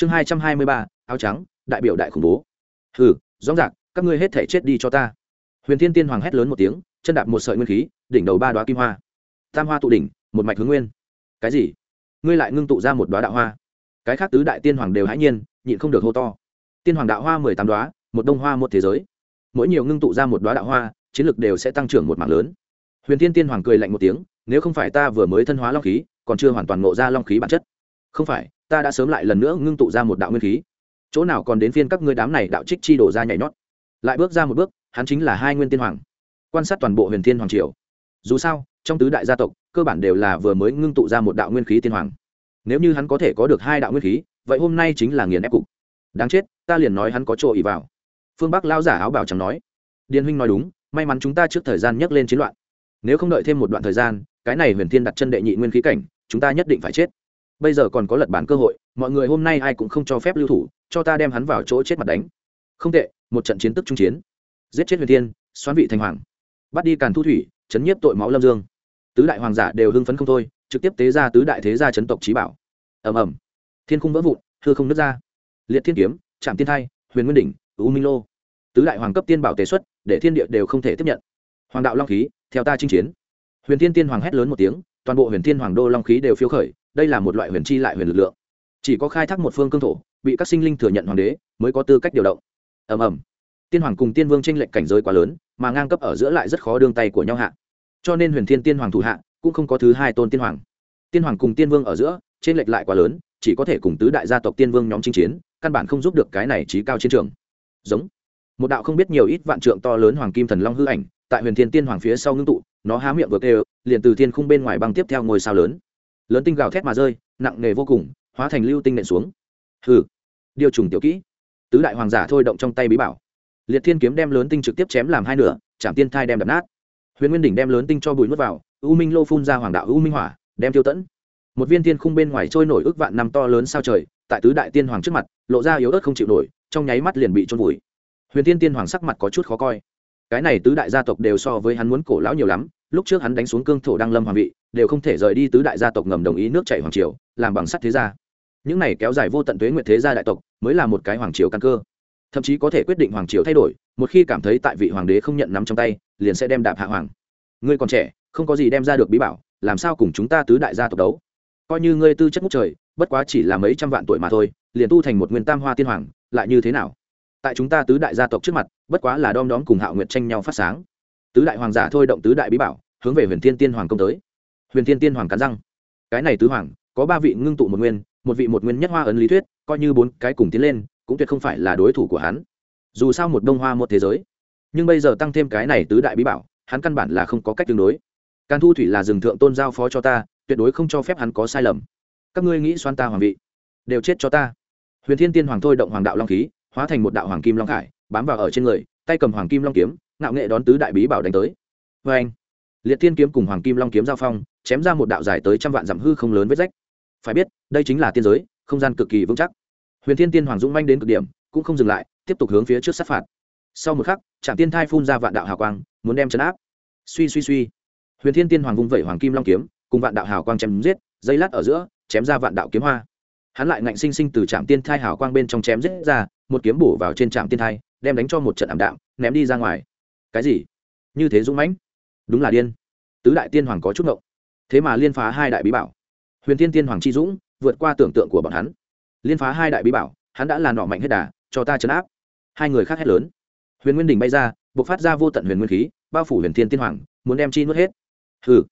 chương hai trăm hai mươi ba, áo trắng, đại biểu đại khủng bố. Hừ, rõ ràng, các ngươi hết thể chết đi cho ta. Huyền thiên tiên hoàng hét lớn một tiếng, chân đạp một sợi nguyên khí, đỉnh đầu ba đoá kim hoa. Tam hoa tụ đỉnh, một mạch hướng nguyên. Cái gì? Ngươi lại ngưng tụ ra một đoá đạo hoa. Cái khác tứ đại tiên hoàng đều hãy nhiên, nhịn không được hô to. Tiên hoàng đạo hoa mười tám đoá một đông hoa một thế giới. Mỗi nhiều ngưng tụ ra một đoá đạo hoa, chiến lược đều sẽ tăng trưởng một mạng lớn. Huyền thiên tiên hoàng cười lạnh một tiếng, nếu không phải ta vừa mới thân hóa long khí, còn chưa hoàn toàn ngộ ra long khí bản chất. Không phải ta đã sớm lại lần nữa ngưng tụ ra một đạo nguyên khí. Chỗ nào còn đến phiên các ngươi đám này đạo trích chi đổ ra nhảy nhót. Lại bước ra một bước, hắn chính là hai nguyên tiên hoàng, quan sát toàn bộ huyền thiên hoàng triều. Dù sao, trong tứ đại gia tộc, cơ bản đều là vừa mới ngưng tụ ra một đạo nguyên khí tiên hoàng. Nếu như hắn có thể có được hai đạo nguyên khí, vậy hôm nay chính là nghiền ép cục. Đáng chết, ta liền nói hắn có chỗ ý vào. Phương bắc lao giả áo bảo chẳng nói. Điền huynh nói đúng, may mắn chúng ta trước thời gian nhấc lên chiến loạn. Nếu không đợi thêm một đoạn thời gian, cái này huyền thiên đặt chân đệ nhị nguyên khí cảnh, chúng ta nhất định phải chết bây giờ còn có lật bản cơ hội, mọi người hôm nay ai cũng không cho phép lưu thủ, cho ta đem hắn vào chỗ chết mặt đánh. Không tệ, một trận chiến tức trung chiến. Giết chết huyền thiên, xoán vị thành hoàng. Bắt đi càn thu thủy, chấn nhiếp tội máu lâm dương. Tứ đại hoàng giả đều hưng phấn không thôi, trực tiếp tế ra tứ đại thế gia chấn tộc trí bảo. Ầm ầm. Thiên khung vỡ vụn, hư không nứt ra. Liệt thiên kiếm, trạm tiên thai, huyền nguyên đỉnh, u minh lô. Tứ đại hoàng cấp tiên bảo tế xuất, để thiên địa đều không thể tiếp nhận. Hoàng đạo long khí, theo ta chinh chiến. Huyền thiên tiên hoàng hét lớn một tiếng, toàn bộ huyền thiên hoàng đô long khí đều phiêu khởi đây là một loại huyền chi lại huyền lực lượng. Chỉ có khai thác một phương cương thổ, bị các sinh linh thừa nhận hoàng đế, mới có tư cách điều động. Ầm ầm. Tiên hoàng cùng tiên vương tranh lệnh cảnh giới quá lớn, mà ngang cấp ở giữa lại rất khó đương tay của nhau hạ. Cho nên huyền thiên tiên hoàng thủ hạ, cũng không có thứ hai tôn tiên hoàng. Tiên hoàng cùng tiên vương ở giữa trên lệch lại quá lớn, chỉ có thể cùng tứ đại gia tộc tiên vương nhóm chinh chiến, căn bản không giúp được cái này trí cao chiến trường. Giống. Một đạo không biết nhiều ít vạn trượng to lớn hoàng kim thần long hư ảnh, tại huyền thiên tiên hoàng phía sau ngưng tụ, nó há miệng vừa kêu, liền từ thiên khung bên ngoài băng tiếp theo ngôi sao lớn lớn tinh gào thét mà rơi, nặng nề vô cùng, hóa thành lưu tinh nện xuống. Hừ, điều trùng tiểu kỹ. Tứ đại hoàng giả thôi động trong tay bí bảo. Liệt thiên kiếm đem lớn tinh trực tiếp chém làm hai nửa chạm tiên thai đem đập nát. Huyền nguyên đỉnh đem lớn tinh cho bùi nuốt vào, u minh lô phun ra hoàng đạo u minh hỏa, đem tiêu tẫn. Một viên thiên khung bên ngoài trôi nổi ước vạn năm to lớn sao trời, tại tứ đại tiên hoàng trước mặt, lộ ra yếu ớt không chịu nổi, trong nháy mắt liền bị trôn vùi. Huyền tiên tiên hoàng sắc mặt có chút khó coi. Cái này tứ đại gia tộc đều so với hắn muốn cổ lão nhiều lắm lúc trước hắn đánh xuống cương thổ đăng lâm hoàng vị, đều không thể rời đi tứ đại gia tộc ngầm đồng ý nước chảy hoàng triều, làm bằng sắt thế gia. Những này kéo dài vô tận tuế nguyện thế gia đại tộc, mới là một cái hoàng triều căn cơ. Thậm chí có thể quyết định hoàng triều thay đổi, một khi cảm thấy tại vị hoàng đế không nhận nắm trong tay, liền sẽ đem đạp hạ hoàng. Ngươi còn trẻ, không có gì đem ra được bí bảo, làm sao cùng chúng ta tứ đại gia tộc đấu? Coi như ngươi tư chất ngút trời, bất quá chỉ là mấy trăm vạn tuổi mà thôi, liền tu thành một nguyên tam hoa tiên hoàng, lại như thế nào? Tại chúng ta tứ đại gia tộc trước mặt, bất quá là đom đóm cùng hạo nguyệt tranh nhau phát sáng tứ đại hoàng giả thôi động tứ đại bí bảo, hướng về huyền thiên tiên hoàng công tới. Huyền thiên tiên hoàng cắn răng. Cái này tứ hoàng, có ba vị ngưng tụ một nguyên, một vị một nguyên nhất hoa ấn lý thuyết, coi như bốn cái cùng tiến lên, cũng tuyệt không phải là đối thủ của hắn. Dù sao một đông hoa một thế giới. Nhưng bây giờ tăng thêm cái này tứ đại bí bảo, hắn căn bản là không có cách tương đối. Càn thu thủy là rừng thượng tôn giao phó cho ta, tuyệt đối không cho phép hắn có sai lầm. Các ngươi nghĩ xoan ta hoàng vị, đều chết cho ta. Huyền thiên tiên hoàng thôi động hoàng đạo long khí, hóa thành một đạo hoàng kim long khải, bám vào ở trên người, tay cầm hoàng kim long kiếm ngạo nghệ đón tứ đại bí bảo đánh tới. Vê anh, liệt tiên kiếm cùng hoàng kim long kiếm giao phong, chém ra một đạo dài tới trăm vạn dặm hư không lớn vết rách. Phải biết, đây chính là tiên giới, không gian cực kỳ vững chắc. Huyền thiên tiên hoàng dũng manh đến cực điểm, cũng không dừng lại, tiếp tục hướng phía trước sát phạt. Sau một khắc trạm tiên thai phun ra vạn đạo hào quang, muốn đem chấn áp. Suy suy suy. Huyền thiên tiên hoàng vung vẩy hoàng kim long kiếm, cùng vạn đạo hào quang chém giết, dây lát ở giữa, chém ra vạn đạo kiếm hoa. Hắn lại ngạnh sinh sinh từ trạm tiên thai hào quang bên trong chém giết ra, một kiếm bổ vào trên trạm tiên thai, đem đánh cho một trận ảm đạm, ném đi ra ngoài cái gì? Như thế dũng mãnh? Đúng là điên. Tứ đại tiên hoàng có chút ngộng. Thế mà liên phá hai đại bí bảo. Huyền thiên tiên hoàng chi dũng, vượt qua tưởng tượng của bọn hắn. Liên phá hai đại bí bảo, hắn đã là nọ mạnh hết đà, cho ta chấn áp. Hai người khác hét lớn. Huyền nguyên đỉnh bay ra b ộ c phát ra vô tận huyền nguyên khí, bao phủ huyền thiên tiên hoàng, muốn đem chi nuốt hết. Hừ.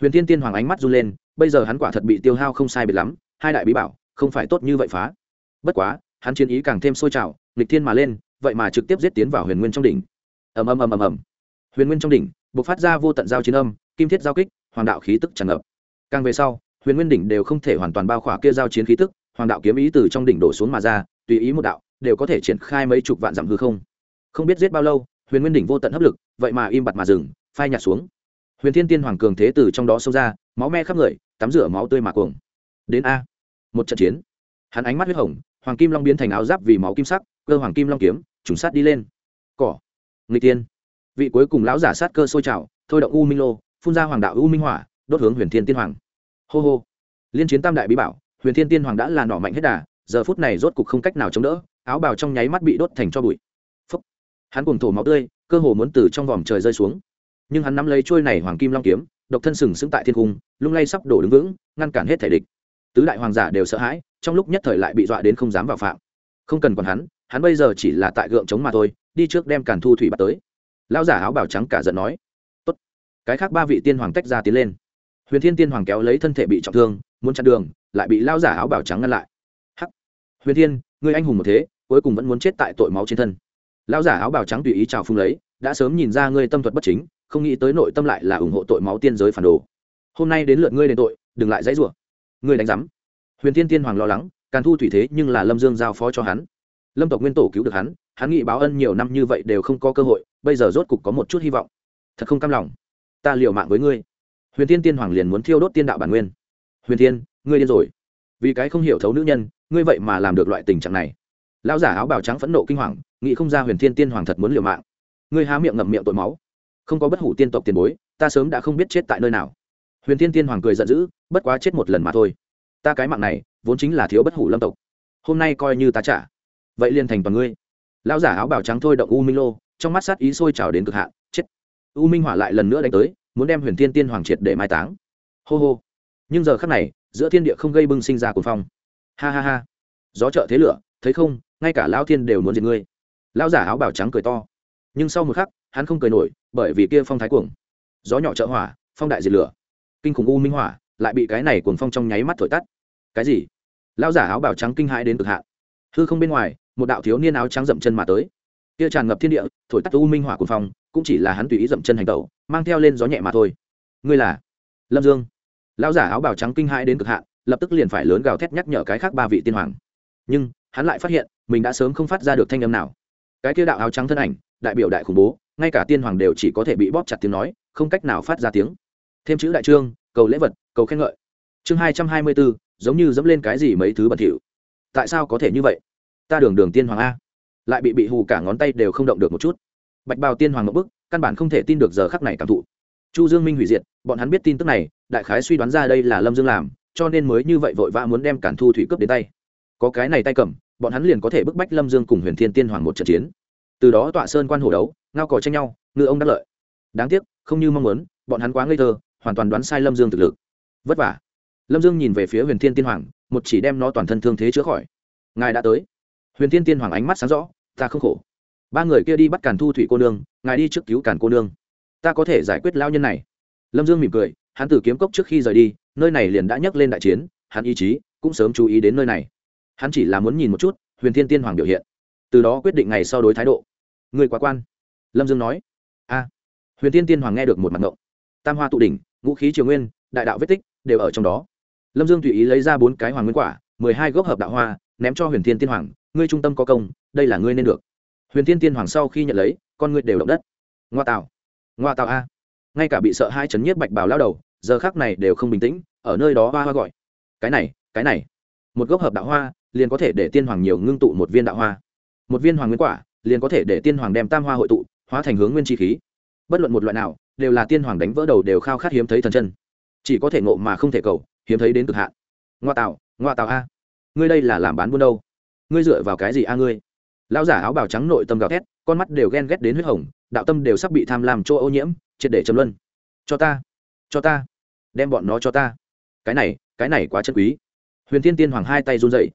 Huyền thiên tiên hoàng ánh mắt run lên, bây giờ hắn quả thật bị tiêu hao không sai biệt lắm, hai đại bí bảo, không phải tốt như vậy phá. Bất quá, hắn chiến ý càng thêm sôi trào, nghịch thiên mà lên, vậy mà trực tiếp giết tiến vào huyền nguyên trong đỉnh ầm ầm ầm ầm ầm. Huyền nguyên trong đỉnh bộc phát ra vô tận giao chiến âm, kim thiết giao kích, hoàng đạo khí tức tràn ngập. Càng về sau, huyền nguyên đỉnh đều không thể hoàn toàn bao khỏa kia giao chiến khí tức, hoàng đạo kiếm ý từ trong đỉnh đổ xuống mà ra, tùy ý một đạo, đều có thể triển khai mấy chục vạn dặm hư không. Không biết giết bao lâu, huyền nguyên đỉnh vô tận hấp lực, vậy mà im bặt mà dừng, phai nhạt xuống. Huyền thiên tiên hoàng cường thế từ trong đó xông ra, máu me khắp người, tắm rửa máu tươi mà cuồng. Đến a. Một trận chiến. Hắn ánh mắt huyết hồng, hoàng kim long biến thành áo giáp vì máu kim sắc, cơ hoàng kim long kiếm, trùng sát đi lên. Cỏ người tiên vị cuối cùng lão giả sát cơ sôi trào, thôi động u minh lô, phun ra hoàng đạo u minh hỏa, đốt hướng huyền thiên tiên hoàng. Hô hô. Liên chiến tam đại bí bảo, huyền thiên tiên hoàng đã là nỏ mạnh hết đà, giờ phút này rốt cục không cách nào chống đỡ, áo bào trong nháy mắt bị đốt thành cho bụi. Phúc. hắn cùng thổ máu tươi, cơ hồ muốn từ trong vòm trời rơi xuống. Nhưng hắn nắm lấy trôi này hoàng kim long kiếm, độc thân sừng sững tại thiên cung, lung lay sắp đổ đứng vững, ngăn cản hết thể địch. Tứ đại hoàng giả đều sợ hãi, trong lúc nhất thời lại bị dọa đến không dám vào phạm. Không cần còn hắn hắn bây giờ chỉ là tại gượng chống mà thôi, đi trước đem càn thu thủy bắt tới. Lão giả áo bào trắng cả giận nói, Tốt. cái khác ba vị tiên hoàng tách ra tiến lên. Huyền thiên tiên hoàng kéo lấy thân thể bị trọng thương, muốn chặn đường, lại bị lão giả áo bào trắng ngăn lại. Hắc. Huyền thiên người anh hùng một thế, cuối cùng vẫn muốn chết tại tội máu trên thân. Lão giả áo bào trắng tùy ý chào phung lấy, đã sớm nhìn ra ngươi tâm thuật bất chính, không nghĩ tới nội tâm lại là ủng hộ tội máu tiên giới phản đồ. Hôm nay đến lượt ngươi đền tội, đừng lại dãy rủa. Ngươi đánh rắm huyền Thiên tiên hoàng lo lắng, càn thu thủy thế nhưng là lâm dương giao phó cho hắn lâm tộc nguyên tổ cứu được hắn hắn nghĩ báo ân nhiều năm như vậy đều không có cơ hội, bây giờ rốt cục có một chút hy vọng. Thật không cam lòng. Ta liều mạng với ngươi. Huyền tiên tiên hoàng liền muốn thiêu đốt tiên đạo bản nguyên. Huyền tiên ngươi điên rồi. Vì cái không hiểu thấu nữ nhân, ngươi vậy mà làm được loại tình trạng này. Lão giả áo bào trắng phẫn nộ kinh hoàng, nghĩ không ra huyền thiên tiên hoàng thật muốn liều mạng. Ngươi há miệng ngậm miệng tội máu. Không có bất hủ tiên tộc tiền bối, ta sớm đã không biết chết tại nơi nào. Huyền thiên tiên hoàng cười giận dữ, bất quá chết một lần mà thôi. Ta cái mạng này, vốn chính là thiếu bất hủ lâm tộc. Hôm nay coi như ta trả vậy liền thành toàn ngươi. Lão giả áo bào trắng thôi động u minh lô, trong mắt sát ý sôi trào đến cực hạn, chết. U minh hỏa lại lần nữa đánh tới, muốn đem huyền thiên tiên hoàng triệt để mai táng. Hô hô. Nhưng giờ khắc này, giữa thiên địa không gây bưng sinh ra cuồng phong. Ha ha ha. Gió trợ thế lửa, thấy không, ngay cả lão thiên đều muốn diệt ngươi. Lão giả áo bào trắng cười to. Nhưng sau một khắc, hắn không cười nổi, bởi vì kia phong thái cuồng. Gió nhỏ trợ hỏa, phong đại diệt lửa. Kinh khủng u minh hỏa, lại bị cái này cuồng phong trong nháy mắt thổi tắt. Cái gì? Lão giả áo bào trắng kinh hãi đến cực hạn. Hư không bên ngoài một đạo thiếu niên áo trắng dậm chân mà tới. Kia tràn ngập thiên địa, thổi tắt u minh hỏa cuồng phong, cũng chỉ là hắn tùy ý dậm chân hành tẩu, mang theo lên gió nhẹ mà thôi. Ngươi là lâm dương. Lão giả áo bào trắng kinh hãi đến cực hạn, lập tức liền phải lớn gào thét nhắc nhở cái khác ba vị tiên hoàng. Nhưng, hắn lại phát hiện, mình đã sớm không phát ra được thanh âm nào. Cái kia đạo áo trắng thân ảnh, đại biểu đại khủng bố, ngay cả tiên hoàng đều chỉ có thể bị bóp chặt tiếng nói, không cách nào phát ra tiếng. Thêm chữ đại trương, cầu lễ vật, cầu khen ngợi. Chương hai trăm hai mươi bốn giống như dẫm lên cái gì mấy thứ bẩn thỉu. Tại sao có thể như vậy? Ta đường đường tiên hoàng a. Lại bị bị hù cả ngón tay đều không động được một chút. Bạch bào tiên hoàng ngậm bức căn bản không thể tin được giờ khắc này cảm thụ. Chu dương minh hủy diệt, bọn hắn biết tin tức này, đại khái suy đoán ra đây là lâm dương làm, cho nên mới như vậy vội vã muốn đem cản thu thủy cướp đến tay. Có cái này tay cầm, bọn hắn liền có thể bức bách lâm dương cùng huyền thiên tiên hoàng một trận chiến. Từ đó tọa sơn quan hồ đấu, ngao cò tranh nhau, ngư ông đắc lợi. Đáng tiếc, không như mong muốn, bọn hắn quá ngây thơ, hoàn toàn đoán sai lâm dương thực lực. Vất vả. Lâm dương nhìn về phía huyền thiên tiên hoàng, một chỉ đem nó toàn thân thương thế chữa khỏi. Ngài đã tới huyền thiên tiên hoàng ánh mắt sáng rõ, ta không khổ. Ba người kia đi bắt càn thu thủy cô nương, ngài đi trước cứu càn cô nương. Ta có thể giải quyết lao nhân này. Lâm dương mỉm cười, hắn từ kiếm cốc trước khi rời đi, nơi này liền đã nhắc lên đại chiến, hắn ý chí cũng sớm chú ý đến nơi này. Hắn chỉ là muốn nhìn một chút huyền thiên tiên hoàng biểu hiện, từ đó quyết định ngày sau đối thái độ. Người quá quan. Lâm dương nói. A. Huyền thiên tiên hoàng nghe được một mặt ngộng. Tam hoa tụ đỉnh, ngũ khí triều nguyên, đại đạo vết tích đều ở trong đó. Lâm dương tùy ý lấy ra bốn cái hoàng nguyên quả, mười hai gốc hợp đạo hoa, ném cho huyền thiên tiên hoàng ngươi trung tâm có công, đây là ngươi nên được. Huyền thiên tiên hoàng sau khi nhận lấy, con ngươi đều động đất. Ngoa tạo. Ngoa tạo a. Ngay cả bị sợ hai chấn nhiếp bạch bào lao đầu, giờ khác này đều không bình tĩnh, ở nơi đó hoa hoa gọi. Cái này cái này. Một gốc hợp đạo hoa, liền có thể để tiên hoàng nhiều ngưng tụ một viên đạo hoa. Một viên hoàng nguyên quả, liền có thể để tiên hoàng đem tam hoa hội tụ, hóa thành hướng nguyên chi khí. Bất luận một loại nào, đều là tiên hoàng đánh vỡ đầu đều khao khát hiếm thấy thần chân. Chỉ có thể ngộ mà không thể cầu, hiếm thấy đến cực hạn. Ngoa tạo ngoa tạo a. Ngươi đây là làm bán buôn đâu? Ngươi dựa vào cái gì a ngươi? Lão giả áo bào trắng nội tâm gào thét, con mắt đều ghen ghét đến huyết hồng, đạo tâm đều sắp bị tham lam chỗ ô nhiễm, triệt để chấm luân. Cho ta cho ta, đem bọn nó cho ta. Cái này cái này quá chân quý. Huyền thiên tiên hoàng hai tay run dậy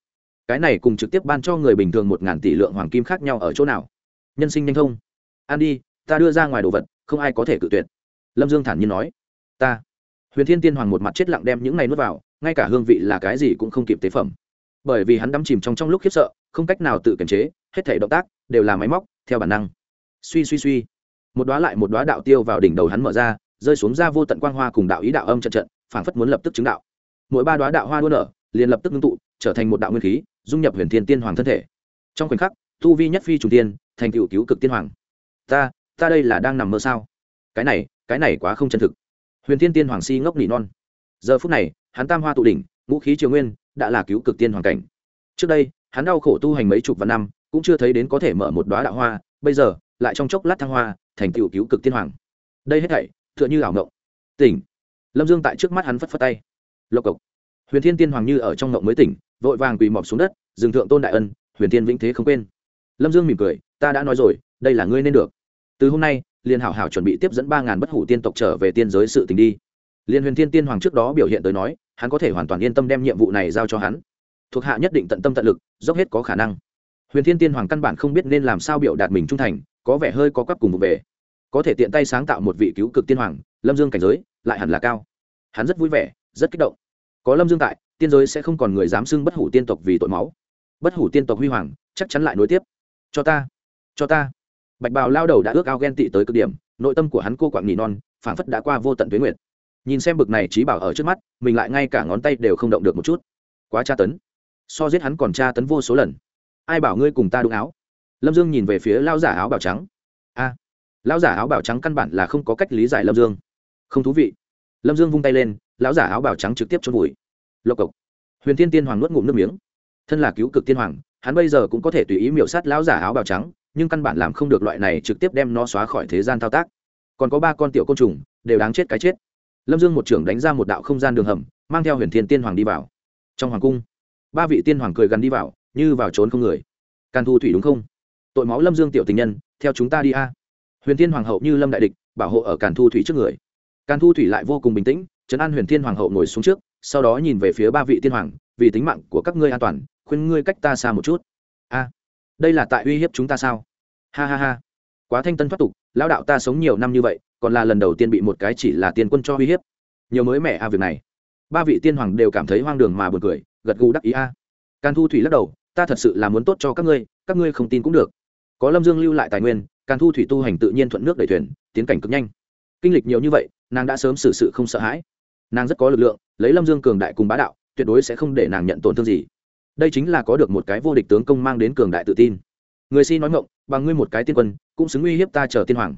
cái này cùng trực tiếp ban cho người bình thường một ngàn tỷ lượng hoàng kim khác nhau ở chỗ nào? Nhân sinh nhanh thông. An đi, ta đưa ra ngoài đồ vật, không ai có thể cự tuyệt. Lâm dương thản nhiên nói. Ta. Huyền thiên tiên hoàng một mặt chết lặng đem những này nuốt vào, ngay cả hương vị là cái gì cũng không kịp tế phẩm bởi vì hắn đắm chìm trong trong lúc khiếp sợ, không cách nào tự kiềm chế, hết thể động tác đều là máy móc, theo bản năng. Suy suy suy. Một đoá lại một đoá đạo tiêu vào đỉnh đầu hắn mở ra, rơi xuống ra vô tận quang hoa cùng đạo ý đạo âm trận trận, phảng phất muốn lập tức chứng đạo. Mỗi ba đoá đạo hoa đua nở, liền lập tức ngưng tụ, trở thành một đạo nguyên khí, dung nhập huyền thiên tiên hoàng thân thể. Trong khoảnh khắc, tu vi nhất phi trùng tiên, thành cựu cứu cực tiên hoàng. Ta ta đây là đang nằm mơ sao? Cái này cái này quá không chân thực. Huyền thiên tiên hoàng si ngốc nỉ non. Giờ phút này, hắn tam hoa tụ đỉnh, ngũ khí triều nguyên đã là cứu cực tiên hoàng cảnh. Trước đây, hắn đau khổ tu hành mấy chục vạn năm, cũng chưa thấy đến có thể mở một đoá đạo hoa, bây giờ, lại trong chốc lát thăng hoa, thành tựu cứu cực tiên hoàng. Đây hết thảy, tựa như ảo ngộng tỉnh. Lâm dương tại trước mắt hắn phất phất tay. Lộc cộc. Huyền thiên tiên hoàng như ở trong ngộng mới tỉnh, vội vàng quỳ mọp xuống đất, dừng thượng tôn đại ân, huyền thiên vĩnh thế không quên. Lâm dương mỉm cười, ta đã nói rồi, đây là ngươi nên được. Từ hôm nay, liền hảo hảo chuẩn bị tiếp dẫn ba ngàn bất hủ tiên tộc trở về tiên giới sự tình đi. Liên huyền thiên tiên hoàng trước đó biểu hiện tới nói hắn có thể hoàn toàn yên tâm đem nhiệm vụ này giao cho hắn. Thuộc hạ nhất định tận tâm tận lực, dốc hết có khả năng. Huyền thiên tiên hoàng căn bản không biết nên làm sao biểu đạt mình trung thành, có vẻ hơi có quắp cùng một về. Có thể tiện tay sáng tạo một vị cứu cực tiên hoàng, lâm dương cảnh giới, lại hẳn là cao. Hắn rất vui vẻ, rất kích động. Có lâm dương tại, tiên giới sẽ không còn người dám xưng bất hủ tiên tộc vì tội máu. Bất hủ tiên tộc huy hoàng, chắc chắn lại nối tiếp. Cho ta cho ta. Bạch bào lao đầu đã ước ao ghen tị tới cực điểm, nội tâm của hắn cô quạng nhì non, phảng phất đã qua vô tận tuế nguyệt nhìn xem bực này trí bảo ở trước mắt mình lại ngay cả ngón tay đều không động được một chút. Quá tra tấn. So giết hắn còn tra tấn vô số lần. Ai bảo ngươi cùng ta đụng áo? Lâm dương nhìn về phía lao giả áo bảo trắng. A à, lão giả áo bảo trắng căn bản là không có cách lý giải lâm dương. Không thú vị. Lâm dương vung tay lên lão giả áo bảo trắng trực tiếp chôn vùi. Lộc cộc. Huyền thiên tiên hoàng nuốt ngụm nước miếng. Thân là cứu cực tiên hoàng hắn bây giờ cũng có thể tùy ý miểu sát lão giả áo bào trắng nhưng căn bản làm không được loại này trực tiếp đem nó xóa khỏi thế gian thao tác. Còn có ba con tiểu côn trùng đều đáng chết cái chết lâm dương một trưởng đánh ra một đạo không gian đường hầm, mang theo huyền thiên tiên hoàng đi vào. Trong hoàng cung, ba vị tiên hoàng cười gần đi vào, như vào trốn không người. Càn thu thủy đúng không? Tội máu lâm dương tiểu tình nhân, theo chúng ta đi a. Huyền thiên hoàng hậu như lâm đại địch, bảo hộ ở càn thu thủy trước người. Càn thu thủy lại vô cùng bình tĩnh, trấn an huyền thiên hoàng hậu ngồi xuống trước, sau đó nhìn về phía ba vị tiên hoàng, vì tính mạng của các ngươi an toàn, khuyên ngươi cách ta xa một chút. A, đây là tại uy hiếp chúng ta sao? Ha ha ha. Quá thanh tân thoát tục lão đạo ta sống nhiều năm như vậy, còn là lần đầu tiên bị một cái chỉ là tiên quân cho uy hiếp. Nhiều mới mẻ a việc này. Ba vị tiên hoàng đều cảm thấy hoang đường mà buồn cười, gật gù đắc ý a. Can thu thủy lắc đầu, ta thật sự là muốn tốt cho các ngươi các ngươi không tin cũng được. Có lâm dương lưu lại tài nguyên can thu thủy tu hành tự nhiên thuận nước đẩy thuyền, tiến cảnh cực nhanh. Kinh lịch nhiều như vậy, nàng đã sớm xử sự không sợ hãi. Nàng rất có lực lượng, lấy lâm dương cường đại cùng bá đạo, tuyệt đối sẽ không để nàng nhận tổn thương gì. Đây chính là có được một cái vô địch tướng công mang đến cường đại tự tin người si nói ngộng, bằng ngươi một cái tiên quân, cũng xứng uy hiếp ta chờ tiên hoàng.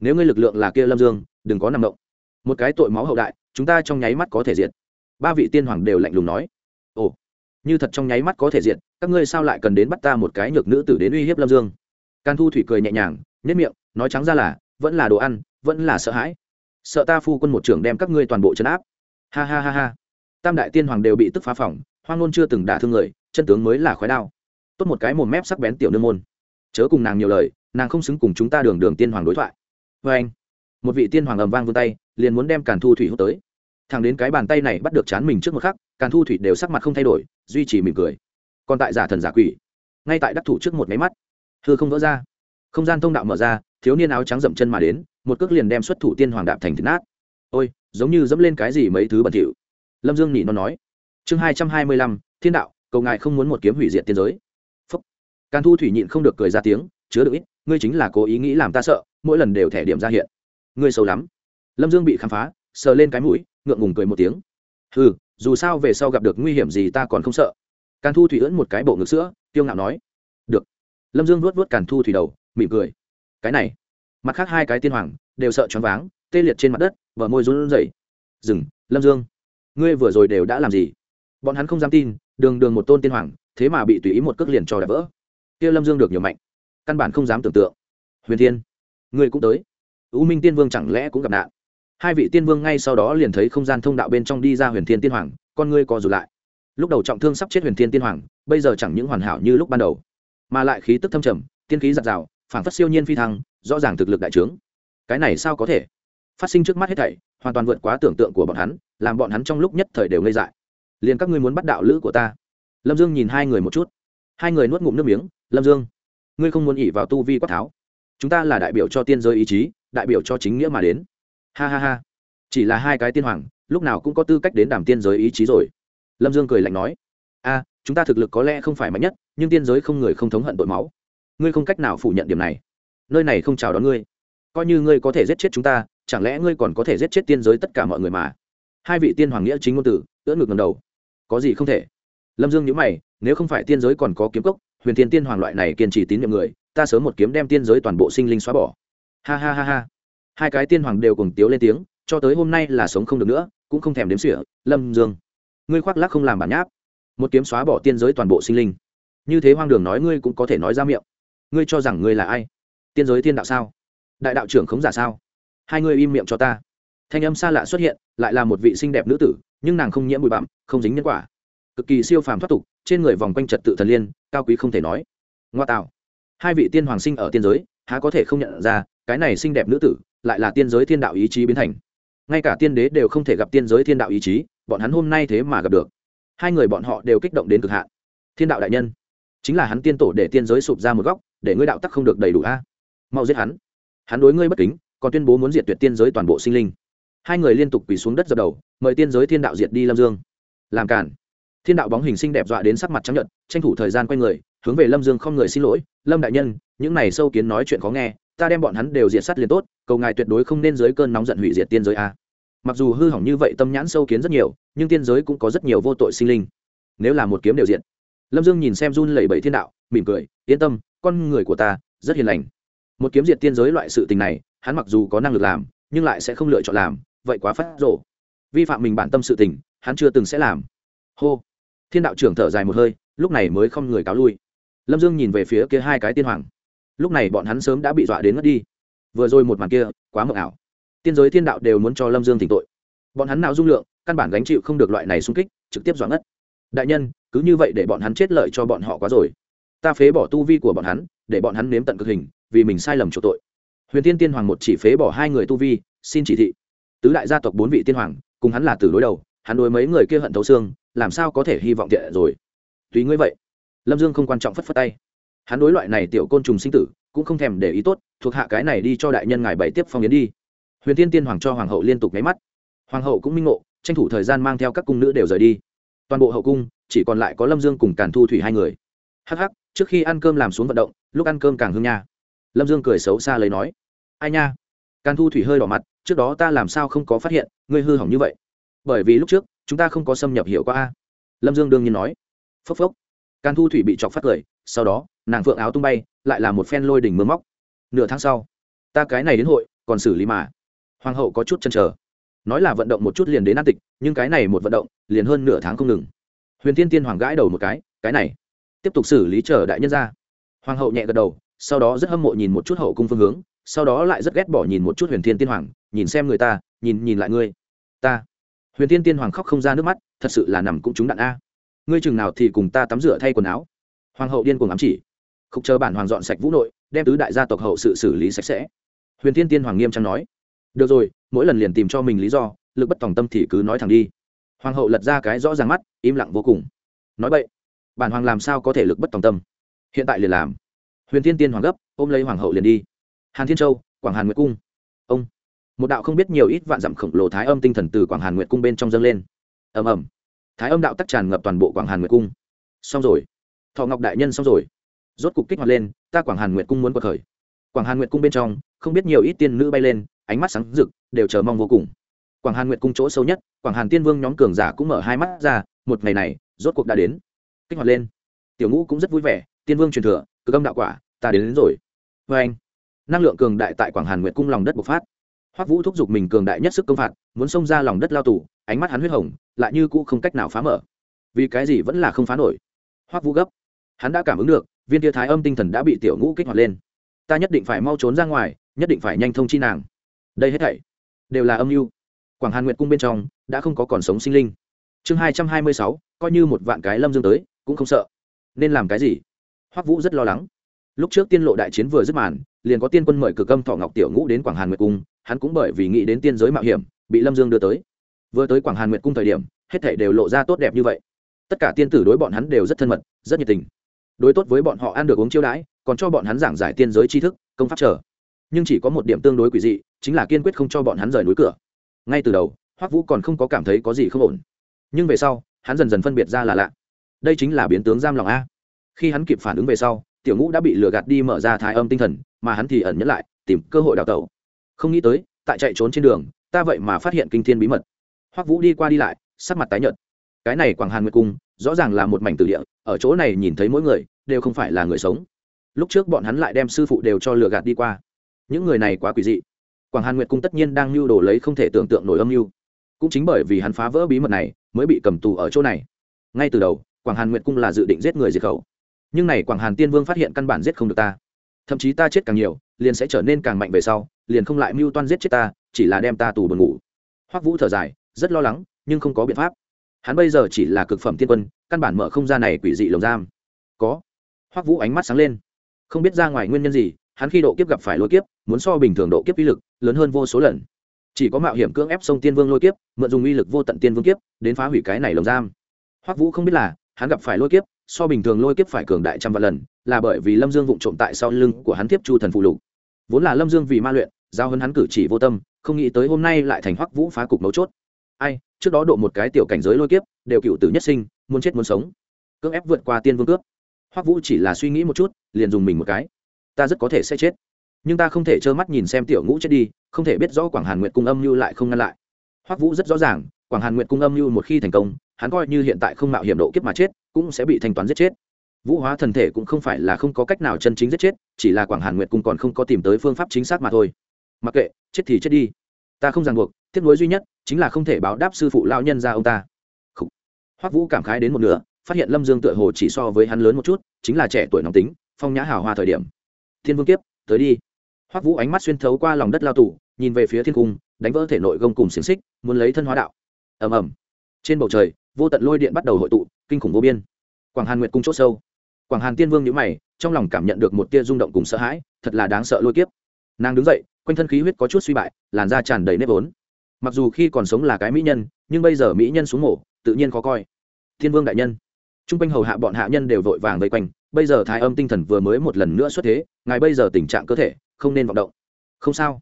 Nếu ngươi lực lượng là kia lâm dương, đừng có nằm ngộng. Một cái tội máu hậu đại, chúng ta trong nháy mắt có thể diệt. Ba vị tiên hoàng đều lạnh lùng nói. Ồ, như thật trong nháy mắt có thể diệt, các ngươi sao lại cần đến bắt ta một cái nhược nữ tử đến uy hiếp lâm dương? Can thu thủy cười nhẹ nhàng nhất miệng, nói trắng ra là, vẫn là đồ ăn, vẫn là sợ hãi. Sợ ta phu quân một trưởng đem các ngươi toàn bộ chấn áp. Ha ha ha ha. Tam đại tiên hoàng đều bị tức phá phỏng hoang ngôn chưa từng đả thương người, chân tướng mới là khói đao. Tốt một cái mồm mép sắc bén tiểu nương môn chớ cùng nàng nhiều lời, nàng không xứng cùng chúng ta đường đường tiên hoàng đối thoại. Vê anh, một vị tiên hoàng ầm vang vươn tay, liền muốn đem càn thu thủy hút tới. Thằng đến cái bàn tay này bắt được chán mình trước một khắc, càn thu thủy đều sắc mặt không thay đổi, duy trì mỉm cười. Còn tại giả thần giả quỷ, ngay tại đắc thủ trước một máy mắt. Thưa không vỡ ra, không gian thông đạo mở ra, thiếu niên áo trắng dậm chân mà đến, một cước liền đem xuất thủ tiên hoàng đạp thành thịt nát. Ôi, giống như dẫm lên cái gì mấy thứ bẩn thỉu. Lâm dương nhị nó nói. Chương hai trăm hai mươi lăm, thiên đạo, cầu ngài không muốn một kiếm hủy diệt tiên giới càn thu thủy nhịn không được cười ra tiếng, chứa được ít, ngươi chính là cố ý nghĩ làm ta sợ, mỗi lần đều thẻ điểm ra hiện. Ngươi sâu lắm. Lâm dương bị khám phá, sờ lên cái mũi, ngượng ngùng cười một tiếng. Ừ dù sao về sau gặp được nguy hiểm gì ta còn không sợ. Càn thu thủy ưỡn một cái bộ ngực sữa tiêu ngạo nói. Được. Lâm dương vuốt vuốt càn thu thủy đầu, mỉm cười. Cái này. Mặt khác hai cái tiên hoàng đều sợ choáng váng, tê liệt trên mặt đất và môi run rẩy. Dừng, lâm dương, ngươi vừa rồi đều đã làm gì? Bọn hắn không dám tin, đường đường một tôn tiên hoàng, thế mà bị tùy ý một cước liền cho đạp vỡ kia lâm dương được nhiều mạnh, căn bản không dám tưởng tượng. Huyền thiên, ngươi cũng tới. U minh tiên vương chẳng lẽ cũng gặp nạn? Hai vị tiên vương ngay sau đó liền thấy không gian thông đạo bên trong đi ra huyền thiên tiên hoàng, con ngươi co rụt lại. Lúc đầu trọng thương sắp chết huyền thiên tiên hoàng, bây giờ chẳng những hoàn hảo như lúc ban đầu, mà lại khí tức thâm trầm, tiên khí giặt rào phản phát siêu nhiên phi thăng, rõ ràng thực lực đại trướng. Cái này sao có thể? Phát sinh trước mắt hết thảy, hoàn toàn vượt quá tưởng tượng của bọn hắn, làm bọn hắn trong lúc nhất thời đều ngây dại. Liền các ngươi muốn bắt đạo lữ của ta? Lâm dương nhìn hai người một chút. Hai người nuốt ngụm nước miếng lâm dương, ngươi không muốn ỉ vào tu vi quát tháo. Chúng ta là đại biểu cho tiên giới ý chí, đại biểu cho chính nghĩa mà đến. Ha ha ha. Chỉ là hai cái tiên hoàng, lúc nào cũng có tư cách đến đảm tiên giới ý chí rồi. Lâm dương cười lạnh nói. A, chúng ta thực lực có lẽ không phải mạnh nhất, nhưng tiên giới không người không thống hận tội máu. Ngươi không cách nào phủ nhận điểm này. Nơi này không chào đón ngươi. Coi như ngươi có thể giết chết chúng ta, chẳng lẽ ngươi còn có thể giết chết tiên giới tất cả mọi người mà? Hai vị tiên hoàng nghĩa chính ngôn tử, ưỡn ngược ngầm đầu. Có gì không thể? Lâm dương nhữ mày, nếu không phải tiên giới còn có kiếm cốc huyền thiên tiên hoàng loại này kiên trì tín nhiệm người, ta sớm một kiếm đem tiên giới toàn bộ sinh linh xóa bỏ. Ha ha ha ha. Hai cái tiên hoàng đều cùng tiếu lên tiếng, cho tới hôm nay là sống không được nữa, cũng không thèm đếm xỉa, lâm dương. Ngươi khoác lác không làm bản nháp. Một kiếm xóa bỏ tiên giới toàn bộ sinh linh. Như thế hoang đường nói ngươi cũng có thể nói ra miệng. Ngươi cho rằng ngươi là ai? Tiên giới thiên đạo sao? Đại đạo trưởng khống giả sao? Hai ngươi im miệng cho ta. Thanh âm xa lạ xuất hiện, lại là một vị xinh đẹp nữ tử, nhưng nàng không nhiễm bụi bặm, không dính nhân quả. Cực kỳ siêu phàm thoát tục, trên người vòng quanh trật tự thần liên cao quý không thể nói. Ngoa tạo. Hai vị tiên hoàng sinh ở tiên giới, há có thể không nhận ra, cái này xinh đẹp nữ tử, lại là tiên giới thiên đạo ý chí biến thành. Ngay cả tiên đế đều không thể gặp tiên giới thiên đạo ý chí, bọn hắn hôm nay thế mà gặp được. Hai người bọn họ đều kích động đến cực hạn. Thiên đạo đại nhân, chính là hắn tiên tổ để tiên giới sụp ra một góc, để ngươi đạo tắc không được đầy đủ a. Mau giết hắn. Hắn đối ngươi bất kính, còn tuyên bố muốn diệt tuyệt tiên giới toàn bộ sinh linh. Hai người liên tục quỳ xuống đất dập đầu, mời tiên giới thiên đạo diệt đi lâm dương. Làm cản thiên đạo bóng hình sinh đẹp dọa đến sắc mặt trắng nhợt, tranh thủ thời gian quay người, hướng về lâm dương không người xin lỗi, lâm đại nhân, những này sâu kiến nói chuyện khó nghe, ta đem bọn hắn đều diệt sát liền tốt, cầu ngài tuyệt đối không nên dưới cơn nóng giận hủy diệt tiên giới a. Mặc dù hư hỏng như vậy tâm nhãn sâu kiến rất nhiều, nhưng tiên giới cũng có rất nhiều vô tội sinh linh. Nếu là một kiếm đều diện lâm dương nhìn xem run lẩy bẩy thiên đạo, mỉm cười, yên tâm, con người của ta rất hiền lành. Một kiếm diệt tiên giới loại sự tình này, hắn mặc dù có năng lực làm, nhưng lại sẽ không lựa chọn làm, vậy quá phát rộ vi phạm mình bản tâm sự tình, hắn chưa từng sẽ làm. Hô thiên đạo trưởng thở dài một hơi, lúc này mới không người cáo lui. Lâm dương nhìn về phía kia hai cái tiên hoàng. Lúc này bọn hắn sớm đã bị dọa đến mất đi. Vừa rồi một màn kia, quá mờ ảo. Tiên giới thiên đạo đều muốn cho lâm dương tỉnh tội. Bọn hắn nào dung lượng, căn bản gánh chịu không được loại này xung kích, trực tiếp dọa ngất. Đại nhân, cứ như vậy để bọn hắn chết lợi cho bọn họ quá rồi. Ta phế bỏ tu vi của bọn hắn, để bọn hắn nếm tận cực hình, vì mình sai lầm chỗ tội. Huyền tiên tiên hoàng một chỉ phế bỏ hai người tu vi, xin chỉ thị. Tứ đại gia tộc bốn vị tiên hoàng, cùng hắn là từ đối đầu, hắn đối mấy người kia hận thấu xương làm sao có thể hy vọng thiện rồi? Tùy ngươi vậy. Lâm dương không quan trọng phất phất tay. Hắn đối loại này tiểu côn trùng sinh tử, cũng không thèm để ý tốt, thuộc hạ cái này đi cho đại nhân ngài bảy tiếp phong yến đi. Huyền tiên tiên hoàng cho hoàng hậu liên tục nháy mắt. Hoàng hậu cũng minh ngộ, tranh thủ thời gian mang theo các cung nữ đều rời đi. Toàn bộ hậu cung, chỉ còn lại có lâm dương cùng càn thu thủy hai người. Hắc hắc, trước khi ăn cơm làm xuống vận động, lúc ăn cơm càng hương nha. Lâm dương cười xấu xa lấy nói, ai nha? Càn thu thủy hơi đỏ mặt, trước đó ta làm sao không có phát hiện, ngươi hư hỏng như vậy? Bởi vì lúc trước chúng ta không có xâm nhập hiệu qua a. Lâm dương đương nhiên nói. Phốc phốc. Can thu thủy bị chọc phát cười, sau đó, nàng phượng áo tung bay, lại là một phen lôi đỉnh mưa móc. Nửa tháng sau, ta cái này đến hội, còn xử lý mà. Hoàng hậu có chút chân trở nói là vận động một chút liền đến an tịch, nhưng cái này một vận động, liền hơn nửa tháng không ngừng. Huyền tiên tiên hoàng gãi đầu một cái cái này, tiếp tục xử lý chờ đại nhân ra hoàng hậu nhẹ gật đầu, sau đó rất hâm mộ nhìn một chút hậu cung phương hướng, sau đó lại rất ghét bỏ nhìn một chút huyền thiên tiên hoàng, nhìn xem người ta, nhìn nhìn lại ngươi. Ta huyền thiên tiên hoàng khóc không ra nước mắt, thật sự là nằm cũng trúng đạn a. Ngươi chừng nào thì cùng ta tắm rửa thay quần áo. Hoàng hậu điên cuồng ám chỉ. Không chờ bản hoàng dọn sạch vũ nội, đem tứ đại gia tộc hậu sự xử lý sạch sẽ. Huyền thiên tiên hoàng nghiêm trang nói. Được rồi, mỗi lần liền tìm cho mình lý do, lực bất tòng tâm thì cứ nói thẳng đi. Hoàng hậu lật ra cái rõ ràng mắt, im lặng vô cùng. Nói vậy bản hoàng làm sao có thể lực bất tòng tâm? Hiện tại liền làm. Huyền thiên tiên hoàng gấp, ôm lấy hoàng hậu liền đi. Hàn thiên châu, quảng hàn nguyệt cung. Ông một đạo không biết nhiều ít vạn dặm khổng lồ thái âm tinh thần từ quảng hàn nguyệt cung bên trong dâng lên ầm ầm thái âm đạo tắc tràn ngập toàn bộ quảng hàn nguyệt cung xong rồi thọ ngọc đại nhân xong rồi rốt cục kích hoạt lên ta quảng hàn nguyệt cung muốn bật khởi quảng hàn nguyệt cung bên trong không biết nhiều ít tiên nữ bay lên ánh mắt sáng rực đều chờ mong vô cùng quảng hàn nguyệt cung chỗ sâu nhất quảng hàn tiên vương nhóm cường giả cũng mở hai mắt ra một ngày này rốt cuộc đã đến kích hoạt lên tiểu ngũ cũng rất vui vẻ tiên vương truyền thừa cực âm đạo quả ta đến, đến rồi vê anh năng lượng cường đại tại quảng hàn nguyệt cung lòng đất bộc phát hoắc vũ thúc giục mình cường đại nhất sức công phạt, muốn xông ra lòng đất lao tù, ánh mắt hắn huyết hồng, lại như cũ không cách nào phá mở. Vì cái gì vẫn là không phá nổi? Hoắc vũ gấp. Hắn đã cảm ứng được, viên tia thái âm tinh thần đã bị tiểu ngũ kích hoạt lên. Ta nhất định phải mau trốn ra ngoài, nhất định phải nhanh thông chi nàng. Đây hết thảy đều là âm mưu. Quảng hàn nguyệt cung bên trong đã không có còn sống sinh linh. Chương hai trăm hai mươi sáu, coi như một vạn cái lâm dương tới, cũng không sợ. Nên làm cái gì? Hoắc vũ rất lo lắng. Lúc trước tiên lộ đại chiến vừa dứt màn, liền có tiên quân mời cực âm thọ ngọc tiểu ngũ đến quảng hàn nguyệt cung hắn cũng bởi vì nghĩ đến tiên giới mạo hiểm, bị lâm dương đưa tới. Vừa tới quảng hàn nguyệt cung thời điểm, hết thảy đều lộ ra tốt đẹp như vậy. Tất cả tiên tử đối bọn hắn đều rất thân mật, rất nhiệt tình. Đối tốt với bọn họ ăn được uống chiêu đãi, còn cho bọn hắn giảng giải tiên giới tri thức, công pháp trở nhưng chỉ có một điểm tương đối quỷ dị, chính là kiên quyết không cho bọn hắn rời núi cửa. Ngay từ đầu, hoắc vũ còn không có cảm thấy có gì không ổn. Nhưng về sau, hắn dần dần phân biệt ra là lạ. Đây chính là biến tướng giam lòng a. Khi hắn kịp phản ứng về sau, tiểu ngũ đã bị lừa gạt đi mở ra thái âm tinh thần, mà hắn thì ẩn nhẫn lại, tìm cơ hội đào tẩu không nghĩ tới, tại chạy trốn trên đường, ta vậy mà phát hiện kinh thiên bí mật. Hoắc vũ đi qua đi lại, sắc mặt tái nhợt. Cái này quảng hàn nguyệt cung, rõ ràng là một mảnh tử địa, ở chỗ này nhìn thấy mỗi người, đều không phải là người sống. Lúc trước bọn hắn lại đem sư phụ đều cho lừa gạt đi qua. Những người này quá quỷ dị. Quảng hàn nguyệt cung tất nhiên đang lưu đồ lấy không thể tưởng tượng nổi âm mưu. Cũng chính bởi vì hắn phá vỡ bí mật này, mới bị cầm tù ở chỗ này. Ngay từ đầu, quảng hàn nguyệt cung là dự định giết người diệt khẩu. Nhưng này quảng hàn tiên vương phát hiện căn bản giết không được ta. Thậm chí ta chết càng nhiều, liền sẽ trở nên càng mạnh về sau liền không lại mưu toan giết chết ta, chỉ là đem ta tù buồn ngủ. Hoắc vũ thở dài, rất lo lắng, nhưng không có biện pháp. Hắn bây giờ chỉ là cực phẩm tiên quân, căn bản mở không ra này quỷ dị lồng giam. Có. Hoắc vũ ánh mắt sáng lên. Không biết ra ngoài nguyên nhân gì, hắn khi độ kiếp gặp phải lôi kiếp, muốn so bình thường độ kiếp uy lực lớn hơn vô số lần. Chỉ có mạo hiểm cưỡng ép sông tiên vương lôi kiếp, mượn dùng uy lực vô tận tiên vương kiếp, đến phá hủy cái này lồng giam. Hoắc vũ không biết là, hắn gặp phải lôi kiếp, so bình thường lôi kiếp phải cường đại trăm vạn lần, là bởi vì lâm dương vụng trộm tại sau lưng của hắn tiếp chu thần phụ lục vốn là lâm dương vì ma luyện, giao hơn hắn cử chỉ vô tâm, không nghĩ tới hôm nay lại thành hoắc vũ phá cục mấu chốt. Ai, trước đó độ một cái tiểu cảnh giới lôi kiếp, đều cựu tử nhất sinh, muốn chết muốn sống. Cưỡng ép vượt qua tiên vương cướp. Hoắc vũ chỉ là suy nghĩ một chút, liền dùng mình một cái. Ta rất có thể sẽ chết. Nhưng ta không thể trơ mắt nhìn xem tiểu ngũ chết đi, không thể biết rõ quảng hàn nguyệt cung âm như lại không ngăn lại. Hoắc vũ rất rõ ràng, quảng hàn nguyệt cung âm như một khi thành công, hắn coi như hiện tại không mạo hiểm độ kiếp mà chết, cũng sẽ bị thanh toán giết chết vũ hóa thần thể cũng không phải là không có cách nào chân chính giết chết, chỉ là quảng hàn nguyệt cung còn không có tìm tới phương pháp chính xác mà thôi. Mặc kệ, chết thì chết đi. Ta không ràng buộc, tiếc nuối duy nhất chính là không thể báo đáp sư phụ lão nhân ra ông ta. Hoắc vũ cảm khái đến một nửa, phát hiện lâm dương tựa hồ chỉ so với hắn lớn một chút, chính là trẻ tuổi nóng tính, phong nhã hào hoa thời điểm. Thiên vương kiếp, tới đi. Hoắc vũ ánh mắt xuyên thấu qua lòng đất lao tủ nhìn về phía thiên cung, đánh vỡ thể nội gông cùng xiềng xích, muốn lấy thân hóa đạo. Ầm ầm. Trên bầu trời, vô tận lôi điện bắt đầu hội tụ, kinh khủng vô biên. Quảng hàn nguyệt cung c h ỗ sâu quảng hàn tiên vương nhữ mày, trong lòng cảm nhận được một tia rung động cùng sợ hãi, thật là đáng sợ lôi kiếp. Nàng đứng dậy, quanh thân khí huyết có chút suy bại, làn da tràn đầy nếp vốn. Mặc dù khi còn sống là cái mỹ nhân, nhưng bây giờ mỹ nhân xuống mổ, tự nhiên khó coi. Thiên vương đại nhân. T r u n g quanh hầu hạ bọn hạ nhân đều vội vàng vây quanh, bây giờ thái âm tinh thần vừa mới một lần nữa xuất thế, ngài bây giờ tình trạng cơ thể, không nên vọng động. Không sao.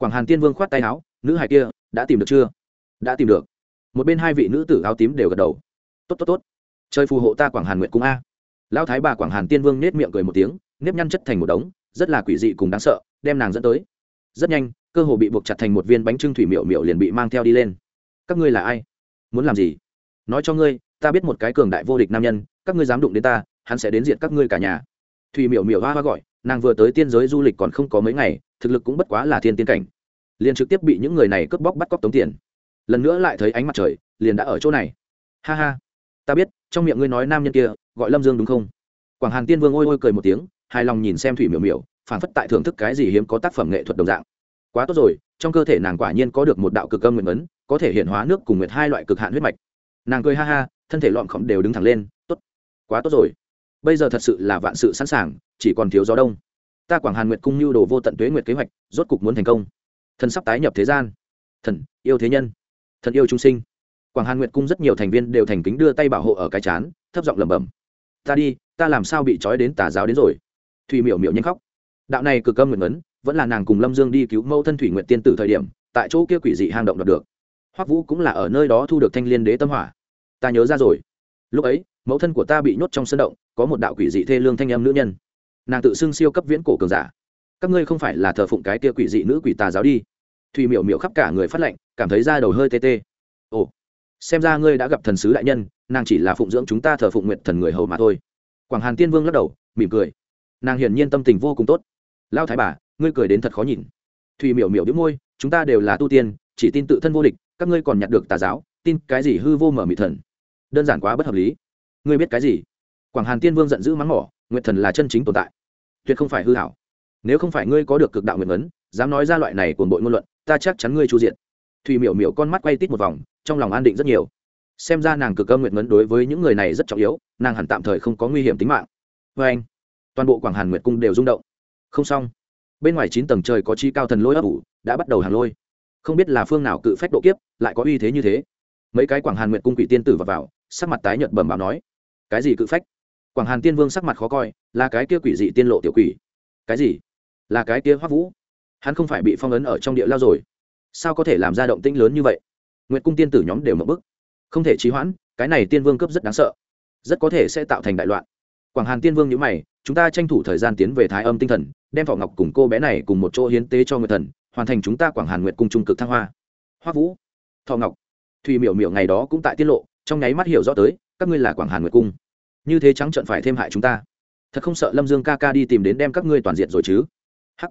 Quảng hàn tiên vương khoát tay áo, nữ hải kia, đã tìm được chưa? Đã tìm được. Một bên hai vị nữ tử áo tím đều gật đầu. Tốt tốt tốt. Chơi phù hộ ta quảng hàn nguyện cung a lão thái bà quảng hàn tiên vương nết miệng cười một tiếng, nếp nhăn chất thành một đống, rất là quỷ dị cùng đáng sợ, đem nàng dẫn tới. Rất nhanh, cơ hồ bị buộc chặt thành một viên bánh trưng thủy miệu miệu liền bị mang theo đi lên. Các ngươi là ai? Muốn làm gì? Nói cho ngươi, ta biết một cái cường đại vô địch nam nhân, các ngươi dám đụng đến ta, hắn sẽ đến diện các ngươi cả nhà. Thủy miệu miệu hoa hoa gọi, nàng vừa tới tiên giới du lịch còn không có mấy ngày, thực lực cũng bất quá là thiên tiên cảnh. Liền trực tiếp bị những người này cướp bóc bắt cóc tống tiền. Lần nữa lại thấy ánh mặt trời, liền đã ở chỗ này. Ha ha. Ta biết, trong miệng ngươi nói nam nhân kia gọi lâm dương đúng không? Quảng hàn tiên vương ôi ôi cười một tiếng, hài lòng nhìn xem thủy miểu miểu phản phất tại thưởng thức cái gì hiếm có tác phẩm nghệ thuật đồng dạng. Quá tốt rồi, trong cơ thể nàng quả nhiên có được một đạo cực âm nguyện vấn có thể hiện hóa nước cùng nguyệt hai loại cực hạn huyết mạch. Nàng cười ha ha, thân thể lọn khổng đều đứng thẳng lên, tốt, quá tốt rồi. Bây giờ thật sự là vạn sự sẵn sàng, chỉ còn thiếu gió đông. Ta quảng hàn nguyệt cung nhu đồ vô tận tuế nguyệt kế hoạch, rốt cục muốn thành công. Thần sắp tái nhập thế gian. Thần, yêu thế nhân. Thần yêu trung sinh. Quảng hàn nguyệt cung rất nhiều thành viên đều thành kính đưa tay bảo hộ ở cái chán, thấp giọng lẩm bẩm ta đi, ta làm sao bị trói đến tà giáo đến rồi? Thùy miểu miểu nhanh khóc. Đạo này cực âm nguyện ấn vẫn là nàng cùng lâm dương đi cứu mẫu thân thủy nguyện tiên tử thời điểm, tại chỗ kia quỷ dị hang động đọc được. Hoắc vũ cũng là ở nơi đó thu được thanh liên đế tâm hỏa. Ta nhớ ra rồi. Lúc ấy, mẫu thân của ta bị nhốt trong sân động, có một đạo quỷ dị thê lương thanh âm nữ nhân. Nàng tự xưng siêu cấp viễn cổ cường giả. Các ngươi không phải là thờ phụng cái kia quỷ dị nữ quỷ tà giáo đi. Thùy miểu miểu khắp cả người phát lệnh, cảm thấy da đầu hơi tê tê. Ồ, xem ra ngươi đã gặp thần sứ đại nhân nàng chỉ là phụng dưỡng chúng ta thờ phụng nguyện thần người hầu mà thôi. Quảng hàn tiên vương lắc đầu, mỉm cười. Nàng hiển nhiên tâm tình vô cùng tốt. Lao thái bà, ngươi cười đến thật khó nhìn. Thùy miểu miểu đĩu môi, chúng ta đều là tu tiên, chỉ tin tự thân vô địch, các ngươi còn nhặt được tà giáo, tin cái gì hư vô mở mị thần? Đơn giản quá bất hợp lý. Ngươi biết cái gì? Quảng hàn tiên vương giận dữ mắng mỏ, nguyện thần là chân chính tồn tại. Tuyệt không phải hư hảo. Nếu không phải ngươi có được cực đạo nguyện ấn, dám nói ra loại này của bội ngôn luận, ta chắc chắn ngươi chu diện. Thùy miểu miểu con mắt quay tít một vòng, trong lòng an định rất nhiều xem ra nàng cực cơ nguyện ngấn đối với những người này rất trọng yếu nàng hẳn tạm thời không có nguy hiểm tính mạng. Vê anh toàn bộ quảng hàn nguyệt cung đều rung động. Không xong. Bên ngoài chín tầng trời có chi cao thần lôi ấp ủ đã bắt đầu hàng lôi. Không biết là phương nào cự phách độ kiếp lại có uy thế như thế. Mấy cái quảng hàn nguyệt cung quỷ tiên tử vào, vào sắc mặt tái nhợt bẩm báo nói cái gì cự phách? Quảng hàn tiên vương sắc mặt khó coi là cái kia quỷ dị tiên lộ tiểu quỷ. Cái gì? Là cái kia hoắc vũ. Hắn không phải bị phong ấn ở trong địa lao rồi. Sao có thể làm ra động tĩnh lớn như vậy? Nguyệt cung tiên tử nhóm đều mập bức không thể trì hoãn, cái này tiên vương cấp rất đáng sợ. Rất có thể sẽ tạo thành đại loạn. Quảng hàn tiên vương nhữ mày, chúng ta tranh thủ thời gian tiến về thái âm tinh thần, đem Thọ ngọc cùng cô bé này cùng một chỗ hiến tế cho người thần, hoàn thành chúng ta quảng hàn nguyệt cung trung cực thăng hoa. Hoa vũ, thọ ngọc. Thùy miểu miểu ngày đó cũng tại tiết lộ, trong nháy mắt hiểu rõ tới, các ngươi là quảng hàn nguyệt cung. Như thế trắng trận phải thêm hại chúng ta. Thật không sợ lâm dương ca ca đi tìm đến đem các ngươi toàn diện rồi chứ? Hắc.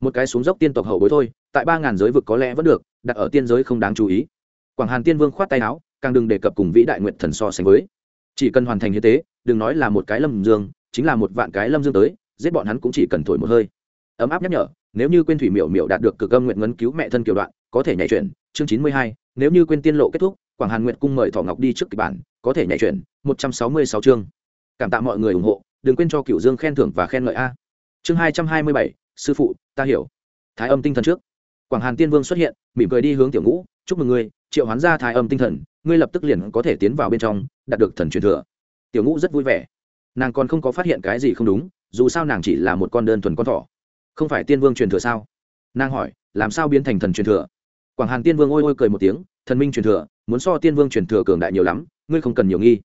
Một cái xuống dốc tiên tộc hậu bối thôi, tại ba ngàn giới vực có lẽ vẫn được, đặt ở tiên giới không đáng chú ý. Quảng hàn tiên vương khoát tay áo càng đừng đề cập cùng vĩ đại nguyện thần so sánh với. Chỉ cần hoàn thành như thế đừng nói là một cái lâm dương, chính là một vạn cái lâm dương tới, giết bọn hắn cũng chỉ cần thổi một hơi. Ấm áp nhắc nhở, nếu như quên thủy miểu miểu đạt được cực âm nguyện ngấn cứu mẹ thân kiểu đoạn, có thể nhảy chuyển, chương chín mươi hai, nếu như quên tiên lộ kết thúc, quảng hàn nguyện cung mời thọ ngọc đi trước kịch bản, có thể nhảy chuyển, một trăm sáu mươi sáu chương. Cảm tạ mọi người ủng hộ, đừng quên cho cửu dương khen thưởng và khen ngợi a. Chương hai trăm hai mươi bảy, sư phụ, ta hiểu. Thái âm tinh thần trước. Quảng hàn tiên vương xuất hiện, mỉm cười đi hướng tiểu ngũ, chúc mừng ngươi triệu hoán ra thái âm tinh thần, ngươi lập tức liền có thể tiến vào bên trong, đạt được thần truyền thừa. Tiểu ngũ rất vui vẻ. Nàng còn không có phát hiện cái gì không đúng, dù sao nàng chỉ là một con đơn thuần con thỏ. Không phải tiên vương truyền thừa sao? Nàng hỏi, làm sao biến thành thần truyền thừa? Quảng hàn tiên vương ôi ôi cười một tiếng, thần minh truyền thừa, muốn so tiên vương truyền thừa cường đại nhiều lắm, ngươi không cần nhiều nghi.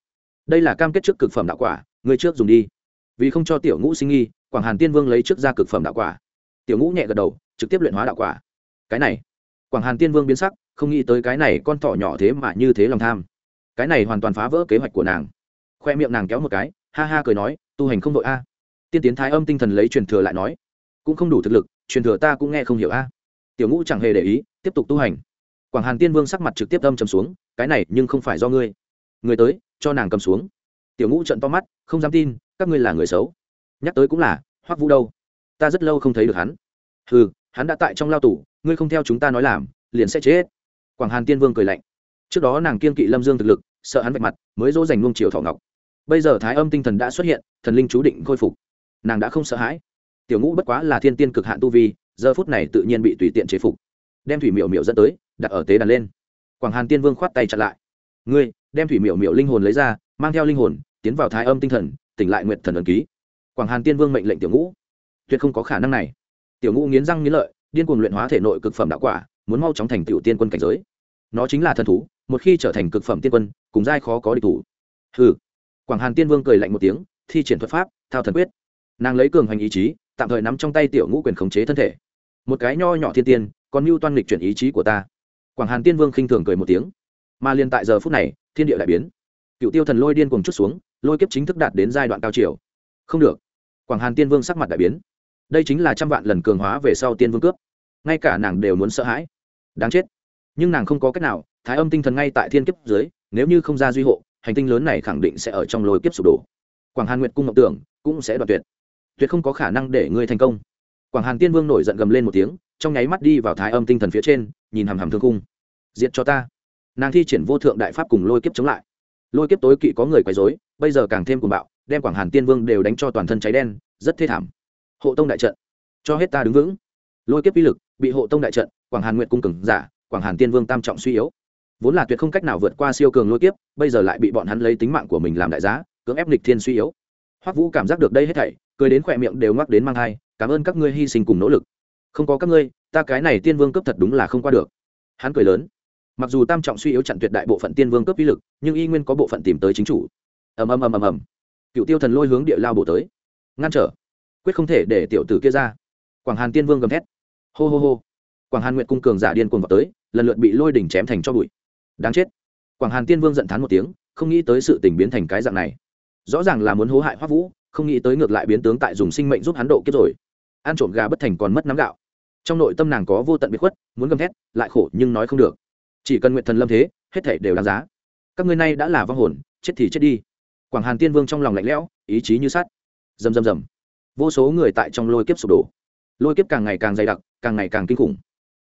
Đây là cam kết trước cực phẩm đạo quả, ngươi trước dùng đi. Vì không cho tiểu ngũ sinh nghi, quảng hàn tiên vương lấy trước ra cực phẩm đạo quả. Tiểu ngũ nhẹ gật đầu, trực tiếp luyện hóa đạo quả. Cái này. Quảng hàn tiên vương biến sắc không nghĩ tới cái này con thỏ nhỏ thế mà như thế lòng tham. Cái này hoàn toàn phá vỡ kế hoạch của nàng. Khoe miệng nàng kéo một cái, ha ha cười nói, tu hành không đội a. Tiên tiến thái âm tinh thần lấy truyền thừa lại nói, cũng không đủ thực lực, truyền thừa ta cũng nghe không hiểu a. Tiểu ngũ chẳng hề để ý, tiếp tục tu hành. Quảng hàn tiên vương sắc mặt trực tiếp âm trầm xuống, cái này nhưng không phải do ngươi. Người tới, cho nàng cầm xuống. Tiểu ngũ trận to mắt, không dám tin, các ngươi là người xấu. Nhắc tới cũng là, hoắc vũ đâu? Ta rất lâu không thấy được hắn. Ừ hắn đã tại trong lao tù, ngươi không theo chúng ta nói làm, liền sẽ chết quảng hàn tiên vương cười lạnh. Trước đó nàng kiên kỵ lâm dương thực lực, sợ hắn vạch mặt, mới dỗ dành luông chiều thọ ngọc. Bây giờ thái âm tinh thần đã xuất hiện, thần linh chú định khôi phục. Nàng đã không sợ hãi. Tiểu ngũ bất quá là thiên tiên cực hạn tu vi, giờ phút này tự nhiên bị tùy tiện chế phục. Đem thủy miểu miểu dẫn tới, đặt ở tế đàn lên. Quảng hàn tiên vương khoát tay chặn lại. Ngươi, đem thủy miểu miểu linh hồn lấy ra, mang theo linh hồn, tiến vào thái âm tinh thần, tỉnh lại nguyện thần ẩn ký. Quảng hàn tiên vương mệnh lệnh tiểu ngũ. Tuyệt không có khả năng này. Tiểu ngũ nghiến răng nghiến lợi, điên cuồng luyện hóa thể nội cực phẩm đạo quả muốn mau chóng thành tiểu tiên quân cảnh giới. Nó chính là thần thú, một khi trở thành cực phẩm tiên quân, cùng giai khó có địch thủ. Hừ. Quảng hàn tiên vương cười lạnh một tiếng, thi triển thuật pháp, thao thần quyết. Nàng lấy cường hành ý chí, tạm thời nắm trong tay tiểu ngũ quyền khống chế thân thể. Một cái nho nhỏ thiên tiên, còn mưu toan lịch chuyển ý chí của ta. Quảng hàn tiên vương khinh thường cười một tiếng. Mà liền tại giờ phút này, thiên địa lại biến. Cựu tiêu thần lôi điên cùng chút xuống, lôi kiếp chính thức đạt đến giai đoạn cao chiều. Không được. Quảng hàn tiên vương sắc mặt đại biến. Đây chính là trăm vạn lần cường hóa về sau tiên vương cướp. Ngay cả nàng đều muốn sợ hãi đáng chết. Nhưng nàng không có cách nào, thái âm tinh thần ngay tại thiên kiếp dưới, nếu như không ra duy hộ, hành tinh lớn này khẳng định sẽ ở trong lôi kiếp sụp đổ. Quảng hàn nguyệt cung ngọc tưởng cũng sẽ đoạt tuyệt. Tuyệt không có khả năng để ngươi thành công. Quảng hàn tiên vương nổi giận gầm lên một tiếng, trong nháy mắt đi vào thái âm tinh thần phía trên, nhìn hàm hàm thương cung diệt cho ta. Nàng thi triển vô thượng đại pháp cùng lôi kiếp chống lại. Lôi kiếp tối kỵ có người quấy dối bây giờ càng thêm cuồng bạo, đem quảng hàn tiên vương đều đánh cho toàn thân cháy đen, rất thê thảm. Hộ tông đại trận, cho hết ta đứng vững. Lôi kiếp uy lực bị hộ tông đại trận, quảng hàn nguyện cung cường giả, quảng hàn tiên vương tam trọng suy yếu. Vốn là tuyệt không cách nào vượt qua siêu cường lôi kiếp, bây giờ lại bị bọn hắn lấy tính mạng của mình làm đại giá, cưỡng ép lịch thiên suy yếu. Hoắc vũ cảm giác được đây hết thảy, cười đến khỏe miệng đều ngoắc đến mang thai, cảm ơn các ngươi hy sinh cùng nỗ lực. Không có các ngươi, ta cái này tiên vương cấp thật đúng là không qua được. Hắn cười lớn. Mặc dù tam trọng suy yếu chặn tuyệt đại bộ phận tiên vương cấp uy lực, nhưng y nguyên có bộ phận tìm tới chính chủ. Ầm ầm ầm ầm ầm. Cựu tiêu thần lôi hướng địa lao bổ tới. Ngăn trở. Quyết không thể để tiểu tử kia ra. Quảng hàn tiên vương gầm thét hô hô hô. Quảng hàn nguyện cung cường giả điên cuồng vào tới, lần lượt bị lôi đỉnh chém thành cho bụi. Đáng chết. Quảng hàn tiên vương giận thán một tiếng, không nghĩ tới sự tình biến thành cái dạng này. Rõ ràng là muốn hố hại hoắc vũ, không nghĩ tới ngược lại biến tướng tại dùng sinh mệnh giúp hắn độ kiếp rồi. Ăn trộm gà bất thành còn mất nắm gạo. Trong nội tâm nàng có vô tận biệt khuất, muốn gầm thét, lại khổ nhưng nói không được. Chỉ cần nguyện thần lâm thế, hết thể đều đáng giá. Các ngươi nay đã là vong hồn, chết thì chết đi. Quảng hàn tiên vương trong lòng lạnh lẽo, ý chí như sắt. Rầm rầm rầm. Vô số người tại trong lôi kiếp sụp đổ lôi kiếp càng ngày càng dày đặc, càng ngày càng kinh khủng.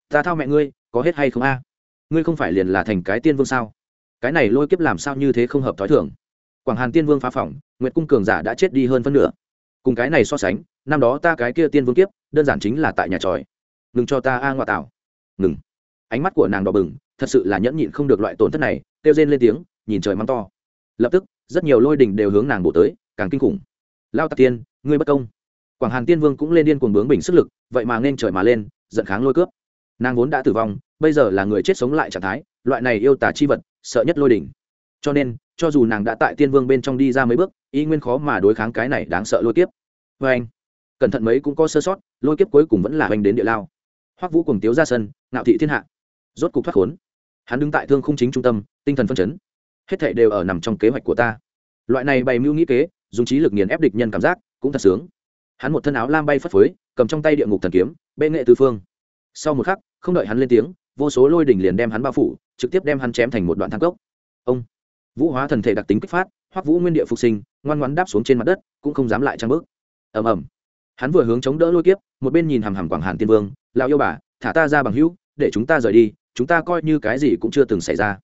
Ta thao mẹ ngươi, có hết hay không a? Ngươi không phải liền là thành cái tiên vương sao? Cái này lôi kiếp làm sao như thế không hợp t h ó i thường? Quảng hàn tiên vương phá phỏng, nguyệt cung cường giả đã chết đi hơn phân nửa. Cùng cái này so sánh, năm đó ta cái kia tiên vương kiếp, đơn giản chính là tại nhà tròi. Ngừng cho ta a ngoại tảo. Ngừng. Ánh mắt của nàng đỏ bừng, thật sự là nhẫn nhịn không được loại tổn thất này, kêu rên lên tiếng, nhìn trời mắng to. Lập tức, rất nhiều lôi đình đều hướng nàng bổ tới, càng kinh khủng. Lao tạc tiên, ngươi bất công quảng hàn tiên vương cũng lên điên cuồng bướng bình sức lực, vậy mà nên trời mà lên, giận kháng lôi cướp. Nàng vốn đã tử vong, bây giờ là người chết sống lại trạng thái, loại này yêu tả chi vật, sợ nhất lôi đỉnh. Cho nên, cho dù nàng đã tại tiên vương bên trong đi ra mấy bước, y nguyên khó mà đối kháng cái này đáng sợ lôi kiếp. Vê anh, cẩn thận mấy cũng có sơ sót, lôi kiếp cuối cùng vẫn là hoành đến địa lao. Hoắc vũ cùng tiếu ra sân ngạo thị thiên hạ. Rốt cục thoát khốn. Hắn đứng tại thương khung chính trung tâm, tinh thần phân chấn. Hết thảy đều ở nằm trong kế hoạch của ta. Loại này bày mưu nghĩ kế, dùng trí lực nghiền ép địch nhân cảm giác, cũng thật sướng hắn một thân áo lam bay phất phới, cầm trong tay địa ngục thần kiếm, bệ nghệ tư phương. Sau một khắc, không đợi hắn lên tiếng, vô số lôi đỉnh liền đem hắn bao phủ, trực tiếp đem hắn chém thành một đoạn thang cốc. Ông! Vũ hóa thần thể đặc tính kích phát, hoắc vũ nguyên địa phục sinh, ngoan ngoãn đáp xuống trên mặt đất, cũng không dám lại trang bước. Ầm ầm. Hắn vừa hướng chống đỡ lôi kiếp, một bên nhìn hằm hằm quảng hàn tiên vương, lão yêu bà, thả ta ra bằng hữu, để chúng ta rời đi, chúng ta coi như cái gì cũng chưa từng xảy ra.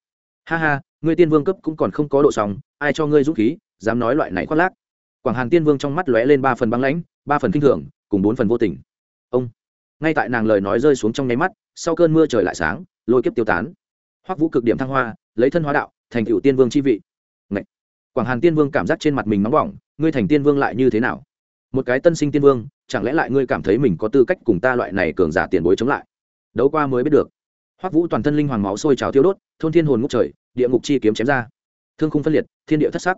Ha ha, ngươi tiên vương cấp cũng còn không có độ sòng ai cho ngươi dũng khí, dám nói loại này khoác lác? Quảng hàn tiên vương trong mắt lóe lên ba phần băng lãnh, ba phần kinh thường, cùng bốn phần vô tình. Ông, ngay tại nàng lời nói rơi xuống trong nháy mắt, sau cơn mưa trời lại sáng, lôi kiếp tiêu tán. Hoắc vũ cực điểm thăng hoa, lấy thân hóa đạo, thành cựu tiên vương chi vị. Ngậy! quảng hàn tiên vương cảm giác trên mặt mình nóng bỏng, ngươi thành tiên vương lại như thế nào? Một cái tân sinh tiên vương, chẳng lẽ lại ngươi cảm thấy mình có tư cách cùng ta loại này cường giả tiền bối chống lại? Đấu qua mới biết được. Hoắc vũ toàn thân linh hoàng máu sôi trào tiêu đốt, thôn thiên hồn ngốc trời, địa ngục chi kiếm chém ra. Thương khung phân liệt, thiên địa thất sắc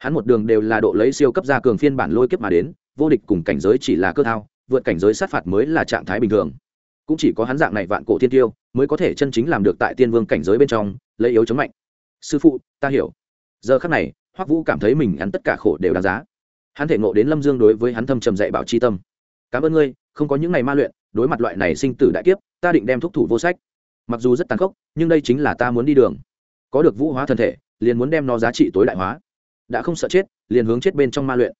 hắn một đường đều là độ lấy siêu cấp gia cường phiên bản lôi kiếp mà đến, vô địch cùng cảnh giới chỉ là cơ thao, vượt cảnh giới sát phạt mới là trạng thái bình thường. Cũng chỉ có hắn dạng này vạn cổ thiên tiêu, mới có thể chân chính làm được tại tiên vương cảnh giới bên trong, lấy yếu chống mạnh. Sư phụ, ta hiểu. Giờ khắc này, hoắc vũ cảm thấy mình hắn tất cả khổ đều đáng giá. Hắn thể ngộ đến lâm dương đối với hắn thâm trầm dạy bảo c h i tâm. Cảm ơn ngươi, không có những ngày ma luyện, đối mặt loại này sinh tử đại kiếp, ta định đem thúc thủ vô sách. Mặc dù rất tàn khốc, nhưng đây chính là ta muốn đi đường. Có được vũ hóa thân thể, liền muốn đem nó giá trị tối đại hóa đã không sợ chết, liền hướng chết bên trong ma luyện.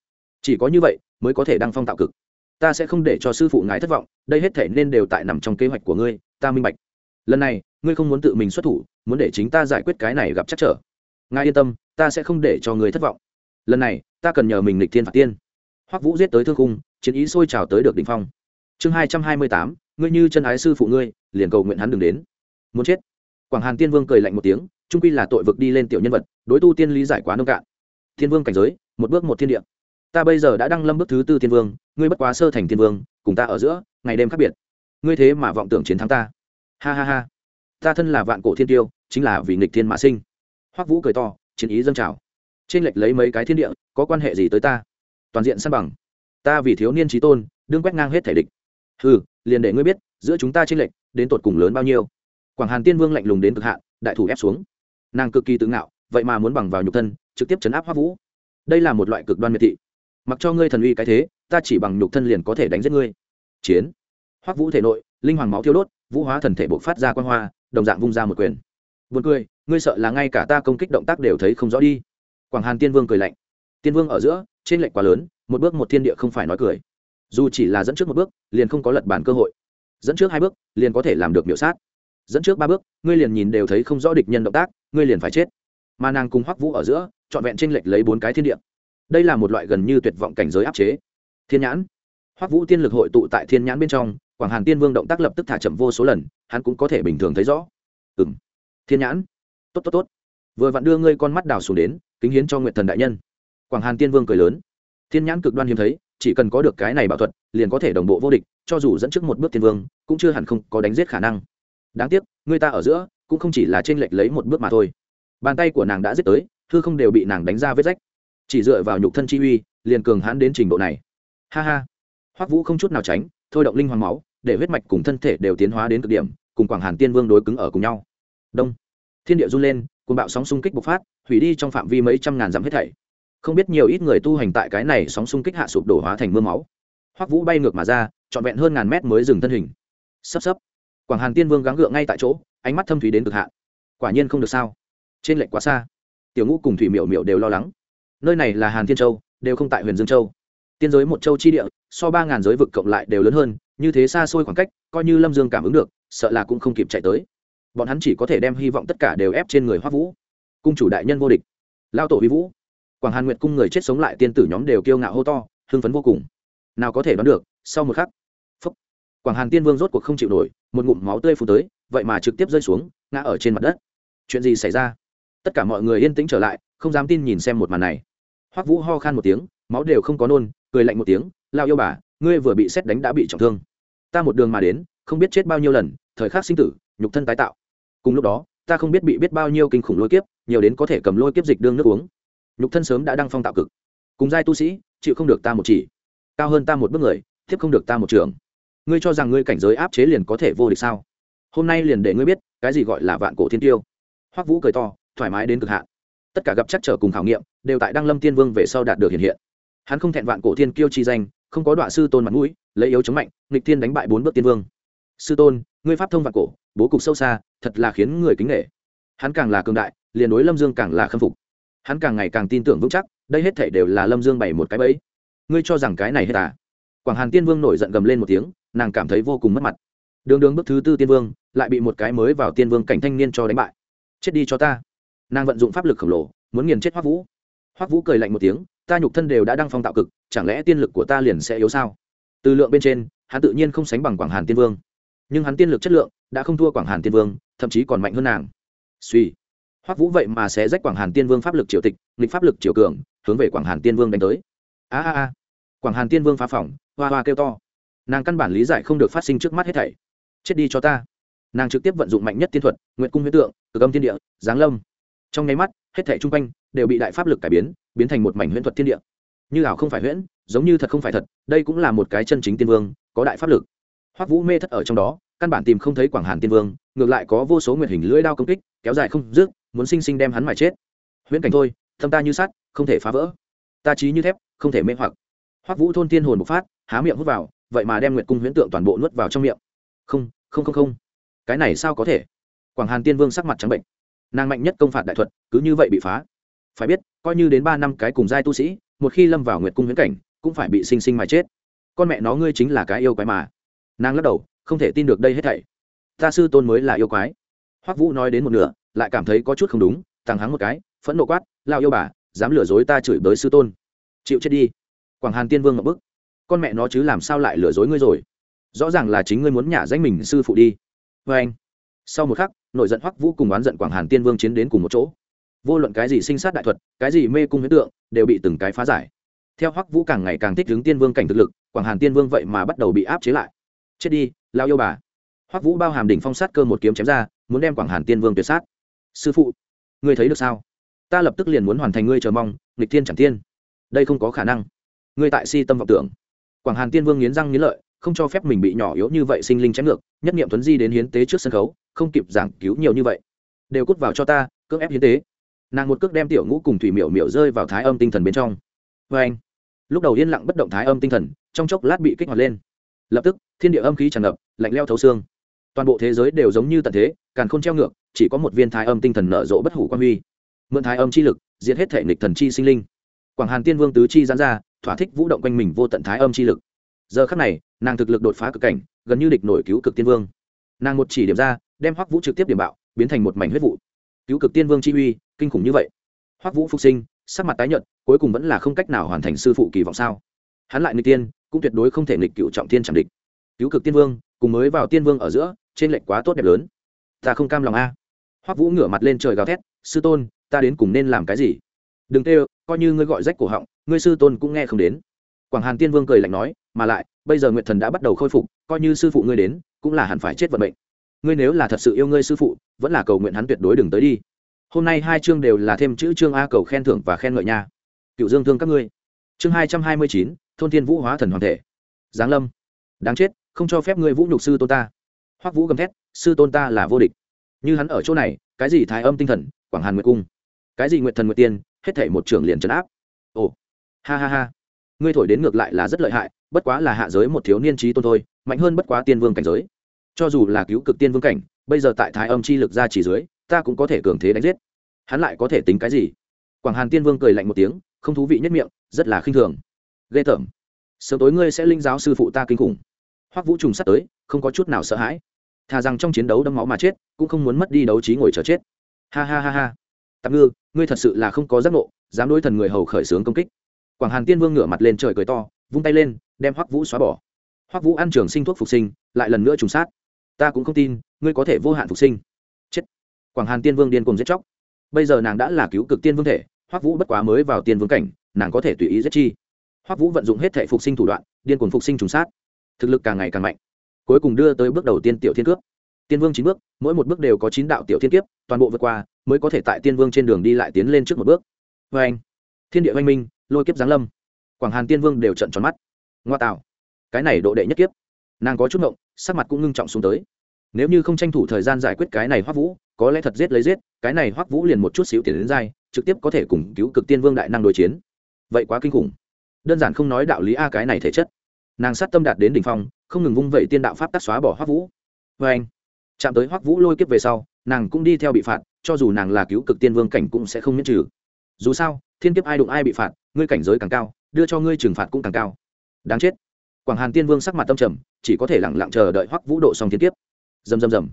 Chỉ có như vậy mới có thể đăng phong tạo cực. Ta sẽ không để cho sư phụ ngài thất vọng, đây hết thể nên đều tại nằm trong kế hoạch của ngươi, ta minh bạch. Lần này, ngươi không muốn tự mình xuất thủ, muốn để chính ta giải quyết cái này gặp chắc trở. Ngài yên tâm, ta sẽ không để cho ngươi thất vọng. Lần này, ta cần nhờ mình lịch thiên phạt tiên. Hoắc vũ giết tới thương cung chiến ý sôi trào tới được đỉnh phong. Chương hai trăm hai mươi tám, ngươi như chân ái sư phụ ngươi, liền cầu nguyện hắn đừng đến. Muốn chết. Quảng hàn tiên vương cười lạnh một tiếng, trung quy là tội vực đi lên tiểu nhân vật, đối tu tiên lý giải quá nông cạn thiên vương cảnh giới, một bước một thiên địa. Ta bây giờ đã đăng lâm bước thứ tư thiên vương, ngươi bất quá sơ thành thiên vương, cùng ta ở giữa, ngày đêm khác biệt. Ngươi thế mà vọng tưởng chiến thắng ta. Ha ha ha. Ta thân là vạn cổ thiên tiêu, chính là vì nghịch thiên mã sinh. Hoắc vũ cười to, chiến ý dâng trào. Trên lệch lấy mấy cái thiên địa, có quan hệ gì tới ta? Toàn diện san bằng. Ta vì thiếu niên trí tôn, đương quét ngang hết thể địch. Ừ liền để ngươi biết, giữa chúng ta trên lệch, đến tột cùng lớn bao nhiêu. Quảng hàn tiên vương lạnh lùng đến cực hạn, đại thủ ép xuống. Nàng cực kỳ tự ngạo, vậy mà muốn bằng vào nhục thân trực tiếp chấn áp Hoa vũ đây là một loại cực đoan miệt thị mặc cho ngươi thần uy cái thế ta chỉ bằng nhục thân liền có thể đánh giết ngươi chiến hoắc vũ thể nội linh hoàng máu thiêu đốt vũ hóa thần thể bộc phát ra quan hoa đồng dạng vung ra một quyền Buồn cười, ngươi sợ là ngay cả ta công kích động tác đều thấy không rõ đi. Quảng Hàn Tiên Vương cười lạnh. Tiên Vương ở giữa, trên lệch quá lớn, một bước một thiên địa không phải nói cười. Dù chỉ là dẫn trước một bước, liền không có lật bản cơ hội. Dẫn trước hai bước, liền có thể làm được miểu sát. Dẫn trước ba bước, ngươi liền nhìn đều thấy không rõ địch nhân động tác, ngươi liền phải chết. Mà nàng cùng Hoắc Vũ ở giữa, chọn vẹn trên lệch lấy bốn cái thiên địa. Đây là một loại gần như tuyệt vọng cảnh giới áp chế. Thiên nhãn. Hoắc Vũ tiên lực hội tụ tại thiên nhãn bên trong, Quảng Hàn Tiên Vương động tác lập tức thả chậm vô số lần, hắn cũng có thể bình thường thấy rõ. Ừm thiên nhãn tốt tốt tốt vừa vặn đưa ngươi con mắt đào xuống đến kính hiến cho nguyện thần đại nhân quảng hàn tiên vương cười lớn thiên nhãn cực đoan hiếm thấy chỉ cần có được cái này bảo thuật liền có thể đồng bộ vô địch cho dù dẫn trước một bước tiên vương cũng chưa hẳn không có đánh giết khả năng đáng tiếc người ta ở giữa cũng không chỉ là t r ê n lệch lấy một bước mà thôi bàn tay của nàng đã giết tới, thư không đều bị nàng đánh ra vết rách. Chỉ dựa vào nhục thân chi uy, liền cường hãn đến trình độ này. Ha ha. Hoắc vũ không chút nào tránh, thôi động linh hoàng máu, để huyết mạch cùng thân thể đều tiến hóa đến cực điểm, cùng quảng hàn tiên vương đối cứng ở cùng nhau. Đông. Thiên địa run lên cùng bạo sóng xung kích bộc phát, hủy đi trong phạm vi mấy trăm ngàn dặm hết thảy. Không biết nhiều ít người tu hành tại cái này sóng xung kích hạ sụp đổ hóa thành mưa máu. Hoắc vũ bay ngược mà ra, trọn vẹn hơn ngàn mét mới dừng thân hình. Sắp sắp quảng hàn tiên vương gắng gượng ngay tại chỗ, ánh mắt thâm thủy đến cực hạn. Quả nhiên không được sao trên lệnh quá xa. Tiểu ngũ cùng thủy miểu miểu đều lo lắng. Nơi này là hàn thiên châu đều không tại huyền dương châu. Tiên giới một châu chi địa so ba ngàn giới vực cộng lại đều lớn hơn như thế xa xôi khoảng cách coi như lâm dương cảm ứng được sợ là cũng không kịp chạy tới. Bọn hắn chỉ có thể đem hy vọng tất cả đều ép trên người hoác vũ. Cung chủ đại nhân vô địch. Lao tổ vi vũ. Quảng hàn nguyệt cung người chết sống lại tiên tử nhóm đều kiêu ngạo hô to hưng phấn vô cùng. Nào có thể đoán được sau một khắc phúc, quảng hàn tiên vương rốt cuộc không chịu nổi một ngụm máu tươi phù tới vậy mà trực tiếp rơi xuống ngã ở trên mặt đất. Chuyện gì xảy ra? Tất cả mọi người yên tĩnh trở lại, không dám tin nhìn xem một màn này. Hoắc vũ ho khan một tiếng, máu đều không có nôn, cười lạnh một tiếng lao yêu bà, ngươi vừa bị xét đánh đã bị trọng thương. Ta một đường mà đến, không biết chết bao nhiêu lần, thời khắc sinh tử, nhục thân tái tạo. Cùng lúc đó, ta không biết bị biết bao nhiêu kinh khủng lôi kiếp, nhiều đến có thể cầm lôi kiếp dịch đương nước uống. Nhục thân sớm đã đăng phong tạo cực. Cùng giai tu sĩ, chịu không được ta một chỉ. Cao hơn ta một bước người, tiếp không được ta một trường. Ngươi cho rằng ngươi cảnh giới áp chế liền có thể vô địch sao? Hôm nay liền để ngươi biết, cái gì gọi là vạn cổ thiên tiêu. Hoắc vũ cười to thoải mái đến cực hạn. Tất cả gặp chắc trở cùng khảo nghiệm, đều tại đăng lâm tiên vương về sau đạt được hiện hiện. Hắn không thẹn vạn cổ thiên kiêu chi danh, không có đoạn sư tôn mặt mũi, lấy yếu chống mạnh, nghịch thiên đánh bại bốn bước tiên vương. Sư tôn, ngươi pháp thông vạn cổ, bố cục sâu xa, thật là khiến người kính nghệ hắn càng là cường đại, liền đối lâm dương càng là khâm phục. Hắn càng ngày càng tin tưởng vững chắc, đây hết thể đều là lâm dương bày một cái bẫy. Ngươi cho rằng cái này hết à? Quảng hàn tiên vương nổi giận gầm lên một tiếng, nàng cảm thấy vô cùng mất mặt. Đường đường bước thứ tư tiên vương, lại bị một cái mới vào tiên vương cảnh thanh niên cho đánh bại. Chết đi cho ta nàng vận dụng pháp lực khổng lồ, muốn nghiền chết hoắc vũ. Hoắc vũ cười lạnh một tiếng, ta nhục thân đều đã đăng phong tạo cực, chẳng lẽ tiên lực của ta liền sẽ yếu sao? Từ lượng bên trên, hắn tự nhiên không sánh bằng quảng hàn tiên vương. Nhưng hắn tiên lực chất lượng đã không thua quảng hàn tiên vương, thậm chí còn mạnh hơn nàng. Suy. Hoắc vũ vậy mà sẽ rách quảng hàn tiên vương pháp lực triều tịch, nghịch pháp lực triều cường, hướng về quảng hàn tiên vương đánh tới. A a a. Quảng hàn tiên vương phá phỏng, hoa hoa kêu to. Nàng căn bản lý giải không được phát sinh trước mắt hết thảy. Chết đi cho ta. Nàng trực tiếp vận dụng mạnh nhất tiên thuật nguyện cung huyết tượng, cực âm thiên địa, giáng lâm trong nháy mắt, hết thảy chung quanh đều bị đại pháp lực cải biến biến thành một mảnh huyễn thuật thiên địa. Như ảo không phải huyễn, giống như thật không phải thật, đây cũng là một cái chân chính tiên vương, có đại pháp lực. Hoắc vũ mê thất ở trong đó, căn bản tìm không thấy quảng hàn tiên vương, ngược lại có vô số nguyệt hình lưỡi đao công kích, kéo dài không dứt, muốn sinh sinh đem hắn mà chết. Huyễn cảnh thôi, thâm ta như sắt, không thể phá vỡ. Ta trí như thép, không thể mê hoặc. Hoắc vũ thôn tiên hồn bộc phát, há miệng hút vào, vậy mà đem nguyệt cung huyễn tượng toàn bộ nuốt vào trong miệng. Không không không không. Cái này sao có thể? Quảng hàn tiên vương sắc mặt trắng bệnh nàng mạnh nhất công phạt đại thuật, cứ như vậy bị phá. Phải biết, coi như đến ba năm cái cùng giai tu sĩ, một khi lâm vào nguyệt cung huyễn cảnh, cũng phải bị sinh sinh mà chết. Con mẹ nó ngươi chính là cái yêu quái mà. Nàng lắc đầu, không thể tin được đây hết thảy. Ta sư tôn mới là yêu quái. Hoắc vũ nói đến một nửa, lại cảm thấy có chút không đúng thằng hắng một cái, phẫn nộ quát lao yêu bà, dám lừa dối ta chửi bới sư tôn. Chịu chết đi. Quảng hàn tiên vương ngậm bức. Con mẹ nó chứ làm sao lại lừa dối ngươi rồi? Rõ ràng là chính ngươi muốn nhả danh mình sư phụ đi. Vê anh sau một khắc nội giận hoắc vũ cùng oán giận quảng hàn tiên vương chiến đến cùng một chỗ. Vô luận cái gì sinh sát đại thuật, cái gì mê cung huyết tượng, đều bị từng cái phá giải. Theo hoắc vũ càng ngày càng thích ứng tiên vương cảnh thực lực, quảng hàn tiên vương vậy mà bắt đầu bị áp chế lại. Chết đi, lao yêu bà. Hoắc vũ bao hàm đỉnh phong sát cơ một kiếm chém ra, muốn đem quảng hàn tiên vương tuyệt sát. Sư phụ, ngươi thấy được sao? Ta lập tức liền muốn hoàn thành ngươi chờ mong, nghịch tiên chẳng tiên đây không có khả năng. Ngươi tại si tâm vọng tưởng. Quảng hàn tiên vương nghiến răng nghiến lợi, không cho phép mình bị nhỏ yếu như vậy sinh linh chém ngược, nhất nghiệm tuấn di đến hiến tế trước sân khấu không kịp giảng cứu nhiều như vậy. Đều cút vào cho ta, cưỡng ép hiến tế. Nàng một cước đem tiểu ngũ cùng thủy miểu miểu rơi vào thái âm tinh thần bên trong. Vê anh, lúc đầu yên lặng bất động thái âm tinh thần, trong chốc lát bị kích hoạt lên. Lập tức, thiên địa âm khí tràn ngập, lạnh leo thấu xương. Toàn bộ thế giới đều giống như tận thế, càn khôn treo ngược, chỉ có một viên thái âm tinh thần nở rộ bất hủ quan huy. Mượn thái âm chi lực, diệt hết thể nghịch thần chi sinh linh. Quảng hàn tiên vương tứ chi giãn ra, thỏa thích vũ động quanh mình vô tận thái âm chi lực. Giờ khắc này, nàng thực lực đột phá cực cảnh, gần như địch nổi cứu cực tiên vương. Nàng một chỉ điểm ra đem hoắc vũ trực tiếp điểm bạo, biến thành một mảnh huyết vụ. Cứu cực tiên vương chi uy, kinh khủng như vậy. Hoắc vũ phục sinh, sắc mặt tái nhợt, cuối cùng vẫn là không cách nào hoàn thành sư phụ kỳ vọng sao? Hắn lại nghịch tiên, cũng tuyệt đối không thể nghịch cựu trọng tiên chẳng địch. Cứu cực tiên vương, cùng mới vào tiên vương ở giữa, trên lệnh quá tốt đẹp lớn. Ta không cam lòng a. Hoắc vũ ngửa mặt lên trời gào thét, sư tôn, ta đến cùng nên làm cái gì? Đừng tê coi như ngươi gọi rách cổ họng, ngươi sư tôn cũng nghe không đến. Quảng hàn tiên vương cười lạnh nói, mà lại, bây giờ nguyệt thần đã bắt đầu khôi phục, coi như sư phụ ngươi đến, cũng là hẳn phải chết vận mệnh ngươi nếu là thật sự yêu ngươi sư phụ, vẫn là cầu nguyện hắn tuyệt đối đừng tới đi. Hôm nay hai chương đều là thêm chữ chương a cầu khen thưởng và khen ngợi nha. Cựu dương thương các ngươi. Chương hai trăm hai mươi chín, thôn thiên vũ hóa thần hoàng thể. Giáng lâm. Đáng chết, không cho phép ngươi vũ nhục sư tôn ta. Hoắc vũ gầm thét, sư tôn ta là vô địch. Như hắn ở chỗ này, cái gì thái âm tinh thần, quảng hàn nguyệt cung. Cái gì nguyệt thần nguyệt tiên, hết thể một trưởng liền trấn áp. Ồ. Ha ha ha. Ngươi thổi đến ngược lại là rất lợi hại, bất quá là hạ giới một thiếu niên trí tôn thôi, mạnh hơn bất quá tiên vương cảnh giới cho dù là cứu cực tiên vương cảnh, bây giờ tại thái âm chi lực ra chỉ dưới, ta cũng có thể cường thế đánh giết. Hắn lại có thể tính cái gì? Quảng hàn tiên vương cười lạnh một tiếng, không thú vị nhất miệng, rất là khinh thường. Ghê tởm. Sớm tối ngươi sẽ linh giáo sư phụ ta kinh khủng. Hoắc vũ trùng sắp tới, không có chút nào sợ hãi. Thà rằng trong chiến đấu đâm máu mà chết, cũng không muốn mất đi đấu trí ngồi chờ chết. Ha ha ha ha. Tạm ngư, ngươi thật sự là không có giác ngộ, dám đối thần người hầu khởi xướng công kích. Quảng hàn tiên vương ngửa mặt lên trời cười to, vung tay lên, đem hoắc vũ xóa bỏ. Hoắc vũ ăn trường sinh thuốc phục sinh, lại lần nữa trùng sát ta cũng không tin, ngươi có thể vô hạn phục sinh. Chết. Quảng hàn tiên vương điên cùng giết chóc. Bây giờ nàng đã là cứu cực tiên vương thể, hoắc vũ bất quá mới vào tiên vương cảnh, nàng có thể tùy ý giết chi. Hoắc vũ vận dụng hết thể phục sinh thủ đoạn, điên cuồng phục sinh trùng sát. Thực lực càng ngày càng mạnh. Cuối cùng đưa tới bước đầu tiên tiểu thiên cướp tiên vương chín bước, mỗi một bước đều có chín đạo tiểu thiên kiếp, toàn bộ vượt qua, mới có thể tại tiên vương trên đường đi lại tiến lên trước một bước. Vê anh, thiên địa oanh minh, lôi kiếp giáng lâm. Quảng hàn tiên vương đều trận tròn mắt. Ngoa tạo. Cái này độ đệ nhất kiếp. Nàng có chút ngộng sắc mặt cũng ngưng trọng xuống tới. Nếu như không tranh thủ thời gian giải quyết cái này hoắc vũ, có lẽ thật giết lấy giết, cái này hoắc vũ liền một chút xíu tiền đến dai, trực tiếp có thể cùng cứu cực tiên vương đại năng đối chiến. Vậy quá kinh khủng. Đơn giản không nói đạo lý a cái này thể chất. Nàng sát tâm đạt đến đỉnh phong, không ngừng vung vẩy tiên đạo pháp tắc xóa bỏ hoắc vũ. Vê anh, chạm tới hoắc vũ lôi kiếp về sau, nàng cũng đi theo bị phạt, cho dù nàng là cứu cực tiên vương cảnh cũng sẽ không miễn trừ. Dù sao, thiên kiếp ai đụng ai bị phạt, ngươi cảnh giới càng cao, đưa cho ngươi trừng phạt cũng càng cao. Đáng chết quảng hàn tiên vương sắc mặt tâm trầm, chỉ có thể lẳng lặng chờ đợi hoắc vũ độ xong thiên kiếp. Dầm dầm dầm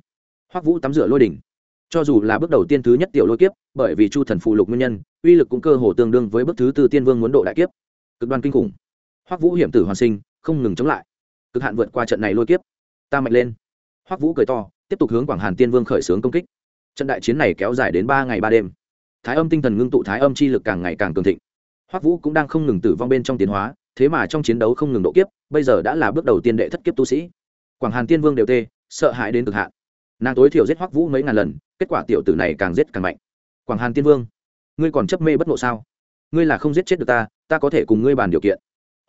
hoắc vũ tắm rửa lôi đỉnh. Cho dù là bước đầu tiên thứ nhất tiểu lôi kiếp, bởi vì chu thần phụ lục nguyên nhân, uy lực cũng cơ hồ tương đương với bước thứ tư tiên vương muốn độ đại kiếp. Cực đoan kinh khủng. Hoắc vũ hiểm tử hoàn sinh, không ngừng chống lại. Cực hạn vượt qua trận này lôi kiếp. Ta mạnh lên. Hoắc vũ cười to, tiếp tục hướng quảng hàn tiên vương khởi xướng công kích. Trận đại chiến này kéo dài đến ba ngày ba đêm. Thái âm tinh thần ngưng tụ thái âm chi lực càng ngày càng cường thịnh. Hoắc vũ cũng đang không ngừng tử vong bên trong tiến hóa thế mà trong chiến đấu không ngừng độ kiếp, bây giờ đã là bước đầu tiên đệ thất kiếp tu sĩ. Quảng hàn tiên vương đều tê, sợ hãi đến cực hạn. Nàng tối thiểu giết hoắc vũ mấy ngàn lần, kết quả tiểu tử này càng giết càng mạnh. Quảng hàn tiên vương, ngươi còn chấp mê bất ngộ sao? Ngươi là không giết chết được ta ta có thể cùng ngươi bàn điều kiện.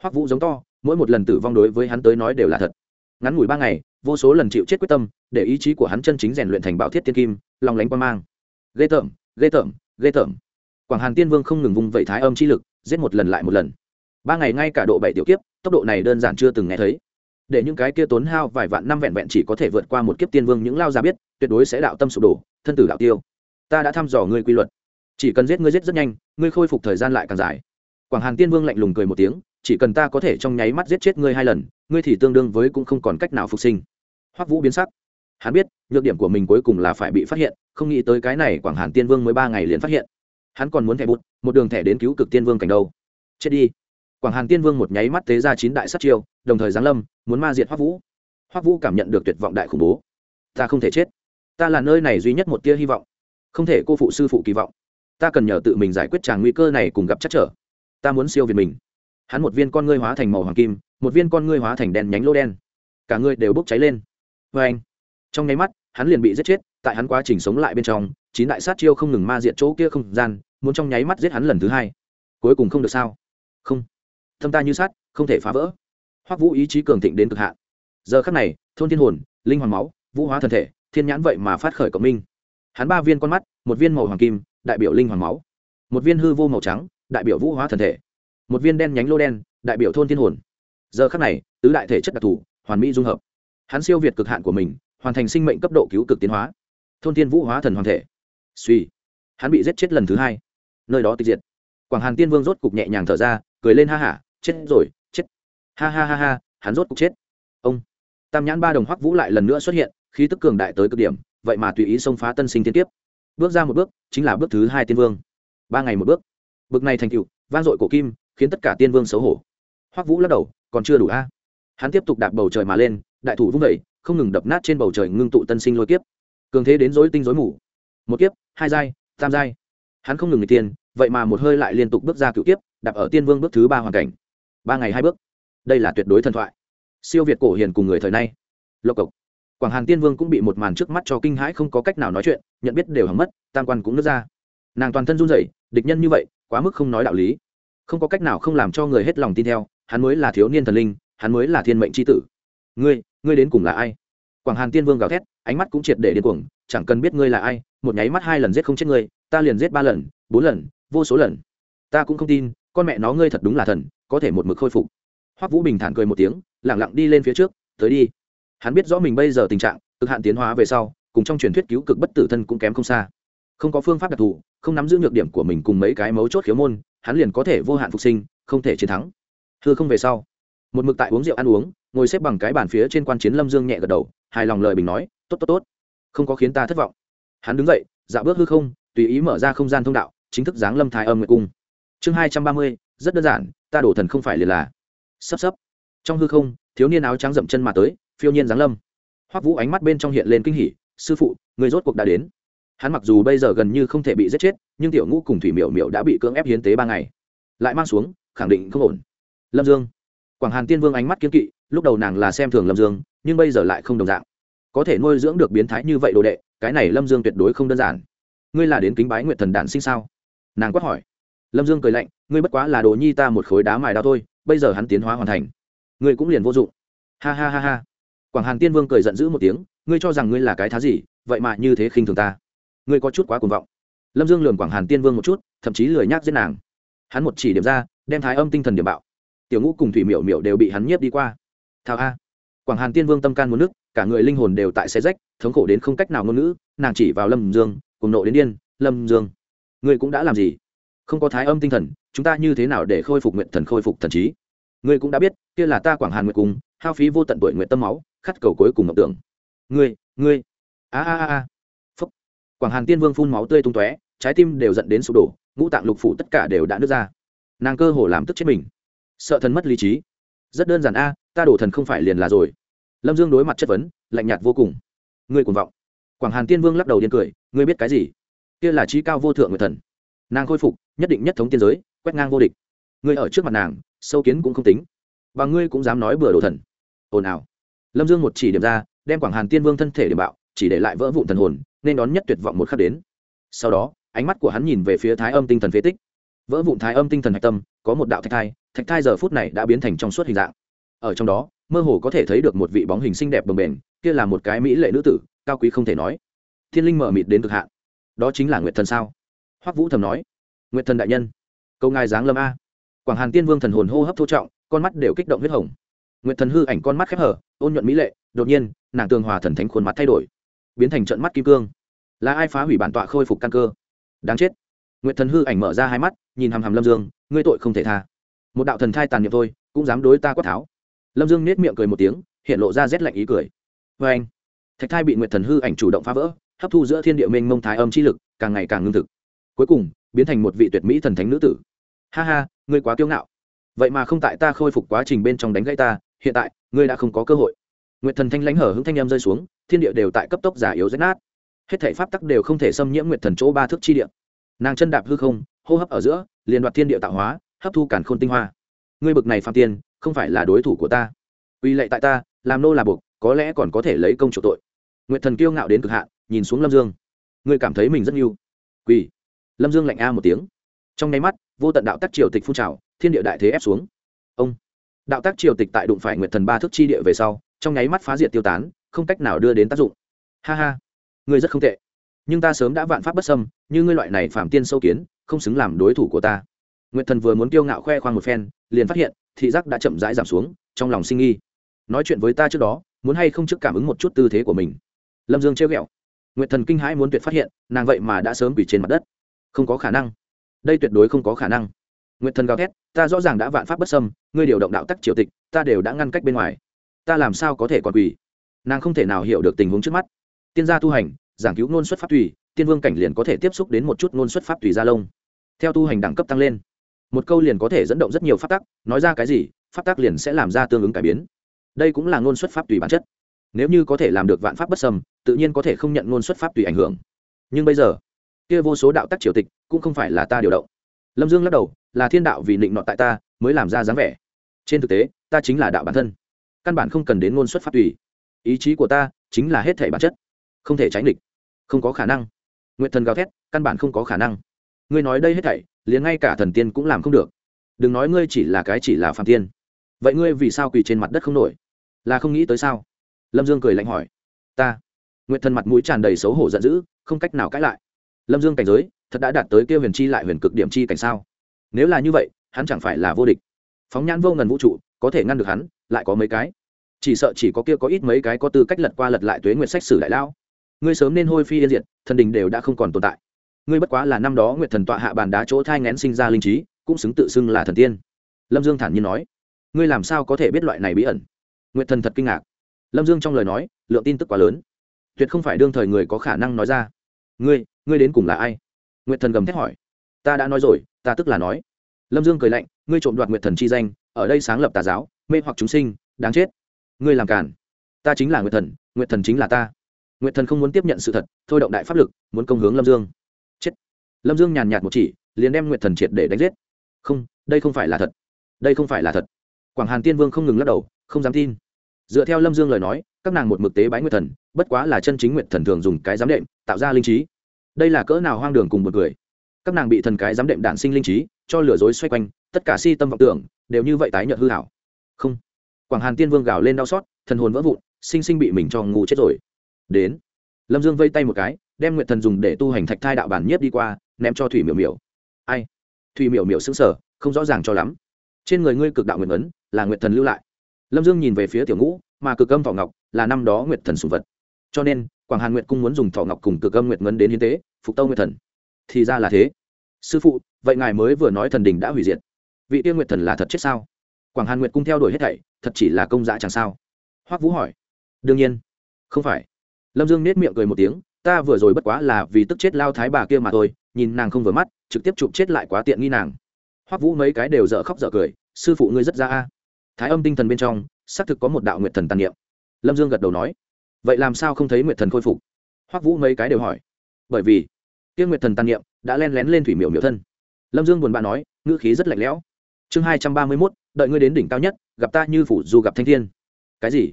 Hoắc vũ giống to, mỗi một lần tử vong đối với hắn tới nói đều là thật. Ngắn ngủi ba ngày, vô số lần chịu chết quyết tâm, để ý chí của hắn chân chính rèn luyện thành bảo thiết tiên kim, lòng lánh quan mang. Ghê tởm ghê tởm ghê tởm. Quảng hàn tiên vương không ngừng vung vẩy thái âm chi lực, giết một lần lại một lần ba ngày ngay cả độ bảy tiểu kiếp, tốc độ này đơn giản chưa từng nghe thấy. Để những cái kia tốn hao vài vạn năm vẹn vẹn chỉ có thể vượt qua một kiếp tiên vương những lao ra biết, tuyệt đối sẽ đạo tâm sụp đổ, thân tử đạo tiêu. Ta đã thăm dò ngươi quy luật. Chỉ cần giết ngươi giết rất nhanh, ngươi khôi phục thời gian lại càng dài. Quảng hàn tiên vương lạnh lùng cười một tiếng, chỉ cần ta có thể trong nháy mắt giết chết ngươi hai lần, ngươi thì tương đương với cũng không còn cách nào phục sinh. Hoắc vũ biến sắc. Hắn biết, nhược điểm của mình cuối cùng là phải bị phát hiện, không nghĩ tới cái này quảng hàn tiên vương mới ba ngày liền phát hiện. Hắn còn muốn thẻ bút, một đường thẻ đến cứu cực tiên vương cảnh đâu. Chết đi quảng hàn tiên vương một nháy mắt tế ra chín đại sát chiêu, đồng thời giáng lâm, muốn ma diệt hoắc vũ. Hoắc vũ cảm nhận được tuyệt vọng đại khủng bố. Ta không thể chết. Ta là nơi này duy nhất một tia hy vọng. Không thể cô phụ sư phụ kỳ vọng. Ta cần nhờ tự mình giải quyết tràng nguy cơ này cùng gặp chắc trở. Ta muốn siêu việt mình. Hắn một viên con ngươi hóa thành màu hoàng kim, một viên con ngươi hóa thành đèn nhánh lô đen. Cả ngươi đều bốc cháy lên. Vê anh, trong nháy mắt, hắn liền bị giết chết, tại hắn quá trình sống lại bên trong, chín đại sát chiêu không ngừng ma diệt chỗ kia không gian, muốn trong nháy mắt giết hắn lần thứ hai. Cuối cùng không được sao? Không thâm ta như sát không thể phá vỡ. Hoắc vũ ý chí cường thịnh đến cực hạn. Giờ khắc này, thôn thiên hồn, linh hoàng máu, vũ hóa thân thể, thiên nhãn vậy mà phát khởi cộng minh. Hắn ba viên con mắt, một viên màu hoàng kim, đại biểu linh hoàng máu. Một viên hư vô màu trắng, đại biểu vũ hóa thân thể. Một viên đen nhánh lô đen, đại biểu thôn thiên hồn. Giờ khắc này, tứ đại thể chất đặc thù, hoàn mỹ dung hợp. Hắn siêu việt cực hạn của mình, hoàn thành sinh mệnh cấp độ cứu cực tiến hóa. Thôn thiên vũ hóa thần hoàng thể. Suy. Hắn bị giết chết lần thứ hai. Nơi đó tịch diệt. Quảng hàn tiên vương rốt cục nhẹ nhàng thở ra, cười lên ha hả chết rồi, chết. Ha ha ha ha, hắn rốt cục chết. Ông. Tam nhãn ba đồng hoắc vũ lại lần nữa xuất hiện, khí tức cường đại tới cực điểm, vậy mà tùy ý xông phá tân sinh thiên tiếp bước ra một bước, chính là bước thứ hai tiên vương. Ba ngày một bước. Bước này thành cựu vang dội cổ kim, khiến tất cả tiên vương xấu hổ. Hoắc vũ lắc đầu, còn chưa đủ a. Hắn tiếp tục đạp bầu trời mà lên, đại thủ vung vẩy không ngừng đập nát trên bầu trời ngưng tụ tân sinh lôi kiếp. Cường thế đến rối tinh rối mù. Một kiếp, hai giai, tam giai. Hắn không ngừng người tiên vậy mà một hơi lại liên tục bước ra cựu kiếp, đạp ở tiên vương bước thứ ba hoàn cảnh ba ngày hai bước. Đây là tuyệt đối thần thoại. Siêu việt cổ hiền cùng người thời nay. Lộc cộc. Quảng hàn tiên vương cũng bị một màn trước mắt cho kinh hãi không có cách nào nói chuyện, nhận biết đều hằng mất, tam quan cũng nứt ra. Nàng toàn thân run rẩy, địch nhân như vậy, quá mức không nói đạo lý. Không có cách nào không làm cho người hết lòng tin theo, hắn mới là thiếu niên thần linh, hắn mới là thiên mệnh tri tử. Ngươi ngươi đến cùng là ai? Quảng hàn tiên vương gào thét, ánh mắt cũng triệt để điên cuồng, chẳng cần biết ngươi là ai, một nháy mắt hai lần giết không chết ngươi, ta liền giết ba lần, bốn lần, vô số lần. Ta cũng không tin con mẹ nó ngươi thật đúng là thần, có thể một mực khôi phục. Hoắc vũ bình thản cười một tiếng, lẳng lặng đi lên phía trước, tới đi. Hắn biết rõ mình bây giờ tình trạng, cực hạn tiến hóa về sau, cùng trong truyền thuyết cứu cực bất tử thân cũng kém không xa. Không có phương pháp đặc thù, không nắm giữ nhược điểm của mình cùng mấy cái mấu chốt khiếu môn, hắn liền có thể vô hạn phục sinh, không thể chiến thắng. Thưa không về sau. Một mực tại uống rượu ăn uống, ngồi xếp bằng cái bàn phía trên quan chiến lâm dương nhẹ gật đầu, hài lòng lời bình nói, tốt tốt tốt. Không có khiến ta thất vọng. Hắn đứng dậy dạo bước hư không, tùy ý mở ra không gian thông đạo, chính thức giáng lâm thái âm nguyệt cung chương hai trăm ba mươi, rất đơn giản, ta đổ thần không phải liền là. Sắp sắp. Trong hư không, thiếu niên áo trắng dậm chân mà tới, phiêu nhiên giáng lâm. Hoắc vũ ánh mắt bên trong hiện lên kinh hỉ, sư phụ, người rốt cuộc đã đến. Hắn mặc dù bây giờ gần như không thể bị giết chết, nhưng tiểu ngũ cùng thủy miểu miểu đã bị cưỡng ép hiến tế ba ngày. Lại mang xuống, khẳng định không ổn. Lâm dương. Quảng hàn tiên vương ánh mắt kiếm kỵ, lúc đầu nàng là xem thường lâm dương, nhưng bây giờ lại không đồng dạng. Có thể nuôi dưỡng được biến thái như vậy đồ đệ, cái này lâm dương tuyệt đối không đơn giản. Ngươi là đến kính bái nguyện thần đản sinh sao? Nàng quát hỏi lâm dương cười lạnh, ngươi bất quá là đồ nhi ta một khối đá mài đao thôi, bây giờ hắn tiến hóa hoàn thành, ngươi cũng liền vô dụng. Ha ha ha ha. Quảng hàn tiên vương cười giận dữ một tiếng, ngươi cho rằng ngươi là cái thá gì, vậy mà như thế khinh thường ta. Ngươi có chút quá cuồng vọng. Lâm dương lườm quảng hàn tiên vương một chút, thậm chí lười nhác giết nàng. Hắn một chỉ điểm ra, đem thái âm tinh thần điểm bạo. Tiểu ngũ cùng thủy miểu miểu đều bị hắn nhiếp đi qua. Thao a. Quảng hàn tiên vương tâm can muốn nước cả người linh hồn đều tại xe rách, thống khổ đến không cách nào ngôn ngữ, nàng chỉ vào lâm dương cùng nộ đến điên, lâm dương, ngươi cũng đã làm gì? Không có thái âm tinh thần, chúng ta như thế nào để khôi phục nguyện thần khôi phục thần trí? Ngươi cũng đã biết, kia là ta quảng hàn nguyện cùng, hao phí vô tận tuổi nguyện tâm máu khắt cầu cuối cùng ngọc tưởng. Ngươi ngươi. A a a a. Phúc. Quảng hàn tiên vương phun máu tươi tung tóe, trái tim đều dẫn đến sụp đổ, ngũ tạng lục phủ tất cả đều đã nứt ra. Nàng cơ hồ làm tức chết mình. Sợ thần mất lý trí. Rất đơn giản a, ta đổ thần không phải liền là rồi. Lâm dương đối mặt chất vấn, lạnh nhạt vô cùng. Ngươi cuồng vọng. Quảng hàn tiên vương lắc đầu điên cười, ngươi biết cái gì? Kia là trí cao vô thượng người thần. Nàng khôi phục nhất định nhất thống tiên giới, quét ngang vô địch. Ngươi ở trước mặt nàng, sâu kiến cũng không tính. Và ngươi cũng dám nói bừa đồ thần. Ồn ào. Lâm dương một chỉ điểm ra, đem quảng hàn tiên vương thân thể điểm bạo, chỉ để lại vỡ vụn thần hồn, nên đón nhất tuyệt vọng một khắc đến. Sau đó, ánh mắt của hắn nhìn về phía thái âm tinh thần phế tích. Vỡ vụn thái âm tinh thần hạch tâm, có một đạo thạch thai thạch thai giờ phút này đã biến thành trong suốt hình dạng. Ở trong đó, mơ hồ có thể thấy được một vị bóng hình xinh đẹp bồng bềnh kia là một cái mỹ lệ nữ tử, cao quý không thể nói. Thiên linh mở mịt đến cực hạn. Đó chính là nguyệt thần sao? Hoắc vũ thầm nói nguyệt thần đại nhân câu ngài giáng lâm a. Quảng hàn tiên vương thần hồn hô hấp thô trọng, con mắt đều kích động huyết hồng. Nguyệt thần hư ảnh con mắt khép hở, ôn nhuận mỹ lệ, đột nhiên, nàng tường hòa thần thánh khuôn mặt thay đổi, biến thành trận mắt kim cương. Là ai phá hủy bản tọa khôi phục căn cơ? Đáng chết. Nguyệt thần hư ảnh mở ra hai mắt, nhìn hàm hàm lâm dương, ngươi tội không thể tha. Một đạo thần thai tàn niệm thôi, cũng dám đối ta quát tháo. Lâm dương nết miệng cười một tiếng, hiện lộ ra rét lạnh ý cười. Vê anh, thạch thai bị nguyệt thần hư ảnh chủ động phá vỡ, hấp thu giữa thiên địa minh mông thái âm chi lực, càng ngày càng ngưng thực. Cuối cùng biến thành một vị tuyệt mỹ thần thánh nữ tử. Ha ha, ngươi quá kiêu ngạo. Vậy mà không tại ta khôi phục quá trình bên trong đánh gãy ta, hiện tại, ngươi đã không có cơ hội. Nguyệt thần thanh lãnh hở hững thanh em rơi xuống, thiên địa đều tại cấp tốc giả yếu rách nát. Hết thể pháp tắc đều không thể xâm nhiễm nguyệt thần chỗ ba thước chi địa. Nàng chân đạp hư không, hô hấp ở giữa, liền đoạt thiên địa tạo hóa, hấp thu cản khôn tinh hoa. Ngươi bực này phạm tiền không phải là đối thủ của ta. Uy lệ tại ta, làm nô là buộc, có lẽ còn có thể lấy công chủ tội. Nguyệt thần kiêu ngạo đến cực hạn, nhìn xuống lâm dương. Ngươi cảm thấy mình rất yêu quỳ lâm dương lạnh a một tiếng. Trong nháy mắt, vô tận đạo tắc triều tịch phun trào, thiên địa đại thế ép xuống. Ông. Đạo tác triều tịch tại đụng phải nguyệt thần ba thức chi địa về sau, trong nháy mắt phá diệt tiêu tán, không cách nào đưa đến tác dụng. Ha ha. Ngươi rất không tệ. Nhưng ta sớm đã vạn pháp bất xâm, như ngươi loại này phạm tiên sâu kiến, không xứng làm đối thủ của ta. Nguyệt thần vừa muốn kiêu ngạo khoe khoang một phen, liền phát hiện, thị giác đã chậm rãi giảm xuống, trong lòng sinh nghi. Nói chuyện với ta trước đó, muốn hay không trước cảm ứng một chút tư thế của mình? Lâm dương trêu ghẹo. Nguyệt thần kinh hãi muốn tuyệt phát hiện, nàng vậy mà đã sớm bị trên mặt đất không có khả năng. Đây tuyệt đối không có khả năng. Nguyện thần gào thét, ta rõ ràng đã vạn pháp bất xâm, ngươi điều động đạo tắc triều tịch, ta đều đã ngăn cách bên ngoài. Ta làm sao có thể còn quỳ nàng không thể nào hiểu được tình huống trước mắt. Tiên gia tu hành, giảng cứu ngôn xuất pháp tùy, tiên vương cảnh liền có thể tiếp xúc đến một chút ngôn xuất pháp tùy gia lông. Theo tu hành đẳng cấp tăng lên, một câu liền có thể dẫn động rất nhiều pháp tắc, nói ra cái gì, pháp tắc liền sẽ làm ra tương ứng cải biến. Đây cũng là ngôn xuất pháp tùy bản chất. Nếu như có thể làm được vạn pháp bất sầm tự nhiên có thể không nhận ngôn xuất pháp tùy ảnh hưởng. Nhưng bây giờ kia vô số đạo tắc triều tịch cũng không phải là ta điều động. Lâm dương lắc đầu, là thiên đạo vì định nọ tại ta, mới làm ra dáng vẻ. Trên thực tế, ta chính là đạo bản thân. Căn bản không cần đến ngôn xuất phát tùy. Ý chí của ta chính là hết thể bản chất. Không thể tránh địch. Không có khả năng. Nguyện thần gào thét, căn bản không có khả năng. Ngươi nói đây hết thảy, liền ngay cả thần tiên cũng làm không được. Đừng nói ngươi chỉ là cái chỉ là phạm tiên. Vậy ngươi vì sao quỳ trên mặt đất không nổi? Là không nghĩ tới sao? Lâm dương cười lạnh hỏi. Ta. Nguyện thần mặt mũi tràn đầy xấu hổ giận dữ, không cách nào cãi lại lâm dương cảnh giới, thật đã đạt tới kia huyền chi lại huyền cực điểm chi cảnh sao? Nếu là như vậy, hắn chẳng phải là vô địch. Phóng nhãn vô ngần vũ trụ, có thể ngăn được hắn, lại có mấy cái? Chỉ sợ chỉ có kia có ít mấy cái có tư cách lật qua lật lại tuế nguyệt sách sử đại lao ngươi sớm nên hôi phi yên diệt, thần đình đều đã không còn tồn tại. Ngươi bất quá là năm đó nguyệt thần tọa hạ bàn đá chỗ thai ngén sinh ra linh trí, cũng xứng tự xưng là thần tiên. Lâm dương thản nhiên nói. Ngươi làm sao có thể biết loại này bí ẩn? Nguyệt thần thật kinh ngạc. Lâm dương trong lời nói, lượng tin tức quá lớn. Tuyệt không phải đương thời người có khả năng nói ra. Ngươi ngươi đến cùng là ai? Nguyệt thần gầm thét hỏi. Ta đã nói rồi, ta tức là nói. Lâm dương cười lạnh, ngươi trộm đoạt nguyệt thần chi danh, ở đây sáng lập tà giáo, mê hoặc chúng sinh, đáng chết. Ngươi làm cản ta chính là nguyệt thần nguyệt thần chính là ta. Nguyệt thần không muốn tiếp nhận sự thật, thôi động đại pháp lực, muốn công hướng lâm dương. Chết. Lâm dương nhàn nhạt một chỉ, liền đem nguyệt thần triệt để đánh giết. Không, đây không phải là thật. Đây không phải là thật. Quảng hàn tiên vương không ngừng lắc đầu, không dám tin. Dựa theo lâm dương lời nói, các nàng một mực tế bái nguyệt thần, bất quá là chân chính nguyệt thần thường dùng cái giám đệm, tạo ra linh trí đây là cỡ nào hoang đường cùng một người các nàng bị thần cái giám đệm đạn sinh linh trí, cho lừa dối xoay quanh, tất cả si tâm vọng tưởng, đều như vậy tái nhợt hư hảo không. Quảng hàn tiên vương gào lên đau xót, thần hồn vỡ vụn, sinh sinh bị mình cho ngu chết rồi. Đến. Lâm dương vây tay một cái, đem nguyện thần dùng để tu hành thạch thai đạo bản nhiếp đi qua, ném cho thủy miểu miểu. Ai? Thủy miểu miểu xứng sở không rõ ràng cho lắm. Trên người ngươi cực đạo nguyện ấn, là nguyện thần lưu lại. Lâm dương nhìn về phía tiểu ngũ, mà cực âm thọ ngọc là năm đó nguyện thần sùng vật. Cho nên quảng hàn Nguyệt cung muốn dùng thọ ngọc cùng cực âm Nguyệt ngấn đến hiến tế, phục tâu Nguyệt thần. Thì ra là thế. Sư phụ, vậy ngài mới vừa nói thần đình đã hủy diệt. Vị tiên nguyệt thần là thật chết sao? Quảng hàn nguyệt cung theo đuổi hết thảy, thật chỉ là công dã chẳng sao. Hoắc vũ hỏi. Đương nhiên. Không phải. Lâm dương nết miệng cười một tiếng, ta vừa rồi bất quá là vì tức chết lao thái bà kia mà thôi, nhìn nàng không vừa mắt, trực tiếp chụp chết lại quá tiện nghi nàng. Hoắc vũ mấy cái đều dở khóc dở cười, sư phụ ngươi rất ra a. Thái âm tinh thần bên trong, xác thực có một đạo nguyệt thần tàn niệm. Lâm dương gật đầu nói vậy làm sao không thấy nguyệt thần khôi phục? Hoắc vũ mấy cái đều hỏi. Bởi vì tiên nguyệt thần tàn niệm đã len lén lên thủy miểu miểu thân. Lâm dương buồn bã nói, ngữ khí rất lạnh lẽo. Chương hai trăm ba mươi mốt, đợi ngươi đến đỉnh cao nhất, gặp ta như phủ dù gặp thanh thiên. Cái gì?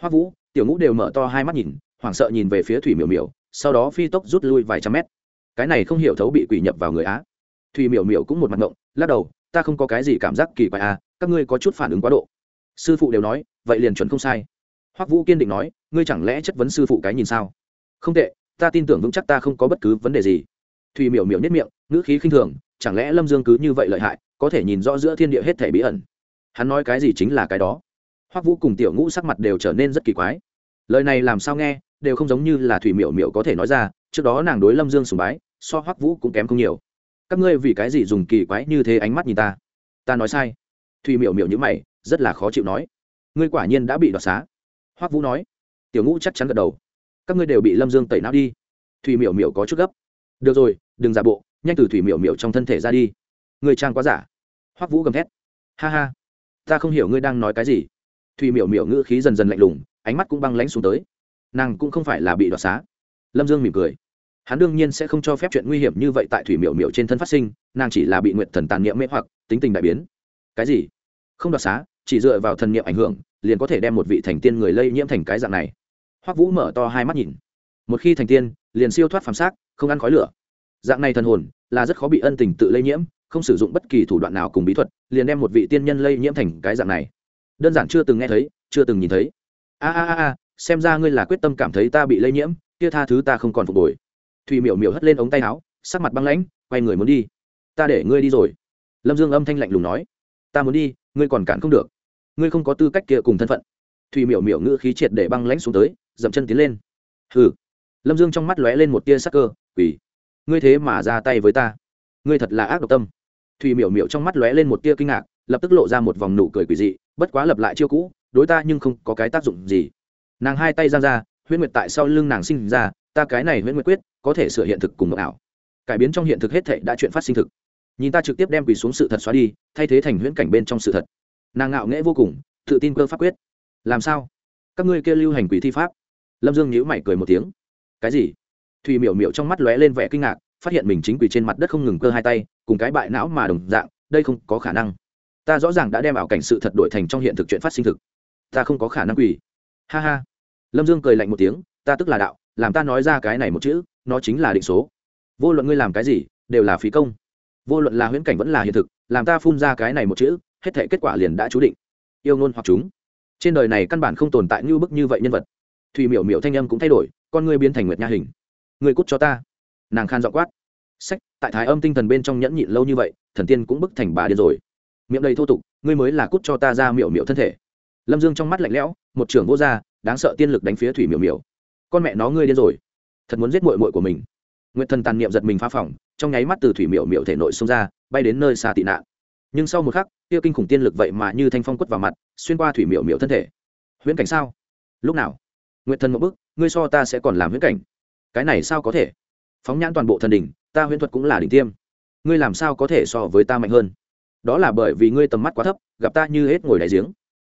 Hoắc vũ, tiểu ngũ đều mở to hai mắt nhìn, hoảng sợ nhìn về phía thủy miểu miểu, sau đó phi tốc rút lui vài trăm mét. Cái này không hiểu thấu bị quỷ nhập vào người á. Thủy miểu miểu cũng một mặt ngộng, lắc đầu, ta không có cái gì cảm giác kỳ quái à các ngươi có chút phản ứng quá độ. Sư phụ đều nói, vậy liền chuẩn không sai hoắc vũ kiên định nói ngươi chẳng lẽ chất vấn sư phụ cái nhìn sao không tệ ta tin tưởng vững chắc ta không có bất cứ vấn đề gì thùy miểu miểu nhất miệng ngữ khí khinh thường chẳng lẽ lâm dương cứ như vậy lợi hại có thể nhìn rõ giữa thiên địa hết thể bí ẩn hắn nói cái gì chính là cái đó hoắc vũ cùng tiểu ngũ sắc mặt đều trở nên rất kỳ quái lời này làm sao nghe đều không giống như là thủy miểu miểu có thể nói ra trước đó nàng đối lâm dương sùng bái so hoắc vũ cũng kém không nhiều các ngươi vì cái gì dùng kỳ quái như thế ánh mắt nhìn ta ta nói sai thủy miểu miểu như mày rất là khó chịu nói ngươi quả nhiên đã bị đoạt xá hoắc vũ nói tiểu ngũ chắc chắn gật đầu các ngươi đều bị lâm dương tẩy não đi thủy miểu miểu có chút gấp được rồi đừng giả bộ nhanh từ thủy miểu miểu trong thân thể ra đi người trang quá giả hoắc vũ gầm thét ha ha ta không hiểu ngươi đang nói cái gì thủy miểu miểu ngữ khí dần dần lạnh lùng ánh mắt cũng băng lãnh xuống tới nàng cũng không phải là bị đoạt xá lâm dương mỉm cười hắn đương nhiên sẽ không cho phép chuyện nguy hiểm như vậy tại thủy miểu miểu trên thân phát sinh nàng chỉ là bị nguyện thần tàn niệm mê hoặc tính tình đại biến cái gì không đoạt xá chỉ dựa vào thần niệm ảnh hưởng, liền có thể đem một vị thành tiên người lây nhiễm thành cái dạng này. Hoắc vũ mở to hai mắt nhìn. Một khi thành tiên, liền siêu thoát phàm xác, không ăn khói lửa. Dạng này thần hồn, là rất khó bị ân tình tự lây nhiễm, không sử dụng bất kỳ thủ đoạn nào cùng bí thuật, liền đem một vị tiên nhân lây nhiễm thành cái dạng này. Đơn giản chưa từng nghe thấy, chưa từng nhìn thấy. A a a a, xem ra ngươi là quyết tâm cảm thấy ta bị lây nhiễm, kia tha thứ ta không còn phục hồi. Thùy miểu miểu hất lên ống tay áo, sắc mặt băng lãnh, quay người muốn đi. Ta để ngươi đi rồi. Lâm dương âm thanh lạnh lùng nói. Ta muốn đi, ngươi còn cản không được ngươi không có tư cách kia cùng thân phận. Thùy miểu miểu ngữ khí triệt để băng lãnh xuống tới, dậm chân tiến lên. Hừ. Lâm dương trong mắt lóe lên một tia sắc cơ, quỷ. Ngươi thế mà ra tay với ta. Ngươi thật là ác độc tâm. Thùy miểu miểu trong mắt lóe lên một tia kinh ngạc, lập tức lộ ra một vòng nụ cười quỷ dị, bất quá lập lại chiêu cũ, đối ta nhưng không có cái tác dụng gì. Nàng hai tay giang ra huyễn nguyệt tại sau lưng nàng sinh ra, ta cái này huyễn nguyệt quyết, có thể sửa hiện thực cùng mộng ảo. Cải biến trong hiện thực hết thệ đã chuyện phát sinh thực. Nhìn ta trực tiếp đem quỳ xuống sự thật xóa đi, thay thế thành huyễn cảnh bên trong sự thật nàng ngạo nghễ vô cùng, tự tin cơ pháp quyết. Làm sao? Các ngươi kia lưu hành quỷ thi pháp. Lâm dương nhíu mày cười một tiếng. Cái gì? Thùy miểu miểu trong mắt lóe lên vẻ kinh ngạc, phát hiện mình chính quỳ trên mặt đất không ngừng cơ hai tay, cùng cái bại não mà đồng dạng, đây không có khả năng. Ta rõ ràng đã đem ảo cảnh sự thật đổi thành trong hiện thực chuyện phát sinh thực. Ta không có khả năng quỳ. Ha ha. Lâm dương cười lạnh một tiếng, ta tức là đạo, làm ta nói ra cái này một chữ, nó chính là định số. Vô luận ngươi làm cái gì, đều là phí công. Vô luận là huyễn cảnh vẫn là hiện thực, làm ta phun ra cái này một chữ hết thể kết quả liền đã chú định. Yêu ngôn hoặc chúng. Trên đời này căn bản không tồn tại như bức như vậy nhân vật. Thùy miểu miểu thanh âm cũng thay đổi, con ngươi biến thành nguyệt nha hình. Ngươi cút cho ta. Nàng khan dọ quát. Sách, tại thái âm tinh thần bên trong nhẫn nhịn lâu như vậy, thần tiên cũng bức thành bà điên rồi. Miệng đầy thô tục, ngươi mới là cút cho ta ra miểu miểu thân thể. Lâm dương trong mắt lạnh lẽo, một trưởng vô gia, đáng sợ tiên lực đánh phía thủy miểu miểu. Con mẹ nó ngươi điên rồi. Thật muốn giết mội mội của mình. Nguyệt thần tàn niệm giật mình phá phỏng, trong nháy mắt từ thủy miểu miểu thể nội xông ra, bay đến nơi xa tị nạn. Nhưng sau một khắc kia kinh khủng tiên lực vậy mà như thanh phong quất vào mặt xuyên qua thủy miểu miểu thân thể. Huyễn cảnh sao? Lúc nào? Nguyệt thần một bức ngươi so ta sẽ còn làm huyễn cảnh. Cái này sao có thể? Phóng nhãn toàn bộ thần đỉnh ta huyễn thuật cũng là đỉnh tiêm. Ngươi làm sao có thể so với ta mạnh hơn? Đó là bởi vì ngươi tầm mắt quá thấp gặp ta như hết ngồi đại giếng.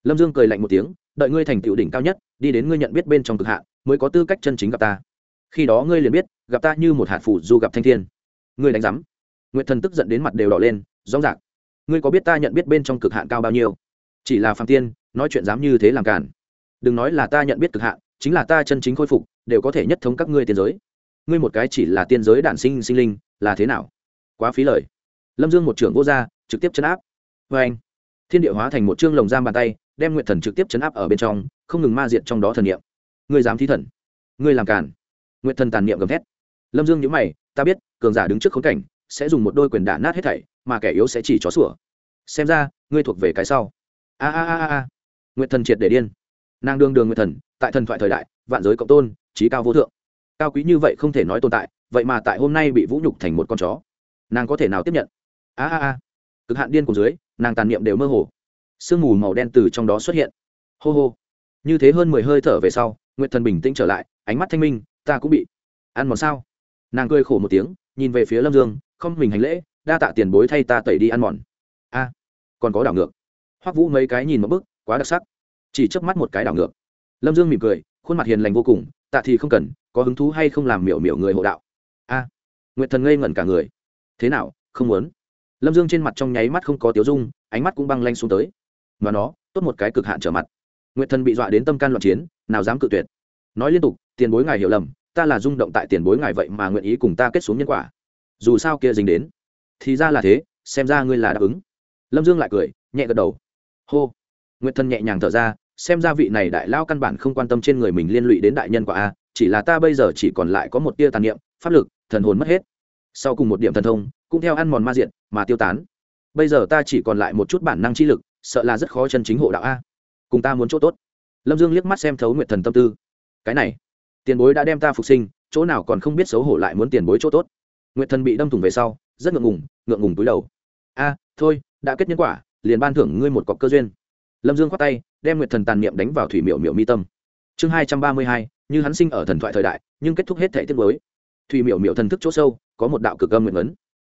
Lâm dương cười lạnh một tiếng đợi ngươi thành tựu đỉnh cao nhất đi đến ngươi nhận biết bên trong cực hạ, mới có tư cách chân chính gặp ta. Khi đó ngươi liền biết gặp ta như một hạt phủ du gặp thanh thiên. Ngươi đánh giám. Nguyệt thần tức giận đến mặt đều đỏ lên rõ rạc ngươi có biết ta nhận biết bên trong cực hạn cao bao nhiêu? Chỉ là phạm tiên, nói chuyện dám như thế làm cản. Đừng nói là ta nhận biết cực hạn, chính là ta chân chính khôi phục, đều có thể nhất thống các ngươi tiên giới. Ngươi một cái chỉ là tiên giới đản sinh sinh linh, là thế nào? Quá phí lời. Lâm dương một trưởng vô gia, trực tiếp chấn áp. Vê anh, thiên địa hóa thành một chương lồng giam bàn tay, đem nguyện thần trực tiếp chấn áp ở bên trong, không ngừng ma diện trong đó thần niệm. Ngươi dám thi thần? Ngươi làm cản. Nguyện thần tàn niệm gầm thét. Lâm dương nhữ mày, ta biết, cường giả đứng trước khốn cảnh sẽ dùng một đôi quyền đả nát hết thảy, mà kẻ yếu sẽ chỉ chó sủa. Xem ra, ngươi thuộc về cái sau. A a a a nguyệt thần triệt để điên. Nàng đương đường nguyệt thần, tại thần thoại thời đại, vạn giới cộng tôn, trí cao vô thượng. Cao quý như vậy không thể nói tồn tại, vậy mà tại hôm nay bị vũ nhục thành một con chó. Nàng có thể nào tiếp nhận? A a a. Cực hạn điên của dưới, nàng tàn niệm đều mơ hồ. Sương mù màu đen từ trong đó xuất hiện. Hô hô. Như thế hơn mười hơi thở về sau, nguyệt thần bình tĩnh trở lại, ánh mắt thanh minh, ta cũng bị. Ăn mòn sao? Nàng cười khổ một tiếng, nhìn về phía lâm dương không mình hành lễ, đa tạ tiền bối thay ta tẩy đi ăn mòn. A, còn có đảo ngược. Hoắc vũ mấy cái nhìn một bức, quá đặc sắc. Chỉ chớp mắt một cái đảo ngược. Lâm dương mỉm cười, khuôn mặt hiền lành vô cùng, tạ thì không cần, có hứng thú hay không làm miểu miểu người hộ đạo. A, nguyệt thần ngây ngẩn cả người. Thế nào, không muốn. Lâm dương trên mặt trong nháy mắt không có tiếu dung, ánh mắt cũng băng lanh xuống tới. Mà nó, tốt một cái cực hạn trở mặt. Nguyệt thần bị dọa đến tâm can loạn chiến, nào dám cự tuyệt. Nói liên tục, tiền bối ngài hiểu lầm, ta là rung động tại tiền bối ngài vậy mà nguyện ý cùng ta kết xuống nhân quả dù sao kia dính đến. Thì ra là thế, xem ra ngươi là đáp ứng. Lâm dương lại cười, nhẹ gật đầu. Hô. Nguyệt thần nhẹ nhàng thở ra, xem ra vị này đại lao căn bản không quan tâm trên người mình liên lụy đến đại nhân quả a, chỉ là ta bây giờ chỉ còn lại có một tia tàn niệm, pháp lực, thần hồn mất hết. Sau cùng một điểm thần thông, cũng theo ăn mòn ma diện mà tiêu tán. Bây giờ ta chỉ còn lại một chút bản năng chi lực, sợ là rất khó chân chính hộ đạo a. Cùng ta muốn chỗ tốt. Lâm dương liếc mắt xem thấu nguyệt thần tâm tư. Cái này, tiền bối đã đem ta phục sinh, chỗ nào còn không biết xấu hổ lại muốn tiền bối chỗ tốt nguyệt thần bị đâm thủng về sau, rất ngượng ngùng ngượng ngùng túi đầu. A, thôi, đã kết nhân quả, liền ban thưởng ngươi một cọc cơ duyên. Lâm dương khoát tay, đem nguyệt thần tàn niệm đánh vào thủy miệu miệu mi tâm. Chương hai trăm ba mươi hai, như hắn sinh ở thần thoại thời đại, nhưng kết thúc hết thể tiết mới. Thủy miệu miệu thần thức chỗ sâu, có một đạo cực âm nguyện ấn.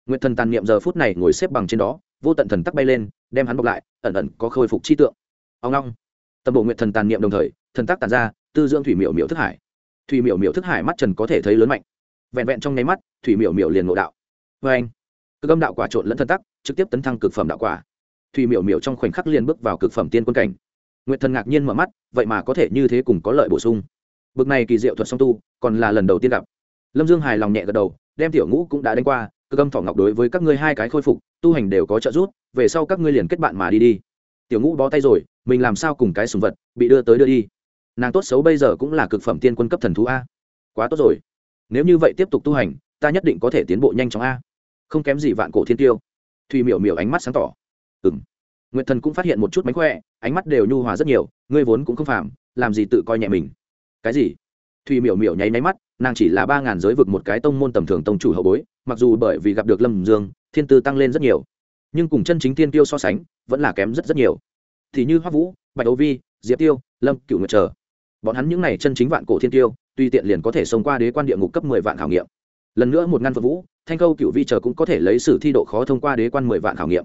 Nguyệt thần tàn niệm giờ phút này ngồi xếp bằng trên đó, vô tận thần tắc bay lên, đem hắn bọc lại, ẩn ẩn có khôi phục chi tượng. Ông long. Tâm bộ nguyệt thần tàn niệm đồng thời, thần tắc tàn ra, tư dưỡng thủy miệu miệu thức hải. Thủy miệu miệu thức hải mắt trần có thể thấy lớn mạnh vẹn vẹn trong nháy mắt, thủy miểu miểu liền ngộ đạo. Vê anh, cực âm đạo quả trộn lẫn thân tắc, trực tiếp tấn thăng cực phẩm đạo quả. Thủy miểu miểu trong khoảnh khắc liền bước vào cực phẩm tiên quân cảnh. Nguyệt thần ngạc nhiên mở mắt, vậy mà có thể như thế cùng có lợi bổ sung. Bực này kỳ diệu thuật song tu, còn là lần đầu tiên gặp. Lâm dương hài lòng nhẹ gật đầu, đem tiểu ngũ cũng đã đánh qua cơ âm thọ ngọc đối với các ngươi hai cái khôi phục, tu hành đều có trợ giúp, về sau các ngươi liền kết bạn mà đi đi. Tiểu ngũ bó tay rồi, mình làm sao cùng cái sùng vật, bị đưa tới đưa đi. Nàng tốt xấu bây giờ cũng là cực phẩm tiên quân cấp thần thú a. Quá tốt rồi nếu như vậy tiếp tục tu hành ta nhất định có thể tiến bộ nhanh chóng a. Không kém gì vạn cổ thiên tiêu. Thùy miểu miểu ánh mắt sáng tỏ. Ừ m nguyệt thần cũng phát hiện một chút mánh khỏe ánh mắt đều nhu hòa rất nhiều ngươi vốn cũng không phàm làm gì tự coi nhẹ mình. Cái gì? Thùy miểu miểu nháy máy mắt nàng chỉ là ba ngàn giới vực một cái tông môn tầm thường tông chủ hậu bối mặc dù bởi vì gặp được lâm dương thiên tư tăng lên rất nhiều nhưng cùng chân chính thiên tiêu so sánh vẫn là kém rất rất nhiều. Thì như hoa vũ bạch âu vi diệp tiêu lâm cựu nguyệt trở, bọn hắn những n à y chân chính vạn cổ thiên tiêu tuy tiện liền có thể xông qua đế quan địa ngục cấp mười vạn khảo nghiệm. Lần nữa một ngăn phật vũ, thanh câu cựu vi chờ cũng có thể lấy sử thi độ khó thông qua đế quan mười vạn khảo nghiệm.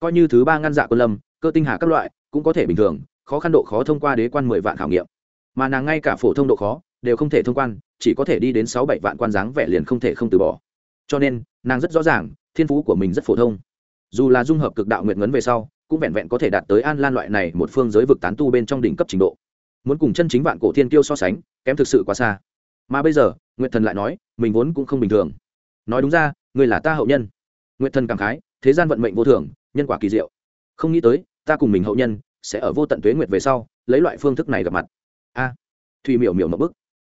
Coi như thứ ba ngăn dạ quân lâm, cơ tinh hà các loại, cũng có thể bình thường, khó khăn độ khó thông qua đế quan mười vạn khảo nghiệm. Mà nàng ngay cả phổ thông độ khó, đều không thể thông quan, chỉ có thể đi đến sáu bảy vạn quan dáng vẻ liền không thể không từ bỏ. Cho nên, nàng rất rõ ràng, thiên phú của mình rất phổ thông. Dù là dung hợp cực đạo nguyện ngấn về sau, cũng vẹn vẹn có thể đạt tới an lan loại này một phương giới vực tán tu bên trong đỉnh cấp trình độ muốn cùng chân chính vạn cổ thiên tiêu so sánh kém thực sự quá xa. Mà bây giờ nguyện thần lại nói mình vốn cũng không bình thường. Nói đúng ra người là ta hậu nhân. Nguyện thần cảm khái thế gian vận mệnh vô thường nhân quả kỳ diệu. Không nghĩ tới ta cùng mình hậu nhân sẽ ở vô tận tuế nguyệt về sau lấy loại phương thức này gặp mặt. A à, thùy miểu miểu mậu bức.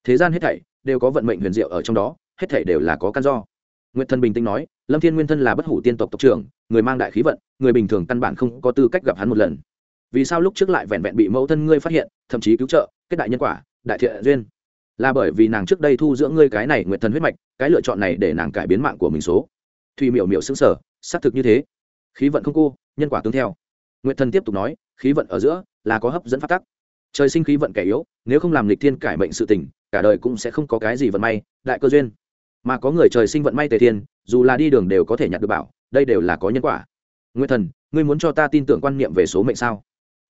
Thế gian hết thảy đều có vận mệnh huyền diệu ở trong đó hết thảy đều là có căn do. Nguyệt thần bình tĩnh nói lâm thiên nguyên thân là bất hủ tiên tộc tộc trưởng người mang đại khí vận người bình thường căn bản không có tư cách gặp hắn một lần vì sao lúc trước lại vẹn vẹn bị mẫu thân ngươi phát hiện, thậm chí cứu trợ, kết đại nhân quả, đại thiện duyên? Là bởi vì nàng trước đây thu dưỡng ngươi cái này nguyệt thần huyết mạch, cái lựa chọn này để nàng cải biến mạng của mình số. Thùy miểu miểu xứng sở xác thực như thế. Khí vận không cô, nhân quả tương theo. Nguyện thần tiếp tục nói, khí vận ở giữa là có hấp dẫn phát tắc. Trời sinh khí vận kẻ yếu, nếu không làm lịch thiên cải mệnh sự tình, cả đời cũng sẽ không có cái gì vận may, đại cơ duyên. Mà có người trời sinh vận may tề thiên, dù là đi đường đều có thể nhặt được bảo, đây đều là có nhân quả. Nguyện thần, ngươi muốn cho ta tin tưởng quan niệm về số mệnh sao?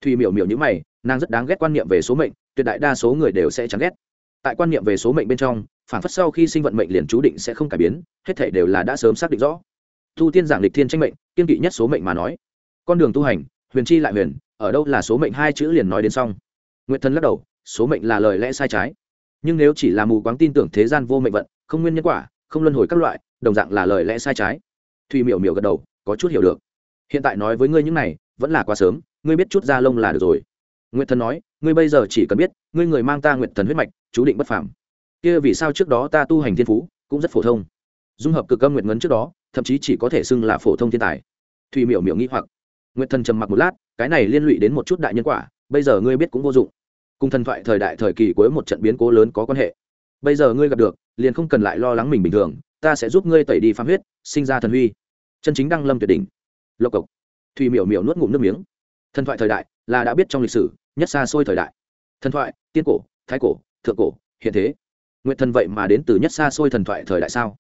Thùy miểu miểu như mày, nàng rất đáng ghét quan niệm về số mệnh, tuyệt đại đa số người đều sẽ chán ghét. Tại quan niệm về số mệnh bên trong, phản phất sau khi sinh vận mệnh liền chú định sẽ không cải biến, hết thể đều là đã sớm xác định rõ. Thu tiên giảng lịch thiên tranh mệnh, kiên kỵ nhất số mệnh mà nói. Con đường tu hành, huyền chi lại huyền, ở đâu là số mệnh hai chữ liền nói đến xong. Nguyện thân lắc đầu, số mệnh là lời lẽ sai trái. Nhưng nếu chỉ là mù quáng tin tưởng thế gian vô mệnh vận, không nguyên nhân quả, không luân hồi các loại, đồng dạng là lời lẽ sai trái. Thùy miểu miểu gật đầu, có chút hiểu được. Hiện tại nói với ngươi những này, vẫn là quá sớm ngươi biết chút da lông là được rồi. Nguyệt thần nói, ngươi bây giờ chỉ cần biết, ngươi người mang ta Nguyệt thần huyết mạch, chú định bất phàm. Kia vì sao trước đó ta tu hành thiên phú cũng rất phổ thông. Dung hợp cực âm nguyện ngấn trước đó, thậm chí chỉ có thể xưng là phổ thông thiên tài. Thùy miểu miểu nghĩ hoặc. Nguyệt thần trầm mặc một lát, cái này liên lụy đến một chút đại nhân quả, bây giờ ngươi biết cũng vô dụng. Cùng thần thoại thời đại thời kỳ cuối một trận biến cố lớn có quan hệ. Bây giờ ngươi gặp được, liền không cần lại lo lắng mình bình thường, ta sẽ giúp ngươi tẩy đi phám huyết, sinh ra thần huy. Chân chính đăng lâm tuyệt đỉnh. Lộc cộc. Thùy miểu miểu nuốt ngụm nước miếng thần thoại thời đại là đã biết trong lịch sử nhất xa xôi thời đại. Thần thoại tiên cổ thái cổ thượng cổ hiện thế. Nguyện thần vậy mà đến từ nhất xa xôi thần thoại thời đại sao?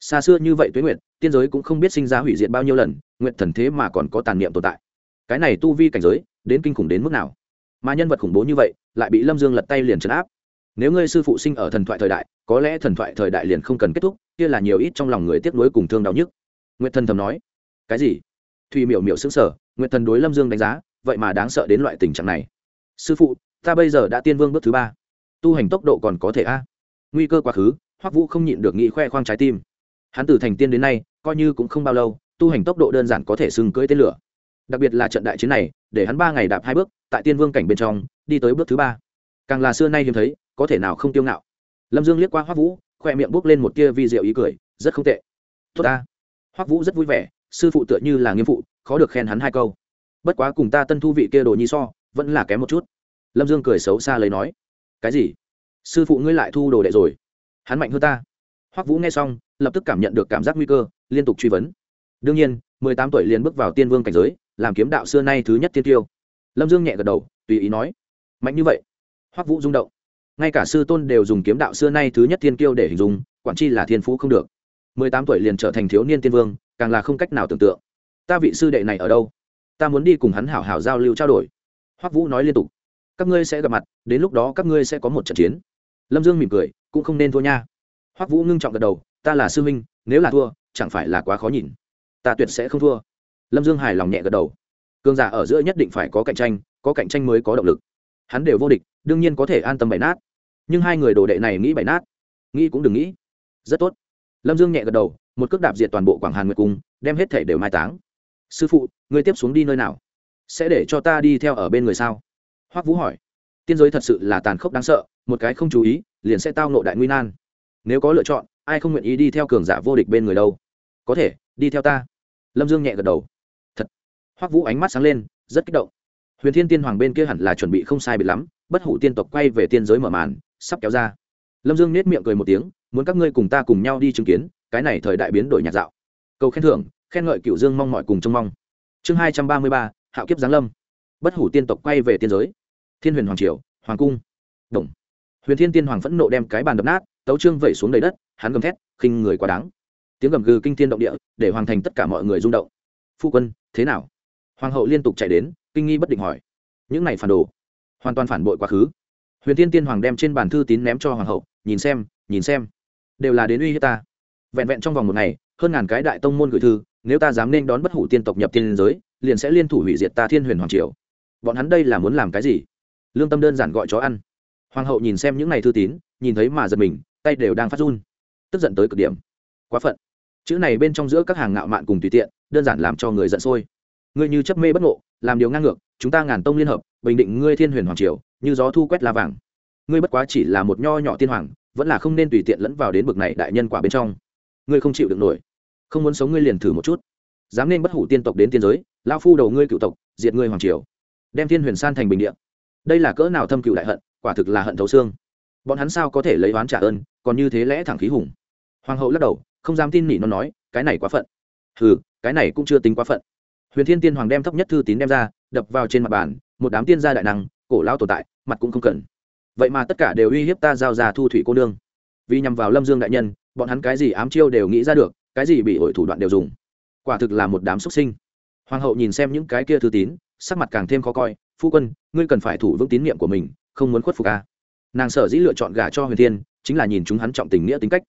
Xa xưa như vậy tuế nguyện, tiên giới cũng không biết sinh ra hủy diệt bao nhiêu lần nguyện thần thế mà còn có tàn niệm tồn tại. Cái này tu vi cảnh giới đến kinh khủng đến mức nào? Mà nhân vật khủng bố như vậy lại bị lâm dương lật tay liền trấn áp. Nếu ngươi sư phụ sinh ở thần thoại thời đại có lẽ thần thoại thời đại liền không cần kết thúc kia là nhiều ít trong lòng người tiếc nuối cùng thương đau nhức. Nguyện thần thầm nói. Cái gì? Thùy miểu miểu xứng sở Nguyện thần đối lâm dương đánh giá vậy mà đáng sợ đến loại tình trạng này. Sư phụ, ta bây giờ đã tiên vương bước thứ ba. Tu hành tốc độ còn có thể a? Nguy cơ quá khứ, hoắc vũ không nhịn được nghĩ khoe khoang trái tim. Hắn từ thành tiên đến nay, coi như cũng không bao lâu, tu hành tốc độ đơn giản có thể sừng cưỡi tên lửa. Đặc biệt là trận đại chiến này, để hắn ba ngày đạp hai bước, tại tiên vương cảnh bên trong, đi tới bước thứ ba. Càng là xưa nay hiếm thấy, có thể nào không tiêu ngạo. Lâm dương liếc qua hoắc vũ, khoe miệng bốc lên một tia vi diệu ý cười, rất không tệ. Tốt ta. Hoắc vũ rất vui vẻ, sư phụ tựa như là nghiêm phụ, khó được khen hắn hai câu bất quá cùng ta tân thu vị kia đồ nhi so, vẫn là kém một chút. Lâm dương cười xấu xa lấy nói, cái gì? Sư phụ ngươi lại thu đồ đệ rồi? Hắn mạnh hơn ta. Hoắc vũ nghe xong, lập tức cảm nhận được cảm giác nguy cơ, liên tục truy vấn. Đương nhiên, mười tám tuổi liền bước vào tiên vương cảnh giới, làm kiếm đạo xưa nay thứ nhất tiên tiêu. Lâm dương nhẹ gật đầu, tùy ý nói, mạnh như vậy. Hoắc vũ rung động. Ngay cả sư tôn đều dùng kiếm đạo xưa nay thứ nhất tiên kiêu để hình dung, quản chi là thiên phú không được. Mười tám tuổi liền trở thành thiếu niên tiên vương, càng là không cách nào tưởng tượng. Ta vị sư đệ này ở đâu? Ta muốn đi cùng hắn hảo hảo giao lưu trao đổi. Hoắc vũ nói liên tục, các ngươi sẽ gặp mặt, đến lúc đó các ngươi sẽ có một trận chiến. Lâm dương mỉm cười, cũng không nên thua nha. Hoắc vũ ngưng trọng gật đầu, ta là sư huynh, nếu là thua, chẳng phải là quá khó nhìn. Ta tuyệt sẽ không thua. Lâm dương hài lòng nhẹ gật đầu. Cương giả ở giữa nhất định phải có cạnh tranh, có cạnh tranh mới có động lực. Hắn đều vô địch, đương nhiên có thể an tâm bày nát. Nhưng hai người đồ đệ này nghĩ bày nát, nghĩ cũng đừng nghĩ. Rất tốt. Lâm dương nhẹ gật đầu, một cước đạp diệt toàn bộ quảng hàn nguyệt cung, đem hết thể đều mai táng sư phụ người tiếp xuống đi nơi nào? Sẽ để cho ta đi theo ở bên người sao? Hoắc vũ hỏi. Tiên giới thật sự là tàn khốc đáng sợ, một cái không chú ý, liền sẽ tao nộ đại nguy nan. Nếu có lựa chọn, ai không nguyện ý đi theo cường giả vô địch bên người đâu? Có thể, đi theo ta. Lâm dương nhẹ gật đầu. Thật. Hoắc vũ ánh mắt sáng lên, rất kích động. Huyền thiên tiên hoàng bên kia hẳn là chuẩn bị không sai bị lắm, bất hủ tiên tộc quay về tiên giới mở màn, sắp kéo ra. Lâm dương nết miệng cười một tiếng, muốn các ngươi cùng ta cùng nhau đi chứng kiến, cái này thời đại biến đổi nhạt dạo. Cầu khen thưởng khen ngợi cựu dương mong mọi cùng trông mong. Chương hai trăm ba mươi ba, hạo kiếp giáng lâm. Bất hủ tiên tộc quay về tiên giới. Thiên huyền hoàng triều, hoàng cung. Đồng huyền thiên tiên hoàng phẫn nộ đem cái bàn đập nát, tấu trương vẩy xuống đầy đất, hắn gầm thét, khinh người quá đáng. Tiếng gầm gừ kinh thiên động địa, để hoàn thành tất cả mọi người rung động. Phu quân, thế nào? Hoàng hậu liên tục chạy đến, kinh nghi bất định hỏi. Những này phản đồ, hoàn toàn phản bội quá khứ. Huyền thiên tiên hoàng đem trên bàn thư tín ném cho hoàng hậu, nhìn xem nhìn xem. Đều là đến uy hiếp ta. Vẹn vẹn trong vòng một ngày, hơn ngàn cái đại tông môn gửi thư nếu ta dám nên đón bất hủ tiên tộc nhập tiên giới, liền sẽ liên thủ hủy diệt ta thiên huyền hoàng triều. Bọn hắn đây là muốn làm cái gì? Lương tâm đơn giản gọi chó ăn. Hoàng hậu nhìn xem những ngày thư tín, nhìn thấy mà giật mình, tay đều đang phát run. Tức giận tới cực điểm. Quá phận. Chữ này bên trong giữa các hàng ngạo mạn cùng tùy tiện, đơn giản làm cho người giận sôi. Ngươi như chấp mê bất ngộ, làm điều ngang ngược, chúng ta ngàn tông liên hợp, bình định ngươi thiên huyền hoàng triều, như gió thu quét la vàng. Ngươi bất quá chỉ là một nho nhỏ tiên hoàng, vẫn là không nên tùy tiện lẫn vào đến bực này đại nhân quả bên trong. Ngươi không chịu được nổi không muốn sống ngươi liền thử một chút. Dám nên bất hủ tiên tộc đến tiên giới lao phu đầu ngươi cựu tộc, diệt ngươi hoàng triều. Đem thiên huyền san thành bình địa. Đây là cỡ nào thâm cựu đại hận, quả thực là hận thấu xương. Bọn hắn sao có thể lấy oán trả ơn, còn như thế lẽ thẳng khí hùng. Hoàng hậu lắc đầu, không dám tin nỉ nó nói, cái này quá phận. Ừ cái này cũng chưa tính quá phận. Huyền thiên tiên hoàng đem thấp nhất thư tín đem ra, đập vào trên mặt bàn, một đám tiên gia đại năng, cổ lao tồn tại, mặt cũng không cần. Vậy mà tất cả đều uy hiếp ta giao ra thu thủy cô nương. Vì nhằm vào lâm dương đại nhân, bọn hắn cái gì ám chiêu đều nghĩ ra được cái gì bị hội thủ đoạn đều dùng. Quả thực là một đám xuất sinh. Hoàng hậu nhìn xem những cái kia thư tín, sắc mặt càng thêm khó coi. Phu quân, ngươi cần phải thủ vững tín nhiệm của mình, không muốn khuất phục ca nàng sở dĩ lựa chọn gả cho huyền thiên, chính là nhìn chúng hắn trọng tình nghĩa tính cách.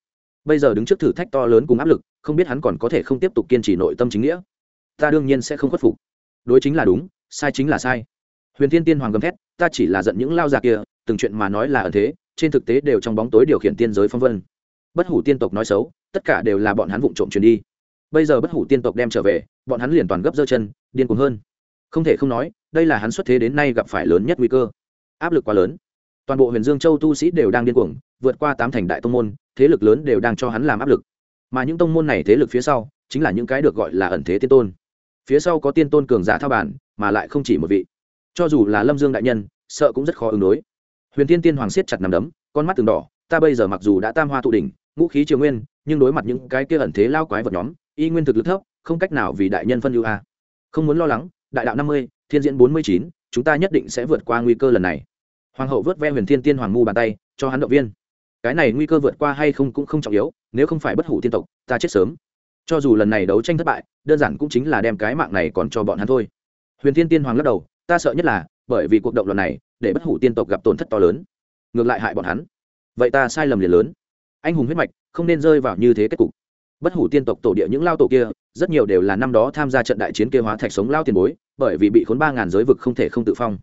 Bây giờ đứng trước thử thách to lớn cùng áp lực, không biết hắn còn có thể không tiếp tục kiên trì nội tâm chính nghĩa. Ta đương nhiên sẽ không khuất phục. Đối chính là đúng, sai chính là sai. Huyền thiên tiên hoàng gầm thét, ta chỉ là giận những lao già kia, từng chuyện mà nói là ẩn thế, trên thực tế đều trong bóng tối điều khiển tiên giới phong vân. Bất hủ tiên tộc nói xấu tất cả đều là bọn hắn vụng trộm truyền đi. Bây giờ bất hủ tiên tộc đem trở về, bọn hắn liền toàn gấp dơ chân, điên cuồng hơn. Không thể không nói, đây là hắn xuất thế đến nay gặp phải lớn nhất nguy cơ. Áp lực quá lớn. Toàn bộ huyền dương châu tu sĩ đều đang điên cuồng, vượt qua tám thành đại tông môn, thế lực lớn đều đang cho hắn làm áp lực. Mà những tông môn này thế lực phía sau, chính là những cái được gọi là ẩn thế tiên tôn. Phía sau có tiên tôn cường giả thao bản, mà lại không chỉ một vị. Cho dù là lâm dương đại nhân, sợ cũng rất khó ứng đối. Huyền tiên tiên hoàng siết chặt nằm đấm, con mắt từng đỏ, ta bây giờ mặc dù đã tam hoa tụ đỉnh, ngũ khí triều nguyên nhưng đối mặt những cái kia ẩn thế lao quái vật nhóm, y nguyên thực lực thấp, không cách nào vì đại nhân phân ưu a. Không muốn lo lắng, đại đạo năm mươi, thiên diễn bốn mươi chín, chúng ta nhất định sẽ vượt qua nguy cơ lần này. Hoàng hậu vớt ve huyền thiên tiên hoàng mu bàn tay, cho hắn động viên. Cái này nguy cơ vượt qua hay không cũng không trọng yếu, nếu không phải bất hủ tiên tộc, ta chết sớm. Cho dù lần này đấu tranh thất bại, đơn giản cũng chính là đem cái mạng này còn cho bọn hắn thôi. Huyền thiên tiên hoàng lắc đầu, ta sợ nhất là, bởi vì cuộc động loạn này, để bất hủ tiên tộc gặp tổn thất to lớn. Ngược lại hại bọn hắn. Vậy ta sai lầm liền lớn. Anh hùng huyết mạch không nên rơi vào như thế kết cục. Bất hủ tiên tộc tổ địa những lao tổ kia, rất nhiều đều là năm đó tham gia trận đại chiến kia hóa thạch sống lao tiền bối, bởi vì bị khốn ba ngàn giới vực không thể không tự phong.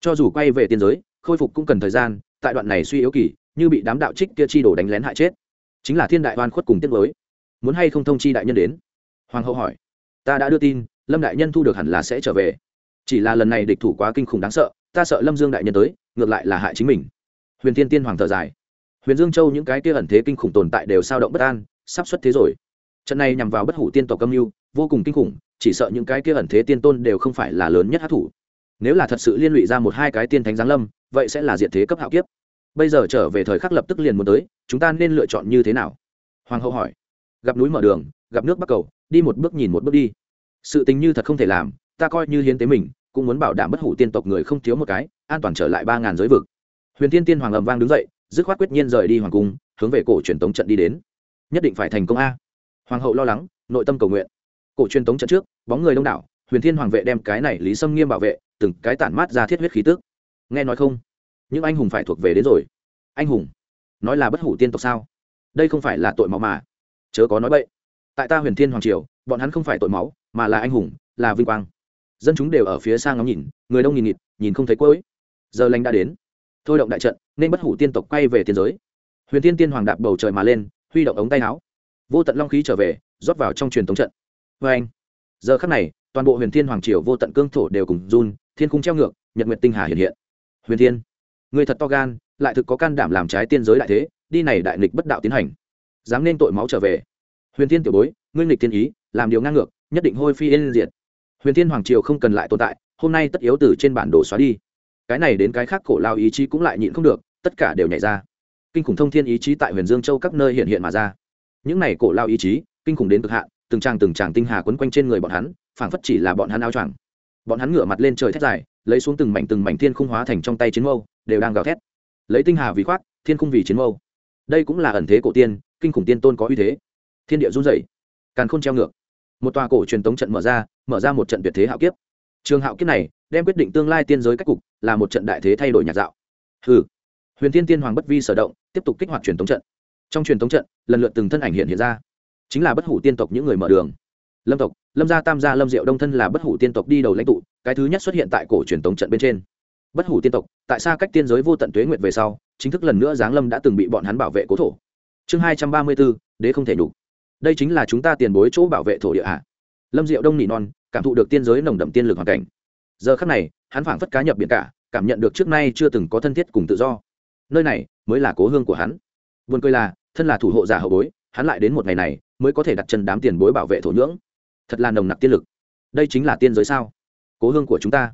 Cho dù quay về tiên giới, khôi phục cũng cần thời gian, tại đoạn này suy yếu kỳ, như bị đám đạo trích kia chi đổ đánh lén hại chết. Chính là thiên đại oan khuất cùng tiết mới muốn hay không thông chi đại nhân đến? Hoàng hậu hỏi. Ta đã đưa tin, lâm đại nhân thu được hẳn là sẽ trở về. Chỉ là lần này địch thủ quá kinh khủng đáng sợ, ta sợ lâm dương đại nhân tới, ngược lại là hại chính mình. Huyền thiên tiên hoàng thở dài huyền dương châu những cái kia ẩn thế kinh khủng tồn tại đều sao động bất an, sắp xuất thế rồi. Trận này nhằm vào bất hủ tiên tộc âm mưu, vô cùng kinh khủng, chỉ sợ những cái kia ẩn thế tiên tôn đều không phải là lớn nhất hát thủ. Nếu là thật sự liên lụy ra một hai cái tiên thánh giáng lâm, vậy sẽ là diện thế cấp hạo kiếp. Bây giờ trở về thời khắc lập tức liền muốn tới, chúng ta nên lựa chọn như thế nào? Hoàng hậu hỏi. Gặp núi mở đường, gặp nước bắc cầu, đi một bước nhìn một bước đi. Sự tình như thật không thể làm, ta coi như hiến tế mình, cũng muốn bảo đảm bất hủ tiên tộc người không thiếu một cái, an toàn trở lại ba ngàn giới vực. Huyền tiên tiên hoàng ầm vang đứng dậy dứt khoát quyết nhiên rời đi hoàng cung, hướng về cổ truyền tống trận đi đến. Nhất định phải thành công a. Hoàng hậu lo lắng, nội tâm cầu nguyện. Cổ truyền tống trận trước, bóng người đông đảo, huyền thiên hoàng vệ đem cái này lý sâm nghiêm bảo vệ, từng cái tản mát ra thiết huyết khí tức. Nghe nói không? Những anh hùng phải thuộc về đến rồi. Anh hùng, nói là bất hủ tiên tộc sao? Đây không phải là tội máu mà. Chớ có nói vậy tại ta huyền thiên hoàng triều, bọn hắn không phải tội máu, mà là anh hùng, là vinh quang. Dân chúng đều ở phía xa ngắm nhìn, người đông nghìn nghịt, nhìn không thấy cuối. Giờ lành đã đến thôi động đại trận, nên bất hủ tiên tộc quay về tiên giới. Huyền tiên tiên hoàng đạp bầu trời mà lên, huy động ống tay áo. Vô tận long khí trở về, rót vào trong truyền thống trận. Vê anh, giờ khắc này, toàn bộ huyền thiên hoàng triều vô tận cương thổ đều cùng run, thiên cung treo ngược, nhật nguyện tinh hà hiện hiện. Huyền thiên, người thật to gan, lại thực có can đảm làm trái tiên giới đại thế, đi này đại nghịch bất đạo tiến hành. Dám nên tội máu trở về. Huyền thiên tiểu bối, ngươi nghịch thiên ý, làm điều ngang ngược, nhất định hôi phi yên diệt. Huyền thiên hoàng triều không cần lại tồn tại, hôm nay tất yếu từ trên bản đồ xóa đi cái này đến cái khác cổ lao ý chí cũng lại nhịn không được, tất cả đều nhảy ra. Kinh khủng thông thiên ý chí tại huyền dương châu các nơi hiện hiện mà ra. Những này cổ lao ý chí, kinh khủng đến cực hạn, từng tràng từng tràng tinh hà quấn quanh trên người bọn hắn, phảng phất chỉ là bọn hắn áo choàng. Bọn hắn ngửa mặt lên trời thét dài, lấy xuống từng mảnh từng mảnh thiên khung hóa thành trong tay chiến mâu, đều đang gào thét. Lấy tinh hà vì khoát thiên khung vì chiến mâu. Đây cũng là ẩn thế cổ tiên, kinh khủng tiên tôn có uy thế. Thiên địa run rẩy, càn khôn treo ngược. Một tòa cổ truyền tống trận mở ra mở ra một trận tuyệt thế hạo kiếp. Trường hạo kiếp này, đem quyết định tương lai tiên giới cách cục là một trận đại thế thay đổi nhạc dạo. Hừ. Huyền thiên tiên hoàng bất vi sở động, tiếp tục kích hoạt truyền thống trận. Trong truyền thống trận, lần lượt từng thân ảnh hiện hiện ra. Chính là bất hủ tiên tộc những người mở đường. Lâm tộc, lâm gia tam gia lâm diệu đông thân là bất hủ tiên tộc đi đầu lãnh tụ, cái thứ nhất xuất hiện tại cổ truyền thống trận bên trên. Bất hủ tiên tộc, tại sao cách tiên giới vô tận tuế nguyệt về sau, chính thức lần nữa giáng lâm đã từng bị bọn hắn bảo vệ cố thổ. Chương hai trăm ba mươi bốn, đế không thể đủ đây chính là chúng ta tiền bối chỗ bảo vệ thổ địa hạ lâm diệu đông nỉ non, cảm thụ được tiên giới nồng đậm tiên lực hoàn cảnh. Giờ khắc này hắn phảng phất cá nhập biển cả, cảm nhận được trước nay chưa từng có thân thiết cùng tự do. Nơi này mới là cố hương của hắn. Buồn cười là, thân là thủ hộ giả hậu bối, hắn lại đến một ngày này mới có thể đặt chân đám tiền bối bảo vệ thổ nhưỡng. Thật là nồng nặc tiên lực. Đây chính là tiên giới sao? Cố hương của chúng ta.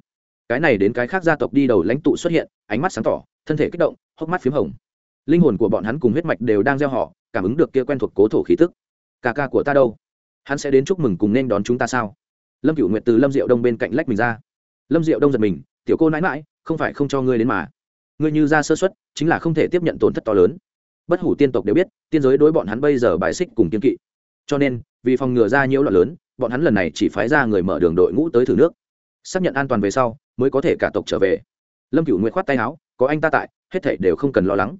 Cái này đến cái khác gia tộc đi đầu lãnh tụ xuất hiện, ánh mắt sáng tỏ, thân thể kích động, hốc mắt p h í m hồng. Linh hồn của bọn hắn cùng huyết mạch đều đang gieo họ, cảm ứng được kia quen thuộc cố thổ khí tức. Ca ca của ta đâu? Hắn sẽ đến chúc mừng cùng nên đón chúng ta sao? Lâm cựu nguyệt từ lâm diệu đông bên cạnh lách mình ra lâm diệu đông giật mình, tiểu cô nãi mãi không phải không cho ngươi đến mà. Ngươi như ra sơ xuất chính là không thể tiếp nhận tổn thất to lớn. Bất hủ tiên tộc đều biết, tiên giới đối bọn hắn bây giờ bài xích cùng kiên kỵ. Cho nên, vì phòng ngừa ra nhiễu loạn lớn, bọn hắn lần này chỉ phái ra người mở đường đội ngũ tới thử nước. Xác nhận an toàn về sau, mới có thể cả tộc trở về. Lâm cửu nguyện khoát tay áo, có anh ta tại, hết thảy đều không cần lo lắng.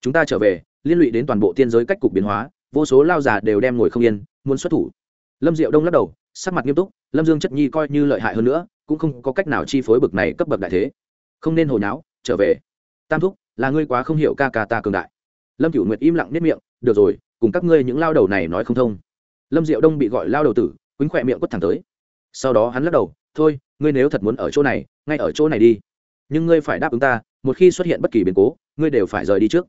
Chúng ta trở về, liên lụy đến toàn bộ tiên giới cách cục biến hóa, vô số lao già đều đem ngồi không yên, muốn xuất thủ. Lâm diệu đông lắc đầu, sắc mặt nghiêm túc, lâm dương chất nhi coi như lợi hại hơn nữa cũng không có cách nào chi phối bực này cấp bậc đại thế. Không nên hồi nháo, trở về. Tam thúc, là ngươi quá không hiểu ca ca ta cường đại. Lâm cửu nguyệt im lặng nếp miệng, được rồi, cùng các ngươi những lao đầu này nói không thông. Lâm diệu đông bị gọi lao đầu tử, quýnh khỏe miệng quất thẳng tới. Sau đó hắn lắc đầu, thôi, ngươi nếu thật muốn ở chỗ này, ngay ở chỗ này đi. Nhưng ngươi phải đáp ứng ta, một khi xuất hiện bất kỳ biến cố, ngươi đều phải rời đi trước.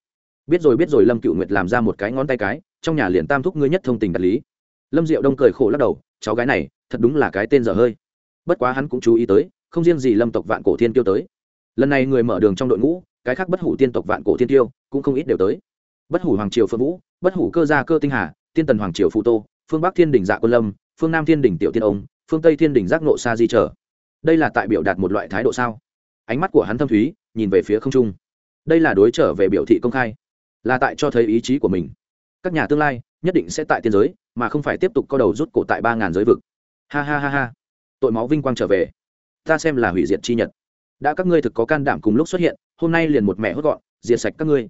Biết rồi biết rồi, lâm cựu nguyệt làm ra một cái ngón tay cái, trong nhà liền tam thúc ngươi nhất thông tình đạt lý. Lâm diệu đông cười khổ lắc đầu, cháu gái này, thật đúng là cái tên dở hơi bất quá hắn cũng chú ý tới, không riêng gì lâm tộc vạn cổ thiên tiêu tới. Lần này người mở đường trong đội ngũ, cái khác bất hủ tiên tộc vạn cổ thiên tiêu cũng không ít đều tới. Bất hủ hoàng triều phương vũ, bất hủ cơ gia cơ tinh hà, tiên tần hoàng triều phụ tô, phương bắc thiên đình dạ quân lâm, phương nam thiên đình tiểu tiên ông, phương tây thiên đình giác nộ sa di trở. Đây là tại biểu đạt một loại thái độ sao? Ánh mắt của hắn thâm thúy, nhìn về phía không trung. Đây là đối trở về biểu thị công khai. Là tại cho thấy ý chí của mình. Các nhà tương lai nhất định sẽ tại tiên giới, mà không phải tiếp tục co đầu rút cổ tại ba ngàn giới vực. Ha ha ha ha tội máu vinh quang trở về. Ta xem là hủy diệt chi nhật. Đã các ngươi thực có can đảm cùng lúc xuất hiện, hôm nay liền một mẹ hốt gọn, diệt sạch các ngươi.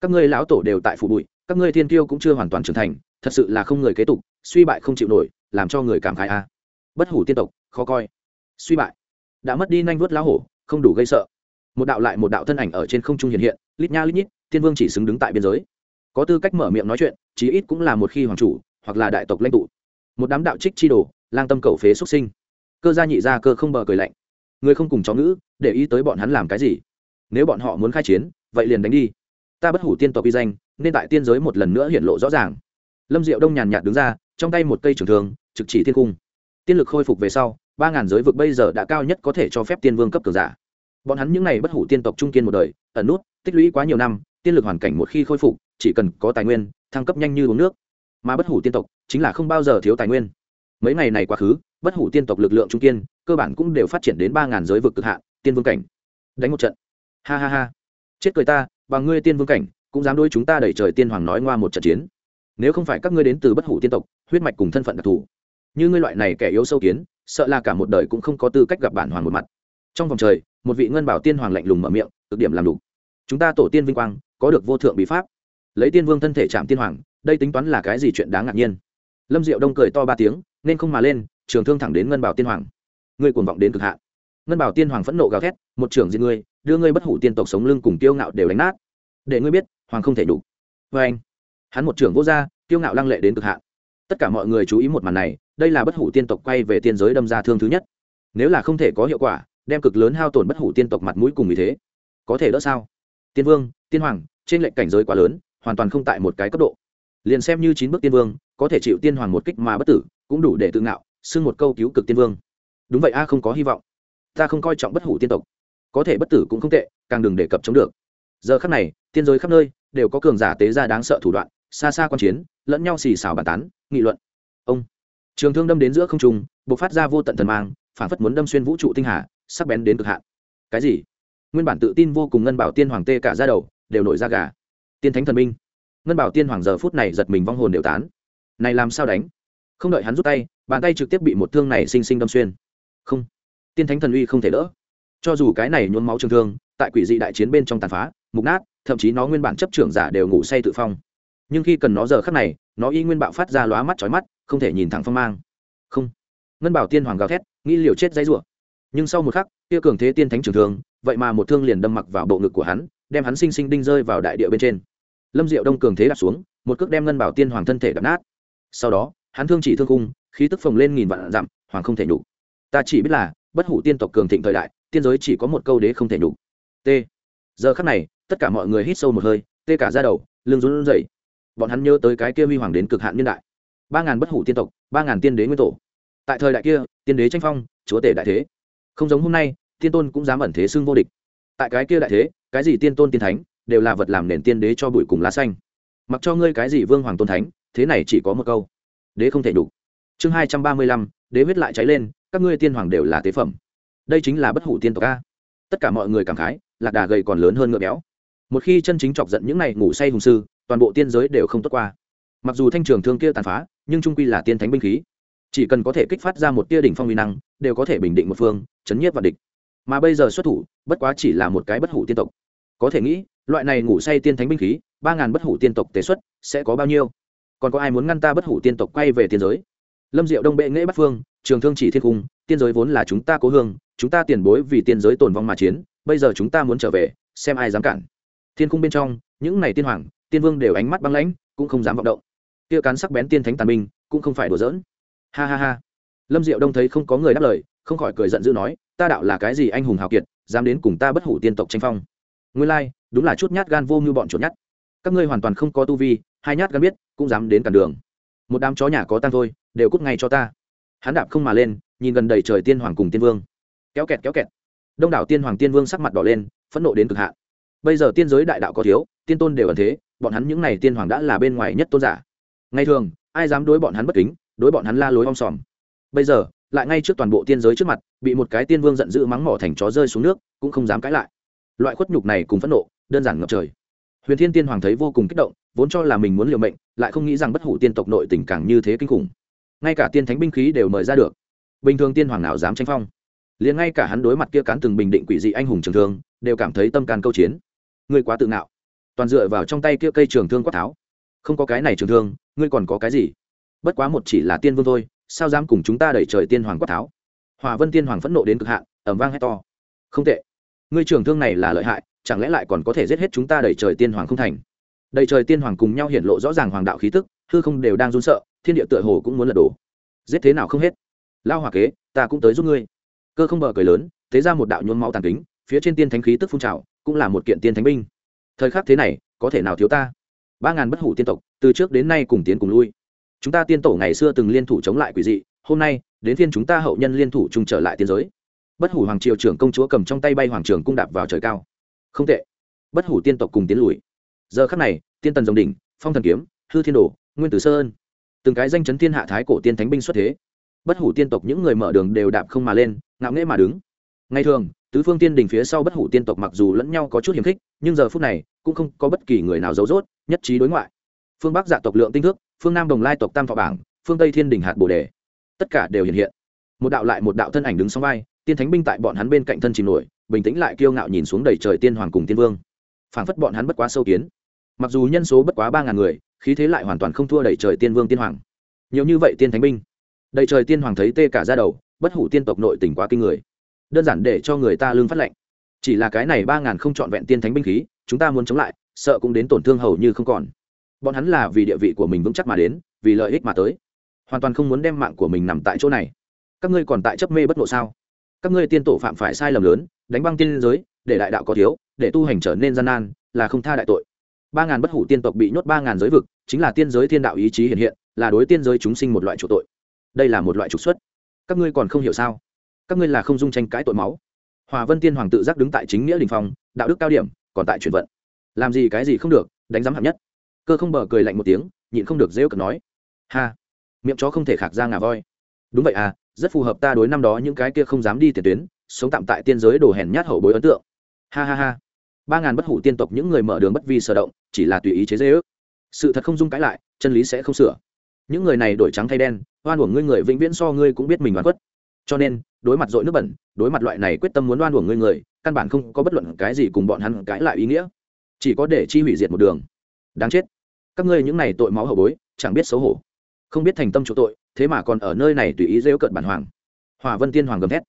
Các ngươi lão tổ đều tại phủ bụi, các ngươi thiên tiêu cũng chưa hoàn toàn trưởng thành, thật sự là không người kế tục, suy bại không chịu nổi, làm cho người cảm khái a. Bất hủ tiên tộc, khó coi. Suy bại. Đã mất đi nhanh vuốt lão hổ, không đủ gây sợ. Một đạo lại một đạo thân ảnh ở trên không trung hiện hiện, lít nha lít nhít, tiên vương chỉ xứng đứng tại biên giới. Có tư cách mở miệng nói chuyện, chí ít cũng là một khi hoàng chủ, hoặc là đại tộc lãnh tụ. Một đám đạo trích chi đồ, lang tâm cầu phế xuất sinh cơ gia nhị gia cơ không bờ cười lạnh. Người không cùng chó ngữ, để ý tới bọn hắn làm cái gì? Nếu bọn họ muốn khai chiến, vậy liền đánh đi. Ta bất hủ tiên tộc uy danh, nên tại tiên giới một lần nữa hiện lộ rõ ràng. Lâm diệu đông nhàn nhạt đứng ra, trong tay một cây trường thường trực chỉ thiên cung. Tiên lực khôi phục về sau, ba ngàn giới vực bây giờ đã cao nhất có thể cho phép tiên vương cấp cường giả. Bọn hắn những n à y bất hủ tiên tộc trung kiên một đời, ẩn nút, tích lũy quá nhiều năm, tiên lực hoàn cảnh một khi khôi phục, chỉ cần có tài nguyên, thăng cấp nhanh như uống nước. Mà bất hủ tiên tộc, chính là không bao giờ thiếu tài nguyên. Mấy ngày này quá khứ bất hủ tiên tộc lực lượng trung kiên, cơ bản cũng đều phát triển đến ba ngàn giới vực cực hạ tiên vương cảnh. Đánh một trận. Ha ha ha. Chết cười ta bằng ngươi tiên vương cảnh, cũng dám đôi chúng ta đẩy trời tiên hoàng nói ngoa một trận chiến. Nếu không phải các ngươi đến từ bất hủ tiên tộc, huyết mạch cùng thân phận đặc thù. Như ngươi loại này kẻ yếu sâu kiến, sợ là cả một đời cũng không có tư cách gặp bản hoàng một mặt. Trong vòng trời, một vị ngân bảo tiên hoàng lạnh lùng mở miệng, cực điểm làm đủ. Chúng ta tổ tiên vinh quang, có được vô thượng bí pháp. Lấy tiên vương thân thể chạm tiên hoàng, đây tính toán là cái gì chuyện đáng ngạc nhiên. Lâm diệu đông cười to ba tiếng, nên không mà lên trường thương thẳng đến ngân bảo tiên hoàng. Ngươi cuồng vọng đến cực hạn. Ngân bảo tiên hoàng phẫn nộ gào thét, một trưởng diệt ngươi, đưa ngươi bất hủ tiên tộc sống lưng cùng tiêu ngạo đều đánh nát. Để ngươi biết, hoàng không thể đủ. Vê anh, hắn một trưởng vô gia tiêu ngạo lăng lệ đến cực hạn. Tất cả mọi người chú ý một màn này, đây là bất hủ tiên tộc quay về tiên giới đâm ra thương thứ nhất. Nếu là không thể có hiệu quả, đem cực lớn hao tổn bất hủ tiên tộc mặt mũi cùng vì thế, có thể đỡ sao? Tiên vương, tiên hoàng, trên lệnh cảnh giới quá lớn, hoàn toàn không tại một cái cấp độ. Liền xem như chín bước tiên vương, có thể chịu tiên hoàng một kích mà bất tử, cũng đủ để tự ngạo xưng một câu cứu cực tiên vương. Đúng vậy a, không có hy vọng. Ta không coi trọng bất hủ tiên tộc. Có thể bất tử cũng không tệ, càng đừng đề cập chống được. Giờ khắc này, tiên giới khắp nơi đều có cường giả tế ra đáng sợ thủ đoạn, xa xa quan chiến, lẫn nhau xì xào bàn tán, nghị luận. Ông, trường thương đâm đến giữa không trung b phát ra vô tận thần mang, phản phất muốn đâm xuyên vũ trụ tinh hà, sắc bén đến cực hạn. Cái gì? Nguyên bản tự tin vô cùng ngân bảo tiên hoàng tê cả ra đầu, đều nổi ra gà. Tiên thánh thần minh. Ngân bảo tiên hoàng giờ phút này giật mình vong hồn đều tán. Này làm sao đánh? Không đợi hắn rút tay bàn tay trực tiếp bị một thương này sinh sinh đâm xuyên. Không, tiên thánh thần uy không thể đỡ. Cho dù cái này nhuốm máu trường thương, tại quỷ dị đại chiến bên trong tàn phá, mục nát, thậm chí nó nguyên bản chấp trưởng giả đều ngủ say tự phong. Nhưng khi cần nó giờ khắc này, nó y nguyên bạo phát ra lóa mắt chói mắt, không thể nhìn thẳng phong mang. Không, ngân bảo tiên hoàng gào thét, nghĩ liều chết dãy rủa. Nhưng sau một khắc, kia cường thế tiên thánh trường thương, vậy mà một thương liền đâm mặc vào bộ ngực của hắn, đem hắn sinh sinh đinh rơi vào đại địa bên trên. Lâm diệu đông cường thế đạp xuống, một cước đem ngân bảo tiên hoàng thân thể đập nát. Sau đó, hắn thương chỉ thương cung khí tức phồng lên nghìn vạn dặm, hoàng không thể nhục. Ta chỉ biết là, bất hủ tiên tộc cường thịnh thời đại, tiên giới chỉ có một câu đế không thể nhục. T. Giờ khắc này, tất cả mọi người hít sâu một hơi tê cả ra đầu, lưng run rẩy. Bọn hắn nhớ tới cái kia huy hoàng đến cực hạn nhân đại. Ba ngàn bất hủ tiên tộc, ba ngàn tiên đế nguyên tổ. Tại thời đại kia, tiên đế tranh phong, chúa tể đại thế. Không giống hôm nay, tiên tôn cũng dám ẩn thế xưng vô địch. Tại cái kia đại thế, cái gì tiên tôn tiên thánh, đều là vật làm nền tiên đế cho bụi cùng lá xanh. Mặc cho ngươi cái gì vương hoàng tôn thánh, thế này chỉ có một câu. Đế không thể đủ chương hai trăm ba mươi lăm, đế huyết lại cháy lên, các ngươi tiên hoàng đều là tế phẩm. Đây chính là bất hủ tiên tộc a. Tất cả mọi người cảm khái, lạc đà gầy còn lớn hơn ngựa béo. Một khi chân chính chọc giận những này ngủ say hùng sư, toàn bộ tiên giới đều không tốt qua. Mặc dù thanh trường thương kia tàn phá, nhưng trung quy là tiên thánh binh khí. Chỉ cần có thể kích phát ra một tia đỉnh phong uy năng, đều có thể bình định một phương, chấn nhiếp và địch. Mà bây giờ xuất thủ, bất quá chỉ là một cái bất hủ tiên tộc. Có thể nghĩ, loại này ngủ say tiên thánh binh khí, ba ngàn bất hủ tiên tộc tế xuất, sẽ có bao nhiêu? Còn có ai muốn ngăn ta bất hủ tiên tộc quay về tiên giới? Lâm diệu đông bệ nghễ bắc phương, trường thương chỉ thiên cung, tiên giới vốn là chúng ta cố hương, chúng ta tiền bối vì tiên giới tồn vong mà chiến, bây giờ chúng ta muốn trở về, xem ai dám cản. Thiên cung bên trong, những này tiên hoàng, tiên vương đều ánh mắt băng lãnh, cũng không dám vọng động. Tia cán sắc bén tiên thánh tàn binh, cũng không phải đùa giỡn. Ha ha ha. Lâm diệu đông thấy không có người đáp lời, không khỏi cười giận dữ nói, ta đạo là cái gì anh hùng hào kiệt, dám đến cùng ta bất hủ tiên tộc tranh phong? Nguyên lai, đúng là chút nhát gan vô như bọn chuột nhát. Các ngươi hoàn toàn không có tu vi, hai nhát gan biết, cũng dám đến cản đường. Một đám chó nhà có tăng thôi đều cút ngay cho ta. Hắn đạp không mà lên, nhìn gần đầy trời tiên hoàng cùng tiên vương. Kéo kẹt kéo kẹt. Đông đảo tiên hoàng tiên vương sắc mặt đỏ lên, phẫn nộ đến cực hạn. Bây giờ tiên giới đại đạo có thiếu, tiên tôn đều ẩn thế, bọn hắn những n à y tiên hoàng đã là bên ngoài nhất tôn giả. Ngay thường, ai dám đối bọn hắn bất kính, đối bọn hắn la lối om sòm. Bây giờ, lại ngay trước toàn bộ tiên giới trước mặt, bị một cái tiên vương giận dữ mắng mỏ thành chó rơi xuống nước, cũng không dám cãi lại. Loại khuất nhục này cùng phẫn nộ, đơn giản ngập trời. Huyền thiên tiên hoàng thấy vô cùng kích động, vốn cho là mình muốn liều mệnh, lại không nghĩ rằng bất hủ tiên tộc nội tình càng như thế kinh khủng ngay cả tiên thánh binh khí đều mời ra được. Bình thường tiên hoàng nào dám tranh phong? Liền ngay cả hắn đối mặt kia cán từng bình định quỷ dị anh hùng trường thương, đều cảm thấy tâm can câu chiến. Ngươi quá tự ngạo. Toàn dựa vào trong tay kia cây trường thương quát tháo. Không có cái này trường thương, ngươi còn có cái gì? Bất quá một chỉ là tiên vương thôi, sao dám cùng chúng ta đẩy trời tiên hoàng quát tháo? Hòa vân tiên hoàng phẫn nộ đến cực hạn ẩm vang hét to. Không tệ. Ngươi trường thương này là lợi hại, chẳng lẽ lại còn có thể giết hết chúng ta đẩy trời tiên hoàng không thành? Đầy trời tiên hoàng cùng nhau hiện lộ rõ ràng hoàng đạo khí tức, hư không đều đang run sợ thiên địa tựa hồ cũng muốn lật đổ. Giết thế nào không hết. Lao hòa kế, ta cũng tới giúp ngươi. Cơ không bờ cười lớn, thế ra một đạo nhuốm máu tàn kính, phía trên tiên thánh khí tức phun trào, cũng là một kiện tiên thánh binh. Thời khắc thế này, có thể nào thiếu ta? Ba ngàn bất hủ tiên tộc, từ trước đến nay cùng tiến cùng lui. Chúng ta tiên tổ ngày xưa từng liên thủ chống lại quỷ dị, hôm nay, đến phiên chúng ta hậu nhân liên thủ chung trở lại tiên giới. Bất hủ hoàng triều trưởng công chúa cầm trong tay bay hoàng trường cung đạp vào trời cao. Không tệ. Bất hủ tiên tộc cùng tiến lùi. Giờ khắc này, tiên tần dòng đỉnh, phong thần kiếm, hư thiên đồ, nguyên tử sơn từng cái danh chấn thiên hạ thái cổ tiên thánh binh xuất thế. Bất hủ tiên tộc những người mở đường đều đạp không mà lên, ngạo nghễ mà đứng. Ngày thường, tứ phương tiên đình phía sau bất hủ tiên tộc mặc dù lẫn nhau có chút hiềm khích, nhưng giờ phút này, cũng không có bất kỳ người nào giấu rốt, nhất trí đối ngoại. Phương bắc dạ tộc lượng tinh thước, phương nam đồng lai tộc tam thọ bảng, phương tây thiên đình hạt bồ đề. Tất cả đều hiện hiện. Một đạo lại một đạo thân ảnh đứng sau vai, tiên thánh binh tại bọn hắn bên cạnh thân chìm nổi, bình tĩnh lại kiêu ngạo nhìn xuống đầy trời tiên hoàng cùng tiên vương. Phảng phất bọn hắn bất quá sâu kiến mặc dù nhân số bất quá ba ngàn người, khí thế lại hoàn toàn không thua đẩy trời tiên vương tiên hoàng. Nhiều như vậy tiên thánh binh, đầy trời tiên hoàng thấy tê cả ra đầu, bất hủ tiên tộc nội tỉnh quá kinh người. Đơn giản để cho người ta lương phát lệnh. Chỉ là cái này ba ngàn không trọn vẹn tiên thánh binh khí, chúng ta muốn chống lại, sợ cũng đến tổn thương hầu như không còn. Bọn hắn là vì địa vị của mình vững chắc mà đến, vì lợi ích mà tới. Hoàn toàn không muốn đem mạng của mình nằm tại chỗ này. Các ngươi còn tại chấp mê bất ngộ sao? Các ngươi tiên tổ phạm phải sai lầm lớn, đánh băng tiên giới, để đại đạo có thiếu, để tu hành trở nên gian nan, là không tha đại tội ba ngàn bất hủ tiên tộc bị nhốt ba ngàn giới vực, chính là tiên giới thiên đạo ý chí hiện hiện, là đối tiên giới chúng sinh một loại chủ tội. Đây là một loại trục xuất. Các ngươi còn không hiểu sao? Các ngươi là không dung tranh cãi tội máu. Hòa vân tiên hoàng tự giác đứng tại chính nghĩa đình phong, đạo đức cao điểm, còn tại chuyển vận. Làm gì cái gì không được, đánh giám hạng nhất. Cơ không bờ cười lạnh một tiếng, nhịn không được rêu cực nói. Ha! Miệng chó không thể khạc ra ngà voi. Đúng vậy à rất phù hợp ta đối năm đó những cái kia không dám đi tiền tuyến, sống tạm tại tiên giới đồ hèn nhát hậu bối ấn tượng. Ha ha ha ba ngàn bất hủ tiên tộc những người mở đường bất vi sở động, chỉ là tùy ý chế dây ước sự thật không dung cãi lại, chân lý sẽ không sửa. Những người này đổi trắng thay đen, oan uổng ngươi người vĩnh viễn so ngươi cũng biết mình oan khuất. Cho nên, đối mặt dội nước bẩn, đối mặt loại này quyết tâm muốn oan uổng ngươi người, căn bản không có bất luận cái gì cùng bọn hắn cãi lại ý nghĩa. Chỉ có để chi hủy diệt một đường. Đáng chết. Các ngươi những này tội máu hậu bối, chẳng biết xấu hổ. Không biết thành tâm chỗ tội, thế mà còn ở nơi này tùy ý rêu cận bản hoàng. Hòa vân tiên hoàng gầm thét.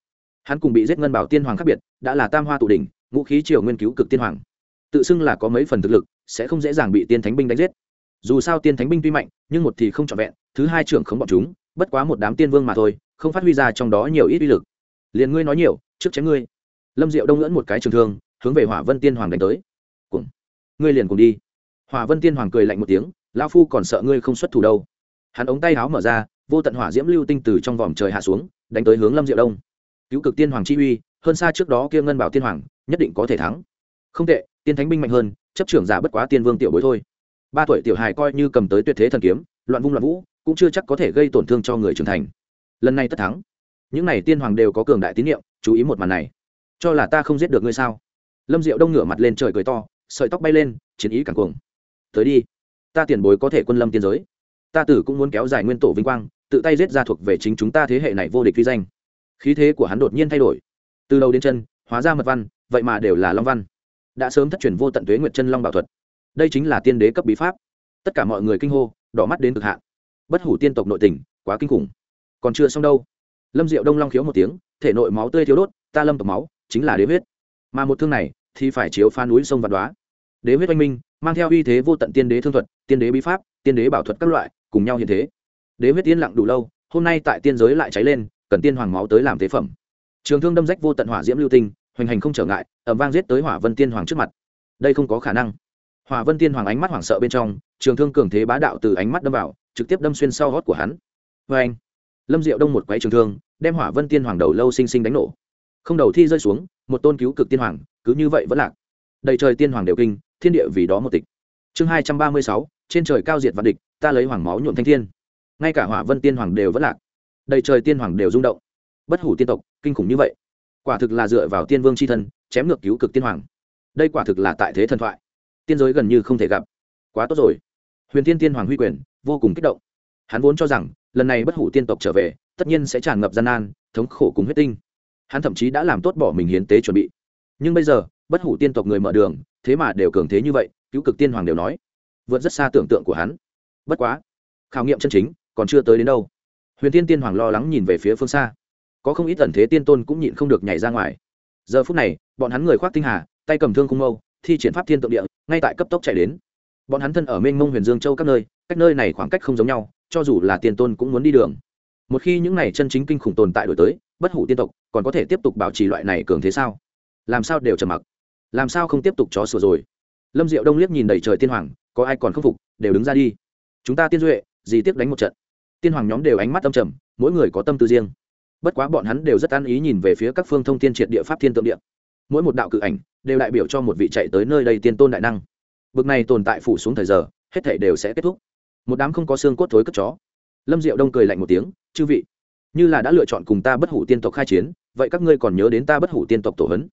Hắn cùng bị giết ngân bảo tiên hoàng khác biệt, đã là tam hoa tụ đỉnh ngũ khí triều nguyên cứu cực tiên hoàng. Tự xưng là có mấy phần thực lực, sẽ không dễ dàng bị tiên thánh binh đánh giết. Dù sao tiên thánh binh tuy mạnh, nhưng một thì không trọn vẹn, thứ hai trưởng không bọn chúng, bất quá một đám tiên vương mà thôi, không phát huy ra trong đó nhiều ít uy lực. Liền ngươi nói nhiều, trước chém ngươi. Lâm diệu đông ngẫn một cái trường thương, hướng về hỏa vân tiên hoàng đánh tới. Cùng. Ngươi liền cùng đi. Hỏa vân tiên hoàng cười lạnh một tiếng lao phu còn sợ ngươi không xuất thủ đâu. Hắn ống tay háo mở ra, vô tận hỏa diễm lưu tinh từ trong vòm trời hạ xuống, đánh tới hướng lâm diệu đông. Cứu cực tiên hoàng chi uy, hơn xa trước đó kia ngân bảo tiên hoàng nhất định có thể thắng. Không tệ, tiên thánh binh mạnh hơn, chấp trưởng giả bất quá tiên vương tiểu bối thôi. Ba tuổi tiểu hài coi như cầm tới tuyệt thế thần kiếm, loạn vung loạn vũ, cũng chưa chắc có thể gây tổn thương cho người trưởng thành. Lần này tất thắng. Những n à y tiên hoàng đều có cường đại tín nhiệm chú ý một màn này. Cho là ta không giết được ngươi sao? Lâm diệu đông ngửa mặt lên trời cười to, sợi tóc bay lên, chiến ý càng cuồng. Tới đi. Ta tiền bối có thể quân lâm tiên giới. Ta tử cũng muốn kéo dài nguyên tổ vinh quang, tự tay giết ra thuộc về chính chúng ta thế hệ này vô địch vi danh. Khí thế của hắn đột nhiên thay đổi. Từ đầu đến chân, hóa ra mật văn vậy mà đều là long văn. Đã sớm thất truyền vô tận tuế nguyệt chân long bảo thuật. Đây chính là tiên đế cấp bí pháp. Tất cả mọi người kinh hô, đỏ mắt đến cực hạn. Bất hủ tiên tộc nội tình, quá kinh khủng. Còn chưa xong đâu. Lâm diệu đông long khiếu một tiếng, thể nội máu tươi thiếu đốt, ta lâm tộc máu, chính là đế huyết. Mà một thương này, thì phải chiếu pha núi sông văn đoá đế huyết oanh minh, mang theo uy thế vô tận tiên đế thương thuật, tiên đế bí pháp, tiên đế bảo thuật các loại, cùng nhau hiện thế. Đế huyết yên lặng đủ lâu, hôm nay tại tiên giới lại cháy lên, cần tiên hoàng máu tới làm tế phẩm. Trường thương đâm rách vô tận hỏa diễm lưu tinh hoành hành không trở ngại ẩm vang giết tới hỏa vân tiên hoàng trước mặt. Đây không có khả năng. Hỏa vân tiên hoàng ánh mắt hoảng sợ bên trong, trường thương cường thế bá đạo từ ánh mắt đâm vào, trực tiếp đâm xuyên sau hót của hắn. Vê anh lâm diệu đông một quái trường thương, đem hỏa vân tiên hoàng đầu lâu xinh xinh đánh nổ. Không đầu thi rơi xuống, một tôn cứu cực tiên hoàng, cứ như vậy vẫn lạc. Đầy trời tiên hoàng đều kinh, thiên địa vì đó một tịch. Chương hai trăm ba mươi sáu, trên trời cao diệt vạn địch, ta lấy hoàng máu nhuộm thanh thiên. Ngay cả hỏa vân tiên hoàng đều vẫn lạc. Đầy trời tiên hoàng đều rung động. Bất hủ tiên tộc, kinh khủng như vậy quả thực là dựa vào tiên vương c h i thân, chém ngược cứu cực tiên hoàng. Đây quả thực là tại thế thần thoại. Tiên giới gần như không thể gặp. Quá tốt rồi. Huyền tiên tiên hoàng huy quyền, vô cùng kích động. Hắn vốn cho rằng, lần này bất hủ tiên tộc trở về, tất nhiên sẽ tràn ngập gian nan, thống khổ cùng huyết tinh. Hắn thậm chí đã làm tốt bỏ mình hiến tế chuẩn bị. Nhưng bây giờ, bất hủ tiên tộc người mở đường, thế mà đều cường thế như vậy, cứu cực tiên hoàng đều nói. Vượt rất xa tưởng tượng của hắn. Bất quá, khảo nghiệm chân chính, còn chưa tới đến đâu. Huyền tiên tiên hoàng lo lắng nhìn về phía phương xa có không ít tần thế tiên tôn cũng nhịn không được nhảy ra ngoài. Giờ phút này, bọn hắn người khoác tinh hà, tay cầm thương khung mâu, thi triển pháp thiên tượng địa, ngay tại cấp tốc chạy đến. Bọn hắn thân ở mênh mông huyền dương châu các nơi, cách nơi này khoảng cách không giống nhau, cho dù là tiên tôn cũng muốn đi đường. Một khi những này chân chính kinh khủng tồn tại đổi tới, bất hủ tiên tộc, còn có thể tiếp tục bảo trì loại này cường thế sao? Làm sao đều trầm mặc? Làm sao không tiếp tục chó sửa rồi? Lâm diệu đông liếc nhìn đầy trời tiên hoàng, có ai còn không phục, đều đứng ra đi. Chúng ta tiên duệ gì tiếp đánh một trận. Tiên hoàng nhóm đều ánh mắt tâm trầm, mỗi người có tâm tư riêng bất quá bọn hắn đều rất an ý nhìn về phía các phương thông tiên triệt địa pháp thiên tượng địa. Mỗi một đạo cự ảnh đều đại biểu cho một vị chạy tới nơi đây tiên tôn đại năng. Bực này tồn tại phủ xuống thời giờ, hết thể đều sẽ kết thúc. Một đám không có xương cốt thối cất chó. Lâm diệu đông cười lạnh một tiếng, chư vị, như là đã lựa chọn cùng ta bất hủ tiên tộc khai chiến, vậy các ngươi còn nhớ đến ta bất hủ tiên tộc tổ hấn?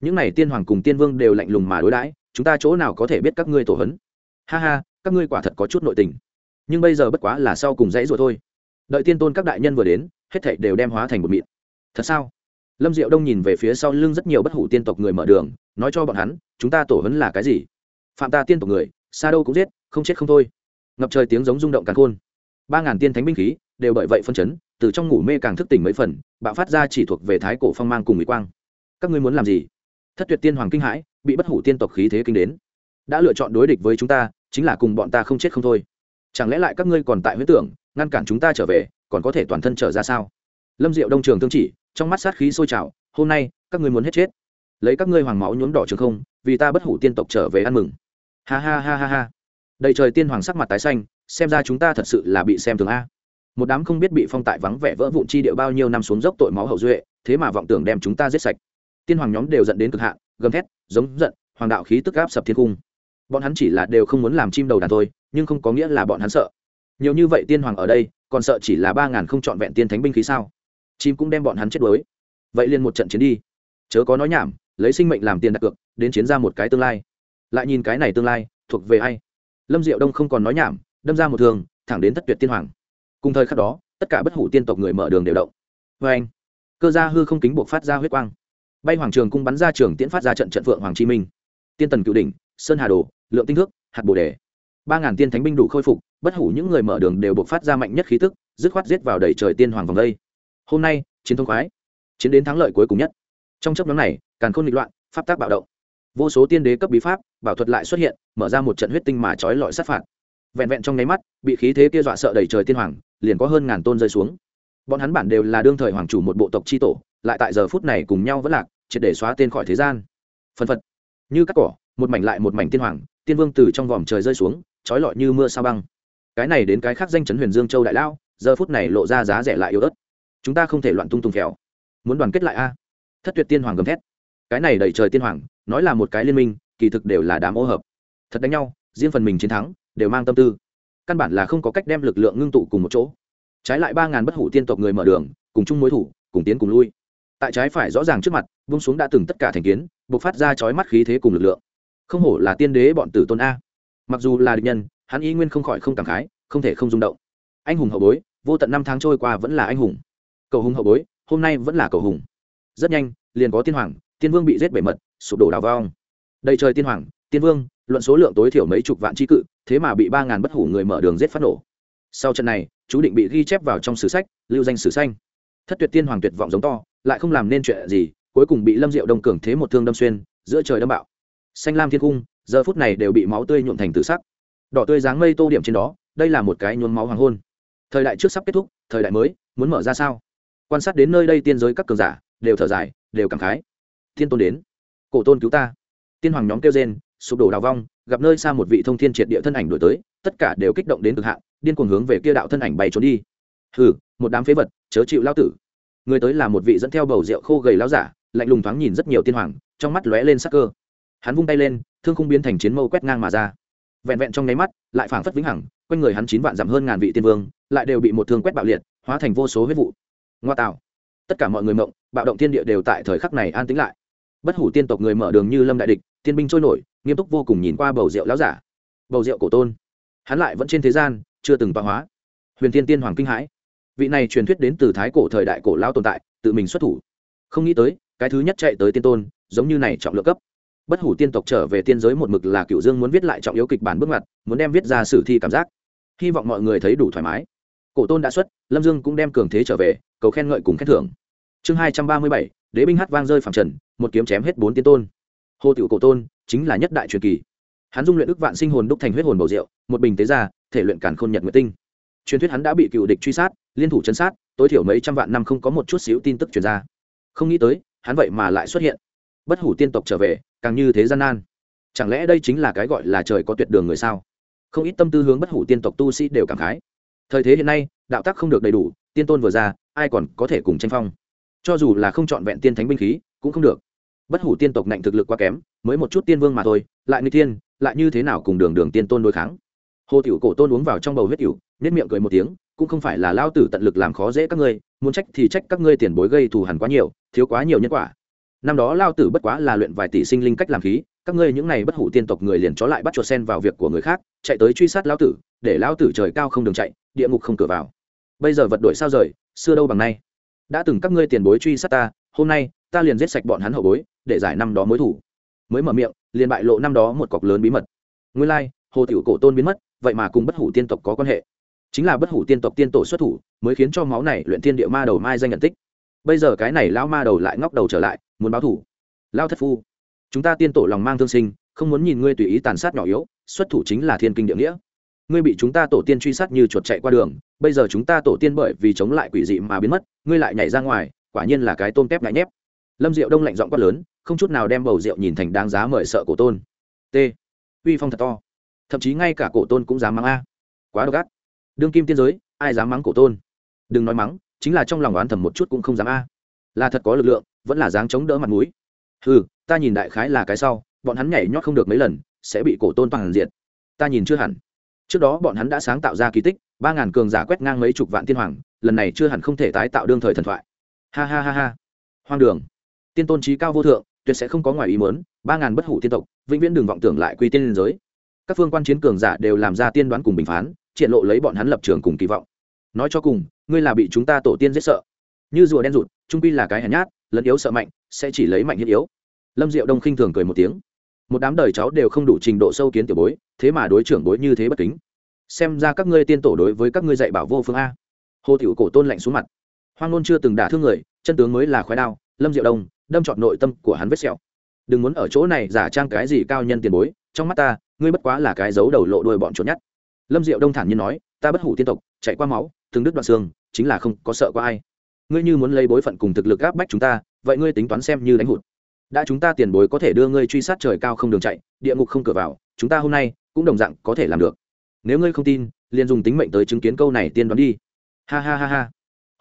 Những n à y tiên hoàng cùng tiên vương đều lạnh lùng mà đối đãi, chúng ta chỗ nào có thể biết các ngươi tổ hấn? Ha ha, các ngươi quả thật có chút nội tình. Nhưng bây giờ bất quá là sau cùng dãy rồi thôi. Đợi tiên tôn các đại nhân vừa đến hết thảy đều đem hóa thành một mịn. Thật sao? Lâm diệu đông nhìn về phía sau lưng rất nhiều bất hủ tiên tộc người mở đường, nói cho bọn hắn, chúng ta tổ hấn là cái gì? Phạm ta tiên tộc người, xa đâu cũng giết, không chết không thôi. Ngập trời tiếng giống rung động càng khôn. Ba ngàn tiên thánh binh khí đều bởi vậy phân chấn, từ trong ngủ mê càng thức tỉnh mấy phần, bạo phát ra chỉ thuộc về thái cổ phong mang cùng mỹ quang. Các ngươi muốn làm gì? Thất tuyệt tiên hoàng kinh hãi, bị bất hủ tiên tộc khí thế kinh đến. Đã lựa chọn đối địch với chúng ta, chính là cùng bọn ta không chết không thôi. Chẳng lẽ lại các ngươi còn tại huyết tưởng, ngăn cản chúng ta trở về còn có thể toàn thân trở ra sao? Lâm diệu đông trường thương chỉ, trong mắt sát khí sôi trào, hôm nay, các ngươi muốn hết chết. Lấy các ngươi hoàng máu nhuốm đỏ trường không, vì ta bất hủ tiên tộc trở về ăn mừng. Ha ha ha ha ha. Đầy trời tiên hoàng sắc mặt tái xanh, xem ra chúng ta thật sự là bị xem thường a. Một đám không biết bị phong tại vắng vẻ vỡ vụn chi địa bao nhiêu năm xuống dốc tội máu hậu duệ, thế mà vọng tưởng đem chúng ta giết sạch. Tiên hoàng nhóm đều dẫn đến cực hạn, gầm thét, giống giận, hoàng đạo khí tức áp sập thiên cung. Bọn hắn chỉ là đều không muốn làm chim đầu đàn thôi, nhưng không có nghĩa là bọn hắn sợ. Nhiều như vậy tiên hoàng ở đây còn sợ chỉ là ba ngàn không trọn vẹn tiên thánh binh khí sao? Chim cũng đem bọn hắn chết đuối. Vậy liền một trận chiến đi. Chớ có nói nhảm, lấy sinh mệnh làm tiền đặt cược, đến chiến ra một cái tương lai. Lại nhìn cái này tương lai, thuộc về ai? Lâm diệu đông không còn nói nhảm, đâm ra một thường thẳng đến thất tuyệt tiên hoàng. Cùng thời khắc đó, tất cả bất hủ tiên tộc người mở đường đều động. Vê anh, cơ gia hư không kính buộc phát ra huyết quang. Bay hoàng trường cung bắn ra trường tiễn phát ra trận trận phượng hoàng chi minh. Tiên tần cựu đỉnh, sơn hà đồ, lượng tinh thước, hạt bồ đề ba ngàn tiên thánh binh đủ khôi phục, bất hủ những người mở đường đều buộc phát ra mạnh nhất khí tức, dứt khoát giết vào đầy trời tiên hoàng vòng đây. Hôm nay, chiến thông khoái, chiến đến thắng lợi cuối cùng nhất. Trong chấp nhóm này càng không nghịch loạn, pháp tác bạo động. Vô số tiên đế cấp bí pháp, bảo thuật lại xuất hiện, mở ra một trận huyết tinh mà trói lọi sát phạt. Vẹn vẹn trong nháy mắt, bị khí thế kia dọa sợ đầy trời tiên hoàng, liền có hơn ngàn tôn rơi xuống. Bọn hắn bản đều là đương thời hoàng chủ một bộ tộc c h i tổ, lại tại giờ phút này cùng nhau vẫn lạc, triệt để xóa tên khỏi thế gian. Phân phật. Như cắt cỏ, một mảnh lại một mảnh tiên hoàng, tiên vương từ trong vòm trời rơi xuống trói lọi như mưa sao băng. Cái này đến cái khác danh chấn huyền dương châu đại lao, giờ phút này lộ ra giá rẻ lại yếu ớt. Chúng ta không thể loạn tung tung khéo muốn đoàn kết lại a? Thất tuyệt tiên hoàng gầm thét. Cái này đầy trời tiên hoàng, nói là một cái liên minh, kỳ thực đều là đám ô hợp. Thật đánh nhau, riêng phần mình chiến thắng, đều mang tâm tư. Căn bản là không có cách đem lực lượng ngưng tụ cùng một chỗ. Trái lại ba ngàn bất hủ tiên tộc người mở đường, cùng chung mối thủ, cùng tiến cùng lui. Tại trái phải rõ ràng trước mặt, vung xuống đã từng tất cả thành kiến buộc phát ra chói mắt khí thế cùng lực lượng. Không hổ là tiên đế bọn tử tôn a mặc dù là địch nhân, hắn y nguyên không khỏi không cảm khái, không thể không rung động. Anh hùng hậu bối, vô tận năm tháng trôi qua vẫn là anh hùng. Cầu hùng hậu bối, hôm nay vẫn là cầu hùng. Rất nhanh, liền có tiên hoàng, tiên vương bị giết bể mật, sụp đổ đào vong. Đầy trời tiên hoàng, tiên vương, luận số lượng tối thiểu mấy chục vạn tri cự, thế mà bị ba ngàn bất hủ người mở đường giết phát nổ. Sau trận này, chú định bị ghi chép vào trong sử sách, lưu danh sử xanh. Thất tuyệt tiên hoàng tuyệt vọng giống to, lại không làm nên chuyện gì, cuối cùng bị lâm diệu đông cường thế một thương đâm xuyên, giữa trời đâm bạo. Xanh lam thiên cung giờ phút này đều bị máu tươi nhuộm thành tự sắc. Đỏ tươi dáng mây tô điểm trên đó, đây là một cái nhuốm máu hoàng hôn. Thời đại trước sắp kết thúc, thời đại mới, muốn mở ra sao? Quan sát đến nơi đây tiên giới các cường giả, đều thở dài, đều cảm khái. Thiên tôn đến, cổ tôn cứu ta. Tiên hoàng nhóm kêu rên, sụp đổ đào vong, gặp nơi xa một vị thông thiên triệt địa thân ảnh đổi tới, tất cả đều kích động đến cực hạn, điên cuồng hướng về kia đạo thân ảnh bay trốn đi. Hừ, một đám phế vật, chớ chịu lao tử. Người tới là một vị dẫn theo bầu rượu khô gầy lao giả, lạnh lùng thoáng nhìn rất nhiều tiên hoàng, trong mắt lóe lên sắc cơ. Hắn vung tay lên thương khung biến thành chiến mâu quét ngang mà ra. Vẹn vẹn trong nháy mắt, lại phảng phất vĩnh hằng, quanh người hắn chín vạn dặm hơn ngàn vị tiên vương, lại đều bị một thương quét bạo liệt, hóa thành vô số huyết vụ. Ngoa tạo. Tất cả mọi người mộng, bạo động thiên địa đều tại thời khắc này an tĩnh lại. Bất hủ tiên tộc người mở đường như lâm đại địch, tiên binh trôi nổi, nghiêm túc vô cùng nhìn qua bầu rượu láo giả. Bầu rượu cổ tôn. Hắn lại vẫn trên thế gian, chưa từng văn hóa. Huyền tiên tiên hoàng kinh hãi. Vị này truyền thuyết đến từ thái cổ thời đại cổ lao tồn tại, tự mình xuất thủ. Không nghĩ tới, cái thứ nhất chạy tới tiên tôn, giống như này trọng lượng cấp bất hủ tiên tộc trở về tiên giới một mực là cựu dương muốn viết lại trọng yếu kịch bản bước ngoặt, muốn đem viết ra sử thi cảm giác. Hy vọng mọi người thấy đủ thoải mái. Cổ tôn đã xuất, lâm dương cũng đem cường thế trở về, cầu khen ngợi cùng khen thưởng. Chương hai trăm ba mươi bảy, đế binh hát vang rơi phẳng trần, một kiếm chém hết bốn tiên tôn. Hồ tựu cổ tôn chính là nhất đại truyền kỳ. Hắn dung luyện ức vạn sinh hồn đúc thành huyết hồn bầu rượu, một bình tế ra thể luyện cản khôn nhật nguyện tinh. Truyền thuyết hắn đã bị cựu địch truy sát, liên thủ chấn sát, tối thiểu mấy trăm vạn năm không có một chút xíu tin tức truyền ra. Không nghĩ tới, hắn vậy mà lại xuất hiện. Bất hủ tiên tộc trở về càng như thế gian nan. Chẳng lẽ đây chính là cái gọi là trời có tuyệt đường người sao? Không ít tâm tư hướng bất hủ tiên tộc tu sĩ đều cảm khái. Thời thế hiện nay, đạo tác không được đầy đủ, tiên tôn vừa ra, ai còn có thể cùng tranh phong? Cho dù là không c h ọ n vẹn tiên thánh binh khí, cũng không được. Bất hủ tiên tộc nạnh thực lực quá kém, mới một chút tiên vương mà thôi, lại người tiên lại như thế nào cùng đường đường tiên tôn đối kháng? Hồ tiểu cổ tôn uống vào trong bầu huyết cựu nếp miệng cười một tiếng, cũng không phải là lao tử tận lực làm khó dễ các ngươi, muốn trách thì trách các ngươi tiền bối gây thù hẳn quá nhiều, thiếu quá nhiều nhân quả năm đó lao tử bất quá là luyện vài tỷ sinh linh cách làm khí, các ngươi những này bất hủ tiên tộc người liền chó lại bắt chuột sen vào việc của người khác, chạy tới truy sát lao tử, để lao tử trời cao không đường chạy, địa ngục không cửa vào. Bây giờ vật đổi sao rời, xưa đâu bằng nay. Đã từng các ngươi tiền bối truy sát ta, hôm nay, ta liền giết sạch bọn hắn hậu bối, để giải năm đó mối thủ. Mới mở miệng, liền bại lộ năm đó một cọc lớn bí mật. Nguyên lai, hồ tiểu cổ tôn biến mất, vậy mà cùng bất hủ tiên tộc có quan hệ. Chính là bất hủ tiên tộc tiên tổ xuất thủ, mới khiến cho máu này luyện thiên địa ma đầu mai danh nhận tích. Bây giờ cái này lão ma đầu lại ngóc đầu trở lại muốn báo thủ. Lao thất phu, chúng ta tiên tổ lòng mang thương sinh, không muốn nhìn ngươi tùy ý tàn sát nhỏ yếu, xuất thủ chính là thiên kinh địa nghĩa. Ngươi bị chúng ta tổ tiên truy sát như chuột chạy qua đường, bây giờ chúng ta tổ tiên bởi vì chống lại quỷ dị mà biến mất, ngươi lại nhảy ra ngoài, quả nhiên là cái tôm tép ngại nhép. Lâm diệu đông lạnh giọng quát lớn, không chút nào đem bầu rượu nhìn thành đáng giá mời sợ cổ tôn. T. Uy phong thật to. Thậm chí ngay cả cổ tôn cũng dám mắng a. Quá độc ác. Đương kim tiên giới, ai dám mắng cổ tôn? Đừng nói mắng, chính là trong lòng oán thầm một chút cũng không dám a là thật có lực lượng, vẫn là dáng chống đỡ mặt mũi. Ừ ta nhìn đại khái là cái sau, bọn hắn nhảy nhót không được mấy lần, sẽ bị cổ tôn toàn diện ta nhìn chưa hẳn. Trước đó bọn hắn đã sáng tạo ra kỳ tích, ba ngàn cường giả quét ngang mấy chục vạn tiên hoàng, lần này chưa hẳn không thể tái tạo đương thời thần thoại. Ha ha ha ha. Hoang đường. Tiên tôn trí cao vô thượng, tuyệt sẽ không có ngoài ý mớn ba ngàn bất hủ tiên tộc, vĩnh viễn đừng vọng tưởng lại quy tiên liên giới. Các phương quan chiến cường giả đều làm ra tiên đoán cùng bình phán, triển lộ lấy bọn hắn lập trường cùng kỳ vọng. Nói cho cùng, ngươi là bị chúng ta tổ tiên giết sợ như rùa đen rụt, trung pi là cái hèn nhát, lẫn yếu sợ mạnh, sẽ chỉ lấy mạnh thiết yếu. Lâm diệu đông khinh thường cười một tiếng. Một đám đời cháu đều không đủ trình độ sâu kiến tiểu bối, thế mà đối trưởng bối như thế bất kính. Xem ra các ngươi tiên tổ đối với các ngươi dạy bảo vô phương a. Hồ tiểu cổ tôn lạnh xuống mặt. Hoang ngôn chưa từng đả thương người, chân tướng mới là khoái đao, lâm diệu đông, đâm trọn nội tâm của hắn vết sẹo. Đừng muốn ở chỗ này giả trang cái gì cao nhân tiền bối, trong mắt ta, ngươi bất quá là cái dấu đầu lộ đuôi bọn trốn nhất lâm diệu đông thản nhiên nói, ta bất hủ tiên tộc, chạy qua máu, từng đứt đoạn xương, chính là không có sợ qua ai ngươi như muốn lấy bối phận cùng thực lực áp bách chúng ta, vậy ngươi tính toán xem như đánh hụt. Đã chúng ta tiền bối có thể đưa ngươi truy sát trời cao không đường chạy, địa ngục không cửa vào, chúng ta hôm nay cũng đồng dạng có thể làm được. Nếu ngươi không tin, liền dùng tính mệnh tới chứng kiến câu này tiên đoán đi. Ha ha ha ha.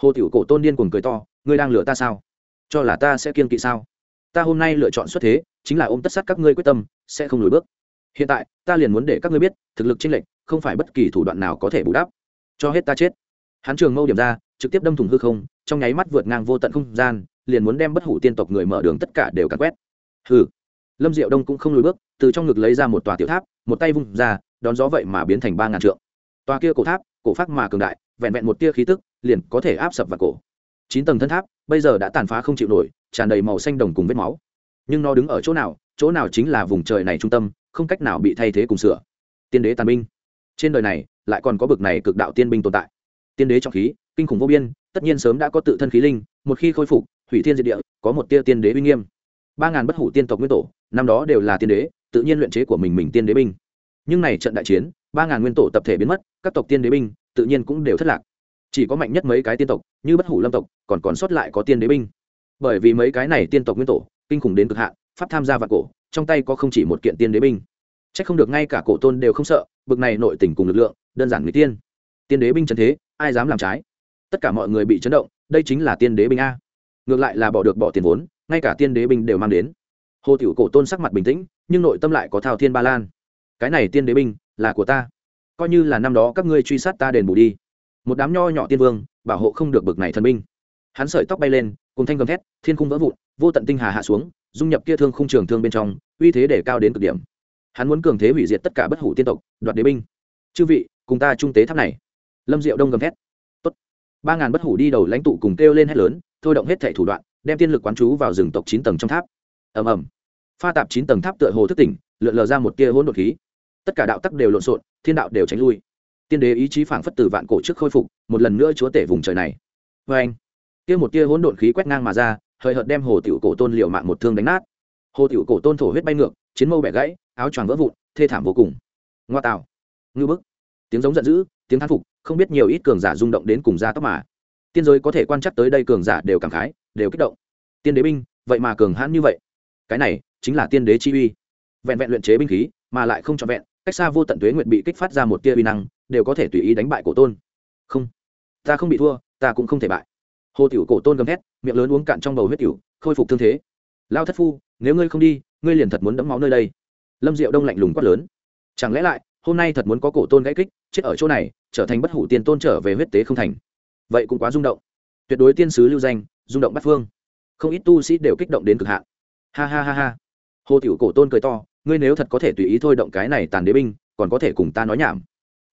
Hồ tiểu cổ tôn điên cuồng cười to, ngươi đang lừa ta sao? Cho là ta sẽ kiên kỵ sao? Ta hôm nay lựa chọn xuất thế, chính là ôm tất sát các ngươi quyết tâm, sẽ không lùi bước. Hiện tại, ta liền muốn để các ngươi biết, thực lực chênh lệch không phải bất kỳ thủ đoạn nào có thể bù đắp. Cho hết ta chết. Hắn trường mâu điểm ra trực tiếp đâm thủng hư không, trong nháy mắt vượt ngang vô tận không gian, liền muốn đem bất hủ tiên tộc người mở đường tất cả đều cắn quét. Hừ. Lâm diệu đông cũng không lùi bước, từ trong ngực lấy ra một tòa tiểu tháp, một tay vung ra, đón gió vậy mà biến thành ba ngàn trượng. Tòa kia cổ tháp, cổ phát mà cường đại, vẹn vẹn một tia khí tức, liền có thể áp sập vào cổ. Chín tầng thân tháp, bây giờ đã tàn phá không chịu nổi, tràn đầy màu xanh đồng cùng vết máu. Nhưng nó đứng ở chỗ nào chỗ nào chính là vùng trời này trung tâm, không cách nào bị thay thế cùng sửa. Tiên đế tàn binh. Trên đời này, lại còn có bực này cực đạo tiên binh tồn tại. Tiên đế trọng khí kinh khủng vô biên, tất nhiên sớm đã có tự thân khí linh, một khi khôi phục, hủy thiên diệt địa, có một tia tiên đế uy nghiêm. Ba ngàn bất hủ tiên tộc nguyên tổ, năm đó đều là tiên đế, tự nhiên luyện chế của mình mình tiên đế binh. Nhưng này trận đại chiến, ba ngàn nguyên tổ tập thể biến mất, các tộc tiên đế binh, tự nhiên cũng đều thất lạc. Chỉ có mạnh nhất mấy cái tiên tộc, như bất hủ lâm tộc, còn còn sót lại có tiên đế binh. Bởi vì mấy cái này tiên tộc nguyên tổ, kinh khủng đến cực hạn, pháp tham gia vạn cổ, trong tay có không chỉ một kiện tiên đế binh. C h ắ c không được ngay cả cổ tôn đều không sợ, bực này nội tình cùng lực lượng, đơn giản người tiên. Tiên đế binh trần thế, ai dám làm trái? Tất cả mọi người bị chấn động, đây chính là tiên đế binh a. Ngược lại là bỏ được bỏ tiền vốn, ngay cả tiên đế binh đều mang đến. Hồ tiểu cổ tôn sắc mặt bình tĩnh, nhưng nội tâm lại có thao thiên ba lan. Cái này tiên đế binh, là của ta. Coi như là năm đó các ngươi truy sát ta đền bù đi. Một đám nho nhỏ tiên vương, bảo hộ không được bực này thần binh. Hắn sợi tóc bay lên, cùng thanh gầm thét, thiên khung vỡ vụn, vô tận tinh hà hạ xuống, dung nhập kia thương khung trường thương bên trong, uy thế để cao đến cực điểm. Hắn muốn cường thế hủy diệt tất cả bất hủ tiên tộc, đoạt đế binh. Chư vị, cùng ta trung tế tháp này. Lâm diệu đông gầm thét ba ngàn bất hủ đi đầu lãnh tụ cùng kêu lên hét lớn, thôi động hết thẻ thủ đoạn, đem tiên lực quán chú vào rừng tộc chín tầng trong tháp. Ầm ầm. Pha tạp chín tầng tháp tựa hồ thức tỉnh, lượn lờ ra một tia hỗn độn khí. Tất cả đạo tắc đều lộn xộn, thiên đạo đều tránh lui. Tiên đế ý chí phảng phất từ vạn cổ trước khôi phục, một lần nữa chúa tể vùng trời này. Vê anh, kia một tia hỗn độn khí quét ngang mà ra, hời hợt đem hồ tiểu cổ tôn liều mạng một thương đánh nát. Hồ tiểu cổ tôn thổ huyết bay ngược, chiến mâu bẻ gãy, áo choàng vỡ vụn, thê thảm vô cùng. Ngoa tạo. Ngư bức. Tiếng giống giận dữ tiếng thán phục, không biết nhiều ít cường giả rung động đến cùng ra tóc mà. Tiên giới có thể quan chắc tới đây cường giả đều cảm khái, đều kích động. Tiên đế binh, vậy mà cường hãn như vậy. Cái này chính là tiên đế chi uy. Vẹn vẹn luyện chế binh khí, mà lại không trọn vẹn, cách xa vô tận tuế nguyện bị kích phát ra một tia uy năng, đều có thể tùy ý đánh bại cổ tôn. Không, ta không bị thua, ta cũng không thể bại. Hồ tiểu cổ tôn gầm thét, miệng lớn uống cạn trong bầu huyết tiểu, khôi phục thương thế. Lao thất phu, nếu ngươi không đi, ngươi liền thật muốn đẫm máu nơi đây. Lâm diệu đông lạnh lùng quát lớn. Chẳng lẽ lại hôm nay thật muốn có cổ tôn gãy kích, chết ở chỗ này, trở thành bất hủ tiền tôn trở về huyết tế không thành. Vậy cũng quá rung động. Tuyệt đối tiên sứ lưu danh, rung động bắt phương. Không ít tu sĩ đều kích động đến cực hạn. Ha ha ha ha. Hồ tiểu cổ tôn cười to, ngươi nếu thật có thể tùy ý thôi động cái này tàn đế binh, còn có thể cùng ta nói nhảm.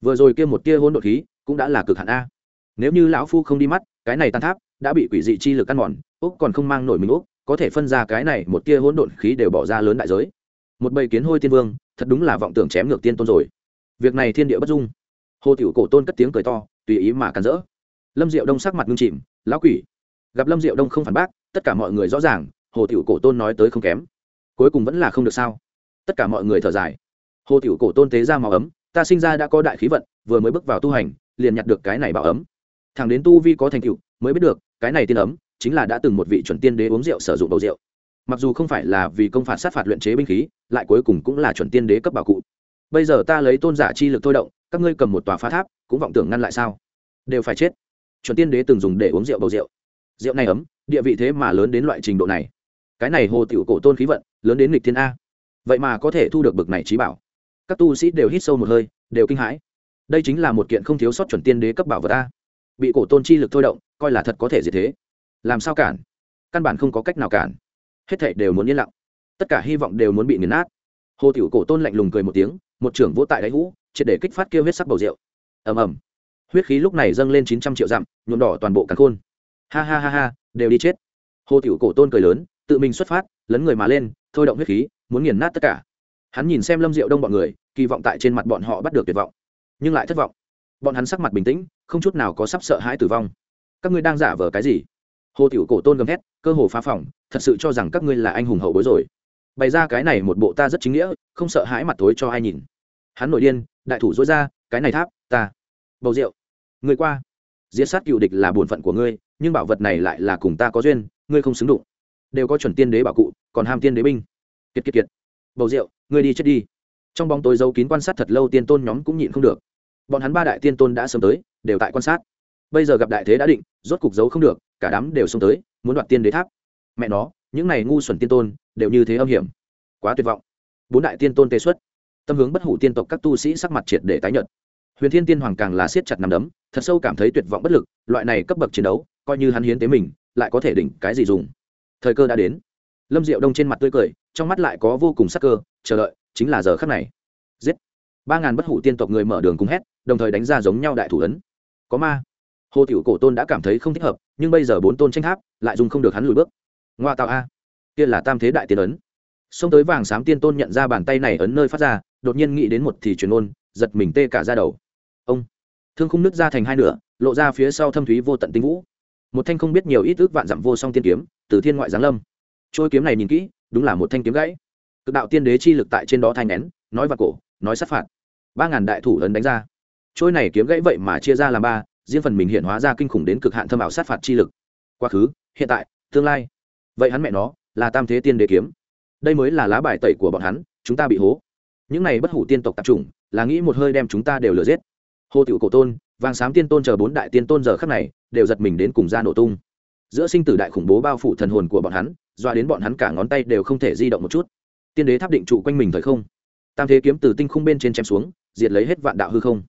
Vừa rồi kia một tia hôn đột khí cũng đã là cực hạn a. Nếu như lão phu không đi mắt, cái này tan tháp đã bị quỷ dị chi lực ăn mòn úc còn không mang nổi mình úc có thể phân ra cái này một tia hỗn độn khí đều bỏ ra lớn đại giới. Một bầy kiến hôi tiên vương, thật đúng là vọng tưởng chém ngược tiên tôn rồi việc này thiên địa bất dung. Hồ tiểu cổ tôn cất tiếng cười to, tùy ý mà cắn rỡ. Lâm diệu đông sắc mặt ngưng chìm, lão quỷ, gặp lâm diệu đông không phản bác, tất cả mọi người rõ ràng, hồ tiểu cổ tôn nói tới không kém. Cuối cùng vẫn là không được sao? Tất cả mọi người thở dài. Hồ tiểu cổ tôn tế ra màu ấm, ta sinh ra đã có đại khí vận, vừa mới bước vào tu hành, liền nhặt được cái này bảo ấm. Thằng đến tu vi có thành tựu, mới biết được, cái này tiên ấm, chính là đã từng một vị chuẩn tiên đế uống rượu sử dụng bầu rượu. Mặc dù không phải là vì công phạt sát phạt luyện chế binh khí, lại cuối cùng cũng là chuẩn tiên đế cấp bảo cụ bây giờ ta lấy tôn giả chi lực thôi động, các ngươi cầm một tòa phá tháp, cũng vọng tưởng ngăn lại sao? Đều phải chết. Chuẩn tiên đế từng dùng để uống rượu bầu rượu. Rượu này ấm, địa vị thế mà lớn đến loại trình độ này. Cái này hồ tiểu cổ tôn khí vận, lớn đến nghịch thiên a. Vậy mà có thể thu được bực này trí bảo. Các tu sĩ đều hít sâu một hơi, đều kinh hãi. Đây chính là một kiện không thiếu sót chuẩn tiên đế cấp bảo vật ta bị cổ tôn chi lực thôi động, coi là thật có thể diệt thế. Làm sao cản? Căn bản không có cách nào cản. Hết thảy đều muốn yên lặng. Tất cả hy vọng đều muốn bị nghiền nát hồ tiểu cổ tôn lạnh lùng cười một tiếng, một trưởng vỗ tại đáy hũ, triệt để kích phát kêu huyết sắc bầu rượu. Ầm ầm. Huyết khí lúc này dâng lên chín trăm triệu dặm, nhuộm đỏ toàn bộ càn khôn. Ha ha ha ha, đều đi chết. Hồ tiểu cổ tôn cười lớn, tự mình xuất phát, lấn người mà lên, thôi động huyết khí, muốn nghiền nát tất cả. Hắn nhìn xem lâm diệu đông bọn người, kỳ vọng tại trên mặt bọn họ bắt được tuyệt vọng. Nhưng lại thất vọng. Bọn hắn sắc mặt bình tĩnh, không chút nào có sắp sợ hãi tử vong. Các ngươi đang giả vờ cái gì? Hồ tiểu cổ tôn gầm thét, cơ hồ phá phòng, thật sự cho rằng các ngươi là anh hùng hậu bối rồi bày ra cái này một bộ ta rất chính nghĩa, không sợ hãi mặt tối cho ai nhìn. Hắn nổi điên, đại thủ dối ra, cái này tháp, ta. Bầu rượu. Người qua. Diễn sát cựu địch là bổn phận của ngươi, nhưng bảo vật này lại là cùng ta có duyên, ngươi không xứng đụng. Đều có chuẩn tiên đế bảo cụ, còn ham tiên đế binh. Kiệt kiệt kiệt. Bầu rượu, ngươi đi chết đi. Trong bóng tối giấu kín quan sát thật lâu tiên tôn nhóm cũng nhịn không được. Bọn hắn ba đại tiên tôn đã sớm tới, đều tại quan sát. Bây giờ gặp đại thế đã định, rốt cục giấu không được, cả đám đều xông tới, muốn đoạt tiên đế tháp. Mẹ nó những này ngu xuẩn tiên tôn đều như thế âm hiểm. Quá tuyệt vọng. Bốn đại tiên tôn tê xuất. Tâm hướng bất hủ tiên tộc các tu sĩ sắc mặt triệt để tái nhợt. Huyền thiên tiên hoàng càng là siết chặt nằm đấm, thật sâu cảm thấy tuyệt vọng bất lực, loại này cấp bậc chiến đấu, coi như hắn hiến tế mình, lại có thể đỉnh cái gì dùng. Thời cơ đã đến. Lâm diệu đông trên mặt tươi cười, trong mắt lại có vô cùng sắc cơ, chờ đợi, chính là giờ khắc này. Giết. Ba ngàn bất hủ tiên tộc người mở đường cùng hét, đồng thời đánh ra giống nhau đại thủ ấn. Có ma. Hồ tiểu cổ tôn đã cảm thấy không thích hợp, nhưng bây giờ bốn tôn tranh tháp, lại dùng không được hắn lùi bước ngoa tạo a. Kia là tam thế đại tiên ấn. Xông tới vàng xám tiên tôn nhận ra bàn tay này ấn nơi phát ra, đột nhiên nghĩ đến một thì truyền ôn giật mình tê cả ra đầu. Ông. Thương khung nứt ra thành hai nửa, lộ ra phía sau thâm thúy vô tận tinh vũ. Một thanh không biết nhiều ít ước vạn dặm vô song tiên kiếm, từ thiên ngoại giáng lâm. Trôi kiếm này nhìn kỹ, đúng là một thanh kiếm gãy. Cực đạo tiên đế chi lực tại trên đó thanh nén, nói vào cổ, nói sát phạt. Ba ngàn đại thủ ấn đánh ra. Trôi này kiếm gãy vậy mà chia ra làm ba, riêng phần mình hiện hóa ra kinh khủng đến cực hạn thâm ảo sát phạt chi lực. Quá khứ, hiện tại, tương lai vậy hắn mẹ nó, là tam thế tiên đế kiếm. Đây mới là lá bài tẩy của bọn hắn, chúng ta bị hố. Những này bất hủ tiên tộc tạp chủng, là nghĩ một hơi đem chúng ta đều lừa giết. Hồ tiểu cổ tôn, vàng xám tiên tôn chờ bốn đại tiên tôn giờ khắc này, đều giật mình đến cùng ra nổ tung. Giữa sinh tử đại khủng bố bao phủ thần hồn của bọn hắn doa đến bọn hắn cả ngón tay đều không thể di động một chút. Tiên đế tháp định trụ quanh mình thời không. Tam thế kiếm từ tinh khung bên trên chém xuống, diệt lấy hết vạn đạo hư không.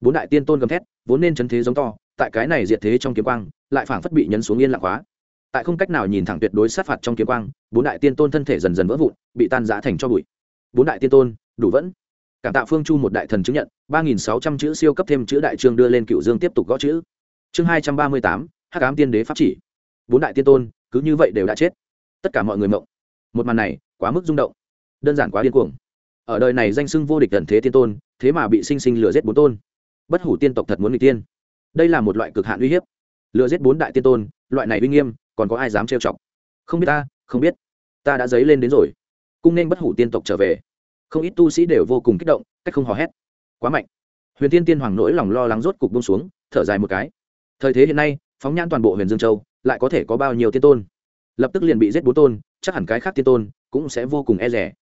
Bốn đại tiên tôn gầm thét, vốn nên chấn thế giống to, tại cái này diệt thế trong kiếm quang, lại phảng phất bị nhấn xuống yên lặng hóa tại không cách nào nhìn thẳng tuyệt đối sát phạt trong kiếm quang, bốn đại tiên tôn thân thể dần dần vỡ vụn, bị tan giã thành cho bụi. Bốn đại tiên tôn, đủ vẫn. Cảm tạ phương chu một đại thần chứng nhận, ba nghìn sáu trăm chữ siêu cấp thêm chữ đại trương đưa lên cựu dương tiếp tục gõ chữ. Chương hai trăm ba mươi tám, hắc ám tiên đế pháp chỉ. Bốn đại tiên tôn, cứ như vậy đều đã chết. Tất cả mọi người mộng. Một màn này, quá mức rung động. Đơn giản quá điên cuồng. Ở đời này danh sưng vô địch tần thế tiên tôn, thế mà bị sinh sinh lừa giết bốn tôn. Bất hủ tiên tộc thật muốn người tiên. Đây là một loại cực hạn uy hiếp lừa giết bốn đại tiên tôn, loại này uy nghiêm, còn có ai dám trêu chọc? Không biết ta, không biết. Ta đã dấy lên đến rồi. Cung nên bất hủ tiên tộc trở về. Không ít tu sĩ đều vô cùng kích động, cách không hò hét. Quá mạnh. Huyền tiên tiên hoàng nỗi lòng lo lắng rốt cục bông xuống, thở dài một cái. Thời thế hiện nay, phóng nhãn toàn bộ huyền dương châu, lại có thể có bao nhiêu tiên tôn? Lập tức liền bị giết bốn tôn, chắc hẳn cái khác tiên tôn cũng sẽ vô cùng e rẻ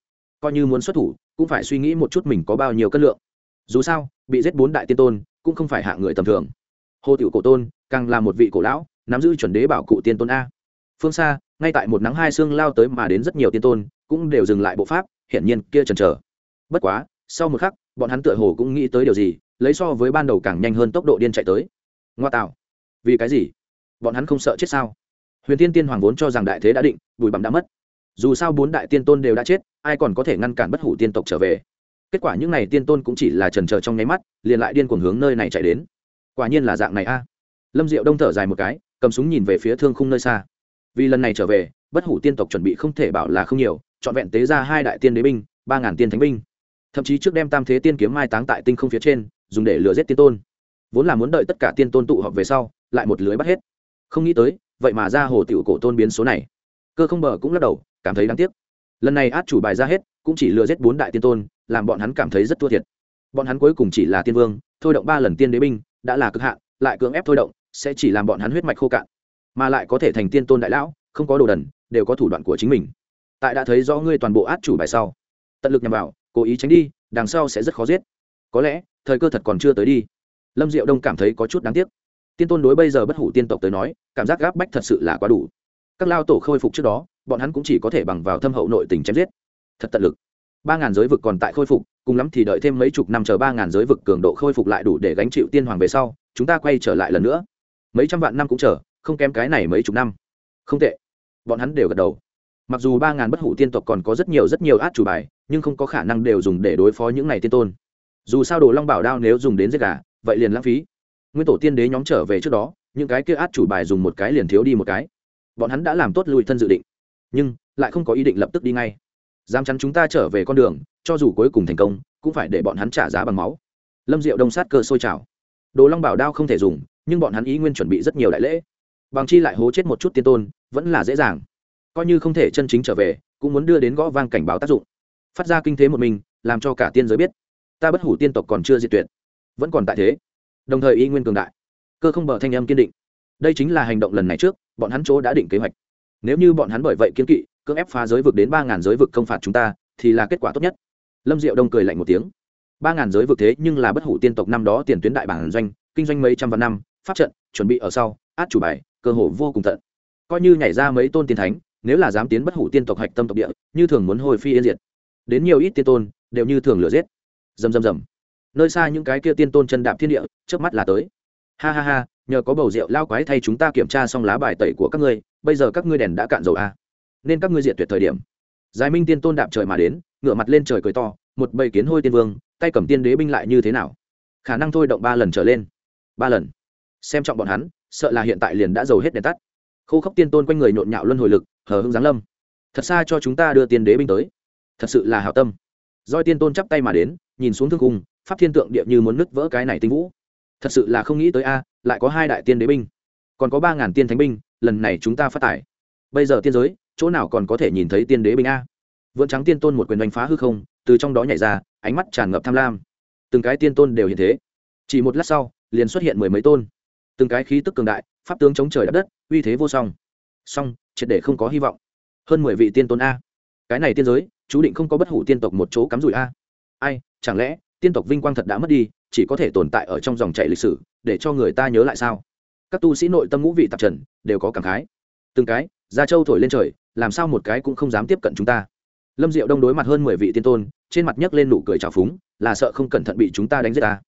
coi như muốn xuất thủ, cũng phải suy nghĩ một chút mình có bao nhiêu cân lượng. Dù sao, bị giết bốn đại tiên tôn cũng không phải hạ người tầm thường hồ tiểu cổ tôn, càng là một vị cổ lão, nắm giữ chuẩn đế bảo cụ tiên tôn a. Phương xa, ngay tại một nắng hai xương lao tới mà đến rất nhiều tiên tôn, cũng đều dừng lại bộ pháp, hiển nhiên kia chần chờ. Bất quá, sau một khắc, bọn hắn tựa hồ cũng nghĩ tới điều gì, lấy so với ban đầu càng nhanh hơn tốc độ điên chạy tới. Ngoa tạo. Vì cái gì? Bọn hắn không sợ chết sao? Huyền tiên tiên hoàng vốn cho rằng đại thế đã định bùi bặm đã mất. Dù sao bốn đại tiên tôn đều đã chết, ai còn có thể ngăn cản bất hủ tiên tộc trở về? Kết quả những n à y tiên tôn cũng chỉ là trần trờ trong nháy mắt, liền lại điên cuồng hướng nơi này chạy đến quả nhiên là dạng này a. Lâm diệu đông thở dài một cái, cầm súng nhìn về phía thương khung nơi xa. Vì lần này trở về, bất hủ tiên tộc chuẩn bị không thể bảo là không nhiều, trọn vẹn tế ra hai đại tiên đế binh, ba ngàn tiên thánh binh. Thậm chí trước đem tam thế tiên kiếm mai táng tại tinh không phía trên, dùng để lừa giết tiên tôn. Vốn là muốn đợi tất cả tiên tôn tụ họp về sau, lại một lưới bắt hết. Không nghĩ tới, vậy mà ra hồ tiểu cổ tôn biến số này. Cơ không bờ cũng lắc đầu, cảm thấy đáng tiếc. Lần này át chủ bài ra hết, cũng chỉ lừa giết bốn đại tiên tôn, làm bọn hắn cảm thấy rất thua thiệt. Bọn hắn cuối cùng chỉ là tiên vương, thôi động ba lần tiên đế binh đã là cực hạn, lại cưỡng ép thôi động, sẽ chỉ làm bọn hắn huyết mạch khô cạn, mà lại có thể thành tiên tôn đại lão, không có đồ đần, đều có thủ đoạn của chính mình. Tại đã thấy do ngươi toàn bộ át chủ bài sau, tận lực nhằm vào, cố ý tránh đi, đằng sau sẽ rất khó giết. Có lẽ, thời cơ thật còn chưa tới đi. Lâm diệu đông cảm thấy có chút đáng tiếc. Tiên tôn đối bây giờ bất hủ tiên tộc tới nói, cảm giác gáp bách thật sự là quá đủ. Các lao tổ khôi phục trước đó, bọn hắn cũng chỉ có thể bằng vào thâm hậu nội tình chém giết. Thật tận lực. Ba ngàn giới vực còn tại khôi phục cùng lắm thì đợi thêm mấy chục năm chờ ba ngàn giới vực cường độ khôi phục lại đủ để gánh chịu tiên hoàng về sau, chúng ta quay trở lại lần nữa. Mấy trăm vạn năm cũng chờ, không kém cái này mấy chục năm. Không tệ. Bọn hắn đều gật đầu. Mặc dù ba ngàn bất hủ tiên tộc còn có rất nhiều rất nhiều át chủ bài, nhưng không có khả năng đều dùng để đối phó những này tiên tôn. Dù sao đồ long bảo đao nếu dùng đến giết gà, vậy liền lãng phí. Nguyên tổ tiên đế nhóm trở về trước đó, những cái kia át chủ bài dùng một cái liền thiếu đi một cái. Bọn hắn đã làm tốt lùi thân dự định, nhưng lại không có ý định lập tức đi ngay dám chắn chúng ta trở về con đường, cho dù cuối cùng thành công, cũng phải để bọn hắn trả giá bằng máu. Lâm diệu đông sát cơ sôi trào. Đồ long bảo đao không thể dùng, nhưng bọn hắn ý nguyên chuẩn bị rất nhiều đại lễ. Bằng chi lại hố chết một chút tiên tôn, vẫn là dễ dàng. Coi như không thể chân chính trở về, cũng muốn đưa đến gõ vang cảnh báo tác dụng. Phát ra kinh thế một mình, làm cho cả tiên giới biết. Ta bất hủ tiên tộc còn chưa diệt tuyệt, vẫn còn tại thế. Đồng thời y nguyên cường đại. Cơ không bờ thanh âm kiên định. Đây chính là hành động lần này trước, bọn hắn chỗ đã định kế hoạch. Nếu như bọn hắn bởi vậy kiên kỵ cưỡng ép phá giới vực đến ba ngàn giới vực công phạt chúng ta, thì là kết quả tốt nhất. Lâm diệu đông cười lạnh một tiếng. Ba ngàn giới vực thế nhưng là bất hủ tiên tộc năm đó tiền tuyến đại bản doanh, kinh doanh mấy trăm vạn năm, pháp trận, chuẩn bị ở sau, át chủ bài, cơ hồ vô cùng tận. Coi như nhảy ra mấy tôn tiên thánh, nếu là dám tiến bất hủ tiên tộc hạch tâm tộc địa, như thường muốn hồi phi yên diệt. Đến nhiều ít tiên tôn, đều như thường lửa giết. Rầm rầm rầm. Nơi xa những cái kia tiên tôn chân đạp thiên địa trước mắt là tới. Ha ha ha, nhờ có bầu rượu lao quái thay chúng ta kiểm tra xong lá bài tẩy của các ngươi, bây giờ các ngươi đèn đã cạn dầu a à nên các ngươi diệt tuyệt thời điểm. Giải minh tiên tôn đạp trời mà đến, ngửa mặt lên trời cười to, một bầy kiến hôi tiên vương, tay cầm tiên đế binh lại như thế nào? Khả năng thôi động ba lần trở lên. Ba lần. Xem trọng bọn hắn, sợ là hiện tại liền đã dầu hết đèn tắt. Khô khốc tiên tôn quanh người nhộn nhạo luân hồi lực, hờ hưng giáng lâm. Thật xa cho chúng ta đưa tiên đế binh tới. Thật sự là hảo tâm. Doi tiên tôn chắp tay mà đến, nhìn xuống thương cung, pháp thiên tượng địa như muốn nứt vỡ cái này tinh vũ. Thật sự là không nghĩ tới a, lại có hai đại tiên đế binh. Còn có ba ngàn tiên thánh binh, lần này chúng ta phát tải. Bây giờ tiên giới chỗ nào còn có thể nhìn thấy tiên đế bình a? Vượn trắng tiên tôn một quyền đánh phá hư không, từ trong đó nhảy ra, ánh mắt tràn ngập tham lam. Từng cái tiên tôn đều hiện thế. Chỉ một lát sau, liền xuất hiện mười mấy tôn. Từng cái khí tức cường đại, pháp tướng chống trời đ đất, uy thế vô song. Song, triệt để không có hy vọng. Hơn mười vị tiên tôn a. Cái này tiên giới, chú định không có bất hủ tiên tộc một chỗ cắm rủi a. Ai, chẳng lẽ, tiên tộc vinh quang thật đã mất đi, chỉ có thể tồn tại ở trong dòng chảy lịch sử, để cho người ta nhớ lại sao? Các tu sĩ nội tâm ngũ vị tạp trần, đều có cảm khái. Từng cái gia châu thổi lên trời làm sao một cái cũng không dám tiếp cận chúng ta? Lâm diệu đông đối mặt hơn mười vị tiên tôn, trên mặt nhấc lên nụ cười trào phúng, là sợ không cẩn thận bị chúng ta đánh giết ta.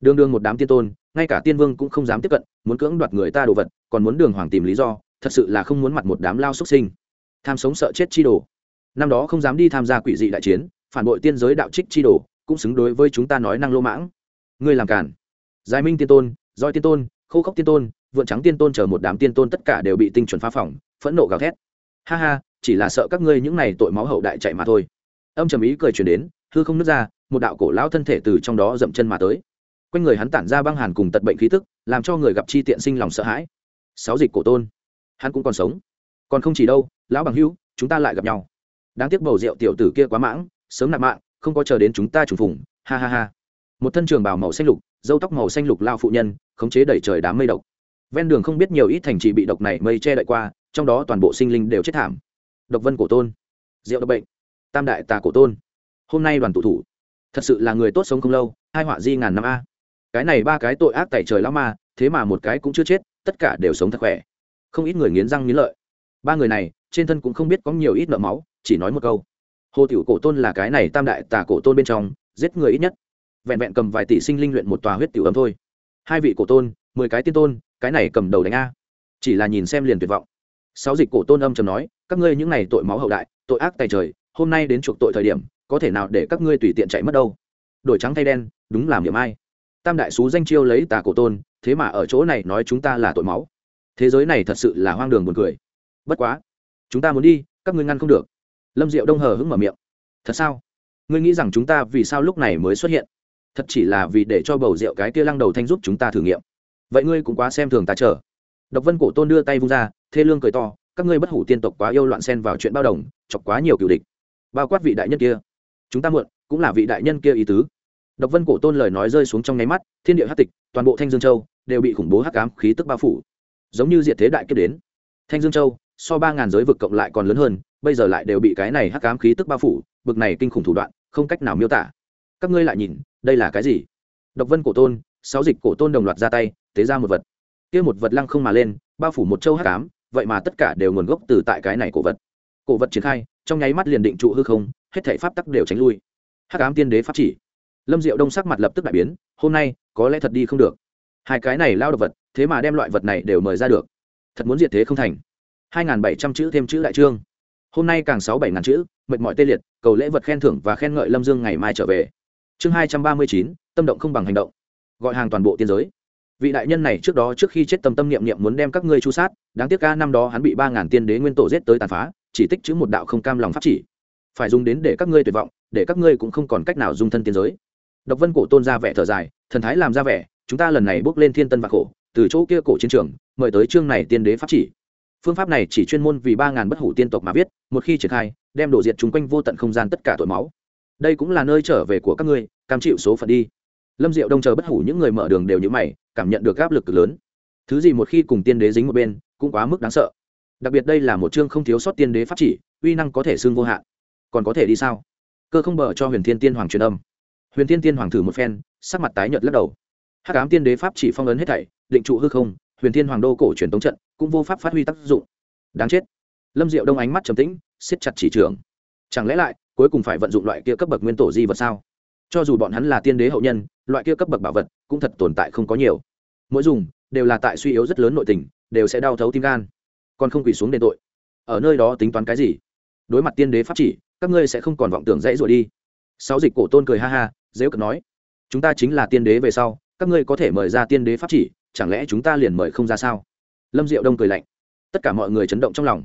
Đương đương một đám tiên tôn, ngay cả tiên vương cũng không dám tiếp cận, muốn cưỡng đoạt người ta đồ vật, còn muốn đường hoàng tìm lý do, thật sự là không muốn mặt một đám lao xuất sinh. Tham sống sợ chết chi đồ. Năm đó không dám đi tham gia quỷ dị đại chiến, phản bội tiên giới đạo trích chi đồ, cũng xứng đối với chúng ta nói năng lô mãng. Ngươi làm cản giải minh tiên tôn roi tiên tôn, khô khốc tiên tôn, vượn trắng tiên tôn chờ một đám tiên tôn tất cả đều bị tinh chuẩn phá phỏng phẫn nộ gào thét ha ha, chỉ là sợ các ngươi những này tội máu hậu đại chạy mà thôi. Âm trầm ý cười truyền đến, hư không nứt ra, một đạo cổ lão thân thể từ trong đó dậm chân mà tới. Quanh người hắn tản ra băng hàn cùng tật bệnh khí tức, làm cho người gặp chi tiện sinh lòng sợ hãi. Sáu dịch cổ tôn, hắn cũng còn sống. Còn không chỉ đâu, lão bằng hữu, chúng ta lại gặp nhau. Đáng tiếc bầu rượu tiểu tử kia quá mãng, sớm nạp mạng, không có chờ đến chúng ta trùng phùng, ha ha ha. Một thân trường bào màu xanh lục dâu tóc màu xanh lục lao phụ nhân, khống chế đẩy trời đám mây độc ven đường không biết nhiều ít thành trì bị độc này mây che đậy qua, trong đó toàn bộ sinh linh đều chết thảm. Độc vân cổ tôn rượu độc bệnh, tam đại tà cổ tôn, hôm nay đoàn tụ thủ. Thật sự là người tốt sống không lâu, hai họa di ngàn năm a. Cái này ba cái tội ác tại trời lão ma thế mà một cái cũng chưa chết, tất cả đều sống thật khỏe. Không ít người nghiến răng nghiến lợi. Ba người này, trên thân cũng không biết có nhiều ít nợ máu, chỉ nói một câu. Hồ tiểu cổ tôn là cái này tam đại tà cổ tôn bên trong, giết người ít nhất. Vẹn vẹn cầm vài tỷ sinh linh luyện một tòa huyết tiểu ấm thôi. Hai vị cổ tôn mười cái tiên tôn, cái này cầm đầu đánh a. Chỉ là nhìn xem liền tuyệt vọng. Sáu dịch cổ tôn âm trầm nói, các ngươi những này tội máu hậu đại, tội ác tài trời, hôm nay đến chuộc tội thời điểm, có thể nào để các ngươi tùy tiện chạy mất đâu? Đổi trắng thay đen, đúng làm điểm ai. Tam đại sứ danh chiêu lấy tà cổ tôn, thế mà ở chỗ này nói chúng ta là tội máu. Thế giới này thật sự là hoang đường buồn cười. Bất quá, chúng ta muốn đi, các ngươi ngăn không được. Lâm diệu đông hờ hững mở miệng. Thật sao? Ngươi nghĩ rằng chúng ta vì sao lúc này mới xuất hiện? Thật chỉ là vì để cho bầu rượu cái kia lăng đầu thanh giúp chúng ta thử nghiệm vậy ngươi cũng quá xem thường ta chờ. Độc vân cổ tôn đưa tay vung ra, thê lương cười to, các ngươi bất hủ tiên tộc quá yêu loạn xen vào chuyện bao đồng, chọc quá nhiều cựu địch. Bao quát vị đại nhân kia. Chúng ta muộn, cũng là vị đại nhân kia ý tứ. Độc vân cổ tôn lời nói rơi xuống trong nháy mắt, thiên địa hát tịch, toàn bộ thanh dương châu đều bị khủng bố hắc ám khí tức bao phủ. Giống như diệt thế đại kết đến. Thanh dương châu, so ba ngàn giới vực cộng lại còn lớn hơn, bây giờ lại đều bị cái này hắc ám khí tức bao phủ, bực này kinh khủng thủ đoạn, không cách nào miêu tả. Các ngươi lại nhìn, đây là cái gì? Độc vân cổ tôn sáu dịch cổ tôn đồng loạt ra tay, tế ra một vật. Kia một vật lăng không mà lên, bao phủ một châu hắc ám, vậy mà tất cả đều nguồn gốc từ tại cái này cổ vật. Cổ vật triển khai, trong nháy mắt liền định trụ hư không, hết thảy pháp tắc đều tránh lui. Hắc ám tiên đế pháp chỉ. Lâm diệu đông sắc mặt lập tức đại biến, hôm nay, có lẽ thật đi không được. Hai cái này lao đ vật, thế mà đem loại vật này đều mời ra được. Thật muốn diệt thế không thành. Hai n g h n bảy trăm chữ thêm chữ đại trương. Hôm nay càng sáu bảy ngàn chữ, mệt mỏi tê liệt, cầu lễ vật khen thưởng và khen ngợi lâm dương ngày mai trở về. Chương hai trăm ba mươi chín, tâm động không bằng hành động gọi hàng toàn bộ tiên giới. Vị đại nhân này trước đó trước khi chết tâm tâm niệm niệm muốn đem các ngươi chu sát, đáng tiếc ca năm đó hắn bị ba ngàn tiên đế nguyên tổ giết tới tàn phá, chỉ tích chữ một đạo không cam lòng pháp chỉ. Phải dùng đến để các ngươi tuyệt vọng, để các ngươi cũng không còn cách nào dung thân tiên giới. Độc vân cổ tôn ra vẻ thở dài, thần thái làm ra vẻ, chúng ta lần này bước lên thiên tân và khổ, từ chỗ kia cổ chiến trường, mời tới chương này tiên đế pháp chỉ. Phương pháp này chỉ chuyên môn vì ba ngàn bất hủ tiên tộc mà viết, một khi triển khai, đem đổ diệt chúng quanh vô tận không gian tất cả tội máu. Đây cũng là nơi trở về của các ngươi, cam chịu số phận đi lâm diệu đông chờ bất hủ những người mở đường đều như mày, cảm nhận được áp lực cực lớn. Thứ gì một khi cùng tiên đế dính một bên, cũng quá mức đáng sợ. Đặc biệt đây là một chương không thiếu sót tiên đế pháp chỉ, uy năng có thể xưng vô hạn. Còn có thể đi sao? Cơ không bờ cho huyền thiên tiên hoàng truyền âm. Huyền thiên tiên hoàng thử một phen, sắc mặt tái nhợt lắc đầu. Hắc ám tiên đế pháp chỉ phong ấn hết thảy, định trụ hư không, huyền thiên hoàng đô cổ truyền tống trận, cũng vô pháp phát huy tác dụng. Đáng chết. Lâm diệu đông ánh mắt trầm tĩnh, siết chặt chỉ trường. Chẳng lẽ lại, cuối cùng phải vận dụng loại kia cấp bậc nguyên tổ di vật sao? Cho dù bọn hắn là tiên đế hậu nhân loại kia cấp bậc bảo vật cũng thật tồn tại không có nhiều. Mỗi dùng đều là tại suy yếu rất lớn nội tình, đều sẽ đau thấu tim gan, còn không quỳ xuống đền tội. Ở nơi đó tính toán cái gì? Đối mặt tiên đế pháp chỉ, các ngươi sẽ không còn vọng tưởng dãy rồi đi. Sáu dịch cổ tôn cười ha ha dễ cận nói, chúng ta chính là tiên đế về sau, các ngươi có thể mời ra tiên đế pháp chỉ, chẳng lẽ chúng ta liền mời không ra sao? Lâm diệu đông cười lạnh, tất cả mọi người chấn động trong lòng.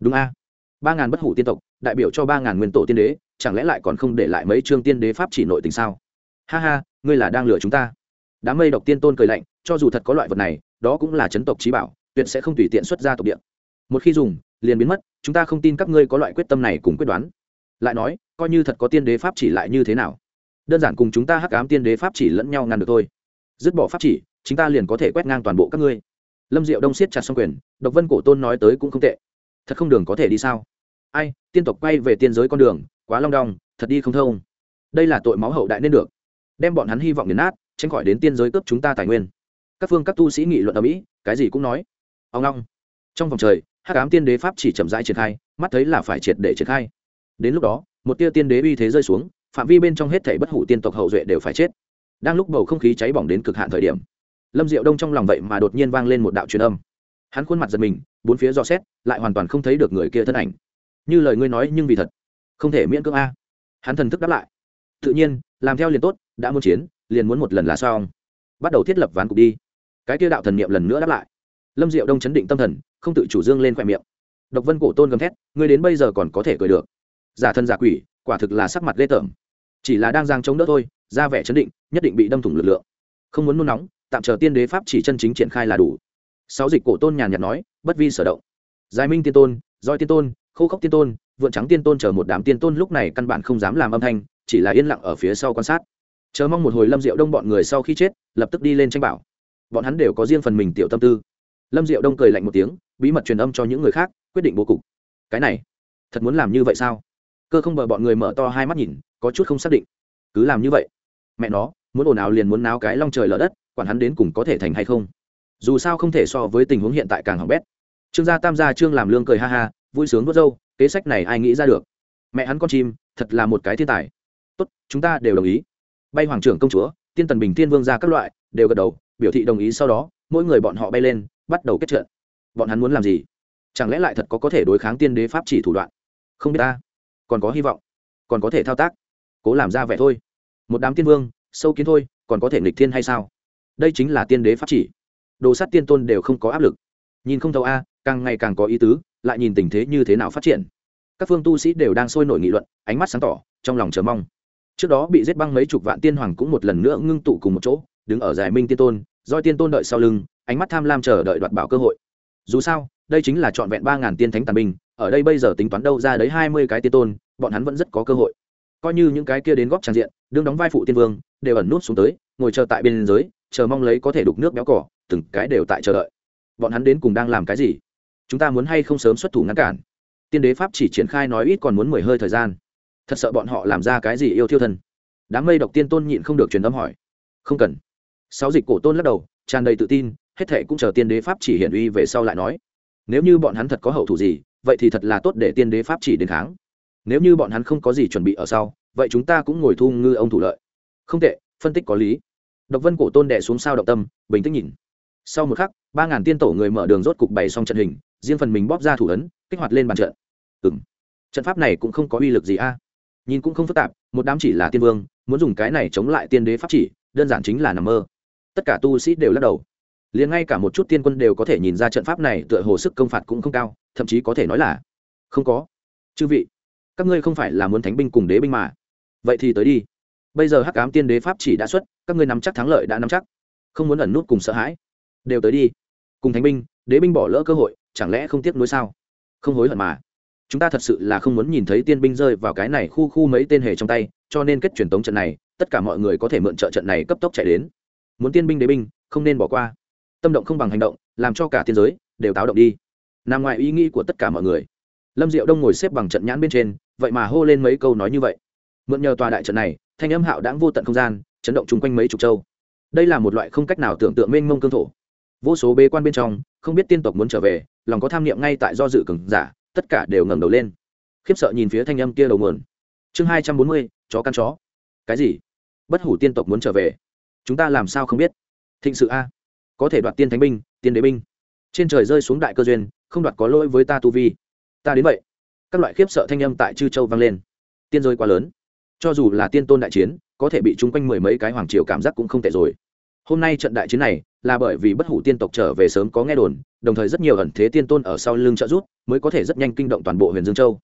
Đúng a, ba ngàn bất hủ tiên tộc, đại biểu cho ba ngàn nguyên tổ tiên đế, chẳng lẽ lại còn không để lại mấy chương tiên đế pháp chỉ nội tình sao? Ha ha, ngươi là đang lừa chúng ta. Đám mây độc tiên tôn cười lạnh, cho dù thật có loại vật này, đó cũng là chấn tộc trí bảo, tuyệt sẽ không tùy tiện xuất ra tộc địa. Một khi dùng, liền biến mất, chúng ta không tin các ngươi có loại quyết tâm này cùng quyết đoán. Lại nói, coi như thật có tiên đế pháp chỉ lại như thế nào? Đơn giản cùng chúng ta hắc ám tiên đế pháp chỉ lẫn nhau ngăn được thôi. Dứt bỏ pháp chỉ chúng ta liền có thể quét ngang toàn bộ các ngươi. Lâm diệu đông siết chặt xong quyền, độc vân cổ tôn nói tới cũng không tệ. Thật không đường có thể đi sao? Ai, tiên tộc quay về tiên giới con đường, quá long đong, thật đi không thông. Đây là tội máu hậu đại nên được đem bọn hắn hy vọng nghiền nát, tránh khỏi đến tiên giới cướp chúng ta tài nguyên. Các phương các tu sĩ nghị luận ở mỹ, cái gì cũng nói. Ông long. Trong vòng trời, hắc ám tiên đế pháp chỉ chậm rãi triển khai, mắt thấy là phải triệt để triển khai. Đến lúc đó, một tia tiên đế uy thế rơi xuống, phạm vi bên trong hết thảy bất hủ tiên tộc hậu duệ đều phải chết. Đang lúc bầu không khí cháy bỏng đến cực hạn thời điểm, lâm diệu đông trong lòng vậy mà đột nhiên vang lên một đạo truyền âm. Hắn khuôn mặt giật mình, bốn phía do xét, lại hoàn toàn không thấy được người kia thân ảnh. Như lời ngươi nói nhưng vì thật, không thể miễn cưỡng a. Hắn thần thức đáp lại. Tự nhiên, làm theo liền tốt đã muốn chiến, liền muốn một lần là xong. Bắt đầu thiết lập ván cục đi. Cái kia đạo thần niệm lần nữa đáp lại. Lâm diệu đông chấn định tâm thần, không tự chủ dương lên khoe miệng. Độc vân cổ tôn gầm thét, ngươi đến bây giờ còn có thể cười được. Giả thân giả quỷ, quả thực là sắc mặt ghê tởm. Chỉ là đang giang chống đỡ thôi, ra vẻ chấn định, nhất định bị đâm thủng lực lượng. Không muốn nôn nóng, tạm chờ tiên đế pháp chỉ chân chính triển khai là đủ. Sáu dịch cổ tôn nhàn nhạt nói, bất vi sở động. Giải minh tiên tôn, roi tiên tôn, khô khốc tiên tôn, vượn trắng tiên tôn chờ một đám tiên tôn lúc này căn bản không dám làm âm thanh, chỉ là yên lặng ở phía sau quan sát chờ mong một hồi lâm diệu đông bọn người sau khi chết, lập tức đi lên tranh bảo. Bọn hắn đều có riêng phần mình tiểu tâm tư. Lâm diệu đông cười lạnh một tiếng, bí mật truyền âm cho những người khác, quyết định bố cục. Cái này, thật muốn làm như vậy sao? Cơ không bờ bọn người mở to hai mắt nhìn, có chút không xác định. Cứ làm như vậy. Mẹ nó, muốn ồn ào liền muốn náo cái long trời lở đất, quản hắn đến cùng có thể thành hay không? Dù sao không thể so với tình huống hiện tại càng hỏng bét. Trương gia tam gia trương làm lương cười ha ha, vui sướng vớt râu, kế sách này ai nghĩ ra được? Mẹ hắn con chim, thật là một cái thiên tài. Tốt, chúng ta đều đồng ý bay hoàng trưởng công chúa, tiên tần bình thiên vương ra các loại, đều gật đầu, biểu thị đồng ý sau đó, mỗi người bọn họ bay lên, bắt đầu kết trận. Bọn hắn muốn làm gì? Chẳng lẽ lại thật có có thể đối kháng tiên đế pháp chỉ thủ đoạn? Không biết ta. Còn có hy vọng. Còn có thể thao tác. Cố làm ra vẻ thôi. Một đám tiên vương, sâu kiến thôi, còn có thể nghịch thiên hay sao? Đây chính là tiên đế pháp chỉ. Đồ sát tiên tôn đều không có áp lực. Nhìn không thấu a, càng ngày càng có ý tứ, lại nhìn tình thế như thế nào phát triển. Các phương tu sĩ đều đang sôi nổi nghị luận, ánh mắt sáng tỏ, trong lòng chờ mong trước đó bị giết băng mấy chục vạn tiên hoàng cũng một lần nữa ngưng tụ cùng một chỗ, đứng ở giải minh tiên tôn doi tiên tôn đợi sau lưng, ánh mắt tham lam chờ đợi đoạt bảo cơ hội. Dù sao, đây chính là trọn vẹn ba ngàn tiên thánh tàn binh, ở đây bây giờ tính toán đâu ra đấy hai mươi cái tiên tôn, bọn hắn vẫn rất có cơ hội. Coi như những cái kia đến góp tràn diện, đương đóng vai phụ tiên vương, đều ẩn nút xuống tới, ngồi chờ tại bên giới chờ mong lấy có thể đục nước béo cỏ, từng cái đều tại chờ đợi. Bọn hắn đến cùng đang làm cái gì? Chúng ta muốn hay không sớm xuất thủ ngăn cản? Tiên đế pháp chỉ triển khai nói ít còn muốn mười hơi thời gian thật sợ bọn họ làm ra cái gì yêu thiêu thân. Đám mây độc tiên tôn nhịn không được truyền âm hỏi. Không cần. Sáu dịch cổ tôn lắc đầu, tràn đầy tự tin, hết thệ cũng chờ tiên đế pháp chỉ hiển uy về sau lại nói. Nếu như bọn hắn thật có hậu thủ gì, vậy thì thật là tốt để tiên đế pháp chỉ đến kháng. Nếu như bọn hắn không có gì chuẩn bị ở sau, vậy chúng ta cũng ngồi thu ngư ông thủ lợi. Không tệ, phân tích có lý. Độc vân cổ tôn đệ xuống sao động tâm, bình tĩnh nhìn. Sau một khắc, ba ngàn tiên tổ người mở đường rốt cục bày xong trận hình, riêng phần mình bóp ra thủ ấn, kích hoạt lên bàn trận. Ừng trận pháp này cũng không có uy lực gì a nhìn cũng không phức tạp, một đám chỉ là tiên vương, muốn dùng cái này chống lại tiên đế pháp chỉ, đơn giản chính là nằm mơ. Tất cả tu sĩ đều lắc đầu. Liền ngay cả một chút tiên quân đều có thể nhìn ra trận pháp này tựa hồ sức công phạt cũng không cao, thậm chí có thể nói là không có. Chư vị, các ngươi không phải là muốn thánh binh cùng đế binh mà. Vậy thì tới đi. Bây giờ hắc cám tiên đế pháp chỉ đã xuất, các ngươi nắm chắc thắng lợi đã nắm chắc. Không muốn ẩn nút cùng sợ hãi, đều tới đi. Cùng thánh binh, đế binh bỏ lỡ cơ hội, chẳng lẽ không tiếc nuối sao? Không hối hận mà chúng ta thật sự là không muốn nhìn thấy tiên binh rơi vào cái này khu khu mấy tên hề trong tay, cho nên kết truyền tống trận này, tất cả mọi người có thể mượn trợ trận này cấp tốc chạy đến. Muốn tiên binh đế binh, không nên bỏ qua. Tâm động không bằng hành động, làm cho cả tiên giới đều táo động đi. Nằm ngoài ý nghĩ của tất cả mọi người. Lâm diệu đông ngồi xếp bằng trận nhãn bên trên, vậy mà hô lên mấy câu nói như vậy. Mượn nhờ tòa đại trận này, thanh âm hạo đã vô tận không gian, chấn động chung quanh mấy chục châu. Đây là một loại không cách nào tưởng tượng mênh mông cương thổ. Vô số bế quan bên trong, không biết tiên tộc muốn trở về, lòng có tham niệm ngay tại do dự cường giả tất cả đều ngẩng đầu lên. Khiếp sợ nhìn phía thanh âm kia đầu nguồn. Chương hai trăm bốn mươi, chó căn chó. Cái gì? Bất hủ tiên tộc muốn trở về. Chúng ta làm sao không biết? Thịnh sự a. Có thể đoạt tiên thánh binh, tiên đế binh. Trên trời rơi xuống đại cơ duyên, không đoạt có lỗi với ta tu vi. Ta đến vậy. Các loại khiếp sợ thanh âm tại chư châu vang lên. Tiên rơi quá lớn. Cho dù là tiên tôn đại chiến, có thể bị chung quanh mười mấy cái hoàng triều cảm giác cũng không tệ rồi hôm nay trận đại chiến này là bởi vì bất hủ tiên tộc trở về sớm có nghe đồn, đồng thời rất nhiều ẩn thế tiên tôn ở sau lưng trợ rút mới có thể rất nhanh kinh động toàn bộ huyền dương châu.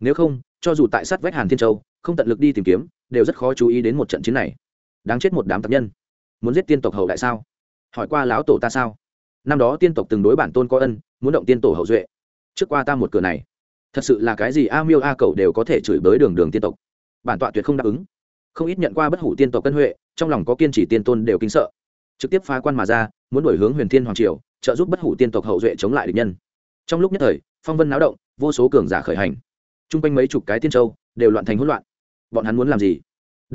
Nếu không, cho dù tại sát vách hàn thiên châu, không tận lực đi tìm kiếm, đều rất khó chú ý đến một trận chiến này. Đáng chết một đám tập nhân. Muốn giết tiên tộc hậu đại sao? Hỏi qua lão tổ ta sao? Năm đó tiên tộc từng đối bản tôn có ân, muốn động tiên tổ hậu duệ. Trước qua ta một cửa này. Thật sự là cái gì a miêu a cầu đều có thể chửi bới đường đường tiên tộc. Bản tọa tuyệt không đáp ứng. Không ít nhận qua bất hủ tiên tộc cân huệ, trong lòng có kiên trì tiên tôn đều kinh sợ trực tiếp phá quan mà ra, muốn đổi hướng huyền thiên hoàng triều, trợ giúp bất hủ tiên tộc hậu duệ chống lại địch nhân. Trong lúc nhất thời, phong vân náo động, vô số cường giả khởi hành. T r u n g quanh mấy chục cái tiên châu đều loạn thành hỗn loạn. Bọn hắn muốn làm gì?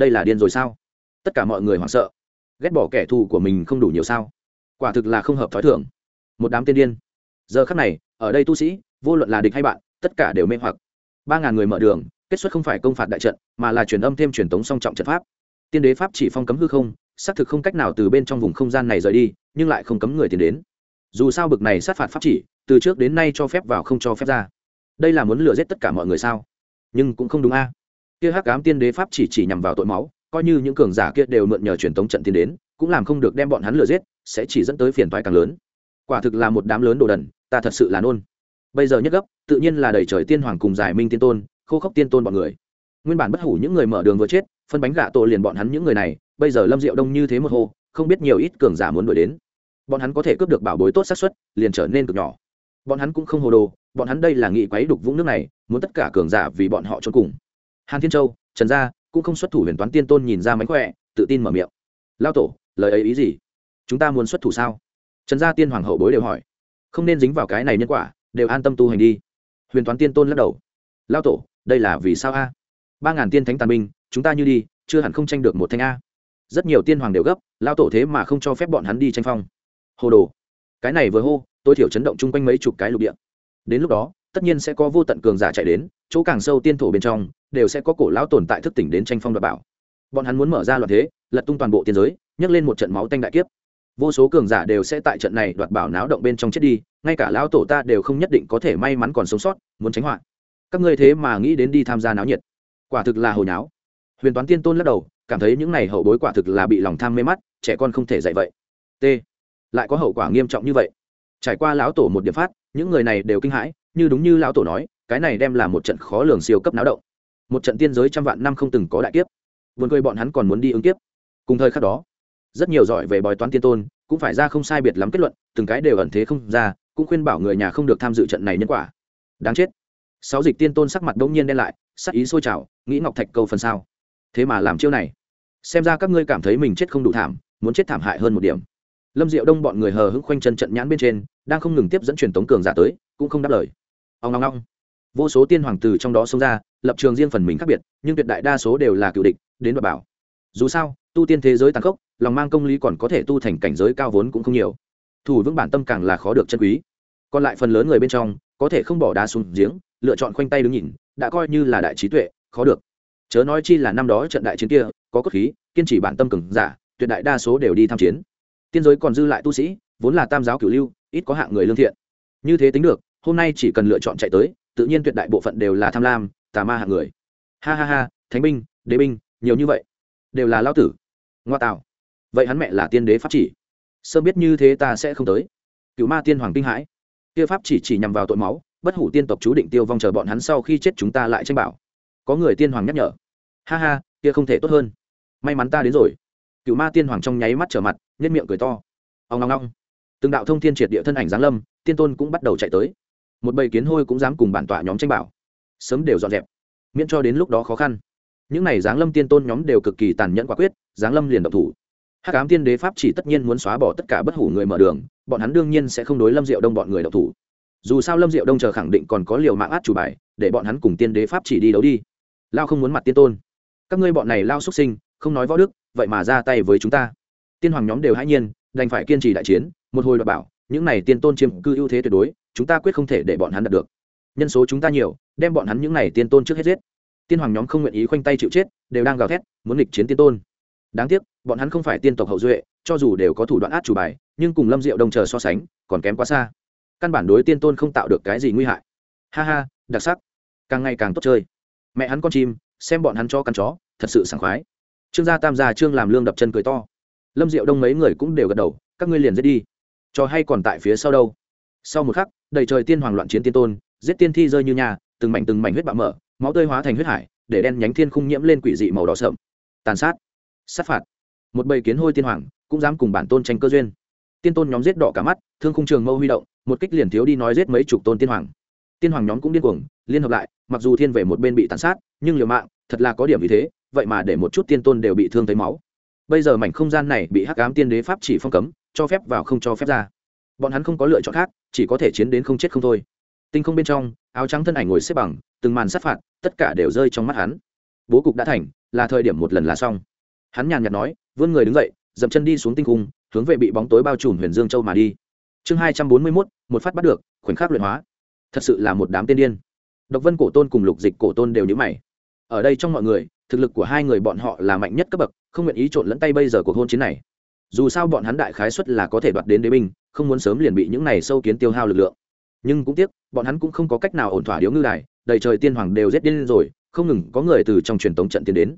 Đây là điên rồi sao? Tất cả mọi người hoảng sợ. Ghét bỏ kẻ thù của mình không đủ nhiều sao? Quả thực là không hợp t h ó i thưởng một đám tiên điên. Giờ khắc này, ở đây tu sĩ, vô luận là địch hay bạn, tất cả đều mê hoặc. Ba ngàn người mở đường, kết xuất không phải công phạt đại trận, mà là truyền âm thêm truyền tống song trọng trận pháp. Tiên đế pháp chỉ phong cấm hư không xác thực không cách nào từ bên trong vùng không gian này rời đi, nhưng lại không cấm người tiến đến. Dù sao bực này sát phạt pháp chỉ, từ trước đến nay cho phép vào không cho phép ra. Đây là muốn lừa giết tất cả mọi người sao? Nhưng cũng không đúng a. Kia hắc ám tiên đế pháp chỉ chỉ nhằm vào tội máu, coi như những cường giả kia đều mượn nhờ truyền tống trận tiến đến, cũng làm không được đem bọn hắn lừa giết, sẽ chỉ dẫn tới phiền toái càng lớn. Quả thực là một đám lớn đồ đần, ta thật sự là nôn. Bây giờ nhất gấp, tự nhiên là đầy trời tiên hoàng cùng giải minh tiên tôn, khô khốc tiên tôn bọn người. Nguyên bản bất hủ những người mở đường vừa chết, phân bánh gạ tổ liền bọn hắn những người này bây giờ lâm diệu đông như thế một hô, không biết nhiều ít cường giả muốn đuổi đến. Bọn hắn có thể cướp được bảo bối tốt xác suất, liền trở nên cực nhỏ. Bọn hắn cũng không hồ đồ, bọn hắn đây là nghị quấy đục vũng nước này, muốn tất cả cường giả vì bọn họ trốn cùng. Hàn thiên châu, trần gia, cũng không xuất thủ huyền toán tiên tôn nhìn ra mánh khỏe, tự tin mở miệng. Lao tổ, lời ấy ý gì? Chúng ta muốn xuất thủ sao? Trần gia tiên hoàng hậu bối đều hỏi. Không nên dính vào cái này nhân quả, đều an tâm tu hành đi. Huyền toán tiên tôn lắc đầu. Lao tổ, đây là vì sao a? Ba ngàn tiên thánh tàn binh, chúng ta như đi, chưa hẳn không tranh được một thanh a rất nhiều tiên hoàng đều gấp lao tổ thế mà không cho phép bọn hắn đi tranh phong. Hồ đồ, cái này vừa hô, tối thiểu chấn động chung quanh mấy chục cái lục địa. Đến lúc đó, tất nhiên sẽ có vô tận cường giả chạy đến, chỗ càng sâu tiên thổ bên trong, đều sẽ có cổ lão tồn tại thức tỉnh đến tranh phong đoạt bảo. Bọn hắn muốn mở ra loạn thế, lật tung toàn bộ tiên giới, nhấc lên một trận máu tanh đại kiếp. Vô số cường giả đều sẽ tại trận này đoạt bảo náo động bên trong chết đi, ngay cả lão tổ ta đều không nhất định có thể may mắn còn sống sót, muốn tránh họa. Các ngươi thế mà nghĩ đến đi tham gia náo nhiệt. Quả thực là hồi náo. Huyền toán tiên tôn lắc đầu cảm thấy những này hậu bối quả thực là bị lòng tham mê mắt, trẻ con không thể dạy vậy. T. Lại có hậu quả nghiêm trọng như vậy. Trải qua lão tổ một điểm phát, những người này đều kinh hãi, như đúng như lão tổ nói, cái này đem là một trận khó lường siêu cấp náo động. Một trận tiên giới trăm vạn năm không từng có đại kiếp. Vườn cười bọn hắn còn muốn đi ứng kiếp. Cùng thời khắc đó, rất nhiều giỏi về bói toán tiên tôn, cũng phải ra không sai biệt lắm kết luận, từng cái đều ẩn thế không ra, cũng khuyên bảo người nhà không được tham dự trận này nhân quả. Đáng chết. Sáu dịch tiên tôn sắc mặt đông nhiên đen lại, sắc ý sôi trào, nghĩ ngọc thạch câu phần sao thế mà làm chiêu này xem ra các ngươi cảm thấy mình chết không đủ thảm, muốn chết thảm hại hơn một điểm. Lâm diệu đông bọn người hờ hững khoanh chân trận nhãn bên trên, đang không ngừng tiếp dẫn truyền tống cường giả tới, cũng không đáp lời. Ông ngong ngong vô số tiên hoàng tử trong đó xông ra, lập trường riêng phần mình khác biệt, nhưng tuyệt đại đa số đều là cựu địch, đến và bảo. Dù sao, tu tiên thế giới tàn khốc, lòng mang công lý còn có thể tu thành cảnh giới cao vốn cũng không nhiều. Thủ vững bản tâm càng là khó được chân quý. Còn lại phần lớn người bên trong, có thể không bỏ đá xuống giếng, lựa chọn khoanh tay đứng nhìn, đã coi như là đại trí tuệ, khó được. Chớ nói chi là năm đó trận đại chiến kia có cốt khí, kiên trì bản tâm cường giả, tuyệt đại đa số đều đi tham chiến. Tiên giới còn dư lại tu sĩ, vốn là tam giáo cửu lưu, ít có hạng người lương thiện. Như thế tính được, hôm nay chỉ cần lựa chọn chạy tới, tự nhiên tuyệt đại bộ phận đều là tham lam, tà ma hạng người. Ha ha ha, thánh binh, đế binh, nhiều như vậy. Đều là lao tử. Ngoa tạo. Vậy hắn mẹ là tiên đế pháp chỉ. Sớm biết như thế ta sẽ không tới. Cựu ma tiên hoàng kinh hãi. Kia pháp chỉ chỉ nhằm vào tội máu, bất hủ tiên tộc chú định tiêu vong chờ bọn hắn sau khi chết chúng ta lại tranh bảo. Có người tiên hoàng nhắc nhở. Ha ha kia không thể tốt hơn. May mắn ta đến rồi. Cựu ma tiên hoàng trong nháy mắt trở mặt nhất miệng cười to. Ông ngong ngong. Từng đạo thông thiên triệt địa thân ảnh giáng lâm, tiên tôn cũng bắt đầu chạy tới. Một bầy kiến hôi cũng dám cùng bản tọa nhóm tranh bảo. Sớm đều dọn dẹp. Miễn cho đến lúc đó khó khăn. Những n à y giáng lâm tiên tôn nhóm đều cực kỳ tàn nhẫn quả quyết, giáng lâm liền độc thủ. Hắc ám tiên đế pháp chỉ tất nhiên muốn xóa bỏ tất cả bất hủ người mở đường, bọn hắn đương nhiên sẽ không đối lâm diệu đông bọn người độc thủ. Dù sao lâm diệu đông chờ khẳng định còn có liều mạng át chủ bài, để bọn hắn cùng tiên đế pháp chỉ đi đấu đi. Lao không muốn mặt tiên tôn các ngươi bọn này lao xuất sinh, không nói võ đức, vậy mà ra tay với chúng ta. Tiên hoàng nhóm đều hãy nhiên, đành phải kiên trì đại chiến, một hồi đ bảo, những này tiên tôn chiếm cư ưu thế tuyệt đối, chúng ta quyết không thể để bọn hắn đạt được. Nhân số chúng ta nhiều, đem bọn hắn những này tiên tôn trước hết giết. Tiên hoàng nhóm không nguyện ý khoanh tay chịu chết, đều đang gào thét, muốn nghịch chiến tiên tôn. Đáng tiếc, bọn hắn không phải tiên tộc hậu duệ, cho dù đều có thủ đoạn át chủ bài, nhưng cùng lâm diệu đồng chờ so sánh, còn kém quá xa. Căn bản đối tiên tôn không tạo được cái gì nguy hại. Ha ha, đặc sắc. Càng ngày càng tốt chơi. Mẹ hắn con chim xem bọn hắn cho căn chó, thật sự sảng khoái. Trương gia tam gia trương làm lương đập chân cười to. Lâm diệu đông mấy người cũng đều gật đầu, các ngươi liền giết đi. Cho hay còn tại phía sau đâu? Sau một khắc, đầy trời tiên hoàng loạn chiến tiên tôn, giết tiên thi rơi như nhà, từng mảnh từng mảnh huyết bạo mở, máu tươi hóa thành huyết hải, để đen nhánh thiên khung nhiễm lên quỷ dị màu đỏ sậm. Tàn sát sát phạt. Một bầy kiến hôi tiên hoàng, cũng dám cùng bản tôn tranh cơ duyên. Tiên tôn nhóm giết đỏ cả mắt, thương khung trường mâu huy động, một kích liền thiếu đi nói giết mấy chục tôn tiên hoàng tiên hoàng nhóm cũng điên cuồng, liên hợp lại, mặc dù thiên về một bên bị tàn sát, nhưng liều mạng, thật là có điểm vì thế, vậy mà để một chút tiên tôn đều bị thương thấy máu. Bây giờ mảnh không gian này bị hắc ám tiên đế pháp chỉ phong cấm, cho phép vào không cho phép ra. Bọn hắn không có lựa chọn khác, chỉ có thể chiến đến không chết không thôi. Tinh không bên trong, áo trắng thân ảnh ngồi xếp bằng, từng màn sát phạt, tất cả đều rơi trong mắt hắn. Bố cục đã thành, là thời điểm một lần là xong. Hắn nhàn nhạt nói, vươn người đứng dậy, dậm chân đi xuống tinh cung, hướng về bị bóng tối bao trùm huyền dương châu mà đi. Chương hai trăm bốn mươi mốt, một phát bắt được, khoảnh khắc luyện hóa thật sự là một đám tiên điên. Độc vân cổ tôn cùng lục dịch cổ tôn đều nhữ mày. Ở đây trong mọi người, thực lực của hai người bọn họ là mạnh nhất cấp bậc, không nguyện ý trộn lẫn tay bây giờ cuộc hôn chiến này. Dù sao bọn hắn đại khái xuất là có thể đoạt đến đế binh, không muốn sớm liền bị những này sâu kiến tiêu hao lực lượng. Nhưng cũng tiếc, bọn hắn cũng không có cách nào ổn thỏa điếu ngư đài, đầy trời tiên hoàng đều rét điên rồi, không ngừng có người từ trong truyền tống trận tiến đến.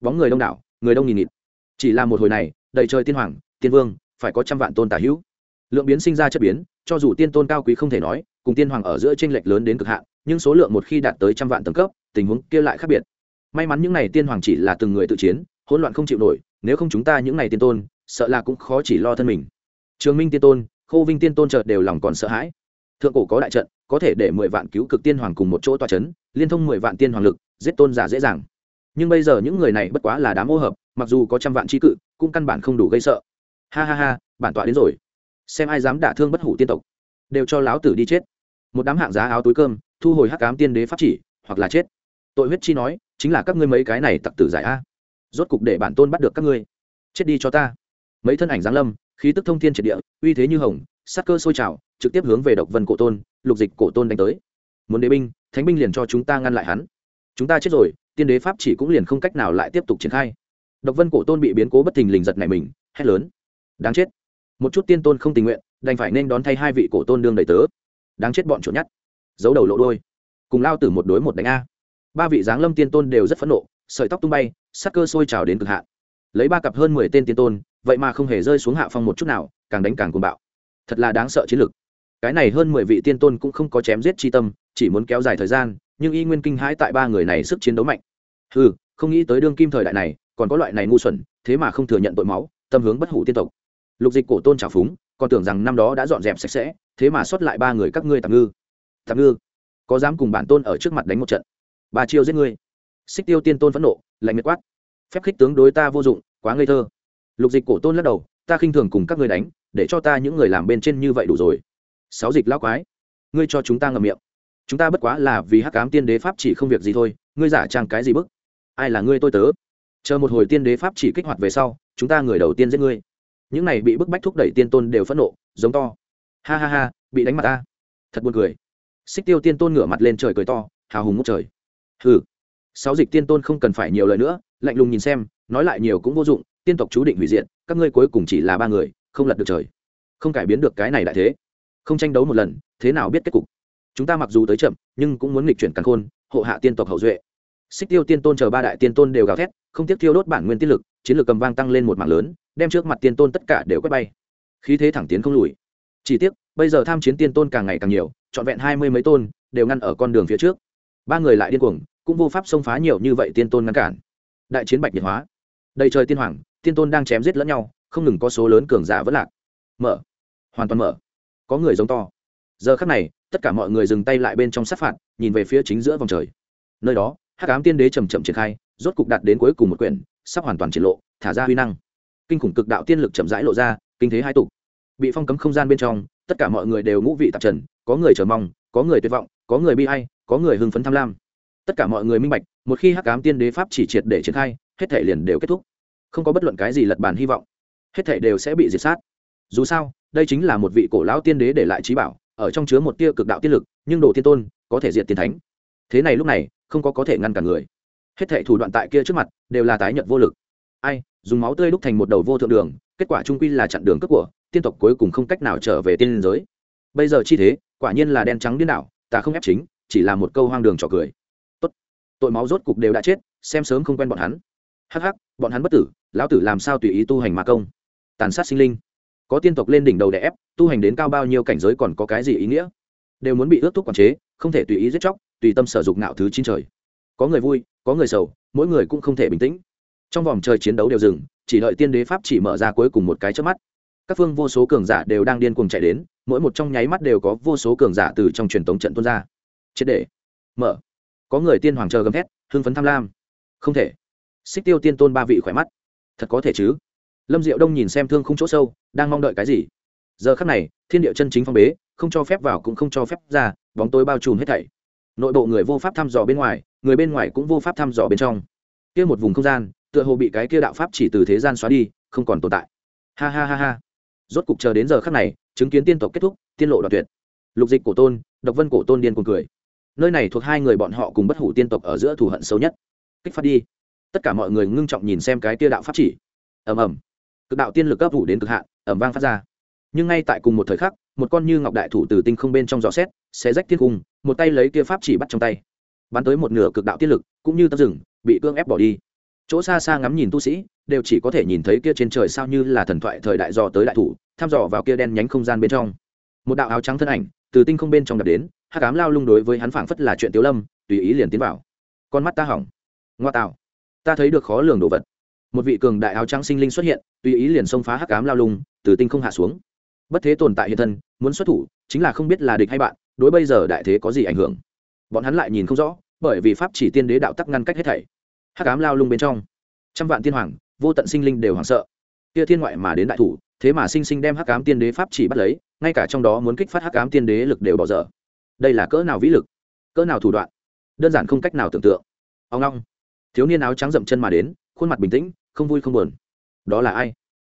Bóng người đông đảo, người đông nghìn nghịt. Chỉ là một hồi này, đầy trời tiên hoàng, tiên vương, phải có trăm vạn tôn tả hữu. Lượng biến sinh ra chất biến, cho dù tiên tôn cao quý không thể nói cùng tiên hoàng ở giữa tranh lệch lớn đến cực hạn, nhưng số lượng một khi đạt tới trăm vạn tầng cấp, tình huống kia lại khác biệt. May mắn những n à y tiên hoàng chỉ là từng người tự chiến, hỗn loạn không chịu nổi, nếu không chúng ta những n à y tiên tôn, sợ là cũng khó chỉ lo thân mình. Trường minh tiên tôn, khô vinh tiên tôn chợt đều lòng còn sợ hãi. Thượng cổ có đại trận, có thể để mười vạn cứu cực tiên hoàng cùng một chỗ toa c h ấ n liên thông mười vạn tiên hoàng lực, giết tôn giả dễ dàng. Nhưng bây giờ những người này bất quá là đám ô hợp, mặc dù có trăm vạn tri cự, cũng căn bản không đủ gây sợ. Ha ha ha, bản tọa đến rồi. Xem ai dám đả thương bất hủ tiên tộc. Đều cho láo tử đi chết một đám hạng giá áo túi cơm, thu hồi hắc cám tiên đế pháp chỉ, hoặc là chết. Tội huyết chi nói, chính là các ngươi mấy cái này tặc tử giải a. Rốt cục để bản tôn bắt được các ngươi. Chết đi cho ta. Mấy thân ảnh giáng lâm, khí tức thông thiên triệt địa, uy thế như hồng, sát cơ sôi trào, trực tiếp hướng về độc vân cổ tôn, lục dịch cổ tôn đánh tới. Muốn đế binh, thánh binh liền cho chúng ta ngăn lại hắn. Chúng ta chết rồi, tiên đế pháp chỉ cũng liền không cách nào lại tiếp tục triển khai. Độc vân cổ tôn bị biến cố bất thình lình giật này mình, hét lớn. Đáng chết. Một chút tiên tôn không tình nguyện, đành phải nên đón thay hai vị cổ tôn đương đầy tớ đáng chết bọn trộn nhát giấu đầu lộ đôi cùng lao tử một đối một đánh a. Ba vị giáng lâm tiên tôn đều rất phẫn nộ, sợi tóc tung bay, sắc cơ sôi trào đến cực hạn. Lấy ba cặp hơn mười tên tiên tôn, vậy mà không hề rơi xuống hạ phong một chút nào, càng đánh càng cuồng bạo. Thật là đáng sợ chiến lực cái này hơn mười vị tiên tôn cũng không có chém giết chi tâm, chỉ muốn kéo dài thời gian, nhưng y nguyên kinh hãi tại ba người này sức chiến đấu mạnh. Ừ không nghĩ tới đương kim thời đại này, còn có loại này ngu xuẩn, thế mà không thừa nhận tội máu, tâm hướng bất hủ tiên tộc. Lục dịch cổ tôn trào phúng còn tưởng rằng năm đó đã dọn dẹp sạch sẽ, thế mà xuất lại ba người các ngươi tạm ngư. Tạm ngư? Có dám cùng bản tôn ở trước mặt đánh một trận? Ba chiêu giết ngươi. Xích tiêu tiên tôn phẫn nộ, lạnh miệt quát. Phép khích tướng đối ta vô dụng, quá ngây thơ. Lục dịch cổ tôn lắc đầu, ta khinh thường cùng các ngươi đánh, để cho ta những người làm bên trên như vậy đủ rồi. Sáu dịch lão quái, ngươi cho chúng ta ngậm miệng. Chúng ta bất quá là vì hắc cám tiên đế pháp chỉ không việc gì thôi, ngươi giả trang cái gì bức? Ai là ngươi tôi tớ? Chờ một hồi tiên đế pháp chỉ kích hoạt về sau, chúng ta người đầu tiên giết ngươi những này bị bức bách thúc đẩy tiên tôn đều phẫn nộ, giống to. Ha ha ha, bị đánh mặt ta. Thật buồn cười. Xích tiêu tiên tôn ngửa mặt lên trời cười to, hào hùng ngốc trời. Hừ. Sáu dịch tiên tôn không cần phải nhiều lời nữa, lạnh lùng nhìn xem, nói lại nhiều cũng vô dụng, tiên tộc chú định hủy diện các ngươi cuối cùng chỉ là ba người, không lật được trời. Không cải biến được cái này đại thế. Không tranh đấu một lần, thế nào biết kết cục? Chúng ta mặc dù tới chậm, nhưng cũng muốn nghịch chuyển căn khôn, hộ hạ tiên tộc hậu duệ. Xích tiêu tiên tôn chờ ba đại tiên tôn đều gào thét, không tiếc thiêu đốt bản nguyên tiết lực, chiến lược cầm vang tăng lên một mạng lớn đem trước mặt tiên tôn tất cả đều quét bay. Khí thế thẳng tiến không lùi. Chỉ tiếc, bây giờ tham chiến tiên tôn càng ngày càng nhiều, trọn vẹn hai mươi mấy tôn, đều ngăn ở con đường phía trước. Ba người lại điên cuồng, cũng vô pháp xông phá nhiều như vậy tiên tôn ngăn cản. Đại chiến bạch nhiệt hóa. Đầy trời tiên hoàng, tiên tôn đang chém giết lẫn nhau, không ngừng có số lớn cường giả vẫn lạc. Mở. Hoàn toàn mở. Có người giống to. Giờ khắc này, tất cả mọi người dừng tay lại bên trong sát phạt, nhìn về phía chính giữa vòng trời. Nơi đó, hắc ám tiên đế chầm chậm triển khai, rốt cục đạt đến cuối cùng một quyển, sắp hoàn toàn triển lộ, thả ra huy năng kinh khủng cực đạo tiên lực chậm rãi lộ ra, kinh thế hai tục bị phong cấm không gian bên trong, tất cả mọi người đều ngũ vị tạp trần, có người chờ mong, có người tuyệt vọng, có người bi hay có người hưng phấn tham lam. Tất cả mọi người minh bạch, một khi hắc ám tiên đế pháp chỉ triệt để triển khai, hết thể liền đều kết thúc. Không có bất luận cái gì lật bàn hy vọng. Hết thể đều sẽ bị diệt sát. Dù sao, đây chính là một vị cổ lão tiên đế để lại trí bảo, ở trong chứa một tia cực đạo tiên lực, nhưng đồ tiên tôn có thể diệt tiên thánh. Thế này lúc này, không có có thể ngăn cản người. Hết thể thủ đoạn tại kia trước mặt, đều là tái nhận vô lực ai, dùng máu tươi đúc thành một đầu vô thượng đường, kết quả trung quy là chặn đường cướp của, tiên tộc cuối cùng không cách nào trở về tiên liên giới. Bây giờ chi thế, quả nhiên là đen trắng điên đảo, ta không ép chính, chỉ là một câu hoang đường trò cười. Tốt, tội máu rốt cục đều đã chết, xem sớm không quen bọn hắn. Hắc hắc, bọn hắn bất tử, lão tử làm sao tùy ý tu hành mà công? Tàn sát sinh linh. Có tiên tộc lên đỉnh đầu đè ép, tu hành đến cao bao nhiêu cảnh giới còn có cái gì ý nghĩa? Đều muốn bị ước thúc quản chế, không thể tùy ý giết chóc, tùy tâm sở dục nạo thứ chín trời. Có người vui, có người sầu, mỗi người cũng không thể bình tĩnh trong vòng trời chiến đấu đều dừng, chỉ đợi tiên đế pháp chỉ mở ra cuối cùng một cái trước mắt. Các phương vô số cường giả đều đang điên cuồng chạy đến, mỗi một trong nháy mắt đều có vô số cường giả từ trong truyền tống trận tuôn ra. Triệt để. Mở. Có người tiên hoàng chờ gầm thét, hưng phấn tham lam. Không thể. Xích tiêu tiên tôn ba vị khỏe mắt. Thật có thể chứ? Lâm diệu đông nhìn xem thương không chỗ sâu, đang mong đợi cái gì? Giờ khắc này, thiên địa chân chính phong bế, không cho phép vào cũng không cho phép ra, bóng tối bao trùm hết thảy. Nội bộ người vô pháp thăm dò bên ngoài, người bên ngoài cũng vô pháp thăm dò bên trong. Kia một vùng không gian tựa hồ bị cái kia đạo pháp chỉ từ thế gian xóa đi, không còn tồn tại. Ha ha ha ha. Rốt cục chờ đến giờ khắc này, chứng kiến tiên tộc kết thúc, tiên lộ đoạn tuyệt. Lục dịch cổ tôn, độc vân cổ tôn điên cuồng cười. Nơi này thuộc hai người bọn họ cùng bất hủ tiên tộc ở giữa thù hận sâu nhất. Kích phát đi. Tất cả mọi người ngưng trọng nhìn xem cái kia đạo pháp chỉ. Ầm ầm. Cực đạo tiên lực cấp thủ đến cực hạn, ầm vang phát ra. Nhưng ngay tại cùng một thời khắc, một con như ngọc đại thủ từ tinh không bên trong gió xét, xé rách thiên cung, một tay lấy kia pháp chỉ bắt trong tay. Bắn tới một nửa cực đạo tiên lực, cũng như tấp rừng, bị cưỡng ép bỏ đi chỗ xa xa ngắm nhìn tu sĩ, đều chỉ có thể nhìn thấy kia trên trời sao như là thần thoại thời đại dò tới đại thủ, thăm dò vào kia đen nhánh không gian bên trong. Một đạo áo trắng thân ảnh, từ tinh không bên trong đập đến hát cám lao lung đối với hắn phảng phất là chuyện tiếu lâm, tùy ý liền tiến vào. Con mắt ta hỏng. Ngoa tạo. Ta thấy được khó lường đồ vật. Một vị cường đại áo trắng sinh linh xuất hiện, tùy ý liền xông phá hắc cám lao lung, từ tinh không hạ xuống. Bất thế tồn tại hiện thân, muốn xuất thủ, chính là không biết là địch hay bạn, đối bây giờ đại thế có gì ảnh hưởng. Bọn hắn lại nhìn không rõ, bởi vì pháp chỉ tiên đế đạo tắc ngăn cách hết thảy hắc ám lao lung bên trong. Trăm vạn tiên hoàng, vô tận sinh linh đều hoảng sợ. Kia thiên ngoại mà đến đại thủ, thế mà sinh sinh đem hắc ám tiên đế pháp chỉ bắt lấy, ngay cả trong đó muốn kích phát hắc ám tiên đế lực đều bỏ dở. Đây là cỡ nào vĩ lực, cỡ nào thủ đoạn? Đơn giản không cách nào tưởng tượng. Ông long thiếu niên áo trắng dậm chân mà đến, khuôn mặt bình tĩnh, không vui không buồn. Đó là ai?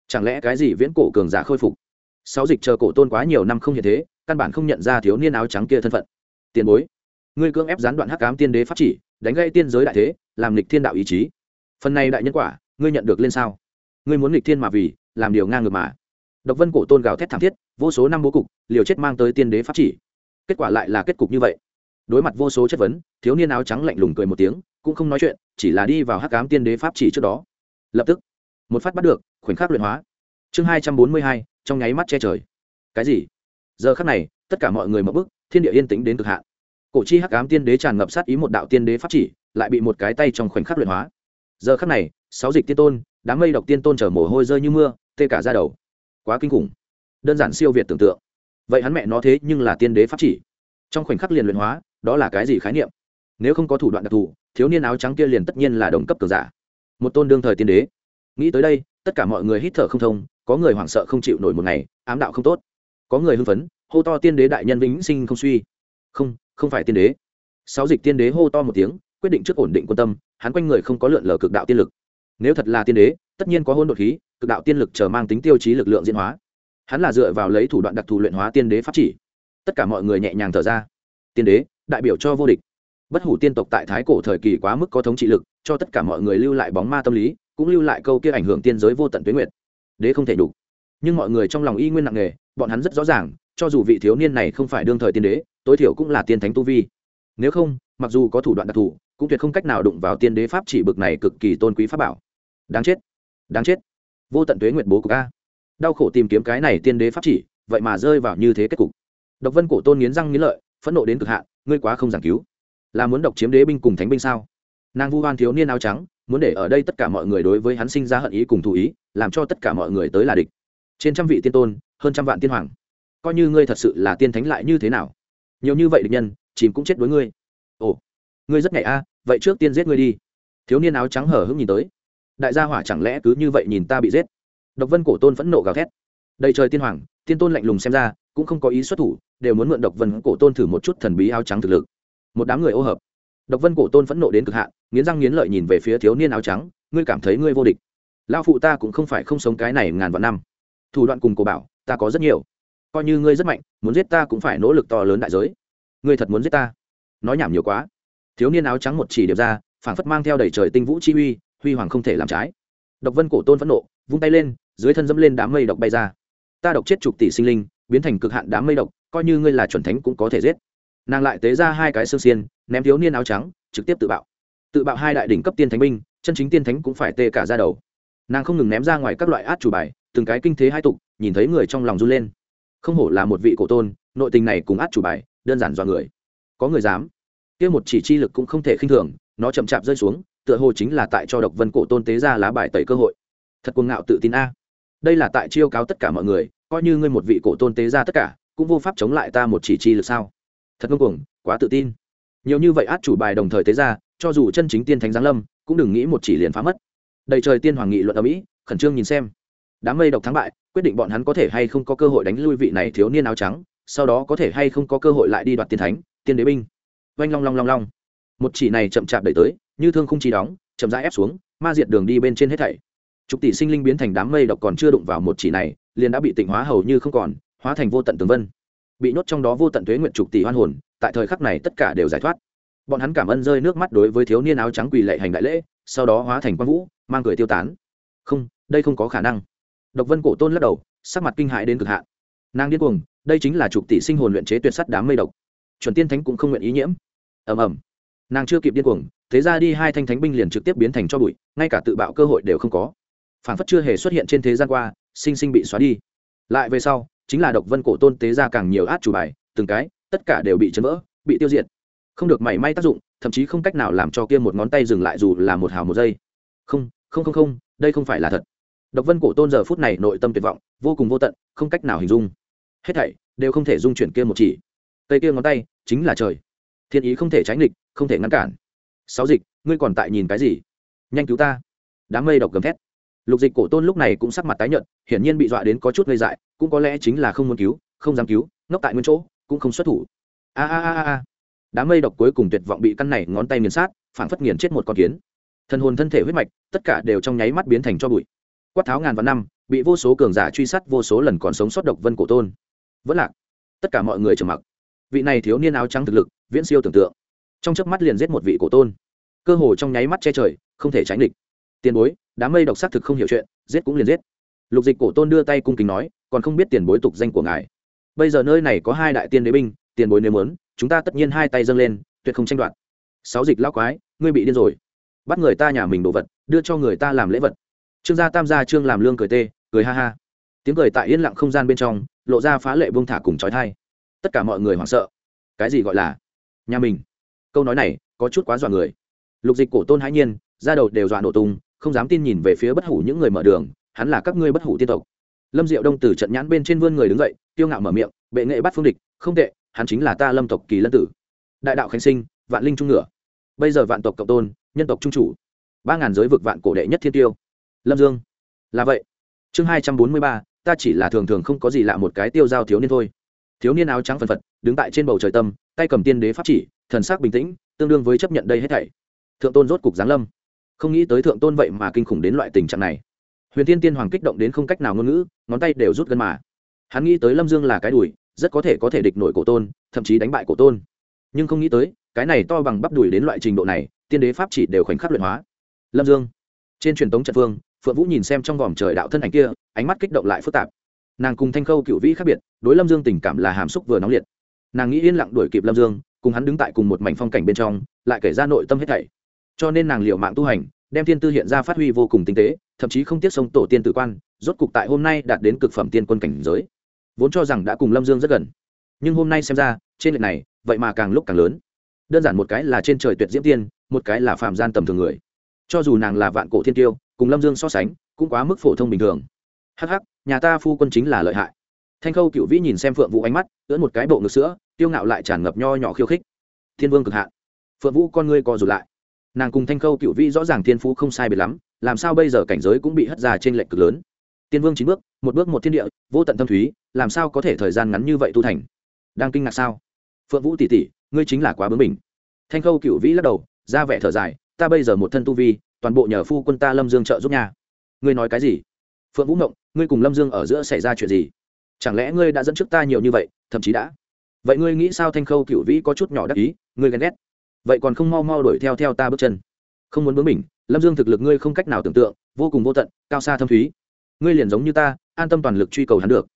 Chẳng lẽ cái gì viễn cổ cường giả khôi phục? Sáu dịch chờ cổ tôn quá nhiều năm không hiện thế, căn bản không nhận ra thiếu niên áo trắng kia thân phận. Tiền bối, ngươi cưỡng ép gián đoạn hắc ám tiên đế pháp chỉ, đánh gây tiên giới đại thế làm lịch thiên đạo ý chí. Phần này đại nhân quả, ngươi nhận được lên sao? Ngươi muốn lịch thiên mà vì, làm điều ngang ngược mà. Độc vân cổ tôn gào thét thảm thiết, vô số năm bố cục, liều chết mang tới tiên đế pháp chỉ. Kết quả lại là kết cục như vậy. Đối mặt vô số chất vấn, thiếu niên áo trắng lạnh lùng cười một tiếng, cũng không nói chuyện, chỉ là đi vào hắc ám tiên đế pháp chỉ trước đó. Lập tức, một phát bắt được, khoảnh khắc luyện hóa. Chương hai trăm bốn mươi hai, trong nháy mắt che trời. Cái gì? Giờ khắc này, tất cả mọi người mở bức thiên địa yên tĩnh đến cực hạn. Cổ chi hắc ám tiên đế tràn ngập sát ý một đạo tiên đế pháp chỉ lại bị một cái tay trong khoảnh khắc luyện hóa. Giờ khắc này, sáu dịch tiên tôn, đám mây độc tiên tôn chở mồ hôi rơi như mưa, tê cả ra đầu. Quá kinh khủng. Đơn giản siêu việt tưởng tượng. Vậy hắn mẹ nó thế nhưng là tiên đế pháp chỉ. Trong khoảnh khắc liền luyện hóa, đó là cái gì khái niệm? Nếu không có thủ đoạn đặc thù, thiếu niên áo trắng kia liền tất nhiên là đồng cấp cường giả. Một tôn đương thời tiên đế. Nghĩ tới đây, tất cả mọi người hít thở không thông, có người hoảng sợ không chịu nổi một ngày, ám đạo không tốt. Có người hưng phấn, hô to tiên đế đại nhân vĩnh sinh không suy. Không không phải tiên đế. Sáu dịch tiên đế hô to một tiếng quyết định trước ổn định quân tâm, hắn quanh người không có lượn lờ cực đạo tiên lực. Nếu thật là tiên đế, tất nhiên có hôn đột khí, cực đạo tiên lực chờ mang tính tiêu chí lực lượng diễn hóa. Hắn là dựa vào lấy thủ đoạn đặc thù luyện hóa tiên đế pháp chỉ. Tất cả mọi người nhẹ nhàng thở ra. Tiên đế, đại biểu cho vô địch. Bất hủ tiên tộc tại thái cổ thời kỳ quá mức có thống trị lực, cho tất cả mọi người lưu lại bóng ma tâm lý, cũng lưu lại câu kia ảnh hưởng tiên giới vô tận tuyến nguyệt. Đế không thể đủ nhưng mọi người trong lòng y nguyên nặng nề, bọn hắn rất rõ ràng, cho dù vị thiếu niên này không phải đương thời tiên đế, tối thiểu cũng là tiên thánh tu vi. Nếu không mặc dù có thủ đoạn đặc thù, cũng tuyệt không cách nào đụng vào tiên đế pháp chỉ bực này cực kỳ tôn quý pháp bảo. Đáng chết đáng chết. Vô tận tuế nguyệt bố của ca đau khổ tìm kiếm cái này tiên đế pháp chỉ, vậy mà rơi vào như thế kết cục. Độc vân cổ tôn nghiến răng nghiến lợi, phẫn nộ đến cực hạn, ngươi quá không giảng cứu. Là muốn độc chiếm đế binh cùng thánh binh sao? Nàng vu hoan thiếu niên áo trắng, muốn để ở đây tất cả mọi người đối với hắn sinh ra hận ý cùng thù ý, làm cho tất cả mọi người tới là địch. Trên trăm vị tiên tôn, hơn trăm vạn tiên hoàng. Coi như ngươi thật sự là tiên thánh lại như thế nào? Nhiều như vậy địch nhân, chìm cũng chết đối ngươi ồ, ngươi rất nhạy a, vậy trước tiên giết ngươi đi. Thiếu niên áo trắng hở hững nhìn tới. Đại gia hỏa chẳng lẽ cứ như vậy nhìn ta bị giết? Độc vân cổ tôn phẫn nộ gào thét. Đầy trời tiên hoàng, tiên tôn lạnh lùng xem ra, cũng không có ý xuất thủ, đều muốn mượn độc vân cổ tôn thử một chút thần bí áo trắng thực lực. Một đám người ô hợp. Độc vân cổ tôn phẫn nộ đến cực hạn, nghiến răng nghiến lợi nhìn về phía thiếu niên áo trắng, ngươi cảm thấy ngươi vô địch. Lao phụ ta cũng không phải không sống cái này ngàn vạn năm. Thủ đoạn cùng cổ bảo, ta có rất nhiều. Coi như ngươi rất mạnh, muốn giết ta cũng phải nỗ lực to lớn đại giới. Ngươi thật muốn giết ta? Nói nhảm nhiều quá. Thiếu niên áo trắng một chỉ điệp ra, phảng phất mang theo đầy trời tinh vũ chi uy, huy hoàng không thể làm trái. Độc vân cổ tôn phẫn nộ, vung tay lên, dưới thân dẫm lên đám mây độc bay ra. Ta độc chết chục tỷ sinh linh, biến thành cực hạn đám mây độc, coi như ngươi là chuẩn thánh cũng có thể giết. Nàng lại tế ra hai cái xương xiên, ném thiếu niên áo trắng, trực tiếp tự bạo. Tự bạo hai đại đỉnh cấp tiên thánh binh, chân chính tiên thánh cũng phải tê cả ra đầu. Nàng không ngừng ném ra ngoài các loại át chủ bài, từng cái kinh thế hai tục, nhìn thấy người trong lòng run lên. Không hổ là một vị cổ tôn, nội tình này cùng át chủ bài, đơn giản do người có người dám. Kia một chỉ chi lực cũng không thể khinh thường, nó chậm chạp rơi xuống, tựa hồ chính là tại cho độc vân cổ tôn tế ra lá bài tẩy cơ hội. Thật cuồng ngạo tự tin a. Đây là tại chiêu cáo tất cả mọi người, coi như ngươi một vị cổ tôn tế ra tất cả, cũng vô pháp chống lại ta một chỉ chi lực sao? Thật ngông cuồng, quá tự tin. Nhiều như vậy át chủ bài đồng thời tế ra, cho dù chân chính tiên thánh giáng lâm, cũng đừng nghĩ một chỉ liền phá mất. Đầy trời tiên hoàng nghị luận ở mỹ, khẩn trương nhìn xem. Đám mây độc thắng bại, quyết định bọn hắn có thể hay không có cơ hội đánh lui vị này thiếu niên áo trắng sau đó có thể hay không có cơ hội lại đi đoạt tiên thánh, tiên đế binh. Oanh long long long long. Một chỉ này chậm chạp đẩy tới, như thương không chỉ đóng, chậm rãi ép xuống, ma diệt đường đi bên trên hết thảy. Chục tỷ sinh linh biến thành đám mây độc còn chưa đụng vào một chỉ này, liền đã bị tịnh hóa hầu như không còn, hóa thành vô tận tường vân. Bị nhốt trong đó vô tận tuế nguyện chục tỷ hoan hồn, tại thời khắc này tất cả đều giải thoát. Bọn hắn cảm ơn rơi nước mắt đối với thiếu niên áo trắng quỳ lệ hành đại lễ, sau đó hóa thành quang vũ, mang cười tiêu tán. Không, đây không có khả năng. Độc vân cổ tôn lắc đầu, sắc mặt kinh hại đến cực hạn nàng điên cuồng, đây chính là chục tỷ sinh hồn luyện chế tuyệt sắt đám mây độc. Chuẩn tiên thánh cũng không nguyện ý nhiễm. Ầm ầm. Nàng chưa kịp điên cuồng, thế ra đi hai thanh thánh binh liền trực tiếp biến thành cho bụi, ngay cả tự bạo cơ hội đều không có. Phản phất chưa hề xuất hiện trên thế gian qua, sinh sinh bị xóa đi. Lại về sau, chính là độc vân cổ tôn tế ra càng nhiều át chủ bài, từng cái, tất cả đều bị chấn vỡ, bị tiêu diệt. Không được mảy may tác dụng, thậm chí không cách nào làm cho kia một ngón tay dừng lại dù là một hào một giây. Không không không không, đây không phải là thật độc vân cổ tôn giờ phút này nội tâm tuyệt vọng, vô cùng vô tận, không cách nào hình dung. Hết thảy đều không thể dung chuyển kia một chỉ. Cây kia ngón tay chính là trời. Thiên ý không thể tránh địch không thể ngăn cản. Sáu dịch, ngươi còn tại nhìn cái gì? Nhanh cứu ta. Đám mây độc gầm thét. Lục dịch cổ tôn lúc này cũng sắc mặt tái nhợt, hiển nhiên bị dọa đến có chút ngây dại, cũng có lẽ chính là không muốn cứu, không dám cứu, ngốc tại nguyên chỗ, cũng không xuất thủ. A a a a đám mây độc cuối cùng tuyệt vọng bị căn này ngón tay nghiền sát, phảng phất nghiền chết một con kiến. Thân hồn thân thể huyết mạch, tất cả đều trong nháy mắt biến thành cho bụi quát tháo ngàn vạn năm, bị vô số cường giả truy sát, vô số lần còn sống sót độc vân cổ tôn. Vẫn lạc. Tất cả mọi người trầm mặc. Vị này thiếu niên áo trắng thực lực, viễn siêu tưởng tượng. Trong chớp mắt liền giết một vị cổ tôn. Cơ hồ trong nháy mắt che trời, không thể tránh địch. Tiền bối, đám mây độc xác thực không hiểu chuyện, giết cũng liền giết. Lục dịch cổ tôn đưa tay cung kính nói, còn không biết tiền bối tục danh của ngài. Bây giờ nơi này có hai đại tiên đế binh, tiền bối nếu muốn, chúng ta tất nhiên hai tay dâng lên, tuyệt không tranh đoạt. Sáu dịch lao quái, ngươi bị điên rồi. Bắt người ta nhà mình đồ vật, đưa cho người ta làm lễ vật trương gia tam gia trương làm lương cười tê, cười ha ha. Tiếng cười tại yên lặng không gian bên trong, lộ ra phá lệ buông thả cùng trói thai. Tất cả mọi người hoảng sợ. Cái gì gọi là nhà mình? Câu nói này có chút quá dọa người. Lục dịch cổ tôn hãi nhiên ra đầu đều dọa nổ tung, không dám tin nhìn về phía bất hủ những người mở đường, hắn là các ngươi bất hủ tiên tộc. Lâm diệu đông từ trận nhãn bên trên vươn người đứng dậy tiêu ngạo mở miệng, bệ nghệ bắt phương địch, không tệ, hắn chính là ta lâm tộc kỳ lân tử. Đại đạo khánh sinh, vạn linh trung ngựa. Bây giờ vạn tộc cộng tôn, nhân tộc trung chủ. Ba ngàn giới vực vạn cổ đệ nhất thiên tiêu lâm dương. Là vậy. Chương hai trăm bốn mươi ba, ta chỉ là thường thường không có gì lạ một cái tiêu giao thiếu niên thôi. Thiếu niên áo trắng phần phật, đứng tại trên bầu trời tâm, tay cầm tiên đế pháp chỉ, thần sắc bình tĩnh, tương đương với chấp nhận đây hết thảy. Thượng tôn rốt cục giáng lâm. Không nghĩ tới thượng tôn vậy mà kinh khủng đến loại tình trạng này. Huyền tiên tiên hoàng kích động đến không cách nào ngôn ngữ, ngón tay đều rút gân mà. Hắn nghĩ tới lâm dương là cái đùi, rất có thể có thể địch nổi cổ tôn, thậm chí đánh bại cổ tôn. Nhưng không nghĩ tới, cái này to bằng bắp đùi đến loại trình độ này, tiên đế pháp chỉ đều khoảnh khắc luyện hóa. Lâm dương. Trên truyền tống trận phương phượng vũ nhìn xem trong vòm trời đạo thân ảnh kia, ánh mắt kích động lại phức tạp. Nàng cùng thanh khâu cựu vĩ khác biệt, đối lâm dương tình cảm là hàm xúc vừa nóng liệt. Nàng nghĩ yên lặng đuổi kịp lâm dương, cùng hắn đứng tại cùng một mảnh phong cảnh bên trong, lại kể ra nội tâm hết thảy. Cho nên nàng liệu mạng tu hành, đem thiên tư hiện ra phát huy vô cùng tinh tế, thậm chí không tiếc sông tổ tiên tử quan, rốt cục tại hôm nay đạt đến cực phẩm tiên quân cảnh giới. Vốn cho rằng đã cùng lâm dương rất gần, nhưng hôm nay xem ra, trên lệch này, vậy mà càng lúc càng lớn. Đơn giản một cái là trên trời tuyệt diễm tiên, một cái là phạm gian tầm thường người. Cho dù nàng là vạn cổ thiên tiêu cùng lâm dương so sánh, cũng quá mức phổ thông bình thường. Hh nhà ta phu quân chính là lợi hại. Thanh khâu cựu vĩ nhìn xem phượng vũ ánh mắt, ưỡn một cái bộ ngực sữa, tiêu ngạo lại tràn ngập nho nhỏ khiêu khích. Thiên vương cực hạn. Phượng vũ con ngươi co rụt lại. Nàng cùng thanh khâu cựu vĩ rõ ràng thiên phú không sai biệt lắm, làm sao bây giờ cảnh giới cũng bị hất ra trên lệnh cực lớn. Tiên vương chín bước, một bước một thiên địa, vô tận tâm thúy, làm sao có thể thời gian ngắn như vậy tu thành? Đang kinh ngạc sao? Phượng vũ tỷ tỷ ngươi chính là quá bướng mình thanh khâu cựu vĩ lắc đầu, ra vẻ thở dài, ta bây giờ một thân tu vi toàn bộ nhờ phu quân ta lâm dương trợ giúp nhà ngươi nói cái gì? Phượng vũ ngộng, ngươi cùng lâm dương ở giữa xảy ra chuyện gì? Chẳng lẽ ngươi đã dẫn trước ta nhiều như vậy, thậm chí đã? Vậy ngươi nghĩ sao thanh khâu cựu vĩ có chút nhỏ đắc ý, ngươi ghen ghét. Vậy còn không mau mau đuổi theo theo ta bước chân. Không muốn bướng mình lâm dương thực lực ngươi không cách nào tưởng tượng, vô cùng vô tận, cao xa thâm thúy. Ngươi liền giống như ta, an tâm toàn lực truy cầu hắn được.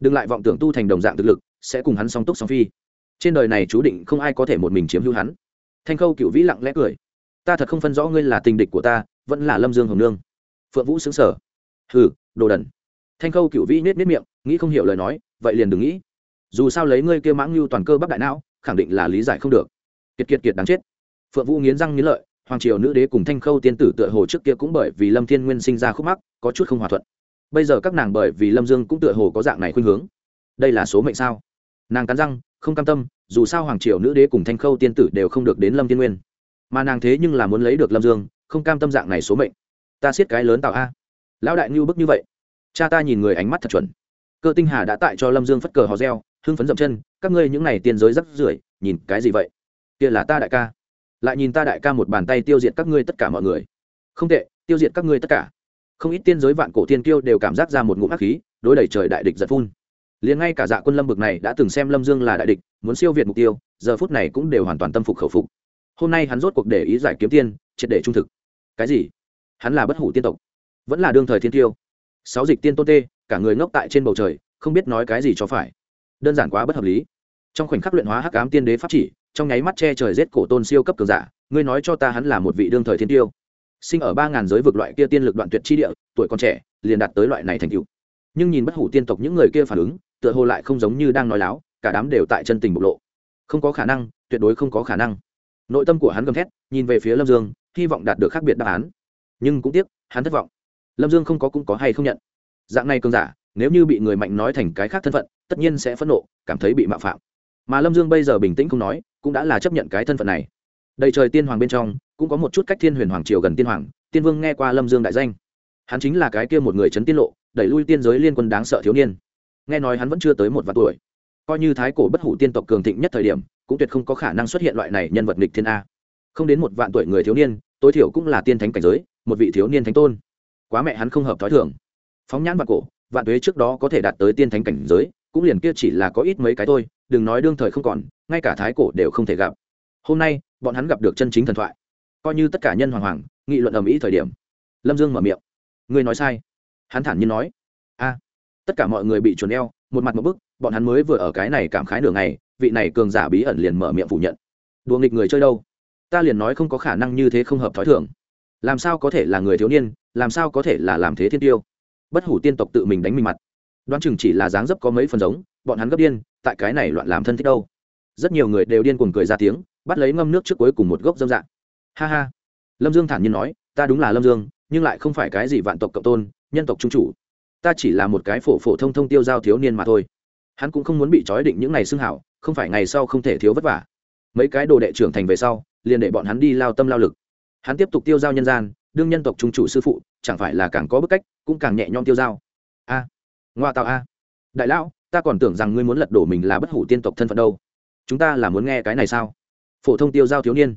Đừng lại vọng tưởng tu thành đồng dạng thực lực, sẽ cùng hắn song túc song phi. Trên đời này chú định không ai có thể một mình chiếm hữu hắn. Thanh khâu cựu vĩ lặng lẽ cười ta thật không phân rõ ngươi là tình địch của ta, vẫn là lâm dương hồng nương. Phượng vũ xứng sở hừ, đồ đần. Thanh khâu cựu vĩ nết nết miệng, nghĩ không hiểu lời nói, vậy liền đừng nghĩ. Dù sao lấy ngươi kia mãng lưu toàn cơ bắc đại não, khẳng định là lý giải không được. Kiệt kiệt kiệt đáng chết. Phượng vũ nghiến răng nghiến lợi, hoàng triều nữ đế cùng thanh khâu tiên tử tựa hồ trước kia cũng bởi vì lâm thiên nguyên sinh ra khúc mắc, có chút không hòa thuận. Bây giờ các nàng bởi vì lâm dương cũng tựa hồ có dạng này khuynh hướng. Đây là số mệnh sao? Nàng cắn răng, không cam tâm, dù sao hoàng triều nữ đế cùng thanh khâu tiên tử đều không được đến lâm thiên nguyên mà nàng thế nhưng là muốn lấy được lâm dương, không cam tâm dạng này số mệnh. Ta siết cái lớn tạo a. Lão đại ngưu bức như vậy. Cha ta nhìn người ánh mắt thật chuẩn. Cơ tinh hà đã tại cho lâm dương phất cờ hò reo, hưng phấn dậm chân, các ngươi những n à y tiên giới rắc rưởi, nhìn cái gì vậy? Kia là ta đại ca. Lại nhìn ta đại ca một bàn tay tiêu diệt các ngươi tất cả mọi người. Không tệ, tiêu diệt các ngươi tất cả. Không ít tiên giới vạn cổ tiên kiêu đều cảm giác ra một ngụm ác khí, đối đẩy trời đại địch giật phun. Liền ngay cả dạ quân lâm bực này đã từng xem lâm dương là đại địch, muốn siêu việt mục tiêu, giờ phút này cũng đều hoàn toàn tâm phục khẩu phục hôm nay hắn rốt cuộc để ý giải kiếm tiên, triệt để trung thực. Cái gì? Hắn là bất hủ tiên tộc. Vẫn là đương thời thiên tiêu. Sáu dịch tiên tôn tê, cả người ngốc tại trên bầu trời, không biết nói cái gì cho phải. Đơn giản quá bất hợp lý. Trong khoảnh khắc luyện hóa hắc ám tiên đế pháp chỉ, trong nháy mắt che trời rết cổ tôn siêu cấp cường giả, ngươi nói cho ta hắn là một vị đương thời thiên tiêu. Sinh ở ba ngàn giới vực loại kia tiên lực đoạn tuyệt chi địa, tuổi còn trẻ, liền đạt tới loại này thành tựu. Nhưng nhìn bất hủ tiên tộc những người kia phản ứng, tựa hồ lại không giống như đang nói láo, cả đám đều tại chân tình bộc lộ. Không có khả năng, tuyệt đối không có khả năng nội tâm của hắn gầm thét, nhìn về phía lâm dương, hy vọng đạt được khác biệt đáp án. Nhưng cũng tiếc, hắn thất vọng. Lâm dương không có cũng có hay không nhận. Dạng này cơn giả, nếu như bị người mạnh nói thành cái khác thân phận, tất nhiên sẽ phẫn nộ, cảm thấy bị mạo phạm. Mà lâm dương bây giờ bình tĩnh không nói, cũng đã là chấp nhận cái thân phận này. Đầy trời tiên hoàng bên trong, cũng có một chút cách thiên huyền hoàng triều gần tiên hoàng, tiên vương nghe qua lâm dương đại danh. Hắn chính là cái kia một người chấn tiên lộ, đẩy lui tiên giới liên quân đáng sợ thiếu niên. Nghe nói hắn vẫn chưa tới một vạn tuổi. Coi như thái cổ bất hủ tiên tộc cường thịnh nhất thời điểm cũng tuyệt không có khả năng xuất hiện loại này nhân vật nghịch thiên a. Không đến một vạn tuổi người thiếu niên, tối thiểu cũng là tiên thánh cảnh giới, một vị thiếu niên thánh tôn. Quá mẹ hắn không hợp thói thường. Phóng nhãn vạn cổ, vạn tuế trước đó có thể đạt tới tiên thánh cảnh giới, cũng liền kia chỉ là có ít mấy cái thôi, đừng nói đương thời không còn, ngay cả thái cổ đều không thể gặp. Hôm nay, bọn hắn gặp được chân chính thần thoại. Coi như tất cả nhân hoàng hoàng, nghị luận ầm ĩ thời điểm. Lâm dương mở miệng. Ngươi nói sai. Hắn thản nhiên nói. A, tất cả mọi người bị chuồn eo, một mặt một bức bọn hắn mới vừa ở cái này cảm khái nửa ngày, vị này cường giả bí ẩn liền mở miệng phủ nhận. Đùa nghịch người chơi đâu? Ta liền nói không có khả năng như thế không hợp thói thường. Làm sao có thể là người thiếu niên, làm sao có thể là làm thế thiên tiêu? Bất hủ tiên tộc tự mình đánh mình mặt. Đoán chừng chỉ là dáng dấp có mấy phần giống, bọn hắn gấp điên, tại cái này loạn làm thân thích đâu. Rất nhiều người đều điên cuồng cười ra tiếng, bắt lấy ngâm nước trước cuối cùng một gốc dâm dạng. Ha ha. Lâm dương thản nhiên nói, ta đúng là lâm dương, nhưng lại không phải cái gì vạn tộc cộng tôn, nhân tộc trung chủ. Ta chỉ là một cái phổ phổ thông thông tiêu giao thiếu niên mà thôi hắn cũng không muốn bị trói định những ngày xưng hảo, không phải ngày sau không thể thiếu vất vả. Mấy cái đồ đệ trưởng thành về sau, liền để bọn hắn đi lao tâm lao lực. Hắn tiếp tục tiêu giao nhân gian, đương nhân tộc trung chủ sư phụ, chẳng phải là càng có bức cách, cũng càng nhẹ nhõm tiêu giao. A, ngoa tạo a. Đại lão, ta còn tưởng rằng ngươi muốn lật đổ mình là bất hủ tiên tộc thân phận đâu. Chúng ta là muốn nghe cái này sao? Phổ thông tiêu giao thiếu niên.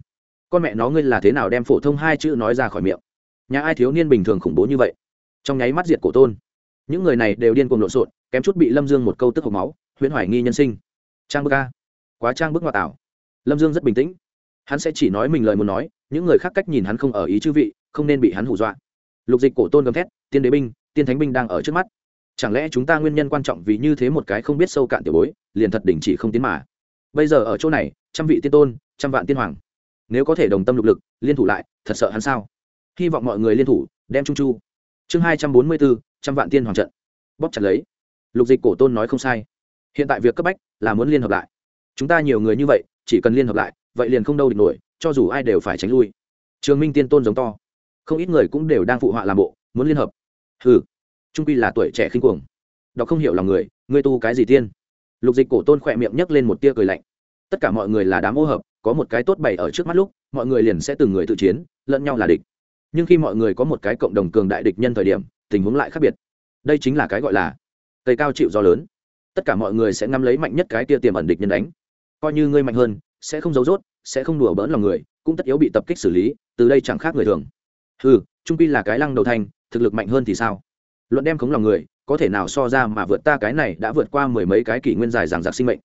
Con mẹ nó ngươi là thế nào đem phổ thông hai chữ nói ra khỏi miệng? Nhà ai thiếu niên bình thường khủng bố như vậy? Trong nháy mắt diệt cổ tôn. Những người này đều điên cuồng lộn xộn kém chút bị lâm dương một câu tức hộp máu, huyễn hoài nghi nhân sinh. Trang bức a. Quá trang bức ngoại tảo. Lâm dương rất bình tĩnh. Hắn sẽ chỉ nói mình lời muốn nói, những người khác cách nhìn hắn không ở ý chư vị, không nên bị hắn hù dọa. Lục dịch cổ tôn gầm thét, tiên đế binh, tiên thánh binh đang ở trước mắt. Chẳng lẽ chúng ta nguyên nhân quan trọng vì như thế một cái không biết sâu cạn tiểu bối, liền thật đình chỉ không tiến mà? Bây giờ ở chỗ này, trăm vị tiên tôn, trăm vạn tiên hoàng. Nếu có thể đồng tâm lục lực, liên thủ lại, thật sợ hắn sao? Hy vọng mọi người liên thủ, đem trung chu. Chương hai trăm bốn mươi bốn trăm vạn tiên hoàng trận. Bóp chặt lấy lục dịch cổ tôn nói không sai. Hiện tại việc cấp bách là muốn liên hợp lại. Chúng ta nhiều người như vậy, chỉ cần liên hợp lại, vậy liền không đâu địch nổi, cho dù ai đều phải tránh lui. Trường minh tiên tôn giống to. Không ít người cũng đều đang phụ họa làm bộ, muốn liên hợp. Ừ trung quy là tuổi trẻ khinh cuồng. Đọc không hiểu lòng người, ngươi tu cái gì tiên? Lục dịch cổ tôn khỏe miệng nhấc lên một tia cười lạnh. Tất cả mọi người là đám ô hợp, có một cái tốt bày ở trước mắt lúc, mọi người liền sẽ từng người tự chiến, lẫn nhau là địch. Nhưng khi mọi người có một cái cộng đồng cường đại địch nhân thời điểm, tình huống lại khác biệt. Đây chính là cái gọi là cây cao chịu do lớn. Tất cả mọi người sẽ ngắm lấy mạnh nhất cái tia tiềm ẩn địch nhân đánh. Coi như ngươi mạnh hơn, sẽ không giấu rốt, sẽ không đùa bỡn lòng người, cũng tất yếu bị tập kích xử lý, từ đây chẳng khác người thường. Ừ trung pi là cái lăng đầu thanh thực lực mạnh hơn thì sao? Luận đem khống lòng người, có thể nào so ra mà vượt ta cái này đã vượt qua mười mấy cái kỷ nguyên dài giảng giặc sinh mệnh?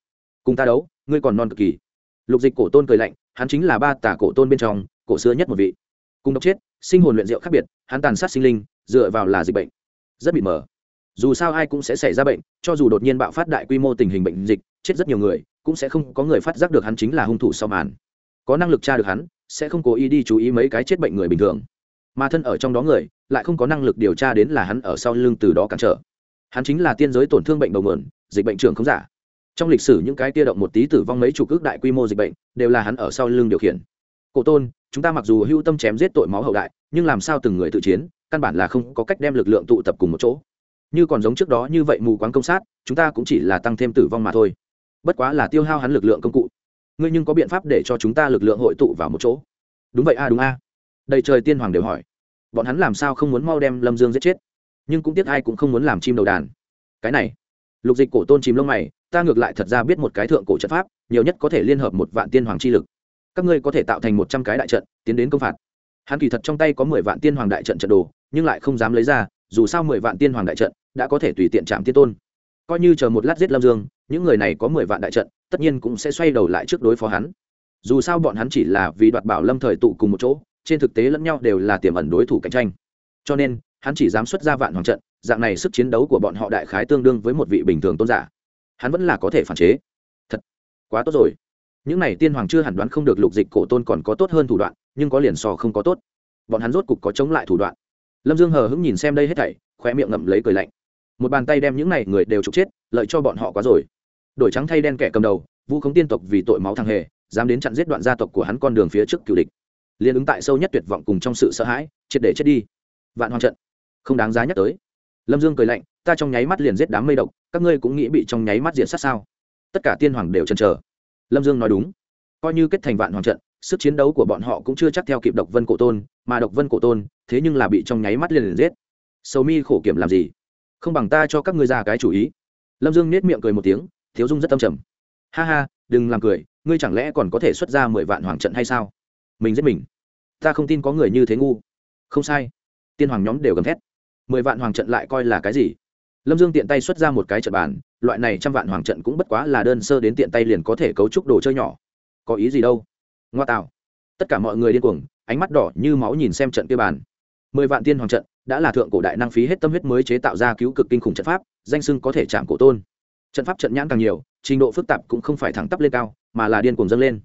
Cùng ta đấu, ngươi còn non cực kỳ. Lục dịch cổ tôn cười lạnh, hắn chính là ba tả cổ tôn bên trong, cổ xưa nhất một vị. Cùng độc chết, sinh hồn luyện rượu khác biệt, hắn tàn sát sinh linh, dựa vào là dịch bệnh. Rất bị mờ dù sao ai cũng sẽ xảy ra bệnh, cho dù đột nhiên bạo phát đại quy mô tình hình bệnh dịch, chết rất nhiều người, cũng sẽ không có người phát giác được hắn chính là hung thủ sau màn. Có năng lực tra được hắn, sẽ không cố ý đi chú ý mấy cái chết bệnh người bình thường. Mà thân ở trong đó người, lại không có năng lực điều tra đến là hắn ở sau lưng từ đó cản trở. Hắn chính là tiên giới tổn thương bệnh đầu mượn dịch bệnh trường không giả. Trong lịch sử những cái tia động một tí tử vong mấy chục ước đại quy mô dịch bệnh, đều là hắn ở sau lưng điều khiển. Cổ tôn, chúng ta mặc dù hưu tâm chém giết tội máu hậu đại, nhưng làm sao từng người tự chiến, căn bản là không có cách đem lực lượng tụ tập cùng một chỗ như còn giống trước đó như vậy mù quáng công sát, chúng ta cũng chỉ là tăng thêm tử vong mà thôi. Bất quá là tiêu hao hắn lực lượng công cụ. Ngươi nhưng có biện pháp để cho chúng ta lực lượng hội tụ vào một chỗ? Đúng vậy a, đúng a. Đầy trời tiên hoàng đều hỏi. Bọn hắn làm sao không muốn mau đem lâm dương giết chết? Nhưng cũng tiếc ai cũng không muốn làm chim đầu đàn. Cái này, lục dịch cổ tôn chìm lông mày, ta ngược lại thật ra biết một cái thượng cổ trận pháp, nhiều nhất có thể liên hợp một vạn tiên hoàng chi lực. Các ngươi có thể tạo thành một trăm cái đại trận, tiến đến công phạt. Hắn kỳ thật trong tay có mười vạn tiên hoàng đại trận trận đồ, nhưng lại không dám lấy ra, dù sao mười vạn tiên hoàng đại trận đã có thể tùy tiện chạm tiên tôn. Coi như chờ một lát giết lâm dương, những người này có mười vạn đại trận, tất nhiên cũng sẽ xoay đầu lại trước đối phó hắn. Dù sao bọn hắn chỉ là vì đoạt bảo lâm thời tụ cùng một chỗ, trên thực tế lẫn nhau đều là tiềm ẩn đối thủ cạnh tranh. Cho nên, hắn chỉ dám xuất ra vạn hoàng trận, dạng này sức chiến đấu của bọn họ đại khái tương đương với một vị bình thường tôn giả. Hắn vẫn là có thể phản chế. Thật, quá tốt rồi. Những này tiên hoàng chưa hẳn đoán không được lục dịch cổ tôn còn có tốt hơn thủ đoạn, nhưng có liền so không có tốt. Bọn hắn rốt cục có chống lại thủ đoạn. Lâm dương hờ hững nhìn xem đây hết thảy khoe miệng ngậm lấy cười lạnh một bàn tay đem những này người đều trục chết, lợi cho bọn họ quá rồi. Đổi trắng thay đen kẻ cầm đầu, vu khống tiên tộc vì tội máu thằng hề, dám đến chặn giết đoạn gia tộc của hắn con đường phía trước cựu địch. Liên ứng tại sâu nhất tuyệt vọng cùng trong sự sợ hãi, triệt để chết đi. Vạn hoàng trận. Không đáng giá nhắc tới. Lâm dương cười lạnh, ta trong nháy mắt liền giết đám mây độc, các ngươi cũng nghĩ bị trong nháy mắt diện sát sao? Tất cả tiên hoàng đều chần chờ. Lâm dương nói đúng. Coi như kết thành vạn hoàng trận, sức chiến đấu của bọn họ cũng chưa chắc theo kịp độc vân cổ tôn, mà độc vân cổ tôn thế nhưng là bị trong nháy mắt liền liền giết. Sầu mi khổ kiểm làm gì? Không bằng ta cho các ngươi ra cái chủ ý. Lâm dương nết miệng cười một tiếng, thiếu dung rất tâm trầm. Ha ha, đừng làm cười, ngươi chẳng lẽ còn có thể xuất ra mười vạn hoàng trận hay sao? Mình giết mình. Ta không tin có người như thế ngu. Không sai. Tiên hoàng nhóm đều gầm thét. Mười vạn hoàng trận lại coi là cái gì? Lâm dương tiện tay xuất ra một cái trận bàn, loại này trăm vạn hoàng trận cũng bất quá là đơn sơ đến tiện tay liền có thể cấu trúc đồ chơi nhỏ. Có ý gì đâu? Ngoa tạo. Tất cả mọi người điên cuồng, ánh mắt đỏ như máu nhìn xem trận kia bàn. Mười vạn tiên hoàng trận đã là thượng cổ đại năng phí hết tâm huyết mới chế tạo ra cứu cực kinh khủng trận pháp, danh sưng có thể chạm cổ tôn. Trận pháp trận nhãn càng nhiều, trình độ phức tạp cũng không phải thẳng tắp lên cao, mà là điên cuồng dâng lên.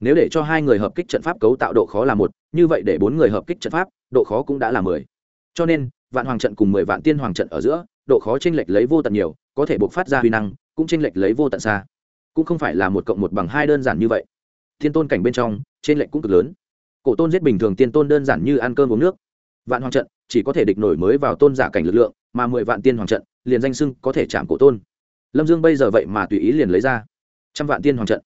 Nếu để cho hai người hợp kích trận pháp cấu tạo độ khó là một, như vậy để bốn người hợp kích trận pháp, độ khó cũng đã là mười. Cho nên, vạn hoàng trận cùng mười vạn tiên hoàng trận ở giữa, độ khó chênh lệch lấy vô tận nhiều, có thể buộc phát ra huy năng, cũng chênh lệch lấy vô tận xa. Cũng không phải là một cộng một bằng hai đơn giản như vậy. Thiên tôn cảnh bên trong trên lệch cũng cực lớn. Cổ tôn giết bình thường tiên tôn đơn giản như ăn cơm uống nước. Vạn hoàng trận chỉ có thể địch nổi mới vào tôn giả cảnh lực lượng, mà mười vạn tiên hoàng trận, liền danh sưng có thể chạm cổ tôn. Lâm dương bây giờ vậy mà tùy ý liền lấy ra. Trăm vạn tiên hoàng trận.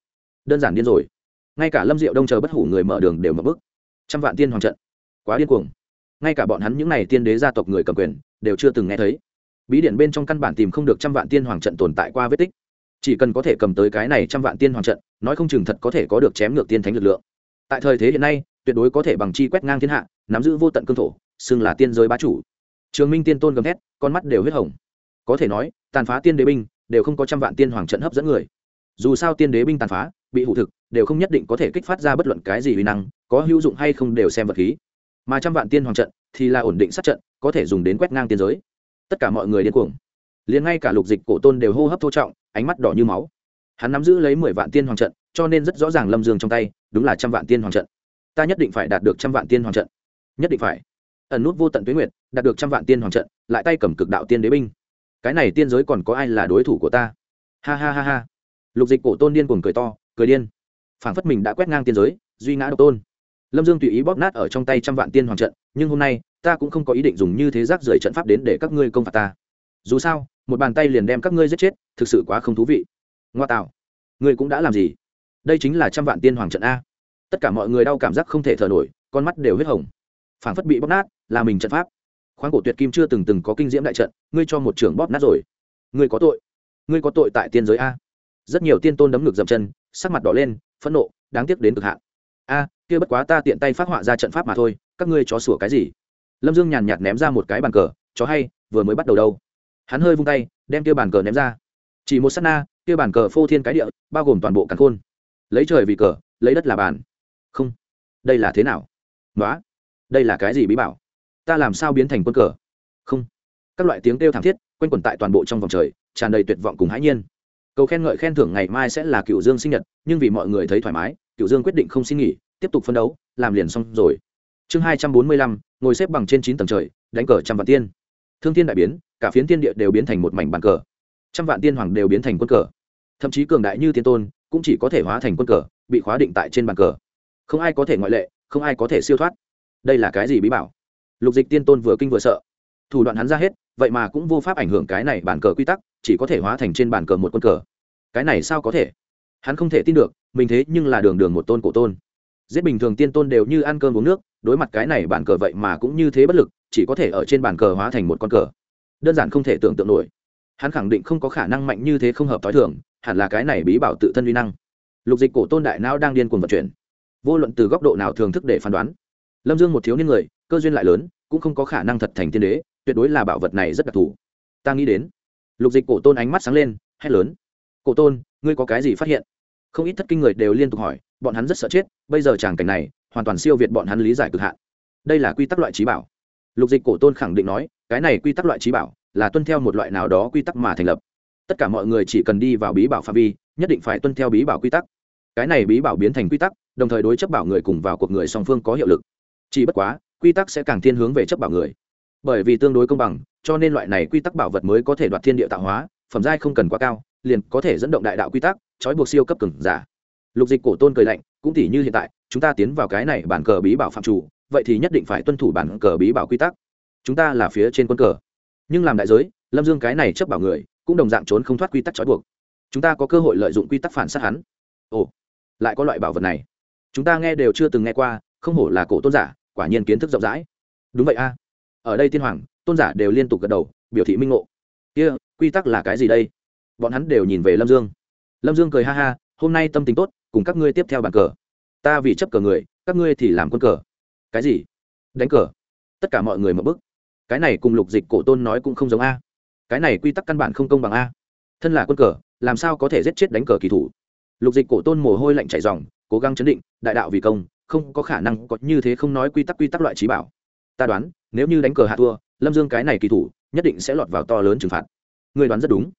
Đơn giản điên rồi. Ngay cả lâm diệu đông chờ bất hủ người mở đường đều mở bức. Trăm vạn tiên hoàng trận. Quá điên cuồng. Ngay cả bọn hắn những n à y tiên đế gia tộc người cầm quyền, đều chưa từng nghe thấy. Bí điện bên trong căn bản tìm không được trăm vạn tiên hoàng trận tồn tại qua vết tích. Chỉ cần có thể cầm tới cái này trăm vạn tiên hoàng trận, nói không chừng thật có thể có được chém ngược tiên thánh lực lượng. Tại thời thế hiện nay, tuyệt đối có thể bằng chi quét ngang thiên hạ, nắm giữ vô tận cương thổ xưng là tiên giới bá chủ. Trường minh tiên tôn gầm thét, con mắt đều huyết hồng. Có thể nói tàn phá tiên đế binh đều không có trăm vạn tiên hoàng trận hấp dẫn người. Dù sao tiên đế binh tàn phá bị hụ thực đều không nhất định có thể kích phát ra bất luận cái gì uy năng có hữu dụng hay không đều xem vật khí. Mà trăm vạn tiên hoàng trận thì là ổn định sát trận có thể dùng đến quét ngang tiên giới. Tất cả mọi người điên cuồng. Liền ngay cả lục dịch cổ tôn đều hô hấp thô trọng ánh mắt đỏ như máu. Hắn nắm giữ lấy mười vạn tiên hoàng trận cho nên rất rõ ràng lâm dương trong tay đúng là trăm vạn tiên hoàng trận. Ta nhất định phải đạt được trăm vạn tiên hoàng trận. Nhất định phải ẩn nút vô tận tuyến nguyệt, đạt được trăm vạn tiên hoàng trận, lại tay cầm cực đạo tiên đế binh. Cái này tiên giới còn có ai là đối thủ của ta? Ha ha ha ha. Lục dịch cổ tôn điên cuồng cười to, cười điên. Phảng phất mình đã quét ngang tiên giới, duy ngã độc tôn. Lâm dương tùy ý bóp nát ở trong tay trăm vạn tiên hoàng trận, nhưng hôm nay, ta cũng không có ý định dùng như thế rác rưởi trận pháp đến để các ngươi công phạt ta. Dù sao, một bàn tay liền đem các ngươi giết chết, thực sự quá không thú vị. Ngoa tạo. Ngươi cũng đã làm gì? Đây chính là trăm vạn tiên hoàng trận a. Tất cả mọi người đau cảm giác không thể thở nổi, con mắt đều huyết hồng phảng phất bị bóp nát, là mình trận pháp. Khoáng cổ tuyệt kim chưa từng từng có kinh diễm đại trận, ngươi cho một trưởng bóp nát rồi. Ngươi có tội. Ngươi có tội tại tiên giới a. Rất nhiều tiên tôn đấm ngực dậm chân, sắc mặt đỏ lên, phẫn nộ, đáng tiếc đến cực hạn. A, kia bất quá ta tiện tay phát họa ra trận pháp mà thôi, các ngươi chó sủa cái gì? Lâm dương nhàn nhạt ném ra một cái bàn cờ, chó hay, vừa mới bắt đầu đâu. Hắn hơi vung tay, đem kia bàn cờ ném ra. Chỉ một s á t na, kia bàn cờ phô thiên cái địa, bao gồm toàn bộ càn khôn. Lấy trời vì cờ, lấy đất là bàn. Không, đây là thế nào? Nói đây là cái gì bí bảo? Ta làm sao biến thành quân cờ? Không. Các loại tiếng kêu thảm thiết, quanh quẩn tại toàn bộ trong vòng trời, tràn đầy tuyệt vọng cùng hãi nhiên. Cầu khen ngợi khen thưởng ngày mai sẽ là cựu dương sinh nhật, nhưng vì mọi người thấy thoải mái cựu dương quyết định không xin nghỉ, tiếp tục phân đấu, làm liền xong rồi. Chương hai trăm bốn mươi lăm, ngồi xếp bằng trên chín tầng trời, đánh cờ trăm vạn tiên. Thương thiên đại biến, cả phiến tiên địa đều biến thành một mảnh bàn cờ. Trăm vạn tiên hoàng đều biến thành quân cờ. Thậm chí cường đại như tiên tôn, cũng chỉ có thể hóa thành quân cờ, bị khóa định tại trên bàn cờ. Không ai có thể ngoại lệ, không ai có thể siêu thoát đây là cái gì bí bảo? Lục dịch tiên tôn vừa kinh vừa sợ. Thủ đoạn hắn ra hết, vậy mà cũng vô pháp ảnh hưởng cái này bản cờ quy tắc, chỉ có thể hóa thành trên bản cờ một quân cờ. Cái này sao có thể? Hắn không thể tin được, mình thế nhưng là đường đường một tôn cổ tôn. Giết bình thường tiên tôn đều như ăn cơm uống nước, đối mặt cái này bản cờ vậy mà cũng như thế bất lực, chỉ có thể ở trên bản cờ hóa thành một con cờ. Đơn giản không thể tưởng tượng nổi. Hắn khẳng định không có khả năng mạnh như thế không hợp t h o i thường, hẳn là cái này bí bảo tự thân uy năng. Lục dịch cổ tôn đại não đang điên cuồng vận chuyển. Vô luận từ góc độ nào thường thức để phán đoán lâm dương một thiếu niên người, cơ duyên lại lớn, cũng không có khả năng thật thành tiên đế, tuyệt đối là bảo vật này rất đặc thù. Ta nghĩ đến, lục dịch cổ tôn ánh mắt sáng lên, hét lớn. Cổ tôn, ngươi có cái gì phát hiện? Không ít thất kinh người đều liên tục hỏi, bọn hắn rất sợ chết, bây giờ tràng cảnh này, hoàn toàn siêu việt bọn hắn lý giải cực hạn. Đây là quy tắc loại trí bảo. Lục dịch cổ tôn khẳng định nói, cái này quy tắc loại trí bảo, là tuân theo một loại nào đó quy tắc mà thành lập. Tất cả mọi người chỉ cần đi vào bí bảo phạm vi, nhất định phải tuân theo bí bảo quy tắc. Cái này bí bảo biến thành quy tắc, đồng thời đối chấp bảo người cùng vào cuộc người song phương có hiệu lực chỉ bất quá, quy tắc sẽ càng thiên hướng về chấp bảo người. Bởi vì tương đối công bằng, cho nên loại này quy tắc bảo vật mới có thể đoạt thiên địa tạo hóa, phẩm giai không cần quá cao, liền có thể dẫn động đại đạo quy tắc, trói buộc siêu cấp cường giả. Lục dịch cổ tôn cười lạnh, cũng tỉ như hiện tại, chúng ta tiến vào cái này bản cờ bí bảo phạm chủ, vậy thì nhất định phải tuân thủ bản cờ bí bảo quy tắc. Chúng ta là phía trên quân cờ. Nhưng làm đại giới, lâm dương cái này chấp bảo người, cũng đồng dạng trốn không thoát quy tắc trói buộc. Chúng ta có cơ hội lợi dụng quy tắc phản sát hắn. Ồ, lại có loại bảo vật này. Chúng ta nghe đều chưa từng nghe qua, không hổ là cổ tôn giả quả nhiên kiến thức rộng rãi. Đúng vậy a. Ở đây tiên hoàng, tôn giả đều liên tục gật đầu, biểu thị minh ngộ. Kia, quy tắc là cái gì đây? Bọn hắn đều nhìn về lâm dương. Lâm dương cười ha ha, hôm nay tâm tình tốt, cùng các ngươi tiếp theo bàn cờ. Ta vì chấp cờ người, các ngươi thì làm quân cờ. Cái gì? Đánh cờ? Tất cả mọi người mở bức. Cái này cùng lục dịch cổ tôn nói cũng không giống a. Cái này quy tắc căn bản không công bằng a. Thân là quân cờ, làm sao có thể giết chết đánh cờ kỳ thủ? Lục dịch cổ tôn mồ hôi lạnh chảy dòng cố gắng chấn định, đại đạo vì công không có khả năng có như thế không nói quy tắc quy tắc loại trí bảo. Ta đoán, nếu như đánh cờ hạ thua, lâm dương cái này kỳ thủ, nhất định sẽ lọt vào to lớn trừng phạt. Người đoán rất đúng.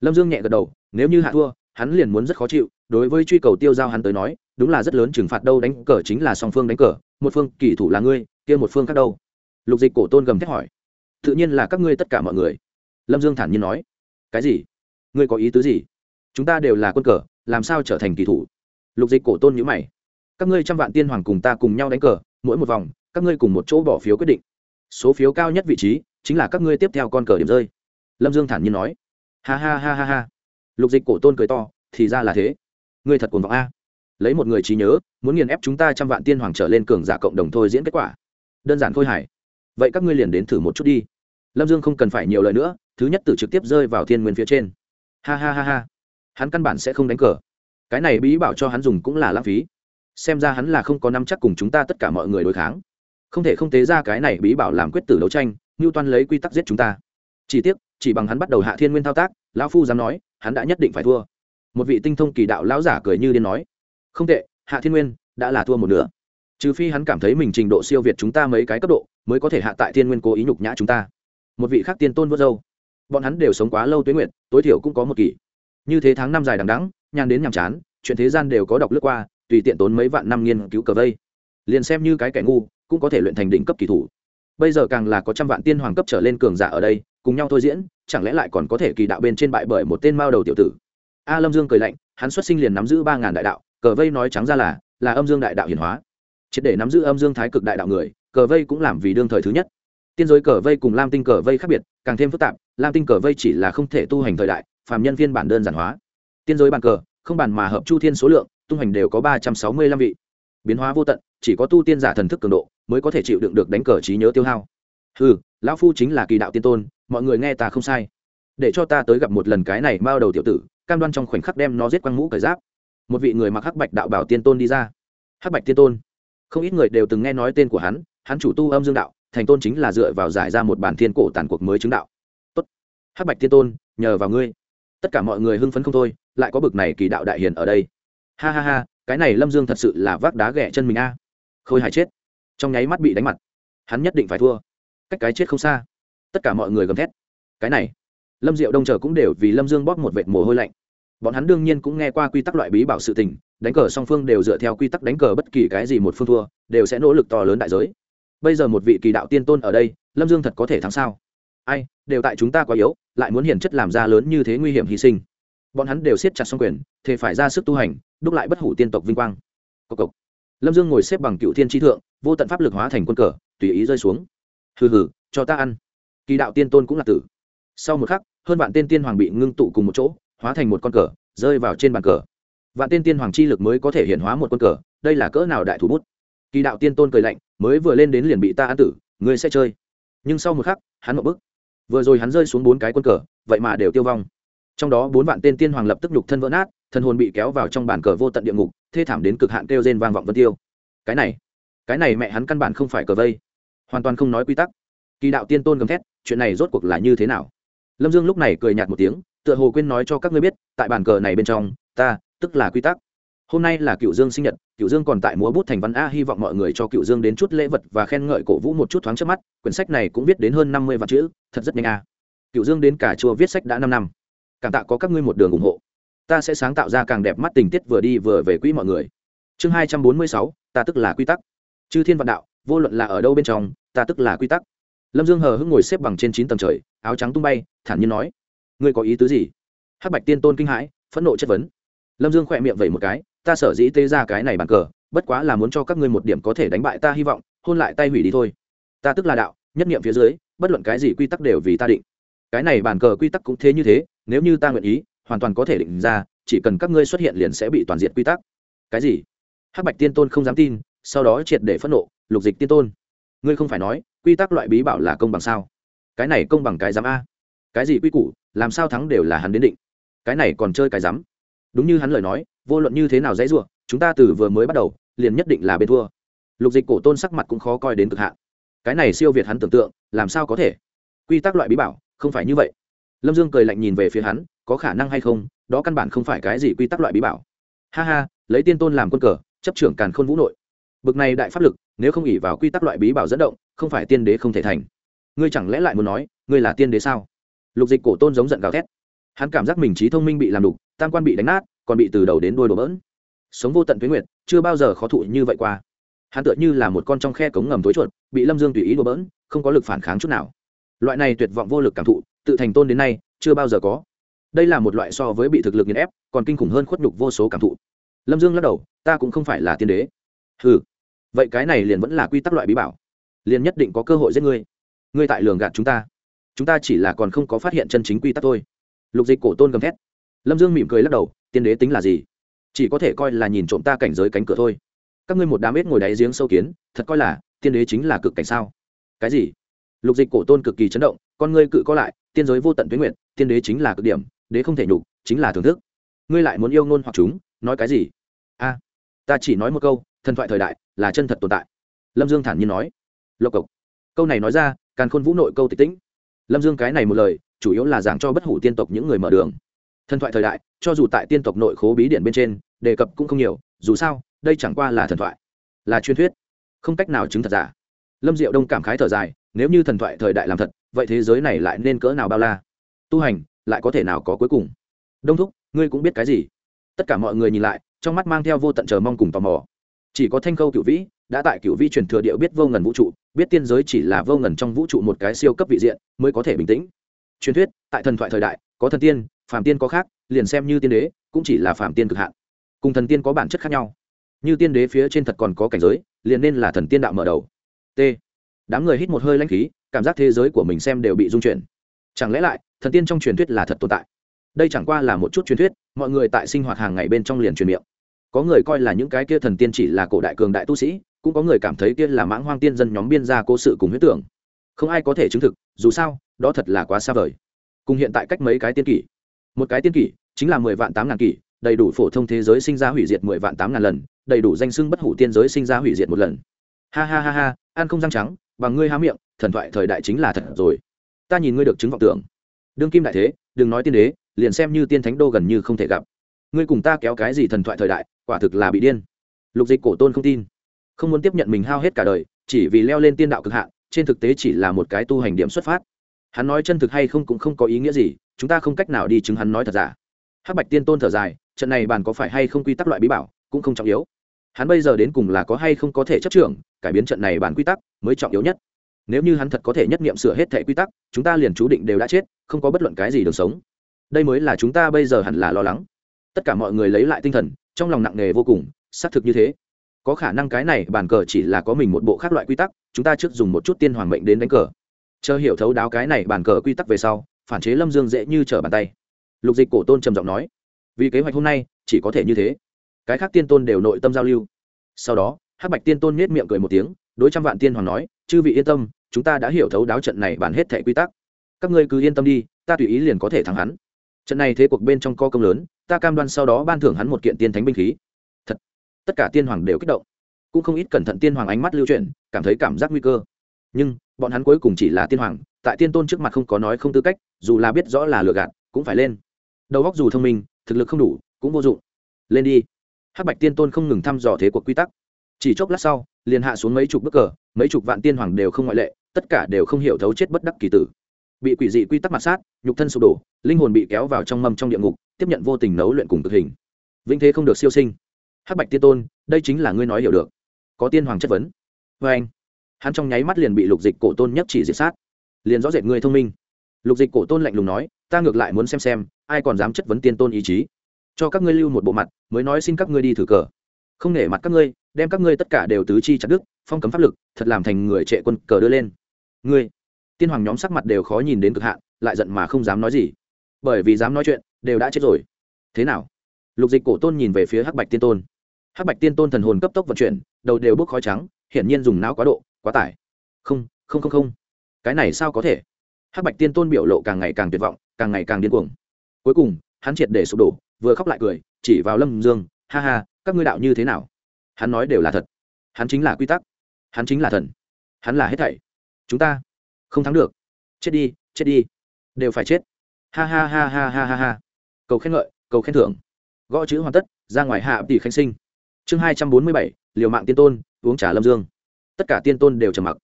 Lâm dương nhẹ gật đầu, nếu như hạ thua, hắn liền muốn rất khó chịu, đối với truy cầu tiêu giao hắn tới nói, đúng là rất lớn trừng phạt đâu, đánh cờ chính là song phương đánh cờ, một phương kỳ thủ là ngươi, kia một phương khác đâu. Lục dịch cổ tôn gầm thét hỏi. Tự nhiên là các ngươi tất cả mọi người. Lâm dương thản nhiên nói. Cái gì? Ngươi có ý tứ gì? Chúng ta đều là quân cờ, làm sao trở thành kỳ thủ? Lục dịch cổ tôn nhữ mày các ngươi trăm vạn tiên hoàng cùng ta cùng nhau đánh cờ, mỗi một vòng, các ngươi cùng một chỗ bỏ phiếu quyết định. Số phiếu cao nhất vị trí chính là các ngươi tiếp theo con cờ điểm rơi. Lâm dương thản nhiên nói. Ha ha ha ha ha. Lục dịch cổ tôn cười to, thì ra là thế. Ngươi thật cuồng vọng a. Lấy một người trí nhớ, muốn nghiền ép chúng ta trăm vạn tiên hoàng trở lên cường giả cộng đồng thôi diễn kết quả. Đơn giản khôi hài. Vậy các ngươi liền đến thử một chút đi. Lâm dương không cần phải nhiều lời nữa, thứ nhất tử trực tiếp rơi vào thiên nguyên phía trên. Ha ha ha ha. Hắn căn bản sẽ không đánh cờ. Cái này bí bảo cho hắn dùng cũng là lãng phí xem ra hắn là không có năm chắc cùng chúng ta tất cả mọi người đối kháng. Không thể không tế ra cái này bí bảo làm quyết tử đấu tranh ngưu toan lấy quy tắc giết chúng ta. Chỉ tiếc, chỉ bằng hắn bắt đầu hạ thiên nguyên thao tác, lão phu dám nói, hắn đã nhất định phải thua. Một vị tinh thông kỳ đạo lão giả cười như điên nói, không tệ, hạ thiên nguyên đã là thua một nửa. Trừ phi hắn cảm thấy mình trình độ siêu việt chúng ta mấy cái cấp độ, mới có thể hạ tại thiên nguyên cố ý nhục nhã chúng ta. Một vị khác tiên tôn vớt dâu bọn hắn đều sống quá lâu tuế nguyện tối thiểu cũng có một kỷ. Như thế tháng năm dài đằng đắng nhàn đến nhàm chán, chuyện thế gian đều có đọc lướt qua tùy tiện tốn mấy vạn năm nghiên cứu cờ vây. Liền xem như cái kẻ ngu, cũng có thể luyện thành đỉnh cấp kỳ thủ. Bây giờ càng là có trăm vạn tiên hoàng cấp trở lên cường giả ở đây, cùng nhau thôi diễn, chẳng lẽ lại còn có thể kỳ đạo bên trên bại bởi một tên mao đầu tiểu tử? A lâm dương cười lạnh, hắn xuất sinh liền nắm giữ ba ngàn đại đạo, cờ vây nói trắng ra là là âm dương đại đạo hiển hóa. Triệt để nắm giữ âm dương thái cực đại đạo người, cờ vây cũng làm vì đương thời thứ nhất. Tiên giới cờ vây cùng lam tinh cờ vây khác biệt, càng thêm phức tạp, lam tinh cờ vây chỉ là không thể tu hành thời đại, phàm nhân viên bản đơn giản hóa. Tiên giới bàn cờ, không bàn mà hợp chu thiên số lượng tung hành đều có ba trăm sáu mươi lăm vị. Biến hóa vô tận, chỉ có tu tiên giả thần thức cường độ mới có thể chịu đựng được đánh cờ trí nhớ tiêu hao. Ừ lão phu chính là kỳ đạo tiên tôn, mọi người nghe ta không sai. Để cho ta tới gặp một lần cái này bao đầu tiểu tử, cam đoan trong khoảnh khắc đem nó giết quăng mũ cởi giáp. Một vị người mặc hắc bạch đạo bảo tiên tôn đi ra. Hắc bạch tiên tôn. Không ít người đều từng nghe nói tên của hắn hắn chủ tu âm dương đạo, thành tôn chính là dựa vào giải ra một bản thiên cổ tàn cuộc mới chứng đạo. Tốt. Hắc bạch tiên tôn, nhờ vào ngươi. Tất cả mọi người hưng phấn không thôi, lại có bực này kỳ đạo đại hiền ở đây ha ha ha, cái này lâm dương thật sự là vác đá ghẹ chân mình a. Khôi hài chết. Trong nháy mắt bị đánh mặt. Hắn nhất định phải thua. Cách cái chết không xa. Tất cả mọi người gầm thét. Cái này, lâm diệu đông chờ cũng đều vì lâm dương bóp một vệt mồ hôi lạnh. Bọn hắn đương nhiên cũng nghe qua quy tắc loại bí bảo sự tình, đánh cờ song phương đều dựa theo quy tắc đánh cờ bất kỳ cái gì một phương thua, đều sẽ nỗ lực to lớn đại giới. Bây giờ một vị kỳ đạo tiên tôn ở đây, lâm dương thật có thể thắng sao? Ai, đều tại chúng ta quá yếu, lại muốn hiển chất làm ra lớn như thế nguy hiểm hy sinh. Bọn hắn đều siết chặt xong quyền thì phải ra sức tu hành đúc lại bất hủ tiên tộc vinh quang. Cộc cộc. lâm dương ngồi xếp bằng cựu thiên tri thượng, vô tận pháp lực hóa thành quân cờ, tùy ý rơi xuống. Hừ hừ, cho ta ăn. Kỳ đạo tiên tôn cũng là tử. Sau một khắc, hơn vạn tên tiên hoàng bị ngưng tụ cùng một chỗ, hóa thành một con cờ, rơi vào trên bàn cờ. Vạn tên tiên hoàng chi lực mới có thể hiện hóa một con cờ, đây là cỡ nào đại thủ bút? Kỳ đạo tiên tôn cười lạnh, mới vừa lên đến liền bị ta ăn tử, ngươi sẽ chơi. Nhưng sau một khắc, hắn một bức vừa rồi hắn rơi xuống bốn cái quân cờ, vậy mà đều tiêu vong. Trong đó bốn vạn tên tiên hoàng lập tức nhục thân vỡ nát thần hồn bị kéo vào trong bàn cờ vô tận địa ngục, thê thảm đến cực hạn kêu rên vang vọng vân tiêu. Cái này cái này mẹ hắn căn bản không phải cờ vây. Hoàn toàn không nói quy tắc. Kỳ đạo tiên tôn gầm thét, chuyện này rốt cuộc là như thế nào? Lâm dương lúc này cười nhạt một tiếng, tựa hồ quên nói cho các ngươi biết, tại bàn cờ này bên trong, ta, tức là quy tắc. Hôm nay là cựu dương sinh nhật, cựu dương còn tại múa bút thành văn a, hy vọng mọi người cho cựu dương đến chút lễ vật và khen ngợi cổ vũ một chút thoáng trước mắt, quyển sách này cũng viết đến hơn năm mươi vạn chữ, thật rất nhanh a. Cựu dương đến cả chùa viết sách đã năm năm. Cảm tạ có các ngươi một đường ủng hộ ta sẽ sáng tạo ra càng đẹp mắt tình tiết vừa đi vừa về quỹ mọi người. Chương hai trăm bốn mươi sáu, ta tức là quy tắc. Chư thiên vạn đạo, vô luận là ở đâu bên trong, ta tức là quy tắc. Lâm dương hờ hững ngồi xếp bằng trên chín tầng trời, áo trắng tung bay, thản nhiên nói, ngươi có ý tứ gì? Hắc bạch tiên tôn kinh hãi, phẫn nộ chất vấn. Lâm dương khỏe miệng vẩy một cái, ta sở dĩ tê ra cái này bàn cờ, bất quá là muốn cho các ngươi một điểm có thể đánh bại ta hy vọng, hôn lại tay hủy đi thôi. Ta tức là đạo, nhất nghiệm phía dưới, bất luận cái gì quy tắc đều vì ta định. Cái này bàn cờ quy tắc cũng thế như thế, nếu như ta nguyện ý hoàn toàn có thể định ra, chỉ cần các ngươi xuất hiện liền sẽ bị toàn diện quy tắc. Cái gì? Hắc bạch tiên tôn không dám tin, sau đó triệt để phẫn nộ, lục dịch tiên tôn. Ngươi không phải nói, quy tắc loại bí bảo là công bằng sao? Cái này công bằng cái giám a. Cái gì quy củ, làm sao thắng đều là hắn đến định. Cái này còn chơi cái giám. Đúng như hắn lời nói, vô luận như thế nào dễ dụa chúng ta từ vừa mới bắt đầu, liền nhất định là bên thua. Lục dịch cổ tôn sắc mặt cũng khó coi đến cực hạn. Cái này siêu việt hắn tưởng tượng, làm sao có thể? Quy tắc loại bí bảo, không phải như vậy. Lâm dương cười lạnh nhìn về phía hắn có khả năng hay không, đó căn bản không phải cái gì quy tắc loại bí bảo. Ha ha, lấy tiên tôn làm quân cờ, chấp trưởng càn khôn vũ nội. Bực này đại pháp lực, nếu không ỉ vào quy tắc loại bí bảo dẫn động, không phải tiên đế không thể thành. Ngươi chẳng lẽ lại muốn nói, ngươi là tiên đế sao? Lục dịch cổ tôn giống giận gào thét. Hắn cảm giác mình trí thông minh bị làm đục, tam quan bị đánh nát, còn bị từ đầu đến đôi đổ bỡn. Sống vô tận tuyến nguyệt, chưa bao giờ khó thụ như vậy qua. Hắn tựa như là một con trong khe cống ngầm tối chuột, bị lâm dương tùy ý đổ bỡn, không có lực phản kháng chút nào. Loại này tuyệt vọng vô lực cảm thụ, tự thành tôn đến nay, chưa bao giờ có đây là một loại so với bị thực lực nghiền ép, còn kinh khủng hơn khuất nhục vô số cảm thụ. Lâm dương lắc đầu, ta cũng không phải là tiên đế. Ừ vậy cái này liền vẫn là quy tắc loại bí bảo. Liền nhất định có cơ hội giết ngươi. Ngươi tại lường gạt chúng ta. Chúng ta chỉ là còn không có phát hiện chân chính quy tắc thôi. Lục dịch cổ tôn gầm thét. Lâm dương mỉm cười lắc đầu, tiên đế tính là gì? Chỉ có thể coi là nhìn trộm ta cảnh giới cánh cửa thôi. Các ngươi một đám ếch ngồi đáy giếng sâu kiến, thật coi là, tiên đế chính là cực cảnh sao? Cái gì? Lục dịch cổ tôn cực kỳ chấn động, con ngươi cự có lại, tiên giới vô tận tuyến nguyện tiên đế chính là cực điểm đế không thể nhục, chính là thưởng thức. Ngươi lại muốn yêu ngôn hoặc chúng, nói cái gì? A, ta chỉ nói một câu, thần thoại thời đại là chân thật tồn tại. Lâm dương thản nhiên nói. Lộc cộc. Câu này nói ra, càn khôn vũ nội câu tịch tĩnh. Lâm dương cái này một lời, chủ yếu là giảng cho bất hủ tiên tộc những người mở đường. Thần thoại thời đại, cho dù tại tiên tộc nội khố bí điện bên trên, đề cập cũng không nhiều, dù sao, đây chẳng qua là thần thoại, là truyền thuyết. Không cách nào chứng thật giả. Lâm diệu đông cảm khái thở dài, nếu như thần thoại thời đại làm thật, vậy thế giới này lại nên cỡ nào bao la? Tu hành lại có thể nào có cuối cùng. Đông thúc, ngươi cũng biết cái gì? Tất cả mọi người nhìn lại, trong mắt mang theo vô tận chờ mong cùng tò mò. Chỉ có thanh khâu cựu vĩ, đã tại cựu vĩ truyền thừa điệu biết vô ngần vũ trụ, biết tiên giới chỉ là vô ngần trong vũ trụ một cái siêu cấp vị diện, mới có thể bình tĩnh. Truyền thuyết, tại thần thoại thời đại, có thần tiên, phàm tiên có khác, liền xem như tiên đế, cũng chỉ là phàm tiên cực hạn. Cùng thần tiên có bản chất khác nhau. Như tiên đế phía trên thật còn có cảnh giới, liền nên là thần tiên đạo mở đầu. T. Đám người hít một hơi lanh khí, cảm giác thế giới của mình xem đều bị dung chuyển. Chẳng lẽ lại thần tiên trong truyền thuyết là thật tồn tại. Đây chẳng qua là một chút truyền thuyết, mọi người tại sinh hoạt hàng ngày bên trong liền truyền miệng. Có người coi là những cái kia thần tiên chỉ là cổ đại cường đại tu sĩ, cũng có người cảm thấy kia là mãng hoang tiên dân nhóm biên gia cố sự cùng huyết tưởng. Không ai có thể chứng thực, dù sao, đó thật là quá xa vời. Cùng hiện tại cách mấy cái tiên kỷ. Một cái tiên kỷ chính là mười vạn tám ngàn kỷ, đầy đủ phổ thông thế giới sinh ra hủy diệt mười vạn tám ngàn lần, đầy đủ danh sưng bất hủ tiên giới sinh ra hủy diệt một lần. Ha ha ha ha, ăn không răng trắng, bằng ngươi há miệng, thần thoại thời đại chính là thật rồi. Ta nhìn ngươi được chứng vọng tưởng đương kim đại thế, đừng nói tiên đế, liền xem như tiên thánh đô gần như không thể gặp. Ngươi cùng ta kéo cái gì thần thoại thời đại, quả thực là bị điên. Lục dịch cổ tôn không tin. Không muốn tiếp nhận mình hao hết cả đời, chỉ vì leo lên tiên đạo cực hạn, trên thực tế chỉ là một cái tu hành điểm xuất phát. Hắn nói chân thực hay không cũng không có ý nghĩa gì, chúng ta không cách nào đi chứng hắn nói thật giả. Hắc bạch tiên tôn thở dài, trận này bàn có phải hay không quy tắc loại bí bảo, cũng không trọng yếu. Hắn bây giờ đến cùng là có hay không có thể chấp trưởng, cải biến trận này bản quy tắc mới trọng yếu nhất. Nếu như hắn thật có thể nhất nghiệm sửa hết thẻ quy tắc, chúng ta liền chú định đều đã chết không có bất luận cái gì được sống. Đây mới là chúng ta bây giờ hẳn là lo lắng. Tất cả mọi người lấy lại tinh thần, trong lòng nặng nề vô cùng, xác thực như thế. Có khả năng cái này bàn cờ chỉ là có mình một bộ khác loại quy tắc, chúng ta trước dùng một chút tiên hoàng mệnh đến đánh cờ. Chờ hiểu thấu đáo cái này bàn cờ quy tắc về sau, phản chế lâm dương dễ như trở bàn tay. Lục dịch cổ tôn trầm giọng nói, vì kế hoạch hôm nay, chỉ có thể như thế. Cái khác tiên tôn đều nội tâm giao lưu. Sau đó, hắc bạch tiên tôn nết miệng cười một tiếng, đối trăm vạn tiên hoàng nói, chư vị yên tâm, chúng ta đã hiểu thấu đáo trận này bàn hết thẻ quy tắc các ngươi cứ yên tâm đi, ta tùy ý liền có thể thắng hắn. Trận này thế cuộc bên trong co công lớn, ta cam đoan sau đó ban thưởng hắn một kiện tiên thánh binh khí. Thật, tất cả tiên hoàng đều kích động. Cũng không ít cẩn thận tiên hoàng ánh mắt lưu chuyển, cảm thấy cảm giác nguy cơ. Nhưng, bọn hắn cuối cùng chỉ là tiên hoàng, tại tiên tôn trước mặt không có nói không tư cách, dù là biết rõ là lừa gạt, cũng phải lên. Đầu óc dù thông minh, thực lực không đủ, cũng vô dụng. Lên đi. Hắc bạch tiên tôn không ngừng thăm dò thế cuộc quy tắc. Chỉ chốc lát sau, liền hạ xuống mấy chục bức cờ, mấy chục vạn tiên hoàng đều không ngoại lệ, tất cả đều không hiểu thấu chết bất đắc kỳ tử bị quỷ dị quy tắc mặt sát, nhục thân sụp đổ, linh hồn bị kéo vào trong mâm trong địa ngục, tiếp nhận vô tình nấu luyện cùng thực hình. Vĩnh thế không được siêu sinh. Hắc bạch tiên tôn, đây chính là ngươi nói hiểu được. Có tiên hoàng chất vấn. Vê anh, hắn trong nháy mắt liền bị lục dịch cổ tôn nhất chỉ diệt sát. Liền rõ rệt ngươi thông minh. Lục dịch cổ tôn lạnh lùng nói, ta ngược lại muốn xem xem, ai còn dám chất vấn tiên tôn ý chí. Cho các ngươi lưu một bộ mặt, mới nói xin các ngươi đi thử cờ. Không nể mặt các ngươi, đem các ngươi tất cả đều tứ chi chặt đức phong cấm pháp lực, thật làm thành người trệ quân cờ đưa lên. Ngươi tiên hoàng nhóm sắc mặt đều khó nhìn đến cực hạn, lại giận mà không dám nói gì. Bởi vì dám nói chuyện, đều đã chết rồi. Thế nào? Lục dịch cổ tôn nhìn về phía hắc bạch tiên tôn. Hắc bạch tiên tôn thần hồn cấp tốc vận chuyển, đầu đều bốc khói trắng, hiển nhiên dùng não quá độ, quá tải. Không không không không. Cái này sao có thể? Hắc bạch tiên tôn biểu lộ càng ngày càng tuyệt vọng, càng ngày càng điên cuồng. Cuối cùng, hắn triệt để sụp đổ, vừa khóc lại cười, chỉ vào lâm dương, ha ha, các ngươi đạo như thế nào? Hắn nói đều là thật. Hắn chính là quy tắc. Hắn chính là thần. Hắn là hết thảy. Chúng ta không thắng được. Chết đi chết đi. Đều phải chết. Ha ha ha ha ha ha ha. Cầu khen ngợi, cầu khen thưởng. Gõ chữ hoàn tất, ra ngoài hạ tỷ khánh sinh. Chương hai trăm bốn mươi bảy, liều mạng tiên tôn, uống trà lâm dương. Tất cả tiên tôn đều trầm mặc.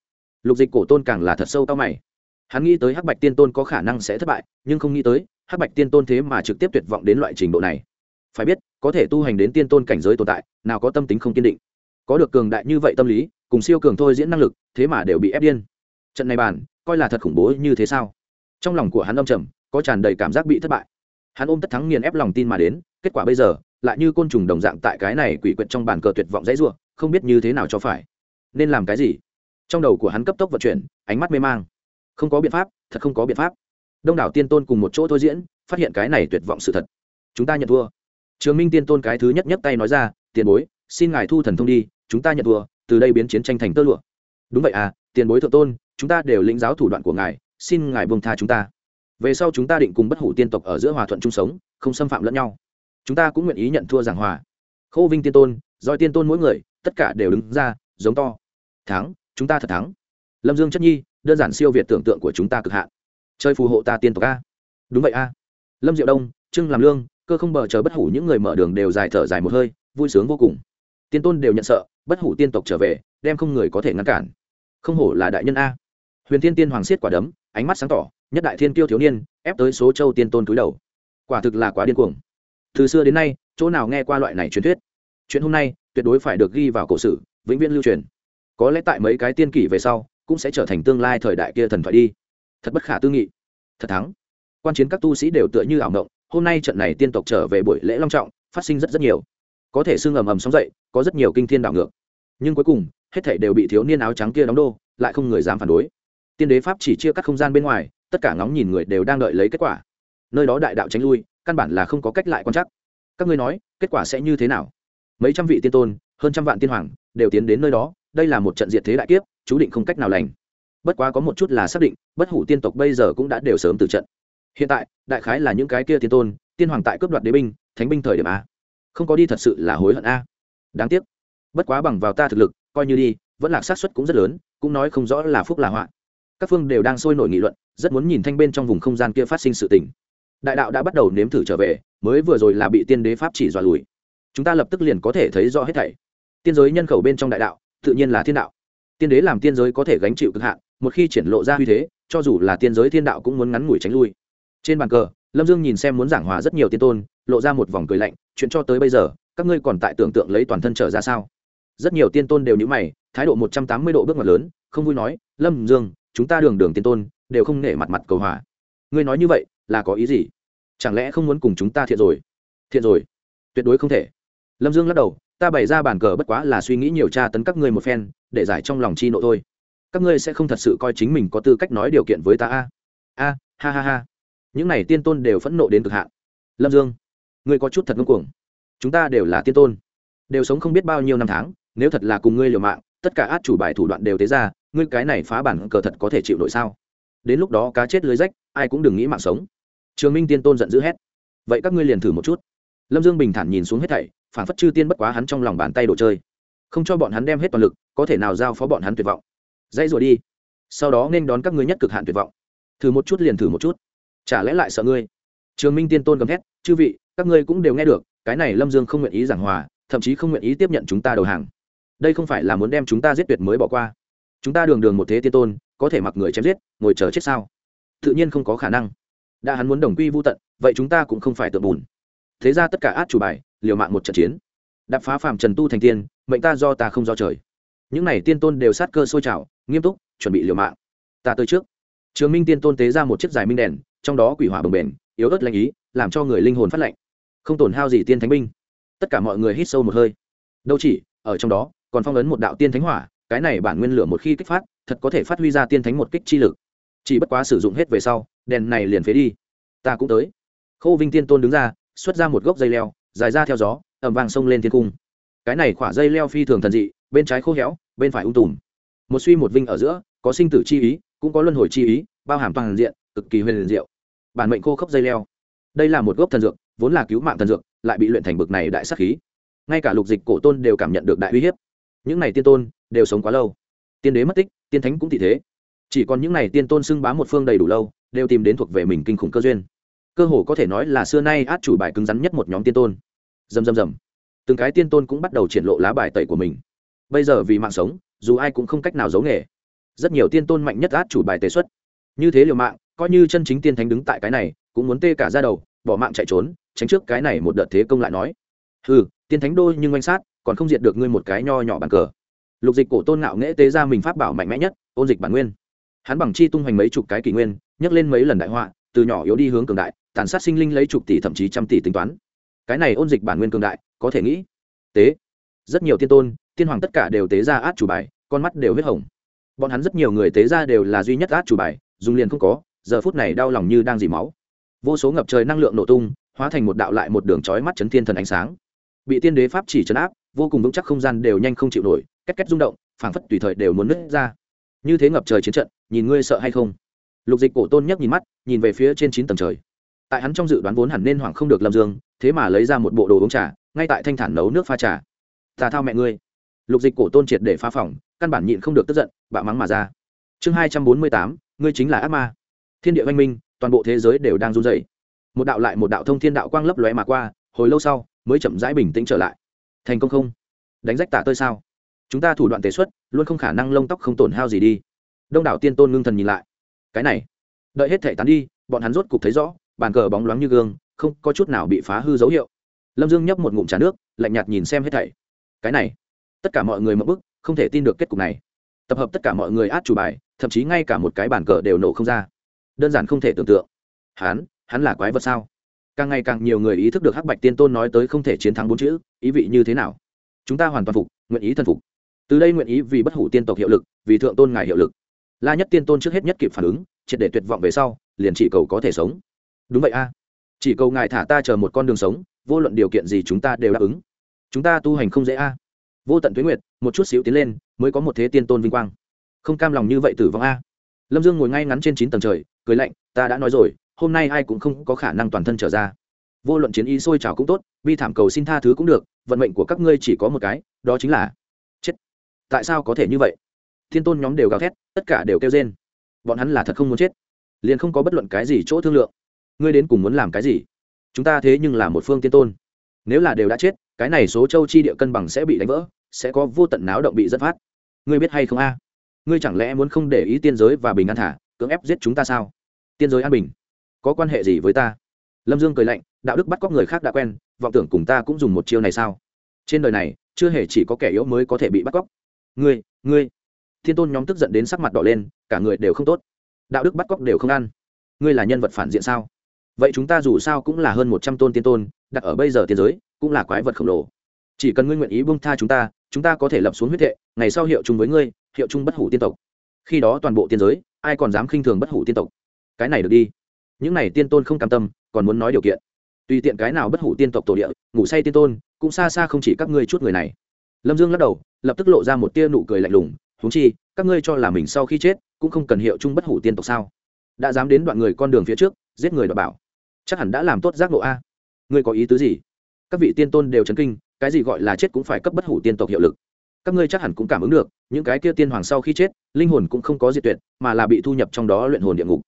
Lục dịch cổ tôn càng là thật sâu tao mày. Hắn nghĩ tới hắc bạch tiên tôn có khả năng sẽ thất bại, nhưng không nghĩ tới, hắc bạch tiên tôn thế mà trực tiếp tuyệt vọng đến loại trình độ này. Phải biết, có thể tu hành đến tiên tôn cảnh giới tồn tại, nào có tâm tính không kiên định. Có được cường đại như vậy tâm lý, cùng siêu cường thôi diễn năng lực, thế mà đều bị ép điên. Trận này bàn coi là thật khủng bố như thế sao? Trong lòng của hắn âm trầm, có tràn đầy cảm giác bị thất bại. Hắn ôm tất thắng nghiền ép lòng tin mà đến, kết quả bây giờ, lại như côn trùng đồng dạng tại cái này quỷ quyệt trong bàn cờ tuyệt vọng dãy ruộng không biết như thế nào cho phải. Nên làm cái gì? Trong đầu của hắn cấp tốc vận chuyển, ánh mắt mê mang. Không có biện pháp, thật không có biện pháp. Đông đảo tiên tôn cùng một chỗ thôi diễn, phát hiện cái này tuyệt vọng sự thật. Chúng ta nhận thua. Trường minh tiên tôn cái thứ nhất nhất tay nói ra, tiền bối, xin ngài thu thần thông đi, chúng ta nhận thua, từ đây biến chiến tranh thành tơ lụa. Đúng vậy à tiền bối thượng tôn chúng ta đều lĩnh giáo thủ đoạn của ngài, xin ngài buông tha chúng ta. Về sau chúng ta định cùng bất hủ tiên tộc ở giữa hòa thuận chung sống, không xâm phạm lẫn nhau. Chúng ta cũng nguyện ý nhận thua giảng hòa. Khâu vinh tiên tôn doi tiên tôn mỗi người, tất cả đều đứng ra, giống to. Thắng, chúng ta thật thắng. Lâm dương chất nhi, đơn giản siêu việt tưởng tượng của chúng ta cực hạn. Chơi phù hộ ta tiên tộc a. Đúng vậy a. Lâm diệu đông trưng làm lương, cơ không bờ chờ bất hủ những người mở đường đều dài thở dài một hơi, vui sướng vô cùng. Tiên tôn đều nhận sợ, bất hủ tiên tộc trở về, đem không người có thể ngăn cản. Không hổ là đại nhân a huyền thiên tiên hoàng siết quả đấm, ánh mắt sáng tỏ, nhất đại thiên tiêu thiếu niên, ép tới số châu tiên tôn túi đầu. Quả thực là quá điên cuồng. Từ xưa đến nay, chỗ nào nghe qua loại này truyền thuyết? Chuyện hôm nay, tuyệt đối phải được ghi vào cổ sử, vĩnh viễn lưu truyền. Có lẽ tại mấy cái tiên kỷ về sau, cũng sẽ trở thành tương lai thời đại kia thần thoại đi. Thật bất khả tư nghị. Thật thắng. Quan chiến các tu sĩ đều tựa như ảo động. hôm nay trận này tiên tộc trở về buổi lễ long trọng, phát sinh rất rất nhiều. Có thể xương ầm ầm sóng dậy, có rất nhiều kinh thiên đảo ngược. Nhưng cuối cùng, hết thảy đều bị thiếu niên áo trắng kia đóng đô, lại không người dám phản đối tiên đế pháp chỉ chia cắt không gian bên ngoài, tất cả ngóng nhìn người đều đang đợi lấy kết quả. Nơi đó đại đạo tránh lui, căn bản là không có cách lại quan chắc các ngươi nói, kết quả sẽ như thế nào? Mấy trăm vị tiên tôn, hơn trăm vạn tiên hoàng, đều tiến đến nơi đó, đây là một trận diệt thế đại kiếp, chú định không cách nào lành. Bất quá có một chút là xác định, bất hủ tiên tộc bây giờ cũng đã đều sớm từ trận. Hiện tại, đại khái là những cái kia tiên tôn, tiên hoàng tại cướp đoạt đế binh, thánh binh thời điểm a. Không có đi thật sự là hối hận a. Đáng tiếc. Bất quá bằng vào ta thực lực, coi như đi, vẫn là xác suất cũng rất lớn, cũng nói không rõ là phúc là họa các phương đều đang sôi nổi nghị luận, rất muốn nhìn thanh bên trong vùng không gian kia phát sinh sự tình. Đại đạo đã bắt đầu nếm thử trở về, mới vừa rồi là bị tiên đế pháp chỉ dọa lùi. Chúng ta lập tức liền có thể thấy rõ hết thảy. Tiên giới nhân khẩu bên trong đại đạo, tự nhiên là thiên đạo. Tiên đế làm tiên giới có thể gánh chịu cực hạn, một khi triển lộ ra uy thế, cho dù là tiên giới thiên đạo cũng muốn ngắn ngủi tránh lui. Trên bàn cờ, lâm dương nhìn xem muốn giảng hòa rất nhiều tiên tôn, lộ ra một vòng cười lạnh, chuyện cho tới bây giờ, các ngươi còn tại tưởng tượng lấy toàn thân trở ra sao? Rất nhiều tiên tôn đều nhữ mày, thái độ một trăm tám mươi độ bước ngoặt lớn, không vui nói, lâm dương chúng ta đường đường tiên tôn, đều không nể mặt mặt cầu hòa. Ngươi nói như vậy, là có ý gì? Chẳng lẽ không muốn cùng chúng ta thiện rồi? Thiện rồi? Tuyệt đối không thể. Lâm dương lắc đầu, ta bày ra bàn cờ bất quá là suy nghĩ nhiều tra tấn các ngươi một phen, để giải trong lòng chi nộ thôi. Các ngươi sẽ không thật sự coi chính mình có tư cách nói điều kiện với ta a? A, ha ha ha. Những này tiên tôn đều phẫn nộ đến cực hạn. Lâm dương, ngươi có chút thật ngưng cuồng. Chúng ta đều là tiên tôn. Đều sống không biết bao nhiêu năm tháng, nếu thật là cùng ngươi liều mạng, tất cả át chủ bài thủ đoạn đều tế ra ngươi cái này phá bản cờ thật có thể chịu nổi sao? Đến lúc đó cá chết lưới rách, ai cũng đừng nghĩ mạng sống. Trường minh tiên tôn giận dữ hét. Vậy các ngươi liền thử một chút. Lâm dương bình thản nhìn xuống hết thảy, phản phất chư tiên bất quá hắn trong lòng bàn tay đồ chơi. Không cho bọn hắn đem hết toàn lực, có thể nào giao phó bọn hắn tuyệt vọng? Dãy rồi đi. Sau đó nên đón các ngươi nhất cực hạn tuyệt vọng. Thử một chút liền thử một chút. Chả lẽ lại sợ ngươi? Trường minh tiên tôn gầm thét. Chư vị, các ngươi cũng đều nghe được, cái này lâm dương không nguyện ý giảng hòa, thậm chí không nguyện ý tiếp nhận chúng ta đầu hàng. Đây không phải là muốn đem chúng ta giết tuyệt mới bỏ qua chúng ta đường đường một thế tiên tôn, có thể mặc người chém giết, ngồi chờ chết sao? Tự nhiên không có khả năng. Đã hắn muốn đồng quy vô tận, vậy chúng ta cũng không phải tự bùn. Thế ra tất cả át chủ bài, liều mạng một trận chiến. Đạp phá phàm trần tu thành tiên, mệnh ta do ta không do trời. Những n à y tiên tôn đều sát cơ sôi trào, nghiêm túc, chuẩn bị liều mạng. Ta tới trước. Trường minh tiên tôn tế ra một chiếc dài minh đèn, trong đó quỷ hỏa bồng bền yếu ớt lạnh ý, làm cho người linh hồn phát lạnh. Không tổn hao gì tiên thánh binh. Tất cả mọi người hít sâu một hơi. Đâu chỉ, ở trong đó, còn phong ấn một đạo tiên thánh hỏa cái này bản nguyên lửa một khi kích phát, thật có thể phát huy ra tiên thánh một kích chi lực. Chỉ bất quá sử dụng hết về sau, đèn này liền phế đi. Ta cũng tới. Khâu vinh tiên tôn đứng ra, xuất ra một gốc dây leo, dài ra theo gió ẩm vàng sông lên thiên cung. Cái này khỏa dây leo phi thường thần dị, bên trái khô héo, bên phải ung tùm. Một suy một vinh ở giữa, có sinh tử chi ý, cũng có luân hồi chi ý, bao hàm toàn diện, cực kỳ huyền liền diệu. Bản mệnh khô khốc dây leo. Đây là một gốc thần dược, vốn là cứu mạng thần dược, lại bị luyện thành bực này đại sắc khí. Ngay cả lục dịch cổ tôn đều cảm nhận được đại uy hiếp những này tiên tôn đều sống quá lâu. Tiên đế mất tích, tiên thánh cũng thị thế. Chỉ còn những này tiên tôn xưng bá một phương đầy đủ lâu, đều tìm đến thuộc về mình kinh khủng cơ duyên. Cơ hồ có thể nói là xưa nay át chủ bài cứng rắn nhất một nhóm tiên tôn. Dầm dầm dầm từng cái tiên tôn cũng bắt đầu triển lộ lá bài tẩy của mình. Bây giờ vì mạng sống, dù ai cũng không cách nào giấu nghề. Rất nhiều tiên tôn mạnh nhất át chủ bài tề xuất. Như thế liều mạng, coi như chân chính tiên thánh đứng tại cái này, cũng muốn tê cả ra đầu, bỏ mạng chạy trốn, tránh trước cái này một đợt thế công lại nói. Ừ tiên thánh đôi nhưng oanh sát còn không diệt được ngươi một cái nho nhỏ bàn cờ. Lục dịch cổ tôn ngạo nghễ tế ra mình pháp bảo mạnh mẽ nhất, ôn dịch bản nguyên. Hắn bằng chi tung hoành mấy chục cái kỷ nguyên nhắc lên mấy lần đại họa, từ nhỏ yếu đi hướng cường đại, tàn sát sinh linh lấy chục tỷ thậm chí trăm tỷ tính toán. Cái này ôn dịch bản nguyên cường đại, có thể nghĩ. Tế. Rất nhiều tiên tôn, tiên hoàng tất cả đều tế ra át chủ bài, con mắt đều huyết hồng. Bọn hắn rất nhiều người tế ra đều là duy nhất át chủ bài, dùng liền không có, giờ phút này đau lòng như đang dỉ máu. Vô số ngập trời năng lượng nổ tung, hóa thành một đạo lại một đường trói mắt chấn thiên thần ánh sáng bị tiên đế pháp chỉ trấn áp, vô cùng vững chắc không gian đều nhanh không chịu nổi, két két rung động, phảng phất tùy thời đều muốn nứt ra. Như thế ngập trời chiến trận, nhìn ngươi sợ hay không? Lục dịch cổ tôn nhấc nhìn mắt, nhìn về phía trên chín tầng trời. Tại hắn trong dự đoán vốn hẳn nên hoảng không được lâm dương, thế mà lấy ra một bộ đồ uống trà, ngay tại thanh thản nấu nước pha trà. Tà thao mẹ ngươi. Lục dịch cổ tôn triệt để phá phòng, căn bản nhịn không được tức giận, bạo mắng mà ra. Chương hai trăm bốn mươi tám, ngươi chính là ác ma. Thiên địa văn minh, toàn bộ thế giới đều đang run dày một đạo lại một đạo thông thiên đạo quang lấp lóe mà qua, hồi lâu sau mới chậm rãi bình tĩnh trở lại. Thành công không? Đánh rách tả tơi sao? Chúng ta thủ đoạn tế xuất, luôn không khả năng lông tóc không tổn hao gì đi. Đông đảo tiên tôn ngưng thần nhìn lại. Cái này, đợi hết thể tán đi, bọn hắn rốt cục thấy rõ, bàn cờ bóng loáng như gương, không có chút nào bị phá hư dấu hiệu. Lâm dương nhấp một ngụm trà nước, lạnh nhạt nhìn xem hết thảy. Cái này, tất cả mọi người mậu bức không thể tin được kết cục này. Tập hợp tất cả mọi người át chủ bài, thậm chí ngay cả một cái bàn cờ đều nổ không ra. Đơn giản không thể tưởng tượng. Hắn hắn là quái vật sao? Càng ngày càng nhiều người ý thức được hắc bạch tiên tôn nói tới không thể chiến thắng bốn chữ, ý vị như thế nào? Chúng ta hoàn toàn phục, nguyện ý thần phục. Từ đây nguyện ý vì bất hủ tiên tộc hiệu lực, vì thượng tôn ngài hiệu lực. La nhất tiên tôn trước hết nhất kịp phản ứng, triệt để tuyệt vọng về sau, liền chỉ cầu có thể sống. Đúng vậy a. Chỉ cầu ngài thả ta chờ một con đường sống, vô luận điều kiện gì chúng ta đều đáp ứng. Chúng ta tu hành không dễ a. Vô tận tuyến nguyệt, một chút xíu tiến lên, mới có một thế tiên tôn vinh quang. Không cam lòng như vậy tử vong a. Lâm dương ngồi ngay ngắn trên chín tầng trời, cười lạnh, ta đã nói rồi hôm nay ai cũng không có khả năng toàn thân trở ra. Vô luận chiến ý sôi trào cũng tốt, bi thảm cầu xin tha thứ cũng được, vận mệnh của các ngươi chỉ có một cái, đó chính là chết. Tại sao có thể như vậy? Thiên tôn nhóm đều gào thét, tất cả đều kêu rên. Bọn hắn là thật không muốn chết, liền không có bất luận cái gì chỗ thương lượng. Ngươi đến cùng muốn làm cái gì? Chúng ta thế nhưng là một phương tiên tôn. Nếu là đều đã chết, cái này số châu chi địa cân bằng sẽ bị đánh vỡ, sẽ có vô tận náo động bị dẫn phát. Ngươi biết hay không a? Ngươi chẳng lẽ muốn không để ý tiên giới và bình an thả, cưỡng ép giết chúng ta sao? Tiên giới an bình có quan hệ gì với ta? Lâm dương cười lạnh, đạo đức bắt cóc người khác đã quen, vọng tưởng cùng ta cũng dùng một chiêu này sao? Trên đời này, chưa hề chỉ có kẻ yếu mới có thể bị bắt cóc. Ngươi ngươi. Thiên tôn nhóm tức giận đến sắc mặt đỏ lên, cả người đều không tốt. Đạo đức bắt cóc đều không ăn. Ngươi là nhân vật phản diện sao? Vậy chúng ta dù sao cũng là hơn một trăm tôn tiên tôn, đặt ở bây giờ tiên giới, cũng là quái vật khổng lồ. Chỉ cần ngươi nguyện ý bông tha chúng ta chúng ta có thể lập xuống huyết hệ ngày sau hiệu chung với ngươi, hiệu chung bất hủ tiên tộc. Khi đó toàn bộ tiên giới, ai còn dám khinh thường bất hủ tiên tộc? Cái này được đi những này tiên tôn không cam tâm, còn muốn nói điều kiện. Tùy tiện cái nào bất hủ tiên tộc tổ địa, ngủ say tiên tôn, cũng xa xa không chỉ các ngươi chút người này. Lâm dương lắc đầu, lập tức lộ ra một tia nụ cười lạnh lùng húng chi, các ngươi cho là mình sau khi chết, cũng không cần hiệu chung bất hủ tiên tộc sao? Đã dám đến đoạn người con đường phía trước, giết người đ bảo. Chắc hẳn đã làm tốt giác ngộ a. Ngươi có ý tứ gì? Các vị tiên tôn đều chấn kinh, cái gì gọi là chết cũng phải cấp bất hủ tiên tộc hiệu lực. Các ngươi chắc hẳn cũng cảm ứng được, những cái kia tiên hoàng sau khi chết, linh hồn cũng không có diệt tuyệt, mà là bị thu nhập trong đó luyện hồn địa ngục.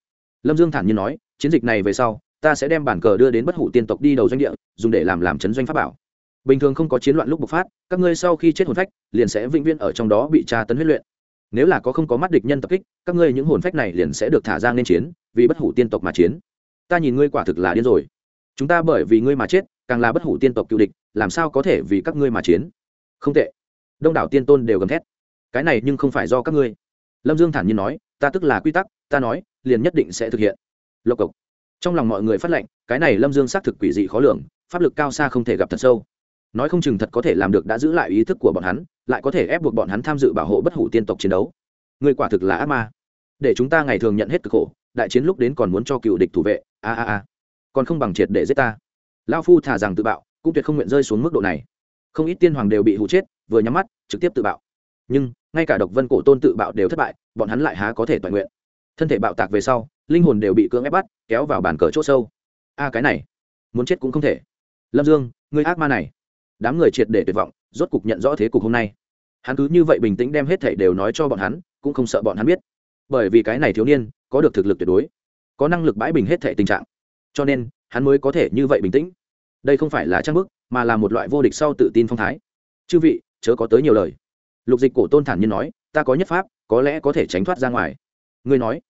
Lâm dương thản nhiên nói chiến dịch này về sau, ta sẽ đem bản cờ đưa đến bất hủ tiên tộc đi đầu doanh địa, dùng để làm làm chấn doanh pháp bảo. Bình thường không có chiến loạn lúc bộc phát, các ngươi sau khi chết hồn phách, liền sẽ vĩnh viễn ở trong đó bị tra tấn huyết luyện. Nếu là có không có mắt địch nhân tập kích, các ngươi những hồn phách này liền sẽ được thả ra nên chiến, vì bất hủ tiên tộc mà chiến. Ta nhìn ngươi quả thực là điên rồi. Chúng ta bởi vì ngươi mà chết, càng là bất hủ tiên tộc cựu địch, làm sao có thể vì các ngươi mà chiến? Không tệ. Đông đảo tiên tôn đều gầm thét. Cái này nhưng không phải do các ngươi. Lâm dương thản nhiên nói, ta tức là quy tắc, ta nói, liền nhất định sẽ thực hiện lộc cộc. Trong lòng mọi người phát lệnh, cái này lâm dương xác thực quỷ dị khó lường, pháp lực cao xa không thể gặp thật sâu. Nói không chừng thật có thể làm được đã giữ lại ý thức của bọn hắn, lại có thể ép buộc bọn hắn tham dự bảo hộ bất hủ tiên tộc chiến đấu. Người quả thực là ác ma. Để chúng ta ngày thường nhận hết cực khổ, đại chiến lúc đến còn muốn cho cựu địch thủ vệ, a a a. Còn không bằng triệt để giết ta. Lao phu thả rằng tự bạo, cũng tuyệt không nguyện rơi xuống mức độ này. Không ít tiên hoàng đều bị hụ chết, vừa nhắm mắt, trực tiếp tự bạo. Nhưng, ngay cả độc vân cổ tôn tự bạo đều thất bại, bọn hắn lại há có thể toàn nguyện. Thân thể bạo tạc về sau linh hồn đều bị cưỡng ép bắt, kéo vào bàn cờ c h ỗ sâu. A cái này, muốn chết cũng không thể. Lâm dương, người ác ma này, đám người triệt để tuyệt vọng, rốt cục nhận rõ thế cục hôm nay. Hắn cứ như vậy bình tĩnh đem hết thảy đều nói cho bọn hắn, cũng không sợ bọn hắn biết. Bởi vì cái này thiếu niên, có được thực lực tuyệt đối, có năng lực bãi bình hết thảy tình trạng. Cho nên, hắn mới có thể như vậy bình tĩnh. Đây không phải là trang bức, mà là một loại vô địch sau tự tin phong thái. Chư vị, chớ có tới nhiều lời. Lục dịch cổ tôn thản nhiên nói, ta có nhất pháp, có lẽ có thể tránh thoát ra ngoài. Ngươi nói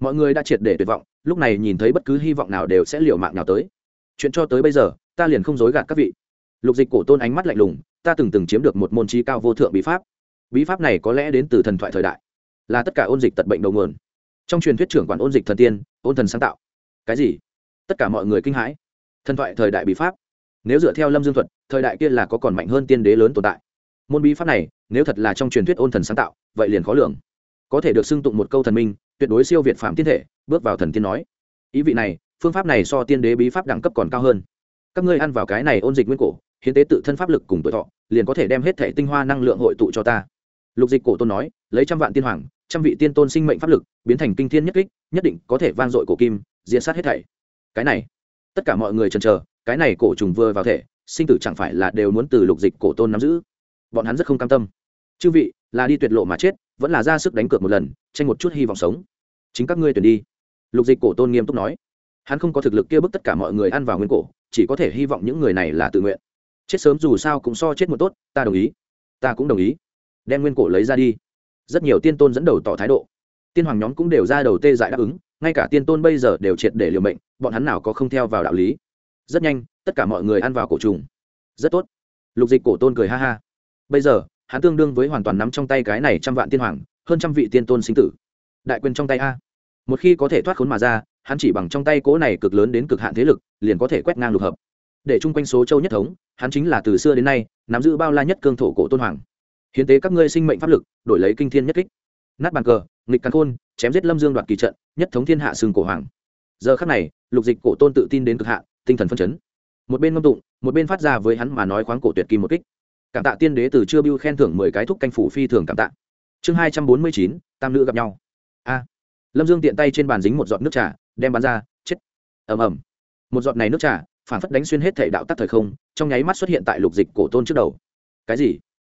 mọi người đã triệt để tuyệt vọng, lúc này nhìn thấy bất cứ hy vọng nào đều sẽ liều mạng nào tới. Chuyện cho tới bây giờ, ta liền không dối gạt các vị. Lục dịch cổ tôn ánh mắt lạnh lùng, ta từng từng chiếm được một môn trí cao vô thượng bí pháp. Bí pháp này có lẽ đến từ thần thoại thời đại, là tất cả ôn dịch tật bệnh đầu nguồn. Trong truyền thuyết trưởng quản ôn dịch thần tiên, ôn thần sáng tạo. Cái gì? Tất cả mọi người kinh hãi. Thần thoại thời đại bí pháp. Nếu dựa theo lâm dương thuật, thời đại kia là có còn mạnh hơn tiên đế lớn tồn tại. Môn bí pháp này, nếu thật là trong truyền thuyết ôn thần sáng tạo, vậy liền khó lường. Có thể được xưng tụng một câu thần minh tuyệt đối siêu việt phạm tiên thể, bước vào thần tiên nói. Ý vị này, phương pháp này so tiên đế bí pháp đẳng cấp còn cao hơn. Các ngươi ăn vào cái này ôn dịch nguyên cổ, hiến tế tự thân pháp lực cùng tuổi thọ, liền có thể đem hết thể tinh hoa năng lượng hội tụ cho ta. Lục dịch cổ tôn nói, lấy trăm vạn tiên hoàng, trăm vị tiên tôn sinh mệnh pháp lực, biến thành kinh thiên nhất kích, nhất định có thể vang dội cổ kim diễn sát hết thảy. Cái này, tất cả mọi người chần chờ, cái này cổ trùng vừa vào thể, sinh tử chẳng phải là đều muốn từ lục dịch cổ tôn nắm giữ. Bọn hắn rất không cam tâm. Chư vị, là đi tuyệt lộ mà chết vẫn là ra sức đánh cược một lần, tranh một chút hy vọng sống. Chính các ngươi tuyển đi. Lục dịch cổ tôn nghiêm túc nói. Hắn không có thực lực kia bức tất cả mọi người ăn vào nguyên cổ, chỉ có thể hy vọng những người này là tự nguyện. Chết sớm dù sao cũng so chết một tốt, ta đồng ý. Ta cũng đồng ý. Đem nguyên cổ lấy ra đi. Rất nhiều tiên tôn dẫn đầu tỏ thái độ. Tiên hoàng nhóm cũng đều ra đầu tê dại đáp ứng, ngay cả tiên tôn bây giờ đều triệt để liều mệnh, bọn hắn nào có không theo vào đạo lý. Rất nhanh, tất cả mọi người ăn vào cổ trùng. Rất tốt. Lục dịch cổ tôn cười ha ha. Bây giờ hắn tương đương với hoàn toàn nắm trong tay cái này trăm vạn tiên hoàng, hơn trăm vị tiên tôn sinh tử. Đại quyền trong tay a. Một khi có thể thoát khốn mà ra, hắn chỉ bằng trong tay cỗ này cực lớn đến cực hạn thế lực, liền có thể quét ngang lục hợp. Để chung quanh số châu nhất thống, hắn chính là từ xưa đến nay nắm giữ bao la nhất cương thổ cổ tôn hoàng. Hiến tế các ngươi sinh mệnh pháp lực, đổi lấy kinh thiên nhất kích. Nát bàn cờ, nghịch càn khôn, chém giết lâm dương đoạt kỳ trận, nhất thống thiên hạ xương cổ hoàng. Giờ khắc này, lục dịch cổ tôn tự tin đến cực hạn, tinh thần phân chấn. Một bên ngâm tụng, một bên phát ra với hắn mà nói khoáng cổ tuyệt kỳ một kích cảm tạ tiên đế từ chưa bưu khen thưởng mười cái thúc canh phủ phi thường cảm tạ. Chương hai trăm bốn mươi chín, tam nữ gặp nhau. A. Lâm dương tiện tay trên bàn dính một giọt nước trà, đem bán ra, chết. Ầm ầm. Một giọt này nước trà phản phất đánh xuyên hết thể đạo tắc thời không, trong nháy mắt xuất hiện tại lục dịch cổ tôn trước đầu. Cái gì?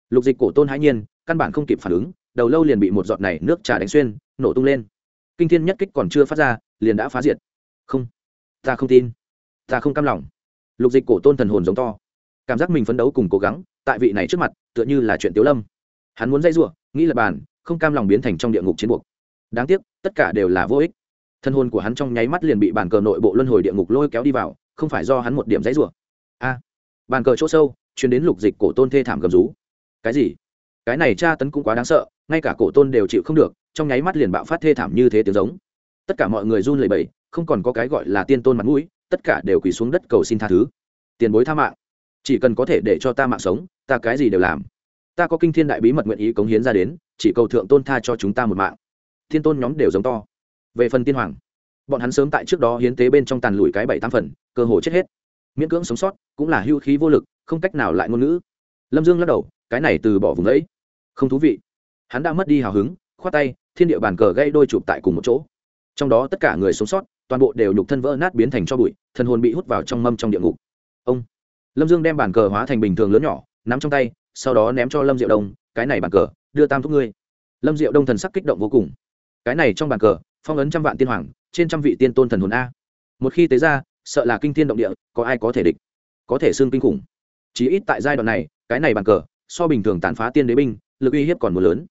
Lục dịch cổ tôn hãi nhiên, căn bản không kịp phản ứng, đầu lâu liền bị một giọt này nước trà đánh xuyên, nổ tung lên. Kinh thiên nhất kích còn chưa phát ra, liền đã phá diệt. Không. Ta không tin. Ta không cam lòng. Lục dịch cổ tôn thần hồn giống to cảm giác mình phấn đấu cùng cố gắng, tại vị này trước mặt, tựa như là chuyện tiếu lâm. Hắn muốn dây giụa nghĩ là bàn, không cam lòng biến thành trong địa ngục chiến buộc. Đáng tiếc, tất cả đều là vô ích. Thân hồn của hắn trong nháy mắt liền bị bàn cờ nội bộ luân hồi địa ngục lôi kéo đi vào, không phải do hắn một điểm dãy rủa. A. Bàn cờ chỗ sâu chuyến đến lục dịch cổ tôn thê thảm gầm rú. Cái gì? Cái này tra tấn cũng quá đáng sợ, ngay cả cổ tôn đều chịu không được, trong nháy mắt liền bạo phát thê thảm như thế tiếng giống. Tất cả mọi người run lẩy bẩy, không còn có cái gọi là tiên tôn mặt mũi, tất cả đều quỳ xuống đất cầu xin tha thứ. Tiền bối tha mạng chỉ cần có thể để cho ta mạng sống, ta cái gì đều làm. Ta có kinh thiên đại bí mật nguyện ý cống hiến ra đến, chỉ cầu thượng tôn tha cho chúng ta một mạng. Thiên tôn nhóm đều giống to. Về phần tiên hoàng, bọn hắn sớm tại trước đó hiến tế bên trong tàn lùi cái bảy tam phần, cơ hồ chết hết. Miễn cưỡng sống sót, cũng là hưu khí vô lực, không cách nào lại ngôn ngữ. Lâm dương lắc đầu, cái này từ bỏ vùng ấy. Không thú vị. Hắn đã mất đi hào hứng, khoát tay, thiên địa bàn cờ gây đôi chụp tại cùng một chỗ. Trong đó tất cả người sống sót, toàn bộ đều nhục thân vỡ nát biến thành cho bụi, thần hồn bị hút vào trong mâm trong địa ngục. Ông lâm dương đem bàn cờ hóa thành bình thường lớn nhỏ, nắm trong tay, sau đó ném cho lâm diệu đông, cái này bàn cờ, đưa tam thúc ngươi. Lâm diệu đông thần sắc kích động vô cùng. Cái này trong bàn cờ, phong ấn trăm vạn tiên hoàng, trên trăm vị tiên tôn thần hồn a. Một khi tế ra, sợ là kinh tiên động địa, có ai có thể địch, có thể xương kinh khủng. Chí ít tại giai đoạn này, cái này bàn cờ, so bình thường tàn phá tiên đế binh, lực uy hiếp còn một lớn.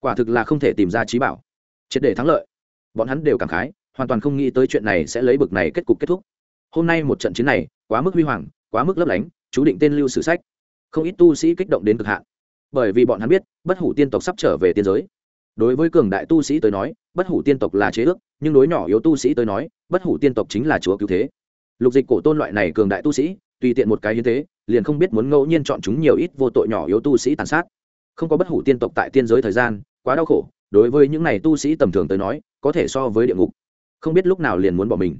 Quả thực là không thể tìm ra trí bảo. Triệt để thắng lợi. Bọn hắn đều cảm khái, hoàn toàn không nghĩ tới chuyện này sẽ lấy bực này kết cục kết thúc hôm nay một trận chiến này quá mức huy hoàng quá mức lấp lánh chú định tên lưu sử sách. Không ít tu sĩ kích động đến cực hạn. Bởi vì bọn hắn biết bất hủ tiên tộc sắp trở về tiên giới. Đối với cường đại tu sĩ tới nói bất hủ tiên tộc là chế ước nhưng đối nhỏ yếu tu sĩ tới nói bất hủ tiên tộc chính là chúa cứu thế. Lục dịch cổ tôn loại này cường đại tu sĩ tùy tiện một cái hiến thế, liền không biết muốn ngẫu nhiên chọn chúng nhiều ít vô tội nhỏ yếu tu sĩ tàn sát. Không có bất hủ tiên tộc tại tiên giới thời gian quá đau khổ đối với những này tu sĩ tầm thường tới nói có thể so với địa ngục. Không biết lúc nào liền muốn bỏ mình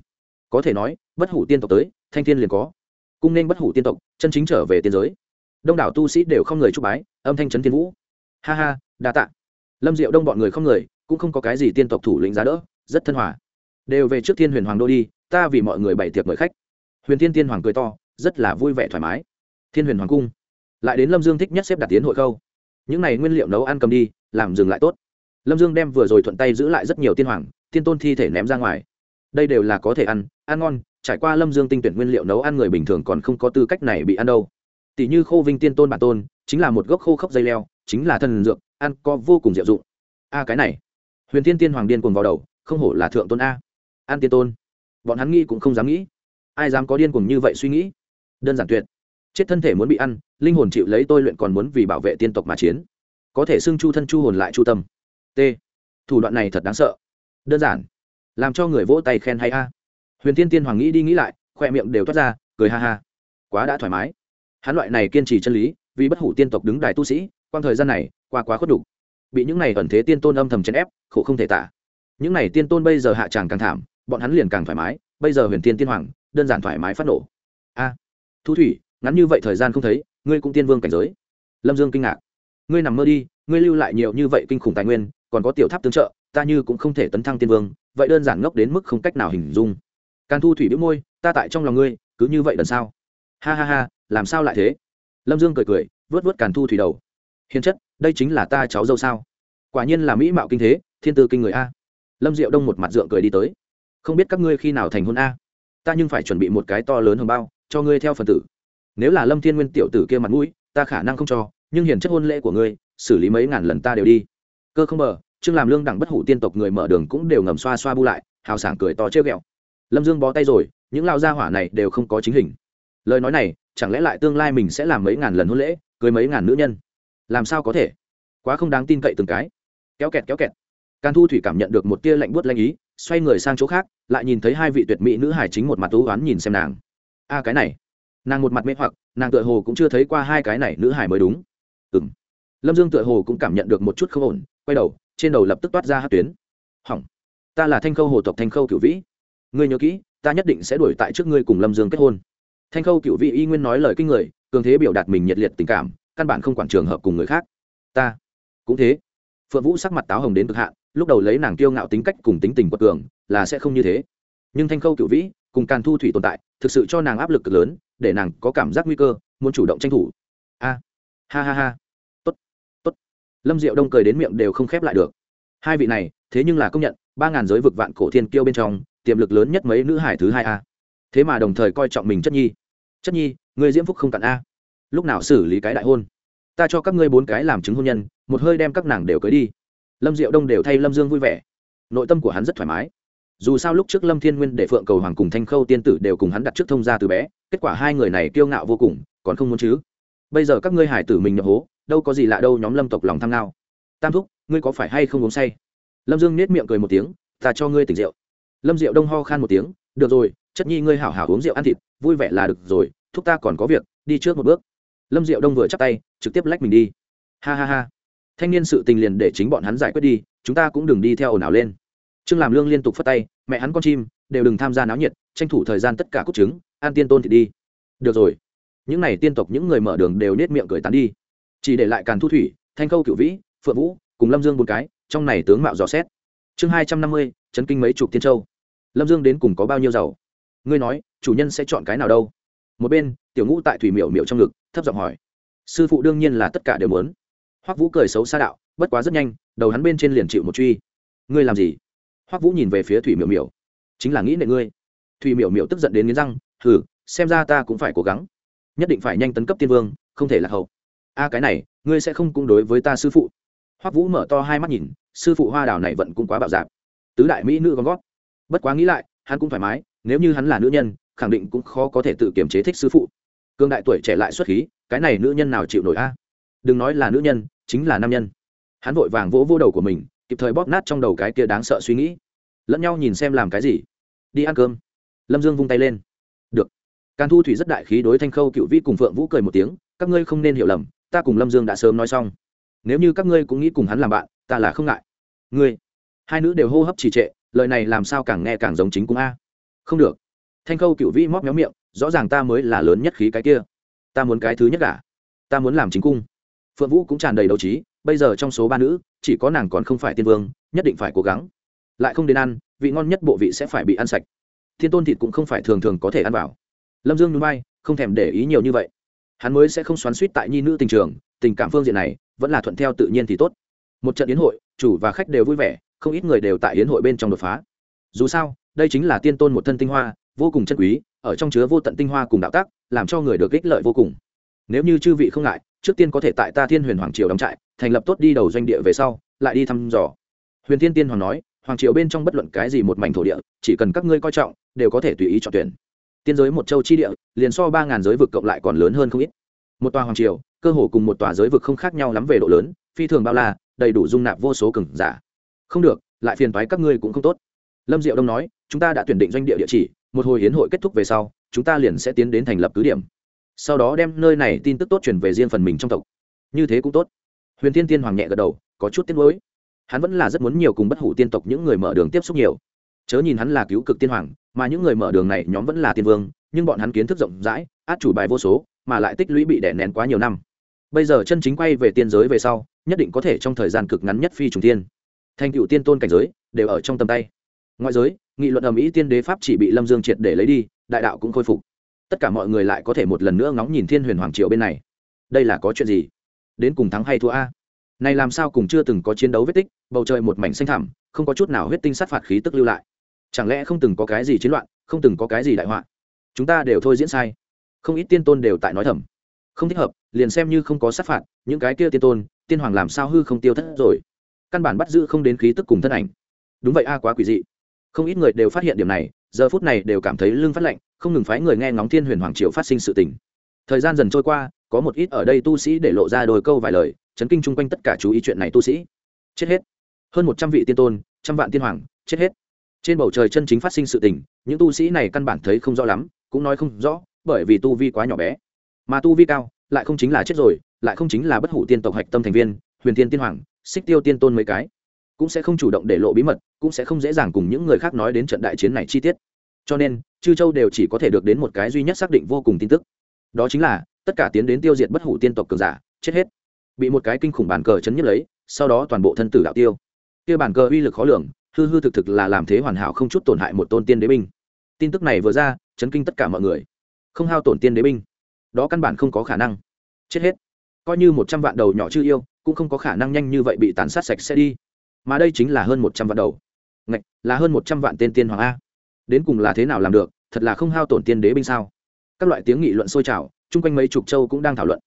có thể nói, bất hủ tiên tộc tới, thanh thiên liền có. Cung nên bất hủ tiên tộc, chân chính trở về tiên giới. Đông đảo tu sĩ đều không người chúc bái, âm thanh trấn thiên vũ. Ha ha, đa tạ. Lâm diệu đông bọn người không người, cũng không có cái gì tiên tộc thủ lĩnh giá đỡ, rất thân hòa. Đều về trước thiên huyền hoàng đô đi, ta vì mọi người bày tiệc mời khách. Huyền thiên tiên hoàng cười to, rất là vui vẻ thoải mái. Thiên huyền hoàng cung. Lại đến lâm dương thích nhất xếp đặt tiến hội khâu. Những này nguyên liệu nấu ăn cầm đi, làm dừng lại tốt. Lâm dương đem vừa rồi thuận tay giữ lại rất nhiều tiên hoàng, tiên tôn thi thể ném ra ngoài đây đều là có thể ăn ăn ngon, trải qua lâm dương tinh tuyển nguyên liệu nấu ăn người bình thường còn không có tư cách này bị ăn đâu. Tỷ như khô vinh tiên tôn bản tôn, chính là một gốc khô khốc dây leo, chính là thần dược, ăn có vô cùng diệu dụng. A, cái này. Huyền tiên tiên hoàng điên cuồng vào đầu, không hổ là thượng tôn a. An tiên tôn. Bọn hắn nghĩ cũng không dám nghĩ. Ai dám có điên cuồng như vậy suy nghĩ? Đơn giản tuyệt. Chết thân thể muốn bị ăn, linh hồn chịu lấy tôi luyện còn muốn vì bảo vệ tiên tộc mà chiến. Có thể xưng chu thân chu hồn lại chu tâm. T. Thủ đoạn này thật đáng sợ. Đơn giản làm cho người vỗ tay khen hay a. Huyền tiên tiên hoàng nghĩ đi nghĩ lại, khoe miệng đều toát ra, cười ha ha. Quá đã thoải mái. Hắn loại này kiên trì chân lý, vì bất hủ tiên tộc đứng đài tu sĩ, quang thời gian này, qua quá khuất đủ. Bị những này ẩn thế tiên tôn âm thầm chèn ép, khổ không thể tả. Những này tiên tôn bây giờ hạ tràng càng thảm, bọn hắn liền càng thoải mái, bây giờ huyền tiên tiên hoàng, đơn giản thoải mái phát nổ. A. Thu thủy, ngắn như vậy thời gian không thấy, ngươi cũng tiên vương cảnh giới. Lâm dương kinh ngạc. Ngươi nằm mơ đi, ngươi lưu lại nhiều như vậy kinh khủng tài nguyên, còn có tiểu tháp tương trợ ta như cũng không thể tấn thăng tiên vương, vậy đơn giản ngốc đến mức không cách nào hình dung. Càn thu thủy biếu môi, ta tại trong lòng ngươi, cứ như vậy lần sao? Ha ha ha, làm sao lại thế? Lâm dương cười cười, vớt vớt càn thu thủy đầu. Hiền chất, đây chính là ta cháu dâu sao? Quả nhiên là mỹ mạo kinh thế, thiên tư kinh người a. Lâm diệu đông một mặt dượng cười đi tới. Không biết các ngươi khi nào thành hôn a? Ta nhưng phải chuẩn bị một cái to lớn hơn bao, cho ngươi theo phần tử. Nếu là lâm thiên nguyên tiểu tử kia mặt mũi, ta khả năng không cho, nhưng hiền chất hôn lễ của ngươi, xử lý mấy ngàn lần ta đều đi. Cơ không bờ chương làm lương đẳng bất hủ tiên tộc người mở đường cũng đều ngầm xoa xoa bu lại, hào sảng cười to chơi ghẹo. Lâm dương bó tay rồi, những lao gia hỏa này đều không có chính hình. Lời nói này, chẳng lẽ lại tương lai mình sẽ làm mấy ngàn lần hôn lễ, cưới mấy ngàn nữ nhân? Làm sao có thể? Quá không đáng tin cậy từng cái. Kéo kẹt kéo kẹt. Càn thu thủy cảm nhận được một tia lạnh buốt lanh ý, xoay người sang chỗ khác, lại nhìn thấy hai vị tuyệt mỹ nữ hải chính một mặt tú oán nhìn xem nàng. A cái này. Nàng một mặt mê hoặc, nàng tựa hồ cũng chưa thấy qua hai cái này nữ hải mới đúng. Ừ m lâm dương tựa hồ cũng cảm nhận được một chút không ổn, quay đầu trên đầu lập tức toát ra hát tuyến. Hỏng. Ta là thanh khâu hồ tộc thanh khâu cựu vĩ. Ngươi nhớ kỹ, ta nhất định sẽ đuổi tại trước ngươi cùng lâm dương kết hôn. Thanh khâu cựu vĩ y nguyên nói lời kinh người, cường thế biểu đạt mình nhiệt liệt tình cảm, căn bản không quản trường hợp cùng người khác. Ta cũng thế. Phượng vũ sắc mặt táo hồng đến cực hạn, lúc đầu lấy nàng kiêu ngạo tính cách cùng tính tình quật cường, là sẽ không như thế. Nhưng thanh khâu cựu vĩ, cùng càn thu thủy tồn tại, thực sự cho nàng áp lực cực lớn, để nàng có cảm giác nguy cơ, muốn chủ động tranh thủ. A. Ha ha ha lâm diệu đông cười đến miệng đều không khép lại được. Hai vị này, thế nhưng là công nhận, ba ngàn giới vực vạn cổ thiên kiêu bên trong, tiềm lực lớn nhất mấy nữ hải thứ hai a. Thế mà đồng thời coi trọng mình chất nhi. Chất nhi người diễm phúc không cạn a. Lúc nào xử lý cái đại hôn? Ta cho các ngươi bốn cái làm chứng hôn nhân, một hơi đem các nàng đều cưới đi. Lâm diệu đông đều thay lâm dương vui vẻ. Nội tâm của hắn rất thoải mái. Dù sao lúc trước lâm thiên nguyên để phượng cầu hoàng cùng thanh khâu tiên tử đều cùng hắn đặt trước thông gia từ bé, kết quả hai người này kiêu ngạo vô cùng, còn không muốn chứ? Bây giờ các ngươi hải tử mình nhập hố đâu có gì lạ đâu nhóm lâm tộc lòng tham ngao. Tam thúc, ngươi có phải hay không uống say? Lâm dương nết miệng cười một tiếng, ta cho ngươi tỉnh rượu. Lâm diệu đông ho khan một tiếng, được rồi, chất nhi ngươi hảo hảo uống rượu ăn thịt, vui vẻ là được rồi, thúc ta còn có việc, đi trước một bước. Lâm diệu đông vừa chắp tay, trực tiếp lách mình đi. Ha ha ha. Thanh niên sự tình liền để chính bọn hắn giải quyết đi, chúng ta cũng đừng đi theo ồn ào lên. Trương làm lương liên tục phất tay, mẹ hắn con chim, đều đừng tham gia náo nhiệt, tranh thủ thời gian tất cả cúc trứng an tiên tôn thì đi. Được rồi. Những n à y tiên tộc những người mở đường đều nết miệng cười tán đi chỉ để lại càn thu thủy, thanh khâu cựu vĩ, phượng vũ, cùng lâm dương một cái, trong này tướng mạo dò xét. Chương hai trăm năm mươi, chấn kinh mấy chục tiên châu. Lâm dương đến cùng có bao nhiêu giàu? Ngươi nói, chủ nhân sẽ chọn cái nào đâu? Một bên, tiểu ngũ tại thủy miểu miểu trong ngực, thấp giọng hỏi. Sư phụ đương nhiên là tất cả đều muốn. Hoắc vũ cười xấu xa đạo, bất quá rất nhanh, đầu hắn bên trên liền chịu một truy. Ngươi làm gì? Hoắc vũ nhìn về phía thủy miểu miểu. Chính là nghĩ nệ ngươi. Thủy miểu miểu tức giận đến nghiến răng thử xem ra ta cũng phải cố gắng. Nhất định phải nhanh tấn cấp tiên vương, không thể là hậu a cái này, ngươi sẽ không cũng đối với ta sư phụ. Hoắc vũ mở to hai mắt nhìn, sư phụ hoa đào này vẫn cũng quá bạo dạp tứ đại mỹ nữ gom gót bất quá nghĩ lại, hắn cũng thoải mái, nếu như hắn là nữ nhân, khẳng định cũng khó có thể tự kiềm chế thích sư phụ. Cương đại tuổi trẻ lại xuất khí, cái này nữ nhân nào chịu nổi a? Đừng nói là nữ nhân, chính là nam nhân. Hắn vội vàng vỗ vô đầu của mình, kịp thời bóp nát trong đầu cái kia đáng sợ suy nghĩ. Lẫn nhau nhìn xem làm cái gì. Đi ăn cơm. Lâm dương vung tay lên. Được. Càn thu thủy rất đại khí đối thanh khâu cựu vĩ cùng phượng vũ cười một tiếng, các ngươi không nên hiểu lầm ta cùng lâm dương đã sớm nói xong. Nếu như các ngươi cũng nghĩ cùng hắn làm bạn, ta là không ngại. Ngươi, hai nữ đều hô hấp trì trệ, lời này làm sao càng nghe càng giống chính cung a. Không được. Thanh khâu cựu vĩ móc méo miệng, rõ ràng ta mới là lớn nhất khí cái kia. Ta muốn cái thứ nhất cả ta muốn làm chính cung. Phượng vũ cũng tràn đầy đấu trí, bây giờ trong số ba nữ, chỉ có nàng còn không phải tiên vương, nhất định phải cố gắng. Lại không đến ăn, vị ngon nhất bộ vị sẽ phải bị ăn sạch. Thiên tôn thịt cũng không phải thường thường có thể ăn vào. Lâm dương núi bay không thèm để ý nhiều như vậy hắn mới sẽ không xoắn suýt tại nhi nữ tình trường, tình cảm phương diện này, vẫn là thuận theo tự nhiên thì tốt. Một trận yến hội, chủ và khách đều vui vẻ, không ít người đều tại yến hội bên trong đột phá. Dù sao, đây chính là tiên tôn một thân tinh hoa, vô cùng chân quý, ở trong chứa vô tận tinh hoa cùng đạo tác, làm cho người được ích lợi vô cùng. Nếu như chư vị không ngại, trước tiên có thể tại ta thiên huyền hoàng triều đóng trại, thành lập tốt đi đầu doanh địa về sau, lại đi thăm dò. Huyền thiên tiên hoàng nói, hoàng triều bên trong bất luận cái gì một mảnh thổ địa, chỉ cần các ngươi coi trọng, đều có thể tùy ý chọn tuyển tiên giới một châu chi địa, liền so ba ngàn giới vực cộng lại còn lớn hơn không ít. Một tòa hoàng triều, cơ hồ cùng một tòa giới vực không khác nhau lắm về độ lớn, phi thường bao la, đầy đủ dung nạp vô số cừng giả. Không được, lại phiền toái các ngươi cũng không tốt. Lâm diệu đông nói, chúng ta đã tuyển định doanh địa địa chỉ, một hồi hiến hội kết thúc về sau, chúng ta liền sẽ tiến đến thành lập cứ điểm. Sau đó đem nơi này tin tức tốt truyền về riêng phần mình trong tộc. Như thế cũng tốt. Huyền thiên tiên hoàng nhẹ gật đầu, có chút tiếc nuối. Hắn vẫn là rất muốn nhiều cùng bất hủ tiên tộc những người mở đường tiếp xúc nhiều. Chớ nhìn hắn là cứu cực tiên hoàng mà những người mở đường này nhóm vẫn là tiên vương, nhưng bọn hắn kiến thức rộng rãi, át chủ bài vô số, mà lại tích lũy bị đè nén quá nhiều năm. Bây giờ chân chính quay về tiên giới về sau, nhất định có thể trong thời gian cực ngắn nhất phi trùng tiên thành cựu tiên tôn cảnh giới, đều ở trong tầm tay. Ngoại giới, nghị luận ầm ĩ tiên đế pháp chỉ bị lâm dương triệt để lấy đi, đại đạo cũng khôi phục. Tất cả mọi người lại có thể một lần nữa ngóng nhìn thiên huyền hoàng triều bên này. Đây là có chuyện gì? Đến cùng thắng hay thua a? Này làm sao cùng chưa từng có chiến đấu vết tích, bầu trời một mảnh xanh thẳm, không có chút nào huyết tinh sát phạt khí tức lưu lại chẳng lẽ không từng có cái gì chiến loạn, không từng có cái gì đại họa? Chúng ta đều thôi diễn sai. Không ít tiên tôn đều tại nói thầm. Không thích hợp, liền xem như không có sát phạt, những cái kia tiên tôn, tiên hoàng làm sao hư không tiêu thất rồi? Căn bản bắt giữ không đến khí tức cùng thân ảnh. Đúng vậy a, quá quỷ dị. Không ít người đều phát hiện điểm này, giờ phút này đều cảm thấy lưng phát lạnh, không ngừng phái người nghe ngóng thiên huyền hoàng triều phát sinh sự tình. Thời gian dần trôi qua, có một ít ở đây tu sĩ để lộ ra đôi câu vài lời, chấn kinh chung quanh tất cả chú ý chuyện này tu sĩ. Chết hết. Hơn một trăm vị tiên tôn, trăm vạn tiên hoàng, chết hết trên bầu trời chân chính phát sinh sự tình, những tu sĩ này căn bản thấy không rõ lắm, cũng nói không rõ, bởi vì tu vi quá nhỏ bé. Mà tu vi cao, lại không chính là chết rồi, lại không chính là bất hủ tiên tộc hạch tâm thành viên, huyền tiên tiên hoàng, xích tiêu tiên tôn mấy cái. Cũng sẽ không chủ động để lộ bí mật, cũng sẽ không dễ dàng cùng những người khác nói đến trận đại chiến này chi tiết. Cho nên, chư châu đều chỉ có thể được đến một cái duy nhất xác định vô cùng tin tức. Đó chính là, tất cả tiến đến tiêu diệt bất hủ tiên tộc cường giả, chết hết. Bị một cái kinh khủng bàn cờ chấn nhất lấy, sau đó toàn bộ thân tử đạo tiêu. Kia bàn cờ uy lực khó lường hư hư thực thực là làm thế hoàn hảo không chút tổn hại một tôn tiên đế binh. Tin tức này vừa ra, chấn kinh tất cả mọi người. Không hao tổn tiên đế binh. Đó căn bản không có khả năng. Chết hết. Coi như một trăm vạn đầu nhỏ chưa yêu, cũng không có khả năng nhanh như vậy bị tàn sát sạch sẽ đi. Mà đây chính là hơn một trăm vạn đầu. Ngạch, là hơn một trăm vạn tên tiên hoàng a. Đến cùng là thế nào làm được, thật là không hao tổn tiên đế binh sao? Các loại tiếng nghị luận sôi trào, chung quanh mấy chục châu cũng đang thảo luận.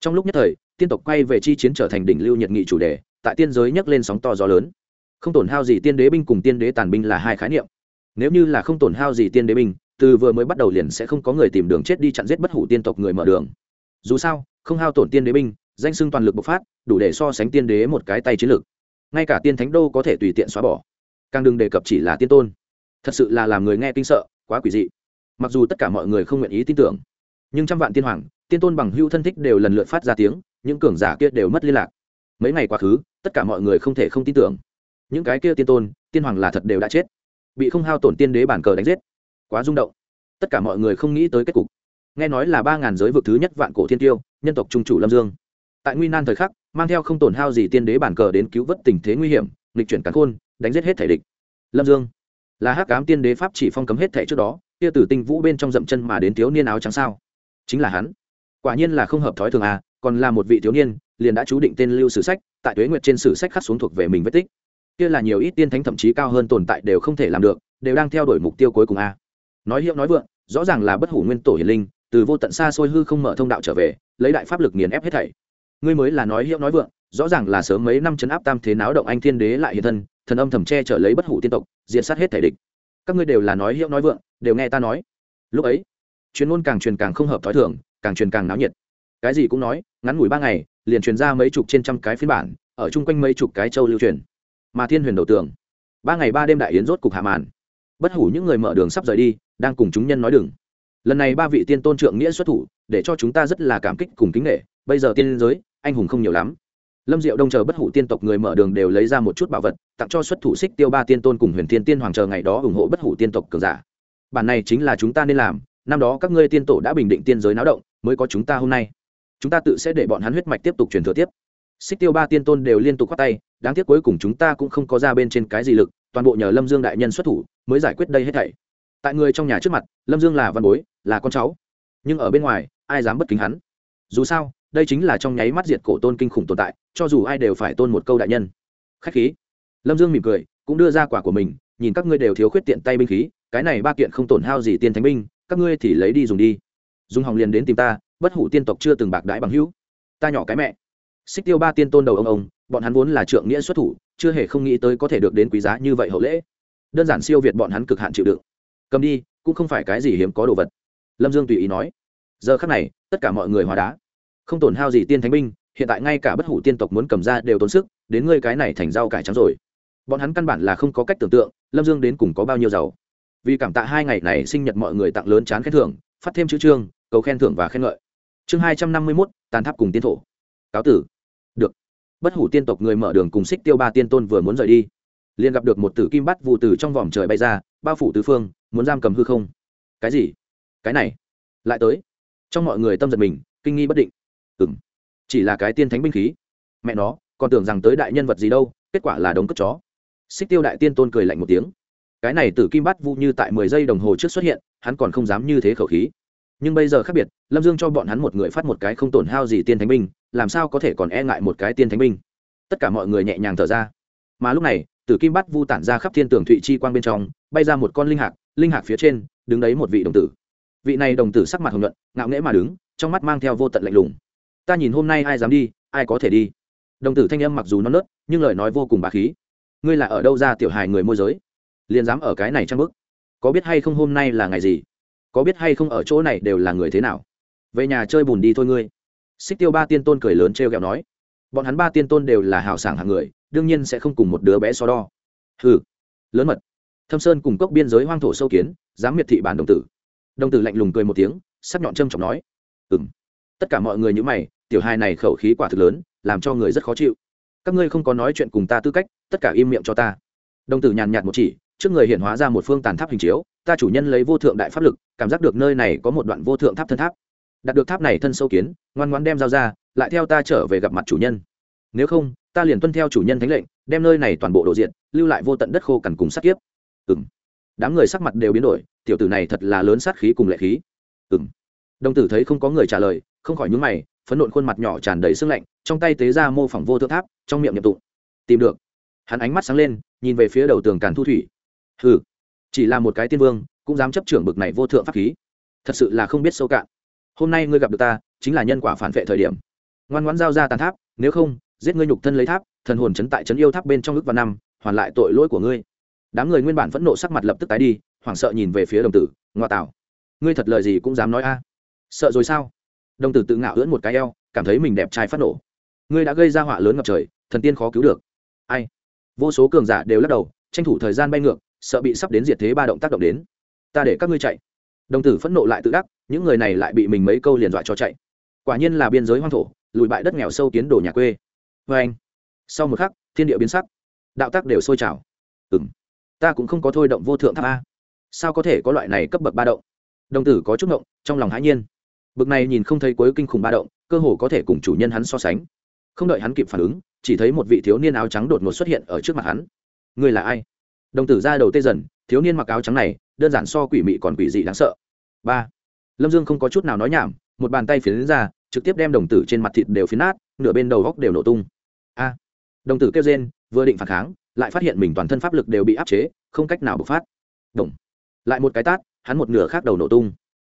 Trong lúc nhất thời, tiên tộc quay về chi chiến trở thành đỉnh lưu nhiệt nghị chủ đề, tại tiên giới nhấc lên sóng to gió lớn không tổn hao gì tiên đế binh cùng tiên đế tàn binh là hai khái niệm. Nếu như là không tổn hao gì tiên đế binh, từ vừa mới bắt đầu liền sẽ không có người tìm đường chết đi chặn giết bất hủ tiên tộc người mở đường. Dù sao, không hao tổn tiên đế binh, danh sưng toàn lực bộc phát, đủ để so sánh tiên đế một cái tay chiến lược ngay cả tiên thánh đô có thể tùy tiện xóa bỏ. Càng đừng đề cập chỉ là tiên tôn. Thật sự là làm người nghe kinh sợ, quá quỷ dị. Mặc dù tất cả mọi người không nguyện ý tin tưởng, nhưng trăm vạn tiên hoàng, tiên tôn bằng hưu thân thích đều lần lượt phát ra tiếng, những cường giả kia đều mất liên lạc. Mấy ngày quá khứ, tất cả mọi người không thể không tin tưởng những cái kia tiên tôn, tiên hoàng là thật đều đã chết. Bị không hao tổn tiên đế bản cờ đánh giết. Quá rung động. Tất cả mọi người không nghĩ tới kết cục. Nghe nói là ba ngàn giới vực thứ nhất vạn cổ thiên tiêu, nhân tộc trung chủ lâm dương. Tại nguy nan thời khắc, mang theo không tổn hao gì tiên đế bản cờ đến cứu vớt tình thế nguy hiểm, nghịch chuyển cắn khôn, đánh giết hết thể địch. Lâm dương là hắc cám tiên đế pháp chỉ phong cấm hết thể trước đó, kia tử tinh vũ bên trong dậm chân mà đến thiếu niên áo trắng sao? Chính là hắn. Quả nhiên là không hợp thói thường à còn là một vị thiếu niên, liền đã chú định tên lưu sử sách, tại tuế nguyệt trên sử sách khắc xuống thuộc về mình vết tích kia là nhiều ít tiên thánh thậm chí cao hơn tồn tại đều không thể làm được, đều đang theo đuổi mục tiêu cuối cùng a. Nói hiệu nói vượng, rõ ràng là bất hủ nguyên tổ hiền linh, từ vô tận xa xôi hư không mở thông đạo trở về, lấy đại pháp lực nghiền ép hết thảy. Ngươi mới là nói hiệu nói vượng, rõ ràng là sớm mấy năm chấn áp tam thế náo động anh thiên đế lại hiện thân, thần âm thầm che trở lấy bất hủ tiên tộc diện sát hết thể địch. Các ngươi đều là nói hiệu nói vượng, đều nghe ta nói. Lúc ấy, chuyên môn càng truyền càng không hợp thói thường, càng truyền càng náo nhiệt. Cái gì cũng nói, ngắn ngủi ba ngày, liền truyền ra mấy chục trên trăm cái phiên bản, ở chung quanh mấy chục cái châu lưu truyền mà thiên huyền đầu tường. Ba ngày ba đêm đại yến rốt cục hạ màn. Bất hủ những người mở đường sắp rời đi, đang cùng chúng nhân nói đừng. Lần này ba vị tiên tôn trượng nghĩa xuất thủ, để cho chúng ta rất là cảm kích cùng kính nghệ bây giờ tiên giới, anh hùng không nhiều lắm. Lâm diệu đông chờ bất hủ tiên tộc người mở đường đều lấy ra một chút bảo vật, tặng cho xuất thủ xích tiêu ba tiên tôn cùng huyền thiên tiên hoàng chờ ngày đó ủng hộ bất hủ tiên tộc cường giả. Bản này chính là chúng ta nên làm, năm đó các ngươi tiên tổ đã bình định tiên giới náo động, mới có chúng ta hôm nay. Chúng ta tự sẽ để bọn hắn huyết mạch tiếp tục truyền thừa tiếp. Xích tiêu ba tiên tôn đều liên tục khoát tay đáng tiếc cuối cùng chúng ta cũng không có ra bên trên cái gì lực, toàn bộ nhờ lâm dương đại nhân xuất thủ mới giải quyết đây hết thảy. Tại người trong nhà trước mặt, lâm dương là văn bối, là con cháu. Nhưng ở bên ngoài, ai dám bất kính hắn? Dù sao, đây chính là trong nháy mắt diệt cổ tôn kinh khủng tồn tại, cho dù ai đều phải tôn một câu đại nhân. Khách khí. Lâm dương mỉm cười, cũng đưa ra quả của mình, nhìn các ngươi đều thiếu khuyết tiện tay binh khí, cái này ba kiện không tổn hao gì tiên thánh binh, các ngươi thì lấy đi dùng đi. Dùng hỏng liền đến tìm ta, bất hủ tiên tộc chưa từng bạc đãi bằng hữu. Ta nhỏ cái mẹ. Xích tiêu ba tiên tôn đầu ông ông bọn hắn vốn là trượng nghĩa xuất thủ, chưa hề không nghĩ tới có thể được đến quý giá như vậy hậu lễ. Đơn giản siêu việt bọn hắn cực hạn chịu đựng. Cầm đi, cũng không phải cái gì hiếm có đồ vật. Lâm dương tùy ý nói. Giờ khắc này, tất cả mọi người hóa đá. Không tổn hao gì tiên thánh binh, hiện tại ngay cả bất hủ tiên tộc muốn cầm ra đều tốn sức, đến ngươi cái này thành rau cải trắng rồi. Bọn hắn căn bản là không có cách tưởng tượng, lâm dương đến cùng có bao nhiêu giàu. Vì cảm tạ hai ngày này sinh nhật mọi người tặng lớn chán khen thưởng, phát thêm chữ chương cầu khen thưởng và khen ngợi. Chương hai trăm năm mươi mốt, tàn tháp cùng tiến thổ. Cáo tử bất hủ tiên tộc người mở đường cùng xích tiêu ba tiên tôn vừa muốn rời đi, liền gặp được một tử kim bắt vụ từ trong vòm trời bay ra, bao phủ tứ phương, muốn giam cầm hư không. Cái gì? Cái này? Lại tới. Trong mọi người tâm giật mình, kinh nghi bất định. Ừng chỉ là cái tiên thánh binh khí. Mẹ nó, còn tưởng rằng tới đại nhân vật gì đâu, kết quả là đống cất chó. Xích tiêu đại tiên tôn cười lạnh một tiếng. Cái này tử kim bắt vu như tại mười giây đồng hồ trước xuất hiện, hắn còn không dám như thế khẩu khí nhưng bây giờ khác biệt, lâm dương cho bọn hắn một người phát một cái không tổn hao gì tiên thánh binh, làm sao có thể còn e ngại một cái tiên thánh binh? Tất cả mọi người nhẹ nhàng thở ra. Mà lúc này, tử kim bắt vu tản ra khắp thiên tường thụy chi quang bên trong, bay ra một con linh hạc linh hạc phía trên, đứng đấy một vị đồng tử. Vị này đồng tử sắc mặt hồng nhuận, ngạo nghễ mà đứng, trong mắt mang theo vô tận lạnh lùng. Ta nhìn hôm nay ai dám đi, ai có thể đi? Đồng tử thanh âm mặc dù non nớt, nhưng lời nói vô cùng bà khí. Ngươi là ở đâu ra tiểu hài người môi giới? Liền dám ở cái này trang bức có biết hay không hôm nay là ngày gì? Có biết hay không ở chỗ này đều là người thế nào? Về nhà chơi bùn đi thôi ngươi. Xích tiêu ba tiên tôn cười lớn t r e o kẹo nói. Bọn hắn ba tiên tôn đều là hào sảng hạng người, đương nhiên sẽ không cùng một đứa bé so đo. Hừ, lớn mật. Thâm sơn cùng cốc biên giới hoang thổ sâu kiến dám miệt thị bản đồng tử. Đồng tử lạnh lùng cười một tiếng, sắc nhọn trâm trọng nói. Ừng tất cả mọi người như mày, tiểu hai này khẩu khí quả thực lớn, làm cho người rất khó chịu. Các ngươi không có nói chuyện cùng ta tư cách, tất cả im miệng cho ta. Đồng tử nhàn nhạt một chỉ, trước người hiện hóa ra một phương tàn tháp hình chiếu ta chủ nhân lấy vô thượng đại pháp lực, cảm giác được nơi này có một đoạn vô thượng tháp thân tháp. Đặt được tháp này thân sâu kiến, ngoan ngoan đem giao ra, lại theo ta trở về gặp mặt chủ nhân. Nếu không, ta liền tuân theo chủ nhân thánh lệnh, đem nơi này toàn bộ đồ diện, lưu lại vô tận đất khô cằn cùng sát kiếp. Ừng đám người sắc mặt đều biến đổi, tiểu tử này thật là lớn sát khí cùng lệ khí. Ừng đồng tử thấy không có người trả lời, không khỏi nhúng mày, phấn nộn khuôn mặt nhỏ tràn đầy sưng lạnh, trong tay tế ra mô phỏng vô thượng tháp, trong miệng nhập tụng. Tìm được. Hắn ánh mắt sáng lên, nhìn về phía đầu tường càn thu thủy. Hừ chỉ là một cái tiên vương, cũng dám chấp trưởng bực này vô thượng pháp khí. Thật sự là không biết sâu cạn. Hôm nay ngươi gặp được ta, chính là nhân quả phản vệ thời điểm. Ngoan ngoãn giao ra tàn tháp, nếu không, giết ngươi nhục thân lấy tháp, thần hồn chấn tại chấn yêu tháp bên trong ước và năm, hoàn lại tội lỗi của ngươi. Đám người nguyên bản phẫn nộ sắc mặt lập tức tái đi, hoảng sợ nhìn về phía đồng tử, ngoa tạo. Ngươi thật lời gì cũng dám nói a. Sợ rồi sao? Đồng tử tự ngạo ưỡn một cái eo, cảm thấy mình đẹp trai phát nổ. Ngươi đã gây ra họa lớn ngập trời, thần tiên khó cứu được. Ai? Vô số cường giả đều lắc đầu, tranh thủ thời gian bay ngược sợ bị sắp đến diệt thế ba động tác động đến. Ta để các ngươi chạy. Đồng tử phẫn nộ lại tự đắc, những người này lại bị mình mấy câu liền dọa cho chạy. Quả nhiên là biên giới hoang thổ, lùi bại đất nghèo sâu kiến đổ nhà quê. Vê anh. Sau một khắc, thiên địa biến sắc. Đạo tác đều sôi trào. Ừng ta cũng không có thôi động vô thượng tháp a. Sao có thể có loại này cấp bậc ba động? Đồng tử có chút động trong lòng hãi nhiên. Bực này nhìn không thấy cuối kinh khủng ba động, cơ hồ có thể cùng chủ nhân hắn so sánh. Không đợi hắn kịp phản ứng, chỉ thấy một vị thiếu niên áo trắng đột ngột xuất hiện ở trước mặt hắn. Ngươi là ai? Đồng tử ra đầu tê dần, thiếu niên mặc áo trắng này, đơn giản so quỷ mị còn quỷ dị đáng sợ. Ba, lâm dương không có chút nào nói nhảm, một bàn tay phiến ra, trực tiếp đem đồng tử trên mặt thịt đều phiến nát, nửa bên đầu góc đều nổ tung. A, đồng tử kêu rên, vừa định phản kháng, lại phát hiện mình toàn thân pháp lực đều bị áp chế, không cách nào bộc phát. Đồng, lại một cái tát, hắn một nửa khác đầu nổ tung.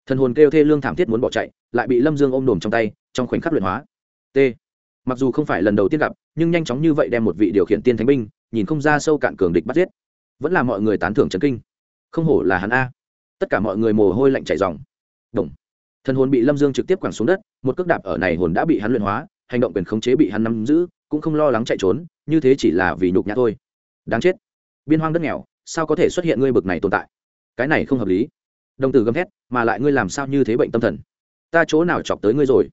Thần hồn kêu thê lương thảm thiết muốn bỏ chạy, lại bị lâm dương ôm đồm trong tay, trong khoảnh khắc luyện hóa. T, mặc dù không phải lần đầu tiên gặp, nhưng nhanh chóng như vậy đem một vị điều khiển tiên thánh binh, nhìn không ra sâu cạn cường địch bắt giết vẫn là mọi người tán thưởng trấn kinh. Không hổ là hắn a. Tất cả mọi người mồ hôi lạnh chảy dòng đồng. Thần hồn bị lâm dương trực tiếp quẳng xuống đất, một cước đạp ở này hồn đã bị hắn luyện hóa, hành động quyền khống chế bị hắn nắm giữ, cũng không lo lắng chạy trốn, như thế chỉ là vì nhục nhã thôi. Đáng chết. Biên hoang đất nghèo, sao có thể xuất hiện ngươi bực này tồn tại? Cái này không hợp lý. Đồng tử gầm thét, mà lại ngươi làm sao như thế bệnh tâm thần? Ta chỗ nào chọc tới ngươi rồi?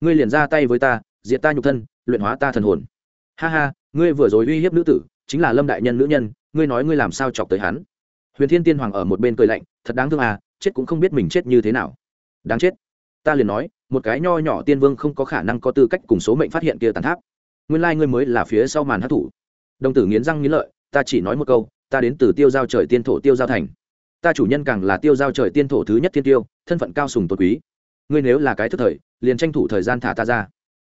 Ngươi liền ra tay với ta, diệt ta nhục thân, luyện hóa ta thần hồn. Ha ha, ngươi vừa rồi uy hiếp nữ tử, chính là lâm đại nhân nữ nhân ngươi nói ngươi làm sao chọc tới hắn? Huyền thiên tiên hoàng ở một bên cười lạnh, thật đáng thương à chết cũng không biết mình chết như thế nào. Đáng chết. Ta liền nói, một cái nho nhỏ tiên vương không có khả năng có tư cách cùng số mệnh phát hiện kia tàn tháp. Nguyên lai、like、ngươi mới là phía sau màn hát thủ đồng tử nghiến răng nghiến lợi, ta chỉ nói một câu, ta đến từ tiêu giao trời tiên thổ tiêu giao thành. Ta chủ nhân càng là tiêu giao trời tiên thổ thứ nhất thiên tiêu, thân phận cao sùng tột quý. Ngươi nếu là cái thức thời, liền tranh thủ thời gian thả ta ra.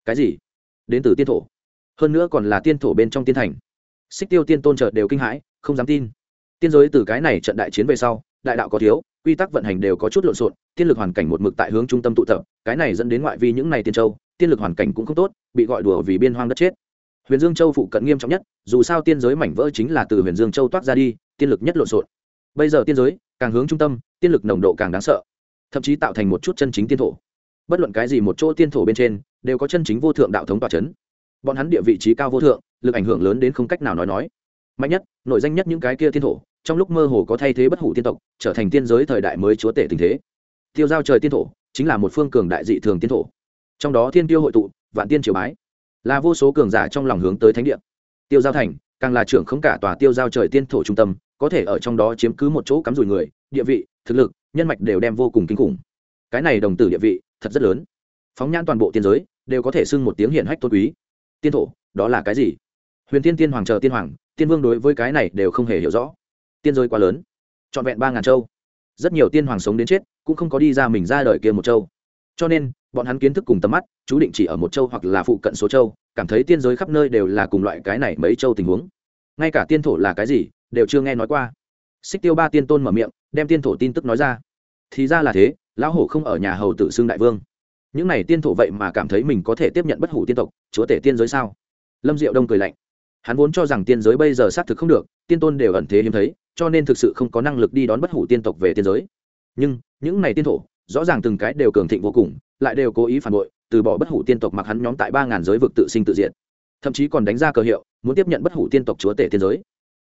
Cái gì? Đến từ tiên thổ. Hơn nữa còn là tiên thổ bên trong tiên thành. Xích tiêu tiên tôn trợ đều kinh hãi không dám tin. Tiên giới từ cái này trận đại chiến về sau, đại đạo có thiếu, quy tắc vận hành đều có chút lộn xộn, tiên lực hoàn cảnh một mực tại hướng trung tâm tụ tập, cái này dẫn đến ngoại vi những này tiên châu, tiên lực hoàn cảnh cũng không tốt, bị gọi đùa vì biên hoang đất chết. Huyền dương châu phụ cận nghiêm trọng nhất, dù sao tiên giới mảnh vỡ chính là từ huyền dương châu toát ra đi, tiên lực nhất lộn xộn. Bây giờ tiên giới, càng hướng trung tâm, tiên lực nồng độ càng đáng sợ, thậm chí tạo thành một chút chân chính tiên thổ. Bất luận cái gì một chỗ tiên thổ bên trên, đều có chân chính vô thượng đạo thống tòa c h ấ n bọn hắn địa vị trí cao vô thượng, lực ảnh hưởng lớn đến không cách nào nói nói mạnh nhất nội danh nhất những cái kia thiên thổ, trong lúc mơ hồ có thay thế bất hủ tiên tộc, trở thành tiên giới thời đại mới chúa tể tình thế. Tiêu giao trời tiên thổ, chính là một phương cường đại dị thường tiên thổ. Trong đó thiên tiêu hội tụ, vạn tiên triều bái. Là vô số cường giả trong lòng hướng tới thánh địa. Tiêu giao thành, càng là trưởng không cả tòa tiêu giao trời tiên thổ trung tâm, có thể ở trong đó chiếm cứ một chỗ cắm rủi người, địa vị, thực lực, nhân mạch đều đem vô cùng kinh khủng. Cái này đồng tử địa vị, thật rất lớn. Phóng nhãn toàn bộ tiên giới, đều có thể xưng một tiếng hiển hách tôn quý. Tiên thổ, đó là cái gì? Huyền tiên tiên hoàng chờ tiên hoàng tiên vương đối với cái này đều không hề hiểu rõ. Tiên giới quá lớn, trọn vẹn ba ngàn châu. Rất nhiều tiên hoàng sống đến chết, cũng không có đi ra mình ra đời kia một châu. Cho nên, bọn hắn kiến thức cùng tầm mắt, chú định chỉ ở một châu hoặc là phụ cận số châu, cảm thấy tiên giới khắp nơi đều là cùng loại cái này mấy châu tình huống. Ngay cả tiên thổ là cái gì, đều chưa nghe nói qua. Xích tiêu ba tiên tôn mở miệng, đem tiên thổ tin tức nói ra. Thì ra là thế, lão hổ không ở nhà hầu tự xưng đại vương. Những này tiên thổ vậy mà cảm thấy mình có thể tiếp nhận bất hủ tiên tộc, chúa tể tiên giới sao? Lâm diệu đông cười lạnh hắn vốn cho rằng tiên giới bây giờ xác thực không được, tiên tôn đều ẩn thế hiếm thấy, cho nên thực sự không có năng lực đi đón bất hủ tiên tộc về tiên giới. Nhưng, những này tiên thổ, rõ ràng từng cái đều cường thịnh vô cùng, lại đều cố ý phản bội, từ bỏ bất hủ tiên tộc mặc hắn nhóm tại ba ngàn giới vực tự sinh tự diện thậm chí còn đánh ra cờ hiệu, muốn tiếp nhận bất hủ tiên tộc chúa tể tiên giới.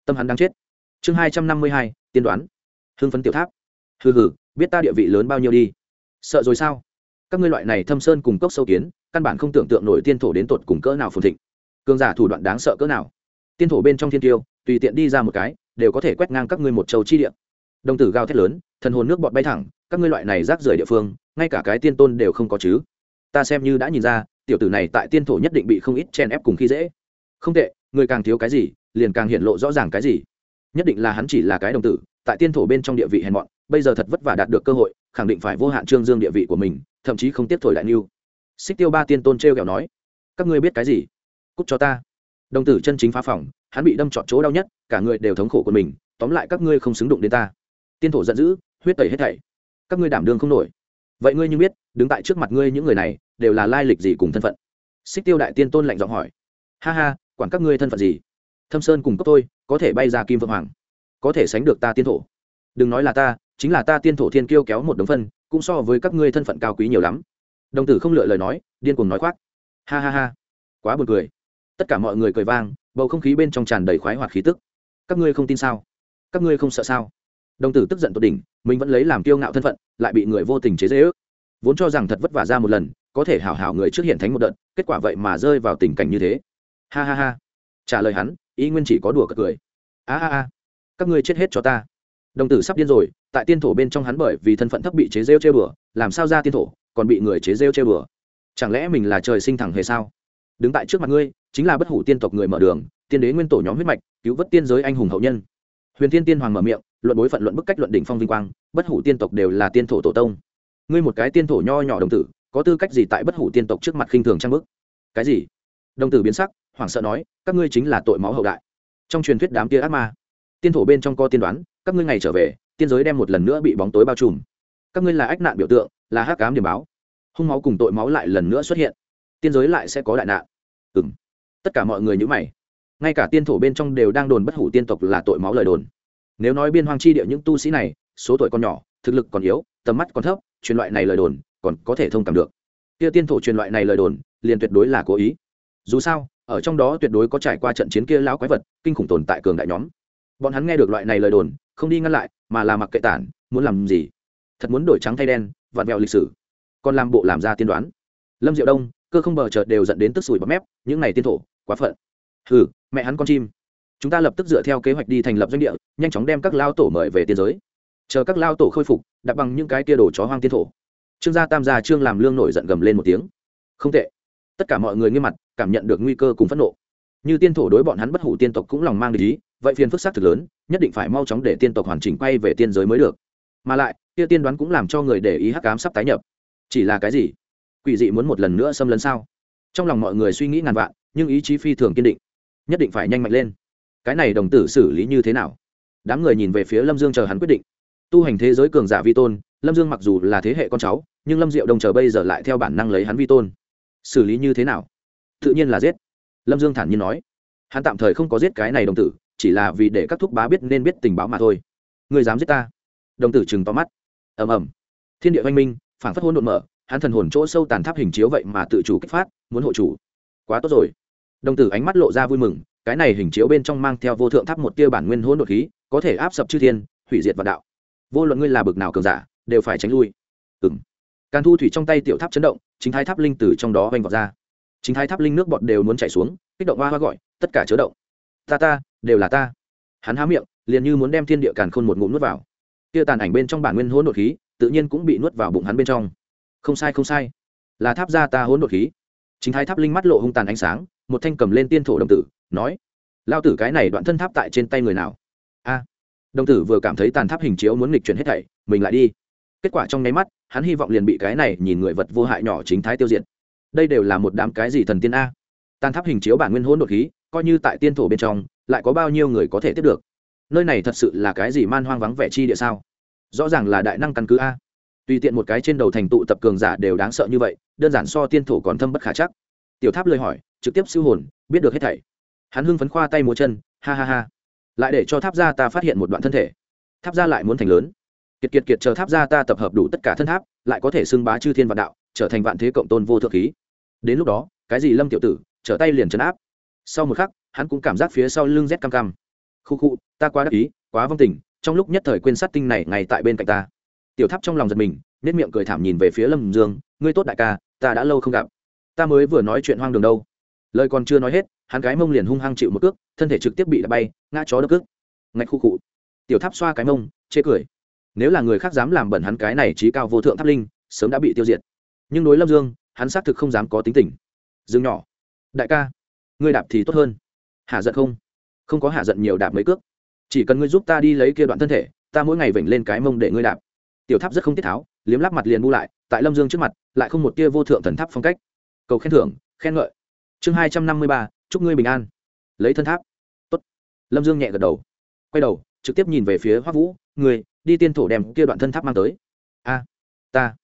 Tâm hắn đang chết. Chương hai trăm năm mươi hai, tiên đoán. Hưng phấn tiểu tháp. Hừ hừ, biết ta địa vị lớn bao nhiêu đi. Sợ rồi sao? Các ngươi loại này thâm sơn cùng cốc sâu kiến, căn bản không tưởng tượng nổi tiên thổ đến tột cùng cỡ nào phồn thịnh cường giả thủ đoạn đáng sợ cỡ nào. Tiên thổ bên trong thiên tiêu, tùy tiện đi ra một cái, đều có thể quét ngang các ngươi một châu chi địa. Đồng tử gào thét lớn, thần hồn nước bọt bay thẳng, các ngươi loại này rác rưởi địa phương, ngay cả cái tiên tôn đều không có chứ. Ta xem như đã nhìn ra, tiểu tử này tại tiên thổ nhất định bị không ít chen ép cùng khi dễ. Không tệ, người càng thiếu cái gì, liền càng hiện lộ rõ ràng cái gì. Nhất định là hắn chỉ là cái đồng tử, tại tiên thổ bên trong địa vị hèn mọn, bây giờ thật vất vả đạt được cơ hội, khẳng định phải vô hạn trương dương địa vị của mình, thậm chí không tiếp thổi đại niu xích tiêu ba tiên tôn t r e o kẹo nói, các ngươi biết cái gì? Cút cho ta. Đồng tử chân chính phá phòng, hắn bị đâm trọn chỗ đau nhất, cả người đều thống khổ của mình, tóm lại các ngươi không xứng đụng đến ta. Tiên thổ giận dữ, huyết tẩy hết thảy. Các ngươi đảm đương không nổi. Vậy ngươi như biết, đứng tại trước mặt ngươi những người này, đều là lai lịch gì cùng thân phận? Xích tiêu đại tiên tôn lạnh giọng hỏi. Ha ha, quản các ngươi thân phận gì? Thâm sơn cùng cấp tôi, có thể bay ra kim vượng hoàng. Có thể sánh được ta tiên thổ. Đừng nói là ta, chính là ta tiên thổ thiên kiêu kéo một đống phân, cũng so với các ngươi thân phận cao quý nhiều lắm. Đồng tử không lựa lời nói, điên cuồng nói khoác. Ha ha ha. Quá buồn cười tất cả mọi người cười vang, bầu không khí bên trong tràn đầy khoái hoạt khí tức. Các ngươi không tin sao? Các ngươi không sợ sao? Đồng tử tức giận tột đỉnh, mình vẫn lấy làm kiêu ngạo thân phận, lại bị người vô tình chế dễ ước vốn cho rằng thật vất vả ra một lần, có thể hảo hảo người trước hiện thánh một đợt, kết quả vậy mà rơi vào tình cảnh như thế. Ha ha ha. Trả lời hắn ý nguyên chỉ có đùa cợt cười. A a a. Các ngươi chết hết cho ta. Đồng tử sắp điên rồi, tại tiên thổ bên trong hắn bởi vì thân phận thấp bị chế rêu chơi bừa làm sao ra tiên thổ, còn bị người chế rêu chơi bừa chẳng lẽ mình là trời sinh thẳng hề sao? Đứng tại trước mặt ngươi chính là bất hủ tiên tộc người mở đường, tiên đế nguyên tổ nhóm huyết mạch, cứu vớt tiên giới anh hùng hậu nhân. Huyền tiên tiên hoàng mở miệng, luận bối phận luận bức cách luận đỉnh phong vinh quang, bất hủ tiên tộc đều là tiên thổ tổ tông. Ngươi một cái tiên thổ nho nhỏ đồng tử, có tư cách gì tại bất hủ tiên tộc trước mặt khinh thường trang bức? Cái gì? Đồng tử biến sắc, hoảng sợ nói, các ngươi chính là tội máu hậu đại. Trong truyền thuyết đám kia ác ma, tiên thổ bên trong co tiên đoán, các ngươi ngày trở về, tiên giới đem một lần nữa bị bóng tối bao trùm. Các ngươi là ách nạn biểu tượng, là hắc cám điểm báo. Hung máu cùng tội máu lại lần nữa xuất hiện, tiên giới lại sẽ có đại nạn. Ừ tất cả mọi người nhữ mày. Ngay cả tiên thổ bên trong đều đang đồn bất hủ tiên tộc là tội máu lời đồn. Nếu nói biên hoang chi địa những tu sĩ này, số tuổi còn nhỏ, thực lực còn yếu, tầm mắt còn thấp, truyền loại này lời đồn, còn có thể thông cảm được. Kia tiên thổ truyền loại này lời đồn, liền tuyệt đối là cố ý. Dù sao, ở trong đó tuyệt đối có trải qua trận chiến kia lão quái vật, kinh khủng tồn tại cường đại nhóm. Bọn hắn nghe được loại này lời đồn, không đi ngăn lại, mà là mặc kệ tản, muốn làm gì? Thật muốn đổi trắng thay đen, vặn vẹo lịch sử. Còn làm bộ làm ra tiên đoán. Lâm diệu đông, cơ không bờ chợt đều dẫn đến tức sủi bắp mép, những này tiên thổ quá phận. Hừ, mẹ hắn con chim. Chúng ta lập tức dựa theo kế hoạch đi thành lập doanh địa, nhanh chóng đem các lao tổ mời về tiên giới. Chờ các lao tổ khôi phục, đặt bằng những cái tia đồ chó hoang tiên thổ. Trương gia tam gia trương làm lương nổi giận gầm lên một tiếng. Không tệ. Tất cả mọi người nghiêm mặt, cảm nhận được nguy cơ cùng phẫn nộ. Như tiên thổ đối bọn hắn bất hủ tiên tộc cũng lòng mang lý vậy phiền phức xác thực lớn, nhất định phải mau chóng để tiên tộc hoàn chỉnh quay về tiên giới mới được. Mà lại, kia tiên đoán cũng làm cho người để ý hắc ám sắp tái nhập. Chỉ là cái gì? Quỷ dị muốn một lần nữa xâm lấn sao? Trong lòng mọi người suy nghĩ ngàn vạn nhưng ý chí phi thường kiên định, nhất định phải nhanh mạnh lên. Cái này đồng tử xử lý như thế nào? Đám người nhìn về phía lâm dương chờ hắn quyết định. Tu hành thế giới cường giả vi tôn, lâm dương mặc dù là thế hệ con cháu, nhưng lâm diệu đồng chờ bây giờ lại theo bản năng lấy hắn vi tôn. Xử lý như thế nào? Tự nhiên là giết. Lâm dương thản nhiên nói. Hắn tạm thời không có giết cái này đồng tử, chỉ là vì để các thúc bá biết nên biết tình báo mà thôi. Người dám giết ta? Đồng tử chừng to mắt. Ầm ầm. Thiên địa oanh minh phản phất hôn đột mở, hắn thần hồn chỗ sâu tàn tháp hình chiếu vậy mà tự chủ kích phát, muốn hộ chủ. Quá tốt rồi đồng tử ánh mắt lộ ra vui mừng, cái này hình chiếu bên trong mang theo vô thượng tháp một tia bản nguyên hỗn đột khí, có thể áp sập chư thiên, hủy diệt vạn đạo. Vô luận ngươi là bực nào cường giả, đều phải tránh lui. Ừng càn thu thủy trong tay tiểu tháp chấn động, chính thái tháp linh từ trong đó oanh vọt ra. Chính thái tháp linh nước bọt đều muốn chảy xuống, kích động hoa hoa gọi, tất cả chớ động. Ta ta, đều là ta. Hắn há miệng, liền như muốn đem thiên địa càn khôn một ngụm nuốt vào. Kia tàn ảnh bên trong bản nguyên hỗn đột khí, tự nhiên cũng bị nuốt vào bụng hắn bên trong. Không sai không sai. Là tháp ra ta hỗn đột khí. Chính thái tháp linh mắt lộ hung tàn ánh sáng một thanh cầm lên tiên thổ đồng tử, nói lao tử cái này đoạn thân tháp tại trên tay người nào? A. Đồng tử vừa cảm thấy tàn tháp hình chiếu muốn nghịch chuyển hết thảy, mình lại đi. Kết quả trong nháy mắt, hắn hy vọng liền bị cái này nhìn người vật vô hại nhỏ chính thái tiêu diệt. Đây đều là một đám cái gì thần tiên a? Tàn tháp hình chiếu bản nguyên hỗn đột khí, coi như tại tiên thổ bên trong, lại có bao nhiêu người có thể tiếp được? Nơi này thật sự là cái gì man hoang vắng vẻ chi địa sao? Rõ ràng là đại năng căn cứ a. Tùy tiện một cái trên đầu thành tụ tập cường giả đều đáng sợ như vậy, đơn giản so tiên thổ còn thâm bất khả chắc. Tiểu tháp lời hỏi trực tiếp siêu hồn, biết được hết thảy. Hắn hưng phấn khoa tay múa chân, ha ha ha. Lại để cho tháp ra ta phát hiện một đoạn thân thể. Tháp ra lại muốn thành lớn. Kiệt kiệt kiệt chờ tháp ra ta tập hợp đủ tất cả thân tháp, lại có thể xưng bá chư thiên vạn đạo, trở thành vạn thế cộng tôn vô thượng khí. Đến lúc đó, cái gì lâm tiểu tử, trở tay liền chấn áp. Sau một khắc, hắn cũng cảm giác phía sau lưng rét cam cam. Khu khu, ta quá đắc ý, quá vong tình, trong lúc nhất thời quên sát tinh này ngay tại bên cạnh ta. Tiểu tháp trong lòng giật mình nết miệng cười thảm nhìn về phía lâm dương, ngươi tốt đại ca, ta đã lâu không gặp. Ta mới vừa nói chuyện hoang đường đâu lời còn chưa nói hết, hắn cái mông liền hung hăng chịu một cước, thân thể trực tiếp bị đập bay, ngã chó đập cước. Ngạch khu cụ tiểu tháp xoa cái mông, chê cười. Nếu là người khác dám làm bẩn hắn cái này trí cao vô thượng tháp linh, sớm đã bị tiêu diệt. Nhưng đối lâm dương, hắn xác thực không dám có tính tình. Dương nhỏ. Đại ca. Ngươi đạp thì tốt hơn. Hạ giận không? Không có hạ giận nhiều đạp mấy cước. Chỉ cần ngươi giúp ta đi lấy kia đoạn thân thể, ta mỗi ngày vểnh lên cái mông để ngươi đạp. Tiểu tháp rất không tiết tháo, liếm lắp mặt liền bu lại, tại lâm dương trước mặt, lại không một tia vô thượng thần tháp phong cách. Cầu khen thưởng, khen ngợi chương hai trăm năm mươi ba, chúc ngươi bình an. Lấy thân tháp. Tốt. lâm dương nhẹ gật đầu. Quay đầu, trực tiếp nhìn về phía hoác vũ người đi tiên thổ đem kia đoạn thân tháp mang tới. A, ta.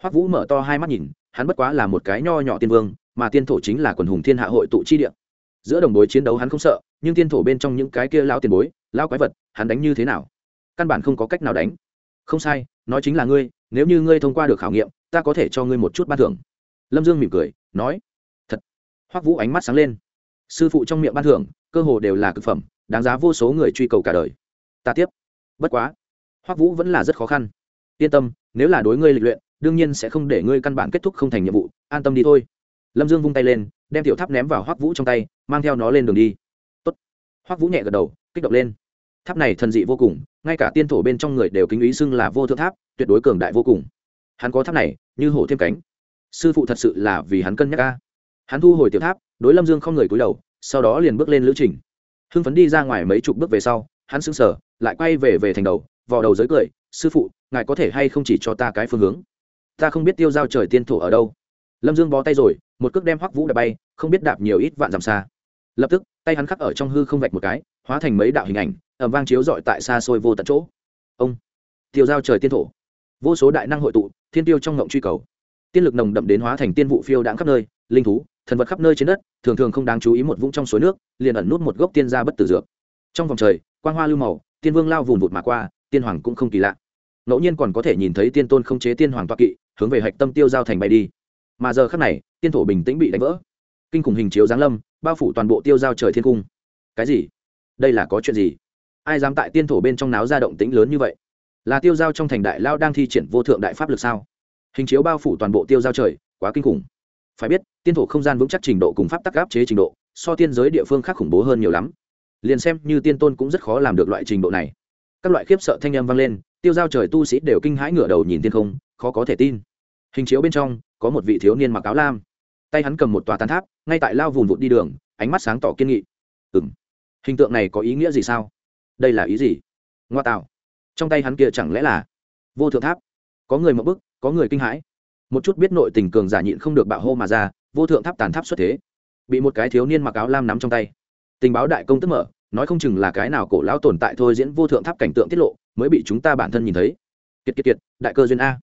Hoác vũ mở to hai mắt nhìn, hắn bất quá là một cái nho nhỏ tiên vương, mà tiên thổ chính là quần hùng thiên hạ hội tụ chi địa. Giữa đồng bối chiến đấu hắn không sợ, nhưng tiên thổ bên trong những cái kia lao tiền bối lao quái vật, hắn đánh như thế nào? Căn bản không có cách nào đánh. Không sai, nói chính là ngươi, nếu như ngươi thông qua được khảo nghiệm, ta có thể cho ngươi một chút ban thưởng. Lâm dương mỉm cười, nói hoắc vũ ánh mắt sáng lên. Sư phụ trong miệng ban thưởng, cơ hồ đều là c ự c phẩm, đáng giá vô số người truy cầu cả đời. Ta tiếp. Bất quá, hoắc vũ vẫn là rất khó khăn. Yên tâm, nếu là đối ngươi lịch luyện, đương nhiên sẽ không để ngươi căn bản kết thúc không thành nhiệm vụ, an tâm đi thôi. Lâm dương vung tay lên, đem tiểu tháp ném vào hoắc vũ trong tay, mang theo nó lên đường đi. Tốt. hoắc vũ nhẹ gật đầu, kích động lên. Tháp này thần dị vô cùng, ngay cả tiên thổ bên trong người đều kính ý xưng là vô thượng tháp, tuyệt đối cường đại vô cùng. Hắn có tháp này, như hổ thêm cánh. Sư phụ thật sự là vì hắn cân nhắc ca hắn thu hồi tiểu tháp, đối lâm dương không người cúi đầu, sau đó liền bước lên lữ trình. Hưng phấn đi ra ngoài mấy chục bước về sau, hắn sững sờ, lại quay về về thành đầu, vò đầu giới cười, sư phụ, ngài có thể hay không chỉ cho ta cái phương hướng? Ta không biết tiêu giao trời tiên thổ ở đâu. Lâm dương bó tay rồi, một cước đem hoắc vũ đạp bay, không biết đạp nhiều ít vạn dặm xa. Lập tức, tay hắn khắc ở trong hư không vạch một cái, hóa thành mấy đạo hình ảnh ẩm vang chiếu dọi tại xa xôi vô tận chỗ. Ông, tiêu giao trời tiên thổ. Vô số đại năng hội tụ, thiên tiêu trong ngộng truy cầu. Tiên lực nồng đậm đến hóa thành tiên vụ phiêu đãng khắp nơi, linh thú thần vật khắp nơi trên đất, thường thường không đáng chú ý một vũng trong suối nước, liền ẩn nút một gốc tiên gia bất tử dược. Trong vòng trời, quang hoa lưu màu, tiên vương lao vùn vụt mà qua, tiên hoàng cũng không kỳ lạ. Ngẫu nhiên còn có thể nhìn thấy tiên tôn không chế tiên hoàng toa kỵ, hướng về hạch tâm tiêu giao thành bay đi. Mà giờ khắc này, tiên thổ bình tĩnh bị đánh vỡ. Kinh khủng hình chiếu giáng lâm, bao phủ toàn bộ tiêu giao trời thiên cung. Cái gì? Đây là có chuyện gì? Ai dám tại tiên thổ bên trong náo ra động tĩnh lớn như vậy? Là tiêu giao trong thành đại lao đang thi triển vô thượng đại pháp lực sao? Hình chiếu bao phủ toàn bộ tiêu giao trời, quá kinh khủng phải biết, tiên thổ không gian vững chắc trình độ cùng pháp tắc áp chế trình độ, so tiên giới địa phương khác khủng bố hơn nhiều lắm. Liền xem như tiên tôn cũng rất khó làm được loại trình độ này. Các loại khiếp sợ thanh âm vang lên, tiêu giao trời tu sĩ đều kinh hãi ngửa đầu nhìn tiên không, khó có thể tin. Hình chiếu bên trong, có một vị thiếu niên mặc áo lam. Tay hắn cầm một tòa tán tháp, ngay tại lao vùng vụt đi đường, ánh mắt sáng tỏ kiên nghị. Ừ m hình tượng này có ý nghĩa gì sao? Đây là ý gì? Ngoa tạo. Trong tay hắn kia chẳng lẽ là vô thượng tháp? Có người mậu bức, có người kinh hãi một chút biết nội tình cường giả nhịn không được bạo hô mà ra, vô thượng tháp tàn tháp xuất thế. Bị một cái thiếu niên mặc áo lam nắm trong tay. Tình báo đại công tức mở, nói không chừng là cái nào cổ lão tồn tại thôi diễn vô thượng tháp cảnh tượng tiết lộ, mới bị chúng ta bản thân nhìn thấy. Kiệt kiệt kiệt, đại cơ duyên a.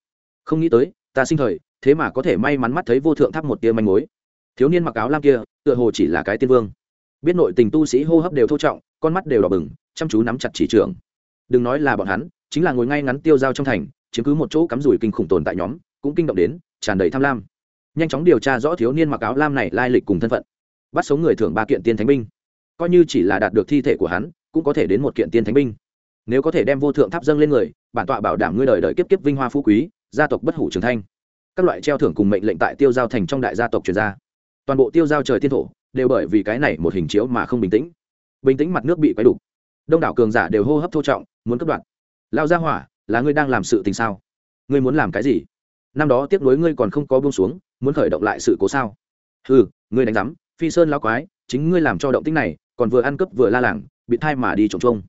Không nghĩ tới, ta sinh thời, thế mà có thể may mắn mắt thấy vô thượng tháp một tia manh mối. Thiếu niên mặc áo lam kia, tựa hồ chỉ là cái tiên vương. Biết nội tình tu sĩ hô hấp đều thô trọng, con mắt đều đỏ bừng, chăm chú nắm chặt chỉ trường. Đừng nói là bọn hắn, chính là ngồi ngay ngắn tiêu dao trong thành, chiếm cứ một chỗ cắm rủi kinh khủng tồn tại nhóm cũng kinh động đến, tràn đầy tham lam. Nhanh chóng điều tra rõ thiếu niên mặc áo lam này lai lịch cùng thân phận. Bắt sống người thưởng ba kiện tiên thánh binh. Coi như chỉ là đạt được thi thể của hắn, cũng có thể đến một kiện tiên thánh binh. Nếu có thể đem vô thượng tháp dâng lên người, bản tọa bảo đảm ngươi đời đời kiếp kiếp vinh hoa phú quý, gia tộc bất hủ trường thanh các loại treo thưởng cùng mệnh lệnh tại tiêu giao thành trong đại gia tộc truyền ra. Toàn bộ tiêu giao trời tiên thổ đều bởi vì cái này một hình chiếu mà không bình tĩnh. Bình tĩnh mặt nước bị quấy đục. Đông đảo cường giả đều hô hấp thô trọng, muốn cất đoạn lao ra hỏa, là ngươi đang làm sự tình sao? Ngươi muốn làm cái gì? Năm đó tiếc nuối ngươi còn không có buông xuống, muốn khởi động lại sự cố sao? Ừ ngươi đánh giám, phi sơn lao quái, chính ngươi làm cho động tích này, còn vừa ăn cướp vừa la làng, bị thai mà đi trồng trông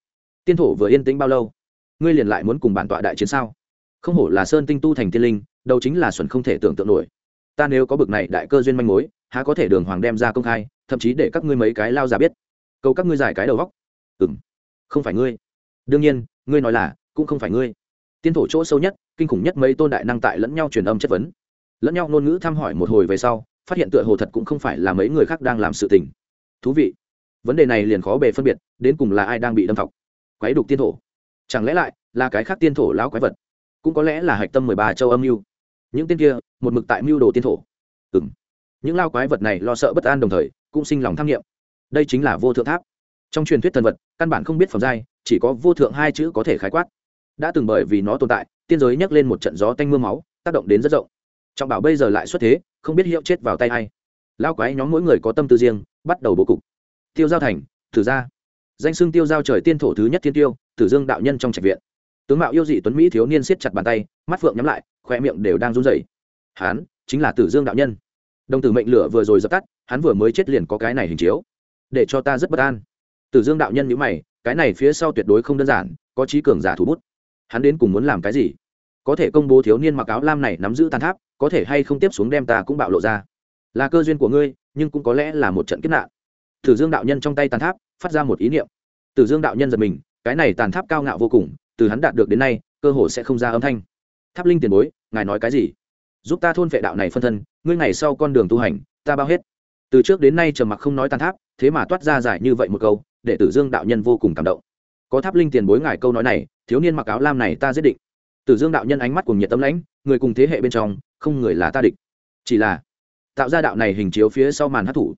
tiên thổ vừa yên tĩnh bao lâu? Ngươi liền lại muốn cùng bản tọa đại chiến sao? Không hổ là sơn tinh tu thành tiên linh đâu chính là xuẩn không thể tưởng tượng nổi. Ta nếu có bực này đại cơ duyên manh mối, há có thể đường hoàng đem ra công khai, thậm chí để các ngươi mấy cái lao giả biết. Cầu các ngươi giải cái đầu góc ừ m không phải ngươi. Đương nhiên, ngươi nói là, cũng không phải ngươi tiên thổ chỗ sâu nhất, kinh khủng nhất mấy tôn đại năng tại lẫn nhau truyền âm chất vấn. Lẫn nhau ngôn ngữ thăm hỏi một hồi về sau, phát hiện tựa hồ thật cũng không phải là mấy người khác đang làm sự tình. Thú vị. Vấn đề này liền khó bề phân biệt, đến cùng là ai đang bị đâm thọc? Quái đục tiên thổ. Chẳng lẽ lại là cái khác tiên thổ lão quái vật? Cũng có lẽ là hạch tâm mười ba châu âm mưu. Những tiên kia, một mực tại mưu đồ tiên thổ. Ừ m những lao quái vật này lo sợ bất an đồng thời, cũng sinh lòng tham nghiệm. Đây chính là vô thượng tháp. Trong truyền thuyết thần vật, căn bản không biết phẩm giai, chỉ có vô thượng hai chữ có thể khái quát đã từng bởi vì nó tồn tại tiên giới nhắc lên một trận gió tanh m ư a máu tác động đến rất rộng. Trọng bảo bây giờ lại xuất thế không biết hiệu chết vào tay a i lao quái nhóm mỗi người có tâm tư riêng bắt đầu bố cục. Tiêu giao thành thử gia, danh xưng tiêu giao trời tiên thổ thứ nhất thiên tiêu tử dương đạo nhân trong trạch viện. Tướng mạo yêu dị tuấn mỹ thiếu niên siết chặt bàn tay mắt phượng nhắm lại khoe miệng đều đang run rẩy. Hán chính là tử dương đạo nhân. Đồng tử mệnh lửa vừa rồi dập tắt hắn vừa mới chết liền có cái này hình chiếu. Để cho ta rất bất an. Tử dương đạo nhân nhữ mày cái này phía sau tuyệt đối không đơn giản có trí cường giả thủ bút hắn đến cùng muốn làm cái gì? Có thể công bố thiếu niên mặc áo lam này nắm giữ tàn tháp, có thể hay không tiếp xuống đem ta cũng bạo lộ ra? Là cơ duyên của ngươi, nhưng cũng có lẽ là một trận kết nạn. Tử dương đạo nhân trong tay tàn tháp, phát ra một ý niệm. Tử dương đạo nhân giật mình, cái này tàn tháp cao ngạo vô cùng, từ hắn đạt được đến nay, cơ hồ sẽ không ra âm thanh. Tháp linh tiền bối, ngài nói cái gì? Giúp ta thôn vệ đạo này phân thân, ngươi ngày sau con đường tu hành, ta bao hết. Từ trước đến nay trầm mặc không nói tàn tháp, thế mà toát ra giải như vậy một câu, để tử dương đạo nhân vô cùng cảm động. Có tháp linh tiền bối ngài câu nói này thiếu niên mặc áo lam này ta giết định. Tử dương đạo nhân ánh mắt cùng nhiệt tâm lãnh, người cùng thế hệ bên trong, không người là ta địch. Chỉ là, tạo ra đạo này hình chiếu phía sau màn hát thủ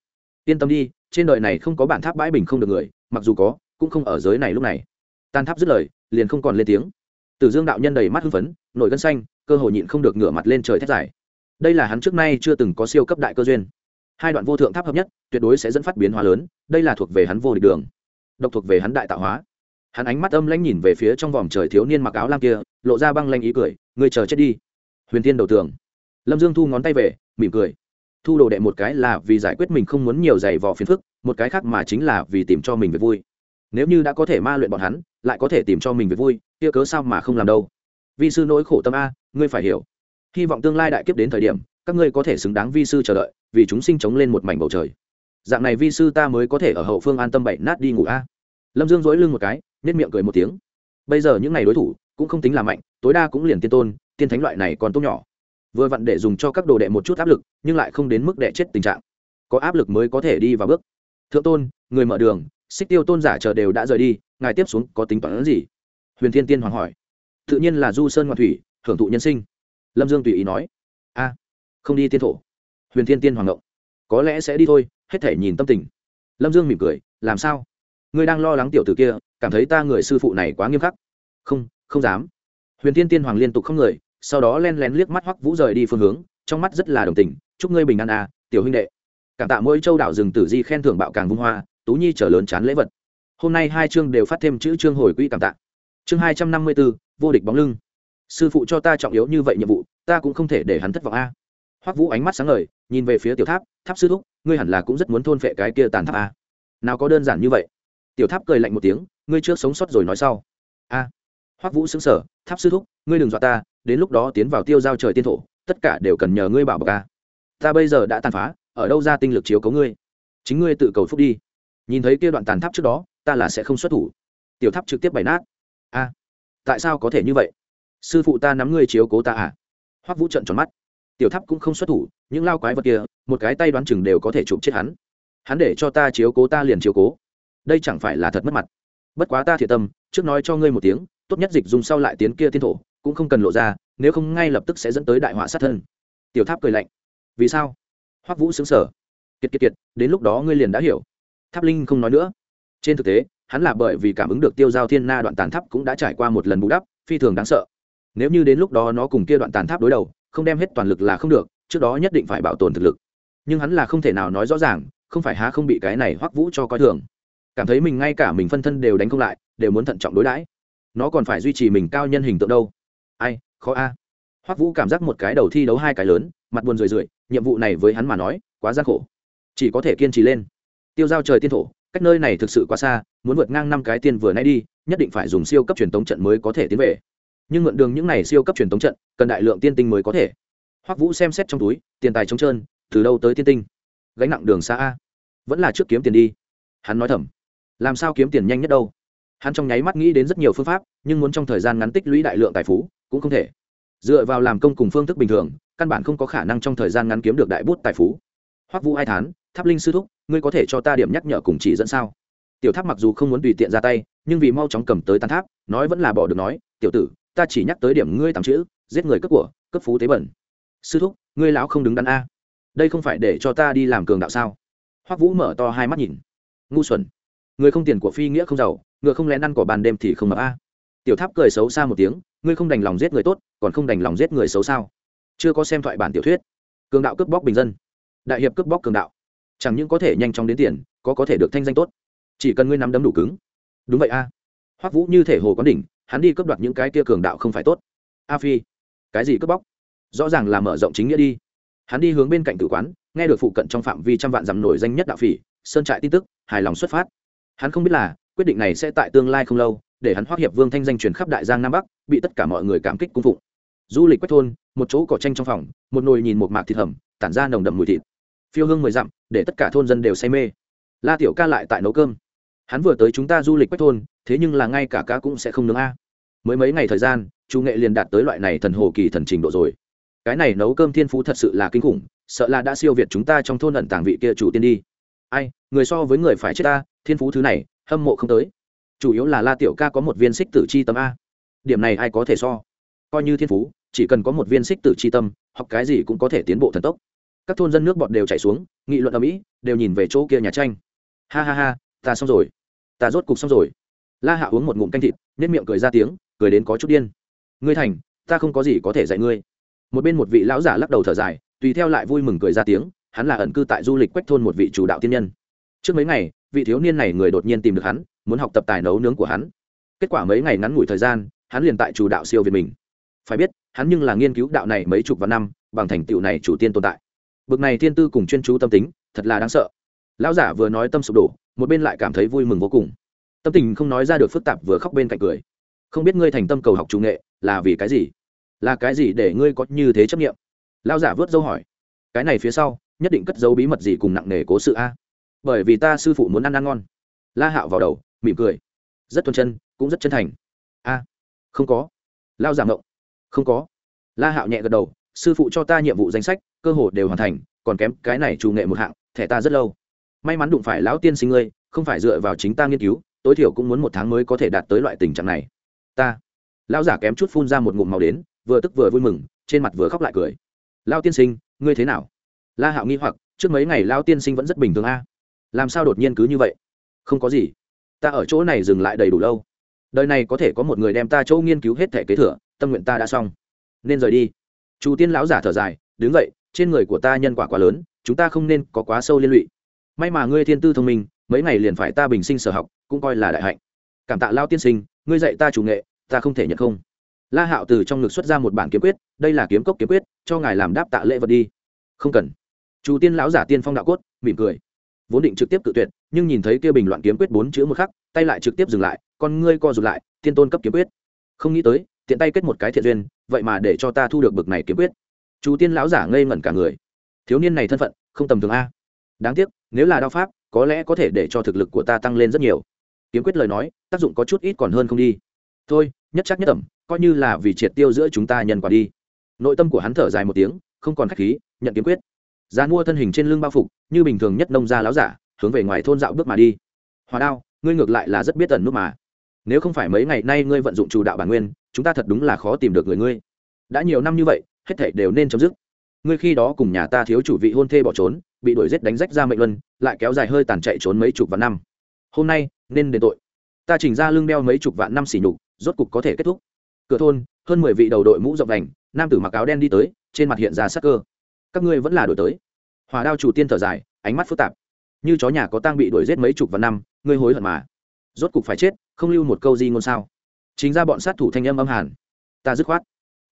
yên tâm đi, trên đời này không có bản tháp bãi bình không được người, mặc dù có, cũng không ở giới này lúc này. Tan tháp dứt lời, liền không còn lên tiếng. Tử dương đạo nhân đầy mắt hưng phấn, nổi gân xanh, cơ hội nhịn không được ngửa mặt lên trời thét dài. Đây là hắn trước nay chưa từng có siêu cấp đại cơ duyên. Hai đoạn vô thượng tháp hợp nhất, tuyệt đối sẽ dẫn phát biến hóa lớn, đây là thuộc về hắn vô địch đường. Độc thuộc về hắn đại tạo hóa hắn ánh mắt âm lãnh nhìn về phía trong vòng trời thiếu niên mặc áo lam kia, lộ ra băng lanh ý cười người chờ chết đi. Huyền thiên đầu tường. Lâm dương thu ngón tay về, mỉm cười. Thu đồ đệ một cái là vì giải quyết mình không muốn nhiều giày vò phiền phức, một cái khác mà chính là vì tìm cho mình về vui. Nếu như đã có thể ma luyện bọn hắn, lại có thể tìm cho mình về vui, kia cớ sao mà không làm đâu? Vi sư nỗi khổ tâm a, ngươi phải hiểu. Hy vọng tương lai đại kiếp đến thời điểm, các ngươi có thể xứng đáng vi sư chờ đợi, vì chúng sinh chống lên một mảnh bầu trời. Dạng này vi sư ta mới có thể ở hậu phương an tâm bậy nát đi ngủ a. Lâm dương dỗi lưng một cái nhất miệng cười một tiếng. Bây giờ những ngày đối thủ cũng không tính là mạnh, tối đa cũng liền tiên tôn, tiên thánh loại này còn tốt nhỏ. Vừa vặn để dùng cho các đồ đệ một chút áp lực, nhưng lại không đến mức đệ chết tình trạng. Có áp lực mới có thể đi vào bước. Thượng tôn, người mở đường, xích tiêu tôn giả chờ đều đã rời đi, ngài tiếp xuống có tính toán gì? Huyền thiên tiên hoàng hỏi. Tự nhiên là du sơn ngoạn thủy, hưởng thụ nhân sinh. Lâm dương tùy ý nói. A, không đi tiên thổ. Huyền thiên tiên hoàng ngộng. Có lẽ sẽ đi thôi, hết thể nhìn tâm tình. Lâm dương mỉm cười, làm sao? Ngươi đang lo lắng tiểu tử kia, cảm thấy ta người sư phụ này quá nghiêm khắc. Không không dám. Huyền thiên tiên hoàng liên tục không người, sau đó len lén liếc mắt hoắc vũ rời đi phương hướng, trong mắt rất là đồng tình, chúc ngươi bình an à tiểu huynh đệ. Cảm tạ mỗi châu đảo rừng tử di khen thưởng bạo càng vung hoa, tú nhi trở lớn chán lễ vật. Hôm nay hai chương đều phát thêm chữ chương hồi quỹ cảm tạ. Chương hai trăm năm mươi bốn vô địch bóng lưng. Sư phụ cho ta trọng yếu như vậy nhiệm vụ, ta cũng không thể để hắn thất vọng a. Hoắc vũ ánh mắt sáng ngời, nhìn về phía tiểu tháp tháp sư thúc, ngươi hẳn là cũng rất muốn thôn phệ cái kia tàn tháp a. Nào có đơn giản như vậy tiểu tháp cười lạnh một tiếng, ngươi trước sống sót rồi nói sau. A. Hoắc vũ xứng sở tháp sư thúc, ngươi đừng dọa ta, đến lúc đó tiến vào tiêu giao trời tiên thổ, tất cả đều cần nhờ ngươi bảo bọc ca ta bây giờ đã tàn phá, ở đâu ra tinh lực chiếu cấu ngươi? Chính ngươi tự cầu phúc đi. Nhìn thấy kia đoạn tàn tháp trước đó, ta là sẽ không xuất thủ. Tiểu tháp trực tiếp bày nát. A, tại sao có thể như vậy? Sư phụ ta nắm ngươi chiếu cố ta à? Hoắc vũ trận tròn mắt. Tiểu tháp cũng không xuất thủ, những lao quái vật kia, một cái tay đoán chừng đều có thể chụp chết hắn. Hắn để cho ta chiếu cố ta liền chiếu cố đây chẳng phải là thật mất mặt. Bất quá ta thiệt tâm, trước nói cho ngươi một tiếng, tốt nhất dịch dùng sau lại tiến kia tiên thổ, cũng không cần lộ ra, nếu không ngay lập tức sẽ dẫn tới đại họa sát thân. Tiểu tháp cười lạnh. Vì sao? Hoắc vũ xứng sở kiệt kiệt kiệt, đến lúc đó ngươi liền đã hiểu. Tháp linh không nói nữa. Trên thực tế, hắn là bởi vì cảm ứng được tiêu giao thiên na đoạn tàn tháp cũng đã trải qua một lần bù đắp, phi thường đáng sợ. Nếu như đến lúc đó nó cùng kia đoạn tàn tháp đối đầu, không đem hết toàn lực là không được, trước đó nhất định phải bảo tồn thực lực. Nhưng hắn là không thể nào nói rõ ràng, không phải há không bị cái này hoắc vũ cho coi thường cảm thấy mình ngay cả mình phân thân đều đánh không lại, đều muốn thận trọng đối đãi. Nó còn phải duy trì mình cao nhân hình tượng đâu. Ai, khó a. Hoắc vũ cảm giác một cái đầu thi đấu hai cái lớn, mặt buồn rười rượi, nhiệm vụ này với hắn mà nói, quá gian khổ. Chỉ có thể kiên trì lên. Tiêu giao trời tiên thổ, cách nơi này thực sự quá xa, muốn vượt ngang năm cái tiên vừa nay đi, nhất định phải dùng siêu cấp truyền tống trận mới có thể tiến về. Nhưng mượn đường những này siêu cấp truyền tống trận, cần đại lượng tiên tinh mới có thể. Hoắc vũ xem xét trong túi, tiền tài trống trơn, từ đâu tới tiên tinh? Gánh nặng đường xa a. Vẫn là trước kiếm tiền đi. Hắn nói thầm làm sao kiếm tiền nhanh nhất đâu? Hắn trong nháy mắt nghĩ đến rất nhiều phương pháp, nhưng muốn trong thời gian ngắn tích lũy đại lượng tài phú, cũng không thể. Dựa vào làm công cùng phương thức bình thường, căn bản không có khả năng trong thời gian ngắn kiếm được đại bút tài phú. Hoắc vũ ai thán, tháp linh sư thúc, ngươi có thể cho ta điểm nhắc nhở cùng chỉ dẫn sao? Tiểu tháp mặc dù không muốn tùy tiện ra tay, nhưng vì mau chóng cầm tới tan tháp, nói vẫn là bỏ được nói, tiểu tử, ta chỉ nhắc tới điểm ngươi tám chữ, giết người cướp của cấp phú tế bẩn. Sư thúc, ngươi lão không đứng đắn a. Đây không phải để cho ta đi làm cường đạo sao? Hoắc vũ mở to hai mắt nhìn. Ngu xuẩn người không tiền của phi nghĩa không giàu, ngựa không lén ăn cỏ bàn đêm thì không mập a. Tiểu tháp cười xấu xa một tiếng, ngươi không đành lòng giết người tốt, còn không đành lòng giết người xấu sao? Chưa có xem thoại bản tiểu thuyết. Cường đạo cướp bóc bình dân. Đại hiệp cướp bóc cường đạo. Chẳng những có thể nhanh chóng đến tiền, có có thể được thanh danh tốt. Chỉ cần ngươi nắm đấm đủ cứng. Đúng vậy a. Hoắc vũ như thể hồ quán đỉnh, hắn đi cướp đoạt những cái kia cường đạo không phải tốt. A phi, cái gì cướp bóc? Rõ ràng là mở rộng chính nghĩa đi. Hắn đi hướng bên cạnh tử quán, nghe được phụ cận trong phạm vi trăm vạn dặm nổi danh nhất đạo phỉ, sơn trại tin tức, hài lòng xuất phát hắn không biết là, quyết định này sẽ tại tương lai không lâu, để hắn hoác hiệp vương thanh danh truyền khắp đại giang nam bắc, bị tất cả mọi người cảm kích cung phụng. Du lịch quách thôn, một chỗ cỏ tranh trong phòng, một nồi nhìn một mạc thịt hầm, tản ra nồng đậm mùi thịt. Phiêu hương mười dặm, để tất cả thôn dân đều say mê. La tiểu ca lại tại nấu cơm. Hắn vừa tới chúng ta du lịch quách thôn, thế nhưng là ngay cả cá cũng sẽ không nướng a. Mới mấy ngày thời gian, chu nghệ liền đạt tới loại này thần hồ kỳ thần trình độ rồi. Cái này nấu cơm thiên phú thật sự là kinh khủng, sợ là đã siêu việt chúng ta trong thôn ẩn tàng vị kia chủ tiên đi. Ai, người so với người phải chết ta thiên phú thứ này, hâm mộ không tới. Chủ yếu là la tiểu ca có một viên xích tử chi tâm a. Điểm này ai có thể so? Coi như thiên phú, chỉ cần có một viên xích tử chi tâm, học cái gì cũng có thể tiến bộ thần tốc. Các thôn dân nước bọn đều chảy xuống, nghị luận ở mỹ đều nhìn về chỗ kia nhà tranh. Ha ha ha, ta xong rồi. Ta rốt cục xong rồi. La hạ uống một ngụm canh thịt nếp miệng cười ra tiếng, cười đến có chút điên. Ngươi thành, ta không có gì có thể dạy ngươi. Một bên một vị lão giả lắc đầu thở dài, tùy theo lại vui mừng cười ra tiếng, hắn là ẩn cư tại du lịch quách thôn một vị chủ đạo tiên nhân. Trước mấy ngày vị thiếu niên này người đột nhiên tìm được hắn, muốn học tập tài nấu nướng của hắn. Kết quả mấy ngày ngắn ngủi thời gian, hắn liền tại chủ đạo siêu việt mình. Phải biết, hắn nhưng là nghiên cứu đạo này mấy chục vạn năm, bằng thành tựu này chủ tiên tồn tại. Bực này thiên tư cùng chuyên chú tâm tính, thật là đáng sợ. Lão giả vừa nói tâm sụp đổ, một bên lại cảm thấy vui mừng vô cùng. Tâm tình không nói ra được phức tạp vừa khóc bên cạnh cười. Không biết ngươi thành tâm cầu học chủ nghệ, là vì cái gì? Là cái gì để ngươi có như thế chấp nghiệm lão giả vớt dâu hỏi. Cái này phía sau, nhất định cất dấu bí mật gì cùng nặng nề cố sự a? Bởi vì ta sư phụ muốn ăn ăn ngon. La hạo vào đầu, mỉm cười. Rất thuần chân, cũng rất chân thành. A, không có. Lao giảm ngộng. Không có. La hạo nhẹ gật đầu, sư phụ cho ta nhiệm vụ danh sách, cơ hồ đều hoàn thành, còn kém cái này chủ nghệ một hạng, thẻ ta rất lâu. May mắn đụng phải lão tiên sinh ngươi, không phải dựa vào chính ta nghiên cứu, tối thiểu cũng muốn một tháng mới có thể đạt tới loại tình trạng này. Ta. Lão giả kém chút phun ra một ngụm màu đến, vừa tức vừa vui mừng, trên mặt vừa khóc lại cười. Lao tiên sinh, ngươi thế nào? La hạo nghi hoặc, trước mấy ngày lao tiên sinh vẫn rất bình thường a làm sao đột nhiên cứ như vậy? Không có gì. Ta ở chỗ này dừng lại đầy đủ lâu. Đời này có thể có một người đem ta chỗ nghiên cứu hết thẻ kế thừa, tâm nguyện ta đã xong. Nên rời đi. Chu tiên lão giả thở dài, đứng vậy trên người của ta nhân quả quá lớn, chúng ta không nên có quá sâu liên lụy. May mà ngươi thiên tư thông minh, mấy ngày liền phải ta bình sinh sở học, cũng coi là đại hạnh. Cảm tạ lao tiên sinh, ngươi dạy ta chủ nghệ, ta không thể nhận không. La hạo từ trong ngực xuất ra một bản kiếm quyết, đây là kiếm cốc kiếm quyết, cho ngài làm đáp tạ lễ vật đi. Không cần. Chu tiên lão giả tiên phong đạo cốt, mỉm cười vốn định trực tiếp tự tuyệt, nhưng nhìn thấy kia bình loạn kiếm quyết bốn chữ một khắc, tay lại trực tiếp dừng lại, con ngươi co rụt lại, tiên tôn cấp kiếm quyết. Không nghĩ tới, tiện tay kết một cái thiện duyên, vậy mà để cho ta thu được bực này kiếm quyết. Chú tiên lão giả ngây ngẩn cả người. Thiếu niên này thân phận, không tầm thường a. Đáng tiếc, nếu là đao pháp, có lẽ có thể để cho thực lực của ta tăng lên rất nhiều. Kiếm quyết lời nói, tác dụng có chút ít còn hơn không đi. Thôi, nhất chắc nhất tẩm coi như là vì triệt tiêu giữa chúng ta nhân quả đi. Nội tâm của hắn thở dài một tiếng, không còn khách khí, nhận kiếm quyết giá mua thân hình trên lưng bao phục, như bình thường nhất nông gia láo giả, hướng về ngoài thôn dạo bước mà đi. Hòa đao, ngươi ngược lại là rất biết tần nút mà. Nếu không phải mấy ngày nay ngươi vận dụng chủ đạo bản nguyên, chúng ta thật đúng là khó tìm được người ngươi. Đã nhiều năm như vậy, hết thảy đều nên chấm dứt. Ngươi khi đó cùng nhà ta thiếu chủ vị hôn thê bỏ trốn, bị đuổi giết đánh rách ra mệnh luân, lại kéo dài hơi tàn chạy trốn mấy chục vạn năm. Hôm nay, nên đền tội. Ta chỉnh ra lưng đeo mấy chục vạn năm xỉ nhục, rốt cục có thể kết thúc. Cửa thôn, hơn mười vị đầu đội mũ rộng đành, nam tử mặc áo đen đi tới, trên mặt hiện ra sắc cơ các ngươi vẫn là đổi tới. Hòa đao chủ tiên thở dài ánh mắt phức tạp. Như chó nhà có tang bị đuổi giết mấy chục vạn năm ngươi hối hận mà. Rốt cục phải chết không lưu một câu gì ngôn sao? Chính ra bọn sát thủ thanh âm âm hàn. Ta dứt khoát.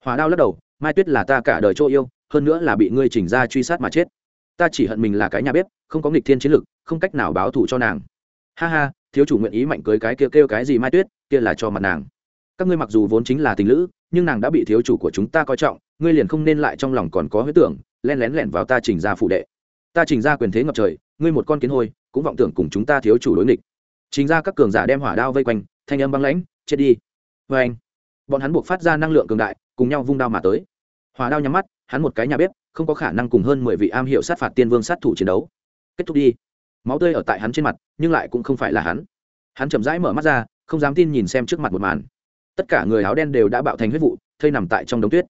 Hòa đao lắc đầu mai tuyết là ta cả đời chỗ yêu hơn nữa là bị ngươi chỉnh ra truy sát mà chết. Ta chỉ hận mình là cái nhà bếp không có nghịch thiên chiến lực không cách nào báo thù cho nàng. Ha ha thiếu chủ nguyện ý mạnh cưới cái kia kêu, kêu cái gì mai tuyết kia là cho mặt nàng. Các ngươi mặc dù vốn chính là tình lữ nhưng nàng đã bị thiếu chủ của chúng ta coi trọng, ngươi liền không nên lại trong lòng còn có huyết tưởng len lén lẻn vào ta trình ra phụ đệ. Ta trình ra quyền thế ngập trời, ngươi một con kiến hôi, cũng vọng tưởng cùng chúng ta thiếu chủ đối nghịch. Chính ra các cường giả đem hỏa đao vây quanh, thanh âm băng lãnh, chết đi. Vê anh, bọn hắn buộc phát ra năng lượng cường đại, cùng nhau vung đao mà tới. Hỏa đao nhắm mắt, hắn một cái nhà bếp, không có khả năng cùng hơn mười vị am hiệu sát phạt tiên vương sát thủ chiến đấu. Kết thúc đi. Máu tươi ở tại hắn trên mặt, nhưng lại cũng không phải là hắn. Hắn chậm rãi mở mắt ra, không dám tin nhìn xem trước mặt một màn tất cả người áo đen đều đã bạo thành huyết vụ, thây nằm tại trong đống tuyết.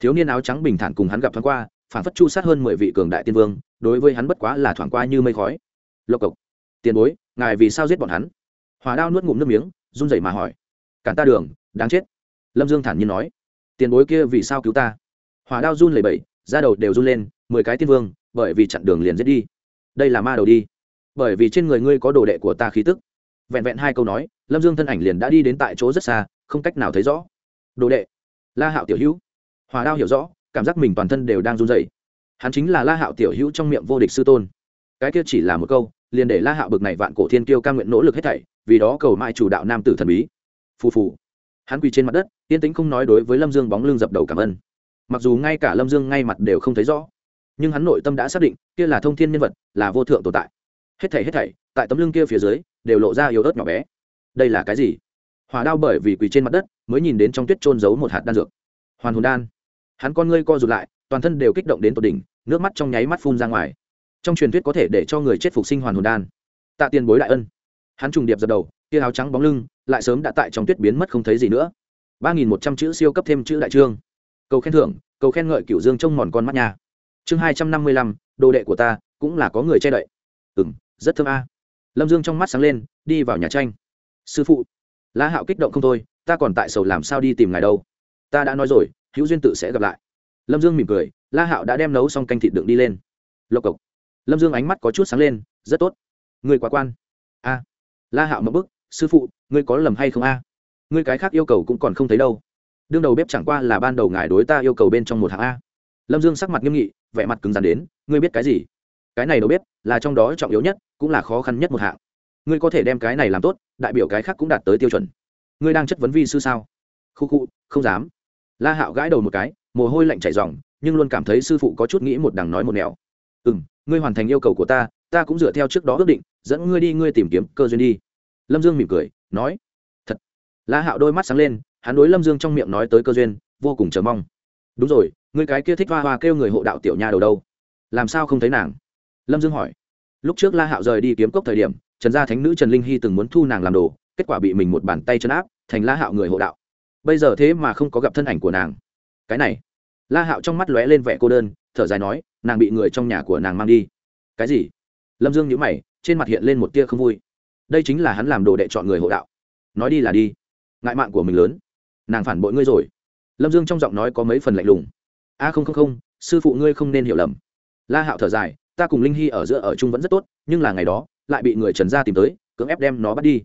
Thiếu niên áo trắng bình thản cùng hắn gặp thoáng qua phản phất chu sát hơn mười vị cường đại tiên vương, đối với hắn bất quá là thoảng qua như mây khói. Lộc cộc, tiền bối, ngài vì sao giết bọn hắn? Hòa đao nuốt ngụm nước miếng, run rẩy mà hỏi. Cản ta đường, đáng chết. Lâm dương thản nhiên nói. Tiền bối kia vì sao cứu ta? Hòa đao run lẩy bẩy, da đầu đều run lên, mười cái tiên vương, bởi vì chặn đường liền giết đi. Đây là ma đầu đi, bởi vì trên người ngươi có đồ đệ của ta khí tức. Vẹn vẹn hai câu nói, lâm dương thân ảnh liền đã đi đến tại chỗ rất xa không cách nào thấy rõ. Đồ đệ, la hạo tiểu hữu. Hòa đao hiểu rõ, cảm giác mình toàn thân đều đang run dày hắn chính là la hạo tiểu hữu trong miệng vô địch sư tôn. Cái kia chỉ là một câu, liền để la hạo bực này vạn cổ thiên kiêu ca nguyện nỗ lực hết thảy, vì đó cầu mãi chủ đạo nam tử thần bí. Phù phù. Hắn quỳ trên mặt đất, yên tĩnh không nói đối với lâm dương bóng lưng dập đầu cảm ơn. Mặc dù ngay cả lâm dương ngay mặt đều không thấy rõ, nhưng hắn nội tâm đã xác định, kia là thông thiên nhân vật, là vô thượng tồn tại. Hết thảy hết thảy, tại tấm lưng kia phía dưới, đều lộ ra yếu ớt nhỏ bé. Đây là cái gì? Hỏa đao bởi vì quỳ trên mặt đất mới nhìn đến trong tuyết trôn giấu một hạt đan dược. Hoàn hồn đan. Hắn con ngươi co rụt lại, toàn thân đều kích động đến tột đỉnh, nước mắt trong nháy mắt phun ra ngoài. Trong truyền thuyết có thể để cho người chết phục sinh hoàn hồn đan. Tạ tiền bối đại ân. Hắn trùng điệp dập đầu, kia áo trắng bóng lưng lại sớm đã tại trong tuyết biến mất không thấy gì nữa. Ba nghìn một trăm chữ siêu cấp thêm chữ đại trương. Cầu khen thưởng, cầu khen ngợi cửu dương trông mòn con mắt nhà chương hai trăm năm mươi lăm, đồ đệ của ta cũng là có người che đậy. Ừ m rất thơm a. Lâm dương trong mắt sáng lên, đi vào nhà tranh. Sư phụ la hạo kích động không thôi, ta còn tại sầu làm sao đi tìm ngài đâu. Ta đã nói rồi, hữu duyên tự sẽ gặp lại. Lâm dương mỉm cười la hạo đã đem nấu xong canh thịt đựng đi lên. Lộc cộc. Lâm dương ánh mắt có chút sáng lên, rất tốt. Người quá quan. A. La hạo mập bức sư phụ, ngươi có lầm hay không a? Ngươi cái khác yêu cầu cũng còn không thấy đâu. Đương đầu bếp chẳng qua là ban đầu ngài đối ta yêu cầu bên trong một hạng a. Lâm dương sắc mặt nghiêm nghị, vẻ mặt cứng rắn đến, ngươi biết cái gì? Cái này đầu bếp là trong đó trọng yếu nhất, cũng là khó khăn nhất một hạng ngươi có thể đem cái này làm tốt, đại biểu cái khác cũng đạt tới tiêu chuẩn. Ngươi đang chất vấn vi sư sao? Khu khu, không dám. La hạo gãi đầu một cái, mồ hôi lạnh chảy dòng nhưng luôn cảm thấy sư phụ có chút nghĩ một đằng nói một nẻo. Ừ m ngươi hoàn thành yêu cầu của ta ta cũng dựa theo trước đó ước định, dẫn ngươi đi, ngươi tìm kiếm cơ duyên đi. Lâm dương mỉm cười, nói, thật. La hạo đôi mắt sáng lên, hắn đối lâm dương trong miệng nói tới cơ duyên, vô cùng chờ mong. Đúng rồi, ngươi cái kia thích hoa hoa kêu người hộ đạo tiểu nha đầu đâu? Làm sao không thấy nàng? Lâm dương hỏi lúc trước la hạo rời đi kiếm cốc thời điểm, trần gia thánh nữ trần linh hy từng muốn thu nàng làm đồ, kết quả bị mình một bàn tay chân áp, thành la hạo người hộ đạo. Bây giờ thế mà không có gặp thân ảnh của nàng. Cái này, la hạo trong mắt lóe lên vẻ cô đơn, thở dài nói, nàng bị người trong nhà của nàng mang đi. Cái gì? Lâm dương nhữ mày, trên mặt hiện lên một tia không vui. Đây chính là hắn làm đồ đệ chọn người hộ đạo. Nói đi là đi. Ngại mạng của mình lớn. Nàng phản bội ngươi rồi. Lâm dương trong giọng nói có mấy phần lạnh lùng. A không không không, sư phụ ngươi không nên hiểu lầm. La hạo thở dài ta cùng linh hy ở giữa ở chung vẫn rất tốt, nhưng là ngày đó, lại bị người trần gia tìm tới, cưỡng ép đem nó bắt đi.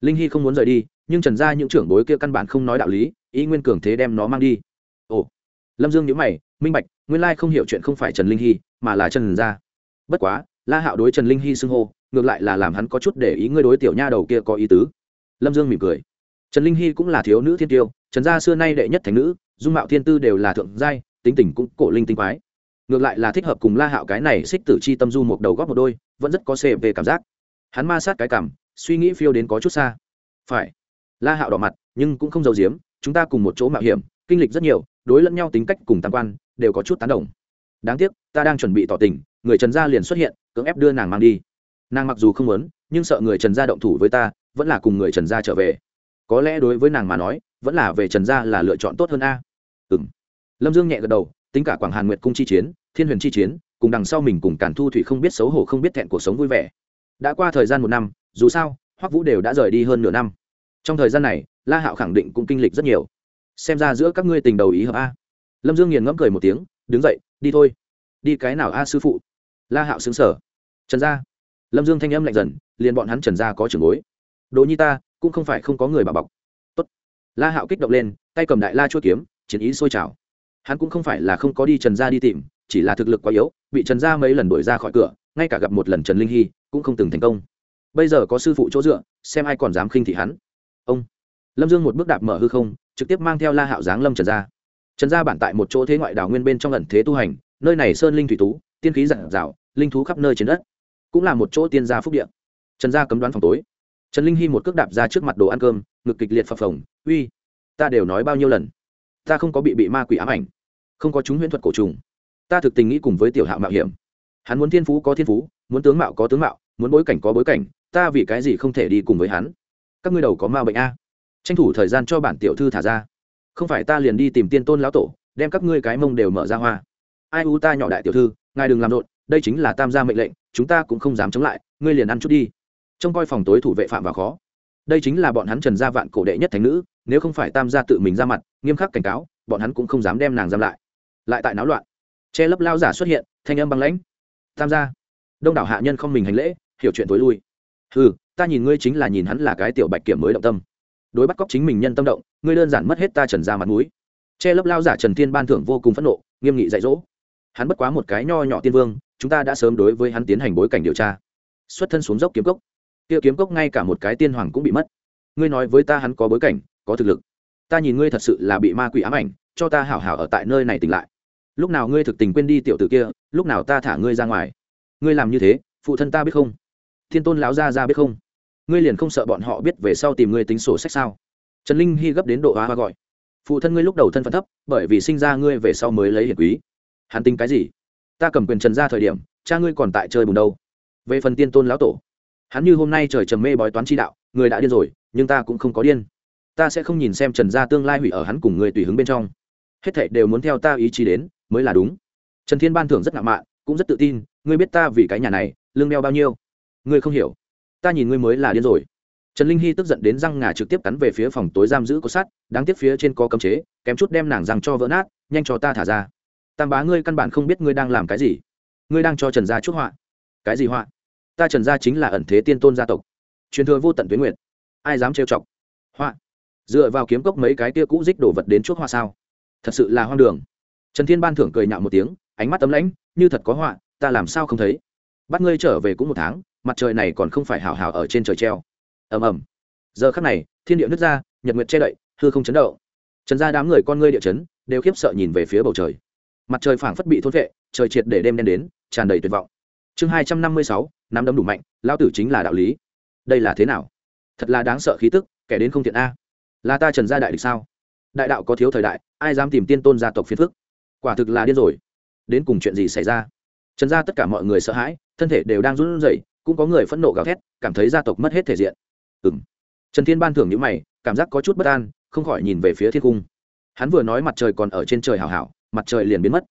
Linh hy không muốn rời đi, nhưng trần gia những trưởng bối kia căn bản không nói đạo lý, ý nguyên cường thế đem nó mang đi. Ồ. Lâm dương nhớ mày, minh bạch, nguyên lai không hiểu chuyện không phải trần linh hy, mà là trần gia. Bất quá, la hạo đối trần linh hy xưng hô, ngược lại là làm hắn có chút để ý ngươi đối tiểu nha đầu kia có ý tứ. Lâm dương mỉm cười. Trần linh hy cũng là thiếu nữ thiên tiêu, trần gia xưa nay đệ nhất thành nữ, dung mạo thiên tư đều là thượng giai, tính tình cũng cổ linh tinh quái ngược lại là thích hợp cùng la hạo cái này xích tử chi tâm du một đầu góp một đôi, vẫn rất có xê về cảm giác. Hắn ma sát cái cảm, suy nghĩ phiêu đến có chút xa. Phải. La hạo đỏ mặt, nhưng cũng không giàu giếm, chúng ta cùng một chỗ mạo hiểm, kinh lịch rất nhiều, đối lẫn nhau tính cách cùng tam quan, đều có chút tán đồng. Đáng tiếc, ta đang chuẩn bị tỏ tình, người trần gia liền xuất hiện, cưỡng ép đưa nàng mang đi. Nàng mặc dù không muốn, nhưng sợ người trần gia động thủ với ta, vẫn là cùng người trần gia trở về. Có lẽ đối với nàng mà nói, vẫn là về trần gia là lựa chọn tốt hơn a. Ừ m lâm dương nhẹ gật đầu tính cả quảng hàn nguyệt cung chi chiến, thiên huyền chi chiến, cùng đằng sau mình cùng cản thu thủy không biết xấu hổ không biết thẹn cuộc sống vui vẻ. Đã qua thời gian một năm, dù sao, hoắc vũ đều đã rời đi hơn nửa năm. Trong thời gian này, la hạo khẳng định cũng kinh lịch rất nhiều. Xem ra giữa các ngươi tình đầu ý hợp a. Lâm dương nghiền ngẫm cười một tiếng, đứng dậy, đi thôi. Đi cái nào a sư phụ? La hạo xứng sở trần gia. Lâm dương thanh âm lạnh dần, liền bọn hắn trần gia có trường bối. Đỗ nhi ta, cũng không phải không có người bà bọc. Tốt. la hạo kích động lên, tay cầm đại la chua kiếm, chiến ý sôi trào hắn cũng không phải là không có đi trần gia đi tìm, chỉ là thực lực quá yếu, bị trần gia mấy lần đuổi ra khỏi cửa, ngay cả gặp một lần trần linh hy, cũng không từng thành công. Bây giờ có sư phụ chỗ dựa, xem ai còn dám khinh thị hắn. Ông. Lâm dương một bước đạp mở hư không, trực tiếp mang theo la hạo giáng lâm trần gia. Trần gia bản tại một chỗ thế ngoại đảo nguyên bên trong ẩn thế tu hành, nơi này sơn linh thủy tú, tiên khí giản dạo, linh thú khắp nơi trên đất. Cũng là một chỗ tiên gia phúc điện trần gia cấm đoán phòng tối. Trần linh hy một cước đạp ra trước mặt đồ ăn cơm, ngực kịch liệt phập phồng, uy, ta đều nói bao nhiêu lần? Ta không có bị bị ma quỷ ám ảnh, không có chúng huyễn thuật cổ trùng. Ta thực tình nghĩ cùng với tiểu hạo mạo hiểm. Hắn muốn thiên phú có thiên phú, muốn tướng mạo có tướng mạo, muốn bối cảnh có bối cảnh, ta vì cái gì không thể đi cùng với hắn? Các ngươi đầu có ma bệnh a? Tranh thủ thời gian cho bản tiểu thư thả ra. Không phải ta liền đi tìm tiên tôn lão tổ, đem các ngươi cái mông đều mở ra hoa. Ai u ta nhỏ đại tiểu thư, ngài đừng làm rộn, đây chính là tam gia mệnh lệnh, chúng ta cũng không dám chống lại, ngươi liền ăn chút đi. Trông coi phòng tối thủ vệ phạm vào khó. Đây chính là bọn hắn trần gia vạn cổ đệ nhất thành nữ nếu không phải tam gia tự mình ra mặt, nghiêm khắc cảnh cáo, bọn hắn cũng không dám đem nàng giam lại. Lại tại náo loạn, che lấp lao giả xuất hiện, thanh âm băng lãnh. Tam gia, đông đảo hạ nhân không mình hành lễ, hiểu chuyện tối lui. Ừ ta nhìn ngươi chính là nhìn hắn là cái tiểu bạch kiểm mới động tâm. Đối bắt cóc chính mình nhân tâm động, ngươi đơn giản mất hết ta trần ra mặt mũi. Che lấp lao giả trần thiên ban thưởng vô cùng phẫn nộ, nghiêm nghị dạy dỗ. Hắn bất quá một cái nho nhỏ tiên vương, chúng ta đã sớm đối với hắn tiến hành bối cảnh điều tra. Xuất thân xuống dốc kiếm cốc. Kia kiếm cốc ngay cả một cái tiên hoàng cũng bị mất. Ngươi nói với ta hắn có bối cảnh có thực lực. Ta nhìn ngươi thật sự là bị ma quỷ ám ảnh, cho ta hảo hảo ở tại nơi này tỉnh lại. Lúc nào ngươi thực tình quên đi tiểu tử kia, lúc nào ta thả ngươi ra ngoài. Ngươi làm như thế, phụ thân ta biết không? Thiên tôn lão gia ra biết không? Ngươi liền không sợ bọn họ biết về sau tìm ngươi tính sổ sách sao? Trần linh hy gấp đến độ hoa hoa gọi. Phụ thân ngươi lúc đầu thân phận thấp, bởi vì sinh ra ngươi về sau mới lấy hiển quý. Hắn tính cái gì? Ta cầm quyền trần ra thời điểm, cha ngươi còn tại chơi bùn đâu. Về phần tiên tôn lão tổ, hắn như hôm nay trời trầm mê bói toán chi đạo, người đã điên rồi, nhưng ta cũng không có điên ta sẽ không nhìn xem trần gia tương lai hủy ở hắn cùng người tùy hứng bên trong. Hết thảy đều muốn theo ta ý chí đến, mới là đúng. Trần thiên ban thưởng rất ngạo mạn, cũng rất tự tin, ngươi biết ta vì cái nhà này, lương đeo bao nhiêu? Ngươi không hiểu. Ta nhìn ngươi mới là điên rồi. Trần linh hy tức giận đến răng ngà trực tiếp cắn về phía phòng tối giam giữ có sắt, đáng tiếc phía trên có cấm chế, kém chút đem nàng răng cho vỡ nát, nhanh cho ta thả ra. Tam bá ngươi căn bản không biết ngươi đang làm cái gì. Ngươi đang cho trần gia chuốc họa. Cái gì họa? Ta trần gia chính là ẩn thế tiên tôn gia tộc. Truyền thừa vô tận tuyến nguyện ai dám trêu chọc? Họa dựa vào kiếm cốc mấy cái tia cũ dích đổ vật đến chuốc họa sao? Thật sự là hoang đường. Trần thiên ban thưởng cười nhạo một tiếng, ánh mắt tấm lãnh, như thật có họa, ta làm sao không thấy? Bắt ngươi trở về cũng một tháng, mặt trời này còn không phải hào hào ở trên trời treo. Ầm ầm. Giờ khắc này, thiên địa nứt ra, nhật nguyệt che đậy, hư không chấn động. Trần ra đám người con ngươi địa chấn, đều khiếp sợ nhìn về phía bầu trời. Mặt trời phảng phất bị thôn vệ trời triệt để đêm đen đến, tràn đầy tuyệt vọng. Chương hai trăm năm mươi sáu năm đấm đủ mạnh lao tử chính là đạo lý. Đây là thế nào? Thật là đáng sợ khí tức, kẻ đến không thiện a là ta trần gia đại địch sao? Đại đạo có thiếu thời đại, ai dám tìm tiên tôn gia tộc phiền phức? Quả thực là điên rồi. Đến cùng chuyện gì xảy ra? Trần gia tất cả mọi người sợ hãi, thân thể đều đang run rẩy, cũng có người phẫn nộ gào thét, cảm thấy gia tộc mất hết thể diện. Ừ m trần thiên ban thưởng những mày, cảm giác có chút bất an, không khỏi nhìn về phía thiên cung. Hắn vừa nói mặt trời còn ở trên trời hào hảo mặt trời liền biến mất.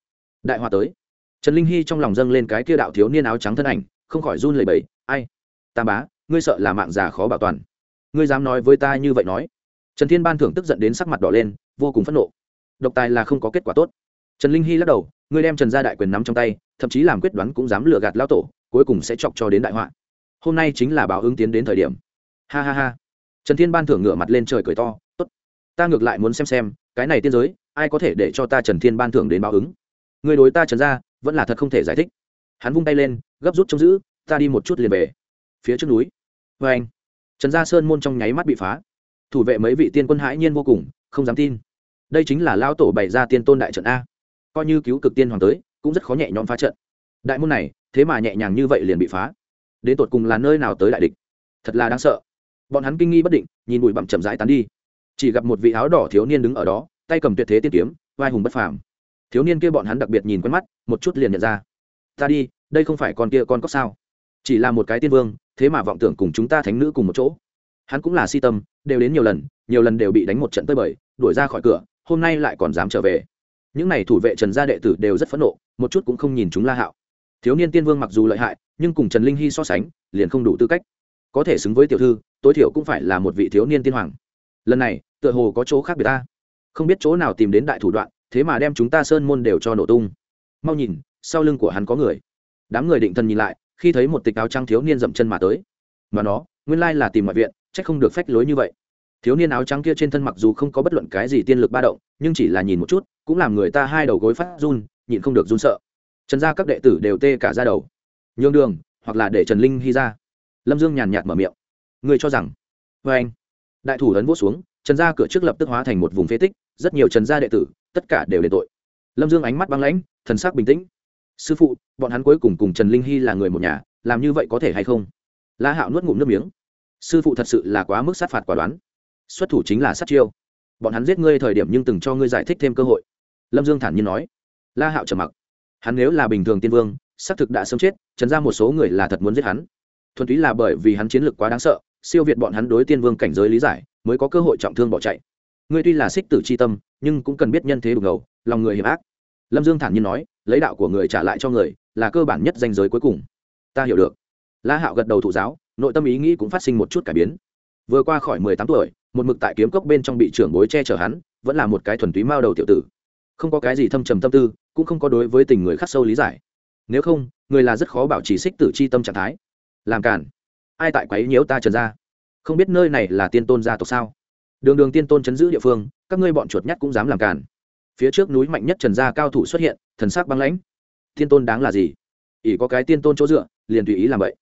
Đại hòa tới. Trần linh hy trong lòng dâng lên cái kia đạo thiếu niên áo trắng thân ảnh, không khỏi run lẩy bẩy. Ai? Tam bá, ngươi sợ là mạng già khó bảo toàn. Ngươi dám nói với ta như vậy nói trần thiên ban thưởng tức giận đến sắc mặt đỏ lên, vô cùng phẫn nộ. Độc tài là không có kết quả tốt. Trần linh hy lắc đầu, ngươi đem trần gia đại quyền nắm trong tay, thậm chí làm quyết đoán cũng dám lừa gạt lão tổ, cuối cùng sẽ chọc cho đến đại họa. Hôm nay chính là báo ứng tiến đến thời điểm. Ha ha ha. Trần thiên ban thưởng ngửa mặt lên trời cười to, tốt, ta ngược lại muốn xem xem, cái này tiên giới, ai có thể để cho ta trần thiên ban thưởng đến báo ứng? Người đối ta trần gia, vẫn là thật không thể giải thích. Hắn vung tay lên, gấp rút trông giữ, ta đi một chút liền về. Phía trước núi. Vê anh trần gia sơn môn trong nháy mắt bị phá thủ vệ mấy vị tiên quân hãi nhiên vô cùng, không dám tin. Đây chính là lao tổ bày ra tiên tôn đại trận a. Coi như cứu cực tiên hoàng tới, cũng rất khó nhẹ nhõm phá trận. Đại môn này, thế mà nhẹ nhàng như vậy liền bị phá. Đến tột cùng là nơi nào tới đại địch? Thật là đáng sợ. Bọn hắn kinh nghi bất định, nhìn bụi bặm chậm rãi tán đi. Chỉ gặp một vị áo đỏ thiếu niên đứng ở đó, tay cầm tuyệt thế tiên kiếm, vai hùng bất phàm. Thiếu niên kia bọn hắn đặc biệt nhìn quen mắt, một chút liền nhận ra. Ta đi, đây không phải con kia con cóc sao? Chỉ là một cái tiên vương, thế mà vọng tưởng cùng chúng ta thánh nữ cùng một chỗ hắn cũng là si tâm, đều đến nhiều lần nhiều lần đều bị đánh một trận tơi bời, đuổi ra khỏi cửa, hôm nay lại còn dám trở về. Những n à y thủ vệ trần gia đệ tử đều rất phẫn nộ, một chút cũng không nhìn chúng la hạo. Thiếu niên tiên vương mặc dù lợi hại, nhưng cùng trần linh hy so sánh, liền không đủ tư cách. Có thể xứng với tiểu thư, tối thiểu cũng phải là một vị thiếu niên tiên hoàng. Lần này, tựa hồ có chỗ khác biệt ta. Không biết chỗ nào tìm đến đại thủ đoạn, thế mà đem chúng ta sơn môn đều cho nổ tung. Mau nhìn, sau lưng của hắn có người. Đám người định thần nhìn lại, khi thấy một tịch áo trăng thiếu niên dậm chân mà tới. Mà nó, nguyên lai là tìm mọi viện c h ắ c không được phách lối như vậy. Thiếu niên áo trắng kia trên thân mặc dù không có bất luận cái gì tiên lực ba động, nhưng chỉ là nhìn một chút, cũng làm người ta hai đầu gối phát run, nhịn không được run sợ. Trần gia các đệ tử đều tê cả ra đầu. Nhường đường, hoặc là để trần linh hy ra. Lâm dương nhàn nhạt mở miệng. Người cho rằng vê anh. Đại thủ ấn vỗ xuống, trần gia cửa trước lập tức hóa thành một vùng phế tích, rất nhiều trần gia đệ tử, tất cả đều đền tội. Lâm dương ánh mắt băng lãnh, thần sắc bình tĩnh. Sư phụ, bọn hắn cuối cùng cùng trần linh hy là người một nhà, làm như vậy có thể hay không? La hạo nuốt ngụm nước miếng sư phụ thật sự là quá mức sát phạt quả đoán. Xuất thủ chính là sát chiêu. Bọn hắn giết ngươi thời điểm nhưng từng cho ngươi giải thích thêm cơ hội. Lâm dương thản nhiên nói. La hạo trầm mặc. Hắn nếu là bình thường tiên vương, xác thực đã sớm chết, trần ra một số người là thật muốn giết hắn. Thuần túy là bởi vì hắn chiến lược quá đáng sợ, siêu việt bọn hắn đối tiên vương cảnh giới lý giải, mới có cơ hội trọng thương bỏ chạy. Ngươi tuy là xích tử c h i tâm, nhưng cũng cần biết nhân thế đục ngầu, lòng người hiểm ác. Lâm dương thản nhiên nói, lấy đạo của người trả lại cho người, là cơ bản nhất danh giới cuối cùng. Ta hiểu được. La hạo gật đầu thụ giáo nội tâm ý nghĩ cũng phát sinh một chút cải biến. Vừa qua khỏi mười tám tuổi, một mực tại kiếm cốc bên trong bị trưởng bối che chở hắn, vẫn là một cái thuần túy mao đầu tiểu tử. Không có cái gì thâm trầm tâm tư, cũng không có đối với tình người khắc sâu lý giải. Nếu không, người là rất khó bảo trì xích tử c h i tâm trạng thái. Làm cản ai tại quấy nhiễu ta trần ra không biết nơi này là tiên tôn gia tộc sao? Đường đường tiên tôn chấn giữ địa phương, các ngươi bọn chuột nhắt cũng dám làm cản phía trước núi mạnh nhất trần gia cao thủ xuất hiện, thần sắc băng lãnh. Tiên tôn đáng là gì? Ỷ có cái tiên tôn chỗ dựa, liền tùy ý làm vậy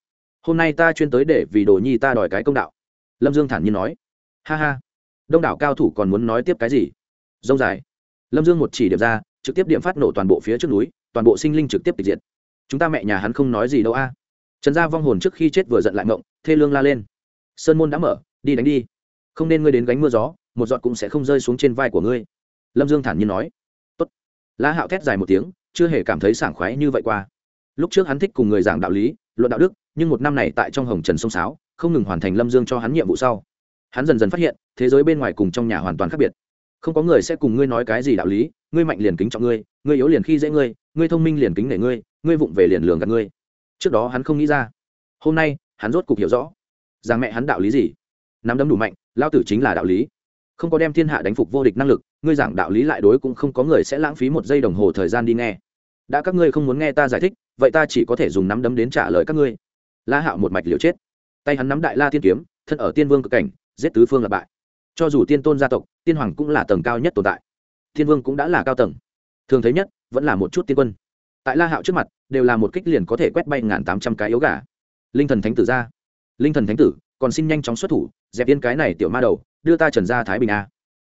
hôm nay ta chuyên tới để vì đồ nhi ta đòi cái công đạo. Lâm dương thản nhiên nói. Ha ha. Đông đảo cao thủ còn muốn nói tiếp cái gì? Dông dài. Lâm dương một chỉ điểm ra, trực tiếp điểm phát nổ toàn bộ phía trước núi, toàn bộ sinh linh trực tiếp tịch diệt. Chúng ta mẹ nhà hắn không nói gì đâu a. Trần gia vong hồn trước khi chết vừa giận lại mộng, thê lương la lên. Sơn môn đã mở, đi đánh đi. Không nên ngươi đến gánh mưa gió, một giọt cũng sẽ không rơi xuống trên vai của ngươi. Lâm dương thản nhiên nói. Tốt. la hạo thét dài một tiếng, chưa hề cảm thấy sảng khoái như vậy qua. Lúc trước hắn thích cùng người giảng đạo lý, luận đạo đức nhưng một năm này tại trong hồng trần sông sáo, không ngừng hoàn thành lâm dương cho hắn nhiệm vụ sau. Hắn dần dần phát hiện, thế giới bên ngoài cùng trong nhà hoàn toàn khác biệt. Không có người sẽ cùng ngươi nói cái gì đạo lý, ngươi mạnh liền kính trọng ngươi ngươi yếu liền khi dễ ngươi ngươi thông minh liền kính nể ngươi ngươi vụng về liền lường gạt ngươi. Trước đó hắn không nghĩ ra. Hôm nay, hắn rốt cục hiểu rõ. Rằng mẹ hắn đạo lý gì? Nắm đấm đủ mạnh lao tử chính là đạo lý. Không có đem thiên hạ đánh phục vô địch năng lực, ngươi giảng đạo lý lại đối cũng không có người sẽ lãng phí một giây đồng hồ thời gian đi nghe. Đã các ngươi không muốn nghe ta giải thích, vậy ta chỉ có thể dùng nắm đấm đến trả lời các ngươi la hạo một mạch liều chết. Tay hắn nắm đại la thiên kiếm, thân ở tiên vương cực cảnh, giết tứ phương là bại. Cho dù tiên tôn gia tộc, tiên hoàng cũng là tầng cao nhất tồn tại. Tiên vương cũng đã là cao tầng. Thường thấy nhất, vẫn là một chút tiên quân. Tại la hạo trước mặt, đều là một kích liền có thể quét bay ngàn tám trăm cái yếu gà. Linh thần thánh tử ra. Linh thần thánh tử, còn xin nhanh chóng xuất thủ, dẹp yên cái này tiểu ma đầu, đưa ta trần gia thái bình a.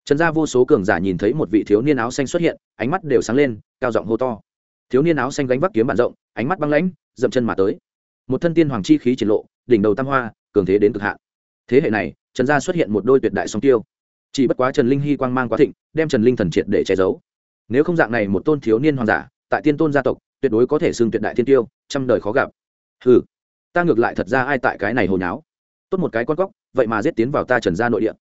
Trần gia vô số cường giả nhìn thấy một vị thiếu niên áo xanh xuất hiện, ánh mắt đều sáng lên, cao giọng hô to. Thiếu niên áo xanh gánh vác kiếm bản rộng, ánh mắt băng lãnh, dậm chân mà tới một thân tiên hoàng chi khí triển lộ, đỉnh đầu tam hoa, cường thế đến cực hạn. Thế hệ này, trần gia xuất hiện một đôi tuyệt đại song tiêu. Chỉ bất quá trần linh hy quang mang quá thịnh, đem trần linh thần triệt để che giấu. Nếu không dạng này một tôn thiếu niên hoàng giả, tại tiên tôn gia tộc, tuyệt đối có thể xưng tuyệt đại thiên tiêu, trăm đời khó gặp. Ừ ta ngược lại thật ra ai tại cái này hồi nháo. Tốt một cái con cóc, vậy mà giết tiến vào ta trần gia nội địa.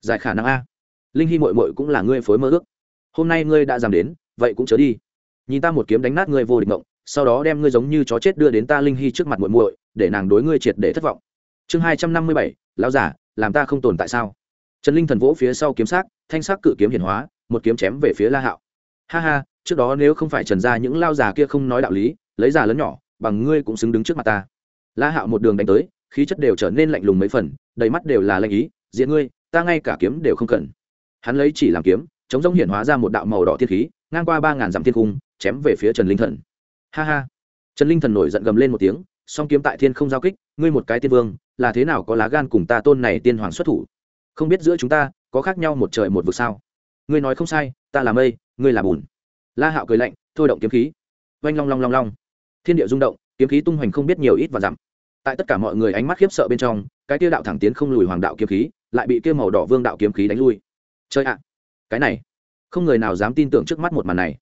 Giải khả năng a. Linh hy mội mội cũng là ngươi phối mơ ước. Hôm nay ngươi đã dám đến, vậy cũng chớ đi. Nhìn ta một kiếm đánh nát ngươi vô địch mộng sau đó đem ngươi giống như chó chết đưa đến ta linh hy trước mặt muội muội, để nàng đối ngươi triệt để thất vọng. Chương hai trăm năm mươi bảy, lão giả làm ta không tồn tại sao? Trần linh thần vỗ phía sau kiếm sắc, thanh sắc cự kiếm hiển hóa, một kiếm chém về phía la hạo. Ha ha, trước đó nếu không phải trần ra những lao già kia không nói đạo lý, lấy già lớn nhỏ, bằng ngươi cũng xứng đứng trước mặt ta. La hạo một đường đánh tới, khí chất đều trở nên lạnh lùng mấy phần, đầy mắt đều là lanh ý, diện ngươi, ta ngay cả kiếm đều không cần. Hắn lấy chỉ làm kiếm, chống giống hiển hóa ra một đạo màu đỏ thiên khí, ngang qua ba ngàn dặm thiên cung, chém về phía trần linh thần ha ha. Trần linh thần nổi giận gầm lên một tiếng, song kiếm tại thiên không giao kích, ngươi một cái tiên vương, là thế nào có lá gan cùng ta tôn này tiên hoàng xuất thủ? Không biết giữa chúng ta, có khác nhau một trời một vực sao? Ngươi nói không sai, ta là mây, ngươi là bùn. La hạo cười lạnh, thôi động kiếm khí. Oanh long long long long. Thiên địa rung động, kiếm khí tung hoành không biết nhiều ít và dặm. Tại tất cả mọi người ánh mắt khiếp sợ bên trong, cái kia đạo thẳng tiến không lùi hoàng đạo kiếm khí, lại bị kia màu đỏ vương đạo kiếm khí đánh lui. Chơi ạ! Cái này, không người nào dám tin tưởng trước mắt một màn này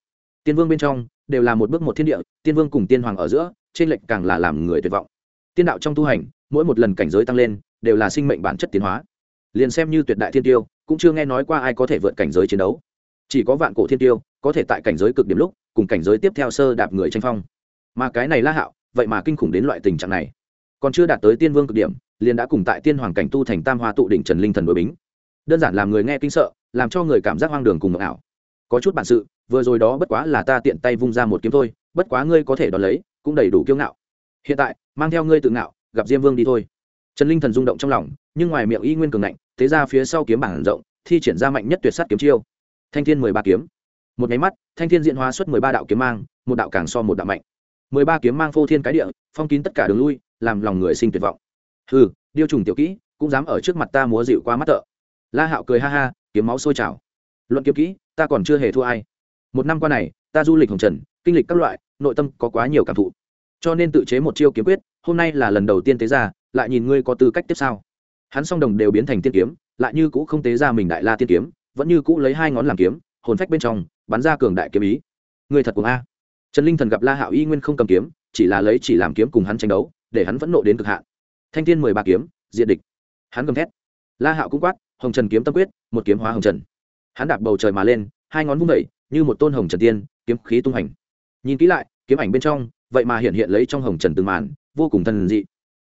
tiên vương bên trong đều là một bước một thiên địa, tiên vương cùng tiên hoàng ở giữa, trên lệnh càng là làm người tuyệt vọng. Tiên đạo trong tu hành, mỗi một lần cảnh giới tăng lên, đều là sinh mệnh bản chất tiến hóa. Liền xem như tuyệt đại thiên tiêu, cũng chưa nghe nói qua ai có thể vượt cảnh giới chiến đấu. Chỉ có vạn cổ thiên tiêu, có thể tại cảnh giới cực điểm lúc, cùng cảnh giới tiếp theo sơ đạp người tranh phong. Mà cái này la hạo, vậy mà kinh khủng đến loại tình trạng này. Còn chưa đạt tới tiên vương cực điểm, liền đã cùng tại tiên hoàng cảnh tu thành tam hoa tụ đỉnh trần linh thần đội bính. Đơn giản làm người nghe kinh sợ, làm cho người cảm giác hoang đường cùng ngọc ảo có chút bản sự, vừa rồi đó bất quá là ta tiện tay vung ra một kiếm thôi, bất quá ngươi có thể đón lấy, cũng đầy đủ kiêu ngạo. Hiện tại, mang theo ngươi tự ngạo, gặp diêm vương đi thôi. Trần linh thần rung động trong lòng, nhưng ngoài miệng y nguyên cường ngạnh, thế ra phía sau kiếm bảng rộng, thi triển ra mạnh nhất tuyệt sắt kiếm chiêu. Thanh thiên mười ba kiếm. Một nháy mắt, thanh thiên diễn hóa xuất mười ba đạo kiếm mang, một đạo càng so một đạo mạnh. Mười ba kiếm mang phô thiên cái địa, phong kín tất cả đường lui, làm lòng người sinh tuyệt vọng. Hừ, điêu trùng tiểu kỹ, cũng dám ở trước mặt ta múa dịu qua mắt tợ. La hạo cười ha ha, kiếm máu sôi trào. Luận kiếm kỹ ta còn chưa hề thua ai. Một năm qua này, ta du lịch hồng trần, kinh lịch các loại, nội tâm có quá nhiều cảm thụ. Cho nên tự chế một chiêu kiếm quyết, hôm nay là lần đầu tiên tế ra, lại nhìn ngươi có tư cách tiếp sao. hắn song đồng đều biến thành tiên kiếm, lại như cũ không tế ra mình đại la tiên kiếm, vẫn như cũ lấy hai ngón làm kiếm, hồn phách bên trong, bắn ra cường đại kiếm ý. Người thật cùng a. Trần linh thần gặp la hạo y nguyên không cầm kiếm, chỉ là lấy chỉ làm kiếm cùng hắn tranh đấu, để hắn vẫn nộ đến cực hạn. Thanh thiên mười ba kiếm diện địch. Hắn gầm thét. La hạo cũng quát, hồng trần kiếm tâm quyết, một kiếm hóa hồng trần hắn đạp bầu trời mà lên, hai ngón vung vẩy như một tôn hồng trần tiên, kiếm khí tung hành. Nhìn kỹ lại, kiếm ảnh bên trong, vậy mà hiện hiện lấy trong hồng trần từng màn, vô cùng thần dị.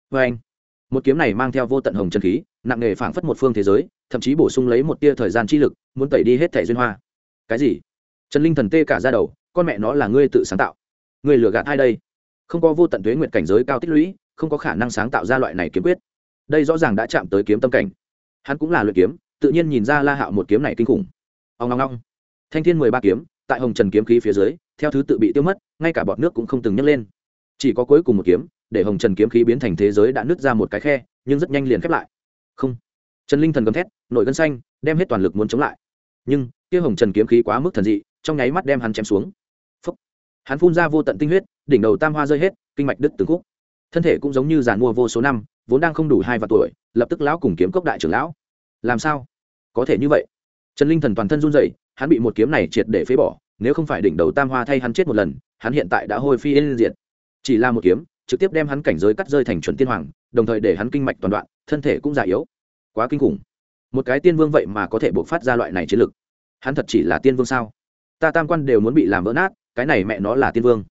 Vê anh, một kiếm này mang theo vô tận hồng trần khí, nặng nề phảng phất một phương thế giới, thậm chí bổ sung lấy một tia thời gian chi lực, muốn tẩy đi hết thẻ duyên hoa. Cái gì? Trần linh thần tê cả ra đầu, con mẹ nó là ngươi tự sáng tạo. Ngươi lừa gạt ai đây? Không có vô tận thuế nguyện cảnh giới cao tích lũy, không có khả năng sáng tạo ra loại này kiếm quyết. Đây rõ ràng đã chạm tới kiếm tâm cảnh. Hắn cũng là luyện kiếm, tự nhiên nhìn ra la hạo một kiếm này kinh khủng ông ngong ngong thanh thiên mười ba kiếm, tại hồng trần kiếm khí phía dưới, theo thứ tự bị tiêu mất, ngay cả bọt nước cũng không từng nhấc lên. Chỉ có cuối cùng một kiếm, để hồng trần kiếm khí biến thành thế giới đã nứt ra một cái khe, nhưng rất nhanh liền khép lại. Không. Trần linh thần gầm thét nổi gân xanh, đem hết toàn lực muốn chống lại. Nhưng, kia hồng trần kiếm khí quá mức thần dị, trong nháy mắt đem hắn chém xuống. Phúc. hắn phun ra vô tận tinh huyết, đỉnh đầu tam hoa rơi hết, kinh mạch đứt từng khúc. Thân thể cũng giống như giàn mua vô số năm, vốn đang không đủ hai vạn tuổi, lập tức lão cùng kiếm cốc đại trưởng lão. Làm sao? Có thể như vậy trần linh thần toàn thân run rẩy, hắn bị một kiếm này triệt để phế bỏ, nếu không phải đỉnh đầu tam hoa thay hắn chết một lần, hắn hiện tại đã hôi phi yên diệt. Chỉ là một kiếm, trực tiếp đem hắn cảnh giới cắt rơi thành chuẩn tiên hoàng, đồng thời để hắn kinh mạch toàn đoạn, thân thể cũng già yếu. Quá kinh khủng. Một cái tiên vương vậy mà có thể buộc phát ra loại này chiến lực. Hắn thật chỉ là tiên vương sao? Ta tam quan đều muốn bị làm vỡ nát, cái này mẹ nó là tiên vương.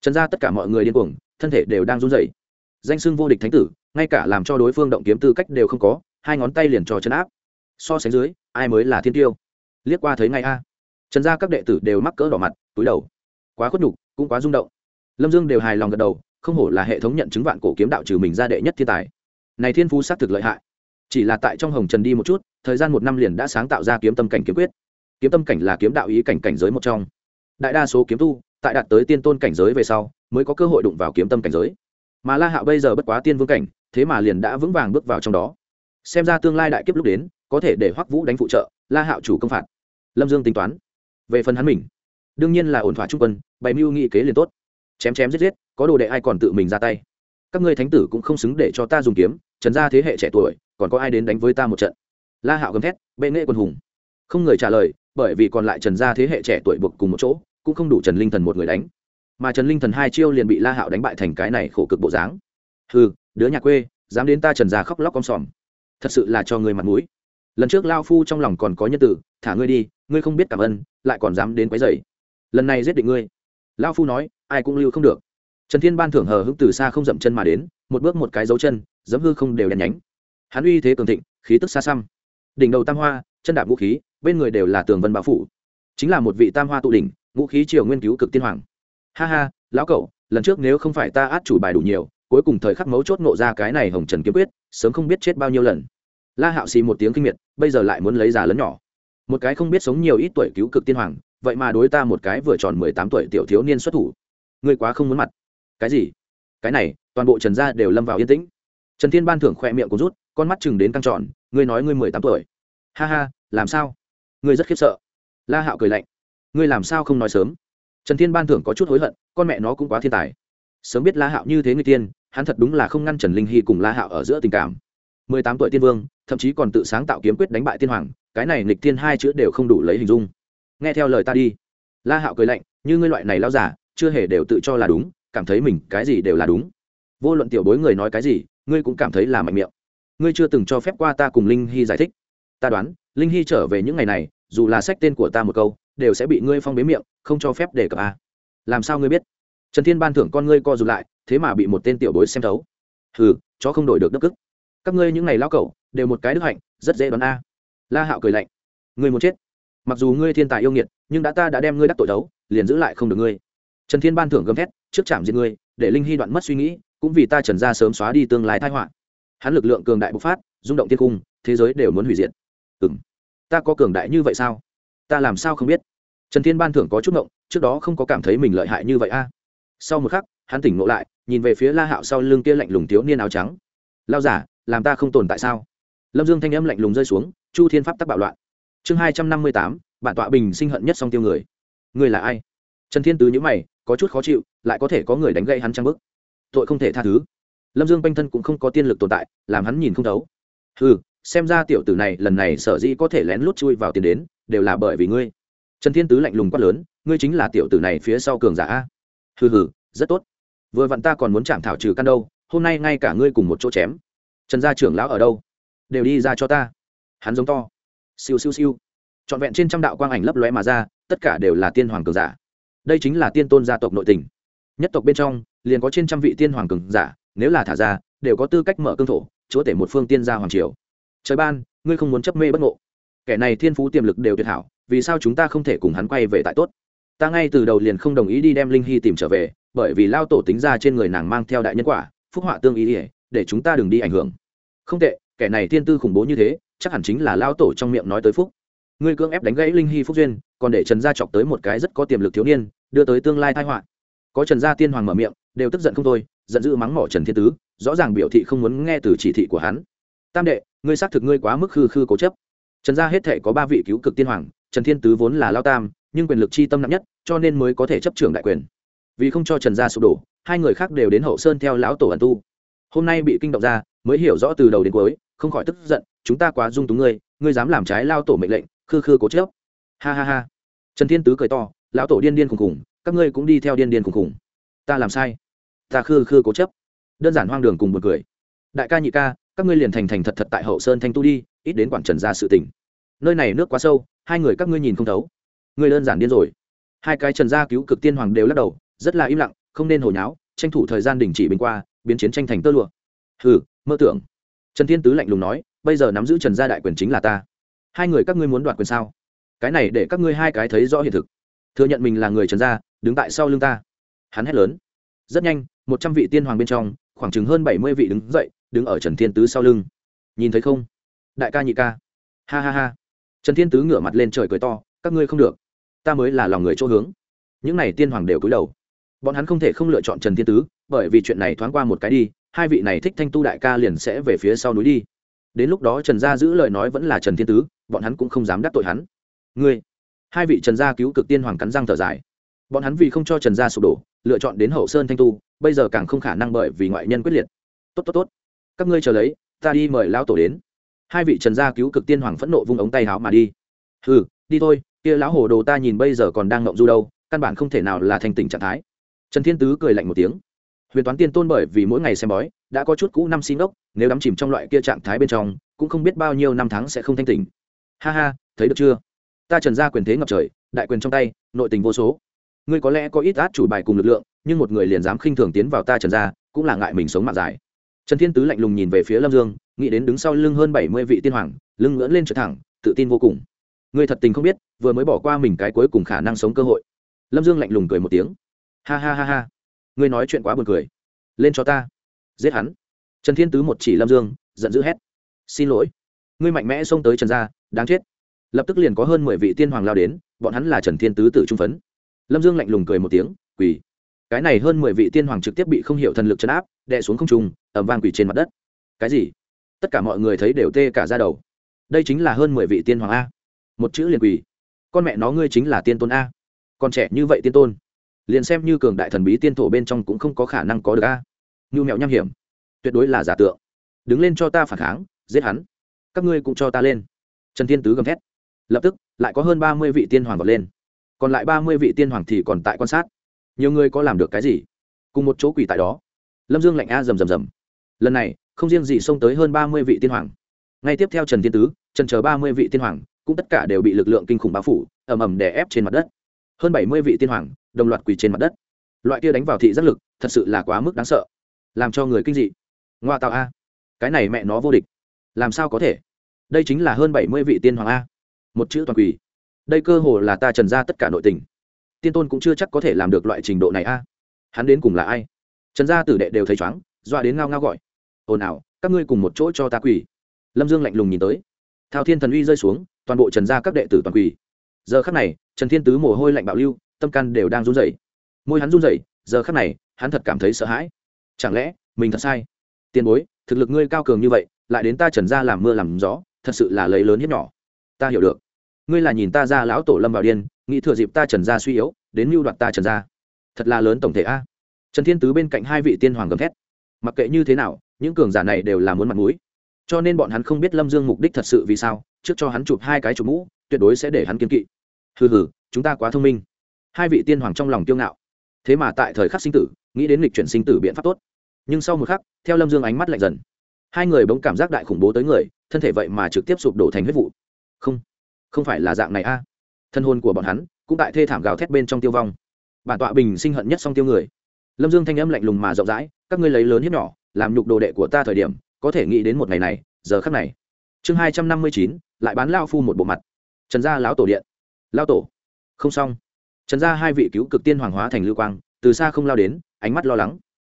Trần ra tất cả mọi người điên cuồng, thân thể đều đang run rẩy. Danh xưng vô địch thánh tử, ngay cả làm cho đối phương động kiếm tư cách đều không có, hai ngón tay liền cho chân áp so sánh dưới, ai mới là thiên tiêu? Liếc qua thấy ngay a. Trần gia các đệ tử đều mắc cỡ đỏ mặt, túi đầu. Quá khuất nhục, cũng quá rung động. Lâm dương đều hài lòng gật đầu, không hổ là hệ thống nhận chứng vạn cổ kiếm đạo trừ mình ra đệ nhất thiên tài. Này thiên phú xác thực lợi hại. Chỉ là tại trong hồng trần đi một chút, thời gian một năm liền đã sáng tạo ra kiếm tâm cảnh kiếm quyết. Kiếm tâm cảnh là kiếm đạo ý cảnh cảnh giới một trong. Đại đa số kiếm tu, tại đạt tới tiên tôn cảnh giới về sau, mới có cơ hội đụng vào kiếm tâm cảnh giới. Mà la hạo bây giờ bất quá tiên vương cảnh, thế mà liền đã vững vàng bước vào trong đó xem ra tương lai đại kiếp lúc đến, có thể để hoắc vũ đánh phụ trợ, la hạo chủ công phạt. Lâm dương tính toán. Về phần hắn mình, đương nhiên là ổn thỏa trung quân, bày mưu nghị kế liền tốt. Chém chém giết giết, có đồ đệ ai còn tự mình ra tay. Các ngươi thánh tử cũng không xứng để cho ta dùng kiếm, trần ra thế hệ trẻ tuổi, còn có ai đến đánh với ta một trận? La hạo gầm thét, bệ nghệ quân hùng. Không người trả lời, bởi vì còn lại trần ra thế hệ trẻ tuổi buộc cùng một chỗ, cũng không đủ trần linh thần một người đánh. Mà trần linh thần hai chiêu liền bị la hạo đánh bại thành cái này khổ cực bộ dáng. Hừ, đứa nhà quê, dám đến ta trần ra khóc lóc con sòm thật sự là cho ngươi mặt mũi. Lần trước lao phu trong lòng còn có nhân tử, thả ngươi đi, ngươi không biết cảm ơn, lại còn dám đến quấy dày lần này giết định ngươi. Lao phu nói, ai cũng lưu không được. Trần thiên ban thưởng hờ hững từ xa không dậm chân mà đến, một bước một cái dấu chân, dẫm hư không đều đèn nhánh. Hắn uy thế cường thịnh, khí tức xa xăm. Đỉnh đầu tam hoa, chân đạp vũ khí, bên người đều là tường vân bao phủ. Chính là một vị tam hoa tụ đỉnh, ngũ khí triều nguyên cứu cực tiên hoàng. Ha ha, lão cậu, lần trước nếu không phải ta át chủ bài đủ nhiều cuối cùng thời khắc mấu chốt nộ ra cái này hồng trần kiếm quyết, sớm không biết chết bao nhiêu lần. La hạo xì một tiếng kinh miệt, bây giờ lại muốn lấy già lớn nhỏ. Một cái không biết sống nhiều ít tuổi cứu cực tiên hoàng, vậy mà đối ta một cái vừa tròn mười tám tuổi tiểu thiếu niên xuất thủ. Ngươi quá không muốn mặt. Cái gì? Cái này, toàn bộ trần gia đều lâm vào yên tĩnh. Trần thiên ban thưởng khoe miệng cũng rút, con mắt chừng đến căng tròn, ngươi nói ngươi mười tám tuổi. Ha ha, làm sao? Ngươi rất khiếp sợ. La hạo cười lạnh. Ngươi làm sao không nói sớm? Trần thiên ban thưởng có chút hối hận, con mẹ nó cũng quá thiên tài sớm biết la hạo như thế người tiên, hắn thật đúng là không ngăn trần linh hy cùng la hạo ở giữa tình cảm. Mười tám tuổi tiên vương, thậm chí còn tự sáng tạo kiếm quyết đánh bại tiên hoàng, cái này nghịch tiên hai chữ đều không đủ lấy hình dung. Nghe theo lời ta đi. La hạo cười lạnh, như ngươi loại này lao giả, chưa hề đều tự cho là đúng, cảm thấy mình cái gì đều là đúng. Vô luận tiểu bối người nói cái gì, ngươi cũng cảm thấy là mạnh miệng. Ngươi chưa từng cho phép qua ta cùng linh hy giải thích. Ta đoán, linh hy trở về những ngày này, dù là sách tên của ta một câu, đều sẽ bị ngươi phong bế miệng, không cho phép để cập a. Làm sao ngươi biết? Trần thiên ban thưởng con ngươi co rụt lại, thế mà bị một tên tiểu bối xem thấu. Hừ, chó không đổi được đức cức các ngươi những ngày lao cẩu, đều một cái đức hạnh, rất dễ đoán a. La hạo cười lạnh. Ngươi muốn chết. Mặc dù ngươi thiên tài yêu nghiệt, nhưng đã ta đã đem ngươi đắc tội đấu, liền giữ lại không được ngươi. Trần thiên ban thưởng gầm thét, trước chạm diệt ngươi, để linh hy đoạn mất suy nghĩ, cũng vì ta trần ra sớm xóa đi tương lai thái họa. Hắn lực lượng cường đại bộc phát, rung động thiên cung, thế giới đều muốn hủy diệt. Ừ m ta có cường đại như vậy sao? Ta làm sao không biết? Trần thiên ban thưởng có chút ngộng, trước đó không có cảm thấy mình lợi hại như vậy a sau một khắc, hắn tỉnh ngộ lại, nhìn về phía la hạo sau lưng kia lạnh lùng thiếu niên áo trắng. Lao giả, làm ta không tồn tại sao? Lâm dương thanh âm lạnh lùng rơi xuống, chu thiên pháp tắc bạo loạn. Chương hai trăm năm mươi tám, bản tọa bình sinh hận nhất song tiêu người. Người là ai? Trần thiên tứ nhữ mày, có chút khó chịu, lại có thể có người đánh gây hắn trang bức tội không thể tha thứ. Lâm dương quanh thân cũng không có tiên lực tồn tại, làm hắn nhìn không thấu. Ừ xem ra tiểu tử này lần này sở dĩ có thể lén lút chui vào tiền đến, đều là bởi vì ngươi. Trần thiên tứ lạnh lùng quát lớn, ngươi chính là tiểu tử này phía sau cường giả a hừ hừ, rất tốt. Vừa vặn ta còn muốn chạm thảo trừ căn đâu, hôm nay ngay cả ngươi cùng một chỗ chém. Trần gia trưởng lão ở đâu? Đều đi ra cho ta. Hắn giống to. Siêu siêu siêu. Trọn vẹn trên trăm đạo quang ảnh lấp lóe mà ra, tất cả đều là tiên hoàng cường giả. Đây chính là tiên tôn gia tộc nội tình. Nhất tộc bên trong, liền có trên trăm vị tiên hoàng cường giả, nếu là thả ra, đều có tư cách mở cương thổ, chúa tể một phương tiên gia hoàng triều. Trời ban, ngươi không muốn chấp mê bất ngộ. Kẻ này thiên phú tiềm lực đều tuyệt hảo, vì sao chúng ta không thể cùng hắn quay về tại tốt? Ta ngay từ đầu liền không đồng ý đi đem linh hy tìm trở về, bởi vì lao tổ tính ra trên người nàng mang theo đại nhân quả, phúc họa tương ý ỉa để chúng ta đừng đi ảnh hưởng. Không tệ, kẻ này thiên tư khủng bố như thế, chắc hẳn chính là lao tổ trong miệng nói tới phúc. Ngươi cưỡng ép đánh gãy linh hy phúc duyên, còn để trần gia chọc tới một cái rất có tiềm lực thiếu niên, đưa tới tương lai tai họa. Có trần gia tiên hoàng mở miệng, đều tức giận không thôi, giận dữ mắng mỏ trần thiên tứ, rõ ràng biểu thị không muốn nghe từ chỉ thị của hắn. Tam đệ, ngươi xác thực ngươi quá mức khư khư cố chấp. Trần gia hết thể có ba vị cứu cực tiên hoàng, trần thiên tứ vốn là lao tam nhưng quyền lực chi tâm nặng nhất, cho nên mới có thể chấp trưởng đại quyền. Vì không cho trần gia sụp đổ, hai người khác đều đến hậu sơn theo lão tổ ẩn tu. Hôm nay bị kinh động ra, mới hiểu rõ từ đầu đến cuối, không khỏi tức giận, chúng ta quá dung túng ngươi ngươi dám làm trái lao tổ mệnh lệnh, khư khư cố chấp. Ha ha ha. Trần thiên tứ cười to, lão tổ điên điên khùng khùng, các ngươi cũng đi theo điên điên khùng khùng. Ta làm sai, ta khư khư cố chấp. Đơn giản hoang đường cùng một cười. Đại ca nhị ca, các ngươi liền thành thành thật thật tại hậu sơn thanh tu đi, ít đến quản trần ra sự tình. Nơi này nước quá sâu, hai người các ngươi nhìn không thấu ngươi đơn giản điên rồi. Hai cái trần gia cứu cực tiên hoàng đều lắc đầu, rất là im lặng, không nên hồi nháo, tranh thủ thời gian đình chỉ bình qua, biến chiến tranh thành tơ lụa. Hừ, mơ tưởng. Trần thiên tứ lạnh lùng nói, bây giờ nắm giữ trần gia đại quyền chính là ta. Hai người các ngươi muốn đoạt quyền sao? Cái này để các ngươi hai cái thấy rõ hiện thực. Thừa nhận mình là người trần gia, đứng tại sau lưng ta. Hắn hét lớn. Rất nhanh, một trăm vị tiên hoàng bên trong, khoảng chừng hơn bảy mươi vị đứng dậy, đứng ở trần thiên tứ sau lưng. Nhìn thấy không? Đại ca nhị ca. Ha ha ha. Trần thiên tứ ngửa mặt lên trời cười to, các ngươi không được ta mới là lòng người chỗ hướng. Những n à y tiên hoàng đều cúi đầu. Bọn hắn không thể không lựa chọn trần thiên tứ, bởi vì chuyện này thoáng qua một cái đi, hai vị này thích thanh tu đại ca liền sẽ về phía sau núi đi. Đến lúc đó trần gia giữ lời nói vẫn là trần thiên tứ, bọn hắn cũng không dám đắc tội hắn. Ngươi, hai vị trần gia cứu cực tiên hoàng cắn răng thở dài. Bọn hắn vì không cho trần gia sụp đổ, lựa chọn đến hậu sơn thanh tu, bây giờ càng không khả năng bởi vì ngoại nhân quyết liệt. Tốt tốt tốt. Các ngươi chờ lấy, ta đi mời lão tổ đến. Hai vị trần gia cứu cực tiên hoàng phẫn nộ vung ống tay háo mà đi. Ừ đi thôi kia lão hồ đồ ta nhìn bây giờ còn đang ngộng du đâu, căn bản không thể nào là thành tình trạng thái. Trần thiên tứ cười lạnh một tiếng. Huyền toán tiên tôn bởi vì mỗi ngày xem bói, đã có chút cũ năm xin ốc, nếu đắm chìm trong loại kia trạng thái bên trong, cũng không biết bao nhiêu năm tháng sẽ không thanh tỉnh. Ha ha, thấy được chưa? Ta trần gia quyền thế ngập trời, đại quyền trong tay, nội tình vô số. Ngươi có lẽ có ít át chủ bài cùng lực lượng, nhưng một người liền dám khinh thường tiến vào ta trần gia, cũng là ngại mình sống mạng dài. Trần thiên tứ lạnh lùng nhìn về phía lâm dương, nghĩ đến đứng sau lưng hơn bảy mươi vị tiên hoàng, lưng ngưỡn lên trở thẳng, tự tin vô cùng ngươi thật tình không biết, vừa mới bỏ qua mình cái cuối cùng khả năng sống cơ hội. Lâm dương lạnh lùng cười một tiếng. Ha ha ha ha. Ngươi nói chuyện quá buồn cười. Lên cho ta. Giết hắn. Trần thiên tứ một chỉ lâm dương, giận dữ hét. Xin lỗi. Ngươi mạnh mẽ xông tới trần gia, đáng chết. Lập tức liền có hơn mười vị tiên hoàng lao đến, bọn hắn là trần thiên tứ tự trung phấn. Lâm dương lạnh lùng cười một tiếng, quỳ. Cái này hơn mười vị tiên hoàng trực tiếp bị không hiểu thần lực chấn áp, đè xuống không trung ẩm vang quỳ trên mặt đất. Cái gì? Tất cả mọi người thấy đều tê cả ra đầu. Đây chính là hơn mười vị tiên hoàng a một chữ liền quỳ. Con mẹ nó ngươi chính là tiên tôn a. Còn trẻ như vậy tiên tôn. Liền xem như cường đại thần bí tiên thổ bên trong cũng không có khả năng có được a. Như mẹo nham hiểm. Tuyệt đối là giả tượng. Đứng lên cho ta phản kháng, giết hắn. Các ngươi cũng cho ta lên. Trần thiên tứ gầm thét. Lập tức, lại có hơn ba mươi vị tiên hoàng vọt lên. Còn lại ba mươi vị tiên hoàng thì còn tại quan sát. Nhiều người có làm được cái gì? Cùng một chỗ quỷ tại đó. Lâm dương lạnh a rầm rầm rầm. Lần này, không riêng gì xông tới hơn ba mươi vị tiên hoàng. Ngay tiếp theo trần thiên tứ trần chờ ba mươi vị tiên hoàng cũng tất cả đều bị lực lượng kinh khủng bao phủ, ầm ầm đè ép trên mặt đất. Hơn bảy mươi vị tiên hoàng, đồng loạt quỳ trên mặt đất. Loại kia đánh vào thị giác lực, thật sự là quá mức đáng sợ. Làm cho người kinh dị. Ngoa tạo a. Cái này mẹ nó vô địch. Làm sao có thể? Đây chính là hơn bảy mươi vị tiên hoàng a. Một chữ toàn quỳ. Đây cơ hồ là ta trần ra tất cả nội tình. Tiên tôn cũng chưa chắc có thể làm được loại trình độ này a. Hắn đến cùng là ai? Trần gia tử đệ đều thấy chóng doa đến ngao ngao gọi. Ồn ào, các ngươi cùng một chỗ cho ta quỳ. Lâm dương lạnh lùng nhìn tới. Thao thiên thần uy rơi xuống toàn bộ trần gia các đệ tử toàn quỳ. Giờ khắc này, trần thiên tứ mồ hôi lạnh bạo lưu, tâm căn đều đang run rẩy. Môi hắn run rẩy, giờ khắc này, hắn thật cảm thấy sợ hãi. Chẳng lẽ, mình thật sai? Tiền bối, thực lực ngươi cao cường như vậy, lại đến ta trần gia làm mưa làm gió, thật sự là lấy lớn hiếp nhỏ. Ta hiểu được. Ngươi là nhìn ta ra lão tổ lâm vào điên, nghĩ thừa dịp ta trần gia suy yếu, đến mưu đoạt ta trần gia. Thật là lớn tổng thể a. Trần thiên tứ bên cạnh hai vị tiên hoàng gầm thét. Mặc kệ như thế nào, những cường giả này đều là muốn mặt mũi. Cho nên bọn hắn không biết lâm dương mục đích thật sự vì sao trước cho hắn chụp hai cái chụp mũ, tuyệt đối sẽ để hắn kiên kỵ. Hừ hừ, chúng ta quá thông minh. Hai vị tiên hoàng trong lòng kiêu ngạo. Thế mà tại thời khắc sinh tử, nghĩ đến lịch chuyển sinh tử biện pháp tốt. Nhưng sau một khắc, theo lâm dương ánh mắt lạnh dần. Hai người bỗng cảm giác đại khủng bố tới người, thân thể vậy mà trực tiếp sụp đổ thành huyết vụ. Không không phải là dạng này a. Thân hôn của bọn hắn cũng tại thê thảm gào thét bên trong tiêu vong. Bản tọa bình sinh hận nhất song tiêu người. Lâm dương thanh âm lạnh lùng mà rộng rãi, các ngươi lấy lớn hiếp nhỏ, làm nhục đồ đệ của ta thời điểm, có thể nghĩ đến một ngày này, giờ khắc này. Chương hai trăm năm mươi chín lại bán lao phu một bộ mặt. Trần gia lão tổ điện. Lao tổ. Không xong. Trần gia hai vị cứu cực tiên hoàng hóa thành lưu quang, từ xa không lao đến, ánh mắt lo lắng.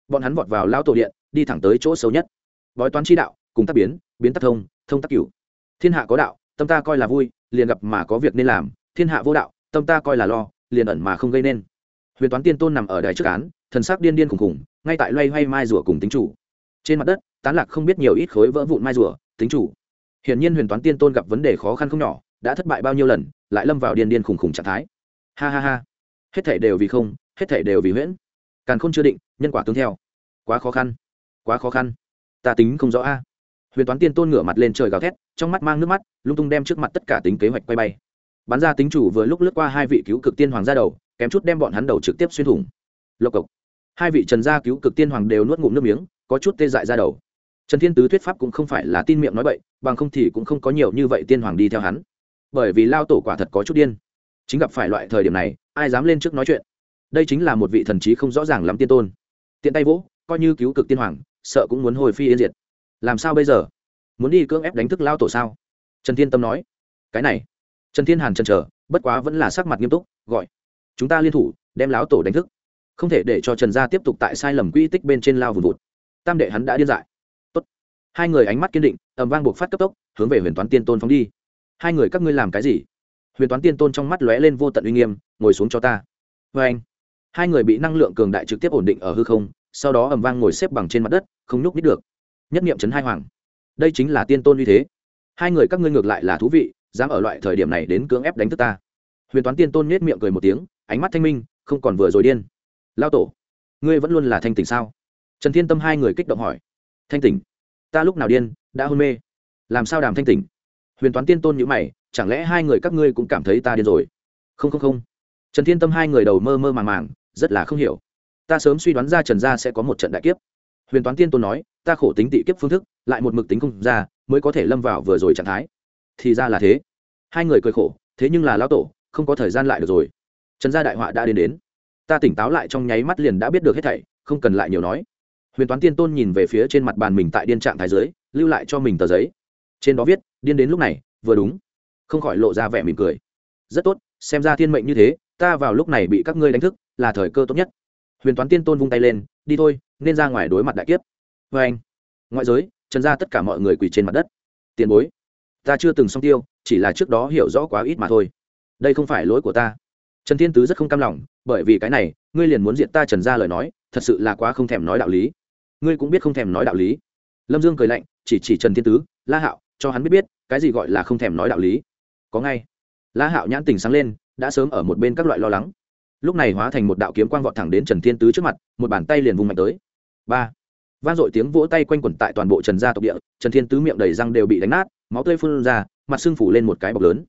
Bọn hắn vọt vào lao tổ điện, đi thẳng tới chỗ xấu nhất. Bói toán chi đạo, cùng tác biến biến tác thông thông tác cửu. Thiên hạ có đạo, tâm ta coi là vui, liền gặp mà có việc nên làm. Thiên hạ vô đạo, tâm ta coi là lo, liền ẩn mà không gây nên. Huyền toán tiên tôn nằm ở đài trước án, thần sắc điên điên khùng khùng ngay tại loay hoay mai rùa cùng tính chủ. Trên mặt đất, tán lạc không biết nhiều ít khối vỡ vụn mai rùa, tính chủ hiển nhiên huyền toán tiên tôn gặp vấn đề khó khăn không nhỏ, đã thất bại bao nhiêu lần, lại lâm vào điên điên khùng khùng trạng thái. Ha ha ha. Hết thể đều vì không, hết thể đều vì huyễn. Càn không chưa định, nhân quả tương theo. Quá khó khăn. Quá khó khăn. Ta tính không rõ a. Huyền toán tiên tôn ngửa mặt lên trời gào thét, trong mắt mang nước mắt, lung tung đem trước mặt tất cả tính kế hoạch quay bay. Bắn ra tính chủ vừa lúc lướt qua hai vị cứu cực tiên hoàng ra đầu, kém chút đem bọn hắn đầu trực tiếp xuyên thủng. Lộc cộc. Hai vị trần gia cứu cực tiên hoàng đều nuốt ngụm nước miếng, có chút tê dại ra đầu trần thiên tứ thuyết pháp cũng không phải là tin miệng nói bậy, bằng không thì cũng không có nhiều như vậy tiên hoàng đi theo hắn. Bởi vì lao tổ quả thật có chút điên. Chính gặp phải loại thời điểm này, ai dám lên trước nói chuyện? Đây chính là một vị thần trí không rõ ràng lắm tiên tôn. Tiện tay vỗ, coi như cứu cực tiên hoàng, sợ cũng muốn hồi phi yên diệt. Làm sao bây giờ? Muốn đi cưỡng ép đánh thức lao tổ sao? Trần thiên tâm nói. Cái này. Trần thiên hàn chần chờ, bất quá vẫn là sắc mặt nghiêm túc, gọi. Chúng ta liên thủ, đem lão tổ đánh thức. Không thể để cho trần gia tiếp tục tại sai lầm quỹ tích bên trên lao vùn vụt. Tam đệ hắn đã điên dại hai người ánh mắt kiên định, ầm vang buộc phát cấp tốc, hướng về huyền toán tiên tôn phóng đi. Hai người các ngươi làm cái gì? Huyền toán tiên tôn trong mắt lóe lên vô tận uy nghiêm, ngồi xuống cho ta. Vê anh, hai người bị năng lượng cường đại trực tiếp ổn định ở hư không, sau đó ầm vang ngồi xếp bằng trên mặt đất, không nhúc nít được. Nhất niệm chấn hai hoàng. Đây chính là tiên tôn uy thế. Hai người các ngươi ngược lại là thú vị, dám ở loại thời điểm này đến cưỡng ép đánh thức ta. Huyền toán tiên tôn nhét miệng cười một tiếng, ánh mắt thanh minh, không còn vừa rồi điên. Lao tổ, ngươi vẫn luôn là thanh tỉnh sao? Trần thiên tâm hai người kích động hỏi. Thanh tỉnh ta lúc nào điên, đã hôn mê. Làm sao đàm thanh tỉnh? Huyền toán tiên tôn nhữ mày, chẳng lẽ hai người các ngươi cũng cảm thấy ta điên rồi? Không không không. Trần thiên tâm hai người đầu mơ mơ màng màng, rất là không hiểu. Ta sớm suy đoán ra trần gia sẽ có một trận đại kiếp. Huyền toán tiên tôn nói, ta khổ tính tị kiếp phương thức, lại một mực tính không ra, mới có thể lâm vào vừa rồi trạng thái. Thì ra là thế. Hai người cười khổ, thế nhưng là lão tổ, không có thời gian lại được rồi. Trần gia đại họa đã đến đến. Ta tỉnh táo lại trong nháy mắt liền đã biết được hết thảy, không cần lại nhiều nói huyền toán tiên tôn nhìn về phía trên mặt bàn mình tại điên trạng thái giới, lưu lại cho mình tờ giấy. Trên đó viết, điên đến lúc này, vừa đúng. Không khỏi lộ ra vẻ mỉm cười. Rất tốt, xem ra thiên mệnh như thế, ta vào lúc này bị các ngươi đánh thức, là thời cơ tốt nhất. Huyền toán tiên tôn vung tay lên, đi thôi, nên ra ngoài đối mặt đại kiếp. Vê anh. Ngoại giới, trần ra tất cả mọi người quỳ trên mặt đất. Tiền bối, ta chưa từng song tiêu, chỉ là trước đó hiểu rõ quá ít mà thôi. Đây không phải lỗi của ta. Trần thiên tứ rất không cam lòng, bởi vì cái này, ngươi liền muốn diện ta trần ra lời nói, thật sự là quá không thèm nói đạo lý ngươi cũng biết không thèm nói đạo lý. Lâm dương cười lạnh, chỉ chỉ trần thiên tứ, la hạo, cho hắn biết biết, cái gì gọi là không thèm nói đạo lý? Có ngay. La hạo nhãn tình sáng lên, đã sớm ở một bên các loại lo lắng. Lúc này hóa thành một đạo kiếm quang vọt thẳng đến trần thiên tứ trước mặt, một bàn tay liền vùng mạnh tới. Ba. Vang dội tiếng vỗ tay quanh quẩn tại toàn bộ trần gia tộc địa, trần thiên tứ miệng đầy răng đều bị đánh nát, máu tươi phun ra, mặt sưng phủ lên một cái bọc lớn.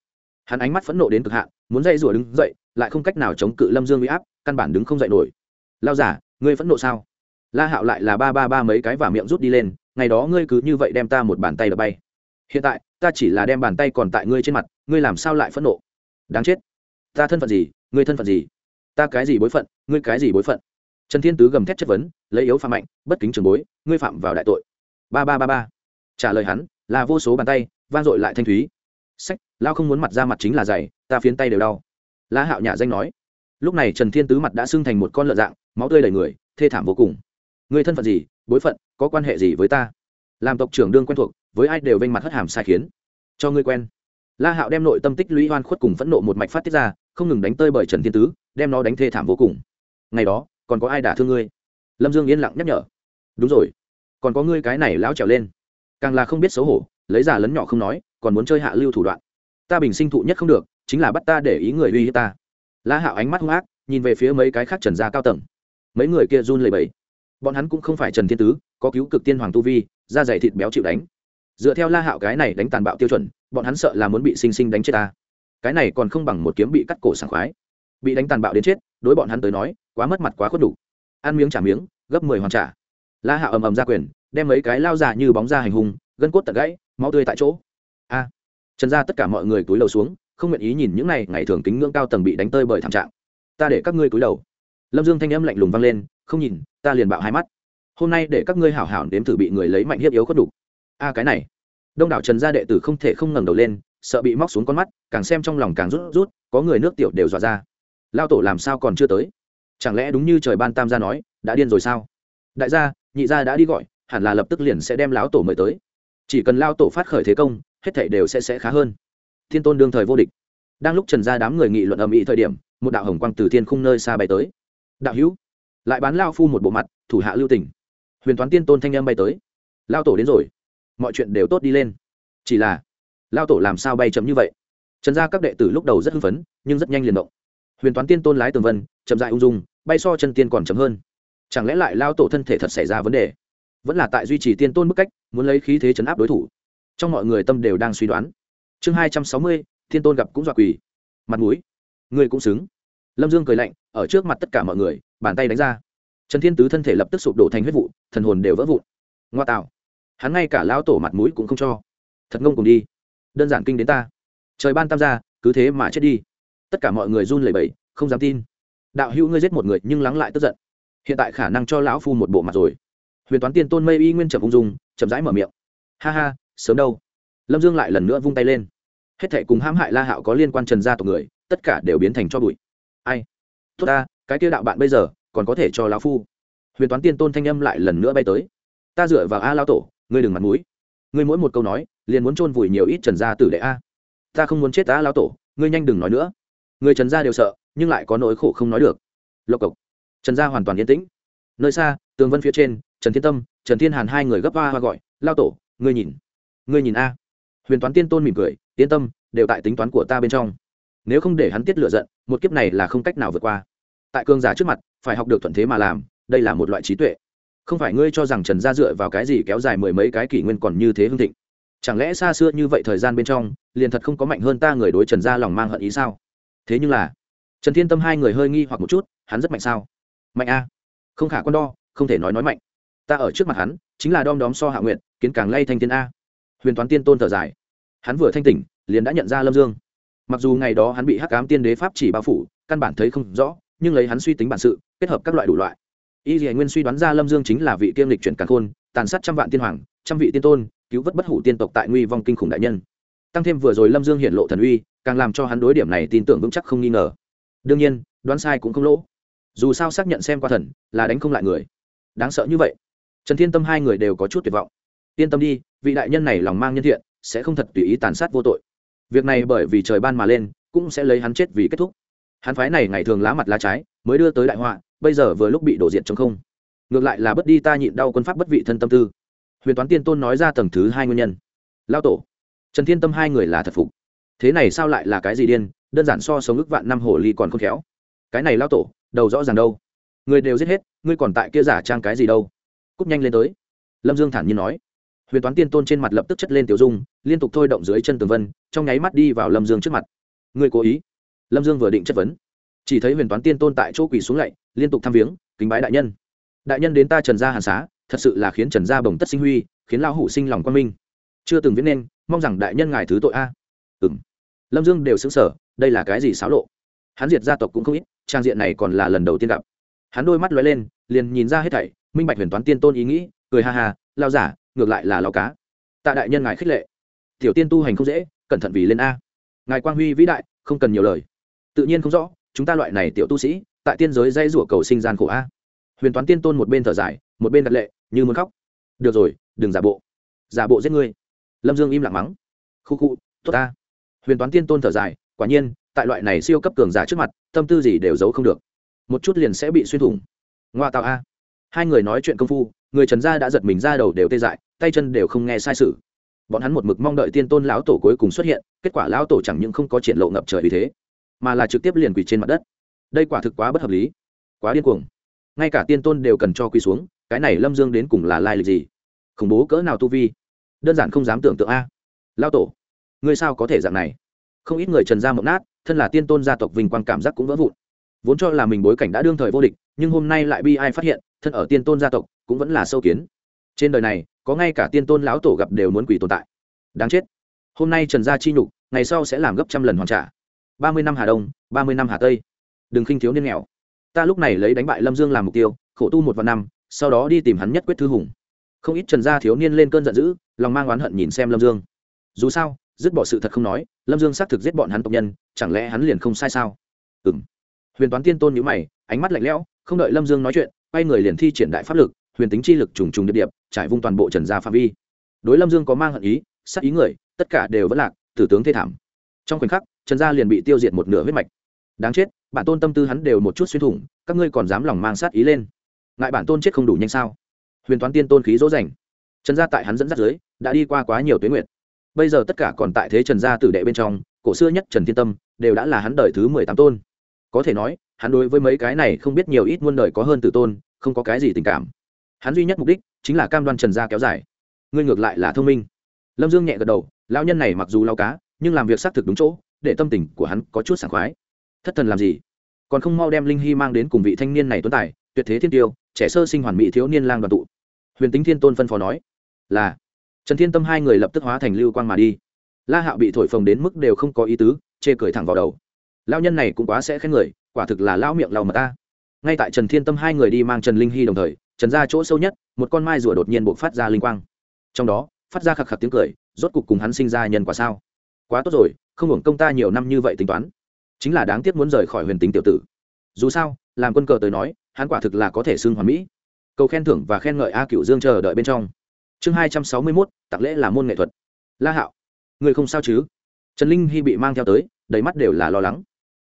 Hắn ánh mắt phẫn nộ đến cực hạn, muốn dây rủa đứng dậy, lại không cách nào chống cự lâm dương bị áp, căn bản đứng không dậy nổi. Lao giả, ngươi phẫn nộ sao? La hạo lại là ba ba ba mấy cái và miệng rút đi lên, ngày đó ngươi cứ như vậy đem ta một bàn tay đập bay. Hiện tại, ta chỉ là đem bàn tay còn tại ngươi trên mặt, ngươi làm sao lại phẫn nộ? Đáng chết. Ta thân phận gì? Ngươi thân phận gì? Ta cái gì bối phận? Ngươi cái gì bối phận? Trần thiên tứ gầm thét chất vấn, lấy yếu phạm mạnh, bất kính trường bối, ngươi phạm vào đại tội. Ba ba ba ba. Trả lời hắn, là vô số bàn tay van dội lại thanh thúy. Sách, lao không muốn mặt ra mặt chính là dày, ta phiến tay đều đau. La hạo nhà danh nói. Lúc này trần thiên tứ mặt đã sưng thành một con lợn dạng, máu tươi đầy người, thê thảm vô cùng người thân phận gì, bối phận, có quan hệ gì với ta? Làm tộc trưởng đương quen thuộc, với ai đều vênh mặt hất hàm sai khiến. Cho ngươi quen. La hạo đem nội tâm tích lũy oan khuất cùng phẫn nộ một mạch phát tiết ra, không ngừng đánh tơi bởi trần thiên tứ, đem nó đánh thê thảm vô cùng. Ngày đó, còn có ai đả thương ngươi? Lâm dương yên lặng nhắc nhở. Đúng rồi. Còn có ngươi cái này lão trèo lên. Càng là không biết xấu hổ, lấy già lấn nhỏ không nói, còn muốn chơi hạ lưu thủ đoạn. Ta bình sinh thụ nhất không được, chính là bắt ta để ý người uy hiếp ta. La hạo ánh mắt hung ác, nhìn về phía mấy cái khác trần gia cao tầng. Mấy người kia run lầy bẫy bọn hắn cũng không phải trần thiên tứ, có cứu cực tiên hoàng tu vi, da dày thịt béo chịu đánh. Dựa theo la hạo cái này đánh tàn bạo tiêu chuẩn, bọn hắn sợ là muốn bị sinh sinh đánh chết ta. Cái này còn không bằng một kiếm bị cắt cổ sảng khoái. Bị đánh tàn bạo đến chết, đối bọn hắn tới nói, quá mất mặt quá khuất đủ. Ăn miếng trả miếng, gấp mười hoàn trả. La hạo ầm ầm ra quyền, đem mấy cái lao già như bóng ra hành hung, gân cốt tật gãy, máu tươi tại chỗ. A. Trần ra tất cả mọi người túi đầu xuống, không nguyện ý nhìn những này ngày thường kính ngưỡng cao tầng bị đánh tơi bởi thảm trạng. Ta để các ngươi túi đầu. Lâm dương thanh âm lạnh lùng vang lên không nhìn, ta liền bạo hai mắt. Hôm nay để các ngươi hảo hảo nếm thử bị người lấy mạnh hiếp yếu khuất đủ a, cái này. Đông đảo trần gia đệ tử không thể không ngẩng đầu lên, sợ bị móc xuống con mắt, càng xem trong lòng càng rút rút, có người nước tiểu đều dọa ra. Lao tổ làm sao còn chưa tới? Chẳng lẽ đúng như trời ban tam gia nói, đã điên rồi sao? Đại gia, nhị gia đã đi gọi, hẳn là lập tức liền sẽ đem lão tổ mời tới. Chỉ cần lao tổ phát khởi thế công, hết thảy đều sẽ sẽ khá hơn. Thiên tôn đương thời vô địch. Đang lúc trần gia đám người nghị luận ầm ĩ thời điểm, một đạo hồng quang từ thiên khung nơi xa bay tới. Đạo hữu lại bán lao phu một bộ mặt, thủ hạ lưu tình. Huyền toán tiên tôn thanh âm bay tới. Lao tổ đến rồi. Mọi chuyện đều tốt đi lên. Chỉ là, lao tổ làm sao bay chậm như vậy? Trần gia các đệ tử lúc đầu rất hưng phấn, nhưng rất nhanh liền động. Huyền toán tiên tôn lái tường vân, chậm dại ung dung, bay so chân tiên còn chậm hơn. Chẳng lẽ lại lao tổ thân thể thật xảy ra vấn đề? Vẫn là tại duy trì tiên tôn mức cách, muốn lấy khí thế chấn áp đối thủ. Trong mọi người tâm đều đang suy đoán. Chương hai trăm sáu mươi, thiên tôn gặp cũng dọa quỳ. Mặt mũi. Người cũng xứng. Lâm dương cười lạnh ở trước mặt tất cả mọi người, bàn tay đánh ra. Trần thiên tứ thân thể lập tức sụp đổ thành huyết vụ, thần hồn đều vỡ vụn. Ngoa tạo. Hắn ngay cả lão tổ mặt mũi cũng không cho. Thật ngông cùng đi. Đơn giản kinh đến ta. Trời ban tam gia, cứ thế mà chết đi. Tất cả mọi người run lẩy bẩy, không dám tin. Đạo hữu ngươi giết một người nhưng lắng lại tức giận. Hiện tại khả năng cho lão phu một bộ mặt rồi. Huyền toán tiên tôn mây y nguyên chậm ung dung, chậm rãi mở miệng. Ha ha, sớm đâu. Lâm dương lại lần nữa vung tay lên. Hết thệ cùng hãm hại la hạo có liên quan trần gia tộc người, tất cả đều biến thành cho bụi. Ai? Tốt ta, cái kia đạo bạn bây giờ, còn có thể cho lão phu. Huyền toán tiên tôn thanh âm lại lần nữa bay tới. Ta dựa vào a lao tổ, ngươi đừng mặt mũi. Ngươi mỗi một câu nói, liền muốn chôn vùi nhiều ít trần gia tử đệ a. Ta không muốn chết a lao tổ, ngươi nhanh đừng nói nữa. Người trần gia đều sợ, nhưng lại có nỗi khổ không nói được. Lộc cộc. Trần gia hoàn toàn yên tĩnh. Nơi xa, tường vân phía trên, trần thiên tâm, trần thiên hàn hai người gấp hoa hoa gọi lao tổ, ngươi nhìn. Ngươi nhìn a. Huyền toán tiên tôn mỉm cười, yên tâm, đều tại tính toán của ta bên trong nếu không để hắn tiết lựa giận, một kiếp này là không cách nào vượt qua. Tại cương giả trước mặt, phải học được thuận thế mà làm, đây là một loại trí tuệ. Không phải ngươi cho rằng trần gia dựa vào cái gì kéo dài mười mấy cái kỷ nguyên còn như thế hương thịnh? Chẳng lẽ xa xưa như vậy thời gian bên trong, liền thật không có mạnh hơn ta người đối trần gia lòng mang hận ý sao? Thế nhưng là, trần thiên tâm hai người hơi nghi hoặc một chút, hắn rất mạnh sao? Mạnh a. Không khả con đo, không thể nói nói mạnh. Ta ở trước mặt hắn, chính là đom đóm so hạ nguyện kiến càng lay thanh thiên a. Huyền toán tiên tôn thở dài. Hắn vừa thanh tỉnh, liền đã nhận ra lâm dương mặc dù ngày đó hắn bị hắc ám tiên đế pháp chỉ bao phủ, căn bản thấy không rõ, nhưng lấy hắn suy tính bản sự, kết hợp các loại đủ loại. Y dì nguyên suy đoán ra lâm dương chính là vị tiêm lịch chuyển càn khôn, tàn sát trăm vạn tiên hoàng, trăm vị tiên tôn, cứu vớt bất hủ tiên tộc tại nguy vong kinh khủng đại nhân. Tăng thêm vừa rồi lâm dương hiện lộ thần uy, càng làm cho hắn đối điểm này tin tưởng vững chắc không nghi ngờ. Đương nhiên, đoán sai cũng không lỗ. Dù sao xác nhận xem qua thần, là đánh không lại người. Đáng sợ như vậy. Trần thiên tâm hai người đều có chút tuyệt vọng. Yên tâm đi, vị đại nhân này lòng mang nhân thiện, sẽ không thật tùy ý tàn sát vô tội việc này bởi vì trời ban mà lên, cũng sẽ lấy hắn chết vì kết thúc. Hắn phái này ngày thường lá mặt lá trái, mới đưa tới đại họa, bây giờ vừa lúc bị đổ diện chống không. Ngược lại là bất đi ta nhịn đau quân pháp bất vị thân tâm tư. Huyền toán tiên tôn nói ra tầng thứ hai nguyên nhân. Lao tổ, trần thiên tâm hai người là thật phục. Thế này sao lại là cái gì điên, đơn giản so sống ức vạn năm hồ ly còn khôn khéo. Cái này lao tổ, đầu rõ ràng đâu? Người đều giết hết, ngươi còn tại kia giả trang cái gì đâu? Cúp nhanh lên tới. Lâm dương thản nhiên nói huyền toán tiên tôn trên mặt lập tức chất lên tiểu dung, liên tục thôi động dưới chân tường vân, trong nháy mắt đi vào lâm dương trước mặt. Người cố ý? Lâm dương vừa định chất vấn. Chỉ thấy huyền toán tiên tôn tại chỗ quỳ xuống lạy, liên tục thăm viếng, kính bái đại nhân. Đại nhân đến ta trần gia hàn xá, thật sự là khiến trần gia bồng tất sinh huy, khiến lão hủ sinh lòng quan minh. Chưa từng viết nên, mong rằng đại nhân ngài thứ tội a. À. ừ m lâm dương đều xứng sở đây là cái gì xáo lộ? Hắn diệt gia tộc cũng không ít, trang diện này còn là lần đầu tiên gặp. Hắn đôi mắt lóe lên, liền nhìn ra hết thảy, minh bạch huyền toán tiên tôn ý nghĩ, cười ha ha lao giả ngược lại là lao cá. Tạ đại nhân ngài khích lệ. Tiểu tiên tu hành không dễ, cẩn thận vì lên a. Ngài quang huy vĩ đại, không cần nhiều lời. Tự nhiên không rõ, chúng ta loại này tiểu tu sĩ, tại tiên giới dây rủa cầu sinh gian khổ a. Huyền toán tiên tôn một bên thở dài, một bên đặt lệ, như muốn khóc. Được rồi, đừng giả bộ. Giả bộ giết ngươi. Lâm dương im lặng mắng. Khu khu, tốt ta huyền toán tiên tôn thở dài, quả nhiên, tại loại này siêu cấp cường giả trước mặt, tâm tư gì đều giấu không được. Một chút liền sẽ bị xuyên thủng. Ngoa tạo a. Hai người nói chuyện công phu người trần gia đã giật mình ra đầu đều tê dại, tay chân đều không nghe sai sự. Bọn hắn một mực mong đợi tiên tôn lão tổ cuối cùng xuất hiện, kết quả lão tổ chẳng những không có triển lộ ngập trời vì thế, mà là trực tiếp liền quỳ trên mặt đất. Đây quả thực quá bất hợp lý, quá điên cuồng. Ngay cả tiên tôn đều cần cho quỳ xuống, cái này lâm dương đến cùng là lai lịch gì? Khủng bố cỡ nào tu vi? Đơn giản không dám tưởng tượng a. Lão tổ, ngươi sao có thể dạng này? Không ít người trần gia mộng nát, thân là tiên tôn gia tộc vinh quang cảm giác cũng vỡ vụn. Vốn cho là mình bối cảnh đã đương thời vô địch, nhưng hôm nay lại bi ai phát hiện, thân ở tiên tôn gia tộc cũng vẫn là sâu kiến. Trên đời này, có ngay cả tiên tôn lão tổ gặp đều muốn quỷ tồn tại. Đáng chết. Hôm nay trần gia chi nhục, ngày sau sẽ làm gấp trăm lần hoàn trả. Ba mươi năm hà đông, ba mươi năm hà tây. Đừng khinh thiếu niên nghèo. Ta lúc này lấy đánh bại lâm dương làm mục tiêu, khổ tu một vạn năm, sau đó đi tìm hắn nhất quyết thư hùng. Không ít trần gia thiếu niên lên cơn giận dữ, lòng mang oán hận nhìn xem lâm dương. Dù sao, dứt bỏ sự thật không nói, lâm dương xác thực giết bọn hắn tộc nhân, chẳng lẽ hắn liền không sai sao? Ừ m huyền toán tiên tôn nhữ mày, ánh mắt lạnh lẽo, không đợi lâm dương nói chuyện, quay người liền thi triển đại pháp lực huyền tính chi lực trùng trùng điệp điệp, trải vung toàn bộ trần gia phạm vi. Đối lâm dương có mang hận ý, sát ý người, tất cả đều vẫn lạc, tử tướng thê thảm. Trong khoảnh khắc, trần gia liền bị tiêu diệt một nửa huyết mạch. Đáng chết, bản tôn tâm tư hắn đều một chút xuyên thủng, các ngươi còn dám lòng mang sát ý lên. Ngại bản tôn chết không đủ nhanh sao? Huyền toán tiên tôn khí dỗ dành. Trần gia tại hắn dẫn dắt dưới, đã đi qua quá nhiều tuyến nguyện bây giờ tất cả còn tại thế trần gia tử đệ bên trong, cổ xưa nhất trần thiên tâm, đều đã là hắn đời thứ mười tám tôn. Có thể nói, hắn đối với mấy cái này không biết nhiều ít muôn đời có hơn tử tôn, không có cái gì tình cảm hắn duy nhất mục đích chính là cam đoan trần gia kéo dài. Ngươi ngược lại là thông minh. Lâm dương nhẹ gật đầu lao nhân này mặc dù lao cá, nhưng làm việc xác thực đúng chỗ, để tâm tình của hắn có chút sảng khoái. Thất thần làm gì? Còn không mau đem linh hy mang đến cùng vị thanh niên này tuấn tài, tuyệt thế thiên tiêu, trẻ sơ sinh hoàn mỹ thiếu niên lang đoàn tụ. Huyền tính thiên tôn phân phó nói, là. Trần thiên tâm hai người lập tức hóa thành lưu quang mà đi. La hạo bị thổi phồng đến mức đều không có ý tứ, chê cười thẳng vào đầu. Lao nhân này cũng quá sẽ khen người, quả thực là lao miệng lao mà ta. Ngay tại trần thiên tâm hai người đi mang trần linh hy đồng thời trần ra chỗ sâu nhất, một con mai rùa đột nhiên buộc phát ra linh quang. Trong đó, phát ra khạc khạc tiếng cười, rốt cục cùng hắn sinh ra nhân quả sao? Quá tốt rồi, không hưởng công ta nhiều năm như vậy tính toán. Chính là đáng tiếc muốn rời khỏi huyền tính tiểu tử. Dù sao, làm quân cờ tới nói, hắn quả thực là có thể xưng hoàn mỹ. Cầu khen thưởng và khen ngợi a cựu dương chờ đợi bên trong. Chương hai trăm sáu mươi mốt, tặng lễ là môn nghệ thuật. La hạo, người không sao chứ? Trần linh hy bị mang theo tới, đầy mắt đều là lo lắng.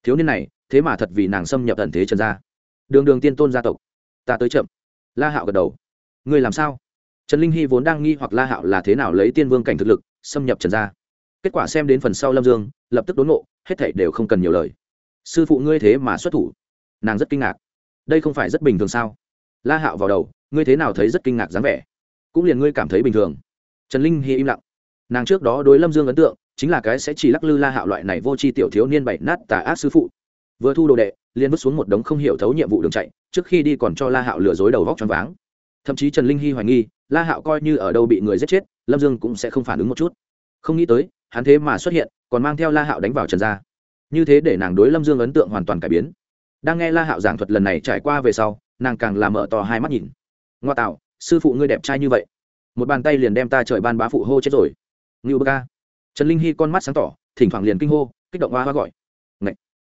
Thiếu niên này, thế mà thật vì nàng xâm nhập tận thế trần gia. Đường đường tiên tôn gia tộc, ta tới chậm la hạo gật đầu. Ngươi làm sao? Trần linh hy vốn đang nghi hoặc la hạo là thế nào lấy tiên vương cảnh thực lực, xâm nhập trần gia. Kết quả xem đến phần sau lâm dương, lập tức đốn ngộ, hết thảy đều không cần nhiều lời. Sư phụ ngươi thế mà xuất thủ. Nàng rất kinh ngạc. Đây không phải rất bình thường sao? La hạo vào đầu, ngươi thế nào thấy rất kinh ngạc dáng vẻ? Cũng liền ngươi cảm thấy bình thường. Trần linh hy im lặng. Nàng trước đó đối lâm dương ấn tượng, chính là cái sẽ chỉ lắc lư la hạo loại này vô tri tiểu thiếu niên bảy nát tà ác sư phụ vừa thu đồ đệ, liền vứt xuống một đống không hiểu thấu nhiệm vụ đường chạy, trước khi đi còn cho la hạo lừa dối đầu vóc choáng váng. Thậm chí trần linh hy hoài nghi, la hạo coi như ở đâu bị người giết chết, lâm dương cũng sẽ không phản ứng một chút. Không nghĩ tới, hắn thế mà xuất hiện, còn mang theo la hạo đánh vào trần gia. Như thế để nàng đối lâm dương ấn tượng hoàn toàn cải biến. Đang nghe la hạo giảng thuật lần này trải qua về sau, nàng càng làm mở to hai mắt nhìn. Ngoa tạo, sư phụ ngươi đẹp trai như vậy. Một bàn tay liền đem ta trời ban bá phụ hô chết rồi. Ngưu bơ ca. Trần linh hy con mắt sáng tỏ, thỉnh thoảng liền kinh hô, kích động hoa hoa gọi. Ngậy!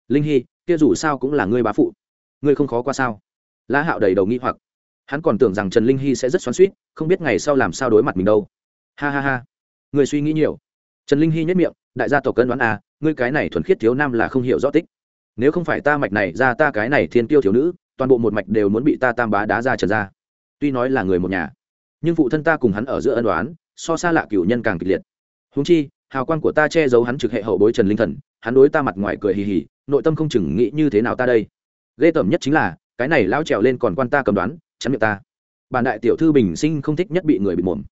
linh hy kia dù sao cũng là ngươi bá phụ. Ngươi không khó qua sao? La hạo đầy đầu nghi hoặc. Hắn còn tưởng rằng trần linh hy sẽ rất xoắn suýt không biết ngày sau làm sao đối mặt mình đâu. Ha ha ha. Người suy nghĩ nhiều. Trần linh hy nhất miệng, đại gia tộc cân đoán à ngươi cái này thuần khiết thiếu nam là không hiểu rõ tích. Nếu không phải ta mạch này ra ta cái này thiên tiêu thiếu nữ, toàn bộ một mạch đều muốn bị ta tam bá đá ra trần ra. Tuy nói là người một nhà, nhưng phụ thân ta cùng hắn ở giữa ân đoán so xa lạ cửu nhân càng kịch liệt. Húng chi, hào quang của ta che giấu hắn trực hệ hậu bối trần linh thần, hắn đối ta mặt ngoài cười hì hì nội tâm không chừng nghĩ như thế nào ta đây. Ghê tởm nhất chính là cái này lao trèo lên còn quan ta cầm đoán chắn miệng ta. Bản đại tiểu thư bình sinh không thích nhất bị người bị mồm.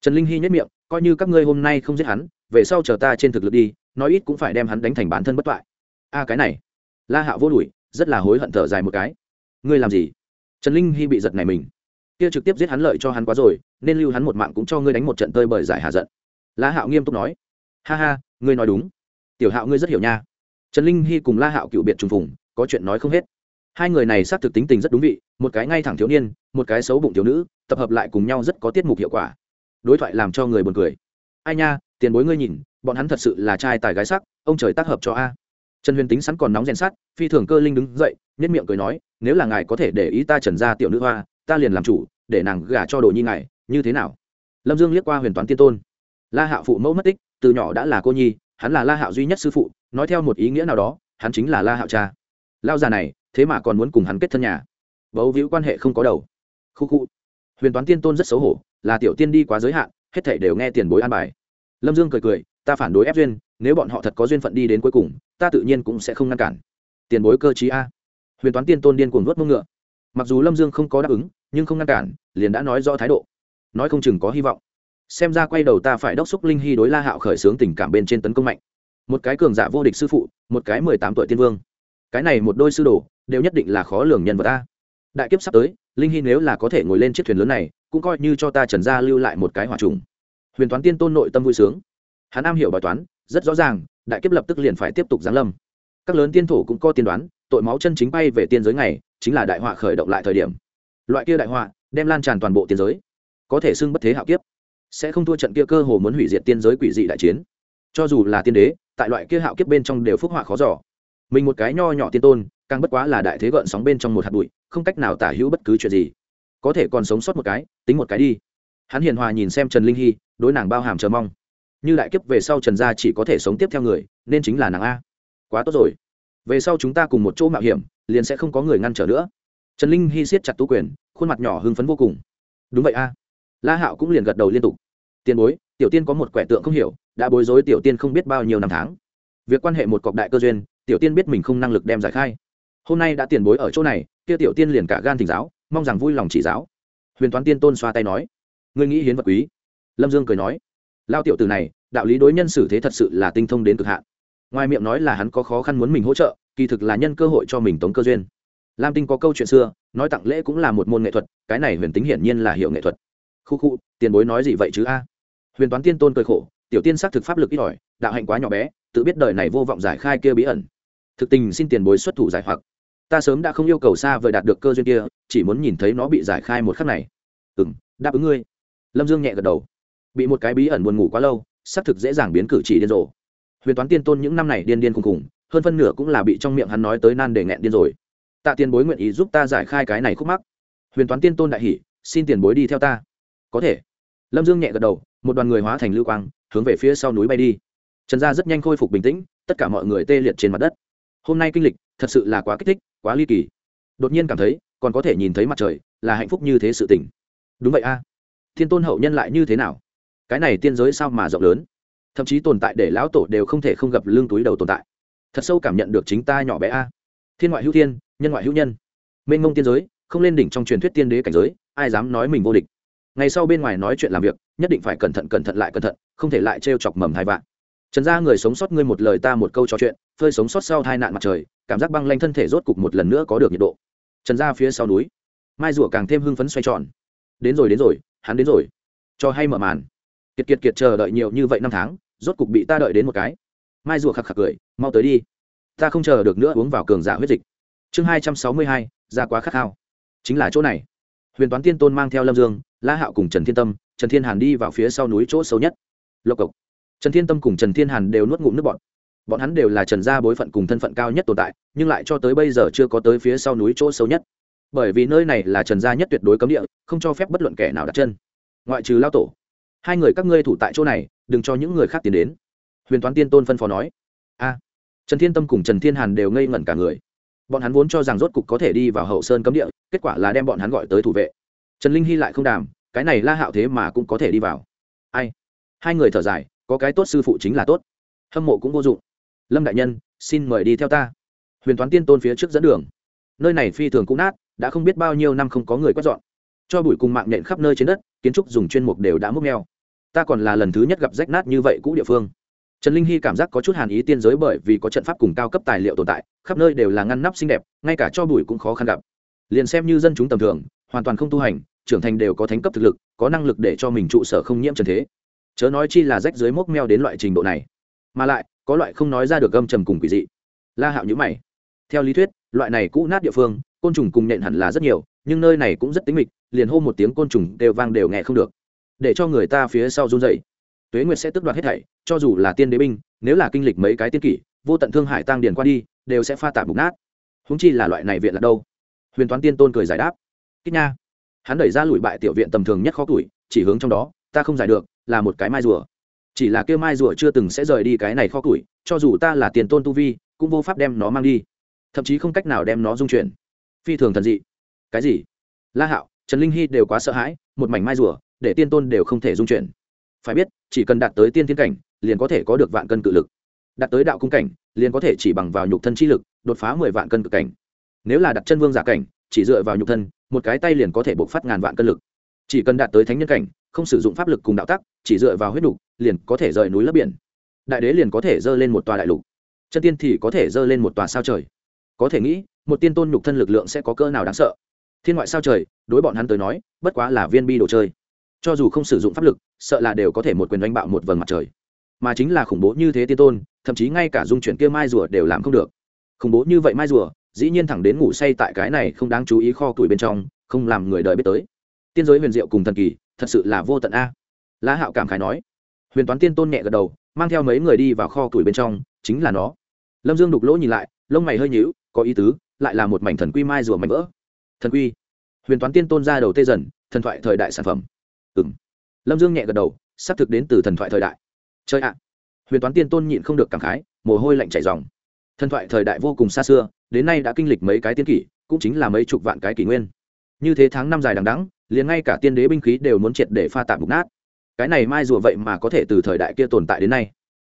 Trần linh hy nhất miệng coi như các ngươi hôm nay không giết hắn về sau chờ ta trên thực lực đi nói ít cũng phải đem hắn đánh thành bản thân bất toại. A cái này. La hạo vô đùi, rất là hối hận thở dài một cái. Ngươi làm gì? Trần linh hy bị giật này mình. Kia trực tiếp giết hắn lợi cho hắn quá rồi nên lưu hắn một mạng cũng cho ngươi đánh một trận tơi bởi giải hạ giận. La hạo nghiêm túc nói. Ha ha ngươi nói đúng. Tiểu hạo ngươi rất hiểu nha trần linh hy cùng la hạo cựu biệt trùng phùng, có chuyện nói không hết. Hai người này xác thực tính tình rất đúng vị, một cái ngay thẳng thiếu niên, một cái xấu bụng thiếu nữ, tập hợp lại cùng nhau rất có tiết mục hiệu quả. Đối thoại làm cho người buồn cười. Ai nha, tiền bối ngươi nhìn, bọn hắn thật sự là trai tài gái sắc, ông trời tác hợp cho a. Trần huyền tính sẵn còn nóng rèn sắt, phi thường cơ linh đứng dậy nhất miệng cười nói, nếu là ngài có thể để ý ta trần ra tiểu nữ hoa, ta liền làm chủ, để nàng gả cho đồ nhi ngài, như thế nào? Lâm dương liếc qua huyền toán tiên tôn. La hạo phụ mẫu mất tích, từ nhỏ đã là cô nhi hắn là la hạo duy nhất sư phụ, nói theo một ý nghĩa nào đó, hắn chính là la hạo cha. Lao già này, thế mà còn muốn cùng hắn kết thân nhà. Bấu víu quan hệ không có đầu. Khu khu. Huyền toán tiên tôn rất xấu hổ, là tiểu tiên đi quá giới hạn, hết thể đều nghe tiền bối an bài. Lâm dương cười cười, ta phản đối ép duyên, nếu bọn họ thật có duyên phận đi đến cuối cùng, ta tự nhiên cũng sẽ không ngăn cản. Tiền bối cơ chí a. Huyền toán tiên tôn điên cuồng vớt mông ngựa. Mặc dù lâm dương không có đáp ứng, nhưng không ngăn cản, liền đã nói rõ thái độ. Nói không chừng có hy vọng xem ra quay đầu ta phải đốc xúc linh hy đối la hạo khởi xướng tình cảm bên trên tấn công mạnh. Một cái cường giả vô địch sư phụ, một cái mười tám tuổi tiên vương. Cái này một đôi sư đồ, đều nhất định là khó lường nhân vật ta đại kiếp sắp tới, linh hy nếu là có thể ngồi lên chiếc thuyền lớn này, cũng coi như cho ta trần gia lưu lại một cái hỏa trùng. Huyền toán tiên tôn nội tâm vui sướng. Hắn am hiểu bài toán, rất rõ ràng, đại kiếp lập tức liền phải tiếp tục giáng lâm. Các lớn tiên thổ cũng có tiên đoán, tội máu chân chính bay về tiên giới này chính là đại họa khởi động lại thời điểm. Loại kia đại họa, đem lan tràn toàn bộ tiên giới. Có thể xưng bất thế hạo kiếp sẽ không thua trận kia cơ hồ muốn hủy diệt tiên giới quỷ dị đại chiến. Cho dù là tiên đế, tại loại kia hạo kiếp bên trong đều phúc họa khó giỏ mình một cái nho nhỏ tiên tôn, càng bất quá là đại thế gợn sóng bên trong một hạt bụi, không cách nào tả hữu bất cứ chuyện gì. Có thể còn sống sót một cái, tính một cái đi. Hắn hiền hòa nhìn xem trần linh hy, đối nàng bao hàm chờ mong. Như đại kiếp về sau trần gia chỉ có thể sống tiếp theo người, nên chính là nàng a. Quá tốt rồi. Về sau chúng ta cùng một chỗ mạo hiểm, liền sẽ không có người ngăn trở nữa. Trần linh hy siết chặt tu quyền, khuôn mặt nhỏ hưng phấn vô cùng. Đúng vậy a. La hạo cũng liền gật đầu liên tục tiền bối, tiểu tiên có một quẻ tượng không hiểu, đã bối rối tiểu tiên không biết bao nhiêu năm tháng. Việc quan hệ một cọc đại cơ duyên, tiểu tiên biết mình không năng lực đem giải khai. Hôm nay đã tiền bối ở chỗ này, kia tiểu tiên liền cả gan thỉnh giáo, mong rằng vui lòng chỉ giáo. Huyền toán tiên tôn xoa tay nói, ngươi nghĩ hiến vật quý? Lâm dương cười nói, lao tiểu từ này, đạo lý đối nhân xử thế thật sự là tinh thông đến cực hạn. Ngoài miệng nói là hắn có khó khăn muốn mình hỗ trợ, kỳ thực là nhân cơ hội cho mình tống cơ duyên. Lam tinh có câu chuyện xưa, nói tặng lễ cũng là một môn nghệ thuật, cái này huyền tính hiển nhiên là hiệu nghệ thuật. Khu khu, tiền bối nói gì vậy chứ a? Huyền toán tiên tôn cười khổ, tiểu tiên xác thực pháp lực ít ỏi, đạo hạnh quá nhỏ bé, tự biết đời này vô vọng giải khai kia bí ẩn. Thực tình xin tiền bối xuất thủ giải hoặc. Ta sớm đã không yêu cầu xa vời đạt được cơ duyên kia, chỉ muốn nhìn thấy nó bị giải khai một khắc này. Ừ m đáp ứng ngươi. Lâm dương nhẹ gật đầu. Bị một cái bí ẩn buồn ngủ quá lâu, xác thực dễ dàng biến cử chỉ điên rồ. Huyền toán tiên tôn những năm này điên điên khùng khùng, hơn phân nửa cũng là bị trong miệng hắn nói tới nan để nghẹn điên rồi. Tạ tiền bối nguyện ý giúp ta giải khai cái này khúc mắc. Huyền toán tiên tôn đại hỷ xin tiền bối đi theo ta. Có thể. Lâm dương nhẹ gật đầu một đoàn người hóa thành lưu quang, hướng về phía sau núi bay đi. Trần gia rất nhanh khôi phục bình tĩnh, tất cả mọi người tê liệt trên mặt đất. Hôm nay kinh lịch, thật sự là quá kích thích, quá ly kỳ. Đột nhiên cảm thấy, còn có thể nhìn thấy mặt trời, là hạnh phúc như thế sự tình. Đúng vậy a. Thiên tôn hậu nhân lại như thế nào? Cái này tiên giới sao mà rộng lớn? Thậm chí tồn tại để lão tổ đều không thể không gặp lương túi đầu tồn tại. Thật sâu cảm nhận được chính ta nhỏ bé a. Thiên ngoại hữu thiên, nhân ngoại hữu nhân. Mênh mông tiên giới, không lên đỉnh trong truyền thuyết tiên đế cảnh giới, ai dám nói mình vô địch? Ngày sau bên ngoài nói chuyện làm việc nhất định phải cẩn thận cẩn thận lại cẩn thận, không thể lại trêu chọc mầm hai vạn. Trần gia người sống sót ngươi một lời ta một câu trò chuyện, phơi sống sót sau tai nạn mặt trời, cảm giác băng lanh thân thể rốt cục một lần nữa có được nhiệt độ. Trần gia phía sau núi, mai rùa càng thêm hưng phấn xoay tròn. Đến rồi đến rồi, hắn đến rồi. Cho hay mở màn. Kiệt kiệt kiệt chờ đợi nhiều như vậy năm tháng, rốt cục bị ta đợi đến một cái. Mai rùa khạc khạc cười, mau tới đi. Ta không chờ được nữa uống vào cường giả huyết dịch. Chương hai trăm sáu mươi hai, ra quá khát khao. Chính là chỗ này. Huyền toán tiên tôn mang theo lâm dương, la hạo cùng trần thiên tâm trần thiên hàn đi vào phía sau núi chỗ sâu nhất. Lộc cộc. Trần thiên tâm cùng trần thiên hàn đều nuốt ngụm nước bọn bọn hắn đều là trần gia bối phận cùng thân phận cao nhất tồn tại, nhưng lại cho tới bây giờ chưa có tới phía sau núi chỗ sâu nhất. Bởi vì nơi này là trần gia nhất tuyệt đối cấm địa, không cho phép bất luận kẻ nào đặt chân. Ngoại trừ lao tổ. Hai người các ngươi thủ tại chỗ này, đừng cho những người khác tiến đến. Huyền toán tiên tôn phân phó nói. A. Trần thiên tâm cùng trần thiên hàn đều ngây ngẩn cả người. Bọn hắn vốn cho rằng rốt cục có thể đi vào hậu sơn cấm địa, kết quả là đem bọn hắn gọi tới thủ vệ. Trần linh hy lại không đàm cái này la hạo thế mà cũng có thể đi vào. Ai? Hai người thở dài, có cái tốt sư phụ chính là tốt. Hâm mộ cũng vô dụng. Lâm đại nhân, xin mời đi theo ta. Huyền toán tiên tôn phía trước dẫn đường. Nơi này phi thường cũng nát, đã không biết bao nhiêu năm không có người quét dọn. Cho bụi cùng mạng nhện khắp nơi trên đất, kiến trúc dùng chuyên mục đều đã múc neo. Ta còn là lần thứ nhất gặp rách nát như vậy cũ địa phương. Trần linh hy cảm giác có chút hàn ý tiên giới bởi vì có trận pháp cùng cao cấp tài liệu tồn tại, khắp nơi đều là ngăn nắp xinh đẹp, ngay cả cho bụi cũng khó khăn gặp. Liền xem như dân chúng tầm thường, hoàn toàn không tu hành trưởng thành đều có thánh cấp thực lực, có năng lực để cho mình trụ sở không nhiễm trần thế. Chớ nói chi là rách dưới mốc meo đến loại trình độ này. Mà lại, có loại không nói ra được âm trầm cùng quỷ dị. La hạo nhữ mày. Theo lý thuyết, loại này cũ nát địa phương, côn trùng cùng nện hẳn là rất nhiều, nhưng nơi này cũng rất tính mịch, liền hô một tiếng côn trùng đều vang đều nghe không được. Để cho người ta phía sau run dậy tuế nguyệt sẽ tước đoạt hết thảy, cho dù là tiên đế binh, nếu là kinh lịch mấy cái tiên kỷ, vô tận thương hải tăng điền qua đi, đều sẽ pha tạp bục nát. Húng chi là loại này viện là đâu? Huyền toán tiên tôn cười giải đáp. Kích nha hắn đẩy ra lùi bại tiểu viện tầm thường nhất khó tuổi, chỉ hướng trong đó, ta không giải được, là một cái mai rùa. Chỉ là kêu mai rùa chưa từng sẽ rời đi cái này khó tuổi, cho dù ta là tiền tôn tu vi, cũng vô pháp đem nó mang đi. Thậm chí không cách nào đem nó dung chuyển. Phi thường thần dị. Cái gì? La hạo, trần linh hy đều quá sợ hãi, một mảnh mai rùa, để tiên tôn đều không thể dung chuyển. Phải biết, chỉ cần đạt tới tiên thiên cảnh, liền có thể có được vạn cân cự lực. Đạt tới đạo cung cảnh, liền có thể chỉ bằng vào nhục thân chi lực, đột phá mười vạn cân cực cảnh. Nếu là đặt chân vương giả cảnh, chỉ dựa vào nhục thân một cái tay liền có thể bộc phát ngàn vạn cân lực. Chỉ cần đạt tới thánh nhân cảnh, không sử dụng pháp lực cùng đạo tắc, chỉ dựa vào huyết đục liền có thể rời núi lấp biển. Đại đế liền có thể dơ lên một tòa đại lục. Chân tiên thì có thể dơ lên một tòa sao trời. Có thể nghĩ, một tiên tôn nhục thân lực lượng sẽ có cỡ nào đáng sợ. Thiên ngoại sao trời, đối bọn hắn tới nói, bất quá là viên bi đồ chơi. Cho dù không sử dụng pháp lực, sợ là đều có thể một quyền đánh bạo một vầng mặt trời. Mà chính là khủng bố như thế tiên tôn, thậm chí ngay cả dung chuyển kia mai rùa đều làm không được. Khủng bố như vậy mai rùa dĩ nhiên thẳng đến ngủ say tại cái này không đáng chú ý kho tuổi bên trong, không làm người đời biết tới. Tiên giới huyền diệu cùng thần kỳ, thật sự là vô tận a. Lá hạo cảm khái nói. Huyền toán tiên tôn nhẹ gật đầu, mang theo mấy người đi vào kho tuổi bên trong, chính là nó. Lâm dương đục lỗ nhìn lại, lông mày hơi nhíu, có ý tứ, lại là một mảnh thần quy mai rùa mảnh vỡ. Thần quy. Huyền toán tiên tôn ra đầu tê dần, thần thoại thời đại sản phẩm. Ừ m lâm dương nhẹ gật đầu, xác thực đến từ thần thoại thời đại. Chơi ạ. Huyền toán tiên tôn nhịn không được cảm khái, mồ hôi lạnh chảy dòng thần thoại thời đại vô cùng xa xưa đến nay đã kinh lịch mấy cái tiên kỷ, cũng chính là mấy chục vạn cái kỷ nguyên. Như thế tháng năm dài đằng đắng liền ngay cả tiên đế binh khí đều muốn triệt để pha tạm mục nát. Cái này mai rùa vậy mà có thể từ thời đại kia tồn tại đến nay.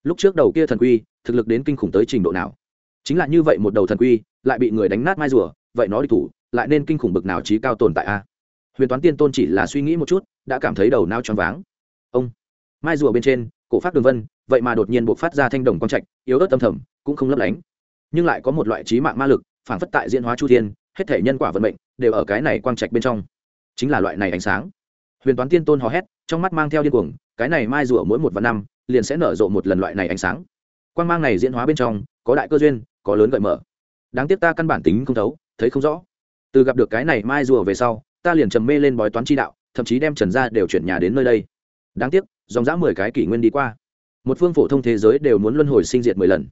Lúc trước đầu kia thần quy, thực lực đến kinh khủng tới trình độ nào? Chính là như vậy một đầu thần quy, lại bị người đánh nát mai rùa, vậy nó đi thủ, lại nên kinh khủng bực nào trí cao tồn tại a? Huyền toán tiên tôn chỉ là suy nghĩ một chút, đã cảm thấy đầu nao choáng váng. Ông, mai rùa bên trên, cổ phát đường vân, vậy mà đột nhiên buộc phát ra thanh đồng quang trạch, yếu ớt tâm thầm, cũng không lấp lánh nhưng lại có một loại trí mạng ma lực phản phất tại diễn hóa chu thiên, hết thể nhân quả vận mệnh đều ở cái này quang trạch bên trong. Chính là loại này ánh sáng. Huyền toán tiên tôn hò hét, trong mắt mang theo điên cuồng, cái này mai rùa mỗi một vạn năm liền sẽ nở rộ một lần loại này ánh sáng. Quang mang này diễn hóa bên trong, có đại cơ duyên, có lớn gợi mở. Đáng tiếc ta căn bản tính không thấu, thấy không rõ. Từ gặp được cái này mai rùa về sau, ta liền trầm mê lên bói toán chi đạo, thậm chí đem trần gia đều chuyển nhà đến nơi đây. Đáng tiếc, dòng dã mười cái kỷ nguyên đi qua. Một phương phổ thông thế giới đều muốn luân hồi sinh diệt mười lần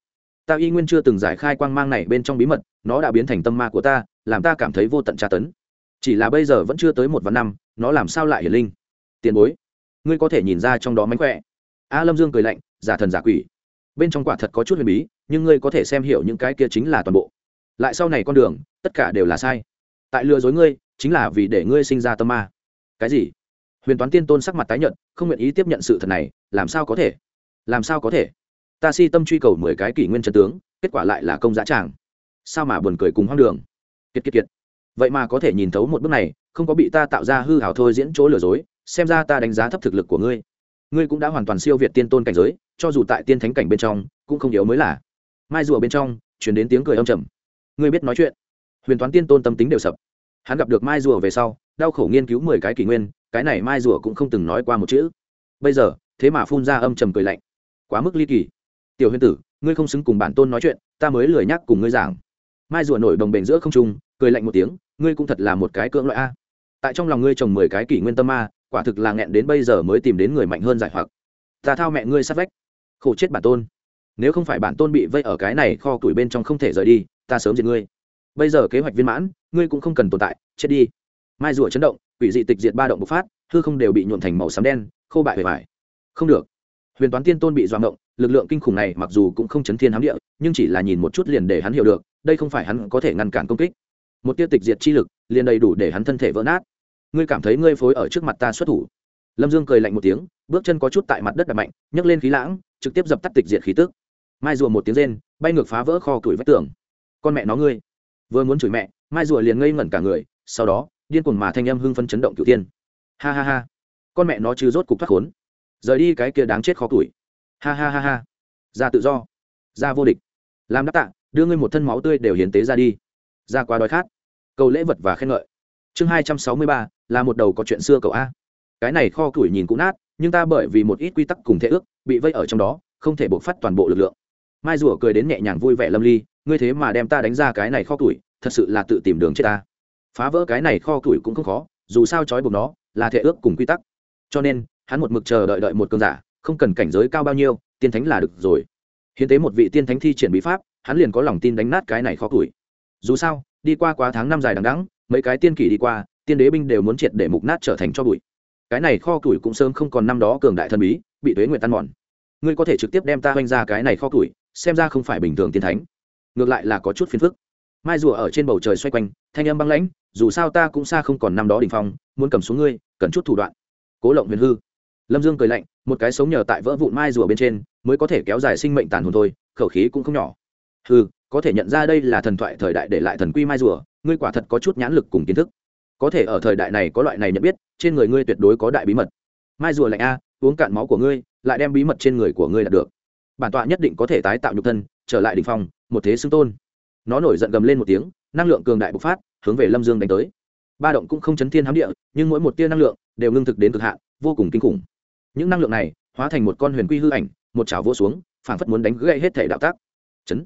ta y nguyên chưa từng giải khai quang mang này bên trong bí mật, nó đã biến thành tâm ma của ta, làm ta cảm thấy vô tận tra tấn. Chỉ là bây giờ vẫn chưa tới một vạn năm, nó làm sao lại hiển linh? Tiền bối, ngươi có thể nhìn ra trong đó mánh khỏe. A lâm dương cười lạnh, giả thần giả quỷ. Bên trong quả thật có chút huyền bí, nhưng ngươi có thể xem hiểu những cái kia chính là toàn bộ. Lại sau này con đường, tất cả đều là sai. Tại lừa dối ngươi, chính là vì để ngươi sinh ra tâm ma. Cái gì? Huyền toán tiên tôn sắc mặt tái nhận không nguyện ý tiếp nhận sự thật này, làm sao có thể? Làm sao có thể? Ta si tâm truy cầu mười cái kỷ nguyên trần tướng, kết quả lại là công giá tràng. Sao mà buồn cười cùng hoang đường? Kiệt kiệt kiệt. Vậy mà có thể nhìn thấu một bước này, không có bị ta tạo ra hư hảo thôi diễn chỗ lừa dối, xem ra ta đánh giá thấp thực lực của ngươi. Ngươi cũng đã hoàn toàn siêu việt tiên tôn cảnh giới, cho dù tại tiên thánh cảnh bên trong, cũng không yếu mới là. Mai rùa bên trong chuyển đến tiếng cười âm trầm. Ngươi biết nói chuyện. Huyền toán tiên tôn tâm tính đều sập. Hắn gặp được mai rùa về sau, đau khổ nghiên cứu mười cái kỷ nguyên, cái này mai rùa cũng không từng nói qua một chữ. Bây giờ, thế mà phun ra âm trầm cười lạnh. Quá mức ly kỳ tiểu huyền tử ngươi không xứng cùng bản tôn nói chuyện ta mới lười nhắc cùng ngươi giảng. Mai rùa nổi đồng bền giữa không trung cười lạnh một tiếng ngươi cũng thật là một cái cưỡng loại a. Tại trong lòng ngươi trồng mười cái kỷ nguyên tâm a, quả thực là nghẹn đến bây giờ mới tìm đến người mạnh hơn giải hoặc. Ta thao mẹ ngươi sát vách. Khổ chết bản tôn. Nếu không phải bản tôn bị vây ở cái này kho tuổi bên trong không thể rời đi ta sớm diệt ngươi. Bây giờ kế hoạch viên mãn ngươi cũng không cần tồn tại chết đi. Mai rùa chấn động quỷ dị tịch diệt ba động bộc phát hư không đều bị nhuộn thành màu xám đen khô bại bề vải không được huyền toán tiên tôn bị doạ động lực lượng kinh khủng này mặc dù cũng không chấn thiên hám địa, nhưng chỉ là nhìn một chút liền để hắn hiểu được, đây không phải hắn có thể ngăn cản công kích. Một tiêu tịch diệt chi lực, liền đầy đủ để hắn thân thể vỡ nát. Ngươi cảm thấy ngươi phối ở trước mặt ta xuất thủ? Lâm dương cười lạnh một tiếng, bước chân có chút tại mặt đất đập mạnh, nhấc lên khí lãng, trực tiếp dập tắt tịch diệt khí tức. Mai rùa một tiếng rên, bay ngược phá vỡ kho tuổi vách tường. Con mẹ nó ngươi, vừa muốn chửi mẹ, mai rùa liền ngây ngẩn cả người, sau đó, điên cuồng mà thanh âm hưng phân chấn động cửu tiên ha ha ha. Con mẹ nó chứ rốt cục thoát khốn rời đi cái kia đáng chết khó tuổi ha ha ha ha. Ra tự do. Ra vô địch. Làm đáp tạ, đưa ngươi một thân máu tươi đều hiến tế ra đi. Ra quá đói khát. Cầu lễ vật và khen ngợi. Chương hai trăm sáu mươi ba, là một đầu có chuyện xưa cậu a. Cái này kho củi nhìn cũng nát, nhưng ta bởi vì một ít quy tắc cùng thể ước, bị vây ở trong đó, không thể buộc phát toàn bộ lực lượng. Mai rùa cười đến nhẹ nhàng vui vẻ lâm ly, ngươi thế mà đem ta đánh ra cái này kho củi thật sự là tự tìm đường chết ta. Phá vỡ cái này kho củi cũng không khó, dù sao trói buộc nó là thể ước cùng quy tắc. Cho nên hắn một mực chờ đợi đợi một cơn giả, không cần cảnh giới cao bao nhiêu, tiên thánh là được rồi. Hiến tế một vị tiên thánh thi triển bí pháp, hắn liền có lòng tin đánh nát cái này kho củi dù sao, đi qua quá tháng năm dài đằng đẵng, mấy cái tiên kỷ đi qua, tiên đế binh đều muốn triệt để mục nát trở thành cho bụi. Cái này kho củi cũng sớm không còn năm đó cường đại thần bí, bị tuế nguyện tan mòn. Ngươi có thể trực tiếp đem ta oanh ra cái này kho củi xem ra không phải bình thường tiên thánh. Ngược lại là có chút phiền phức. Mai rùa ở trên bầu trời xoay quanh, thanh âm băng lãnh, dù sao ta cũng xa không còn năm đó đ ỉ n h phong, muốn cầm xuống ngươi, cần chút thủ đoạn. Cố lộng huyền hư lâm dương cười lạnh, một cái sống nhờ tại vỡ vụn mai rùa bên trên, mới có thể kéo dài sinh mệnh tàn hồn thôi, khẩu khí cũng không nhỏ. Ừ có thể nhận ra đây là thần thoại thời đại để lại thần quy mai rùa, ngươi quả thật có chút nhãn lực cùng kiến thức. Có thể ở thời đại này có loại này nhận biết, trên người ngươi tuyệt đối có đại bí mật. Mai rùa lạnh a, uống cạn máu của ngươi, lại đem bí mật trên người của ngươi đạt được. Bản tọa nhất định có thể tái tạo nhục thân, trở lại đ ỉ n h phong, một thế xưng tôn. Nó nổi giận gầm lên một tiếng, năng lượng cường đại bộc phát, hướng về lâm dương đánh tới. Ba động cũng không chấn thiên hám địa, nhưng mỗi một tia năng lượng đều ngưng thực đến cực hạn, vô cùng kinh khủng những năng lượng này hóa thành một con huyền quy hư ảnh, một chảo vô xuống, phảng phất muốn đánh gãy hết thể đạo tác. Chấn.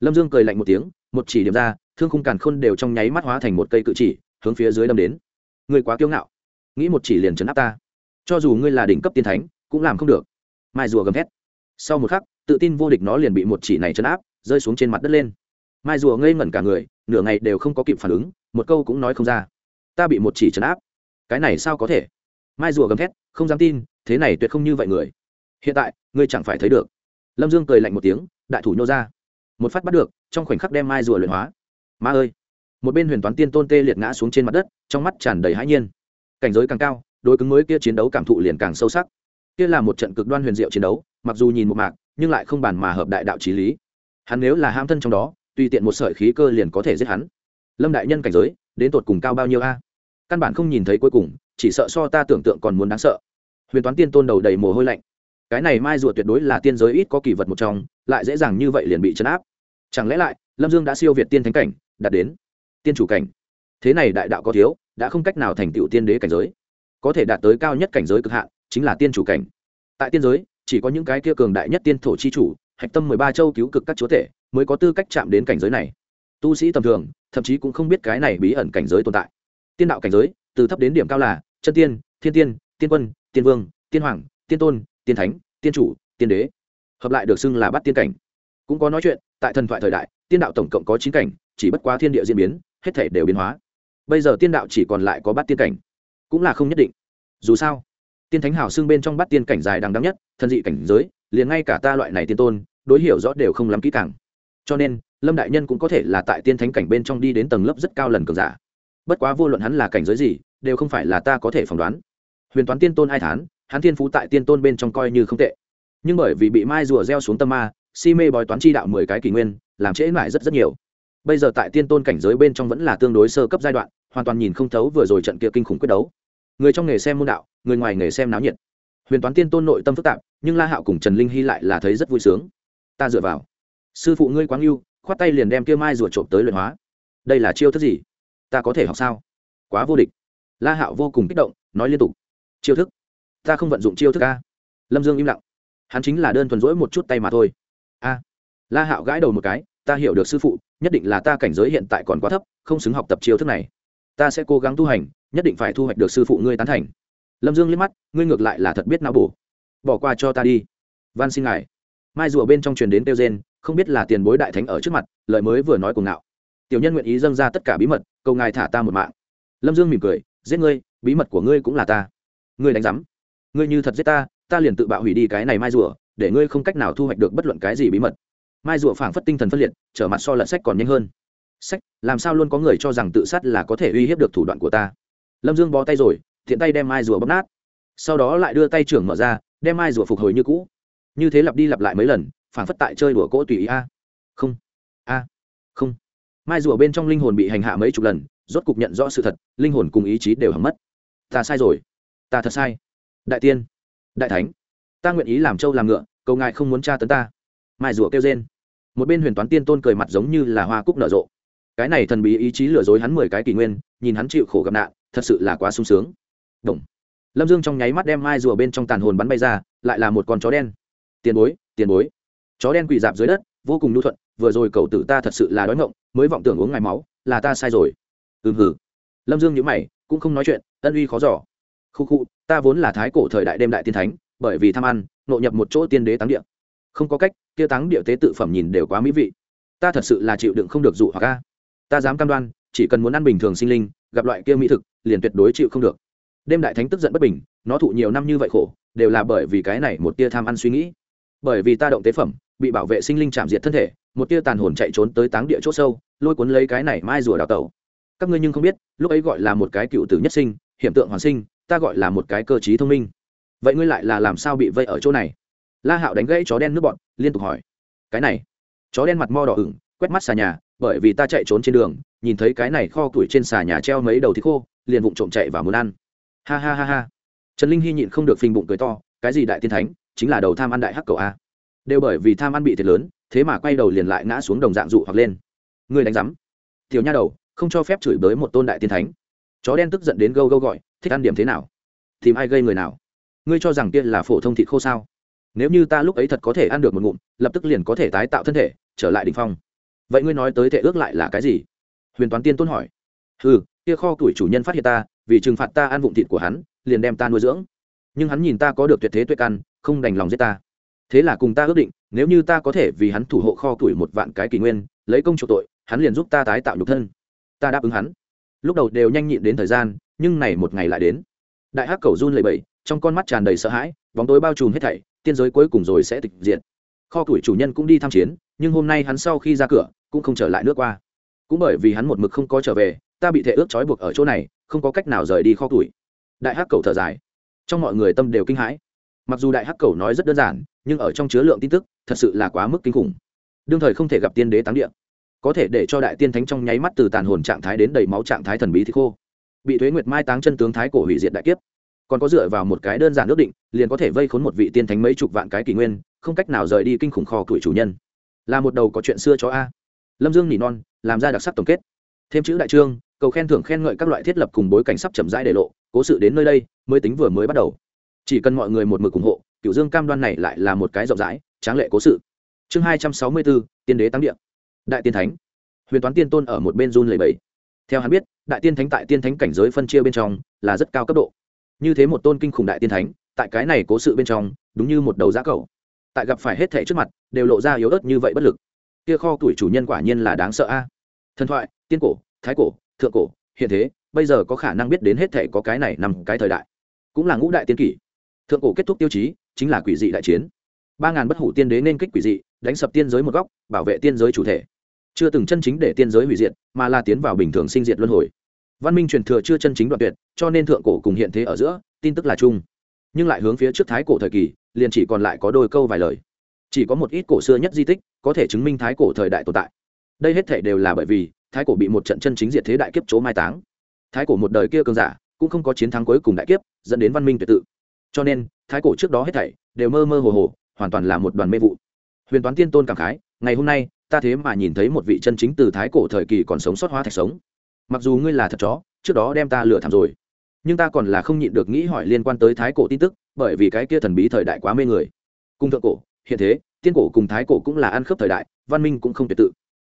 Lâm dương cười lạnh một tiếng, một chỉ điểm ra, thương khung càn khôn đều trong nháy mắt hóa thành một cây cự chỉ, hướng phía dưới đâm đến. Ngươi quá kiêu ngạo. Nghĩ một chỉ liền chấn áp ta. Cho dù ngươi là đỉnh cấp tiên thánh, cũng làm không được. Mai rùa gầm thét. Sau một khắc, tự tin vô địch nó liền bị một chỉ này chấn áp, rơi xuống trên mặt đất lên. Mai rùa ngây ngẩn cả người, nửa ngày đều không có kịp phản ứng, một câu cũng nói không ra. Ta bị một chỉ chấn áp. Cái này sao có thể? Mai rùa gầm thét, không dám tin thế này tuyệt không như vậy người. Hiện tại, ngươi chẳng phải thấy được. Lâm dương cười lạnh một tiếng, đại thủ nhô ra. Một phát bắt được, trong khoảnh khắc đem mai rùa luyện hóa. Ma ơi! Một bên huyền toán tiên tôn tê liệt ngã xuống trên mặt đất, trong mắt tràn đầy hãi nhiên. Cảnh giới càng cao, đối cứng mới kia chiến đấu cảm thụ liền càng sâu sắc. Kia là một trận cực đoan huyền diệu chiến đấu, mặc dù nhìn một mạc, nhưng lại không bàn mà hợp đại đạo trí lý. Hắn nếu là ham thân trong đó, tùy tiện một sợi khí cơ liền có thể giết hắn. Lâm đại nhân cảnh giới, đến tột cùng cao bao nhiêu a? Căn bản không nhìn thấy cuối cùng, chỉ sợ so ta tưởng tượng còn muốn đáng sợ huyền toán tiên tôn đầu đầy mồ hôi lạnh. Cái này mai rùa tuyệt đối là tiên giới ít có kỳ vật một trong, lại dễ dàng như vậy liền bị chấn áp. Chẳng lẽ lại, lâm dương đã siêu việt tiên thánh cảnh, đạt đến tiên chủ cảnh? Thế này đại đạo có thiếu, đã không cách nào thành tựu tiên đế cảnh giới. Có thể đạt tới cao nhất cảnh giới cực hạn, chính là tiên chủ cảnh. Tại tiên giới, chỉ có những cái kia cường đại nhất tiên thổ chi chủ, hạch tâm mười ba châu cứu cực các chúa tể, mới có tư cách chạm đến cảnh giới này. Tu sĩ tầm thường, thậm chí cũng không biết cái này bí ẩn cảnh giới tồn tại. Tiên đạo cảnh giới, từ thấp đến điểm cao là chân tiên, thiên tiên tiên quân tiên vương, tiên hoàng, tiên tôn, tiên thánh, tiên chủ, tiên đế. Hợp lại được xưng là bắt tiên cảnh. Cũng có nói chuyện, tại thần thoại thời đại, tiên đạo tổng cộng có chín cảnh, chỉ bất quá thiên địa diễn biến, hết thể đều biến hóa. Bây giờ tiên đạo chỉ còn lại có bát tiên cảnh, cũng là không nhất định. Dù sao, tiên thánh hào xưng bên trong bát tiên cảnh dài đằng đắng nhất thân dị cảnh giới, liền ngay cả ta loại này tiên tôn, đối hiểu rõ đều không lắm kỹ càng. Cho nên, lâm đại nhân cũng có thể là tại tiên thánh cảnh bên trong đi đến tầng lớp rất cao lần cường giả. Bất quá vô luận hắn là cảnh giới gì, đều không phải là ta có thể phỏng đoán huyền toán tiên tôn hai thán hắn thiên phú tại tiên tôn bên trong coi như không tệ. Nhưng bởi vì bị mai rùa gieo xuống tâm ma, si mê bói toán chi đạo mười cái kỷ nguyên, làm trễ mãi rất rất nhiều. Bây giờ tại tiên tôn cảnh giới bên trong vẫn là tương đối sơ cấp giai đoạn, hoàn toàn nhìn không thấu vừa rồi trận kia kinh khủng quyết đấu. Người trong nghề xem môn đạo, người ngoài nghề xem náo nhiệt. Huyền toán tiên tôn nội tâm phức tạp, nhưng la hạo cùng trần linh hy lại là thấy rất vui sướng. Ta dựa vào. Sư phụ ngươi quáng yêu khoát tay liền đem kia mai rùa trộm tới luyện hóa. Đây là chiêu thức gì? Ta có thể học sao? Quá vô địch. La hạo vô cùng kích động, nói liên tục chiêu thức. Ta không vận dụng chiêu thức a. Lâm dương im lặng. Hắn chính là đơn thuần rỗi một chút tay mà thôi. A. La hạo gãi đầu một cái, ta hiểu được sư phụ, nhất định là ta cảnh giới hiện tại còn quá thấp, không xứng học tập chiêu thức này. Ta sẽ cố gắng tu hành, nhất định phải thu hoạch được sư phụ ngươi tán thành. Lâm dương liếc mắt, ngươi ngược lại là thật biết não bổ. Bỏ qua cho ta đi. Van xin ngài. Mai rùa bên trong truyền đến tiêu gen không biết là tiền bối đại thánh ở trước mặt, lời mới vừa nói cùng ngạo. Tiểu nhân nguyện ý dâng ra tất cả bí mật, cầu ngài thả ta một mạng. Lâm dương mỉm cười, giết ngươi, bí mật của ngươi cũng là ta ngươi đánh giám. Ngươi như thật giết ta ta liền tự bạo hủy đi cái này mai rùa, để ngươi không cách nào thu hoạch được bất luận cái gì bí mật. Mai rùa phảng phất tinh thần phân liệt, trở mặt so lật sách còn nhanh hơn. Sách, làm sao luôn có người cho rằng tự sát là có thể uy hiếp được thủ đoạn của ta? Lâm dương bó tay rồi thiện tay đem mai rùa bóp nát. Sau đó lại đưa tay trưởng mở ra, đem mai rùa phục hồi như cũ. Như thế lặp đi lặp lại mấy lần, phảng phất tại chơi đùa cỗ tùy ý a. Không. A. Không. Mai rùa bên trong linh hồn bị hành hạ mấy chục lần, rốt cục nhận rõ sự thật, linh hồn cùng ý chí đều hầm mất. Ta sai rồi ta thật sai. Đại tiên, đại thánh, ta nguyện ý làm trâu làm ngựa, cầu ngài không muốn tra tấn ta. Mai rùa kêu rên. Một bên huyền toán tiên tôn cười mặt giống như là hoa cúc nở rộ. Cái này thần bí ý chí lừa dối hắn mười cái kỷ nguyên, nhìn hắn chịu khổ gặp nạn, thật sự là quá sung sướng. Động. lâm dương trong nháy mắt đem mai rùa bên trong tàn hồn bắn bay ra, lại là một con chó đen. Tiền bối tiền bối. Chó đen quỳ dạp dưới đất, vô cùng lưu thuận, vừa rồi cầu tử ta thật sự là đói ngộng, mới vọng tưởng uống ngài máu, là ta sai rồi. Ừm hử lâm dương nhữ mày, cũng không nói chuyện, ân uy khó giỏ khu khu ta vốn là thái cổ thời đại đêm đại tiên thánh, bởi vì tham ăn nội nhập một chỗ tiên đế táng địa. Không có cách, kia táng địa tế tự phẩm nhìn đều quá mỹ vị. Ta thật sự là chịu đựng không được dụ hoặc ca ta dám cam đoan, chỉ cần muốn ăn bình thường sinh linh, gặp loại kia mỹ thực, liền tuyệt đối chịu không được. Đêm đại thánh tức giận bất bình, nó thụ nhiều năm như vậy khổ, đều là bởi vì cái này một tia tham ăn suy nghĩ. Bởi vì ta động tế phẩm, bị bảo vệ sinh linh chạm diệt thân thể, một tia tàn hồn chạy trốn tới táng địa c h ỗ sâu, lôi cuốn lấy cái này mai rùa đào tẩu. Các ngươi nhưng không biết, lúc ấy gọi là một cái cựu tử nhất sinh hiện tượng hoàn sinh ta gọi là một cái cơ t thông minh. Vậy ngươi lại là làm sao bị vây ở chỗ này? La hạo đánh gãy chó đen nước bọn, liên tục hỏi. Cái này, chó đen mặt mo đỏ ửng, quét mắt xà nhà, bởi vì ta chạy trốn trên đường, nhìn thấy cái này kho củi trên xà nhà treo mấy đầu thịt khô, liền vụng trộm chạy và muốn ăn. Ha ha ha ha. Trần linh hy nhịn không được phình bụng cười to, cái gì đại tiên thánh, chính là đầu tham ăn đại hắc cầu a. Đều bởi vì tham ăn bị thiệt lớn, thế mà quay đầu liền lại ngã xuống đồng dạng dụ hoặc lên. Người đánh rắm tiểu nha đầu, không cho phép chửi bới một tôn đại tiên thánh. Chó đen tức giận đến gâu gâu gọi thích ăn điểm thế nào? Tìm ai gây người nào? Ngươi cho rằng kia là phổ thông thịt khô sao? Nếu như ta lúc ấy thật có thể ăn được một ngụm, lập tức liền có thể tái tạo thân thể, trở lại đ ỉ n h phong. Vậy ngươi nói tới thể ước lại là cái gì? Huyền toán tiên tôn hỏi. Ừ kia kho tuổi chủ nhân phát hiện ta, vì trừng phạt ta ăn vụn thịt của hắn, liền đem ta nuôi dưỡng. Nhưng hắn nhìn ta có được tuyệt thế tuyệt căn, không đành lòng giết ta. Thế là cùng ta ước định, nếu như ta có thể vì hắn thủ hộ kho tuổi một vạn cái kỷ nguyên, lấy công chủ tội, hắn liền giúp ta tái tạo nhục thân. Ta đáp ứng hắn. Lúc đầu đều nhanh nhịn đến thời gian nhưng này một ngày lại đến. Đại hắc cầu run lầy bẩy, trong con mắt tràn đầy sợ hãi, bóng tối bao trùm hết thảy, tiên giới cuối cùng rồi sẽ tịch diệt. Kho tuổi chủ nhân cũng đi tham chiến, nhưng hôm nay hắn sau khi ra cửa, cũng không trở lại nước qua. Cũng bởi vì hắn một mực không có trở về, ta bị thể ước trói buộc ở chỗ này, không có cách nào rời đi kho tuổi đại hắc cầu thở dài. Trong mọi người tâm đều kinh hãi. Mặc dù đại hắc cầu nói rất đơn giản, nhưng ở trong chứa lượng tin tức, thật sự là quá mức kinh khủng. Đương thời không thể gặp tiên đế táng địa. Có thể để cho đại tiên thánh trong nháy mắt từ tàn hồn trạng thái đến đầy máu trạng thái thần bí thì khô bị thuế nguyệt mai táng chân tướng thái cổ hủy diệt đại kiếp. Còn có dựa vào một cái đơn giản ước định, liền có thể vây khốn một vị tiên thánh mấy chục vạn cái kỷ nguyên, không cách nào rời đi kinh khủng kho tuổi chủ nhân. Là một đầu có chuyện xưa cho a. Lâm dương nỉ non, làm ra đặc sắc tổng kết. Thêm chữ đại trương, cầu khen thưởng khen ngợi các loại thiết lập cùng bối cảnh sắp chậm rãi để lộ, cố sự đến nơi đây, mới tính vừa mới bắt đầu. Chỉ cần mọi người một mực ủng hộ cựu dương cam đoan này lại là một cái rộng rãi, tráng lệ cố sự. Chương hai trăm sáu mươi bốn, tiên đế tăng điện đại tiên thánh. Huyền toán tiên tôn ở một bên run lầy bẫy theo hắn biết, đại tiên thánh tại tiên thánh cảnh giới phân chia bên trong là rất cao cấp độ. Như thế một tôn kinh khủng đại tiên thánh, tại cái này cố sự bên trong, đúng như một đầu giá cầu. Tại gặp phải hết thể trước mặt, đều lộ ra yếu ớt như vậy bất lực. Kia kho tuổi chủ nhân quả nhiên là đáng sợ a. Thần thoại, tiên cổ, thái cổ, thượng cổ, hiện thế, bây giờ có khả năng biết đến hết thể có cái này nằm cái thời đại. Cũng là ngũ đại tiên kỷ. Thượng cổ kết thúc tiêu chí, chính là quỷ dị đại chiến. Ba ngàn bất hủ tiên đế nên kích quỷ dị, đánh sập tiên giới một góc, bảo vệ tiên giới chủ thể chưa từng chân chính để tiên giới hủy diệt, mà là tiến vào bình thường sinh diệt luân hồi. Văn minh truyền thừa chưa chân chính đoạn tuyệt, cho nên thượng cổ cùng hiện thế ở giữa, tin tức là chung. Nhưng lại hướng phía trước thái cổ thời kỳ, liền chỉ còn lại có đôi câu vài lời. Chỉ có một ít cổ xưa nhất di tích, có thể chứng minh thái cổ thời đại tồn tại. Đây hết thể đều là bởi vì, thái cổ bị một trận chân chính diệt thế đại kiếp chỗ mai táng. Thái cổ một đời kia cường giả, cũng không có chiến thắng cuối cùng đại kiếp, dẫn đến văn minh tuyệt tự. Cho nên, thái cổ trước đó hết thảy, đều mơ mơ hồ hồ, hoàn toàn là một đoàn mê vụ. Huyền toán tiên tôn cảm khái, ngày hôm nay ta thế mà nhìn thấy một vị chân chính từ thái cổ thời kỳ còn sống sót hóa thạch sống. Mặc dù ngươi là thật chó, trước đó đem ta lừa thảm rồi. Nhưng ta còn là không nhịn được nghĩ hỏi liên quan tới thái cổ tin tức, bởi vì cái kia thần bí thời đại quá mê người. Cung thượng cổ, hiện thế, tiên cổ cùng thái cổ cũng là ăn khớp thời đại, văn minh cũng không tuyệt tự.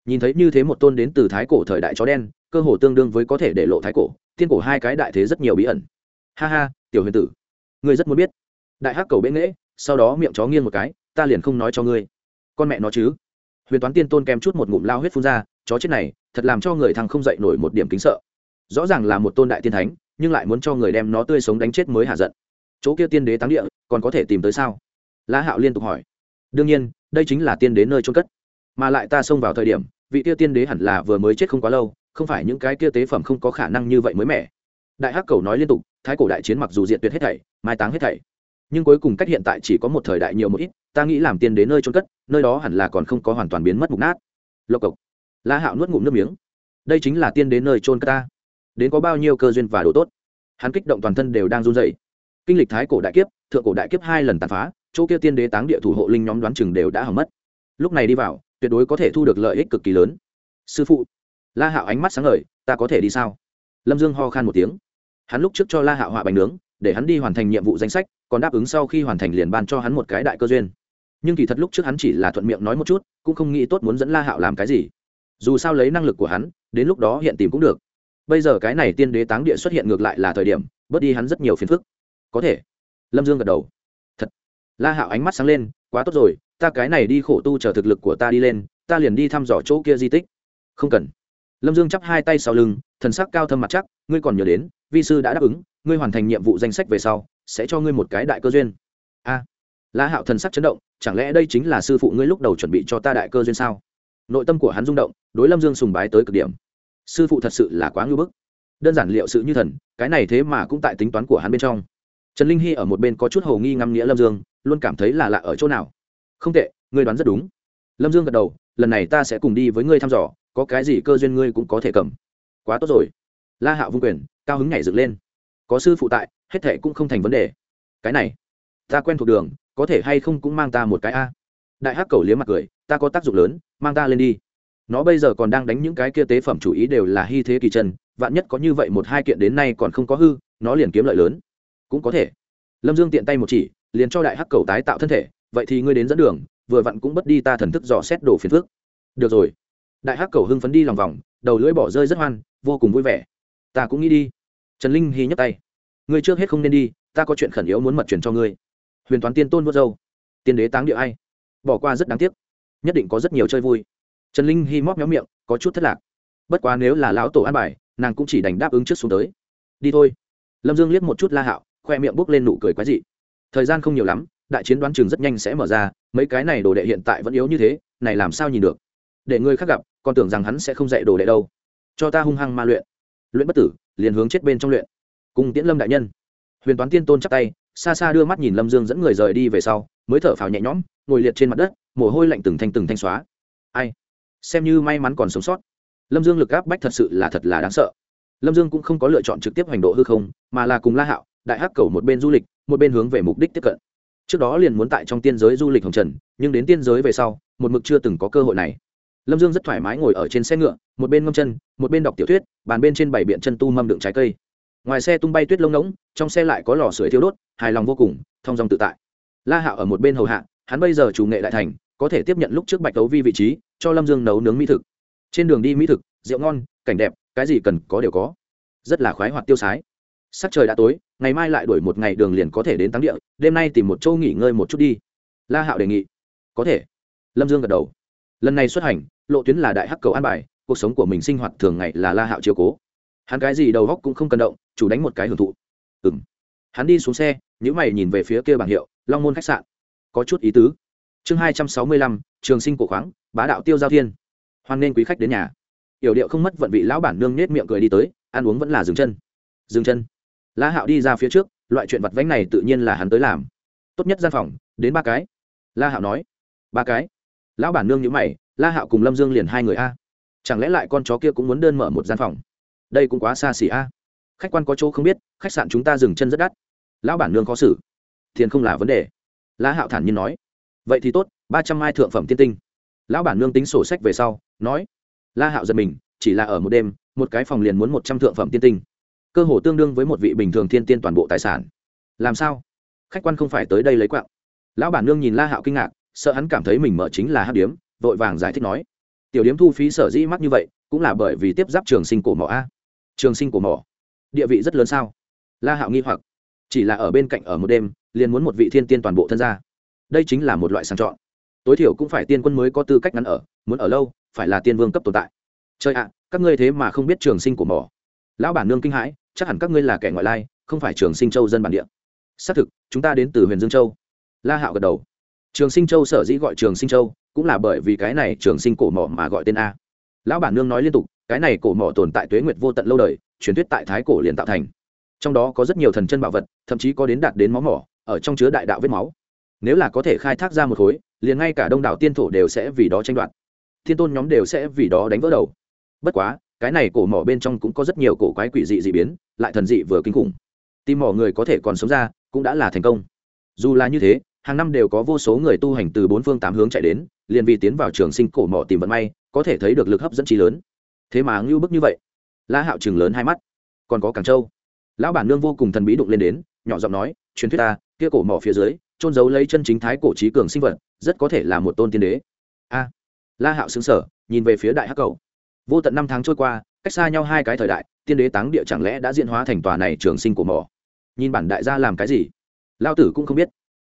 Nhìn thấy như thế một tôn đến từ thái cổ thời đại chó đen, cơ hồ tương đương với có thể để lộ thái cổ, tiên cổ hai cái đại thế rất nhiều bí ẩn. Ha ha, tiểu huyền tử. Ngươi rất muốn biết. Đại hắc cầu bế nghễ, sau đó miệng chó nghiêng một cái, ta liền không nói cho ngươi. Con mẹ nó chứ huyền toán tiên tôn kèm chút một ngụm lao huyết phun ra, chó chết này, thật làm cho người thằng không dậy nổi một điểm kính sợ. Rõ ràng là một tôn đại tiên thánh, nhưng lại muốn cho người đem nó tươi sống đánh chết mới hạ giận. Chỗ kia tiên đế táng địa, còn có thể tìm tới sao? La hạo liên tục hỏi. Đương nhiên, đây chính là tiên đế nơi trôn cất. Mà lại ta xông vào thời điểm, vị kia tiên đế hẳn là vừa mới chết không quá lâu, không phải những cái kia tế phẩm không có khả năng như vậy mới mẻ. Đại hắc cầu nói liên tục, thái cổ đại chiến mặc dù diện tuyệt hết thảy, mai táng hết thảy, nhưng cuối cùng cách hiện tại chỉ có một thời đại nhiều một ít ta nghĩ làm tiên đến nơi trôn cất, nơi đó hẳn là còn không có hoàn toàn biến mất mục nát. Lộc cộc. La hạo nuốt ngụm nước miếng. Đây chính là tiên đến nơi trôn cất ta. Đến có bao nhiêu cơ duyên và độ tốt. Hắn kích động toàn thân đều đang run dậy kinh lịch thái cổ đại kiếp, thượng cổ đại kiếp hai lần tàn phá, chỗ kia tiên đế táng địa thủ hộ linh nhóm đoán chừng đều đã hỏng mất. Lúc này đi vào, tuyệt đối có thể thu được lợi ích cực kỳ lớn. Sư phụ. La hạo ánh mắt sáng ngời, ta có thể đi sao? Lâm dương ho khan một tiếng. Hắn lúc trước cho la hạo họa bánh nướng, để hắn đi hoàn thành nhiệm vụ danh sách, còn đáp ứng sau khi hoàn thành liền ban cho hắn một cái đại cơ duyên nhưng kỳ thật lúc trước hắn chỉ là thuận miệng nói một chút, cũng không nghĩ tốt muốn dẫn la hạo làm cái gì. Dù sao lấy năng lực của hắn, đến lúc đó hiện tìm cũng được. Bây giờ cái này tiên đế táng địa xuất hiện ngược lại là thời điểm, bớt đi hắn rất nhiều phiền phức. Có thể. Lâm dương gật đầu. Thật. La hạo ánh mắt sáng lên, quá tốt rồi, ta cái này đi khổ tu chờ thực lực của ta đi lên, ta liền đi thăm dò chỗ kia di tích. Không cần. Lâm dương chắp hai tay sau lưng, thần sắc cao thâm mặt chắc, ngươi còn nhớ đến, vi sư đã đáp ứng, ngươi hoàn thành nhiệm vụ danh sách về sau, sẽ cho ngươi một cái đại cơ duyên. A la hạo thần sắc chấn động, chẳng lẽ đây chính là sư phụ ngươi lúc đầu chuẩn bị cho ta đại cơ duyên sao? Nội tâm của hắn rung động, đối lâm dương sùng bái tới cực điểm. Sư phụ thật sự là quá ngưỡng bức. Đơn giản liệu sự như thần, cái này thế mà cũng tại tính toán của hắn bên trong. Trần linh hy ở một bên có chút hầu nghi ngắm nghĩa lâm dương, luôn cảm thấy là lạ ở chỗ nào. Không tệ, ngươi đoán rất đúng. Lâm dương gật đầu, lần này ta sẽ cùng đi với ngươi thăm dò, có cái gì cơ duyên ngươi cũng có thể cầm. Quá tốt rồi. La hạo vung quyền, cao hứng nhảy dựng lên. Có sư phụ tại, hết thệ cũng không thành vấn đề. Cái này ta quen thuộc đường, có thể hay không cũng mang ta một cái a. Đại hắc cầu liếm mặt cười, ta có tác dụng lớn, mang ta lên đi. Nó bây giờ còn đang đánh những cái kia tế phẩm chủ ý đều là hy thế kỳ chân, vạn nhất có như vậy một hai kiện đến nay còn không có hư, nó liền kiếm lợi lớn. Cũng có thể. Lâm dương tiện tay một chỉ, liền cho đại hắc cầu tái tạo thân thể, vậy thì ngươi đến dẫn đường, vừa vặn cũng bất đi ta thần thức dò xét đồ phiền phước được rồi. Đại hắc cầu hưng phấn đi lòng vòng, đầu lưỡi bỏ rơi rất hoan, vô cùng vui vẻ. Ta cũng nghĩ đi. Trần linh hy nhấc tay. Ngươi trước hết không nên đi, ta có chuyện khẩn yếu muốn mật truyền cho ngươi huyền toán tiên tôn vớt dâu. Tiên đế táng địa ai? Bỏ qua rất đáng tiếc. Nhất định có rất nhiều chơi vui. Trần linh hy móc méo miệng, có chút thất lạc. Bất quá nếu là lão tổ an bài, nàng cũng chỉ đành đáp ứng trước xuống tới. Đi thôi. Lâm dương liếc một chút la hạo, khoe miệng bốc lên nụ cười quái dị. Thời gian không nhiều lắm, đại chiến đoán chừng rất nhanh sẽ mở ra, mấy cái này đồ đệ hiện tại vẫn yếu như thế, này làm sao nhìn được? Để người khác gặp, còn tưởng rằng hắn sẽ không dạy đồ đệ đâu. Cho ta hung hăng ma luyện. Luyện bất tử, liền hướng chết bên trong luyện. Cùng tiễn lâm đại nhân. Huyền toán tiên tôn chắp tay xa xa đưa mắt nhìn lâm dương dẫn người rời đi về sau, mới thở phào nhẹ nhõm, ngồi liệt trên mặt đất, mồ hôi lạnh từng thanh từng thanh xóa. Ai? Xem như may mắn còn sống sót. Lâm dương lực áp bách thật sự là thật là đáng sợ. Lâm dương cũng không có lựa chọn trực tiếp hành độ hư không, mà là cùng la hạo, đại hắc cầu một bên du lịch, một bên hướng về mục đích tiếp cận. Trước đó liền muốn tại trong tiên giới du lịch hồng trần, nhưng đến tiên giới về sau, một mực chưa từng có cơ hội này. Lâm dương rất thoải mái ngồi ở trên xe ngựa, một bên ngâm chân, một bên đọc tiểu thuyết, bàn bên trên bảy biện chân tu mâm đựng trái cây ngoài xe tung bay tuyết lông ngỗng, trong xe lại có lò sưởi thiếu đốt, hài lòng vô cùng thong dong tự tại. La hạo ở một bên hầu hạ, hắn bây giờ chủ nghệ đại thành, có thể tiếp nhận lúc trước bạch tấu vi vị trí, cho lâm dương nấu nướng mỹ thực. Trên đường đi mỹ thực, rượu ngon, cảnh đẹp, cái gì cần có đều có. Rất là khoái hoạt tiêu sái. Sắc trời đã tối, ngày mai lại đuổi một ngày đường liền có thể đến táng địa, đêm nay tìm một chỗ nghỉ ngơi một chút đi. La hạo đề nghị. Có thể. Lâm dương gật đầu. Lần này xuất hành, lộ tuyến là đại hắc cầu an bài, cuộc sống của mình sinh hoạt thường ngày là la hạo chiều cố hắn cái gì đầu góc cũng không cần động, chủ đánh một cái hưởng thụ. Ừ m hắn đi xuống xe nhữ mày nhìn về phía kia bảng hiệu, long môn khách sạn. Có chút ý tứ. Chương hai trăm sáu mươi lăm, trường sinh cổ khoáng, bá đạo tiêu giao thiên. Hoan nên quý khách đến nhà. Yểu điệu không mất vận vị lão bản nương nết miệng cười đi tới, ăn uống vẫn là dừng chân. Dừng chân. La hạo đi ra phía trước, loại chuyện vặt vánh này tự nhiên là hắn tới làm. Tốt nhất gian phòng, đến ba cái. La hạo nói. Ba cái. Lão bản nương nhữ mày la hạo cùng lâm dương liền hai người a. Chẳng lẽ lại con chó kia cũng muốn đơn mở một gian phòng? Đây cũng quá xa xỉ a. Khách quan có chỗ không biết, khách sạn chúng ta dừng chân rất đắt. Lão bản nương khó xử. Tiền không là vấn đề. La hạo thản nhiên nói. Vậy thì tốt, ba trăm mai thượng phẩm tiên tinh. Lão bản nương tính sổ sách về sau, nói. La hạo giật mình, chỉ là ở một đêm, một cái phòng liền muốn một trăm thượng phẩm tiên tinh. Cơ hồ tương đương với một vị bình thường thiên tiên toàn bộ tài sản. Làm sao? Khách quan không phải tới đây lấy quạng. Lão bản nương nhìn la hạo kinh ngạc, sợ hắn cảm thấy mình mở chính là hát điếm, vội vàng giải thích nói. Tiểu điếm thu phí sở dĩ mắc như vậy, cũng là bởi vì tiếp giáp trường sinh cổ mỏ a trường sinh của mỏ. Địa vị rất lớn sao? La hạo nghi hoặc. Chỉ là ở bên cạnh ở một đêm, liền muốn một vị thiên tiên toàn bộ thân gia đây chính là một loại sang chọn. Tối thiểu cũng phải tiên quân mới có tư cách ngắn ở, muốn ở lâu, phải là tiên vương cấp tồn tại. Chơi ạ, các ngươi thế mà không biết trường sinh của mỏ. Lão bản nương kinh hãi, chắc hẳn các ngươi là kẻ ngoại lai, không phải trường sinh châu dân bản địa. Xác thực, chúng ta đến từ huyền dương châu. La hạo gật đầu. Trường sinh châu sở dĩ gọi trường sinh châu, cũng là bởi vì cái này trường sinh cổ mỏ mà gọi tên a. Lão bản nương nói liên tục cái này cổ mỏ tồn tại tuế nguyệt vô tận lâu đời, truyền thuyết tại thái cổ liền tạo thành. Trong đó có rất nhiều thần chân bảo vật, thậm chí có đến đạt đến máu mỏ, ở trong chứa đại đạo vết máu. Nếu là có thể khai thác ra một khối, liền ngay cả đông đảo tiên thổ đều sẽ vì đó tranh đoạt. Thiên tôn nhóm đều sẽ vì đó đánh vỡ đầu. Bất quá, cái này cổ mỏ bên trong cũng có rất nhiều cổ quái quỷ dị dị biến, lại thần dị vừa kinh khủng. Tìm mỏ người có thể còn sống ra, cũng đã là thành công. Dù là như thế, hàng năm đều có vô số người tu hành từ bốn phương tám hướng chạy đến, liền vì tiến vào trường sinh cổ mỏ tìm vận may, có thể thấy được lực hấp dẫn trí lớn thế mà ngưu bức như vậy. La hạo chừng lớn hai mắt. Còn có càng châu. Lão bản nương vô cùng thần bí đụng lên đến, nhỏ giọng nói, truyền thuyết ta, kia cổ mỏ phía dưới trôn giấu lấy chân chính thái cổ trí cường sinh vật, rất có thể là một tôn tiên đế. A. La hạo xứng sở nhìn về phía đại hắc cầu. Vô tận năm tháng trôi qua, cách xa nhau hai cái thời đại, tiên đế táng địa chẳng lẽ đã diễn hóa thành tòa này trường sinh của mỏ? Nhìn bản đại gia làm cái gì? Lao tử cũng không biết.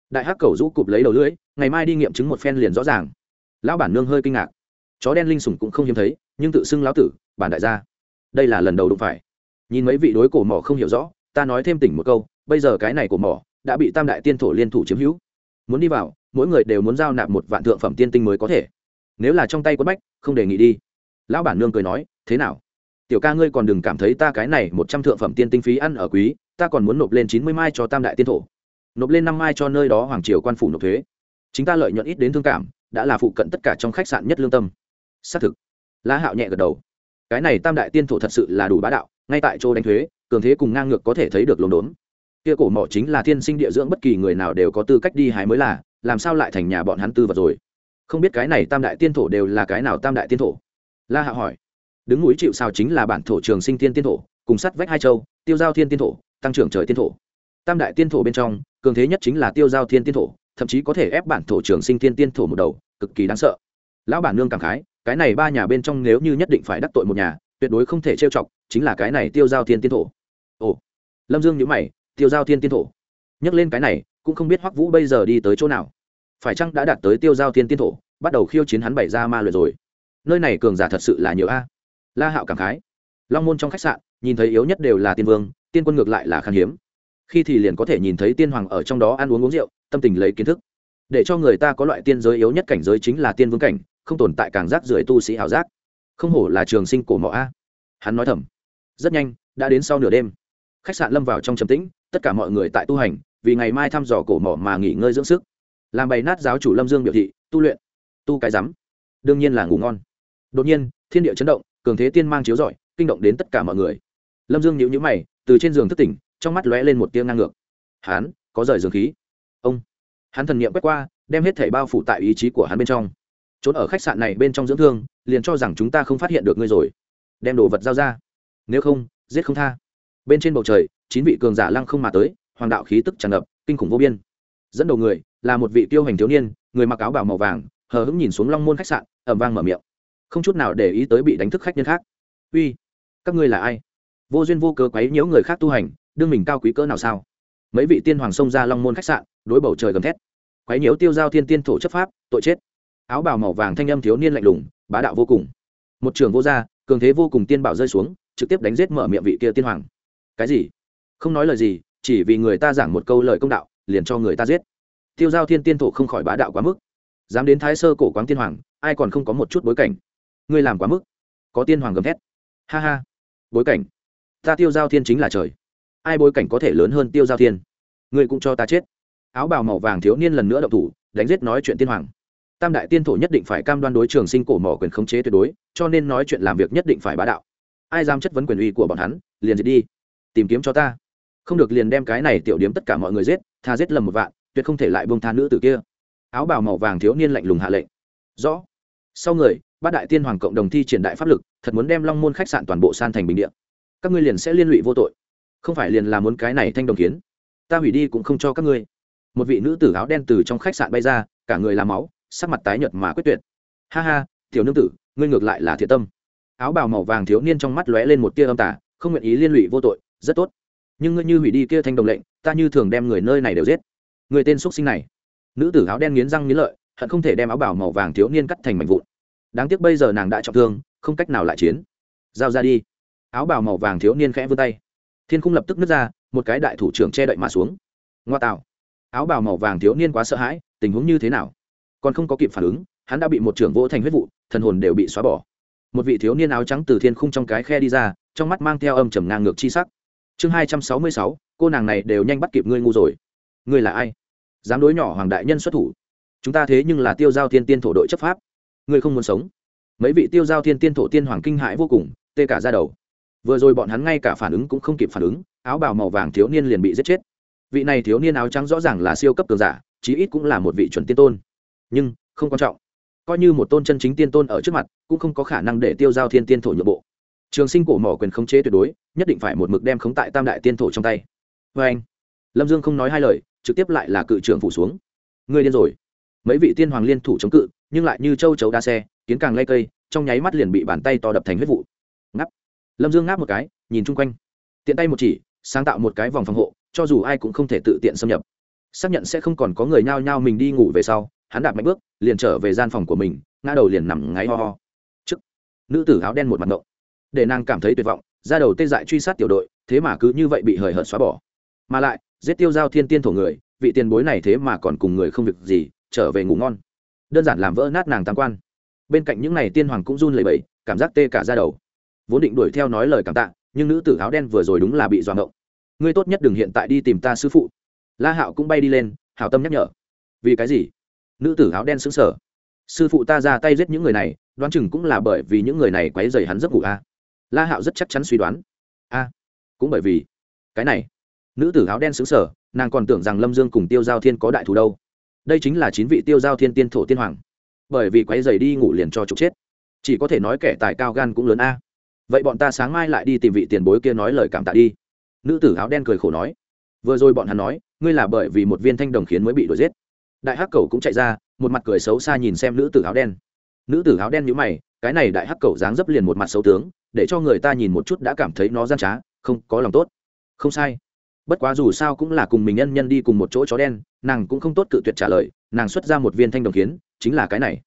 Đại hắc cầu rũ cụp lấy đầu lưỡi, ngày mai đi nghiệm chứng một phen liền rõ ràng. Lão bản nương hơi kinh ngạc chó đen linh sủng cũng không hiếm thấy, nhưng tự xưng lão tử, bản đại gia. Đây là lần đầu đụng phải. Nhìn mấy vị đối cổ mỏ không hiểu rõ, ta nói thêm tỉnh một câu, bây giờ cái này của mỏ đã bị tam đại tiên thổ liên thủ chiếm hữu. Muốn đi vào, mỗi người đều muốn giao nạp một vạn thượng phẩm tiên tinh mới có thể. Nếu là trong tay quất bách, không đề nghị đi. Lão bản nương cười nói, thế nào? Tiểu ca ngươi còn đừng cảm thấy ta cái này một trăm thượng phẩm tiên tinh phí ăn ở quý, ta còn muốn nộp lên chín mươi mai cho tam đại tiên thổ. Nộp lên năm mai cho nơi đó hoàng triều quan phủ nộp thuế. Chính ta lợi nhuận ít đến thương cảm, đã là phụ cận tất cả trong khách sạn nhất lương tâm xác thực. La hạo nhẹ gật đầu. Cái này tam đại tiên thổ thật sự là đủ bá đạo, ngay tại chỗ đánh thuế, cường thế cùng ngang ngược có thể thấy được lồn đốn kia cổ mỏ chính là thiên sinh địa dưỡng, bất kỳ người nào đều có tư cách đi hái mới là, làm sao lại thành nhà bọn hắn tư vật rồi? Không biết cái này tam đại tiên thổ đều là cái nào tam đại tiên thổ? La hạ hỏi. Đứng núi chịu sao chính là bản thổ trường sinh tiên tiên thổ, cùng sắt vách hai châu, tiêu giao thiên tiên thổ, tăng trưởng trời tiên thổ. Tam đại tiên thổ bên trong, cường thế nhất chính là tiêu giao thiên tiên thổ, thậm chí có thể ép bản thổ trường sinh tiên tiên thổ một đầu, cực kỳ đáng sợ. Lão bản nương cảm khái cái này ba nhà bên trong nếu như nhất định phải đắc tội một nhà, tuyệt đối không thể trêu chọc, chính là cái này tiêu giao thiên tiên thổ. Ồ. Lâm dương nhữ mày, tiêu giao thiên tiên thổ. Nhắc lên cái này, cũng không biết hoắc vũ bây giờ đi tới chỗ nào. Phải chăng đã đạt tới tiêu giao thiên tiên thổ, bắt đầu khiêu chiến hắn bảy ra ma luyện rồi? Nơi này cường giả thật sự là nhiều a. La hạo cảm khái. Long môn trong khách sạn, nhìn thấy yếu nhất đều là tiên vương, tiên quân ngược lại là khan hiếm. Khi thì liền có thể nhìn thấy tiên hoàng ở trong đó ăn uống uống rượu, tâm tình lấy kiến thức. Để cho người ta có loại tiên giới yếu nhất cảnh giới chính là tiên vương cảnh không tồn tại càng rác rưởi tu sĩ hảo giác. Không hổ là trường sinh cổ mỏ a. Hắn nói thầm. Rất nhanh, đã đến sau nửa đêm. Khách sạn lâm vào trong trầm tĩnh, tất cả mọi người tại tu hành, vì ngày mai thăm dò cổ mỏ mà nghỉ ngơi dưỡng sức. Làm bày nát giáo chủ lâm dương biểu thị, tu luyện, tu cái rắm. Đương nhiên là ngủ ngon. Đột nhiên, thiên địa chấn động, cường thế tiên mang chiếu rọi, kinh động đến tất cả mọi người. Lâm dương nhíu nhíu mày, từ trên giường thức tỉnh, trong mắt lóe lên một tia ngang ngược. Hắn, có rời dương khí. Ông, hắn thần niệm quét qua, đem hết thảy bao phủ tại ý chí của hắn bên trong trốn ở khách sạn này bên trong dưỡng thương, liền cho rằng chúng ta không phát hiện được ngươi rồi. Đem đồ vật giao ra. Nếu không, giết không tha. Bên trên bầu trời, chín vị cường giả lăng không mà tới, hoàng đạo khí tức tràn ngập, kinh khủng vô biên. Dẫn đầu người, là một vị tiêu hành thiếu niên, người mặc áo bảo màu vàng, hờ hững nhìn xuống long môn khách sạn, ẩm vang mở miệng. Không chút nào để ý tới bị đánh thức khách nhân khác. Uy, các ngươi là ai? Vô duyên vô cớ quấy nhiễu người khác tu hành, đương mình cao quý cỡ nào sao? Mấy vị tiên hoàng xông ra long môn khách sạn, đối bầu trời gầm thét. Quấy nhiễu tiêu giao thiên tiên thổ chấp pháp, tội chết áo bào màu vàng thanh âm thiếu niên lạnh lùng, bá đạo vô cùng. Một trường vô gia cường thế vô cùng tiên bảo rơi xuống, trực tiếp đánh giết mở miệng vị kia tiên hoàng. Cái gì? Không nói lời gì, chỉ vì người ta giảng một câu lời công đạo, liền cho người ta giết. Tiêu giao thiên tiên thổ không khỏi bá đạo quá mức. Dám đến thái sơ cổ quáng tiên hoàng, ai còn không có một chút bối cảnh? Ngươi làm quá mức. Có tiên hoàng gầm thét. Ha ha. Bối cảnh. Ta tiêu giao thiên chính là trời. Ai bối cảnh có thể lớn hơn tiêu giao thiên? Ngươi cũng cho ta chết. Áo bào màu vàng thiếu niên lần nữa đậu thủ, đánh giết nói chuyện tiên hoàng tam đại tiên thổ nhất định phải cam đoan đối trường sinh cổ mỏ quyền khống chế tuyệt đối, cho nên nói chuyện làm việc nhất định phải bá đạo. Ai dám chất vấn quyền uy của bọn hắn, liền giết đi. Tìm kiếm cho ta. Không được liền đem cái này tiểu điếm tất cả mọi người giết, tha giết lầm một vạn, tuyệt không thể lại bông tha nữ tử kia. Áo bào màu vàng thiếu niên lạnh lùng hạ lệnh. Rõ. Sau người, bát đại tiên hoàng cộng đồng thi triển đại pháp lực, thật muốn đem long môn khách sạn toàn bộ san thành bình điện các ngươi liền sẽ liên lụy vô tội. Không phải liền là muốn cái này thanh đồng kiến? Ta hủy đi cũng không cho các ngươi. Một vị nữ tử áo đen từ trong khách sạn bay ra, cả người làm máu sắc mặt tái nhợt mà quyết tuyệt. Ha ha, tiểu nương tử, ngươi ngược lại là thiện tâm. Áo bào màu vàng thiếu niên trong mắt lóe lên một tia âm tả không nguyện ý liên lụy vô tội, rất tốt. Nhưng ngươi như hủy đi kia thanh đồng lệnh, ta như thường đem người nơi này đều giết. Người tên x sinh này. Nữ tử áo đen nghiến răng nghiến lợi, hận không thể đem áo bào màu vàng thiếu niên cắt thành mảnh vụn. Đáng tiếc bây giờ nàng đã trọng thương, không cách nào lại chiến. Giao ra đi. Áo bào màu vàng thiếu niên khẽ vươn tay. Thiên khung lập tức nứt ra, một cái đại thủ trưởng che đậy mà xuống. Ngoa tạo. Áo bào màu vàng thiếu niên quá sợ hãi, tình huống như thế nào? Còn không có kịp phản ứng, hắn đã bị một trưởng vỗ thành huyết vụ, thần hồn đều bị xóa bỏ. Một vị thiếu niên áo trắng từ thiên khung trong cái khe đi ra, trong mắt mang theo âm trầm ngang ngược chi sắc. Chương hai trăm sáu mươi sáu, cô nàng này đều nhanh bắt kịp ngươi ngu rồi. Ngươi là ai? Dám đối nhỏ hoàng đại nhân xuất thủ. Chúng ta thế nhưng là tiêu giao thiên tiên thổ đội chấp pháp. Ngươi không muốn sống. Mấy vị tiêu giao thiên tiên thổ tiên hoàng kinh hãi vô cùng, tê cả ra đầu. Vừa rồi bọn hắn ngay cả phản ứng cũng không kịp phản ứng, áo bào màu vàng thiếu niên liền bị giết chết. Vị này thiếu niên áo trắng rõ ràng là siêu cấp cường giả, chí ít cũng là một vị chuẩn tiên tôn nhưng không quan trọng. Coi như một tôn chân chính tiên tôn ở trước mặt, cũng không có khả năng để tiêu giao thiên tiên thổ nhượng bộ. Trường sinh cổ mỏ quyền khống chế tuyệt đối, nhất định phải một mực đem khống tại tam đại tiên thổ trong tay. Vê anh, lâm dương không nói hai lời, trực tiếp lại là cự trưởng phủ xuống. Người điên rồi. Mấy vị tiên hoàng liên thủ chống cự, nhưng lại như châu chấu đa xe, kiến càng lây cây, trong nháy mắt liền bị bàn tay to đập thành huyết vụ. Ngắp lâm dương ngáp một cái, nhìn chung quanh. Tiện tay một chỉ, sáng tạo một cái vòng phòng hộ, cho dù ai cũng không thể tự tiện xâm nhập. Xác nhận sẽ không còn có người nhao nhao mình đi ngủ về sau hắn đạp mạnh bước, liền trở về gian phòng của mình, ngã đầu liền nằm ngáy ho ho. Chức nữ tử áo đen một mặt ngộng. Để nàng cảm thấy tuyệt vọng ra đầu tê dại truy sát tiểu đội, thế mà cứ như vậy bị hời hợt xóa bỏ. Mà lại, giết tiêu giao thiên tiên thổ người, vị tiền bối này thế mà còn cùng người không việc gì, trở về ngủ ngon. Đơn giản làm vỡ nát nàng tam quan. Bên cạnh những n à y tiên hoàng cũng run lẩy bẩy, cảm giác tê cả ra đầu. Vốn định đuổi theo nói lời cảm tạ, nhưng nữ tử áo đen vừa rồi đúng là bị doạ ngộng. Ngươi tốt nhất đừng hiện tại đi tìm ta sư phụ. La hạo cũng bay đi lên, hảo tâm nhắc nhở. Vì cái gì? Nữ tử áo đen xứng sở sư phụ ta ra tay giết những người này, đoán chừng cũng là bởi vì những người này quấy dày hắn giấc ngủ a. La hạo rất chắc chắn suy đoán. A, cũng bởi vì cái này. Nữ tử áo đen xứng sở nàng còn tưởng rằng lâm dương cùng tiêu giao thiên có đại thù đâu. Đây chính là chín vị tiêu giao thiên tiên thổ tiên hoàng. Bởi vì quấy dày đi ngủ liền cho trục chết. Chỉ có thể nói kẻ tài cao gan cũng lớn a. Vậy bọn ta sáng mai lại đi tìm vị tiền bối kia nói lời cảm tạ đi. Nữ tử áo đen cười khổ nói. Vừa rồi bọn hắn nói, ngươi là bởi vì một viên thanh đồng khiến mới bị đuổi giết đại hắc cầu cũng chạy ra, một mặt cười xấu xa nhìn xem nữ tử áo đen. Nữ tử áo đen nhíu mày, cái này đại hắc cầu dáng dấp liền một mặt xấu tướng, để cho người ta nhìn một chút đã cảm thấy nó gian trá, không có lòng tốt. Không sai. Bất quá dù sao cũng là cùng mình nhân nhân đi cùng một chỗ chó đen, nàng cũng không tốt cự tuyệt trả lời, nàng xuất ra một viên thanh đồng kiến, chính là cái này.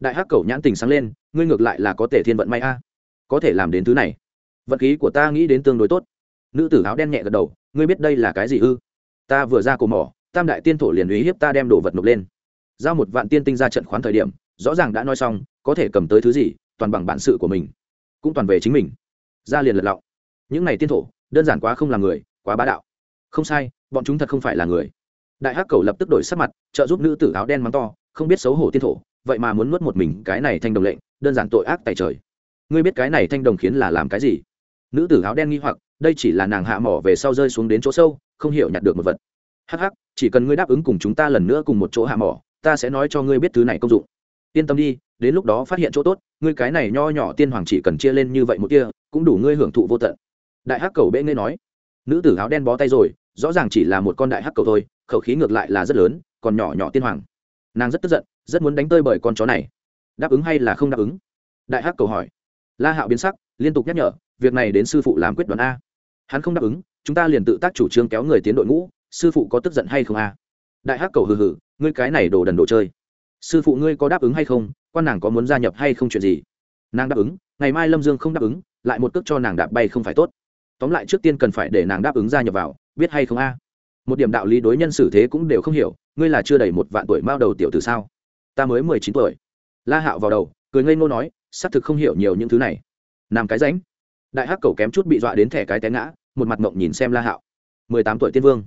Đại hắc cầu nhãn tình sáng lên, ngươi ngược lại là có thể thiên vận may a. Có thể làm đến thứ này. Vận khí của ta nghĩ đến tương đối tốt. Nữ tử áo đen nhẹ gật đầu, ngươi biết đây là cái gì ư? Ta vừa ra cổ mỏ tam đại tiên thổ liền uy hiếp ta đem đồ vật nộp lên. Giao một vạn tiên tinh ra trận khoán thời điểm, rõ ràng đã nói xong, có thể cầm tới thứ gì, toàn bằng bản sự của mình. Cũng toàn về chính mình. Ra liền lật lọng. Những này tiên thổ, đơn giản quá không là người, quá bá đạo. Không sai, bọn chúng thật không phải là người. Đại hắc cầu lập tức đổi sắc mặt, trợ giúp nữ tử áo đen mắng to, không biết xấu hổ tiên thổ, vậy mà muốn nuốt một mình cái này thanh đồng lệnh, đơn giản tội ác tại trời. Ngươi biết cái này thanh đồng khiến là làm cái gì? Nữ tử áo đen nghi hoặc, đây chỉ là nàng hạ mỏ về sau rơi xuống đến chỗ sâu, không hiểu nhặt được một vật. Hắc hắc chỉ cần ngươi đáp ứng cùng chúng ta lần nữa cùng một chỗ hạ mỏ, ta sẽ nói cho ngươi biết thứ này công dụng. Yên tâm đi, đến lúc đó phát hiện chỗ tốt, ngươi cái này nho nhỏ tiên hoàng chỉ cần chia lên như vậy một kia, cũng đủ ngươi hưởng thụ vô tận. Đại hắc cầu bệ ngươi nói. Nữ tử áo đen bó tay rồi, rõ ràng chỉ là một con đại hắc cầu thôi, khẩu khí ngược lại là rất lớn, còn nhỏ nhỏ tiên hoàng. Nàng rất tức giận, rất muốn đánh tơi bởi con chó này. Đáp ứng hay là không đáp ứng? Đại hắc cầu hỏi. La hạo biến sắc, liên tục nhắc nhở, việc này đến sư phụ làm quyết đoán a. Hắn không đáp ứng, chúng ta liền tự tác chủ trương kéo người tiến đội ngũ sư phụ có tức giận hay không a? Đại hắc cầu hừ hừ, ngươi cái này đồ đần đồ chơi. Sư phụ ngươi có đáp ứng hay không? Quan nàng có muốn gia nhập hay không chuyện gì? Nàng đáp ứng, ngày mai lâm dương không đáp ứng, lại một cước cho nàng đạp bay không phải tốt. Tóm lại trước tiên cần phải để nàng đáp ứng gia nhập vào, biết hay không a? Một điểm đạo lý đối nhân xử thế cũng đều không hiểu, ngươi là chưa đầy một vạn tuổi mao đầu tiểu từ sao? Ta mới mười chín tuổi. La hạo vào đầu, cười ngây ngô nói, xác thực không hiểu nhiều những thứ này. Làm cái ránh. Đại hắc cầu kém chút bị dọa đến thẻ cái té ngã, một mặt mộng nhìn xem la hạo. mười tám tuổi tiên vương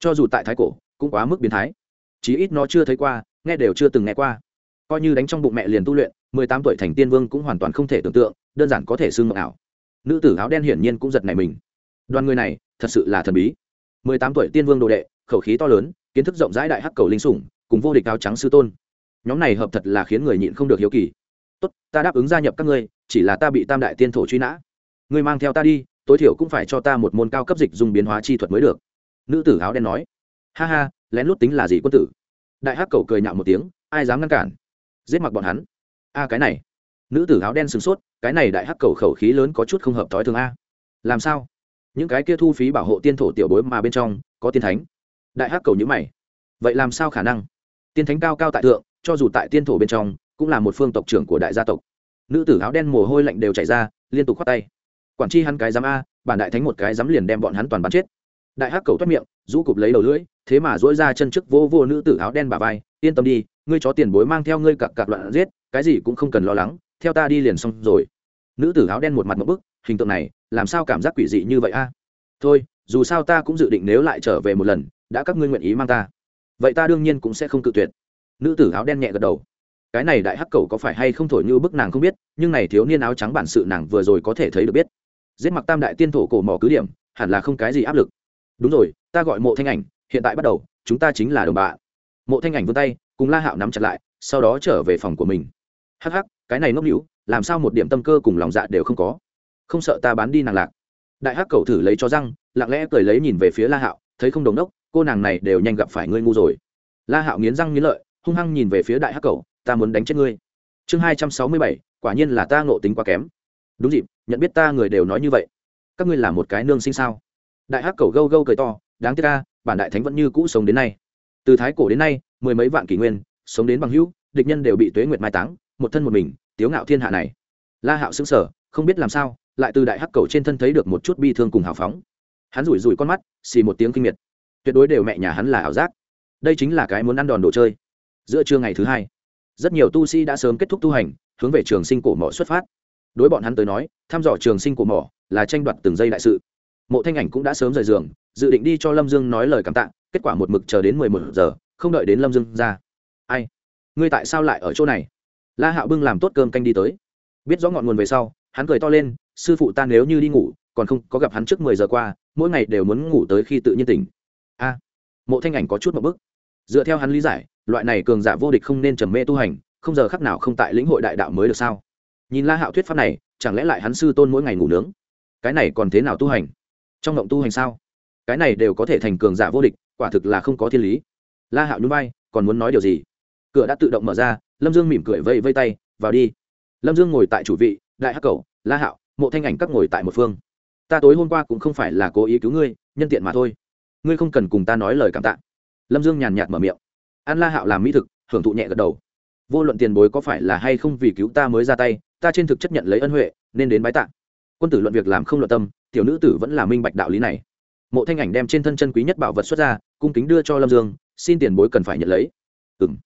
cho dù tại thái cổ, cũng quá mức biến thái. Chí ít nó chưa thấy qua, nghe đều chưa từng nghe qua. Coi như đánh trong bụng mẹ liền tu luyện, mười tám tuổi thành tiên vương cũng hoàn toàn không thể tưởng tượng, đơn giản có thể xưng mộng ảo. Nữ tử áo đen hiển nhiên cũng giật này mình. Đoàn người này, thật sự là thần bí. mười tám tuổi tiên vương đồ đệ, khẩu khí to lớn, kiến thức rộng rãi đại hắc cầu linh sủng, cùng vô địch áo trắng sư tôn. Nhóm này hợp thật là khiến người nhịn không được hiếu kỳ. Tốt, ta đáp ứng gia nhập các ngươi, chỉ là ta bị tam đại tiên thổ truy nã. Ngươi mang theo ta đi, tối thiểu cũng phải cho ta một môn cao cấp dịch dùng biến hóa chi thuật mới được nữ tử áo đen nói, ha ha, lén lút tính là gì quân tử? Đại hắc cầu cười nhạo một tiếng, ai dám ngăn cản? Giết mặc bọn hắn. A, cái này. Nữ tử áo đen sửng sốt, cái này đại hắc cầu khẩu khí lớn có chút không hợp thói thường a. Làm sao? Những cái kia thu phí bảo hộ tiên thổ tiểu bối mà bên trong, có tiên thánh. Đại hắc cầu nhữ mày, vậy làm sao khả năng? Tiên thánh cao cao tại thượng, cho dù tại tiên thổ bên trong, cũng là một phương tộc trưởng của đại gia tộc. Nữ tử áo đen mồ hôi lạnh đều chảy ra, liên tục khoát tay, quản chi hắn cái dám a, bản đại thánh một cái dám liền đem bọn hắn toàn bắn chết đại hắc cầu toát miệng, rũ cụp lấy đầu lưỡi, thế mà dỗi ra chân trước vô vô nữ tử áo đen bà vai, yên tâm đi, ngươi chó tiền bối mang theo ngươi cặp cặp loạn giết, cái gì cũng không cần lo lắng, theo ta đi liền xong rồi. Nữ tử áo đen một mặt một bức, hình tượng này, làm sao cảm giác quỷ dị như vậy a? Thôi, dù sao ta cũng dự định nếu lại trở về một lần, đã các ngươi nguyện ý mang ta, vậy ta đương nhiên cũng sẽ không cự tuyệt. Nữ tử áo đen nhẹ gật đầu. Cái này đại hắc cầu có phải hay không thổi như bức nàng không biết, nhưng này thiếu niên áo trắng bản sự nàng vừa rồi có thể thấy được biết. Giết mặc tam đại tiên thổ cổ mỏ cứ điểm, hẳn là không cái gì áp lực đúng rồi, ta gọi mộ thanh ảnh, hiện tại bắt đầu, chúng ta chính là đồng bạ mộ thanh ảnh vươn tay, cùng la hạo nắm chặt lại, sau đó trở về phòng của mình. Hắc hắc, cái này ngốc hữu, làm sao một điểm tâm cơ cùng lòng dạ đều không có? Không sợ ta bán đi nàng lạc. Đại hắc cầu thử lấy cho răng, lặng lẽ cười lấy nhìn về phía la hạo, thấy không đồng đốc, cô nàng này đều nhanh gặp phải ngươi ngu rồi. La hạo nghiến răng nghiến lợi, hung hăng nhìn về phía đại hắc cầu ta muốn đánh chết ngươi. Chương hai trăm sáu mươi bảy, quả nhiên là ta ngộ tính quá kém. Đúng dịp, nhận biết ta người đều nói như vậy. Các ngươi là một cái nương sinh sao? Đại hắc cầu gâu gâu cười to, đáng tiếc ca bản đại thánh vẫn như cũ sống đến nay. Từ thái cổ đến nay, mười mấy vạn kỷ nguyên, sống đến bằng hữu, địch nhân đều bị tuế nguyệt mai táng, một thân một mình, tiếu ngạo thiên hạ này. La hạo xứng sở không biết làm sao, lại từ đại hắc cầu trên thân thấy được một chút bi thương cùng hào phóng. Hắn rủi rủi con mắt, xì một tiếng kinh miệt. Tuyệt đối đều mẹ nhà hắn là ảo giác. Đây chính là cái muốn ăn đòn đồ chơi. Giữa trưa ngày thứ hai, rất nhiều tu sĩ đã sớm kết thúc tu hành, hướng về trường sinh cổ mỏ xuất phát. Đối bọn hắn tới nói, thăm dò trường sinh cổ mỏ là tranh đoạt từng giây đại sự mộ thanh ảnh cũng đã sớm rời giường, dự định đi cho lâm dương nói lời cảm tạ, kết quả một mực chờ đến mười một giờ, không đợi đến lâm dương ra. Ai? Ngươi tại sao lại ở chỗ này? La hạo bưng làm tốt cơm canh đi tới. Biết rõ ngọn nguồn về sau, hắn cười to lên, sư phụ ta nếu như đi ngủ, còn không có gặp hắn trước mười giờ qua, mỗi ngày đều muốn ngủ tới khi tự nhiên tỉnh. A. Mộ thanh ảnh có chút một bức. Dựa theo hắn lý giải, loại này cường giả vô địch không nên trầm mê tu hành, không giờ khắc nào không tại lĩnh hội đại đạo mới được sao? Nhìn la hạo thuyết pháp này, chẳng lẽ lại hắn sư tôn mỗi ngày ngủ nướng? Cái này còn thế nào tu hành? Trong động tu hành sao? Cái này đều có thể thành cường giả vô địch, quả thực là không có thiên lý. La hạo nhún vai, còn muốn nói điều gì? Cửa đã tự động mở ra, lâm dương mỉm cười vây vây tay, vào đi. Lâm dương ngồi tại chủ vị, đại hắc cầu la hạo, mộ thanh ảnh các ngồi tại một phương. Ta tối hôm qua cũng không phải là cố ý cứu ngươi, nhân tiện mà thôi. Ngươi không cần cùng ta nói lời cảm tạ. Lâm dương nhàn nhạt mở miệng. An la hạo làm mỹ thực, hưởng thụ nhẹ gật đầu. Vô luận tiền bối có phải là hay không vì cứu ta mới ra tay, ta trên thực chất nhận lấy ân huệ, nên đến bái tạ. Quân tử luận việc làm không luận tâm tiểu nữ tử vẫn là minh bạch đạo lý này. Mộ thanh ảnh đem trên thân chân quý nhất bảo vật xuất ra, cung kính đưa cho lâm dương, xin tiền bối cần phải nhận lấy. Ừ m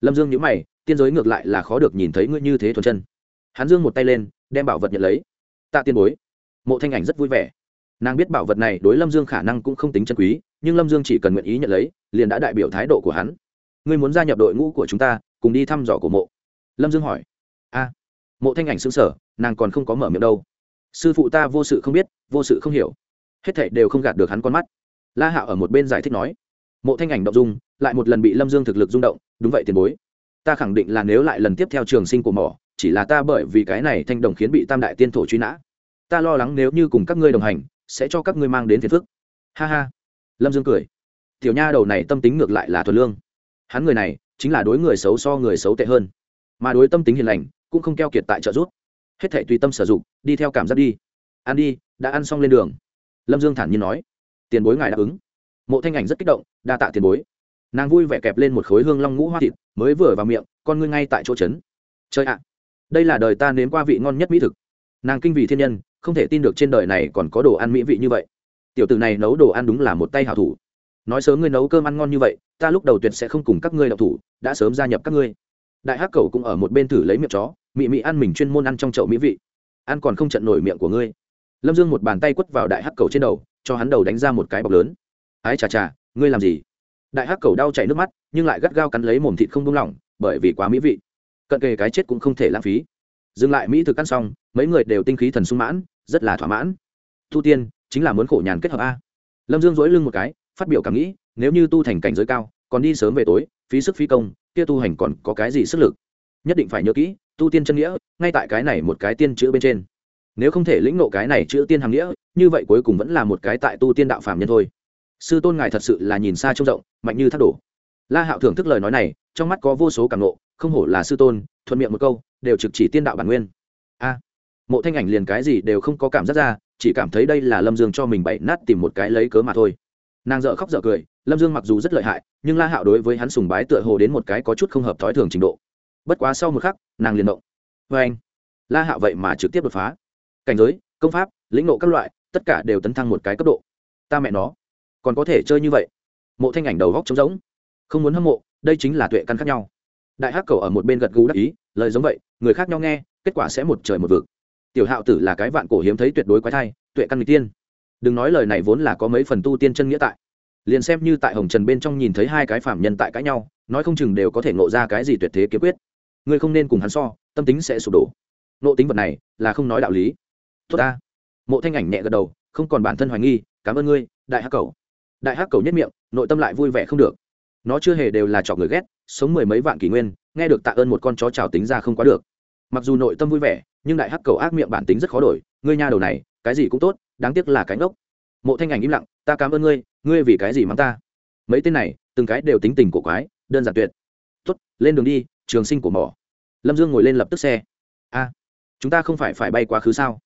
lâm dương nhữ mày, tiên giới ngược lại là khó được nhìn thấy ngươi như thế thuần chân. Hắn dương một tay lên, đem bảo vật nhận lấy. Tạ tiên bối. Mộ thanh ảnh rất vui vẻ. Nàng biết bảo vật này đối lâm dương khả năng cũng không tính chân quý, nhưng lâm dương chỉ cần nguyện ý nhận lấy, liền đã đại biểu thái độ của hắn. Ngươi muốn gia nhập đội ngũ của chúng ta, cùng đi thăm dò của mộ. Lâm dương hỏi. A. Mộ thanh ảnh xứng sở nàng còn không có mở miệng đâu. Sư phụ ta vô sự không biết vô sự không hiểu. Hết thảy đều không gạt được hắn con mắt. La hạo ở một bên giải thích nói, mộ thanh ảnh động dung, lại một lần bị lâm dương thực lực rung động, đúng vậy tiền bối. Ta khẳng định là nếu lại lần tiếp theo trường sinh của mỏ, chỉ là ta bởi vì cái này thanh đồng khiến bị tam đại tiên thổ truy nã. Ta lo lắng nếu như cùng các ngươi đồng hành, sẽ cho các ngươi mang đến phiền phức. Ha ha. Lâm dương cười. Tiểu nha đầu này tâm tính ngược lại là thuần lương. Hắn người này chính là đối người xấu so người xấu tệ hơn. Mà đối tâm tính hiền lành, cũng không keo kiệt tại trợ giúp. Hết thể tùy tâm sử dụng, đi theo cảm giác đi ăn đi, đã ăn xong lên đường. Lâm dương thản nhiên nói. Tiền bối ngài đáp ứng. Mộ thanh ảnh rất kích động, đa tạ tiền bối. Nàng vui vẻ kẹp lên một khối hương long ngũ hoa thịt, mới vừa vào miệng, con ngươi ngay tại chỗ trấn chơi ạ, đây là đời ta nếm qua vị ngon nhất mỹ thực. Nàng kinh vì thiên nhân, không thể tin được trên đời này còn có đồ ăn mỹ vị như vậy. Tiểu tử này nấu đồ ăn đúng là một tay hảo thủ. Nói sớm ngươi nấu cơm ăn ngon như vậy, ta lúc đầu tuyệt sẽ không cùng các ngươi đậu thủ, đã sớm gia nhập các ngươi. Đại hắc cầu cũng ở một bên thử lấy miệng chó, mị mị ăn mình chuyên môn ăn trong chậu mỹ vị. Ăn còn không trận nổi miệng của ngươi lâm dương một bàn tay quất vào đại hắc cầu trên đầu, cho hắn đầu đánh ra một cái bọc lớn. Ái chà chà, ngươi làm gì? Đại hắc cầu đau chảy nước mắt, nhưng lại gắt gao cắn lấy mồm thịt không buông lỏng, bởi vì quá mỹ vị. Cận kề cái chết cũng không thể lãng phí. Dừng lại mỹ thực ăn xong, mấy người đều tinh khí thần sung mãn, rất là thỏa mãn. Tu tiên, chính là muốn khổ nhàn kết hợp a. Lâm dương dỗi lưng một cái, phát biểu cảm nghĩ, nếu như tu thành cảnh giới cao, còn đi sớm về tối, phí sức phí công, kia tu hành còn có cái gì sức lực? Nhất định phải nhớ kỹ, tu tiên chân nghĩa, ngay tại cái này một cái tiên chữ bên trên nếu không thể lĩnh nộ cái này chữ tiên hàng nghĩa, như vậy cuối cùng vẫn là một cái tại tu tiên đạo phạm nhân thôi. Sư tôn ngài thật sự là nhìn xa trông rộng, mạnh như thác đổ. La hạo thưởng thức lời nói này, trong mắt có vô số cảm nộ không hổ là sư tôn, thuận miệng một câu, đều trực chỉ tiên đạo bản nguyên. A, mộ thanh ảnh liền cái gì đều không có cảm giác ra, chỉ cảm thấy đây là lâm dương cho mình bậy nát tìm một cái lấy cớ mà thôi. Nàng dợ khóc dợ cười, lâm dương mặc dù rất lợi hại, nhưng la hạo đối với hắn sùng bái tựa hồ đến một cái có chút không hợp thói thường trình độ. Bất quá sau một khắc, nàng liền động. Vê anh la hạo vậy mà trực tiếp đột phá cảnh giới, công pháp, lĩnh nộ các loại, tất cả đều tấn thăng một cái cấp độ. Ta mẹ nó, còn có thể chơi như vậy. Mộ thanh ảnh đầu góc trống rỗng, không muốn hâm mộ, đây chính là tuệ căn khác nhau. Đại hắc cầu ở một bên gật gù đắc ý, lời giống vậy, người khác nhau nghe, kết quả sẽ một trời một vực. Tiểu hạo tử là cái vạn cổ hiếm thấy tuyệt đối quái thai, tuệ căn người tiên. Đừng nói lời này vốn là có mấy phần tu tiên chân nghĩa tại. Liền xem như tại hồng trần bên trong nhìn thấy hai cái phạm nhân tại cãi nhau, nói không chừng đều có thể nộ ra cái gì tuyệt thế kiếm quyết. Ngươi không nên cùng hắn so, tâm tính sẽ sụp đổ. Nộ tính vật này là không nói đạo lý tốt ta. Mộ thanh ảnh nhẹ gật đầu, không còn bản thân hoài nghi, cảm ơn ngươi, đại hắc cầu. Đại hắc cầu nhất miệng, nội tâm lại vui vẻ không được. Nó chưa hề đều là trò người ghét, sống mười mấy vạn kỷ nguyên, nghe được tạ ơn một con chó trào tính ra không quá được. Mặc dù nội tâm vui vẻ, nhưng đại hắc cầu ác miệng bản tính rất khó đổi, ngươi nha đầu này, cái gì cũng tốt, đáng tiếc là cánh ốc mộ thanh ảnh im lặng, ta cảm ơn ngươi ngươi vì cái gì mắng ta? Mấy tên này, từng cái đều tính tình cổ quái, đơn giản tuyệt. Tốt, lên đường đi, trường sinh của mỏ. Lâm dương ngồi lên lập tức xe. A, chúng ta không phải phải bay quá khứ sao?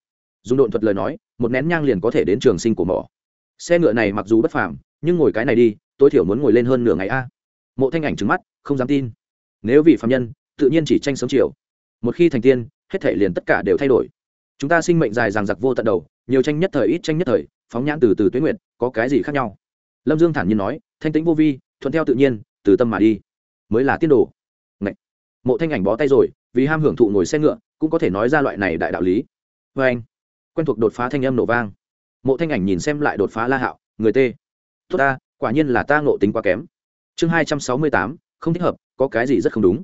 Dùng độn thuật lời nói, một nén nhang liền có thể đến trường sinh của mỏ. Xe ngựa này mặc dù bất phàm, nhưng ngồi cái này đi, tối thiểu muốn ngồi lên hơn nửa ngày a. Mộ thanh ảnh trứng mắt, không dám tin. Nếu vì phạm nhân, tự nhiên chỉ tranh sớm chiều. Một khi thành tiên, hết thể liền tất cả đều thay đổi. Chúng ta sinh mệnh dài ràng giặc vô tận đầu, nhiều tranh nhất thời, ít tranh nhất thời, phóng nhãn từ từ tuyến nguyện có cái gì khác nhau? Lâm dương thản nhiên nói, thanh tĩnh vô vi, thuận theo tự nhiên, từ tâm mà đi. Mới là tiên đồ. Ngậy. mộ thanh ảnh bó tay rồi, vì ham hưởng thụ ngồi xe ngựa, cũng có thể nói ra loại này đại đạo lý. Vê anh quen thuộc đột phá thanh âm nổ vang. Mộ thanh ảnh nhìn xem lại đột phá la hạo, người tê. Tốt ta, quả nhiên là ta ngộ tính quá kém. Chương hai trăm sáu mươi tám, không thích hợp, có cái gì rất không đúng.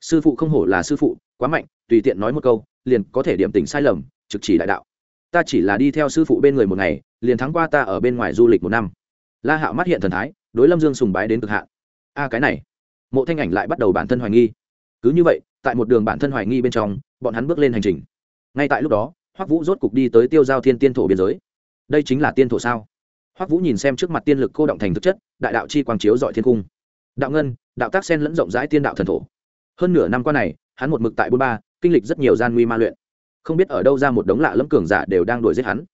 Sư phụ không hổ là sư phụ, quá mạnh, tùy tiện nói một câu, liền có thể điểm tình sai lầm, trực chỉ đại đạo. Ta chỉ là đi theo sư phụ bên người một ngày, liền thắng qua ta ở bên ngoài du lịch một năm. La hạo mắt hiện thần thái, đối lâm dương sùng bái đến cực hạn. A, cái này. Mộ thanh ảnh lại bắt đầu bản thân hoài nghi. Cứ như vậy, tại một đường bản thân hoài nghi bên trong, bọn hắn bước lên hành trình. Ngay tại lúc đó hoắc vũ rốt cục đi tới tiêu giao thiên tiên thổ biên giới. Đây chính là tiên thổ sao? Hoắc vũ nhìn xem trước mặt tiên lực cô động thành thực chất, đại đạo chi quang chiếu dọi thiên cung. Đạo ngân, đạo tác sen lẫn rộng rãi tiên đạo thần thổ. Hơn nửa năm qua này, hắn một mực tại bôn ba, kinh lịch rất nhiều gian nguy ma luyện. Không biết ở đâu ra một đống lạ lẫm cường giả đều đang đuổi giết hắn.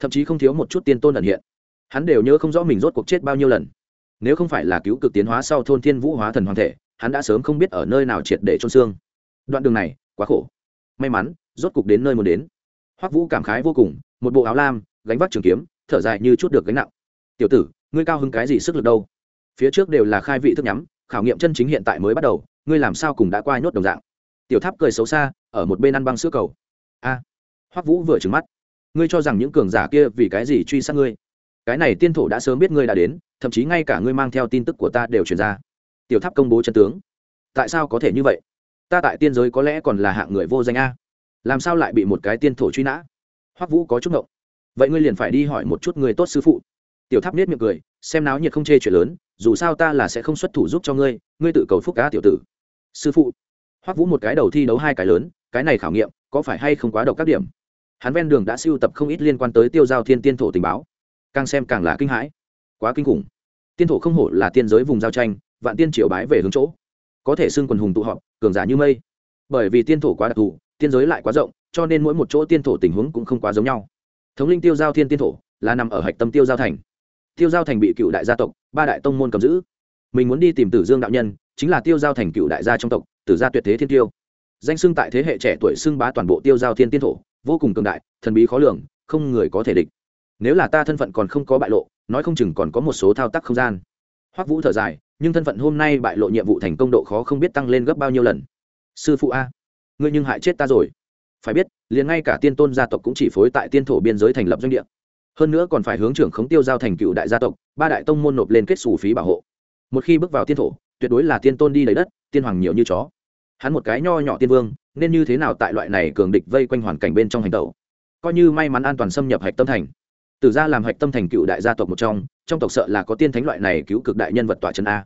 Thậm chí không thiếu một chút tiên tôn ẩn hiện. Hắn đều nhớ không rõ mình rốt cuộc chết bao nhiêu lần. Nếu không phải là cứu cực tiến hóa sau thôn thiên vũ hóa thần hoàng thể, hắn đã sớm không biết ở nơi nào triệt để trôn xương. Đoạn đường này, quá khổ. May mắn, rốt cục đến nơi muốn đến hoắc vũ cảm khái vô cùng, một bộ áo lam, gánh vác trường kiếm, thở dài như chút được gánh nặng. Tiểu tử, ngươi cao hứng cái gì sức lực đâu? Phía trước đều là khai vị thức nhắm, khảo nghiệm chân chính hiện tại mới bắt đầu, ngươi làm sao cùng đã qua nhốt đồng dạng? Tiểu tháp cười xấu xa, ở một bên ăn băng sữa cầu. A. Hoắc vũ vừa trừng mắt. Ngươi cho rằng những cường giả kia vì cái gì truy sát ngươi? Cái này tiên thổ đã sớm biết ngươi đã đến, thậm chí ngay cả ngươi mang theo tin tức của ta đều truyền ra. Tiểu tháp công bố chân tướng. Tại sao có thể như vậy? Ta tại tiên giới có lẽ còn là hạng người vô danh a làm sao lại bị một cái tiên thổ truy nã? Hoắc vũ có chút ngộng. Vậy ngươi liền phải đi hỏi một chút người tốt sư phụ. Tiểu tháp nết miệng cười, xem náo nhiệt không chê chuyện lớn, dù sao ta là sẽ không xuất thủ giúp cho ngươi ngươi tự cầu phúc cá tiểu tử. Sư phụ. Hoắc vũ một cái đầu thi đấu hai cái lớn, cái này khảo nghiệm, có phải hay không quá độc các điểm? Hắn ven đường đã siêu tập không ít liên quan tới tiêu giao thiên tiên thổ tình báo. Càng xem càng là kinh hãi. Quá kinh khủng. Tiên thổ không hổ là tiên giới vùng giao tranh, vạn tiên triều bái về hướng chỗ. Có thể xưng quần hùng tụ họp, cường giả như mây. Bởi vì tiên thổ quá đặc thù tiên giới lại quá rộng, cho nên mỗi một chỗ tiên thổ tình huống cũng không quá giống nhau. Thống linh tiêu giao thiên tiên thổ là nằm ở hạch tâm tiêu giao thành. Tiêu giao thành bị cựu đại gia tộc, ba đại tông môn cầm giữ. Mình muốn đi tìm tử dương đạo nhân, chính là tiêu giao thành cựu đại gia trong tộc, tử gia tuyệt thế thiên tiêu. Danh xưng tại thế hệ trẻ tuổi xưng bá toàn bộ tiêu giao thiên tiên thổ, vô cùng cường đại, thần bí khó lường, không người có thể địch. Nếu là ta thân phận còn không có bại lộ, nói không chừng còn có một số thao tác không gian. Hoắc vũ thở dài, nhưng thân phận hôm nay bại lộ nhiệm vụ thành công độ khó không biết tăng lên gấp bao nhiêu lần. Sư phụ a ngươi nhưng hại chết ta rồi. Phải biết, liền ngay cả tiên tôn gia tộc cũng chỉ phối tại tiên thổ biên giới thành lập doanh địa. Hơn nữa còn phải hướng trưởng khống tiêu giao thành cựu đại gia tộc, ba đại tông môn nộp lên kết xù phí bảo hộ. Một khi bước vào tiên thổ, tuyệt đối là tiên tôn đi lấy đất, tiên hoàng nhiều như chó. Hắn một cái nho nhỏ tiên vương, nên như thế nào tại loại này cường địch vây quanh hoàn cảnh bên trong hành tẩu? Coi như may mắn an toàn xâm nhập hạch tâm thành. Từ ra làm hạch tâm thành cựu đại gia tộc một trong trong tộc sợ là có tiên thánh loại này cứu cực đại nhân vật tỏa chân a.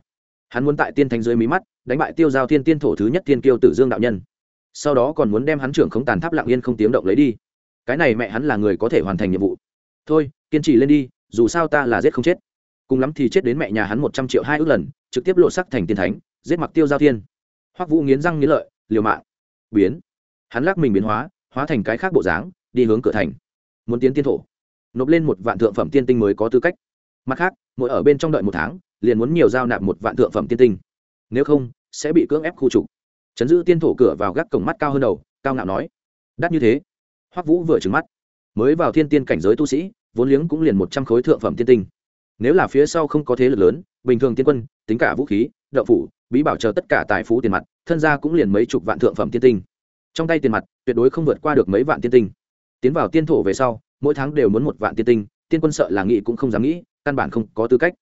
Hắn muốn tại tiên thánh dưới mí mắt, đánh bại tiêu giao thiên tiên thổ thứ nhất tiên kiêu tử dương đạo nhân sau đó còn muốn đem hắn trưởng khống tàn tháp lặng yên không tiếng động lấy đi. Cái này mẹ hắn là người có thể hoàn thành nhiệm vụ. Thôi, kiên trì lên đi, dù sao ta là giết không chết. Cùng lắm thì chết đến mẹ nhà hắn một trăm triệu hai ước lần, trực tiếp lộ sắc thành tiên thánh, giết mặc tiêu giao thiên. Hoắc vũ nghiến răng nghiến lợi, liều mạng. Biến. Hắn lắc mình biến hóa hóa thành cái khác bộ dáng, đi hướng cửa thành. Muốn tiến tiên thổ. Nộp lên một vạn thượng phẩm tiên tinh mới có tư cách. Mặt khác, mỗi ở bên trong đợi một tháng, liền muốn nhiều giao nạp một vạn thượng phẩm tiên tinh. Nếu không, sẽ bị cưỡng ép khu trục chấn giữ tiên thổ cửa vào gác cổng mắt cao hơn đầu, cao ngạo nói, đắt như thế. Hoắc vũ vừa trừng mắt, mới vào thiên tiên cảnh giới tu sĩ, vốn liếng cũng liền một trăm khối thượng phẩm tiên tinh. Nếu là phía sau không có thế lực lớn, bình thường tiên quân, tính cả vũ khí, đậu phủ, bí bảo chờ tất cả tài phú tiền mặt, thân gia cũng liền mấy chục vạn thượng phẩm tiên tinh. Trong tay tiền mặt, tuyệt đối không vượt qua được mấy vạn tiên tinh. Tiến vào tiên thổ về sau, mỗi tháng đều muốn một vạn tiên tinh, tiên quân sợ là nghĩ cũng không dám nghĩ, căn bản không có tư cách.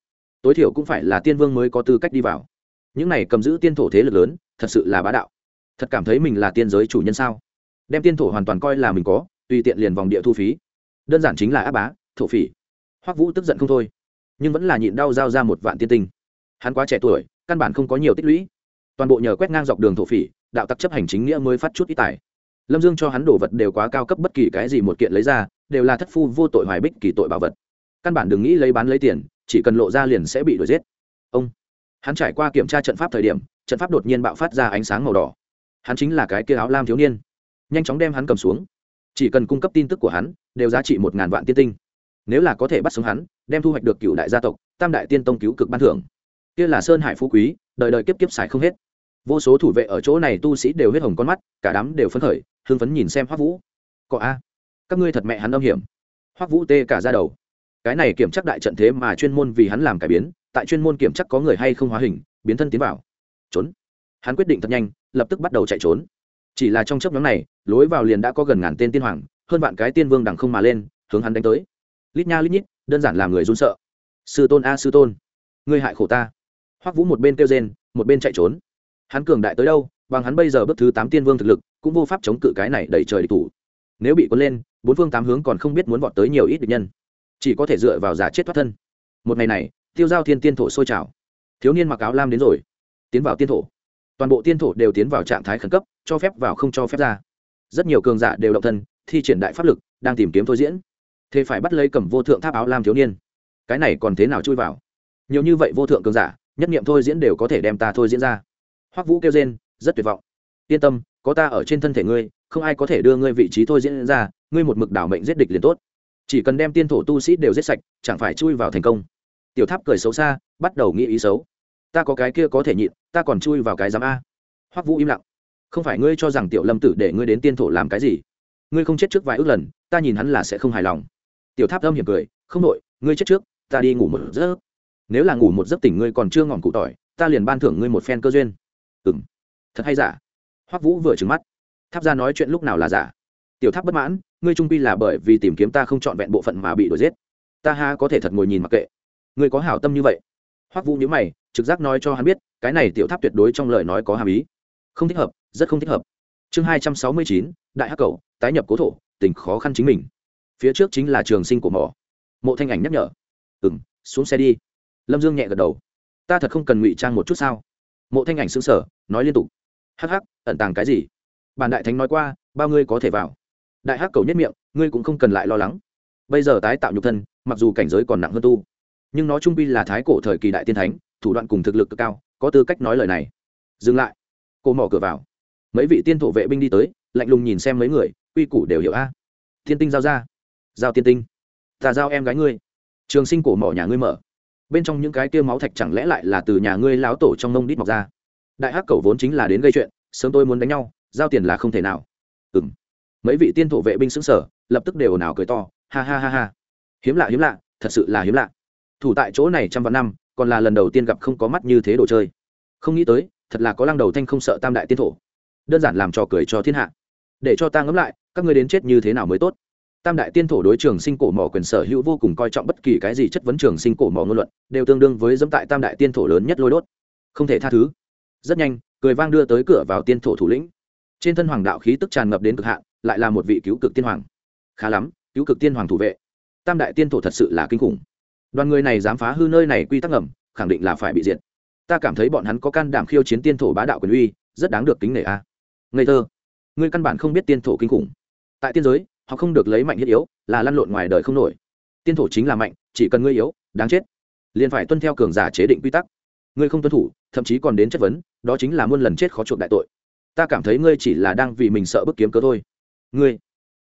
Tối thiểu cũng phải là tiên vương mới có tư cách đi vào. Những này cầm giữ tiên thổ thế lực lớn thật sự là bá đạo. Thật cảm thấy mình là tiên giới chủ nhân sao? Đem tiên thổ hoàn toàn coi là mình có, tùy tiện liền vòng địa thu phí. Đơn giản chính là áp bá, thổ phỉ. Hoắc vũ tức giận không thôi, nhưng vẫn là nhịn đau giao ra một vạn tiên tinh. Hắn quá trẻ tuổi, căn bản không có nhiều tích lũy. Toàn bộ nhờ quét ngang dọc đường thổ phỉ, đạo tặc chấp hành chính nghĩa mới phát chút ít tài. Lâm dương cho hắn đồ vật đều quá cao cấp bất kỳ cái gì một kiện lấy ra, đều là thất phu vô tội hoài bích kỳ tội bảo vật. Căn bản đừng nghĩ lấy bán lấy tiền, chỉ cần lộ ra liền sẽ bị đuổi giết. Ông, hắn trải qua kiểm tra trận pháp thời điểm trận pháp đột nhiên bạo phát ra ánh sáng màu đỏ. Hắn chính là cái kia áo lam thiếu niên. Nhanh chóng đem hắn cầm xuống. Chỉ cần cung cấp tin tức của hắn, đều giá trị một ngàn vạn tiên tinh. Nếu là có thể bắt sống hắn, đem thu hoạch được cựu đại gia tộc, tam đại tiên tông cứu cực ban thưởng. Kia là sơn hải phú quý, đời đời kiếp kiếp xài không hết. Vô số thủ vệ ở chỗ này tu sĩ đều hết hồng con mắt, cả đám đều phấn khởi, hưng phấn nhìn xem hoắc vũ. Có a. Các ngươi thật mẹ hắn âm hiểm. Hoắc vũ tê cả ra đầu. Cái này kiểm chắc đại trận thế mà chuyên môn vì hắn làm cải biến, tại chuyên môn kiểm chắc có người hay không hóa hình, biến thân tiến vào trốn. Hắn quyết định thật nhanh, lập tức bắt đầu chạy trốn. Chỉ là trong chấp nhóm này, lối vào liền đã có gần ngàn tên tiên hoàng, hơn vạn cái tiên vương đằng không mà lên, hướng hắn đánh tới. Lít nha lít nhít, đơn giản làm người run sợ. Sư tôn a, sư tôn. Ngươi hại khổ ta. Hoắc vũ một bên kêu rên, một bên chạy trốn. Hắn cường đại tới đâu, bằng hắn bây giờ bước thứ tám tiên vương thực lực, cũng vô pháp chống cự cái này đẩy trời địch thủ. Nếu bị cuốn lên, bốn phương tám hướng còn không biết muốn vọt tới nhiều ít địch nhân. Chỉ có thể dựa vào giả chết thoát thân. Một ngày này, tiêu giao thiên tiên thổ sôi trào. Thiếu niên mặc áo lam đến rồi tiến vào tiên thổ. Toàn bộ tiên thổ đều tiến vào trạng thái khẩn cấp, cho phép vào không cho phép ra. Rất nhiều cường giả đều động thân, thi triển đại pháp lực, đang tìm kiếm thôi diễn. Thế phải bắt lấy cầm vô thượng tháp áo lam thiếu niên. Cái này còn thế nào chui vào? Nhiều như vậy vô thượng cường giả, nhất nghiệm thôi diễn đều có thể đem ta thôi diễn ra. Hoắc vũ kêu rên, rất tuyệt vọng. Yên tâm, có ta ở trên thân thể ngươi, không ai có thể đưa ngươi vị trí thôi diễn ra, ngươi một mực đảo mệnh giết địch liền tốt. Chỉ cần đem tiên thổ tu sĩ đều giết sạch, chẳng phải chui vào thành công. Tiểu tháp cười xấu xa, bắt đầu nghĩ ý xấu ta có cái kia có thể nhịn, ta còn chui vào cái giám a. Hoắc vũ im lặng. Không phải ngươi cho rằng tiểu lâm tử để ngươi đến tiên thổ làm cái gì? Ngươi không chết trước vài ước lần, ta nhìn hắn là sẽ không hài lòng. Tiểu tháp âm hiểm cười, không nội ngươi chết trước, ta đi ngủ một giấc. Nếu là ngủ một giấc tỉnh ngươi còn chưa ngọn cụ tỏi, ta liền ban thưởng ngươi một phen cơ duyên. Ừ m thật hay giả? Hoắc vũ vừa trừng mắt. Tháp ra nói chuyện lúc nào là giả? Tiểu tháp bất mãn, ngươi trung pi là bởi vì tìm kiếm ta không trọn vẹn bộ phận mà bị đuổi giết. Ta ha có thể thật ngồi nhìn mặc kệ. Ngươi có hảo tâm như vậy? Hoắc vũ nhíu mày, trực giác nói cho hắn biết, cái này tiểu tháp tuyệt đối trong lời nói có hàm ý. Không thích hợp, rất không thích hợp. Chương hai trăm sáu mươi chín, đại hắc cầu, tái nhập cố thổ, tình khó khăn chính mình. Phía trước chính là trường sinh của mỏ. Mộ thanh ảnh nhắc nhở. Ừ m xuống xe đi. Lâm dương nhẹ gật đầu. Ta thật không cần ngụy trang một chút sao? Mộ thanh ảnh xứng sở nói liên tục. Hắc hắc, ẩn tàng cái gì? Bàn đại thánh nói qua, bao ngươi có thể vào. Đại hắc cầu nhất miệng, ngươi cũng không cần lại lo lắng. Bây giờ tái tạo nhục thân, mặc dù cảnh giới còn nặng hơn tu nhưng nó trung bi là thái cổ thời kỳ đại tiên thánh, thủ đoạn cùng thực lực cực cao, có tư cách nói lời này. Dừng lại. Cô mỏ cửa vào. Mấy vị tiên thổ vệ binh đi tới, lạnh lùng nhìn xem mấy người, quy củ đều hiểu a. Thiên tinh giao ra. Giao tiên tinh. Ta giao em gái ngươi. Trường sinh cổ mỏ nhà ngươi mở. Bên trong những cái tiêu máu thạch chẳng lẽ lại là từ nhà ngươi láo tổ trong nông đít mọc ra? Đại hắc cầu vốn chính là đến gây chuyện, sớm tôi muốn đánh nhau, giao tiền là không thể nào. Ừ m mấy vị tiên thổ vệ binh xứng sở lập tức đều ồn ào cười to, ha ha ha ha. Hiếm lạ hiếm lạ, thật sự là hiếm lạ thủ tại chỗ này trăm vạn năm, còn là lần đầu tiên gặp không có mắt như thế đồ chơi. Không nghĩ tới, thật là có lăng đầu thanh không sợ tam đại tiên thổ. Đơn giản làm trò cười cho thiên hạ. Để cho ta ngẫm lại, các ngươi đến chết như thế nào mới tốt? Tam đại tiên thổ đối trường sinh cổ mỏ quyền sở hữu vô cùng coi trọng bất kỳ cái gì chất vấn trường sinh cổ mỏ ngôn luận, đều tương đương với dẫm tại tam đại tiên thổ lớn nhất lôi đốt. Không thể tha thứ. Rất nhanh, cười vang đưa tới cửa vào tiên thổ thủ lĩnh. Trên thân hoàng đạo khí tức tràn ngập đến cực hạn, lại là một vị cứu cực tiên hoàng. Khá lắm, cứu cực tiên hoàng thủ vệ. Tam đại tiên thổ thật sự là kinh khủng đoàn người này dám phá hư nơi này quy tắc ngầm, khẳng định là phải bị diệt. Ta cảm thấy bọn hắn có can đảm khiêu chiến tiên thổ bá đạo quyền uy, rất đáng được kính nể a. À. ngây thơ. Ngươi căn bản không biết tiên thổ kinh khủng. Tại tiên giới, họ không được lấy mạnh thiết yếu, là lăn lộn ngoài đời không nổi. Tiên thổ chính là mạnh, chỉ cần ngươi yếu, đáng chết. Liền phải tuân theo cường giả chế định quy tắc. Ngươi không tuân thủ, thậm chí còn đến chất vấn, đó chính là muôn lần chết khó chuộc đại tội. Ta cảm thấy ngươi chỉ là đang vì mình sợ bức kiếm cớ thôi. Ngươi.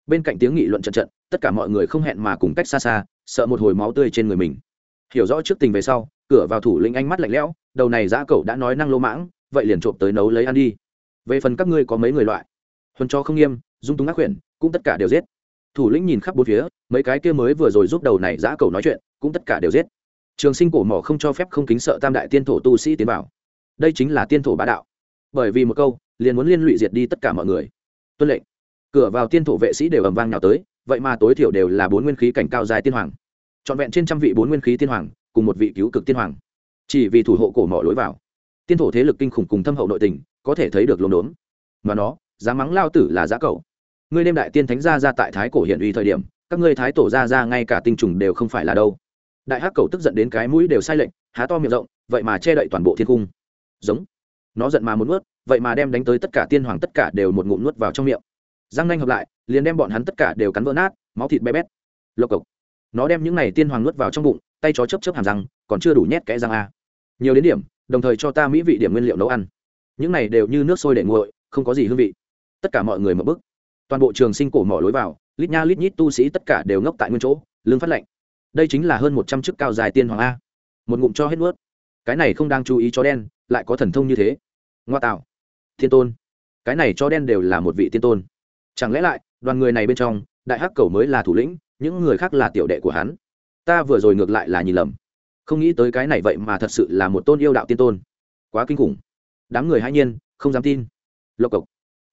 Bên cạnh tiếng nghị luận trận trận, tất cả mọi người không hẹn mà cùng cách xa xa sợ một hồi máu tươi trên người mình. Hiểu rõ trước tình về sau, cửa vào thủ lĩnh ánh mắt lạnh lẽo, đầu này giã cậu đã nói năng lô mãng, vậy liền trộm tới nấu lấy ăn đi. Về phần các ngươi có mấy người loại? Huân cho không nghiêm, dung túng ác quyển cũng tất cả đều giết. Thủ lĩnh nhìn khắp bốn phía, mấy cái kia mới vừa rồi giúp đầu này giã cầu nói chuyện, cũng tất cả đều giết. Trường sinh cổ mỏ không cho phép không kính sợ tam đại tiên thổ tu sĩ tiến vào. Đây chính là tiên thổ bá đạo. Bởi vì một câu, liền muốn liên lụy diệt đi tất cả mọi người. Tuân lệnh. Cửa vào tiên thổ vệ sĩ đều ầm vang nào tới vậy mà tối thiểu đều là bốn nguyên khí cảnh cao dài tiên hoàng. Trọn vẹn trên trăm vị bốn nguyên khí tiên hoàng, cùng một vị cứu cực tiên hoàng. Chỉ vì thủ hộ cổ mỏ lối vào. Tiên thổ thế lực kinh khủng cùng thâm hậu nội tình, có thể thấy được lồn đốn mà nó dám mắng lao tử là giá cầu ngươi đêm đại tiên thánh gia ra tại thái cổ hiện uy thời điểm, các ngươi thái tổ gia ra ngay cả tinh trùng đều không phải là đâu. Đại hắc cầu tức giận đến cái mũi đều sai lệnh há to miệng rộng, vậy mà che đậy toàn bộ thiên cung. Giống. Nó giận mà muốn nuốt, vậy mà đem đánh tới tất cả tiên hoàng tất cả đều một ngụm nuốt vào trong miệng răng nanh hợp lại, liền đem bọn hắn tất cả đều cắn vỡ nát, máu thịt bé bét. Lộc cộc. Nó đem những này tiên hoàng nuốt vào trong bụng, tay chó chấp chấp hàm răng, còn chưa đủ nhét kẽ răng a. Nhiều đến điểm, đồng thời cho ta mỹ vị điểm nguyên liệu nấu ăn. Những này đều như nước sôi để nguội, không có gì hương vị. Tất cả mọi người mở bức. Toàn bộ trường sinh cổ mỏ lối vào, lít nha lít nhít tu sĩ tất cả đều ngốc tại nguyên chỗ lương phát lệnh đây chính là hơn một trăm chức cao dài tiên hoàng a. Một ngụm cho hết nuốt. Cái này không đang chú ý cho đen, lại có thần thông như thế. Ngoa tạo. Thiên tôn. Cái này cho đen đều là một vị tiên tôn chẳng lẽ lại, đoàn người này bên trong, đại hắc cầu mới là thủ lĩnh, những người khác là tiểu đệ của hắn? Ta vừa rồi ngược lại là nhìn lầm. Không nghĩ tới cái này vậy mà thật sự là một tôn yêu đạo tiên tôn. Quá kinh khủng. Đám người hãy nhiên, không dám tin. Lộc cộc.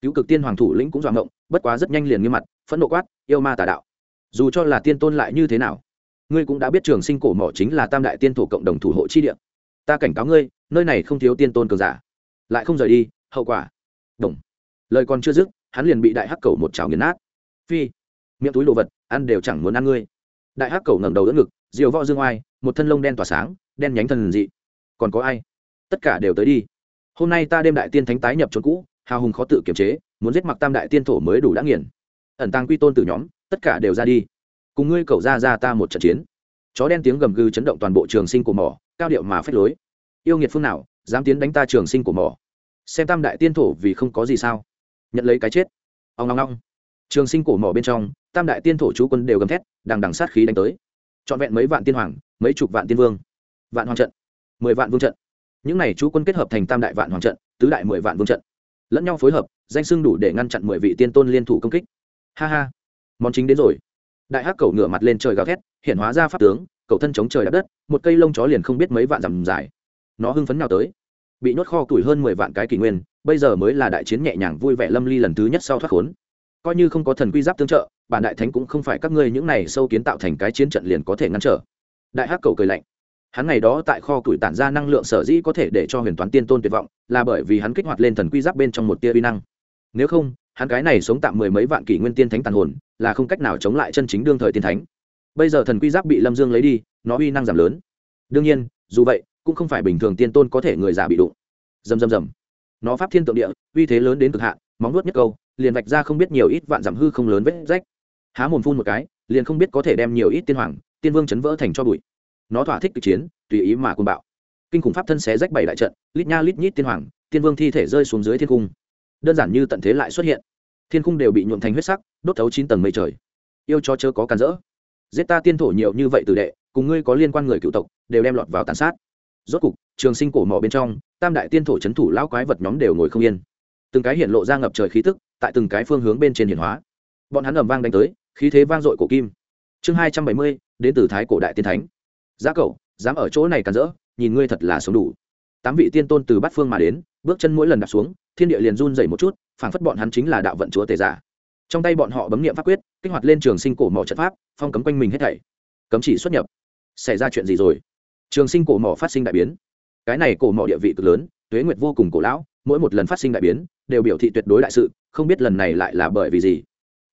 Cứu cực tiên hoàng thủ lĩnh cũng dọa ngộng, bất quá rất nhanh liền nghiêm mặt, phẫn nộ quát, yêu ma tà đạo. Dù cho là tiên tôn lại như thế nào, ngươi cũng đã biết trường sinh cổ mỏ chính là tam đại tiên thổ cộng đồng thủ hộ chi địa. Ta cảnh cáo ngươi, nơi này không thiếu tiên tôn cường giả. Lại không rời đi, hậu quả. Đồng. Lời còn chưa dứt hắn liền bị đại hắc cầu một chảo nghiền nát. Phi, miệng túi đồ vật, ăn đều chẳng muốn ăn ngươi. Đại hắc cầu ngẩng đầu đỡ ngực, diều võ dương oai, một thân lông đen tỏa sáng, đen nhánh thần dị. Còn có ai? Tất cả đều tới đi. Hôm nay ta đêm đại tiên thánh tái nhập trốn cũ, hào hùng khó tự kiềm chế, muốn giết mặc tam đại tiên thổ mới đủ đã nghiền. Ẩn tăng quy tôn từ nhóm, tất cả đều ra đi. Cùng ngươi cầu ra ra ta một trận chiến. Chó đen tiếng gầm gừ chấn động toàn bộ trường sinh của mỏ, cao điệu mà phách lối. Yêu nghiệt phương nào, dám tiến đánh ta trường sinh của mỏ? Xem tam đại tiên thổ vì không có gì sao? Nhận lấy cái chết. Ông long long trường sinh cổ mỏ bên trong, tam đại tiên thổ chú quân đều gầm thét, đằng đằng sát khí đánh tới. Trọn vẹn mấy vạn tiên hoàng, mấy chục vạn tiên vương. Vạn hoàng trận. Mười vạn vương trận. Những này chú quân kết hợp thành tam đại vạn hoàng trận, tứ đại mười vạn vương trận. Lẫn nhau phối hợp, danh sưng đủ để ngăn chặn mười vị tiên tôn liên thủ công kích. Ha ha. Món chính đến rồi. Đại hắc cầu ngửa mặt lên trời gào thét, hiện hóa ra pháp tướng cầu thân chống trời đạp đất, một cây lông chó liền không biết mấy vạn dặm dài. Nó hưng phấn nào tới bị nhốt kho tuổi hơn mười vạn cái kỷ nguyên, bây giờ mới là đại chiến nhẹ nhàng vui vẻ lâm ly lần thứ nhất sau thoát khốn. Coi như không có thần quy giáp tương trợ, bản đại thánh cũng không phải các ngươi những này sâu kiến tạo thành cái chiến trận liền có thể ngăn trở. Đại hắc cầu cười lạnh. Hắn ngày đó tại kho tuổi tản ra năng lượng sở dĩ có thể để cho huyền toán tiên tôn tuyệt vọng, là bởi vì hắn kích hoạt lên thần quy giáp bên trong một tia vi năng. Nếu không, hắn cái này sống tạm mười mấy vạn kỷ nguyên tiên thánh tàn hồn, là không cách nào chống lại chân chính đương thời tiên thánh. Bây giờ thần quy giáp bị lâm dương lấy đi, nó uy năng giảm lớn. Đương nhiên, dù vậy cũng không phải bình thường tiên tôn có thể người già bị đụng. Dầm dầm dầm nó pháp thiên tượng địa, uy thế lớn đến cực hạn, móng nuốt nhất câu, liền vạch ra không biết nhiều ít vạn giảm hư không lớn vết rách. Há mồm phun một cái, liền không biết có thể đem nhiều ít tiên hoàng, tiên vương chấn vỡ thành cho bụi. Nó thỏa thích cực chiến, tùy ý mà côn bạo. Kinh khủng pháp thân xé rách bảy đại trận, lít nha lít nhít tiên hoàng, tiên vương thi thể rơi xuống dưới thiên cung. Đơn giản như tận thế lại xuất hiện. Thiên cung đều bị nhuộm thành huyết sắc, đốt thấu chín tầng mây trời. Yêu cho chớ có cản rỡ. Giết ta tiên thổ nhiều như vậy từ đệ, cùng ngươi có liên quan người cựu tộc, đều đem lọt vào tàn sát rốt cục, trường sinh cổ mỏ bên trong, tam đại tiên thổ c h ấ n thủ lão quái vật nhóm đều ngồi không yên. Từng cái hiện lộ ra ngập trời khí tức, tại từng cái phương hướng bên trên hiển hóa. Bọn hắn ầm vang đánh tới, khí thế vang dội cổ kim. Chương hai trăm bảy mươi, đến từ thái cổ đại tiên thánh. Giá cậu, dám ở chỗ này cản rỡ, nhìn ngươi thật là sống đủ. Tám vị tiên tôn từ bát phương mà đến, bước chân mỗi lần đặt xuống, thiên địa liền run dày một chút, phảng phất bọn hắn chính là đạo vận chúa tề giả. Trong tay bọn họ bấm nghiệm pháp quyết, kích hoạt lên trường sinh cổ mỏ trận pháp, phong cấm quanh mình hết thảy. Cấm chỉ xuất nhập. Xảy ra chuyện gì rồi? Trường sinh cổ mỏ phát sinh đại biến. Cái này cổ mỏ địa vị cực lớn, tuế nguyệt vô cùng cổ lão, mỗi một lần phát sinh đại biến, đều biểu thị tuyệt đối đại sự, không biết lần này lại là bởi vì gì.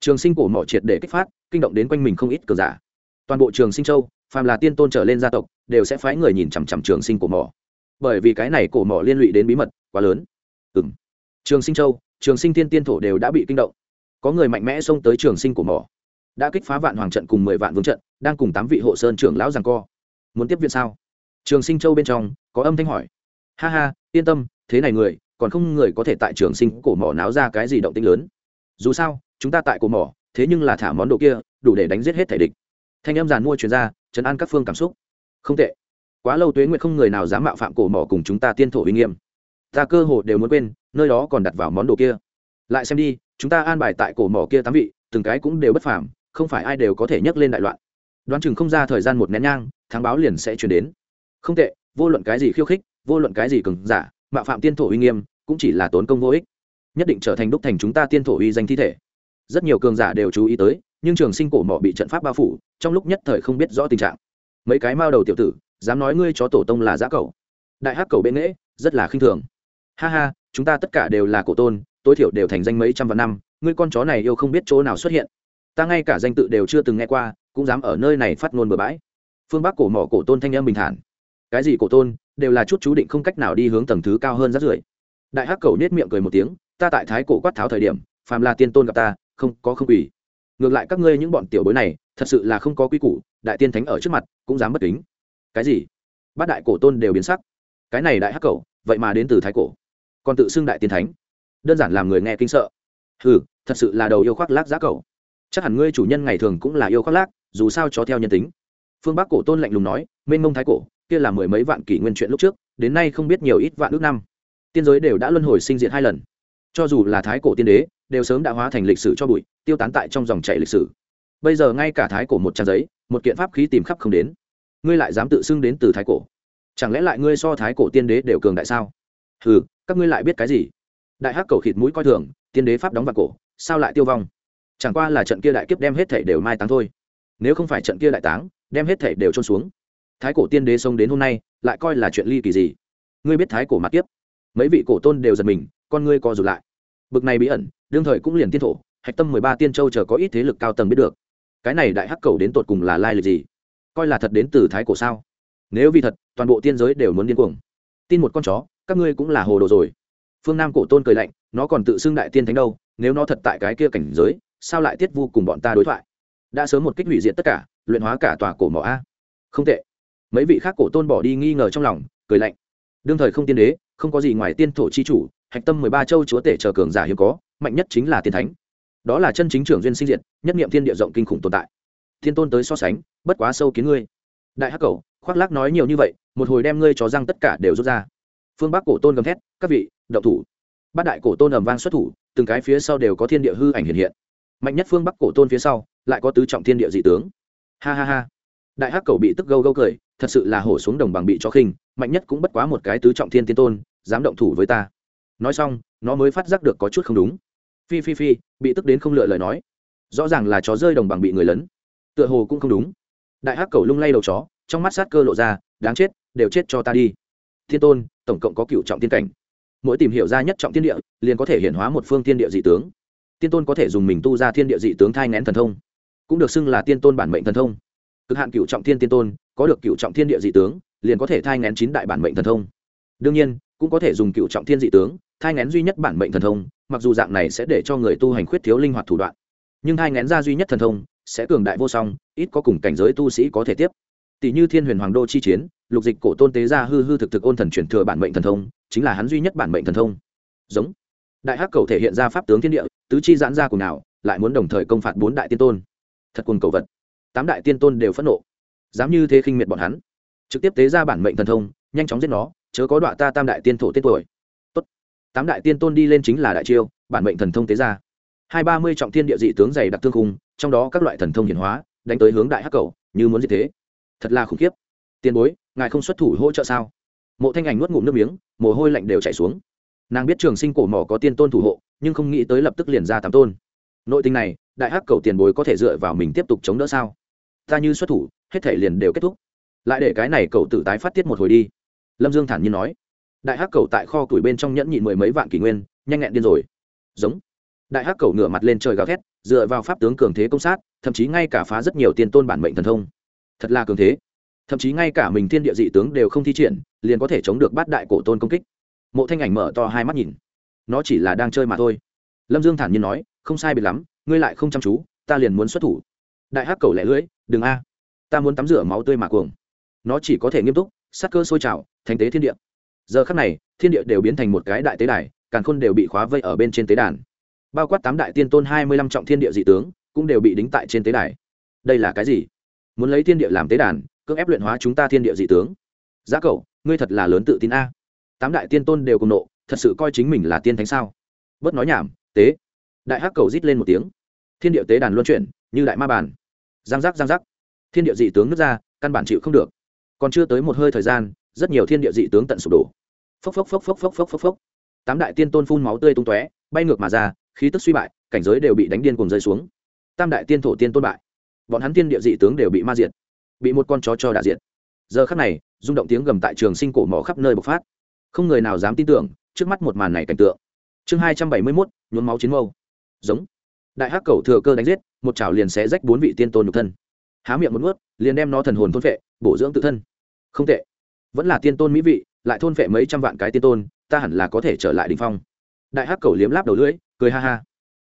Trường sinh cổ mỏ triệt để kích phát, kinh động đến quanh mình không ít cờ giả. Toàn bộ trường sinh châu, phàm là tiên tôn trở lên gia tộc, đều sẽ phái người nhìn chằm chằm trường sinh cổ mỏ. Bởi vì cái này cổ mỏ liên lụy đến bí mật, quá lớn. Ừ m trường sinh châu, trường sinh tiên tiên thổ đều đã bị kinh động. Có người mạnh mẽ xông tới trường sinh cổ mỏ. Đã kích phá vạn hoàng trận cùng mười vạn vương trận, đang cùng tám vị hộ sơn trưởng lão rằng co. Muốn tiếp viện sao? Trường sinh châu bên trong, có âm thanh hỏi. Ha ha, yên tâm, thế này người, còn không người có thể tại trường sinh cổ mỏ náo ra cái gì động tĩnh lớn. Dù sao, chúng ta tại cổ mỏ, thế nhưng là thả món đồ kia, đủ để đánh giết hết thể địch. Thanh âm giàn mua truyền ra, chấn an các phương cảm xúc. Không tệ. Quá lâu tuế nguyện không người nào dám mạo phạm cổ mỏ cùng chúng ta tiên thổ uy nghiêm. Ta cơ hồ đều muốn quên, nơi đó còn đặt vào món đồ kia. Lại xem đi, chúng ta an bài tại cổ mỏ kia tám vị, từng cái cũng đều bất phàm, không phải ai đều có thể nhấc lên đại loạn. Đoán chừng không ra thời gian một nén nhang tháng báo liền sẽ chuyển đến không tệ, vô luận cái gì khiêu khích, vô luận cái gì cứng giả mạo phạm tiên thổ uy nghiêm, cũng chỉ là tốn công vô ích. Nhất định trở thành đúc thành chúng ta tiên thổ uy danh thi thể. Rất nhiều cường giả đều chú ý tới, nhưng trường sinh cổ mỏ bị trận pháp bao phủ, trong lúc nhất thời không biết rõ tình trạng. Mấy cái mao đầu tiểu tử, dám nói ngươi chó tổ tông là giã cầu. Đại hắc cầu bệ nghễ rất là khinh thường. Ha ha, chúng ta tất cả đều là cổ tôn, tối thiểu đều thành danh mấy trăm vạn năm, ngươi con chó này yêu không biết chỗ nào xuất hiện. Ta ngay cả danh tự đều chưa từng nghe qua, cũng dám ở nơi này phát ngôn bừa bãi. Phương bắc cổ mỏ cổ tôn thanh em bình thản cái gì cổ tôn, đều là chút chú định không cách nào đi hướng tầng thứ cao hơn rất rưởi đại hắc cầu nết miệng cười một tiếng, ta tại thái cổ quát tháo thời điểm, phàm là tiên tôn gặp ta, không có không quỷ. Ngược lại các ngươi những bọn tiểu bối này, thật sự là không có quy củ, đại tiên thánh ở trước mặt, cũng dám bất kính. Cái gì? Bát đại cổ tôn đều biến sắc. Cái này đại hắc cầu, vậy mà đến từ thái cổ, còn tự xưng đại tiên thánh. Đơn giản làm người nghe kinh sợ. Ừ thật sự là đầu yêu khoác lác giá cầu. Chắc hẳn ngươi chủ nhân ngày thường cũng là yêu khoác lác, dù sao cho theo nhân tính. Phương bắc cổ tôn lạnh lùng nói, mênh mông thái cổ kia là mười mấy vạn kỷ nguyên chuyện lúc trước, đến nay không biết nhiều ít vạn ước năm. Tiên giới đều đã luân hồi sinh diện hai lần. Cho dù là thái cổ tiên đế, đều sớm đã hóa thành lịch sử cho bụi, tiêu tán tại trong dòng chảy lịch sử. Bây giờ ngay cả thái cổ một trang giấy, một kiện pháp khí tìm khắp không đến. Ngươi lại dám tự xưng đến từ thái cổ? Chẳng lẽ lại ngươi so thái cổ tiên đế đều cường đại sao? Hừ, các ngươi lại biết cái gì? Đại hắc cầu khịt mũi coi thường, tiên đế pháp đóng vào cổ, sao lại tiêu vong? Chẳng qua là trận kia đại kiếp đem hết thể đều mai táng thôi. Nếu không phải trận kia đại táng, đem hết thể đều trôn xuống thái cổ tiên đế sống đến hôm nay, lại coi là chuyện ly kỳ gì? Ngươi biết thái cổ mặt kiếp. Mấy vị cổ tôn đều giật mình, con ngươi co rụt lại. Bực này bí ẩn, đương thời cũng liền tiên thổ, hạch tâm mười ba tiên châu chờ có ít thế lực cao tầng biết được. Cái này đại hắc cầu đến tột cùng là lai lịch gì? Coi là thật đến từ thái cổ sao? Nếu vì thật, toàn bộ tiên giới đều muốn điên cuồng. Tin một con chó, các ngươi cũng là hồ đồ rồi. Phương nam cổ tôn cười lạnh, nó còn tự xưng đại tiên thánh đâu, nếu nó thật tại cái kia cảnh giới, sao lại tiết vu cùng bọn ta đối thoại? Đã sớm một kích hủy diệt tất cả, luyện hóa cả tòa cổ mỏ a. Không tệ mấy vị khác cổ tôn bỏ đi nghi ngờ trong lòng cười lạnh. Đương thời không tiên đế không có gì ngoài tiên thổ chi chủ hạch tâm mười ba châu chúa tể chờ cường giả hiếm có mạnh nhất chính là tiên thánh. Đó là chân chính trưởng duyên sinh diện, nhất niệm thiên địa rộng kinh khủng tồn tại. Thiên tôn tới so sánh bất quá sâu kiến ngươi. Đại hắc cầu khoác lác nói nhiều như vậy một hồi đem ngươi chó răng tất cả đều rút ra. Phương bắc cổ tôn gầm thét các vị động thủ. Bát đại cổ tôn ầm vang xuất thủ từng cái phía sau đều có thiên địa hư ảnh hiện hiện. Mạnh nhất phương bắc cổ tôn phía sau lại có tứ trọng thiên địa dị tướng. Ha ha ha. Đại hắc cầu bị tức gâu gâu cười thật sự là hổ xuống đồng bằng bị cho khinh, mạnh nhất cũng bất quá một cái tứ trọng thiên tiên tôn, dám động thủ với ta. Nói xong, nó mới phát giác được có chút không đúng. Phi phi phi, bị tức đến không lựa lời nói. Rõ ràng là chó rơi đồng bằng bị người lấn. Tựa hồ cũng không đúng. Đại hắc cầu lung lay đầu chó, trong mắt sát cơ lộ ra, đáng chết, đều chết cho ta đi. Thiên tôn, tổng cộng có cựu trọng tiên cảnh. Mỗi tìm hiểu ra nhất trọng tiên địa, liền có thể hiện hóa một phương tiên địa dị tướng. Tiên tôn có thể dùng mình tu ra thiên địa dị tướng thai ngén thần thông, cũng được xưng là tiên tôn bản mệnh thần thông cực hạn cựu trọng thiên tiên tôn, có được cựu trọng thiên địa dị tướng, liền có thể thai ngén chín đại bản mệnh thần thông. Đương nhiên, cũng có thể dùng cựu trọng thiên dị tướng, thai ngén duy nhất bản mệnh thần thông, mặc dù dạng này sẽ để cho người tu hành khuyết thiếu linh hoạt thủ đoạn. Nhưng thai ngén ra duy nhất thần thông, sẽ cường đại vô song, ít có cùng cảnh giới tu sĩ có thể tiếp. Tỷ như thiên huyền hoàng đô chi chiến, lục dịch cổ tôn tế ra hư hư thực thực ôn thần chuyển thừa bản mệnh thần thông, chính là hắn duy nhất bản mệnh thần thông. Giống. Đại hắc cầu thể hiện ra pháp tướng thiên địa, tứ chi giãn ra cùng nào, lại muốn đồng thời công phạt bốn đại tiên tôn. Thật quần cầu vật tám đại tiên tôn đều phẫn nộ. Dám như thế khinh miệt bọn hắn. Trực tiếp tế ra bản mệnh thần thông, nhanh chóng giết nó, chớ có đọa ta tam đại tiên thổ tên tuổi. Tốt. tám đại tiên tôn đi lên chính là đại chiêu, bản mệnh thần thông tế ra. Hai ba mươi trọng thiên địa dị tướng dày đặc tương khung, trong đó các loại thần thông hiển hóa, đánh tới hướng đại hắc cầu, như muốn gì thế. Thật là khủng khiếp. Tiền bối, ngài không xuất thủ hỗ trợ sao? Mộ thanh ảnh nuốt ngụm nước miếng, mồ hôi lạnh đều chảy xuống. Nàng biết trường sinh cổ mỏ có tiên tôn thủ hộ, nhưng không nghĩ tới lập tức liền ra tám tôn. Nội tình này, đại hắc cầu tiền bối có thể dựa vào mình tiếp tục chống đỡ sao? Ta như xuất thủ, hết thể liền đều kết thúc. Lại để cái này cậu tự tái phát tiết một hồi đi. Lâm dương thản nhiên nói. Đại hắc cầu tại kho củi bên trong nhẫn nhịn mười mấy vạn kỷ nguyên, nhanh nhẹn điên rồi. Giống. Đại hắc cầu ngửa mặt lên trời gào thét, dựa vào pháp tướng cường thế công sát, thậm chí ngay cả phá rất nhiều tiền tôn bản mệnh thần thông. Thật là cường thế. Thậm chí ngay cả mình thiên địa dị tướng đều không thi triển, liền có thể chống được bát đại cổ tôn công kích. Mộ thanh ảnh mở to hai mắt nhìn. Nó chỉ là đang chơi mà thôi. Lâm dương thản nhiên nói, không sai biệt lắm, ngươi lại không chăm chú, ta liền muốn xuất thủ. Đại hắc cầu lẻ lưỡi đừng a, ta muốn tắm rửa máu tươi mà cuồng. Nó chỉ có thể nghiêm túc, sắc cơ sôi trào thành tế thiên địa. Giờ khắc này, thiên địa đều biến thành một cái đại tế đài, càn khôn đều bị khóa vây ở bên trên tế đàn. Bao quát tám đại tiên tôn hai mươi lăm trọng thiên địa dị tướng, cũng đều bị đính tại trên tế đài. Đây là cái gì? Muốn lấy thiên địa làm tế đàn, cưỡng ép luyện hóa chúng ta thiên địa dị tướng. Giá cậu, ngươi thật là lớn tự tin a. Tám đại tiên tôn đều cùng nộ, thật sự coi chính mình là tiên thánh sao? Bớt nói nhảm, tế. Đại hắc cầu rít lên một tiếng. Thiên địa tế đàn luân chuyển, như đại ma bàn giang giác giang giác. Thiên địa dị tướng nước ra, căn bản chịu không được. Còn chưa tới một hơi thời gian, rất nhiều thiên địa dị tướng tận sụp đổ. Phốc phốc phốc phốc phốc phốc phốc phốc. Tám đại tiên tôn phun máu tươi tung tóe, bay ngược mà ra, khí tức suy bại, cảnh giới đều bị đánh điên cùng rơi xuống. Tam đại tiên thổ tiên tôn bại. Bọn hắn tiên địa dị tướng đều bị ma diệt, bị một con chó cho đả diệt. Giờ khắc này, rung động tiếng gầm tại trường sinh cổ mỏ khắp nơi bộc phát. Không người nào dám tin tưởng, trước mắt một màn này cảnh tượng. Chương hai trăm bảy mươi mốt, nhuốm máu chiến mâu. Giống. Đại hắc cầu thừa cơ đánh giết một chảo liền sẽ rách bốn vị tiên tôn nhục thân. Há miệng một nuốt, liền đem nó thần hồn thôn vệ bổ dưỡng tự thân. Không tệ. Vẫn là tiên tôn mỹ vị, lại thôn vệ mấy trăm vạn cái tiên tôn, ta hẳn là có thể trở lại đ ỉ n h phong. Đại hắc cầu liếm láp đầu lưỡi, cười ha ha.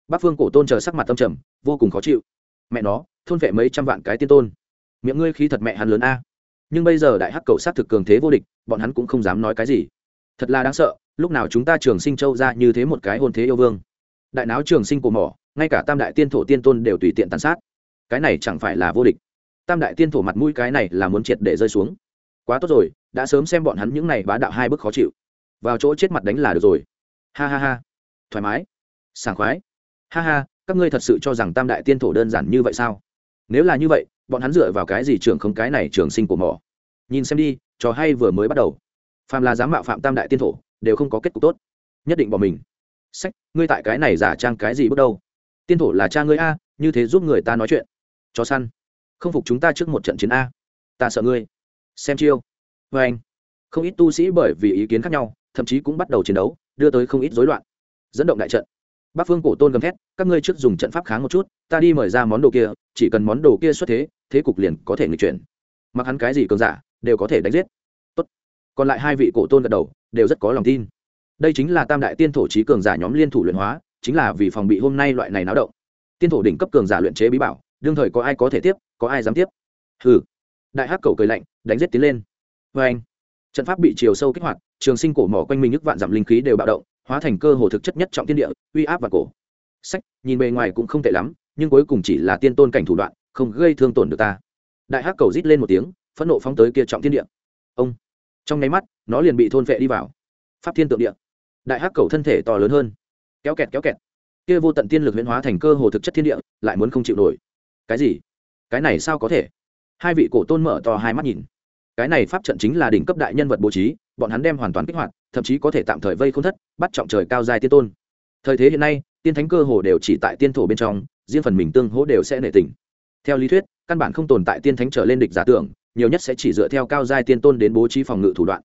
Bác phương cổ tôn chờ sắc mặt tâm trầm, vô cùng khó chịu. Mẹ nó, thôn vệ mấy trăm vạn cái tiên tôn. Miệng ngươi khí thật mẹ hắn lớn a. Nhưng bây giờ đại hắc cầu s á t thực cường thế vô địch, bọn hắn cũng không dám nói cái gì. Thật là đáng sợ, lúc nào chúng ta trường sinh châu ra như thế một cái hôn thế yêu vương. Đại náo trường sinh cổ mỏ ngay cả tam đại tiên thổ tiên tôn đều tùy tiện tàn sát. Cái này chẳng phải là vô địch. Tam đại tiên thổ mặt mũi cái này là muốn triệt để rơi xuống. Quá tốt rồi, đã sớm xem bọn hắn những này bá đạo hai bức khó chịu. Vào chỗ chết mặt đánh là được rồi. Ha ha ha. Thoải mái. Sảng khoái. Ha ha, các ngươi thật sự cho rằng tam đại tiên thổ đơn giản như vậy sao? Nếu là như vậy, bọn hắn dựa vào cái gì trường không cái này trường sinh của mỏ? Nhìn xem đi, trò hay vừa mới bắt đầu. Phàm là dám mạo phạm tam đại tiên thổ, đều không có kết cục tốt. Nhất định bỏ mình. Sách, ngươi tại cái này giả trang cái gì bước đâu? Tiên thổ là cha ngươi a, như thế giúp người ta nói chuyện. Chó săn, không phục chúng ta trước một trận chiến a. Ta sợ ngươi. Xem chiêu. Vê anh. Không ít tu sĩ bởi vì ý kiến khác nhau, thậm chí cũng bắt đầu chiến đấu, đưa tới không ít rối loạn. Dẫn động đại trận. Bác phương cổ tôn gầm thét, các ngươi trước dùng trận pháp kháng một chút, ta đi mời ra món đồ kia, chỉ cần món đồ kia xuất thế thế cục liền có thể nghịch chuyển. Mặc hắn cái gì cường giả, đều có thể đánh giết. Tốt. còn lại hai vị cổ tôn gật đầu, đều rất có lòng tin. Đây chính là tam đại tiên thổ trí cường giả nhóm liên thủ luyện hóa chính là vì phòng bị hôm nay loại này náo động. Tiên thổ đỉnh cấp cường giả luyện chế bí bảo, đương thời có ai có thể tiếp, có ai dám tiếp? Hừ. Đại hắc cầu cười lạnh, đánh giết tiến lên. Vê anh, trận pháp bị chiều sâu kích hoạt, trường sinh cổ mỏ quanh mình nhức vạn dặm linh khí đều bạo động, hóa thành cơ hồ thực chất nhất trọng tiên địa, uy áp và cổ. Sách, nhìn bề ngoài cũng không tệ lắm, nhưng cuối cùng chỉ là tiên tôn cảnh thủ đoạn, không gây thương tổn được ta. Đại hắc cầu rít lên một tiếng, phẫn nộ phóng tới kia trọng thiên địa. Ông, trong nháy mắt, nó liền bị thôn vệ đi vào. Pháp thiên tượng địa. Đại hắc cầu thân thể to lớn hơn kéo kẹt kéo kẹt. Kia vô tận tiên lực huyễn hóa thành cơ hồ thực chất thiên địa, lại muốn không chịu nổi. Cái gì? Cái này sao có thể? Hai vị cổ tôn mở to hai mắt nhìn. Cái này pháp trận chính là đỉnh cấp đại nhân vật bố trí, bọn hắn đem hoàn toàn kích hoạt, thậm chí có thể tạm thời vây không thất, bắt trọng trời cao dài tiên tôn. Thời thế hiện nay, tiên thánh cơ hồ đều chỉ tại tiên thổ bên trong, riêng phần mình tương hỗ đều sẽ nể tình. Theo lý thuyết, căn bản không tồn tại tiên thánh trở lên địch giả tưởng, nhiều nhất sẽ chỉ dựa theo cao giai tiên tôn đến bố trí phòng ngự thủ đoạn.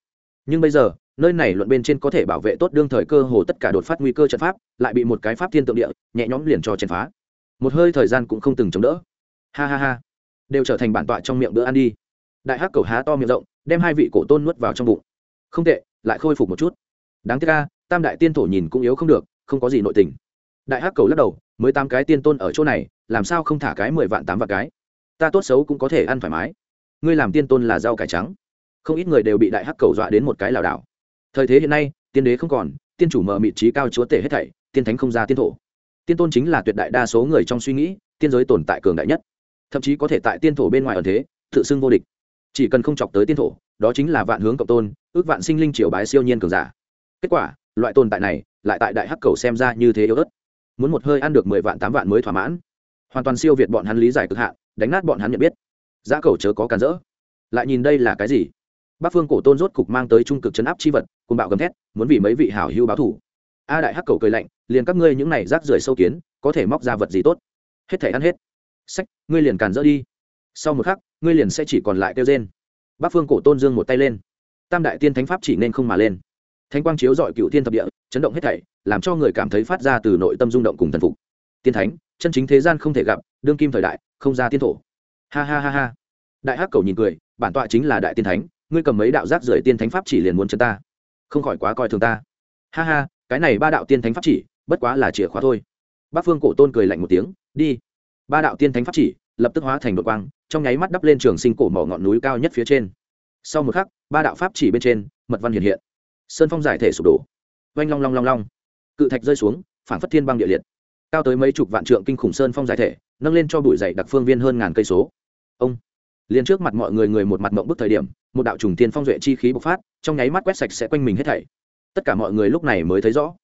Nhưng bây giờ nơi này luận bên trên có thể bảo vệ tốt đương thời cơ hồ tất cả đột phát nguy cơ trận pháp, lại bị một cái pháp thiên tượng địa, nhẹ nhõm liền cho chèn phá. Một hơi thời gian cũng không từng chống đỡ. Ha ha ha. Đều trở thành bản tọa trong miệng bữa ăn đi. Đại hắc cầu há to miệng rộng, đem hai vị cổ tôn nuốt vào trong bụng. Không tệ, lại khôi phục một chút. Đáng tiếc ca tam đại tiên thổ nhìn cũng yếu không được, không có gì nội tình. Đại hắc cầu lắc đầu, mới tám cái tiên tôn ở chỗ này, làm sao không thả cái mười vạn tám vạn cái? Ta tốt xấu cũng có thể ăn thoải mái. Ngươi làm tiên tôn là rau cải trắng. Không ít người đều bị đại hắc cầu dọa đến một cái lảo đảo thời thế hiện nay, tiên đế không còn, tiên chủ mở mị trí cao chúa tể hết thảy, tiên thánh không ra tiên thổ. Tiên tôn chính là tuyệt đại đa số người trong suy nghĩ, tiên giới tồn tại cường đại nhất. Thậm chí có thể tại tiên thổ bên ngoài ở thế, tự xưng vô địch. Chỉ cần không chọc tới tiên thổ, đó chính là vạn hướng cộng tôn, ước vạn sinh linh triều bái siêu nhiên cường giả. Kết quả, loại tồn tại này lại tại đại hắc cầu xem ra như thế yếu ớt. Muốn một hơi ăn được mười vạn tám vạn mới thỏa mãn. Hoàn toàn siêu việt bọn hắn lý giải cực hạn, đánh nát bọn hắn nhận biết. Giá cầu chớ có cản rỡ. Lại nhìn đây là cái gì? Bác phương cổ tôn rốt cục mang tới trung cực chấn áp chi vật cùng bạo gầm thét, muốn vì mấy vị hảo hưu báo thủ. A đại hắc cầu cười lạnh, liền các ngươi những này rác rưởi sâu kiến, có thể móc ra vật gì tốt? Hết thể ăn hết. Sách, ngươi liền càn dỡ đi. Sau một khắc, ngươi liền sẽ chỉ còn lại kêu trên bác phương cổ tôn dương một tay lên. Tam đại tiên thánh pháp chỉ nên không mà lên. Thánh quang chiếu dọi cựu thiên thập địa, chấn động hết thảy, làm cho người cảm thấy phát ra từ nội tâm rung động cùng thần phục. Tiên thánh, chân chính thế gian không thể gặp, đương kim thời đại, không ra tiên thổ. Ha ha ha ha. Đại hắc cầu nhìn cười, bản tọa chính là đại tiên thánh ngươi cầm mấy đạo giác rời tiên thánh pháp chỉ liền muốn chân ta. Không khỏi quá coi thường ta. Ha ha, cái này ba đạo tiên thánh pháp chỉ, bất quá là chìa khóa thôi. Bác phương cổ tôn cười lạnh một tiếng, đi. Ba đạo tiên thánh pháp chỉ, lập tức hóa thành đội quang, trong nháy mắt đắp lên trường sinh cổ mỏ ngọn núi cao nhất phía trên. Sau một khắc, ba đạo pháp chỉ bên trên, mật văn hiện hiện. Sơn phong giải thể sụp đổ. Oanh long long long long. Cự thạch rơi xuống phản phất thiên băng địa liệt. Cao tới mấy chục vạn trượng kinh khủng sơn phong giải thể, nâng lên cho bụi dày đặc phương viên hơn ngàn cây số. Ông liền trước mặt mọi người người một mặt mộng bức thời điểm, một đạo trùng tiên phong duệ chi khí bộc phát, trong nháy mắt quét sạch sẽ quanh mình hết thảy. Tất cả mọi người lúc này mới thấy rõ,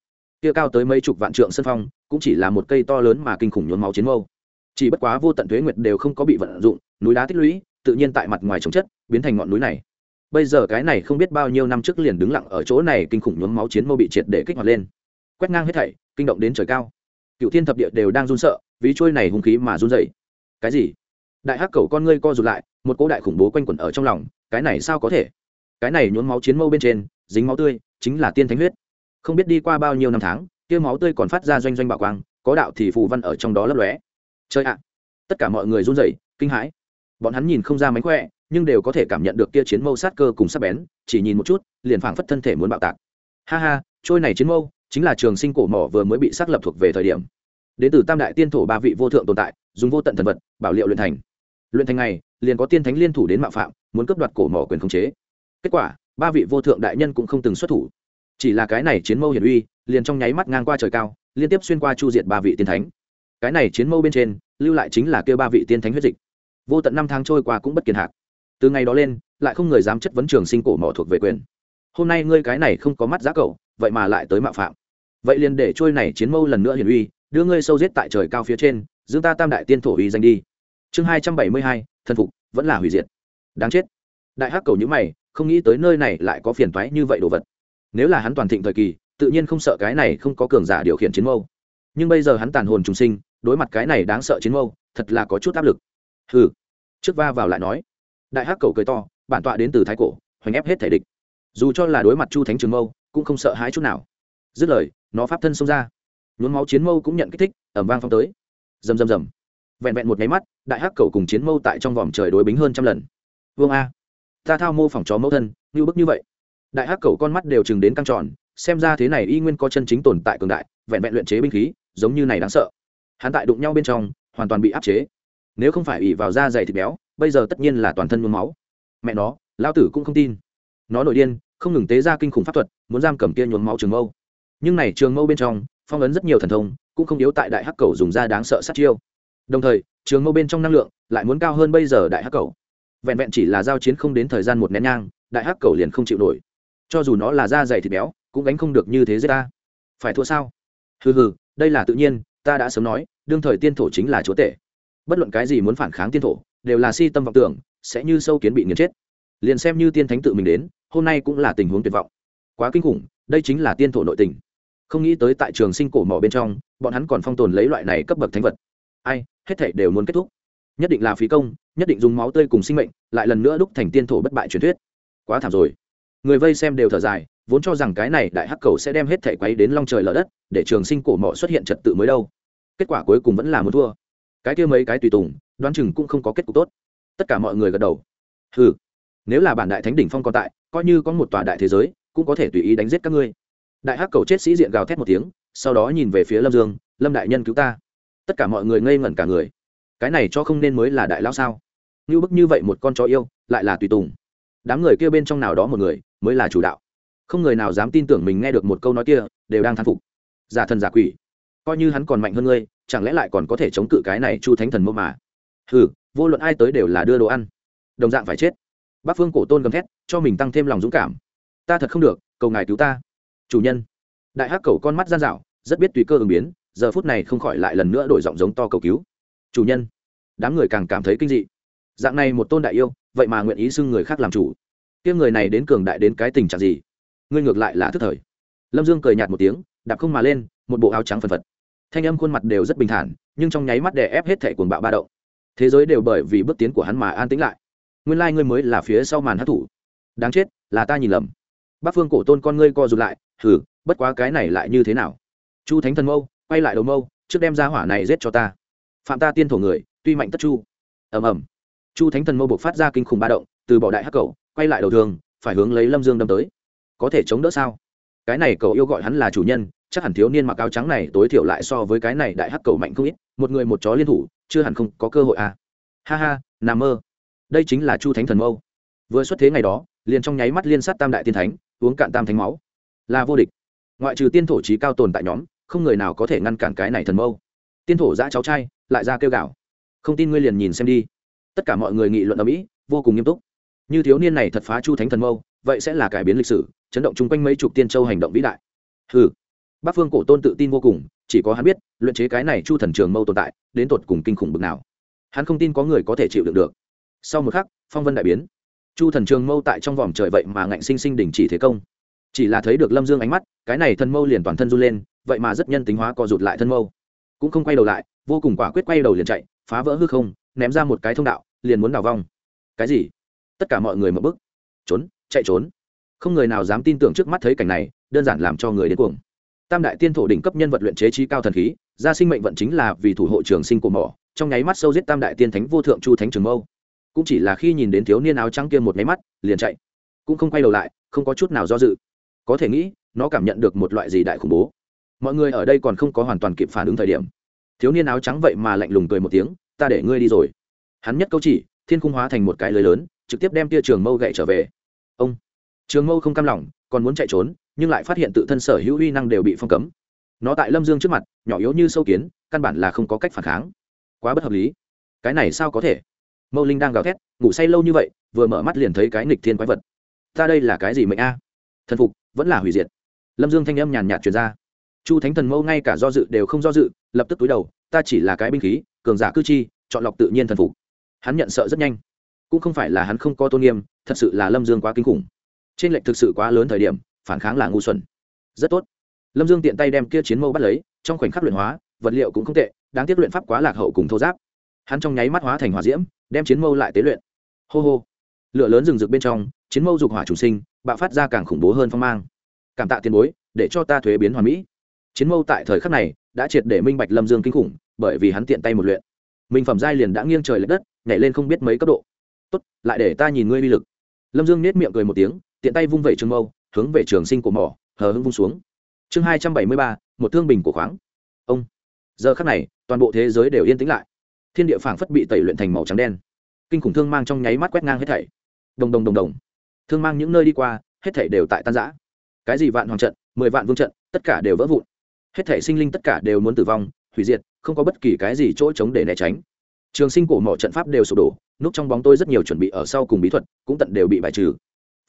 kia cao tới mấy chục vạn trượng sân phong, cũng chỉ là một cây to lớn mà kinh khủng nhuốm máu chiến mâu. Chỉ bất quá vô tận thuế nguyệt đều không có bị vận dụng, núi đá tích lũy, tự nhiên tại mặt ngoài trồng chất, biến thành ngọn núi này. Bây giờ cái này không biết bao nhiêu năm trước liền đứng lặng ở chỗ này, kinh khủng nhuốm máu chiến mâu bị triệt để kích hoạt lên. Quét ngang hết thảy, kinh động đến trời cao. Cựu thiên thập địa đều đang run sợ, vì trôi này hung khí mà run dậy cái gì? Đại hắc cầu con ngươi co rụt lại một cỗ đại khủng bố quanh quẩn ở trong lòng, cái này sao có thể? Cái này nhuốm máu chiến mâu bên trên, dính máu tươi, chính là tiên thánh huyết. Không biết đi qua bao nhiêu năm tháng, kia máu tươi còn phát ra doanh doanh bảo quang, có đạo thì phù văn ở trong đó lấp lóe. Chơi ạ! Tất cả mọi người run rẩy, kinh hãi. Bọn hắn nhìn không ra mánh khỏe, nhưng đều có thể cảm nhận được kia chiến mâu sát cơ cùng sắc bén, chỉ nhìn một chút, liền phảng phất thân thể muốn bạo tạc. Ha ha, trôi này chiến mâu, chính là trường sinh cổ mỏ vừa mới bị xác lập thuộc về thời điểm. Đến từ tam đại tiên thổ ba vị vô thượng tồn tại, dùng vô tận thần vật, bảo liệu luyện thành. Luyện thành này liền có tiên thánh liên thủ đến mạo phạm, muốn cướp đoạt cổ mỏ quyền khống chế. Kết quả, ba vị vô thượng đại nhân cũng không từng xuất thủ. Chỉ là cái này chiến mâu hiển uy, liền trong nháy mắt ngang qua trời cao, liên tiếp xuyên qua chu diệt ba vị tiên thánh. Cái này chiến mâu bên trên, lưu lại chính là kêu ba vị tiên thánh huyết dịch. Vô tận năm tháng trôi qua cũng bất kiên hạc từ ngày đó lên, lại không người dám chất vấn trường sinh cổ mỏ thuộc về quyền. Hôm nay ngươi cái này không có mắt giá cậu, vậy mà lại tới mạo phạm. Vậy liền để trôi này chiến mâu lần nữa hiển uy, đưa ngươi sâu giết tại trời cao phía trên dương ta tam đại tiên thổ uy danh đi chương hai trăm bảy mươi hai, thần phục, vẫn là hủy diệt. Đáng chết. Đại hắc cầu nhữ mày, không nghĩ tới nơi này lại có phiền toái như vậy đồ vật. Nếu là hắn toàn thịnh thời kỳ, tự nhiên không sợ cái này không có cường giả điều khiển chiến mâu. Nhưng bây giờ hắn tàn hồn trùng sinh, đối mặt cái này đáng sợ chiến mâu, thật là có chút áp lực. Hừ. Trước va vào lại nói. Đại hắc cầu cười to, bản tọa đến từ thái cổ, hoành ép hết thể địch. Dù cho là đối mặt chu thánh trường mâu, cũng không sợ hãi chút nào. Dứt lời, nó pháp thân xông ra. Nhuốm máu chiến mâu cũng nhận kích thích ẩm vang phong tới. Rầm rầm rầm vẹn vẹn một nháy mắt, đại hắc cầu cùng chiến mâu tại trong vòm trời đối bính hơn trăm lần. Vương a, ta thao mô phỏng chó mẫu thân, như bức như vậy. Đại hắc cầu con mắt đều chừng đến căng tròn, xem ra thế này y nguyên có chân chính tồn tại cường đại, vẹn vẹn luyện chế binh khí, giống như này đáng sợ. Hắn tại đụng nhau bên trong, hoàn toàn bị áp chế. Nếu không phải ỉ vào da dày thịt béo, bây giờ tất nhiên là toàn thân mương máu. Mẹ nó, lão tử cũng không tin. Nó nổi điên, không ngừng tế ra kinh khủng pháp thuật, muốn giam cầm kia nhuốm máu trường mâu. Nhưng này trường mâu bên trong, phong ấn rất nhiều thần thông, cũng không yếu tại đại hắc cầu dùng ra đáng sợ sát chiêu đồng thời, trường mâu bên trong năng lượng lại muốn cao hơn bây giờ đại hắc cầu. Vẹn vẹn chỉ là giao chiến không đến thời gian một nén nhang, đại hắc cầu liền không chịu nổi. Cho dù nó là da dày thịt béo, cũng gánh không được như thế giết ta. Phải thua sao? Hừ hừ, đây là tự nhiên, ta đã sớm nói, đương thời tiên thổ chính là chúa tể. Bất luận cái gì muốn phản kháng tiên thổ, đều là si tâm vọng tưởng, sẽ như sâu kiến bị nghiền chết. Liền xem như tiên thánh tự mình đến, hôm nay cũng là tình huống tuyệt vọng. Quá kinh khủng, đây chính là tiên thổ nội tình. Không nghĩ tới tại trường sinh cổ mỏ bên trong, bọn hắn còn phong tồn lấy loại này cấp bậc thánh vật. Ai hết thảy đều muốn kết thúc. Nhất định là phí công, nhất định dùng máu tươi cùng sinh mệnh, lại lần nữa đúc thành tiên thổ bất bại truyền thuyết. Quá thảm rồi. Người vây xem đều thở dài, vốn cho rằng cái này đại hắc cầu sẽ đem hết thảy quấy đến long trời lở đất, để trường sinh cổ mỏ xuất hiện trật tự mới đâu. Kết quả cuối cùng vẫn là muốn thua. Cái kia mấy cái tùy tùng, đoán chừng cũng không có kết cục tốt. Tất cả mọi người gật đầu. Ừ nếu là bản đại thánh đỉnh phong còn tại, coi như có một tòa đại thế giới, cũng có thể tùy ý đánh giết các ngươi. Đại hắc cầu chết sĩ diện gào thét một tiếng, sau đó nhìn về phía lâm dương, lâm đại nhân cứu ta tất cả mọi người ngây ngẩn cả người. Cái này cho không nên mới là đại lão sao? Như bức như vậy một con chó yêu, lại là tùy tùng. Đám người kia bên trong nào đó một người, mới là chủ đạo. Không người nào dám tin tưởng mình nghe được một câu nói kia, đều đang thán phục. Giả thần giả quỷ, coi như hắn còn mạnh hơn ngươi, chẳng lẽ lại còn có thể chống cự cái này chu thánh thần mô mà? Ừ vô luận ai tới đều là đưa đồ ăn. Đồng dạng phải chết. Bác phương cổ tôn gầm thét, cho mình tăng thêm lòng dũng cảm. Ta thật không được, cầu ngài cứu ta. Chủ nhân. Đại hắc cầu con mắt gian dạo rất biết tùy cơ ứng biến giờ phút này không khỏi lại lần nữa đổi giọng giống to cầu cứu. Chủ nhân, đám người càng cảm thấy kinh dị. Dạng này một tôn đại yêu, vậy mà nguyện ý xưng người khác làm chủ. Tiếng người này đến cường đại đến cái tình trạng gì? Ngươi ngược lại là thức thời. Lâm dương cười nhạt một tiếng, đạp không mà lên, một bộ áo trắng phần phật. Thanh âm khuôn mặt đều rất bình thản, nhưng trong nháy mắt đè ép hết thẻ cuồng bạo ba động. Thế giới đều bởi vì bước tiến của hắn mà an tĩnh lại. Nguyên lai、like、ngươi mới là phía sau màn hát thủ đáng chết, là ta nhìn lầm. Bác phương cổ tôn con ngươi co rụt lại, hừ, bất quá cái này lại như thế nào? Chu thánh thần mâu quay lại đầu mâu, trước đem ra hỏa này giết cho ta. Phạm ta tiên thổ người, tuy mạnh tất chu. Ầm ầm. Chu thánh thần mâu buộc phát ra kinh khủng ba động, từ bỏ đại hắc cầu quay lại đầu thường, phải hướng lấy lâm dương đâm tới. Có thể chống đỡ sao? Cái này cậu yêu gọi hắn là chủ nhân, chắc hẳn thiếu niên mặc áo trắng này tối thiểu lại so với cái này đại hắc cầu mạnh không ít, một người một chó liên thủ, chưa hẳn không có cơ hội à. Ha ha nằm mơ. Đây chính là chu thánh thần mâu. Vừa xuất thế ngày đó, liền trong nháy mắt liên sát tam đại tiên thánh, uống cạn tam thánh máu. Là vô địch. Ngoại trừ tiên thổ trí cao tồn tại nhóm không người nào có thể ngăn cản cái này thần mâu. Tiên thổ giã cháu trai, lại ra kêu gạo không tin ngươi liền nhìn xem đi. Tất cả mọi người nghị luận ở mỹ, vô cùng nghiêm túc. Như thiếu niên này thật phá chu thánh thần mâu, vậy sẽ là cải biến lịch sử, chấn động chung quanh mấy chục tiên châu hành động vĩ đại. Ừ bác phương cổ tôn tự tin vô cùng, chỉ có hắn biết, luyện chế cái này chu thần trường mâu tồn tại, đến tột cùng kinh khủng bực nào. Hắn không tin có người có thể chịu đựng được. Sau một khắc, phong vân đại biến. Chu thần trường mâu tại trong vòm trời vậy mà ngạnh sinh sinh đình chỉ thế công. Chỉ là thấy được lâm dương ánh mắt, cái này thần mâu liền toàn thân run lên vậy mà rất nhân tính hóa co rụt lại thân mâu. Cũng không quay đầu lại, vô cùng quả quyết quay đầu liền chạy, phá vỡ hư không, ném ra một cái thông đạo, liền muốn đào vong. Cái gì? Tất cả mọi người mở bức trốn, chạy trốn. Không người nào dám tin tưởng trước mắt thấy cảnh này, đơn giản làm cho người đến cuồng. Tam đại tiên thổ đỉnh cấp nhân vật luyện chế trí cao thần khí gia sinh mệnh vận chính là vì thủ hộ trường sinh của mỏ, trong nháy mắt sâu giết tam đại tiên thánh vô thượng chu thánh trường mâu. Cũng chỉ là khi nhìn đến thiếu niên áo trắng kia một nháy mắt, liền chạy. Cũng không quay đầu lại, không có chút nào do dự. Có thể nghĩ, nó cảm nhận được một loại gì đại khủng bố mọi người ở đây còn không có hoàn toàn kịp phản ứng thời điểm. Thiếu niên áo trắng vậy mà lạnh lùng cười một tiếng, ta để ngươi đi rồi. Hắn nhất câu chỉ, thiên khung hóa thành một cái lưới lớn, trực tiếp đem tia trường mâu gậy trở về. Ông! Trường mâu không cam lòng, còn muốn chạy trốn, nhưng lại phát hiện tự thân sở hữu uy năng đều bị phong cấm. Nó tại lâm dương trước mặt, nhỏ yếu như sâu kiến, căn bản là không có cách phản kháng. Quá bất hợp lý. Cái này sao có thể? Mâu linh đang gào thét, ngủ say lâu như vậy, vừa mở mắt liền thấy cái nghịch thiên quái vật. Ta đây là cái gì mệnh a? Thần phục, vẫn là hủy diệt. Lâm dương thanh âm nhàn nhạt truyền ra chu thánh thần mâu ngay cả do dự đều không do dự, lập tức túi đầu, ta chỉ là cái binh khí, cường giả cư chi, chọn lọc tự nhiên thần phục. Hắn nhận sợ rất nhanh. Cũng không phải là hắn không có tôn nghiêm, thật sự là lâm dương quá kinh khủng. Trên lệnh thực sự quá lớn thời điểm, phản kháng là ngu xuẩn. Rất tốt. Lâm dương tiện tay đem kia chiến mâu bắt lấy, trong khoảnh khắc luyện hóa, vật liệu cũng không tệ, đáng tiếc luyện pháp quá lạc hậu cùng thô giáp. Hắn trong nháy mắt hóa thành hỏa diễm, đem chiến mâu lại tế luyện. Hô hô. Lửa lớn rừng rực bên trong, chiến mâu dục hỏa chủ sinh, bạo phát ra càng khủng bố hơn phong mang. Cảm tạ tiền bối, để cho ta thuế biến hoàn mỹ chiến mâu tại thời khắc này đã triệt để minh bạch lâm dương kinh khủng, bởi vì hắn tiện tay một luyện. Mình phẩm giai liền đã nghiêng trời l ệ đất, nhảy lên không biết mấy cấp độ. Tốt, lại để ta nhìn ngươi uy lực. Lâm dương nết miệng cười một tiếng, tiện tay vung vẩy trường mâu, hướng về trường sinh của mỏ, hờ hưng vung xuống. Chương hai trăm bảy mươi ba, một thương bình của khoáng. Ông. Giờ khắc này, toàn bộ thế giới đều yên tĩnh lại. Thiên địa phảng phất bị tẩy luyện thành màu trắng đen. Kinh khủng thương mang trong nháy mắt quét ngang hết thảy. Đồng đồng đồng đồng. Thương mang những nơi đi qua, hết thảy đều tại tan giã cái gì vạn hoàng trận, mười vạn vương trận, tất cả đều vỡ vụn hết thảy sinh linh tất cả đều muốn tử vong, hủy diệt, không có bất kỳ cái gì chỗ trống để né tránh. Trường sinh cổ mỏ trận pháp đều sụp đổ, núp trong bóng tôi rất nhiều chuẩn bị ở sau cùng bí thuật, cũng tận đều bị bài trừ.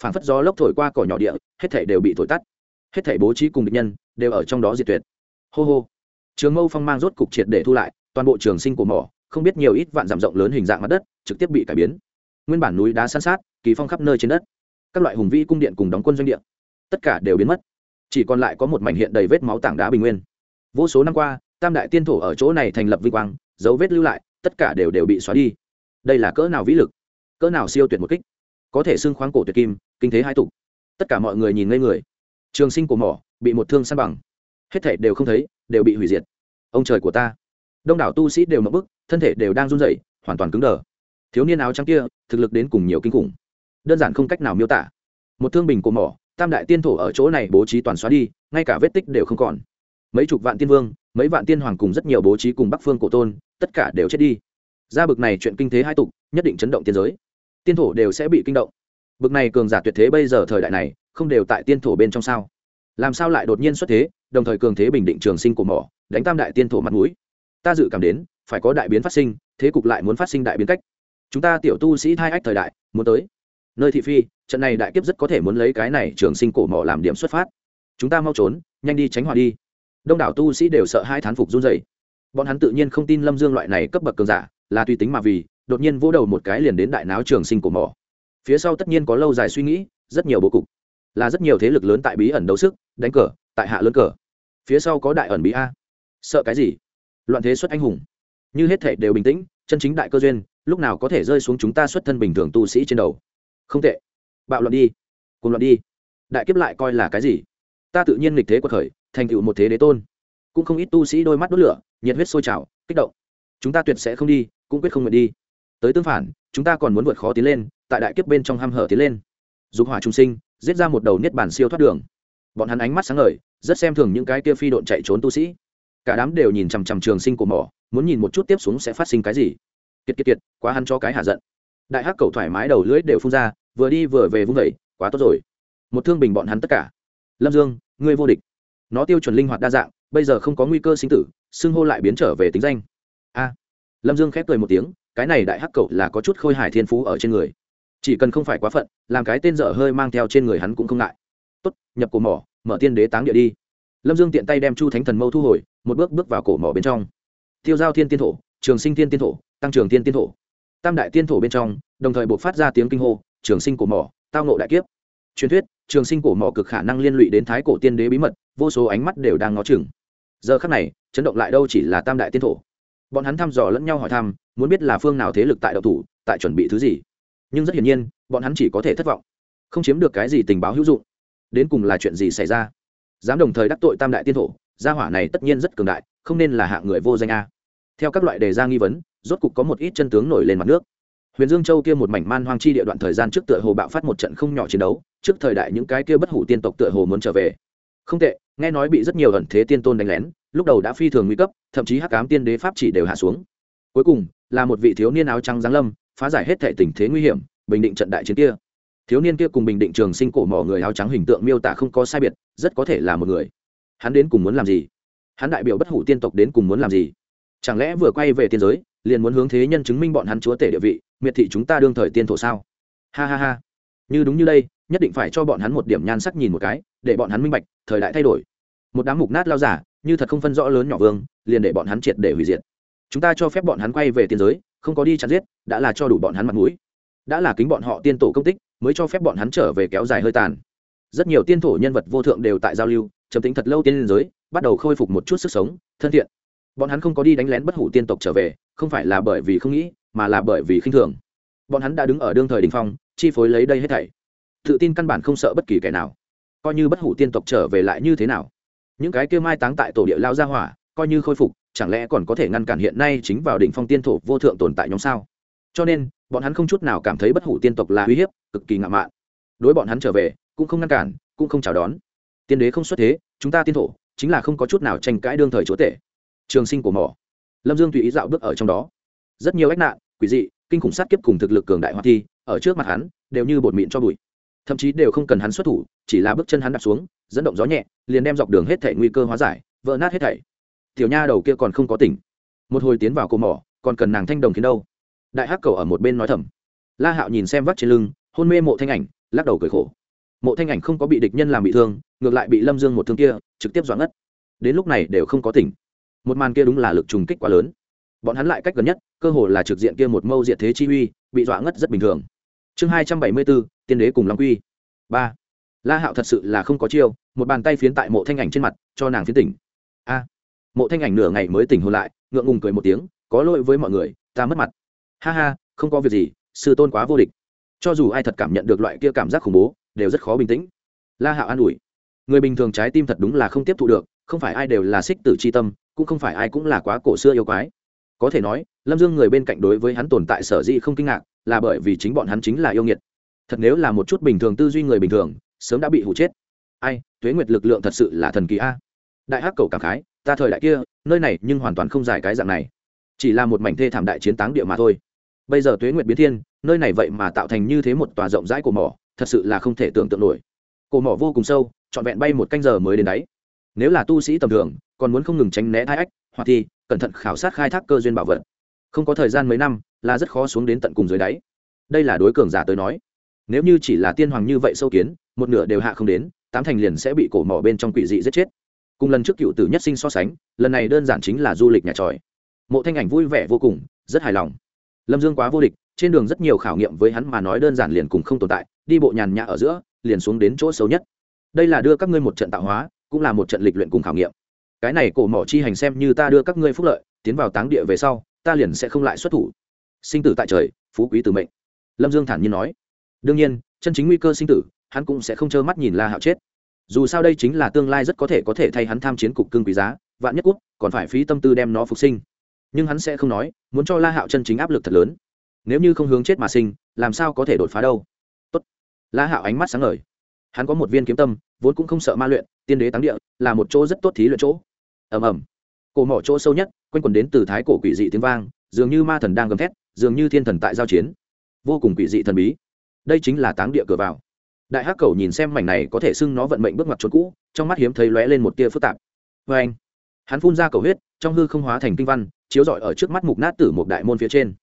Phảng phất gió lốc thổi qua cỏ nhỏ địa, hết thảy đều bị thổi tắt. Hết thảy bố trí cùng địch nhân, đều ở trong đó diệt tuyệt. Hô hô. Trường mâu phong mang rốt cục triệt để thu lại, toàn bộ trường sinh cổ mỏ không biết nhiều ít vạn dặm rộng lớn hình dạng mặt đất, trực tiếp bị cải biến. Nguyên bản núi đá san sát, kỳ phong khắp nơi trên đất. Các loại hùng vĩ cung điện cùng đóng quân doanh địa, tất cả đều biến mất chỉ còn lại có một mảnh hiện đầy vết máu tảng đá bình nguyên. Vô số năm qua, tam đại tiên thổ ở chỗ này thành lập vinh quang, dấu vết lưu lại, tất cả đều đều bị xóa đi. Đây là cỡ nào vĩ lực, cỡ nào siêu tuyệt một kích. Có thể xưng khoáng cổ tuyệt kim, kinh thế hai tục tất cả mọi người nhìn ngây người. Trường sinh của mỏ, bị một thương săn bằng. Hết thể đều không thấy, đều bị hủy diệt. Ông trời của ta. Đông đảo tu sĩ đều mập bức, thân thể đều đang run rẩy, hoàn toàn cứng đờ. Thiếu niên áo trắng kia, thực lực đến cùng nhiều kinh khủng. Đơn giản không cách nào miêu tả. Một thương bình của mỏ tam đại tiên thổ ở chỗ này bố trí toàn xóa đi, ngay cả vết tích đều không còn. Mấy chục vạn tiên vương, mấy vạn tiên hoàng cùng rất nhiều bố trí cùng bắc phương cổ tôn, tất cả đều chết đi. Ra bực này chuyện kinh thế hai tục, nhất định chấn động tiên giới. Tiên thổ đều sẽ bị kinh động. Bực này cường giả tuyệt thế bây giờ thời đại này, không đều tại tiên thổ bên trong sao? Làm sao lại đột nhiên xuất thế, đồng thời cường thế bình định trường sinh của mỏ, đánh tam đại tiên thổ mặt mũi? Ta dự cảm đến, phải có đại biến phát sinh, thế cục lại muốn phát sinh đại biến cách. Chúng ta tiểu tu sĩ thai ách thời đại, muốn tới. Nơi thị phi trận này đại kiếp rất có thể muốn lấy cái này trường sinh cổ mỏ làm điểm xuất phát. Chúng ta mau trốn, nhanh đi tránh hỏa đi. Đông đảo tu sĩ đều sợ hai thán phục run dày bọn hắn tự nhiên không tin lâm dương loại này cấp bậc cường giả, là tùy tính mà vì, đột nhiên vỗ đầu một cái liền đến đại náo trường sinh cổ mỏ. Phía sau tất nhiên có lâu dài suy nghĩ, rất nhiều bố cục, là rất nhiều thế lực lớn tại bí ẩn đấu sức, đánh cờ, tại hạ lớn cờ. Phía sau có đại ẩn bí a. Sợ cái gì? Loạn thế xuất anh hùng. Như hết thể đều bình tĩnh, chân chính đại cơ duyên, lúc nào có thể rơi xuống chúng ta xuất thân bình thường tu sĩ trên đầu? Không tệ bạo loạn đi cùng loạn đi. Đại kiếp lại coi là cái gì? Ta tự nhiên lịch thế quật khởi, thành tựu một thế đế tôn. Cũng không ít tu sĩ đôi mắt đốt lửa, nhiệt huyết sôi trào, kích động. Chúng ta tuyệt sẽ không đi, cũng quyết không nguyện đi. Tới tương phản, chúng ta còn muốn vượt khó tiến lên, tại đại kiếp bên trong h hở tiến lên. Dục hỏa trung sinh, giết ra một đầu niết bản siêu thoát đường. Bọn hắn ánh mắt sáng ngời, rất xem thường những cái kia phi độn chạy trốn tu sĩ. Cả đám đều nhìn chằm chằm trường sinh của mỏ, muốn nhìn một chút tiếp xuống sẽ phát sinh cái gì. Kiệt kiệt kiệt, quá hắn cho cái hạ giận. Đại hắc cầu thoải mái đầu lưỡi đều phun ra vừa đi vừa về vung vẩy quá tốt rồi. Một thương bình bọn hắn tất cả. Lâm dương, ngươi vô địch. Nó tiêu chuẩn linh hoạt đa dạng, bây giờ không có nguy cơ sinh tử, xưng hô lại biến trở về tính danh. A. Lâm dương khép cười một tiếng, cái này đại hắc cậu là có chút khôi hài thiên phú ở trên người. Chỉ cần không phải quá phận, làm cái tên dở hơi mang theo trên người hắn cũng không ngại. Tốt, nhập cổ mỏ, mở tiên đế táng địa đi. Lâm dương tiện tay đem chu thánh thần mâu thu hồi, một bước bước vào cổ mỏ bên trong. Tiêu giao thiên tiên thổ, trường sinh thiên tiên thổ, tăng trường thiên tiên thổ. Tam đại tiên thổ bên trong, đồng thời buộc phát ra tiếng kinh hô trường sinh cổ mỏ, tao nộ đại kiếp. Truyền thuyết, trường sinh cổ mỏ cực khả năng liên lụy đến thái cổ tiên đế bí mật, vô số ánh mắt đều đang ngó chừng. Giờ khắc này, chấn động lại đâu chỉ là tam đại tiên thổ. Bọn hắn thăm dò lẫn nhau hỏi thăm, muốn biết là phương nào thế lực tại đậu thủ, tại chuẩn bị thứ gì. Nhưng rất hiển nhiên, bọn hắn chỉ có thể thất vọng. Không chiếm được cái gì tình báo hữu dụng. Đến cùng là chuyện gì xảy ra? Dám đồng thời đắc tội tam đại tiên thổ, gia hỏa này tất nhiên rất cường đại, không nên là hạng người vô danh a. Theo các loại đề ra nghi vấn, rốt cục có một ít chân tướng nổi lên mặt nước huyền dương châu kia một mảnh man hoang chi địa đoạn thời gian trước tựa hồ bạo phát một trận không nhỏ chiến đấu, trước thời đại những cái kia bất hủ tiên tộc tựa hồ muốn trở về. Không tệ, nghe nói bị rất nhiều ẩn thế tiên tôn đánh lén, lúc đầu đã phi thường nguy cấp, thậm chí hắc ám tiên đế pháp chỉ đều hạ xuống. Cuối cùng, là một vị thiếu niên áo trắng giáng lâm, phá giải hết thể tình thế nguy hiểm, bình định trận đại chiến kia. Thiếu niên kia cùng bình định trường sinh cổ mỏ người áo trắng hình tượng miêu tả không có sai biệt, rất có thể là một người. Hắn đến cùng muốn làm gì? Hắn đại biểu bất hủ tiên tộc đến cùng muốn làm gì? Chẳng lẽ vừa quay về tiên giới, liền muốn hướng thế nhân chứng minh bọn hắn chúa tể địa vị miệt thị chúng ta đương thời tiên thổ sao? Ha ha ha. Như đúng như đây, nhất định phải cho bọn hắn một điểm nhan sắc nhìn một cái, để bọn hắn minh bạch, thời đại thay đổi. Một đám mục nát lao giả, như thật không phân rõ lớn nhỏ vương, liền để bọn hắn triệt để hủy diệt. Chúng ta cho phép bọn hắn quay về tiên giới, không có đi chặt giết, đã là cho đủ bọn hắn mặt mũi. Đã là kính bọn họ tiên tổ công tích, mới cho phép bọn hắn trở về kéo dài hơi tàn. Rất nhiều tiên thổ nhân vật vô thượng đều tại giao lưu, trầm tính thật lâu tiên giới, bắt đầu khôi phục một chút sức sống, thân thiện. Bọn hắn không có đi đánh lén bất hủ tiên tộc trở về, không phải là bởi vì không nghĩ mà là bởi vì khinh thường. Bọn hắn đã đứng ở đương thời đình phong, chi phối lấy đây hết thảy. Tự tin căn bản không sợ bất kỳ kẻ nào. Coi như bất hủ tiên tộc trở về lại như thế nào? Những cái kia mai táng tại tổ địa lao ra hỏa, coi như khôi phục, chẳng lẽ còn có thể ngăn cản hiện nay chính vào đỉnh phong tiên thổ vô thượng tồn tại nhóm sao? Cho nên, bọn hắn không chút nào cảm thấy bất hủ tiên tộc là uy hiếp, cực kỳ ngạo mạn. Đối bọn hắn trở về, cũng không ngăn cản, cũng không chào đón. Tiên đế không xuất thế, chúng ta tiên thổ, chính là không có chút nào tranh cãi đương thời chúa tể. Trường sinh của mỏ. Lâm dương tùy ý dạo bước ở trong đó rất nhiều ách nạn, quỷ dị, kinh khủng sát kiếp cùng thực lực cường đại hoa thi, ở trước mặt hắn, đều như bột mịn cho bụi. Thậm chí đều không cần hắn xuất thủ, chỉ là bước chân hắn đặt xuống, dẫn động gió nhẹ, liền đem dọc đường hết thể nguy cơ hóa giải, vỡ nát hết thảy. Tiểu nha đầu kia còn không có tỉnh. Một hồi tiến vào cổ mỏ, còn cần nàng thanh đồng khiến đâu? Đại hắc cầu ở một bên nói thầm. La hạo nhìn xem vắt trên lưng, hôn mê mộ thanh ảnh, lắc đầu cười khổ. Mộ thanh ảnh không có bị địch nhân làm bị thương, ngược lại bị lâm dương một thương kia, trực tiếp doãn ngất. Đến lúc này đều không có tỉnh. Một màn kia đúng là lực trùng kích quá lớn. Bọn hắn lại cách gần nhất cơ hồ là trực diện kia một mâu diệt thế chi uy, bị dọa ngất rất bình thường. Chương hai trăm bảy mươi bốn, tiên đế cùng long quy. Ba. La hạo thật sự là không có chiêu, một bàn tay phiến tại mộ thanh ảnh trên mặt, cho nàng phiến tỉnh. A. Mộ thanh ảnh nửa ngày mới tỉnh hồn lại, ngượng ngùng cười một tiếng, có lỗi với mọi người, ta mất mặt. Ha ha, không có việc gì, sư tôn quá vô địch. Cho dù ai thật cảm nhận được loại kia cảm giác khủng bố, đều rất khó bình tĩnh. La hạo an ủi, người bình thường trái tim thật đúng là không tiếp thụ được, không phải ai đều là xích tử chi tâm, cũng không phải ai cũng là quá cổ xưa yêu quái có thể nói, lâm dương người bên cạnh đối với hắn tồn tại sở dĩ không kinh ngạc, là bởi vì chính bọn hắn chính là yêu nghiệt. Thật nếu là một chút bình thường tư duy người bình thường, sớm đã bị hụ chết. Ai, tuế nguyệt lực lượng thật sự là thần kỳ a. Đại hắc cầu cảm khái, ta thời đại kia, nơi này nhưng hoàn toàn không dài cái dạng này. Chỉ là một mảnh thê thảm đại chiến táng địa mà thôi. Bây giờ tuế nguyệt biến thiên, nơi này vậy mà tạo thành như thế một tòa rộng rãi của mỏ, thật sự là không thể tưởng tượng nổi. Cổ mỏ vô cùng sâu, trọn vẹn bay một canh giờ mới đến đáy. Nếu là tu sĩ tầm thường, còn muốn không ngừng tránh né thai ách hoặc thì cẩn thận khảo sát khai thác cơ duyên bảo vật. Không có thời gian mấy năm, là rất khó xuống đến tận cùng dưới đáy. Đây là đối cường giả tới nói. Nếu như chỉ là tiên hoàng như vậy sâu kiến, một nửa đều hạ không đến, tám thành liền sẽ bị cổ mỏ bên trong quỷ dị giết chết. Cùng lần trước cựu tử nhất sinh so sánh, lần này đơn giản chính là du lịch nhà tròi. Mộ thanh ảnh vui vẻ vô cùng, rất hài lòng. Lâm dương quá vô địch, trên đường rất nhiều khảo nghiệm với hắn mà nói đơn giản liền cùng không tồn tại, đi bộ nhàn nhã ở giữa, liền xuống đến chỗ xấu nhất. Đây là đưa các ngươi một trận tạo hóa, cũng là một trận lịch luyện cùng khảo nghiệm cái này cổ mỏ chi hành xem như ta đưa các ngươi phúc lợi, tiến vào táng địa về sau, ta liền sẽ không lại xuất thủ. Sinh tử tại trời, phú quý từ mệnh. Lâm dương thản nhiên nói. Đương nhiên, chân chính nguy cơ sinh tử, hắn cũng sẽ không trơ mắt nhìn la hạo chết. Dù sao đây chính là tương lai rất có thể có thể thay hắn tham chiến cục cưng quý giá, vạn nhất quốc còn phải phí tâm tư đem nó phục sinh. Nhưng hắn sẽ không nói, muốn cho la hạo chân chính áp lực thật lớn. Nếu như không hướng chết mà sinh, làm sao có thể đột phá đâu? Tốt. la hạo ánh mắt sáng ngời. Hắn có một viên kiếm tâm, vốn cũng không sợ ma luyện, tiên đế táng địa, là một chỗ rất tốt thí luyện chỗ ầm ầm. Cổ mỏ chỗ sâu nhất, quanh quần đến từ thái cổ quỷ dị tiếng vang, dường như ma thần đang gầm thét, dường như thiên thần tại giao chiến. Vô cùng quỷ dị thần bí. Đây chính là táng địa cửa vào. Đại hắc cầu nhìn xem mảnh này có thể xưng nó vận mệnh bước ngoặt trốn cũ, trong mắt hiếm thấy lóe lên một tia phức tạp. Vê anh, hắn phun ra cầu huyết, trong hư không hóa thành kinh văn, chiếu rọi ở trước mắt mục nát tử một đại môn phía trên.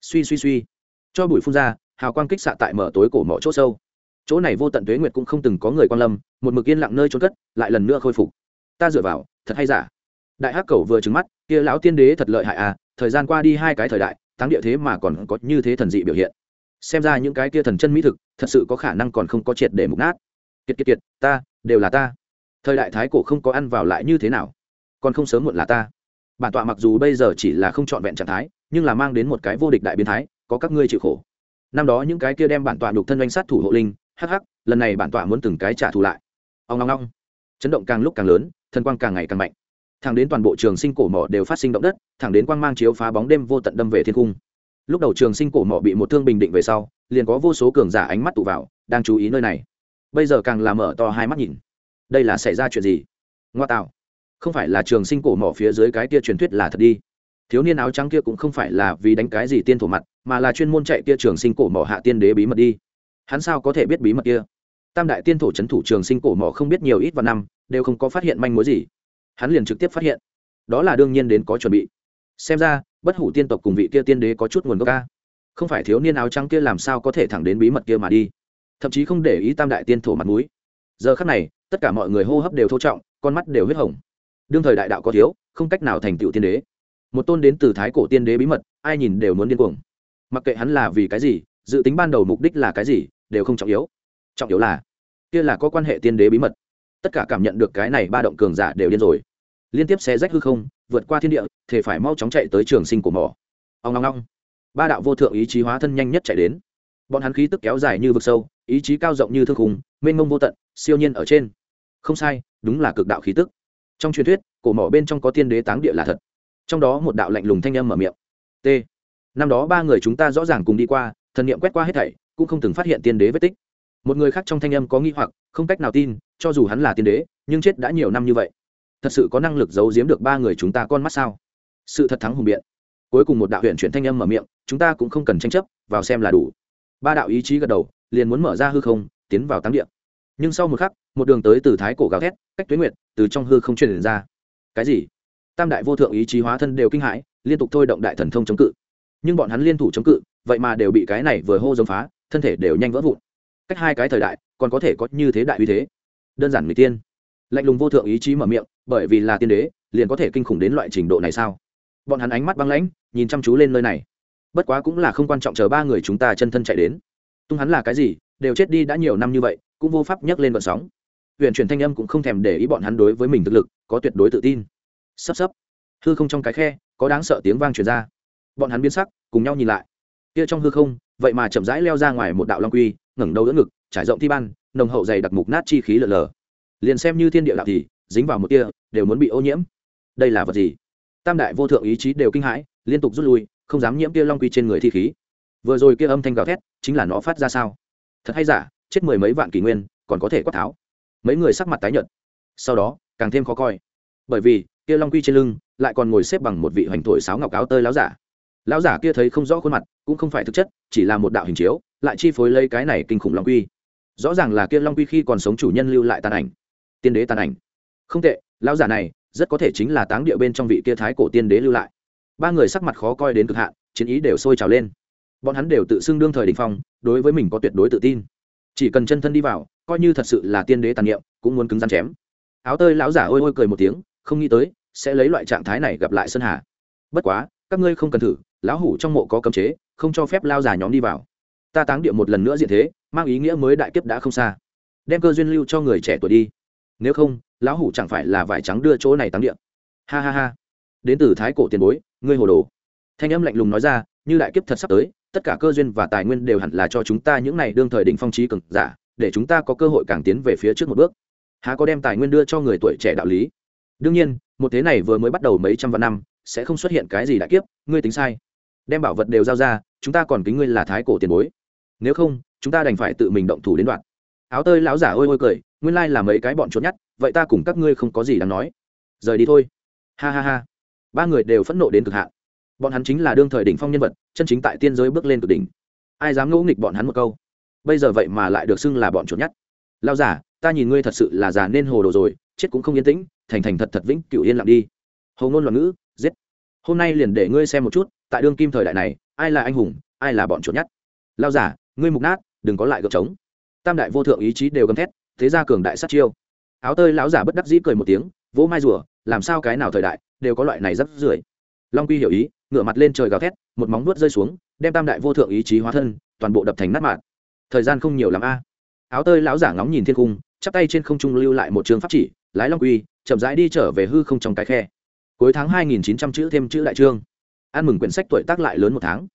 Suy suy suy. Cho bụi phun ra, hào quang kích xạ tại mở tối cổ mỏ chỗ sâu. Chỗ này vô tận tuế nguyệt cũng không từng có người quan lâm, một mực yên lặng nơi trốn cất, lại lần nữa khôi phục. Ta dựa vào, thật hay giả? Đại hắc cầu vừa trứng mắt, kia lão tiên đế thật lợi hại à thời gian qua đi hai cái thời đại, thắng địa thế mà còn có như thế thần dị biểu hiện. Xem ra những cái kia thần chân mỹ thực, thật sự có khả năng còn không có triệt để mục nát. Kiệt kiệt kiệt, ta, đều là ta. Thời đại thái cổ không có ăn vào lại như thế nào? Còn không sớm muộn là ta. Bản tọa mặc dù bây giờ chỉ là không trọn vẹn trạng thái, nhưng là mang đến một cái vô địch đại biến thái, có các ngươi chịu khổ. Năm đó những cái kia đem bản tọa đục thân danh sát thủ hộ linh, hắc hắc, lần này bản tọa muốn từng cái trả thù lại. Ông long long chấn động càng lúc càng lớn thân quang càng ngày càng mạnh thẳng đến toàn bộ trường sinh cổ mỏ đều phát sinh động đất, thẳng đến quang mang chiếu phá bóng đêm vô tận đâm về thiên cung. Lúc đầu trường sinh cổ mỏ bị một thương bình định về sau, liền có vô số cường giả ánh mắt tụ vào, đang chú ý nơi này. Bây giờ càng làm mở to hai mắt nhìn. Đây là xảy ra chuyện gì? Ngoa tạo. Không phải là trường sinh cổ mỏ phía dưới cái kia truyền thuyết là thật đi. Thiếu niên áo trắng kia cũng không phải là vì đánh cái gì tiên thổ mặt, mà là chuyên môn chạy kia trường sinh cổ mỏ hạ tiên đế bí mật đi. Hắn sao có thể biết bí mật kia? Tam đại tiên thổ c h ấ n thủ trường sinh cổ mỏ không biết nhiều ít và năm, đều không có phát hiện manh mối gì hắn liền trực tiếp phát hiện. Đó là đương nhiên đến có chuẩn bị. Xem ra, bất hủ tiên tộc cùng vị kia tiên đế có chút nguồn gốc ca không phải thiếu niên áo trắng kia làm sao có thể thẳng đến bí mật kia mà đi? Thậm chí không để ý tam đại tiên thổ mặt mũi. Giờ khắc này, tất cả mọi người hô hấp đều thô trọng, con mắt đều huyết hồng. Đương thời đại đạo có thiếu, không cách nào thành tựu tiên đế. Một tôn đến từ thái cổ tiên đế bí mật, ai nhìn đều muốn điên cuồng. Mặc kệ hắn là vì cái gì, dự tính ban đầu mục đích là cái gì, đều không trọng yếu. Trọng yếu là, kia là có quan hệ tiên đế bí mật tất cả cảm nhận được cái này ba động cường giả đều điên rồi. Liên tiếp xé rách hư không, vượt qua thiên địa thể phải mau chóng chạy tới trường sinh của mỏ. Ông long long ba đạo vô thượng ý chí hóa thân nhanh nhất chạy đến. Bọn hắn khí tức kéo dài như vực sâu, ý chí cao rộng như thương khùng mênh mông vô tận, siêu nhiên ở trên. Không sai, đúng là cực đạo khí tức. Trong truyền thuyết, cổ mỏ bên trong có tiên đế táng địa là thật. Trong đó một đạo lạnh lùng thanh âm mở miệng. T. Năm đó ba người chúng ta rõ ràng cùng đi qua, thần niệm quét qua hết thảy, cũng không từng phát hiện tiên đế vết tích. Một người khác trong thanh âm có nghi hoặc, không cách nào tin cho dù hắn là tiên đế, nhưng chết đã nhiều năm như vậy. Thật sự có năng lực giấu giếm được ba người chúng ta con mắt sao? Sự thật thắng hùng biện. Cuối cùng một đạo huyện chuyển thanh âm mở miệng, chúng ta cũng không cần tranh chấp, vào xem là đủ. Ba đạo ý chí gật đầu, liền muốn mở ra hư không, tiến vào táng địa. Nhưng sau một khắc, một đường tới từ thái cổ gào thét, cách tuyến nguyệt, từ trong hư không truyền ra. Cái gì? Tam đại vô thượng ý chí hóa thân đều kinh hãi, liên tục thôi động đại thần thông chống cự. Nhưng bọn hắn liên thủ chống cự, vậy mà đều bị cái này vừa hô giống phá, thân thể đều nhanh vỡ vụn. Cách hai cái thời đại, còn có thể có như thế đại uy thế đơn giản người tiên. Lạnh lùng vô thượng ý chí mở miệng, bởi vì là tiên đế, liền có thể kinh khủng đến loại trình độ này sao? Bọn hắn ánh mắt băng lãnh, nhìn chăm chú lên nơi này. Bất quá cũng là không quan trọng chờ ba người chúng ta chân thân chạy đến. Tung hắn là cái gì, đều chết đi đã nhiều năm như vậy, cũng vô pháp nhấc lên vận sóng. Huyện truyền thanh âm cũng không thèm để ý bọn hắn đối với mình thực lực, có tuyệt đối tự tin. Sắp sắp hư không trong cái khe, có đáng sợ tiếng vang truyền ra. Bọn hắn biến sắc, cùng nhau nhìn lại. Kia trong hư không, vậy mà chậm rãi leo ra ngoài một đạo long quy, ngẩng đầu đỡ ngực, trải rộng thi ban nồng hậu dày đặc mục nát chi khí lở lở liền xem như thiên địa đạo thì, dính vào một tia, đều muốn bị ô nhiễm. Đây là vật gì? Tam đại vô thượng ý chí đều kinh hãi, liên tục rút lui, không dám nhiễm kia long quy trên người thi khí. Vừa rồi kia âm thanh gào thét, chính là nó phát ra sao? Thật hay giả, chết mười mấy vạn kỷ nguyên, còn có thể quát tháo? Mấy người sắc mặt tái nhợt. Sau đó, càng thêm khó coi. Bởi vì, kia long quy trên lưng, lại còn ngồi xếp bằng một vị hoành thổi sáo ngọc áo tơi láo giả. Lão giả kia thấy không rõ khuôn mặt, cũng không phải thực chất, chỉ là một đạo hình chiếu, lại chi phối lấy cái này kinh khủng long quy rõ ràng là kia long quy khi còn sống chủ nhân lưu lại tàn ảnh. Tiên đế tàn ảnh. Không tệ, lão giả này, rất có thể chính là táng địa bên trong vị kia thái cổ tiên đế lưu lại. Ba người sắc mặt khó coi đến cực hạn, chiến ý đều sôi trào lên. Bọn hắn đều tự xưng đương thời đình phong, đối với mình có tuyệt đối tự tin. Chỉ cần chân thân đi vào, coi như thật sự là tiên đế tàn niệm, cũng muốn cứng rắn chém. Áo tơi lão giả ôi ôi cười một tiếng, không nghĩ tới, sẽ lấy loại trạng thái này gặp lại sơn hà. Bất quá, các ngươi không cần thử, lão hủ trong mộ có cấm chế, không cho phép lao giả nhóm đi vào ta táng địa một lần nữa diện thế, mang ý nghĩa mới đại kiếp đã không xa. Đem cơ duyên lưu cho người trẻ tuổi đi. Nếu không, lão hủ chẳng phải là vải trắng đưa chỗ này táng địa. Ha ha ha. Đến từ thái cổ tiền bối, ngươi hồ đồ. Thanh âm lạnh lùng nói ra, như đại kiếp thật sắp tới, tất cả cơ duyên và tài nguyên đều hẳn là cho chúng ta những này đương thời đỉnh phong trí cực giả, để chúng ta có cơ hội càng tiến về phía trước một bước. Há có đem tài nguyên đưa cho người tuổi trẻ đạo lý? Đương nhiên, một thế này vừa mới bắt đầu mấy trăm vạn năm, sẽ không xuất hiện cái gì đại kiếp, ngươi tính sai. Đem bảo vật đều giao ra, chúng ta còn kính ngươi là thái cổ tiền bối nếu không, chúng ta đành phải tự mình động thủ đến đoạn áo tơi lão giả ôi ôi cười, nguyên lai là mấy cái bọn trốn nhát, vậy ta cùng các ngươi không có gì đáng nói. Rời đi thôi. Ha ha ha. Ba người đều phẫn nộ đến cực hạn. Bọn hắn chính là đương thời đỉnh phong nhân vật, chân chính tại tiên giới bước lên cực đỉnh. Ai dám ngẫu nghịch bọn hắn một câu? Bây giờ vậy mà lại được xưng là bọn trốn nhát. Lao giả, ta nhìn ngươi thật sự là già nên hồ đồ rồi, chết cũng không yên tĩnh, thành thành thật thật vĩnh cửu yên lặng đi. Hầu ngôn loạn ngữ, giết. Hôm nay liền để ngươi xem một chút, tại đương kim thời đại này, ai là anh hùng, ai là bọn trốn nhát? Lao giả ngươi mục nát, đừng có lại gợp trống. Tam đại vô thượng ý chí đều gầm thét, thế ra cường đại sát chiêu. Áo tơi lão giả bất đắc dĩ cười một tiếng, vỗ mai rùa, làm sao cái nào thời đại, đều có loại này rất rưởi. Long quy hiểu ý, ngửa mặt lên trời gào thét, một móng nuốt rơi xuống, đem tam đại vô thượng ý chí hóa thân, toàn bộ đập thành nát mạng thời gian không nhiều l a. Áo tơi lão giả ngóng nhìn thiên cung, chắp tay trên không trung lưu lại một trường pháp chỉ, lái long quy, chậm rãi đi trở về hư không trong cái khe. Cuối tháng hai nghìn chín trăm chữ thêm chữ đại trương. Ăn mừng quyển sách tuổi tác lại lớn một tháng.